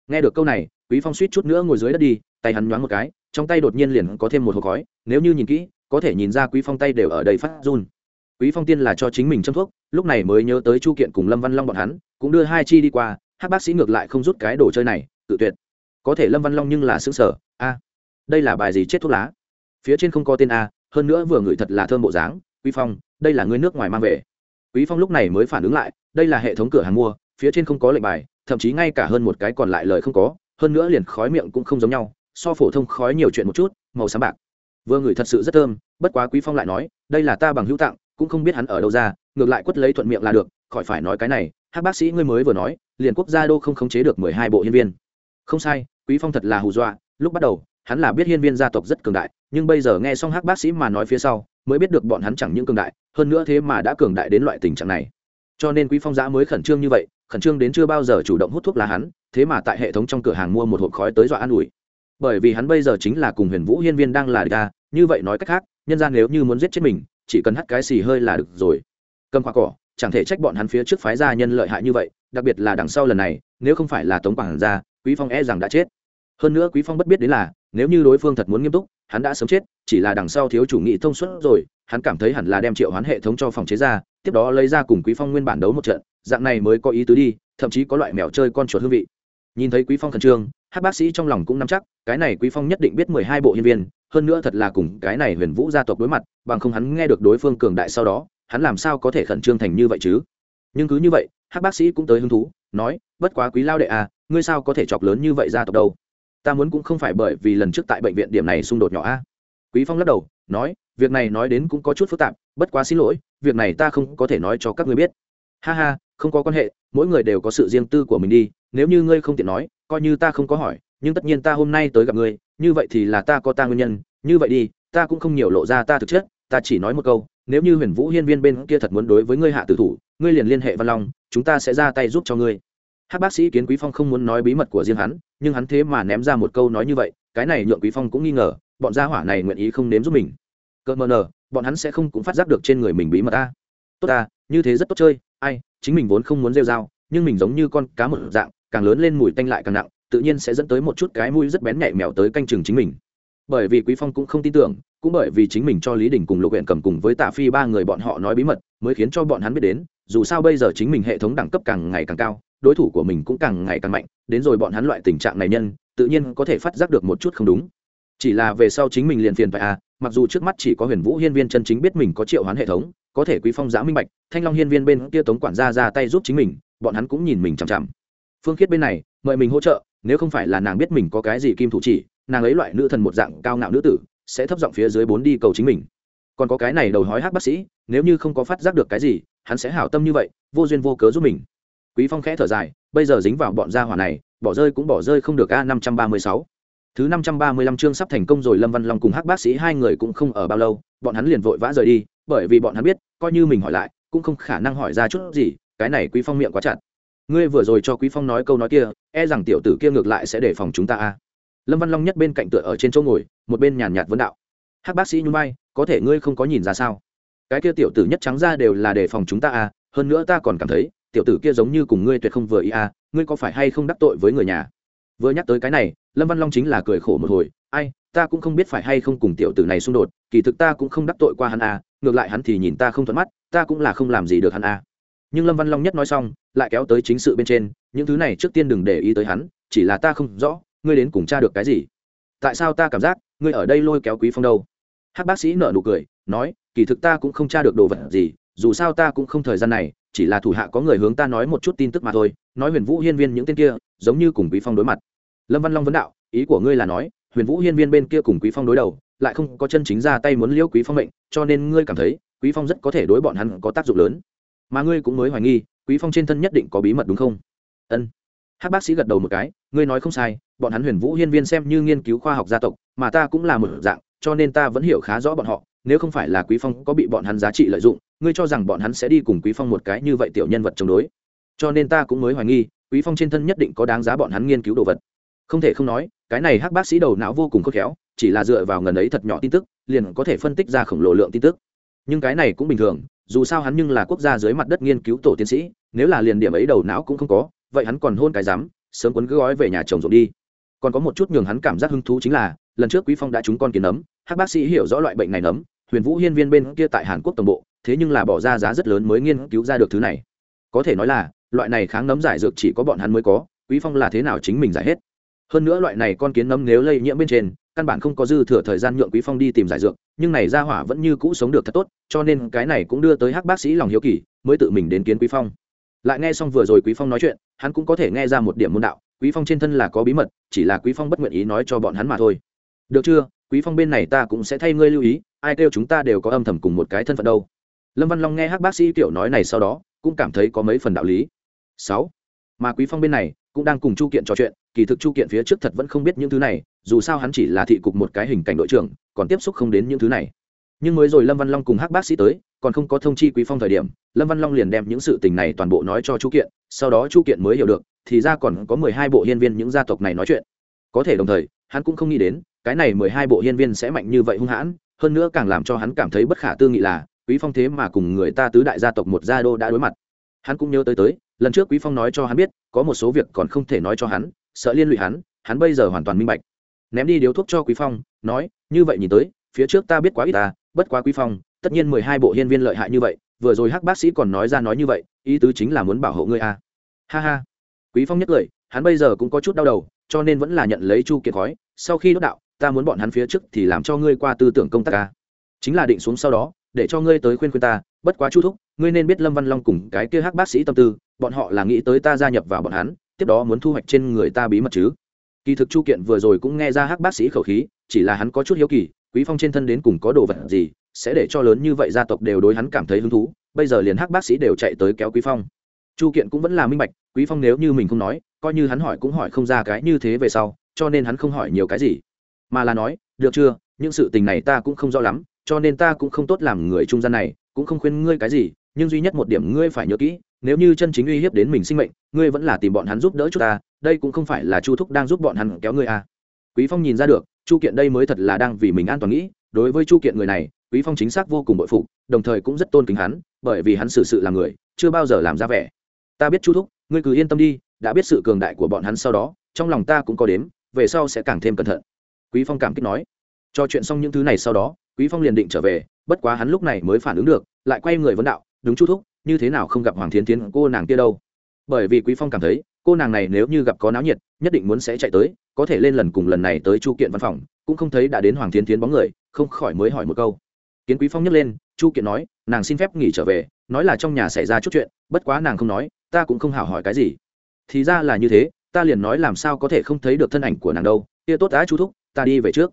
Nghe được câu này, quý phong suýt chút nữa ngồi dưới đất đi, tay hắn nhoáng một cái, trong tay đột nhiên liền có thêm một hộp khói, nếu như nhìn kỹ, có thể nhìn ra quý phong tay đều ở đây phát run. Quý phong tiên là cho chính mình châm thuốc, lúc này mới nhớ tới chu kiện cùng lâm văn long bọn hắn, cũng đưa hai chi đi qua hát bác sĩ ngược lại không rút cái đồ chơi này tự tuyệt. Có thể lâm văn long nhưng là xứng sở a đây là bài gì chết thuốc lá? Phía trên không có tên a, hơn nữa vừa ngửi thật là thơm bộ dáng. Quý phong, đây là người nước ngoài mang về. Quý phong lúc này mới phản ứng lại, đây là hệ thống cửa hàng mua, phía trên không có lệnh bài, thậm chí ngay cả hơn một cái còn lại lời không có, hơn nữa liền khói miệng cũng không giống nhau, so phổ thông khói nhiều chuyện một chút, màu sáng bạc. Vừa ngửi thật sự rất thơm, bất quá quý phong lại nói, đây là ta bằng hữu tặng, cũng không biết hắn ở đâu ra, ngược lại quất lấy thuận miệng là được, khỏi phải nói cái này, hát bác sĩ ngươi mới vừa nói, liền quốc gia đô không khống chế được mười hai bộ hiên viên. Không sai, quý phong thật là hù dọa, lúc bắt đầu hắn là biết hiên viên gia tộc rất cường đại, nhưng bây giờ nghe xong hát bác sĩ mà nói phía sau, mới biết được bọn hắn chẳng những cường đại, hơn nữa thế mà đã cường đại đến loại tình trạng này. Cho nên quý phong giã mới khẩn trương như vậy, khẩn trương đến chưa bao giờ chủ động hút thuốc lá hắn, thế mà tại hệ thống trong cửa hàng mua một hộp khói tới dọa an ủi. Bởi vì hắn bây giờ chính là cùng huyền vũ hiên viên đang là địch ta, như vậy nói cách khác, nhân gian nếu như muốn giết chết mình, chỉ cần hắt cái xì hơi là được rồi. Cầm khoa cỏ, chẳng thể trách bọn hắn phía trước phái gia nhân lợi hại như vậy, đặc biệt là đằng sau lần này, nếu không phải là tống quảng gia, quý phong e rằng đã chết hơn nữa quý phong bất biết đến là, nếu như đối phương thật muốn nghiêm túc, hắn đã sớm chết, chỉ là đằng sau thiếu chủ nghị thông suốt rồi, hắn cảm thấy hẳn là đem triệu hoán hệ thống cho phòng chế ra, tiếp đó lấy ra cùng quý phong nguyên bản đấu một trận, dạng này mới có ý tứ đi, thậm chí có loại mèo chơi con chuột hương vị. Nhìn thấy quý phong khẩn trương, hát bác sĩ trong lòng cũng nắm chắc, cái này quý phong nhất định biết mười hai bộ nhân viên, hơn nữa thật là cùng cái này huyền vũ gia tộc đối mặt, bằng không hắn nghe được đối phương cường đại sau đó, hắn làm sao có thể khẩn trương thành như vậy chứ? Nhưng cứ như vậy, hát bác sĩ cũng tới hứng thú, nói, bất quá quý lao đệ à ngươi sao có thể chọc lớn như vậy gia tộc đâu? Ta muốn cũng không phải bởi vì lần trước tại bệnh viện điểm này xung đột nhỏ a. Quý phong lắc đầu, nói, việc này nói đến cũng có chút phức tạp, bất quá xin lỗi, việc này ta không có thể nói cho các ngươi biết. Ha ha, không có quan hệ, mỗi người đều có sự riêng tư của mình đi, nếu như ngươi không tiện nói, coi như ta không có hỏi, nhưng tất nhiên ta hôm nay tới gặp ngươi, như vậy thì là ta có ta nguyên nhân, như vậy đi, ta cũng không nhiều lộ ra ta thực chất, ta chỉ nói một câu, nếu như huyền vũ hiên viên bên kia thật muốn đối với ngươi hạ tử thủ, ngươi liền liên hệ văn long, chúng ta sẽ ra tay giúp cho ngươi. Hát bác sĩ kiến quý phong không muốn nói bí mật của riêng hắn nhưng hắn thế mà ném ra một câu nói như vậy, cái này nhượng quý phong cũng nghi ngờ, bọn gia hỏa này nguyện ý không nếm giúp mình. Cơ mờ nờ, bọn hắn sẽ không cũng phát giác được trên người mình bí mật ta tốt ta, như thế rất tốt chơi, ai, chính mình vốn không muốn rêu dao nhưng mình giống như con cá một dạng, càng lớn lên mùi tanh lại càng nặng, tự nhiên sẽ dẫn tới một chút cái mũi rất bén nhạy mèo tới canh chừng chính mình. Bởi vì quý phong cũng không tin tưởng, cũng bởi vì chính mình cho lý đình cùng lục huyện cầm cùng với tạ phi ba người bọn họ nói bí mật, mới khiến cho bọn hắn biết đến, dù sao bây giờ chính mình hệ thống đẳng cấp càng ngày càng cao đối thủ của mình cũng càng ngày càng mạnh, đến rồi bọn hắn loại tình trạng này nhân, tự nhiên có thể phát giác được một chút không đúng. Chỉ là về sau chính mình liền phiền phải à mặc dù trước mắt chỉ có huyền vũ hiên viên chân chính biết mình có triệu hoán hệ thống, có thể quý phong giã minh bạch, thanh long hiên viên bên kia tống quản gia ra tay giúp chính mình, bọn hắn cũng nhìn mình chằm chằm. Phương khiết bên này, mời mình hỗ trợ, nếu không phải là nàng biết mình có cái gì kim thủ chỉ, nàng ấy loại nữ thần một dạng cao ngạo nữ tử, sẽ thấp giọng phía dưới bốn đi cầu chính mình. Còn có cái này đầu hói hát bác sĩ, nếu như không có phát giác được cái gì, hắn sẽ hảo tâm như vậy, vô duyên vô cớ giúp mình quý phong khẽ thở dài, bây giờ dính vào bọn gia hỏa này, bỏ rơi cũng bỏ rơi không được a năm trăm ba mươi sáu. Thứ năm trăm ba mươi lăm chương sắp thành công rồi lâm văn long cùng hắc bác sĩ hai người cũng không ở bao lâu, bọn hắn liền vội vã rời đi, bởi vì bọn hắn biết, coi như mình hỏi lại, cũng không khả năng hỏi ra chút gì, cái này quý phong miệng quá chặt. Ngươi vừa rồi cho quý phong nói câu nói kia e rằng tiểu tử kia ngược lại sẽ đề phòng chúng ta a. Lâm văn long nhất bên cạnh tựa ở trên chỗ ngồi, một bên nhàn nhạt vấn đạo. Hắc bác sĩ nhún vai, có thể ngươi không có nhìn ra sao? Cái kia tiểu tử nhất trắng ra đều là đề phòng chúng ta a, hơn nữa ta còn cảm thấy tiểu tử kia giống như cùng ngươi tuyệt không vừa ý a ngươi có phải hay không đắc tội với người nhà? Vừa nhắc tới cái này, lâm văn long chính là cười khổ một hồi, ai, ta cũng không biết phải hay không cùng tiểu tử này xung đột, kỳ thực ta cũng không đắc tội qua hắn a ngược lại hắn thì nhìn ta không thuận mắt, ta cũng là không làm gì được hắn a nhưng lâm văn long nhất nói xong, lại kéo tới chính sự bên trên, những thứ này trước tiên đừng để ý tới hắn, chỉ là ta không rõ, ngươi đến cùng tra được cái gì? Tại sao ta cảm giác, ngươi ở đây lôi kéo quý phong đâu? Hát bác sĩ nợ nụ cười, nói, kỳ thực ta cũng không tra được đồ vật gì dù sao ta cũng không thời gian này, chỉ là thủ hạ có người hướng ta nói một chút tin tức mà thôi, nói huyền vũ hiên viên những tên kia, giống như cùng quý phong đối mặt. Lâm văn long vấn đạo, ý của ngươi là nói, huyền vũ hiên viên bên kia cùng quý phong đối đầu, lại không có chân chính ra tay muốn liễu quý phong mệnh, cho nên ngươi cảm thấy, quý phong rất có thể đối bọn hắn có tác dụng lớn. Mà ngươi cũng mới hoài nghi, quý phong trên thân nhất định có bí mật đúng không? Ân. Hắc bác sĩ gật đầu một cái, ngươi nói không sai, bọn hắn huyền vũ hiên viên xem như nghiên cứu khoa học gia tộc, mà ta cũng là một dạng, cho nên ta vẫn hiểu khá rõ bọn họ, nếu không phải là quý phong có bị bọn hắn giá trị lợi dụng ngươi cho rằng bọn hắn sẽ đi cùng quý phong một cái như vậy tiểu nhân vật chống đối. Cho nên ta cũng mới hoài nghi, quý phong trên thân nhất định có đáng giá bọn hắn nghiên cứu đồ vật. Không thể không nói, cái này hắc bác sĩ đầu não vô cùng khôn khéo, chỉ là dựa vào ngần ấy thật nhỏ tin tức, liền có thể phân tích ra khổng lồ lượng tin tức. Nhưng cái này cũng bình thường, dù sao hắn nhưng là quốc gia dưới mặt đất nghiên cứu tổ tiến sĩ, nếu là liền điểm ấy đầu não cũng không có, vậy hắn còn hôn cái dám sớm quấn gói về nhà chồng rộn đi. Còn có một chút nhường hắn cảm giác hứng thú chính là, lần trước quý phong đã trúng con kiến nấm, hắc bác sĩ hiểu rõ loại bệnh này nấm, huyền vũ hiên viên bên kia tại hàn quốc tổng bộ thế nhưng là bỏ ra giá rất lớn mới nghiên cứu ra được thứ này. Có thể nói là, loại này kháng nấm giải dược chỉ có bọn hắn mới có, quý phong là thế nào chính mình giải hết? Hơn nữa loại này con kiến nấm nếu lây nhiễm bên trên, căn bản không có dư thừa thời gian nhượng quý phong đi tìm giải dược, nhưng này ra hỏa vẫn như cũ sống được thật tốt, cho nên cái này cũng đưa tới hắc bác sĩ lòng hiếu kỳ, mới tự mình đến kiến quý phong. Lại nghe xong vừa rồi quý phong nói chuyện, hắn cũng có thể nghe ra một điểm môn đạo, quý phong trên thân là có bí mật, chỉ là quý phong bất nguyện ý nói cho bọn hắn mà thôi. Được chưa? Quý phong bên này ta cũng sẽ thay ngươi lưu ý, ai kêu chúng ta đều có âm thầm cùng một cái thân phận đâu lâm văn long nghe hắc bác sĩ tiểu nói này sau đó cũng cảm thấy có mấy phần đạo lý. Sáu, mà quý phong bên này cũng đang cùng chu kiện trò chuyện kỳ thực chu kiện phía trước thật vẫn không biết những thứ này dù sao hắn chỉ là thị cục một cái hình cảnh đội trưởng còn tiếp xúc không đến những thứ này. Nhưng mới rồi lâm văn long cùng hắc bác sĩ tới còn không có thông chi quý phong thời điểm lâm văn long liền đem những sự tình này toàn bộ nói cho chu kiện sau đó chu kiện mới hiểu được thì ra còn có mười hai bộ hiên viên những gia tộc này nói chuyện. Có thể đồng thời hắn cũng không nghĩ đến cái này mười hai bộ hiên viên sẽ mạnh như vậy hung hãn hơn nữa càng làm cho hắn cảm thấy bất khả tư nghị là quý phong thế mà cùng người ta tứ đại gia tộc một gia đô đã đối mặt. Hắn cũng nhớ tới tới, lần trước quý phong nói cho hắn biết, có một số việc còn không thể nói cho hắn, sợ liên lụy hắn hắn bây giờ hoàn toàn minh bạch. Ném đi điếu thuốc cho quý phong, nói, như vậy nhìn tới, phía trước ta biết quá ít ta, bất quá quý phong, tất nhiên mười hai bộ hiên viên lợi hại như vậy, vừa rồi hắc bác sĩ còn nói ra nói như vậy, ý tứ chính là muốn bảo hộ ngươi a. À. ha ha. Quý phong nhất lời, hắn bây giờ cũng có chút đau đầu, cho nên vẫn là nhận lấy chu kiệt khói, sau khi đốt đạo, ta muốn bọn hắn phía trước thì làm cho ngươi qua tư tưởng công tác ca chính là định xuống sau đó để cho ngươi tới khuyên khuyên ta, bất quá chu thúc, ngươi nên biết lâm văn long cùng cái kia hắc bác sĩ tâm tư, bọn họ là nghĩ tới ta gia nhập vào bọn hắn, tiếp đó muốn thu hoạch trên người ta bí mật chứ. Kỳ thực chu kiện vừa rồi cũng nghe ra hắc bác sĩ khẩu khí, chỉ là hắn có chút hiếu kỳ, quý phong trên thân đến cùng có đồ vật gì, sẽ để cho lớn như vậy gia tộc đều đối hắn cảm thấy hứng thú, bây giờ liền hắc bác sĩ đều chạy tới kéo quý phong. Chu kiện cũng vẫn là minh bạch, quý phong nếu như mình không nói, coi như hắn hỏi cũng hỏi không ra cái như thế về sau, cho nên hắn không hỏi nhiều cái gì. Mà là nói, được chưa? Những sự tình này ta cũng không rõ lắm cho nên ta cũng không tốt làm người trung gian này, cũng không khuyên ngươi cái gì, nhưng duy nhất một điểm ngươi phải nhớ kỹ, nếu như chân chính uy hiếp đến mình sinh mệnh, ngươi vẫn là tìm bọn hắn giúp đỡ chúng ta, đây cũng không phải là chu thúc đang giúp bọn hắn kéo ngươi à. quý phong nhìn ra được, chu kiện đây mới thật là đang vì mình an toàn nghĩ, đối với chu kiện người này, quý phong chính xác vô cùng bội phục, đồng thời cũng rất tôn kính hắn, bởi vì hắn xử sự là người, chưa bao giờ làm ra vẻ. Ta biết chu thúc, ngươi cứ yên tâm đi, đã biết sự cường đại của bọn hắn sau đó, trong lòng ta cũng có đếm, về sau sẽ càng thêm cẩn thận. Quý phong cảm kích nói. Cho chuyện xong những thứ này sau đó quý phong liền định trở về, bất quá hắn lúc này mới phản ứng được, lại quay người vấn đạo, đúng chu thúc, như thế nào không gặp hoàng thiến thiến, cô nàng kia đâu? Bởi vì quý phong cảm thấy, cô nàng này nếu như gặp có náo nhiệt, nhất định muốn sẽ chạy tới, có thể lên lần cùng lần này tới chu kiện văn phòng, cũng không thấy đã đến hoàng thiến thiến bóng người, không khỏi mới hỏi một câu. Kiến quý phong nhấc lên, chu kiện nói, nàng xin phép nghỉ trở về, nói là trong nhà xảy ra chút chuyện, bất quá nàng không nói, ta cũng không hảo hỏi cái gì. Thì ra là như thế, ta liền nói làm sao có thể không thấy được thân ảnh của nàng đâu, kia tốt đã chú thúc, ta đi về trước.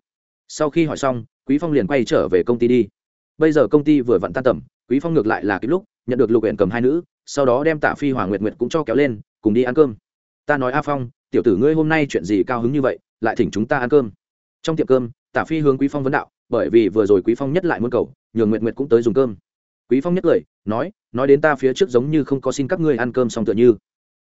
Sau khi hỏi xong quý phong liền quay trở về công ty đi. Bây giờ công ty vừa vặn tan tầm, quý phong ngược lại là kịp lúc, nhận được lục huyện cầm hai nữ, sau đó đem tạ phi hoàng nguyệt nguyệt cũng cho kéo lên, cùng đi ăn cơm. Ta nói a phong, tiểu tử ngươi hôm nay chuyện gì cao hứng như vậy, lại thỉnh chúng ta ăn cơm. Trong tiệm cơm, tạ phi hướng quý phong vấn đạo, bởi vì vừa rồi quý phong nhất lại muốn cầu, nhường nguyệt nguyệt cũng tới dùng cơm. Quý phong nhất cười nói nói đến ta phía trước giống như không có xin các ngươi ăn cơm xong tựa như.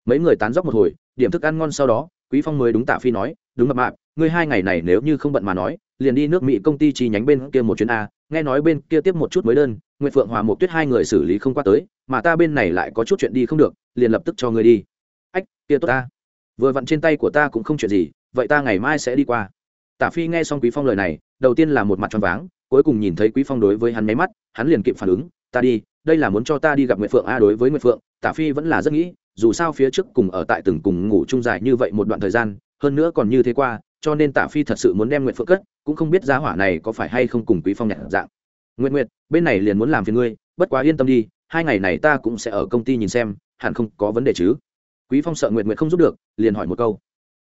Mấy người tán dóc một hồi, điểm thức ăn ngon sau đó, quý phong mới đúng tạ phi nói, đúng mập mạp, ngươi hai ngày này nếu như không bận mà nói liền đi nước mỹ công ty chi nhánh bên kia một chuyến a, nghe nói bên kia tiếp một chút mới đơn, nguyệt phượng hòa một tuyết hai người xử lý không qua tới, mà ta bên này lại có chút chuyện đi không được, liền lập tức cho ngươi đi. Ách, kia tốt ta. Vừa vặn trên tay của ta cũng không chuyện gì, vậy ta ngày mai sẽ đi qua. Tả phi nghe xong quý phong lời này, đầu tiên là một mặt tròn váng, cuối cùng nhìn thấy quý phong đối với hắn máy mắt, hắn liền kịp phản ứng, ta đi, đây là muốn cho ta đi gặp nguyệt phượng a đối với nguyệt phượng. Tả phi vẫn là rất nghĩ, dù sao phía trước cùng ở tại từng cùng ngủ chung dài như vậy một đoạn thời gian, hơn nữa còn như thế qua cho nên tả phi thật sự muốn đem nguyện phượng cất, cũng không biết giá hỏa này có phải hay không cùng quý phong nhặt dạng. Nguyệt nguyệt, bên này liền muốn làm phiền ngươi, bất quá yên tâm đi, hai ngày này ta cũng sẽ ở công ty nhìn xem, hẳn không có vấn đề chứ. Quý phong sợ nguyệt nguyệt không giúp được, liền hỏi một câu.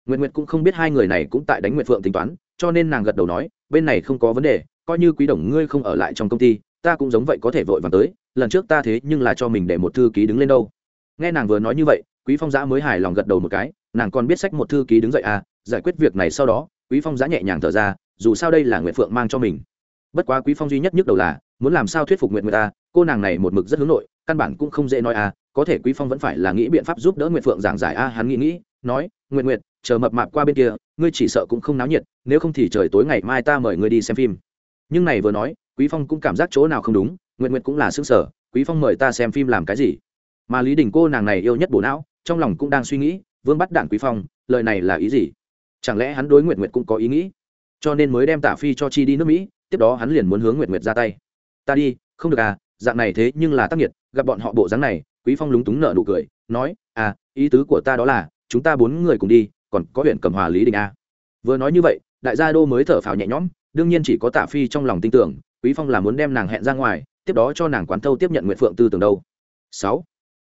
Nguyệt nguyệt cũng không biết hai người này cũng tại đánh nguyệt phượng tính toán, cho nên nàng gật đầu nói, bên này không có vấn đề, coi như quý đồng ngươi không ở lại trong công ty, ta cũng giống vậy có thể vội vàng tới, lần trước ta thế nhưng là cho mình để một thư ký đứng lên đâu. Nghe nàng vừa nói như vậy, quý phong giã mới hài lòng gật đầu một cái, nàng còn biết sách một thư ký đứng dậy à giải quyết việc này sau đó, quý phong giá nhẹ nhàng thở ra, dù sao đây là nguyệt phượng mang cho mình. Bất quá quý phong duy nhất nhức đầu là, muốn làm sao thuyết phục nguyệt người ta, cô nàng này một mực rất hướng nội, căn bản cũng không dễ nói à có thể quý phong vẫn phải là nghĩ biện pháp giúp đỡ nguyệt phượng giảng giải a, hắn nghĩ nghĩ, nói nguyệt nguyệt chờ mập mạp qua bên kia, ngươi chỉ sợ cũng không náo nhiệt, nếu không thì trời tối ngày mai ta mời ngươi đi xem phim. Nhưng này vừa nói, quý phong cũng cảm giác chỗ nào không đúng nguyệt nguyệt cũng là xương sở quý phong mời ta xem phim làm cái gì? Mà lý đình cô nàng này yêu nhất bổ não, trong lòng cũng đang suy nghĩ, vương bắt đạn quý phong, lời này là ý gì? Chẳng lẽ hắn đối nguyệt nguyệt cũng có ý nghĩ? Cho nên mới đem tả phi cho chi đi nước mỹ, tiếp đó hắn liền muốn hướng nguyệt nguyệt ra tay. Ta đi, không được à dạng này thế nhưng là tác nghiệt gặp bọn họ bộ dáng này, quý phong lúng túng nợ nụ cười, nói à ý tứ của ta đó là, chúng ta bốn người cùng đi, còn có huyện cầm hòa lý đình a. Vừa nói như vậy, đại gia đô mới thở phào nhẹ nhõm, đương nhiên chỉ có tả phi trong lòng tin tưởng, quý phong là muốn đem nàng hẹn ra ngoài, tiếp đó cho nàng quán thâu tiếp nhận nguyện phượng tư tưởng đâu. Sáu,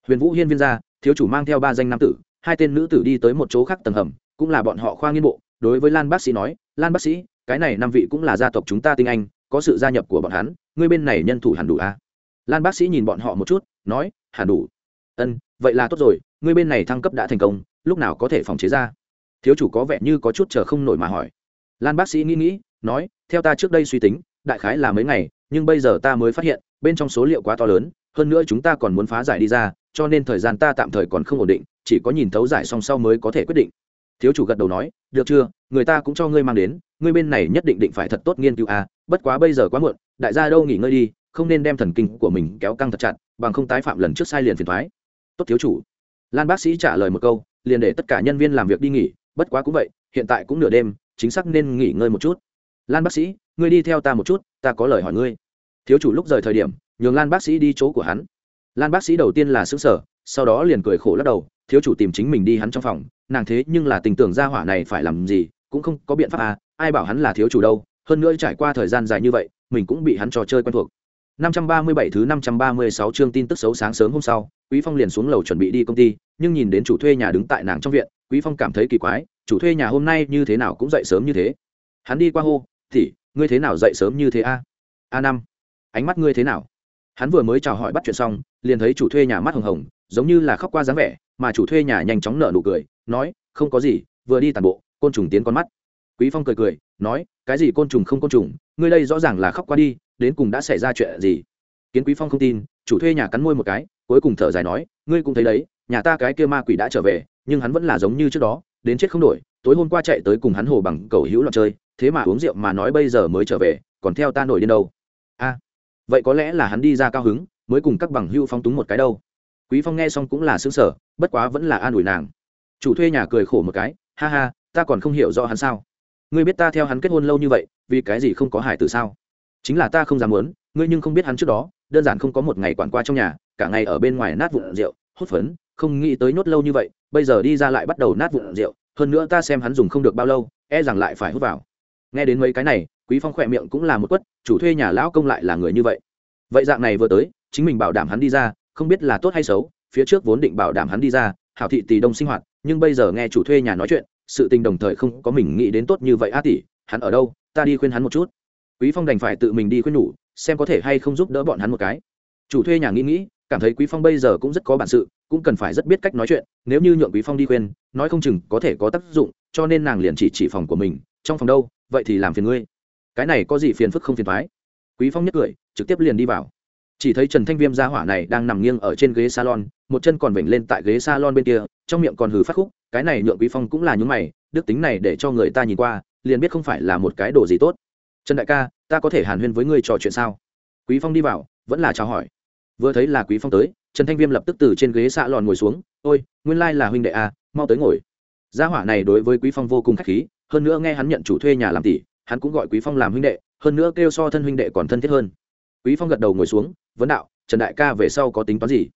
huyền vũ hiên viên gia, thiếu chủ mang theo ba danh nam tử, hai tên nữ tử đi tới một chỗ khác tầng hầm cũng là bọn họ khoa nghiên bộ, đối với lan bác sĩ nói, lan bác sĩ, cái này năm vị cũng là gia tộc chúng ta tinh anh, có sự gia nhập của bọn hắn, ngươi bên này nhân thủ hẳn đủ à? lan bác sĩ nhìn bọn họ một chút, nói, hẳn đủ. Ân, vậy là tốt rồi, ngươi bên này thăng cấp đã thành công, lúc nào có thể phòng chế ra? Thiếu chủ có vẻ như có chút chờ không nổi mà hỏi. Lan bác sĩ nghĩ nghĩ, nói, theo ta trước đây suy tính, đại khái là mấy ngày, nhưng bây giờ ta mới phát hiện, bên trong số liệu quá to lớn, hơn nữa chúng ta còn muốn phá giải đi ra, cho nên thời gian ta tạm thời còn không ổn định, chỉ có nhìn thấu giải song sau mới có thể quyết định thiếu chủ gật đầu nói, được chưa? Người ta cũng cho ngươi mang đến, ngươi bên này nhất định định phải thật tốt nghiên cứu à bất quá bây giờ quá muộn, đại gia đâu nghỉ ngơi đi, không nên đem thần kinh của mình kéo căng thật chặt, bằng không tái phạm lần trước sai liền phiền thoái tốt thiếu chủ. Lan bác sĩ trả lời một câu, liền để tất cả nhân viên làm việc đi nghỉ, bất quá cũng vậy, hiện tại cũng nửa đêm, chính xác nên nghỉ ngơi một chút. Lan bác sĩ, ngươi đi theo ta một chút, ta có lời hỏi ngươi. Thiếu chủ lúc rời thời điểm, nhường lan bác sĩ đi chỗ của hắn. Lan bác sĩ đầu tiên là xứ sở sau đó liền cười khổ lắc đầu, thiếu chủ tìm chính mình đi hắn trong phòng nàng thế nhưng là tình tưởng gia hỏa này phải làm gì cũng không có biện pháp à ai bảo hắn là thiếu chủ đâu hơn nữa trải qua thời gian dài như vậy mình cũng bị hắn trò chơi quen thuộc 537 thứ 536 chương tin tức xấu sáng sớm hôm sau, Quý Phong liền xuống lầu chuẩn bị đi công ty, nhưng nhìn đến chủ thuê nhà đứng tại nàng trong viện, Quý Phong cảm thấy kỳ quái, chủ thuê nhà hôm nay như thế nào cũng dậy sớm như thế. Hắn đi qua hô, "Tỷ, ngươi thế nào dậy sớm như thế a?" "A năm, ánh mắt ngươi thế nào?" Hắn vừa mới chào hỏi bắt chuyện xong, liền thấy chủ thuê nhà mắt hồng hồng, giống như là khóc qua dáng vẻ, mà chủ thuê nhà nhanh chóng nở nụ cười, nói, "Không có gì, vừa đi tàn bộ, côn trùng tiến con mắt." Quý Phong cười cười, nói, "Cái gì côn trùng không côn trùng, ngươi đây rõ ràng là khóc qua đi, đến cùng đã xảy ra chuyện gì? Kiến quý phong không tin chủ thuê nhà cắn môi một cái cuối cùng thở dài nói ngươi cũng thấy đấy nhà ta cái kia ma quỷ đã trở về nhưng hắn vẫn là giống như trước đó đến chết không đổi tối hôm qua chạy tới cùng hắn hồ bằng cầu hữu loạn chơi thế mà uống rượu mà nói bây giờ mới trở về còn theo ta nổi đến đâu. A vậy có lẽ là hắn đi ra cao hứng mới cùng các bằng hữu phong túng một cái đâu. Quý phong nghe xong cũng là sướng sở bất quá vẫn là an ủi nàng chủ thuê nhà cười khổ một cái, ha ha, ta còn không hiểu rõ hắn sao? Ngươi biết ta theo hắn kết hôn lâu như vậy, vì cái gì không có hải tử sao? Chính là ta không dám muốn, ngươi nhưng không biết hắn trước đó, đơn giản không có một ngày quản qua trong nhà, cả ngày ở bên ngoài nát vụn rượu, hốt phấn, không nghĩ tới nhốt lâu như vậy, bây giờ đi ra lại bắt đầu nát vụn rượu, hơn nữa ta xem hắn dùng không được bao lâu e rằng lại phải hút vào. Nghe đến mấy cái này, quý phong khỏe miệng cũng là một quất, chủ thuê nhà lão công lại là người như vậy. Vậy dạng này vừa tới, chính mình bảo đảm hắn đi ra, không biết là tốt hay xấu, phía trước vốn định bảo đảm hắn đi ra, hảo thị tỷ đông sinh hoạt nhưng bây giờ nghe chủ thuê nhà nói chuyện, sự tình đồng thời không có mình nghĩ đến tốt như vậy. A tỷ, hắn ở đâu? Ta đi khuyên hắn một chút. Quý phong đành phải tự mình đi khuyên nhủ, xem có thể hay không giúp đỡ bọn hắn một cái. Chủ thuê nhà nghĩ nghĩ, cảm thấy quý phong bây giờ cũng rất có bản sự, cũng cần phải rất biết cách nói chuyện. Nếu như nhượng quý phong đi khuyên, nói không chừng có thể có tác dụng, cho nên nàng liền chỉ chỉ phòng của mình. Trong phòng đâu? Vậy thì làm phiền ngươi. Cái này có gì phiền phức không phiền thoái quý phong nhất cười, trực tiếp liền đi vào. Chỉ thấy trần thanh viêm gia hỏa này đang nằm nghiêng ở trên ghế salon một chân còn vểnh lên tại ghế salon bên kia trong miệng còn hừ phát khúc cái này nhượng quý phong cũng là nhướng mày đức tính này để cho người ta nhìn qua liền biết không phải là một cái đồ gì tốt. Trần đại ca ta có thể hàn huyên với ngươi trò chuyện sao? Quý phong đi vào vẫn là chào hỏi. Vừa thấy là quý phong tới trần thanh viêm lập tức từ trên ghế xạ lòn ngồi xuống ôi nguyên lai là huynh đệ à, mau tới ngồi. Gia hỏa này đối với quý phong vô cùng khách khí hơn nữa nghe hắn nhận chủ thuê nhà làm tỷ hắn cũng gọi quý phong làm huynh đệ hơn nữa kêu so thân huynh đệ còn thân thiết hơn. Quý phong gật đầu ngồi xuống vấn đạo trần đại ca về sau có tính toán gì?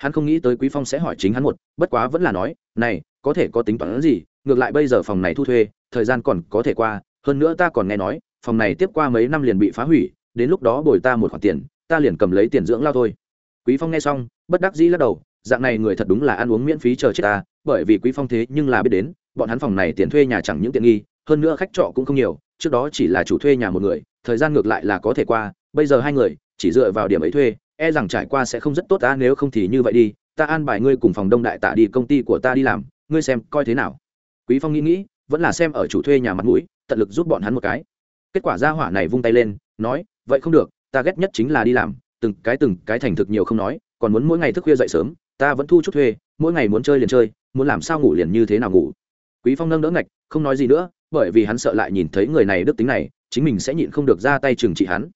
Hắn không nghĩ tới quý phong sẽ hỏi chính hắn một, bất quá vẫn là nói, này, có thể có tính toán gì, ngược lại bây giờ phòng này thu thuê, thời gian còn có thể qua, hơn nữa ta còn nghe nói, phòng này tiếp qua mấy năm liền bị phá hủy, đến lúc đó bồi ta một khoản tiền, ta liền cầm lấy tiền dưỡng lao thôi. Quý phong nghe xong, bất đắc dĩ lắc đầu, dạng này người thật đúng là ăn uống miễn phí chờ chết ta, bởi vì quý phong thế nhưng là biết đến, bọn hắn phòng này tiền thuê nhà chẳng những tiện nghi, hơn nữa khách trọ cũng không nhiều, trước đó chỉ là chủ thuê nhà một người, thời gian ngược lại là có thể qua, bây giờ hai người, chỉ dựa vào điểm ấy thuê e rằng trải qua sẽ không rất tốt ta nếu không thì như vậy đi, ta an bài ngươi cùng phòng đông đại tạ đi, công ty của ta đi làm, ngươi xem coi thế nào. Quý phong nghĩ nghĩ, vẫn là xem ở chủ thuê nhà mặt mũi, tận lực giúp bọn hắn một cái. Kết quả ra hỏa này vung tay lên, nói, vậy không được, ta ghét nhất chính là đi làm, từng cái từng cái thành thực nhiều không nói, còn muốn mỗi ngày thức khuya dậy sớm, ta vẫn thu chút thuê, mỗi ngày muốn chơi liền chơi, muốn làm sao ngủ liền như thế nào ngủ. Quý phong nâng đỡ ngạch, không nói gì nữa, bởi vì hắn sợ lại nhìn thấy người này đức tính này, chính mình sẽ nhịn không được ra tay trừng trị hắn.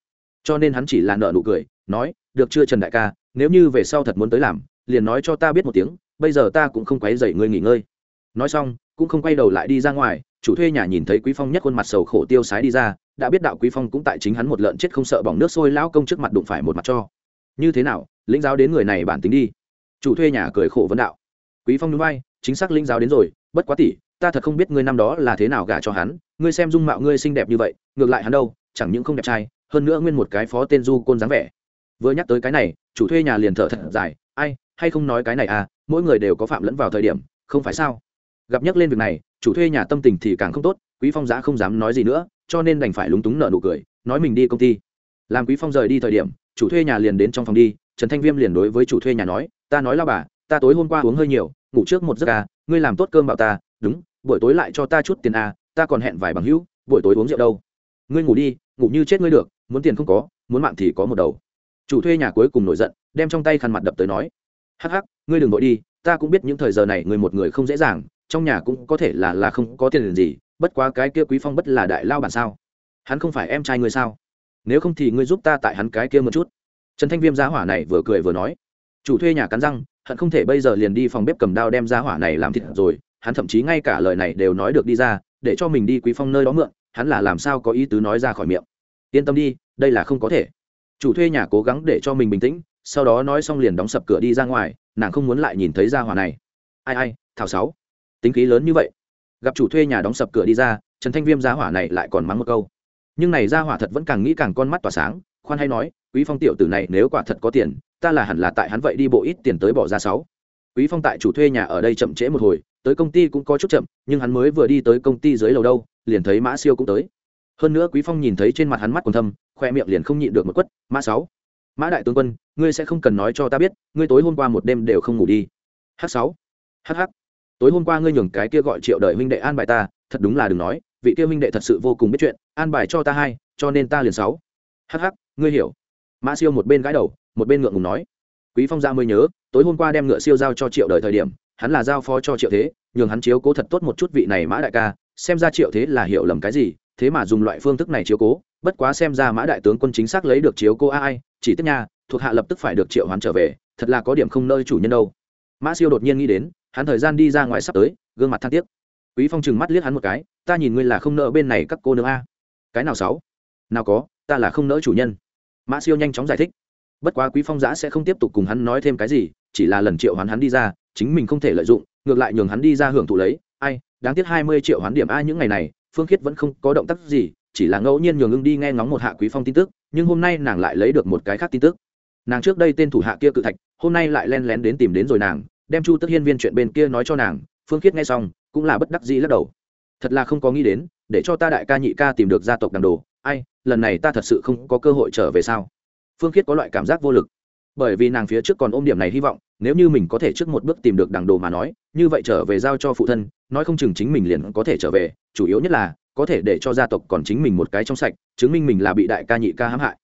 Cho nên hắn chỉ là nợ nụ cười nói, được chưa, trần đại ca, nếu như về sau thật muốn tới làm, liền nói cho ta biết một tiếng, bây giờ ta cũng không quấy dậy ngươi nghỉ ngơi. Nói xong, cũng không quay đầu lại đi ra ngoài, chủ thuê nhà nhìn thấy quý phong nhất khuôn mặt sầu khổ tiêu sái đi ra, đã biết đạo quý phong cũng tại chính hắn một lợn chết không sợ bỏng nước sôi lão công trước mặt đụng phải một mặt cho. Như thế nào, lĩnh giáo đến người này bản tính đi. Chủ thuê nhà cười khổ vấn đạo. Quý phong núi bay chính xác lĩnh giáo đến rồi, bất quá tỷ, ta thật không biết ngươi năm đó là thế nào gả cho hắn, ngươi xem dung mạo ngươi xinh đẹp như vậy, ngược lại hắn đâu, chẳng những không đẹp trai, hơn nữa nguyên một cái phó tên du côn dáng vẻ vừa nhắc tới cái này, chủ thuê nhà liền thở thật dài, ai, hay không nói cái này à mỗi người đều có phạm lẫn vào thời điểm, không phải sao? Gặp nhắc lên việc này, chủ thuê nhà tâm tình thì càng không tốt, quý phong giã không dám nói gì nữa, cho nên đành phải lúng túng nợ nụ cười, nói mình đi công ty. Làm quý phong rời đi thời điểm, chủ thuê nhà liền đến trong phòng đi, trần thanh viêm liền đối với chủ thuê nhà nói, ta nói lao bà, ta tối hôm qua uống hơi nhiều, ngủ trước một giấc à ngươi làm tốt cơm bảo ta, đúng, buổi tối lại cho ta chút tiền à ta còn hẹn vài bằng hữu, buổi tối uống rượu đâu. Ngươi ngủ đi, ngủ như chết ngươi được, muốn tiền không có, muốn mạng thì có một đầu chủ thuê nhà cuối cùng nổi giận, đem trong tay khăn mặt đập tới nói, hắc hắc, ngươi đừng vội đi, ta cũng biết những thời giờ này người một người không dễ dàng, trong nhà cũng có thể là là không có tiền gì, bất quá cái kia quý phong bất là đại lao bản sao? Hắn không phải em trai ngươi sao? Nếu không thì ngươi giúp ta tại hắn cái kia một chút. Trần thanh viêm giá hỏa này vừa cười vừa nói, chủ thuê nhà cắn răng, hận không thể bây giờ liền đi phòng bếp cầm đao đem giá hỏa này làm thịt rồi, hắn thậm chí ngay cả lời này đều nói được đi ra, để cho mình đi quý phong nơi đó mượn, hắn là làm sao có ý tứ nói ra khỏi miệng. Yên tâm đi, đây là không có thể chủ thuê nhà cố gắng để cho mình bình tĩnh, sau đó nói xong liền đóng sập cửa đi ra ngoài, nàng không muốn lại nhìn thấy ra hỏa này. Ai ai, thảo sáu. Tính khí lớn như vậy. Gặp chủ thuê nhà đóng sập cửa đi ra, trần thanh viêm ra hỏa này lại còn mắng một câu. Nhưng này ra hỏa thật vẫn càng nghĩ càng con mắt tỏa sáng, khoan hay nói, quý phong tiểu tử này nếu quả thật có tiền, ta là hẳn là tại hắn vậy đi bộ ít tiền tới bỏ ra sáu. Quý phong tại chủ thuê nhà ở đây chậm trễ một hồi, tới công ty cũng có chút chậm, nhưng hắn mới vừa đi tới công ty dưới lầu đâu, liền thấy mã siêu cũng tới hơn nữa quý phong nhìn thấy trên mặt hắn mắt còn thâm, khoe miệng liền không nhịn được một quất, mã sáu, mã đại tướng quân, ngươi sẽ không cần nói cho ta biết, ngươi tối hôm qua một đêm đều không ngủ đi. H sáu hh tối hôm qua ngươi nhường cái kia gọi triệu đợi huynh đệ an bài ta, thật đúng là đừng nói, vị kia huynh đệ thật sự vô cùng biết chuyện, an bài cho ta hai, cho nên ta liền sáu. Hh ngươi hiểu. Mã siêu một bên gãi đầu, một bên ngượng ngùng nói. Quý phong ra mới nhớ, tối hôm qua đem ngựa siêu giao cho triệu đợi thời điểm, hắn là giao phó cho triệu thế, nhường hắn chiếu cố thật tốt một chút vị này mã đại ca, xem ra triệu thế là hiểu lầm cái gì thế mà dùng loại phương thức này chiếu cố, bất quá xem ra mã đại tướng quân chính xác lấy được chiếu cố ai chỉ tiếp nha, thuộc hạ lập tức phải được triệu hoán trở về, thật là có điểm không nơi chủ nhân đâu. Mã siêu đột nhiên nghĩ đến, hắn thời gian đi ra ngoài sắp tới, gương mặt than tiếc. Quý phong chừng mắt liếc hắn một cái, ta nhìn ngươi là không nỡ bên này các cô nương a. Cái nào sáu? Nào có, ta là không nỡ chủ nhân. Mã siêu nhanh chóng giải thích. Bất quá quý phong giã sẽ không tiếp tục cùng hắn nói thêm cái gì, chỉ là lần triệu hoán hắn đi ra, chính mình không thể lợi dụng, ngược lại nhường hắn đi ra hưởng thụ lấy. Ai, đáng tiếc hai mươi triệu hoán điểm a những ngày này phương khiết vẫn không có động tác gì, chỉ là ngẫu nhiên nhường ưng đi nghe ngóng một hạ quý phong tin tức, nhưng hôm nay nàng lại lấy được một cái khác tin tức. Nàng trước đây tên thủ hạ kia cự thạch, hôm nay lại len lén đến tìm đến rồi nàng, đem chu tức hiên viên chuyện bên kia nói cho nàng, phương khiết nghe xong, cũng là bất đắc dĩ lắc đầu. Thật là không có nghĩ đến, để cho ta đại ca nhị ca tìm được gia tộc đàn đồ, ai, lần này ta thật sự không có cơ hội trở về sao? Phương khiết có loại cảm giác vô lực. Bởi vì nàng phía trước còn ôm điểm này hy vọng, nếu như mình có thể trước một bước tìm được đằng đồ mà nói như vậy trở về giao cho phụ thân, nói không chừng chính mình liền có thể trở về, chủ yếu nhất là, có thể để cho gia tộc còn chính mình một cái trong sạch, chứng minh mình là bị đại ca nhị ca hãm hại.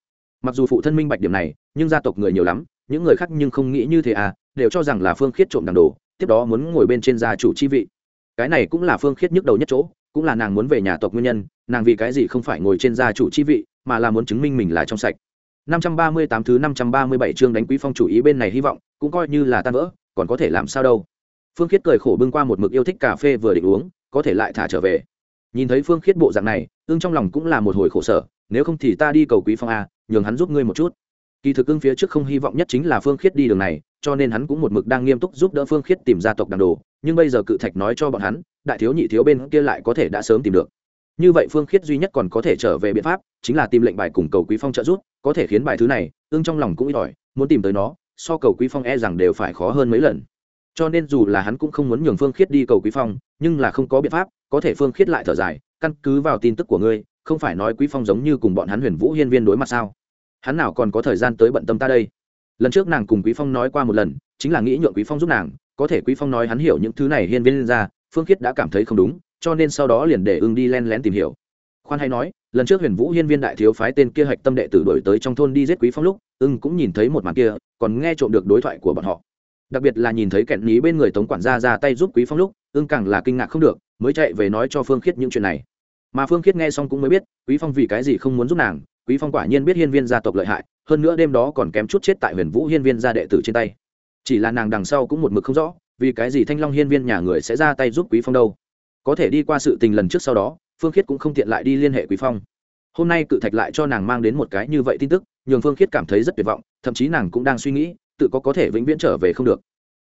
Mặc dù phụ thân minh bạch điểm này, nhưng gia tộc người nhiều lắm, những người khác nhưng không nghĩ như thế à đều cho rằng là phương khiết trộm đằng đồ, tiếp đó muốn ngồi bên trên gia chủ chi vị. Cái này cũng là phương khiết nhức đầu nhất chỗ, cũng là nàng muốn về nhà tộc nguyên nhân, nàng vì cái gì không phải ngồi trên gia chủ chi vị, mà là muốn chứng minh mình là trong sạch. 538 thứ 537 chương đánh quý phong chủ ý bên này hy vọng, cũng coi như là tan vỡ, còn có thể làm sao đâu phương khiết cười khổ bưng qua một mực yêu thích cà phê vừa định uống, có thể lại thả trở về. Nhìn thấy phương khiết bộ dạng này ưng trong lòng cũng là một hồi khổ sở, nếu không thì ta đi cầu quý phong a, nhường hắn giúp ngươi một chút. Kỳ thực ưng phía trước không hy vọng nhất chính là phương khiết đi đường này, cho nên hắn cũng một mực đang nghiêm túc giúp đỡ phương khiết tìm gia tộc đàn đồ, nhưng bây giờ cự thạch nói cho bọn hắn, đại thiếu nhị thiếu bên kia lại có thể đã sớm tìm được. Như vậy phương khiết duy nhất còn có thể trở về biện pháp, chính là tìm lệnh bài cùng cầu quý phong trợ giúp, có thể khiến bài thứ này ưng trong lòng cũng ít ỏi, muốn tìm tới nó, so cầu quý phong e rằng đều phải khó hơn mấy lần cho nên dù là hắn cũng không muốn nhường phương khiết đi cầu quý phong, nhưng là không có biện pháp, có thể phương khiết lại thở dài, căn cứ vào tin tức của ngươi, không phải nói quý phong giống như cùng bọn hắn huyền vũ hiên viên đối mặt sao? Hắn nào còn có thời gian tới bận tâm ta đây? Lần trước nàng cùng quý phong nói qua một lần, chính là nghĩ nhượng quý phong giúp nàng, có thể quý phong nói hắn hiểu những thứ này hiên viên ra, phương khiết đã cảm thấy không đúng, cho nên sau đó liền để ưng đi len lén tìm hiểu. Khoan hay nói, lần trước huyền vũ hiên viên đại thiếu phái tên kia hạch tâm đệ tử đổi tới trong thôn đi giết quý phong lúc, ưng cũng nhìn thấy một màn kia, còn nghe trộm được đối thoại của bọn họ đặc biệt là nhìn thấy kẹn ní bên người tống quản gia ra tay giúp quý phong lúc, ưng càng là kinh ngạc không được, mới chạy về nói cho phương khiết những chuyện này. Mà phương khiết nghe xong cũng mới biết, quý phong vì cái gì không muốn giúp nàng, quý phong quả nhiên biết hiên viên gia tộc lợi hại, hơn nữa đêm đó còn kém chút chết tại huyền vũ hiên viên gia đệ tử trên tay. Chỉ là nàng đằng sau cũng một mực không rõ, vì cái gì thanh long hiên viên nhà người sẽ ra tay giúp quý phong đâu. Có thể đi qua sự tình lần trước sau đó, phương khiết cũng không tiện lại đi liên hệ quý phong. Hôm nay cự thạch lại cho nàng mang đến một cái như vậy tin tức, nhường phương khiết cảm thấy rất tuyệt vọng, thậm chí nàng cũng đang suy nghĩ tự có có thể vĩnh viễn trở về không được.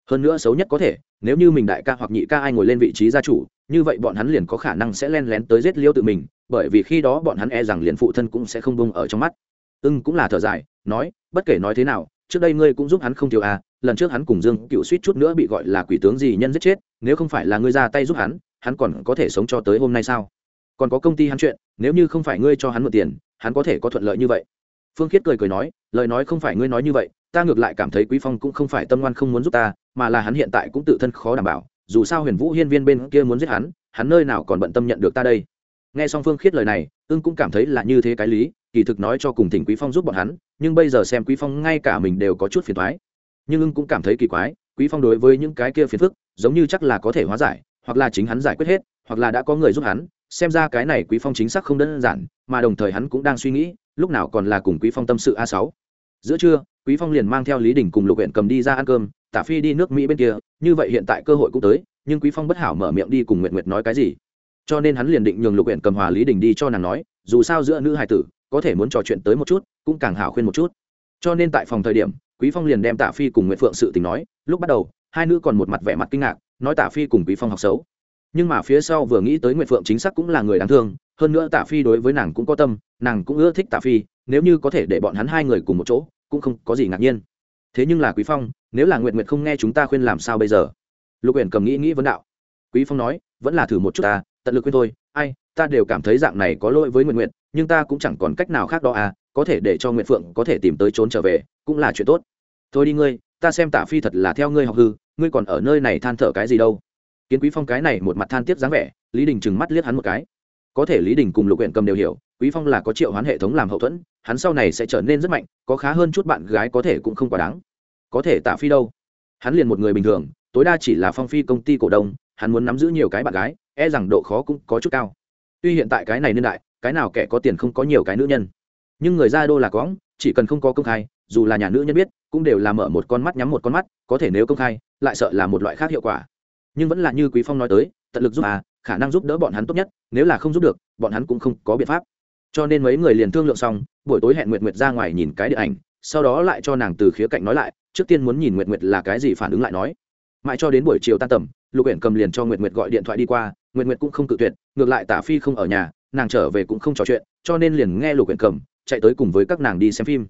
Hơn nữa xấu nhất có thể, nếu như mình đại ca hoặc nhị ca ai ngồi lên vị trí gia chủ, như vậy bọn hắn liền có khả năng sẽ len lén tới giết liêu tự mình, bởi vì khi đó bọn hắn e rằng liền phụ thân cũng sẽ không bông ở trong mắt. Ưng cũng là thở dài, nói, bất kể nói thế nào, trước đây ngươi cũng giúp hắn không thiếu à lần trước hắn cùng dương cựu suýt chút nữa bị gọi là quỷ tướng gì nhân giết chết, nếu không phải là ngươi ra tay giúp hắn hắn còn có thể sống cho tới hôm nay sao? Còn có công ty hắn chuyện, nếu như không phải ngươi cho hắn mượn tiền, hắn có thể có thuận lợi như vậy. Phương khiết cười cười nói, lời nói không phải ngươi nói như vậy ta ngược lại cảm thấy quý phong cũng không phải tâm ngoan không muốn giúp ta, mà là hắn hiện tại cũng tự thân khó đảm bảo, dù sao huyền vũ hiên viên bên kia muốn giết hắn hắn nơi nào còn bận tâm nhận được ta đây. Nghe xong phương khiết lời này, ưng cũng cảm thấy là như thế cái lý, kỳ thực nói cho cùng thỉnh quý phong giúp bọn hắn, nhưng bây giờ xem quý phong ngay cả mình đều có chút phiền thoái nhưng ưng cũng cảm thấy kỳ quái, quý phong đối với những cái kia phiền phức, giống như chắc là có thể hóa giải, hoặc là chính hắn giải quyết hết, hoặc là đã có người giúp hắn, xem ra cái này quý phong chính xác không đơn giản, mà đồng thời hắn cũng đang suy nghĩ, lúc nào còn là cùng quý phong tâm sự a 6 giữa trưa quý phong liền mang theo lý đình cùng lục huyện cầm đi ra ăn cơm, tả phi đi nước mỹ bên kia, như vậy hiện tại cơ hội cũng tới, nhưng quý phong bất hảo mở miệng đi cùng nguyện nguyệt nói cái gì. Cho nên hắn liền định nhường lục huyện cầm hòa lý đình đi cho nàng nói, dù sao giữa nữ hài tử, có thể muốn trò chuyện tới một chút, cũng càng hảo khuyên một chút. Cho nên tại phòng thời điểm, quý phong liền đem tạ phi cùng Nguyệt phượng sự tình nói, lúc bắt đầu, hai nữ còn một mặt vẻ mặt kinh ngạc, nói tạ phi cùng quý phong học xấu. Nhưng mà phía sau vừa nghĩ tới Nguyệt phượng chính xác cũng là người đáng thương, hơn nữa tạ phi đối với nàng cũng có tâm, nàng cũng ưa thích tạ phi, nếu như có thể để bọn hắn hai người cùng một chỗ cũng không có gì ngạc nhiên. Thế nhưng là quý phong, nếu là nguyện nguyện không nghe chúng ta khuyên làm sao bây giờ? Lục uyển cầm nghĩ nghĩ vấn đạo. Quý phong nói, vẫn là thử một chút ta, tận lực khuyên thôi, ai, ta đều cảm thấy dạng này có lỗi với nguyện nguyện nhưng ta cũng chẳng còn cách nào khác đó à có thể để cho nguyện phượng có thể tìm tới trốn trở về, cũng là chuyện tốt. Thôi đi ngươi, ta xem tả phi thật là theo ngươi học hư, ngươi còn ở nơi này than thở cái gì đâu. Kiến quý phong cái này một mặt than tiếp dáng vẻ, lý đình trừng mắt liếc hắn một cái. Có thể lý đình cùng lục huyện cầm đều hiểu quý phong là có triệu hoán hệ thống làm hậu thuẫn, hắn sau này sẽ trở nên rất mạnh, có khá hơn chút bạn gái có thể cũng không quá đáng. Có thể tạ phi đâu? Hắn liền một người bình thường, tối đa chỉ là phong phi công ty cổ đông, hắn muốn nắm giữ nhiều cái bạn gái e rằng độ khó cũng có chút cao. Tuy hiện tại cái này niên đại, cái nào kẻ có tiền không có nhiều cái nữ nhân. Nhưng người ra đô là có chỉ cần không có công khai, dù là nhà nữ nhân biết, cũng đều là mở một con mắt nhắm một con mắt, có thể nếu công khai, lại sợ là một loại khác hiệu quả. Nhưng vẫn là như quý phong nói tới, tận lực giúp à khả năng giúp đỡ bọn hắn tốt nhất, nếu là không giúp được, bọn hắn cũng không có biện pháp cho nên mấy người liền thương lượng xong, buổi tối hẹn nguyệt nguyệt ra ngoài nhìn cái điện ảnh, sau đó lại cho nàng từ khía cạnh nói lại, trước tiên muốn nhìn nguyệt nguyệt là cái gì phản ứng lại nói. Mãi cho đến buổi chiều tan tầm, lục uyển cầm liền cho nguyệt nguyệt gọi điện thoại đi qua, nguyệt nguyệt cũng không cự tuyệt, ngược lại tả phi không ở nhà, nàng trở về cũng không trò chuyện, cho nên liền nghe lục uyển cầm chạy tới cùng với các nàng đi xem phim.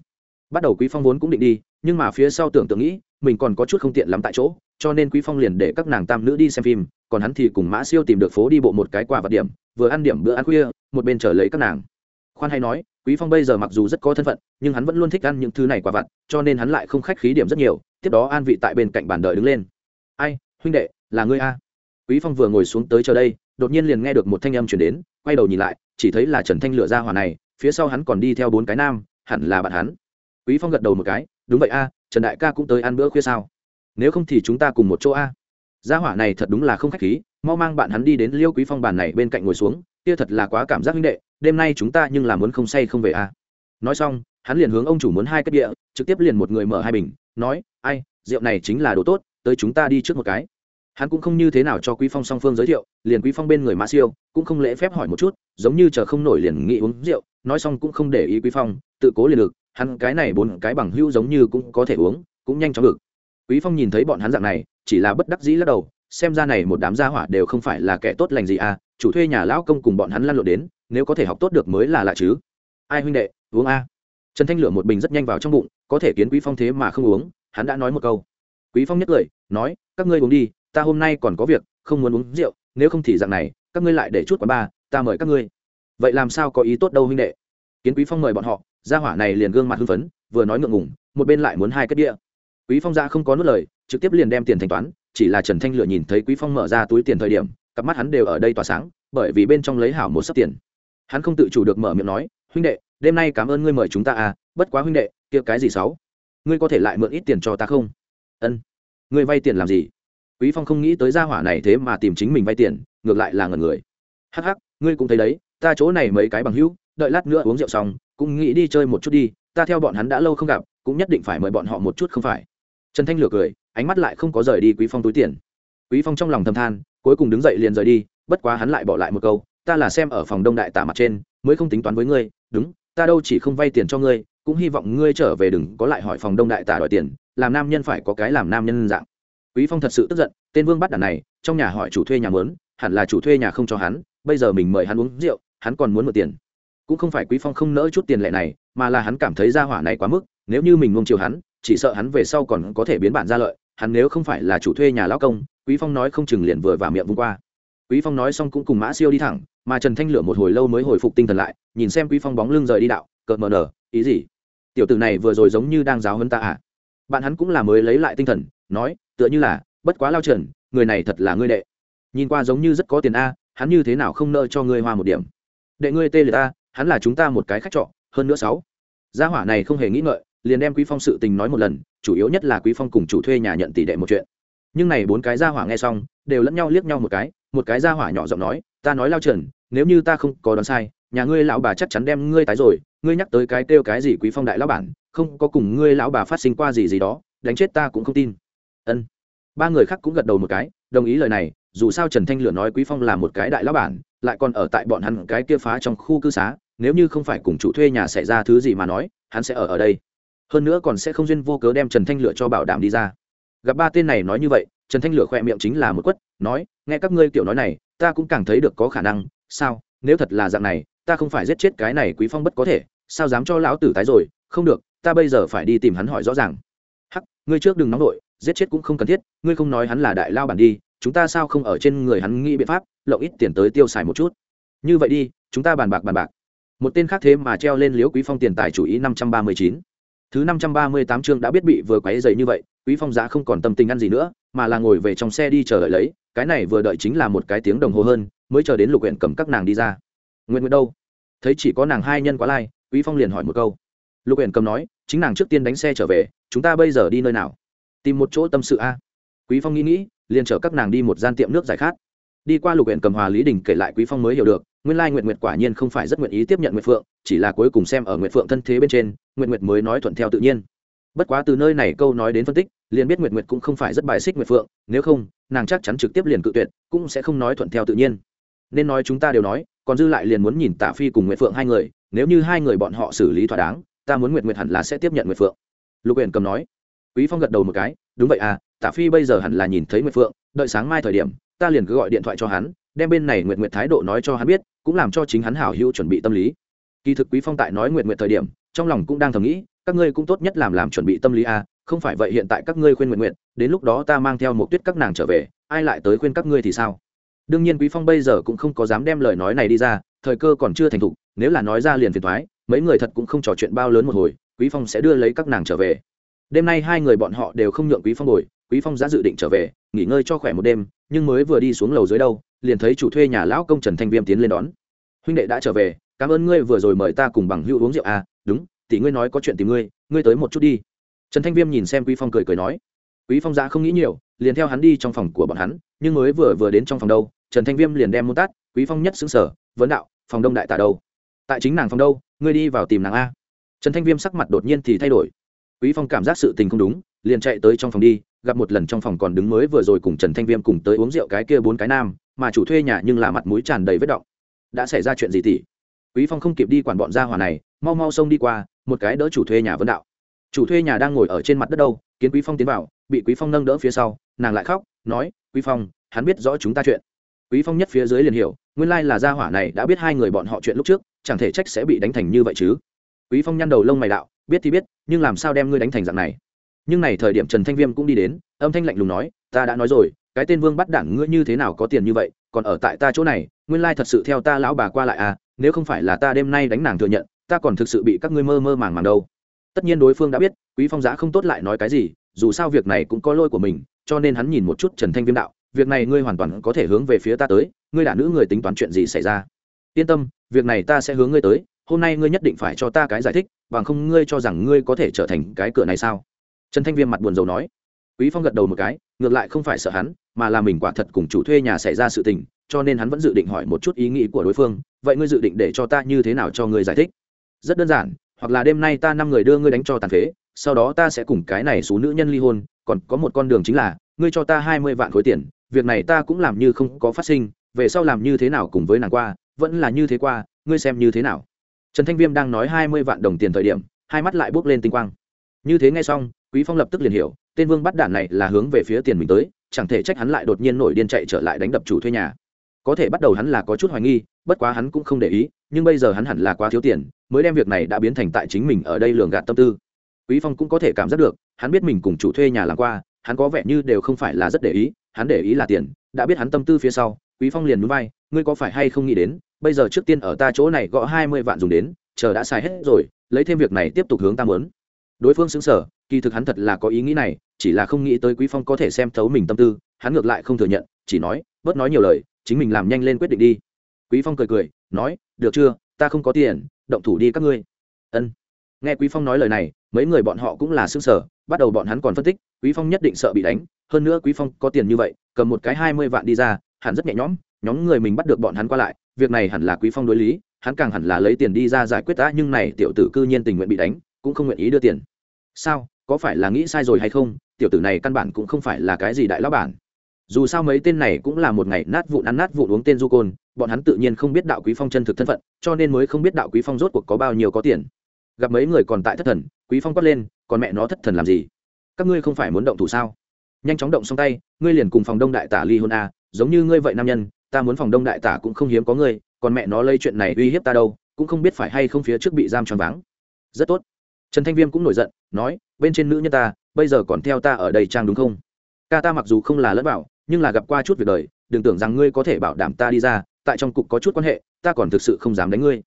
Bắt đầu quý phong vốn cũng định đi, nhưng mà phía sau tưởng tượng nghĩ, mình còn có chút không tiện lắm tại chỗ, cho nên quý phong liền để các nàng tam nữ đi xem phim, còn hắn thì cùng mã siêu tìm được phố đi bộ một cái quà vật điểm, vừa ăn điểm bữa ăn khuya, một bên chờ lấy các nàng khoan hay nói, quý phong bây giờ mặc dù rất có thân phận, nhưng hắn vẫn luôn thích ăn những thứ này quả vặt, cho nên hắn lại không khách khí điểm rất nhiều, tiếp đó an vị tại bên cạnh bàn đợi đứng lên. Ai, huynh đệ, là ngươi a? Quý phong vừa ngồi xuống tới chờ đây, đột nhiên liền nghe được một thanh âm chuyển đến, quay đầu nhìn lại, chỉ thấy là trần thanh lửa ra hỏa này, phía sau hắn còn đi theo bốn cái nam, hẳn là bạn hắn. Quý phong gật đầu một cái, đúng vậy a, trần đại ca cũng tới ăn bữa khuya sao? Nếu không thì chúng ta cùng một chỗ a. Gia hỏa này thật đúng là không khách khí, mau mang bạn hắn đi đến liêu quý phong bàn này bên cạnh ngồi xuống kia thật là quá cảm giác huynh đệ, đêm nay chúng ta nhưng là muốn không say không về a nói xong, hắn liền hướng ông chủ muốn hai cái địa, trực tiếp liền một người mở hai bình, nói, ai, rượu này chính là đồ tốt, tới chúng ta đi trước một cái. Hắn cũng không như thế nào cho quý phong song phương giới thiệu, liền quý phong bên người mã siêu cũng không lễ phép hỏi một chút, giống như chờ không nổi liền nghĩ uống rượu, nói xong cũng không để ý quý phong, tự cố liền được, hắn cái này bốn cái bằng hữu giống như cũng có thể uống, cũng nhanh chóng được. Quý phong nhìn thấy bọn hắn dạng này, chỉ là bất đắc dĩ lắc đầu xem ra này một đám gia hỏa đều không phải là kẻ tốt lành gì à chủ thuê nhà lão công cùng bọn hắn lăn lộn đến, nếu có thể học tốt được mới là lạ chứ. Ai huynh đệ, uống a. Trần thanh lửa một bình rất nhanh vào trong bụng, có thể kiến quý phong thế mà không uống, hắn đã nói một câu. Quý phong nhất cười nói, các ngươi uống đi, ta hôm nay còn có việc, không muốn uống rượu, nếu không thì dạng này, các ngươi lại để chút quán ba ta mời các ngươi. Vậy làm sao có ý tốt đâu huynh đệ? Kiến quý phong mời bọn họ, gia hỏa này liền gương mặt hưng phấn, vừa nói ngượng ngùng, một bên lại muốn hai kết địa quý phong ra không có nốt lời, trực tiếp liền đem tiền thanh toán chỉ là trần thanh lựa nhìn thấy quý phong mở ra túi tiền thời điểm, cặp mắt hắn đều ở đây tỏa sáng, bởi vì bên trong lấy hảo một sấp tiền. Hắn không tự chủ được mở miệng nói, huynh đệ, đêm nay cảm ơn ngươi mời chúng ta à bất quá huynh đệ, kia cái gì xấu ngươi có thể lại mượn ít tiền cho ta không? Ân, ngươi vay tiền làm gì? Quý phong không nghĩ tới gia hỏa này thế mà tìm chính mình vay tiền, ngược lại là ngần người. Hắc hắc, ngươi cũng thấy đấy, ta chỗ này mấy cái bằng hữu, đợi lát nữa uống rượu xong, cũng nghĩ đi chơi một chút đi, ta theo bọn hắn đã lâu không gặp, cũng nhất định phải mời bọn họ một chút không phải trần thanh lửa cười, ánh mắt lại không có rời đi quý phong túi tiền. Quý phong trong lòng thầm than, cuối cùng đứng dậy liền rời đi, bất quá hắn lại bỏ lại một câu, ta là xem ở phòng đông đại tả mặt trên, mới không tính toán với ngươi, đúng, ta đâu chỉ không vay tiền cho ngươi, cũng hy vọng ngươi trở về đừng có lại hỏi phòng đông đại tả đòi tiền, làm nam nhân phải có cái làm nam nhân dạng. Quý phong thật sự tức giận, tên vương bắt đàn này, trong nhà hỏi chủ thuê nhà mướn hẳn là chủ thuê nhà không cho hắn, bây giờ mình mời hắn uống rượu, hắn còn muốn mượn tiền. Cũng không phải quý phong không nỡ chút tiền lệ này, mà là hắn cảm thấy gia hỏa này quá mức, nếu như mình nuông chiều hắn chỉ sợ hắn về sau còn có thể biến bản ra lợi, hắn nếu không phải là chủ thuê nhà lão công, quý phong nói không chừng liền vừa vào miệng vung qua. Quý phong nói xong cũng cùng mã siêu đi thẳng, mà trần thanh lửa một hồi lâu mới hồi phục tinh thần lại, nhìn xem quý phong bóng lưng rời đi đạo, cợt mờ nở, ý gì? Tiểu tử này vừa rồi giống như đang giáo hơn ta à? Bạn hắn cũng là mới lấy lại tinh thần, nói, tựa như là, bất quá lao trần, người này thật là ngươi đệ. Nhìn qua giống như rất có tiền a, hắn như thế nào không nợ cho ngươi hoa một điểm? Đệ ngươi tê liệt ta, hắn là chúng ta một cái khách trọ, hơn nữa sáu. Gia hỏa này không hề nghĩ ngợi liền đem quý phong sự tình nói một lần, chủ yếu nhất là quý phong cùng chủ thuê nhà nhận tỷ đệ một chuyện. Nhưng này bốn cái gia hỏa nghe xong, đều lẫn nhau liếc nhau một cái một cái gia hỏa nhỏ giọng nói, ta nói lao trần, nếu như ta không có đoán sai, nhà ngươi lão bà chắc chắn đem ngươi tái rồi, ngươi nhắc tới cái kêu cái gì quý phong đại lão bản, không có cùng ngươi lão bà phát sinh qua gì gì đó, đánh chết ta cũng không tin. Ân. Ba người khác cũng gật đầu một cái, đồng ý lời này, dù sao trần thanh lửa nói quý phong là một cái đại lão bản, lại còn ở tại bọn hắn cái kia phá trong khu cư xá, nếu như không phải cùng chủ thuê nhà xảy ra thứ gì mà nói, hắn sẽ ở ở đây hơn nữa còn sẽ không duyên vô cớ đem trần thanh lửa cho bảo đảm đi ra. Gặp ba tên này nói như vậy, trần thanh lửa khỏe miệng chính là một quất, nói, nghe các ngươi kiểu nói này, ta cũng càng thấy được có khả năng. Sao? Nếu thật là dạng này, ta không phải giết chết cái này quý phong bất có thể, sao dám cho lão tử tái rồi? Không được, ta bây giờ phải đi tìm hắn hỏi rõ ràng. Hắc, ngươi trước đừng nóng nổi giết chết cũng không cần thiết, ngươi không nói hắn là đại lao bản đi, chúng ta sao không ở trên người hắn nghĩ biện pháp, lộng ít tiền tới tiêu xài một chút. Như vậy đi, chúng ta bàn bạc bàn bạc. Một tên khác thế mà treo lên liếu quý phong tiền tài chủ ý năm trăm ba mươi chín thứ năm trăm ba mươi tám chương đã biết bị vừa quấy rầy như vậy, quý phong giá không còn tâm tình ăn gì nữa, mà là ngồi về trong xe đi chờ đợi lấy, cái này vừa đợi chính là một cái tiếng đồng hồ hơn, mới chờ đến lục Uyển cầm các nàng đi ra. Nguyệt Nguyệt đâu? Thấy chỉ có nàng hai nhân quá lai, quý phong liền hỏi một câu. Lục Uyển cầm nói, chính nàng trước tiên đánh xe trở về, chúng ta bây giờ đi nơi nào? Tìm một chỗ tâm sự a. Quý phong nghĩ nghĩ, liền chở các nàng đi một gian tiệm nước giải khát. Đi qua lục Uyển cầm hòa lý đình kể lại quý phong mới hiểu được, nguyên lai Nguyệt Nguyệt quả nhiên không phải rất nguyện ý tiếp nhận Nguyệt phượng chỉ là cuối cùng xem ở Nguyệt phượng thân thế bên trên, Nguyệt Nguyệt mới nói thuận theo tự nhiên. Bất quá từ nơi này câu nói đến phân tích, liền biết Nguyệt Nguyệt cũng không phải rất bài xích Nguyệt phượng, nếu không, nàng chắc chắn trực tiếp liền cự tuyệt, cũng sẽ không nói thuận theo tự nhiên. Nên nói chúng ta đều nói, còn dư lại liền muốn nhìn tả phi cùng Nguyệt phượng hai người, nếu như hai người bọn họ xử lý thỏa đáng, ta muốn Nguyệt Nguyệt hẳn là sẽ tiếp nhận Nguyệt phượng. Lục Uyển cầm nói. Quý phong gật đầu một cái, đúng vậy à tả phi bây giờ hẳn là nhìn thấy nguyệt phượng, đợi sáng mai thời điểm, ta liền cứ gọi điện thoại cho hắn, đem bên này nguyệt nguyệt thái độ nói cho hắn biết, cũng làm cho chính hắn hảo hữu chuẩn bị tâm lý kỳ thực quý phong tại nói nguyện nguyện thời điểm trong lòng cũng đang thầm nghĩ các ngươi cũng tốt nhất làm làm chuẩn bị tâm lý a không phải vậy hiện tại các ngươi khuyên nguyện nguyện đến lúc đó ta mang theo một tuyết các nàng trở về ai lại tới khuyên các ngươi thì sao? Đương nhiên quý phong bây giờ cũng không có dám đem lời nói này đi ra thời cơ còn chưa thành thục nếu là nói ra liền phiền thoái mấy người thật cũng không trò chuyện bao lớn một hồi quý phong sẽ đưa lấy các nàng trở về. Đêm nay hai người bọn họ đều không nhượng quý phong ngồi, quý phong đã dự định trở về nghỉ ngơi cho khỏe một đêm nhưng mới vừa đi xuống lầu dưới đâu liền thấy chủ thuê nhà lão công trần thanh viêm tiến lên đón. Huynh đệ đã trở về cảm ơn ngươi vừa rồi mời ta cùng bằng hữu uống rượu à đúng, tỷ ngươi nói có chuyện tìm ngươi ngươi tới một chút đi. Trần thanh viêm nhìn xem quý phong cười cười nói. Quý phong giã không nghĩ nhiều, liền theo hắn đi trong phòng của bọn hắn, nhưng mới vừa vừa đến trong phòng đâu, trần thanh viêm liền đem môn tát, quý phong nhất xứng sở vấn đạo, phòng đông đại tả đâu? Tại chính nàng phòng đâu, ngươi đi vào tìm nàng a. Trần thanh viêm sắc mặt đột nhiên thì thay đổi. Quý phong cảm giác sự tình không đúng, liền chạy tới trong phòng đi, gặp một lần trong phòng còn đứng mới vừa rồi cùng trần thanh viêm cùng tới uống rượu cái kia bốn cái nam, mà chủ thuê nhà nhưng là mặt mũi tràn đầy vết động. Đã xảy ra chuyện gì tỷ? Quý phong không kịp đi quản bọn gia hỏa này, mau mau xông đi qua, một cái đỡ chủ thuê nhà vấn đạo. Chủ thuê nhà đang ngồi ở trên mặt đất đâu, kiến quý phong tiến vào, bị quý phong nâng đỡ phía sau, nàng lại khóc, nói, quý phong, hắn biết rõ chúng ta chuyện. Quý phong nhất phía dưới liền hiểu, nguyên lai là gia hỏa này đã biết hai người bọn họ chuyện lúc trước, chẳng thể trách sẽ bị đánh thành như vậy chứ. Quý phong nhăn đầu lông mày đạo, biết thì biết, nhưng làm sao đem ngươi đánh thành dạng này? Nhưng này thời điểm trần thanh viêm cũng đi đến, âm thanh lạnh lùng nói, ta đã nói rồi, cái tên vương bắt đảng ngươi như thế nào có tiền như vậy, còn ở tại ta chỗ này, nguyên lai thật sự theo ta lão bà qua lại à nếu không phải là ta đêm nay đánh nàng thừa nhận, ta còn thực sự bị các ngươi mơ mơ màng màng đâu. Tất nhiên đối phương đã biết, quý phong giá không tốt lại nói cái gì, dù sao việc này cũng có lôi của mình, cho nên hắn nhìn một chút trần thanh viêm đạo, việc này ngươi hoàn toàn có thể hướng về phía ta tới, ngươi đã nữ người tính toán chuyện gì xảy ra. Yên tâm, việc này ta sẽ hướng ngươi tới, hôm nay ngươi nhất định phải cho ta cái giải thích, bằng không ngươi cho rằng ngươi có thể trở thành cái cửa này sao? Trần thanh viêm mặt buồn rầu nói. Quý phong gật đầu một cái, ngược lại không phải sợ hắn, mà là mình quả thật cùng chủ thuê nhà xảy ra sự tình, cho nên hắn vẫn dự định hỏi một chút ý nghĩ của đối phương vậy ngươi dự định để cho ta như thế nào cho ngươi giải thích? Rất đơn giản, hoặc là đêm nay ta năm người đưa ngươi đánh cho tàn phế, sau đó ta sẽ cùng cái này số nữ nhân ly hôn, còn có một con đường chính là, ngươi cho ta hai mươi vạn khối tiền, việc này ta cũng làm như không có phát sinh, về sau làm như thế nào cùng với nàng qua, vẫn là như thế qua, ngươi xem như thế nào? Trần thanh viêm đang nói hai mươi vạn đồng tiền thời điểm, hai mắt lại bốc lên tinh quang. Như thế nghe xong, quý phong lập tức liền hiểu, tên vương bắt đản này là hướng về phía tiền mình tới, chẳng thể trách hắn lại đột nhiên nổi điên chạy trở lại đánh đập chủ thuê nhà có thể bắt đầu hắn là có chút hoài nghi, bất quá hắn cũng không để ý, nhưng bây giờ hắn hẳn là quá thiếu tiền, mới đem việc này đã biến thành tại chính mình ở đây lường gạt tâm tư. Quý phong cũng có thể cảm giác được, hắn biết mình cùng chủ thuê nhà làm qua, hắn có vẻ như đều không phải là rất để ý, hắn để ý là tiền, đã biết hắn tâm tư phía sau, quý phong liền núi vai, ngươi có phải hay không nghĩ đến, bây giờ trước tiên ở ta chỗ này gõ hai mươi vạn dùng đến, chờ đã xài hết rồi, lấy thêm việc này tiếp tục hướng ta muốn. Đối phương xứng sở kỳ thực hắn thật là có ý nghĩ này, chỉ là không nghĩ tới quý phong có thể xem thấu mình tâm tư, hắn ngược lại không thừa nhận, chỉ nói, bớt nói nhiều lời chính mình làm nhanh lên quyết định đi. Quý phong cười cười, nói, được chưa? Ta không có tiền, động thủ đi các ngươi. Ân. Nghe quý phong nói lời này, mấy người bọn họ cũng là xương sở bắt đầu bọn hắn còn phân tích, quý phong nhất định sợ bị đánh, hơn nữa quý phong có tiền như vậy, cầm một cái hai mươi vạn đi ra, hẳn rất nhẹ nhõm, nhóm người mình bắt được bọn hắn qua lại, việc này hẳn là quý phong đối lý, hắn càng hẳn là lấy tiền đi ra giải quyết ta nhưng này tiểu tử cư nhiên tình nguyện bị đánh, cũng không nguyện ý đưa tiền. Sao, có phải là nghĩ sai rồi hay không? Tiểu tử này căn bản cũng không phải là cái gì đại lão bản dù sao mấy tên này cũng là một ngày nát vụn ăn nát vụn uống tên du côn bọn hắn tự nhiên không biết đạo quý phong chân thực thân phận cho nên mới không biết đạo quý phong rốt cuộc có bao nhiêu có tiền. Gặp mấy người còn tại thất thần quý phong quát lên còn mẹ nó thất thần làm gì? Các ngươi không phải muốn động thủ sao? Nhanh chóng động xong tay ngươi liền cùng phòng đông đại tả ly hôn a à, giống như ngươi vậy nam nhân ta muốn phòng đông đại tả cũng không hiếm có ngươi còn mẹ nó lây chuyện này uy hiếp ta đâu cũng không biết phải hay không phía trước bị giam tròn vắng. rất tốt. Trần thanh viêm cũng nổi giận nói bên trên nữ nhân ta bây giờ còn theo ta ở đây trang đúng không? Ca ta mặc dù không là lẫn bảo nhưng là gặp qua chút việc đời, đừng tưởng rằng ngươi có thể bảo đảm ta đi ra, tại trong cục có chút quan hệ, ta còn thực sự không dám đánh ngươi.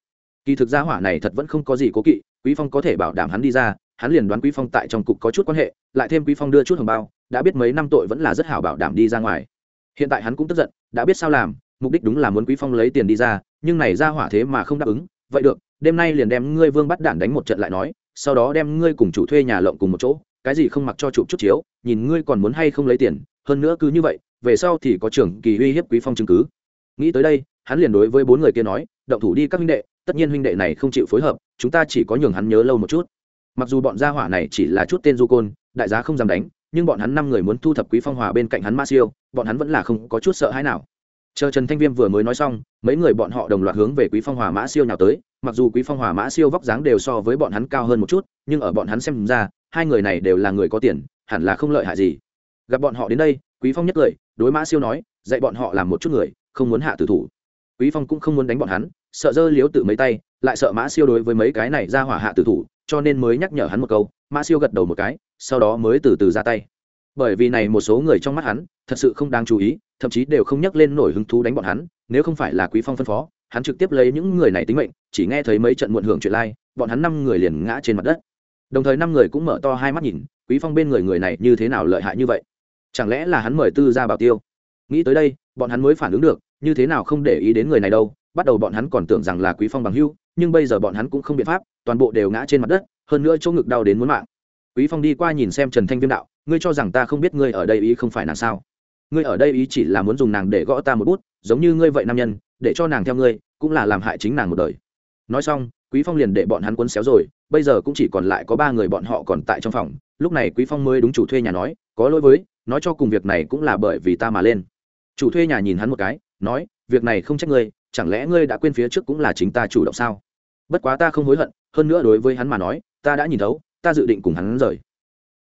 Kỳ thực gia hỏa này thật vẫn không có gì cố kỵ, quý phong có thể bảo đảm hắn đi ra, hắn liền đoán quý phong tại trong cục có chút quan hệ, lại thêm quý phong đưa chút hồng bao, đã biết mấy năm tội vẫn là rất hảo bảo đảm đi ra ngoài. Hiện tại hắn cũng tức giận, đã biết sao làm, mục đích đúng là muốn quý phong lấy tiền đi ra, nhưng này ra hỏa thế mà không đáp ứng, vậy được, đêm nay liền đem ngươi vương bắt đạn đánh một trận lại nói, sau đó đem ngươi cùng chủ thuê nhà lộng cùng một chỗ cái gì không mặc cho chụp chút chiếu, nhìn ngươi còn muốn hay không lấy tiền, hơn nữa cứ như vậy, về sau thì có trưởng kỳ uy hiếp quý phong chứng cứ. Nghĩ tới đây, hắn liền đối với bốn người kia nói, động thủ đi các huynh đệ, tất nhiên huynh đệ này không chịu phối hợp, chúng ta chỉ có nhường hắn nhớ lâu một chút. Mặc dù bọn gia hỏa này chỉ là chút tên du côn, đại giá không dám đánh, nhưng bọn hắn năm người muốn thu thập quý phong hòa bên cạnh hắn ma siêu, bọn hắn vẫn là không có chút sợ hãi nào. Chờ trần thanh viêm vừa mới nói xong, mấy người bọn họ đồng loạt hướng về quý phong hòa mã siêu nhào tới, mặc dù quý phong hòa mã siêu vóc dáng đều so với bọn hắn cao hơn một chút, nhưng ở bọn hắn xem ra hai người này đều là người có tiền, hẳn là không lợi hại gì. Gặp bọn họ đến đây, quý phong nhất cười đối mã siêu nói, dạy bọn họ làm một chút người, không muốn hạ tử thủ. Quý phong cũng không muốn đánh bọn hắn, sợ dơ liếu tự mấy tay, lại sợ mã siêu đối với mấy cái này ra hỏa hạ tử thủ, cho nên mới nhắc nhở hắn một câu, mã siêu gật đầu một cái, sau đó mới từ từ ra tay. Bởi vì này một số người trong mắt hắn, thật sự không đáng chú ý, thậm chí đều không nhắc lên nổi hứng thú đánh bọn hắn, nếu không phải là quý phong phân phó, hắn trực tiếp lấy những người này tính mệnh, chỉ nghe thấy mấy trận muộn hưởng chuyện lai, bọn hắn năm người liền ngã trên mặt đất đồng thời năm người cũng mở to hai mắt nhìn, quý phong bên người người này như thế nào lợi hại như vậy? Chẳng lẽ là hắn mời tư ra bảo tiêu? Nghĩ tới đây, bọn hắn mới phản ứng được, như thế nào không để ý đến người này đâu, bắt đầu bọn hắn còn tưởng rằng là quý phong bằng hưu nhưng bây giờ bọn hắn cũng không biện pháp, toàn bộ đều ngã trên mặt đất, hơn nữa chỗ ngực đau đến muốn mạng. Quý phong đi qua nhìn xem trần thanh viêm đạo, ngươi cho rằng ta không biết ngươi ở đây ý không phải nàng sao? Ngươi ở đây ý chỉ là muốn dùng nàng để gõ ta một bút, giống như ngươi vậy nam nhân, để cho nàng theo ngươi, cũng là làm hại chính nàng một đời. Nói xong quý phong liền để bọn hắn quấn xéo rồi, bây giờ cũng chỉ còn lại có ba người bọn họ còn tại trong phòng, lúc này quý phong mới đúng chủ thuê nhà nói, có lỗi với, nói cho cùng việc này cũng là bởi vì ta mà lên. Chủ thuê nhà nhìn hắn một cái, nói, việc này không trách ngươi, chẳng lẽ ngươi đã quên phía trước cũng là chính ta chủ động sao? Bất quá ta không hối hận, hơn nữa đối với hắn mà nói, ta đã nhìn thấu, ta dự định cùng hắn rời.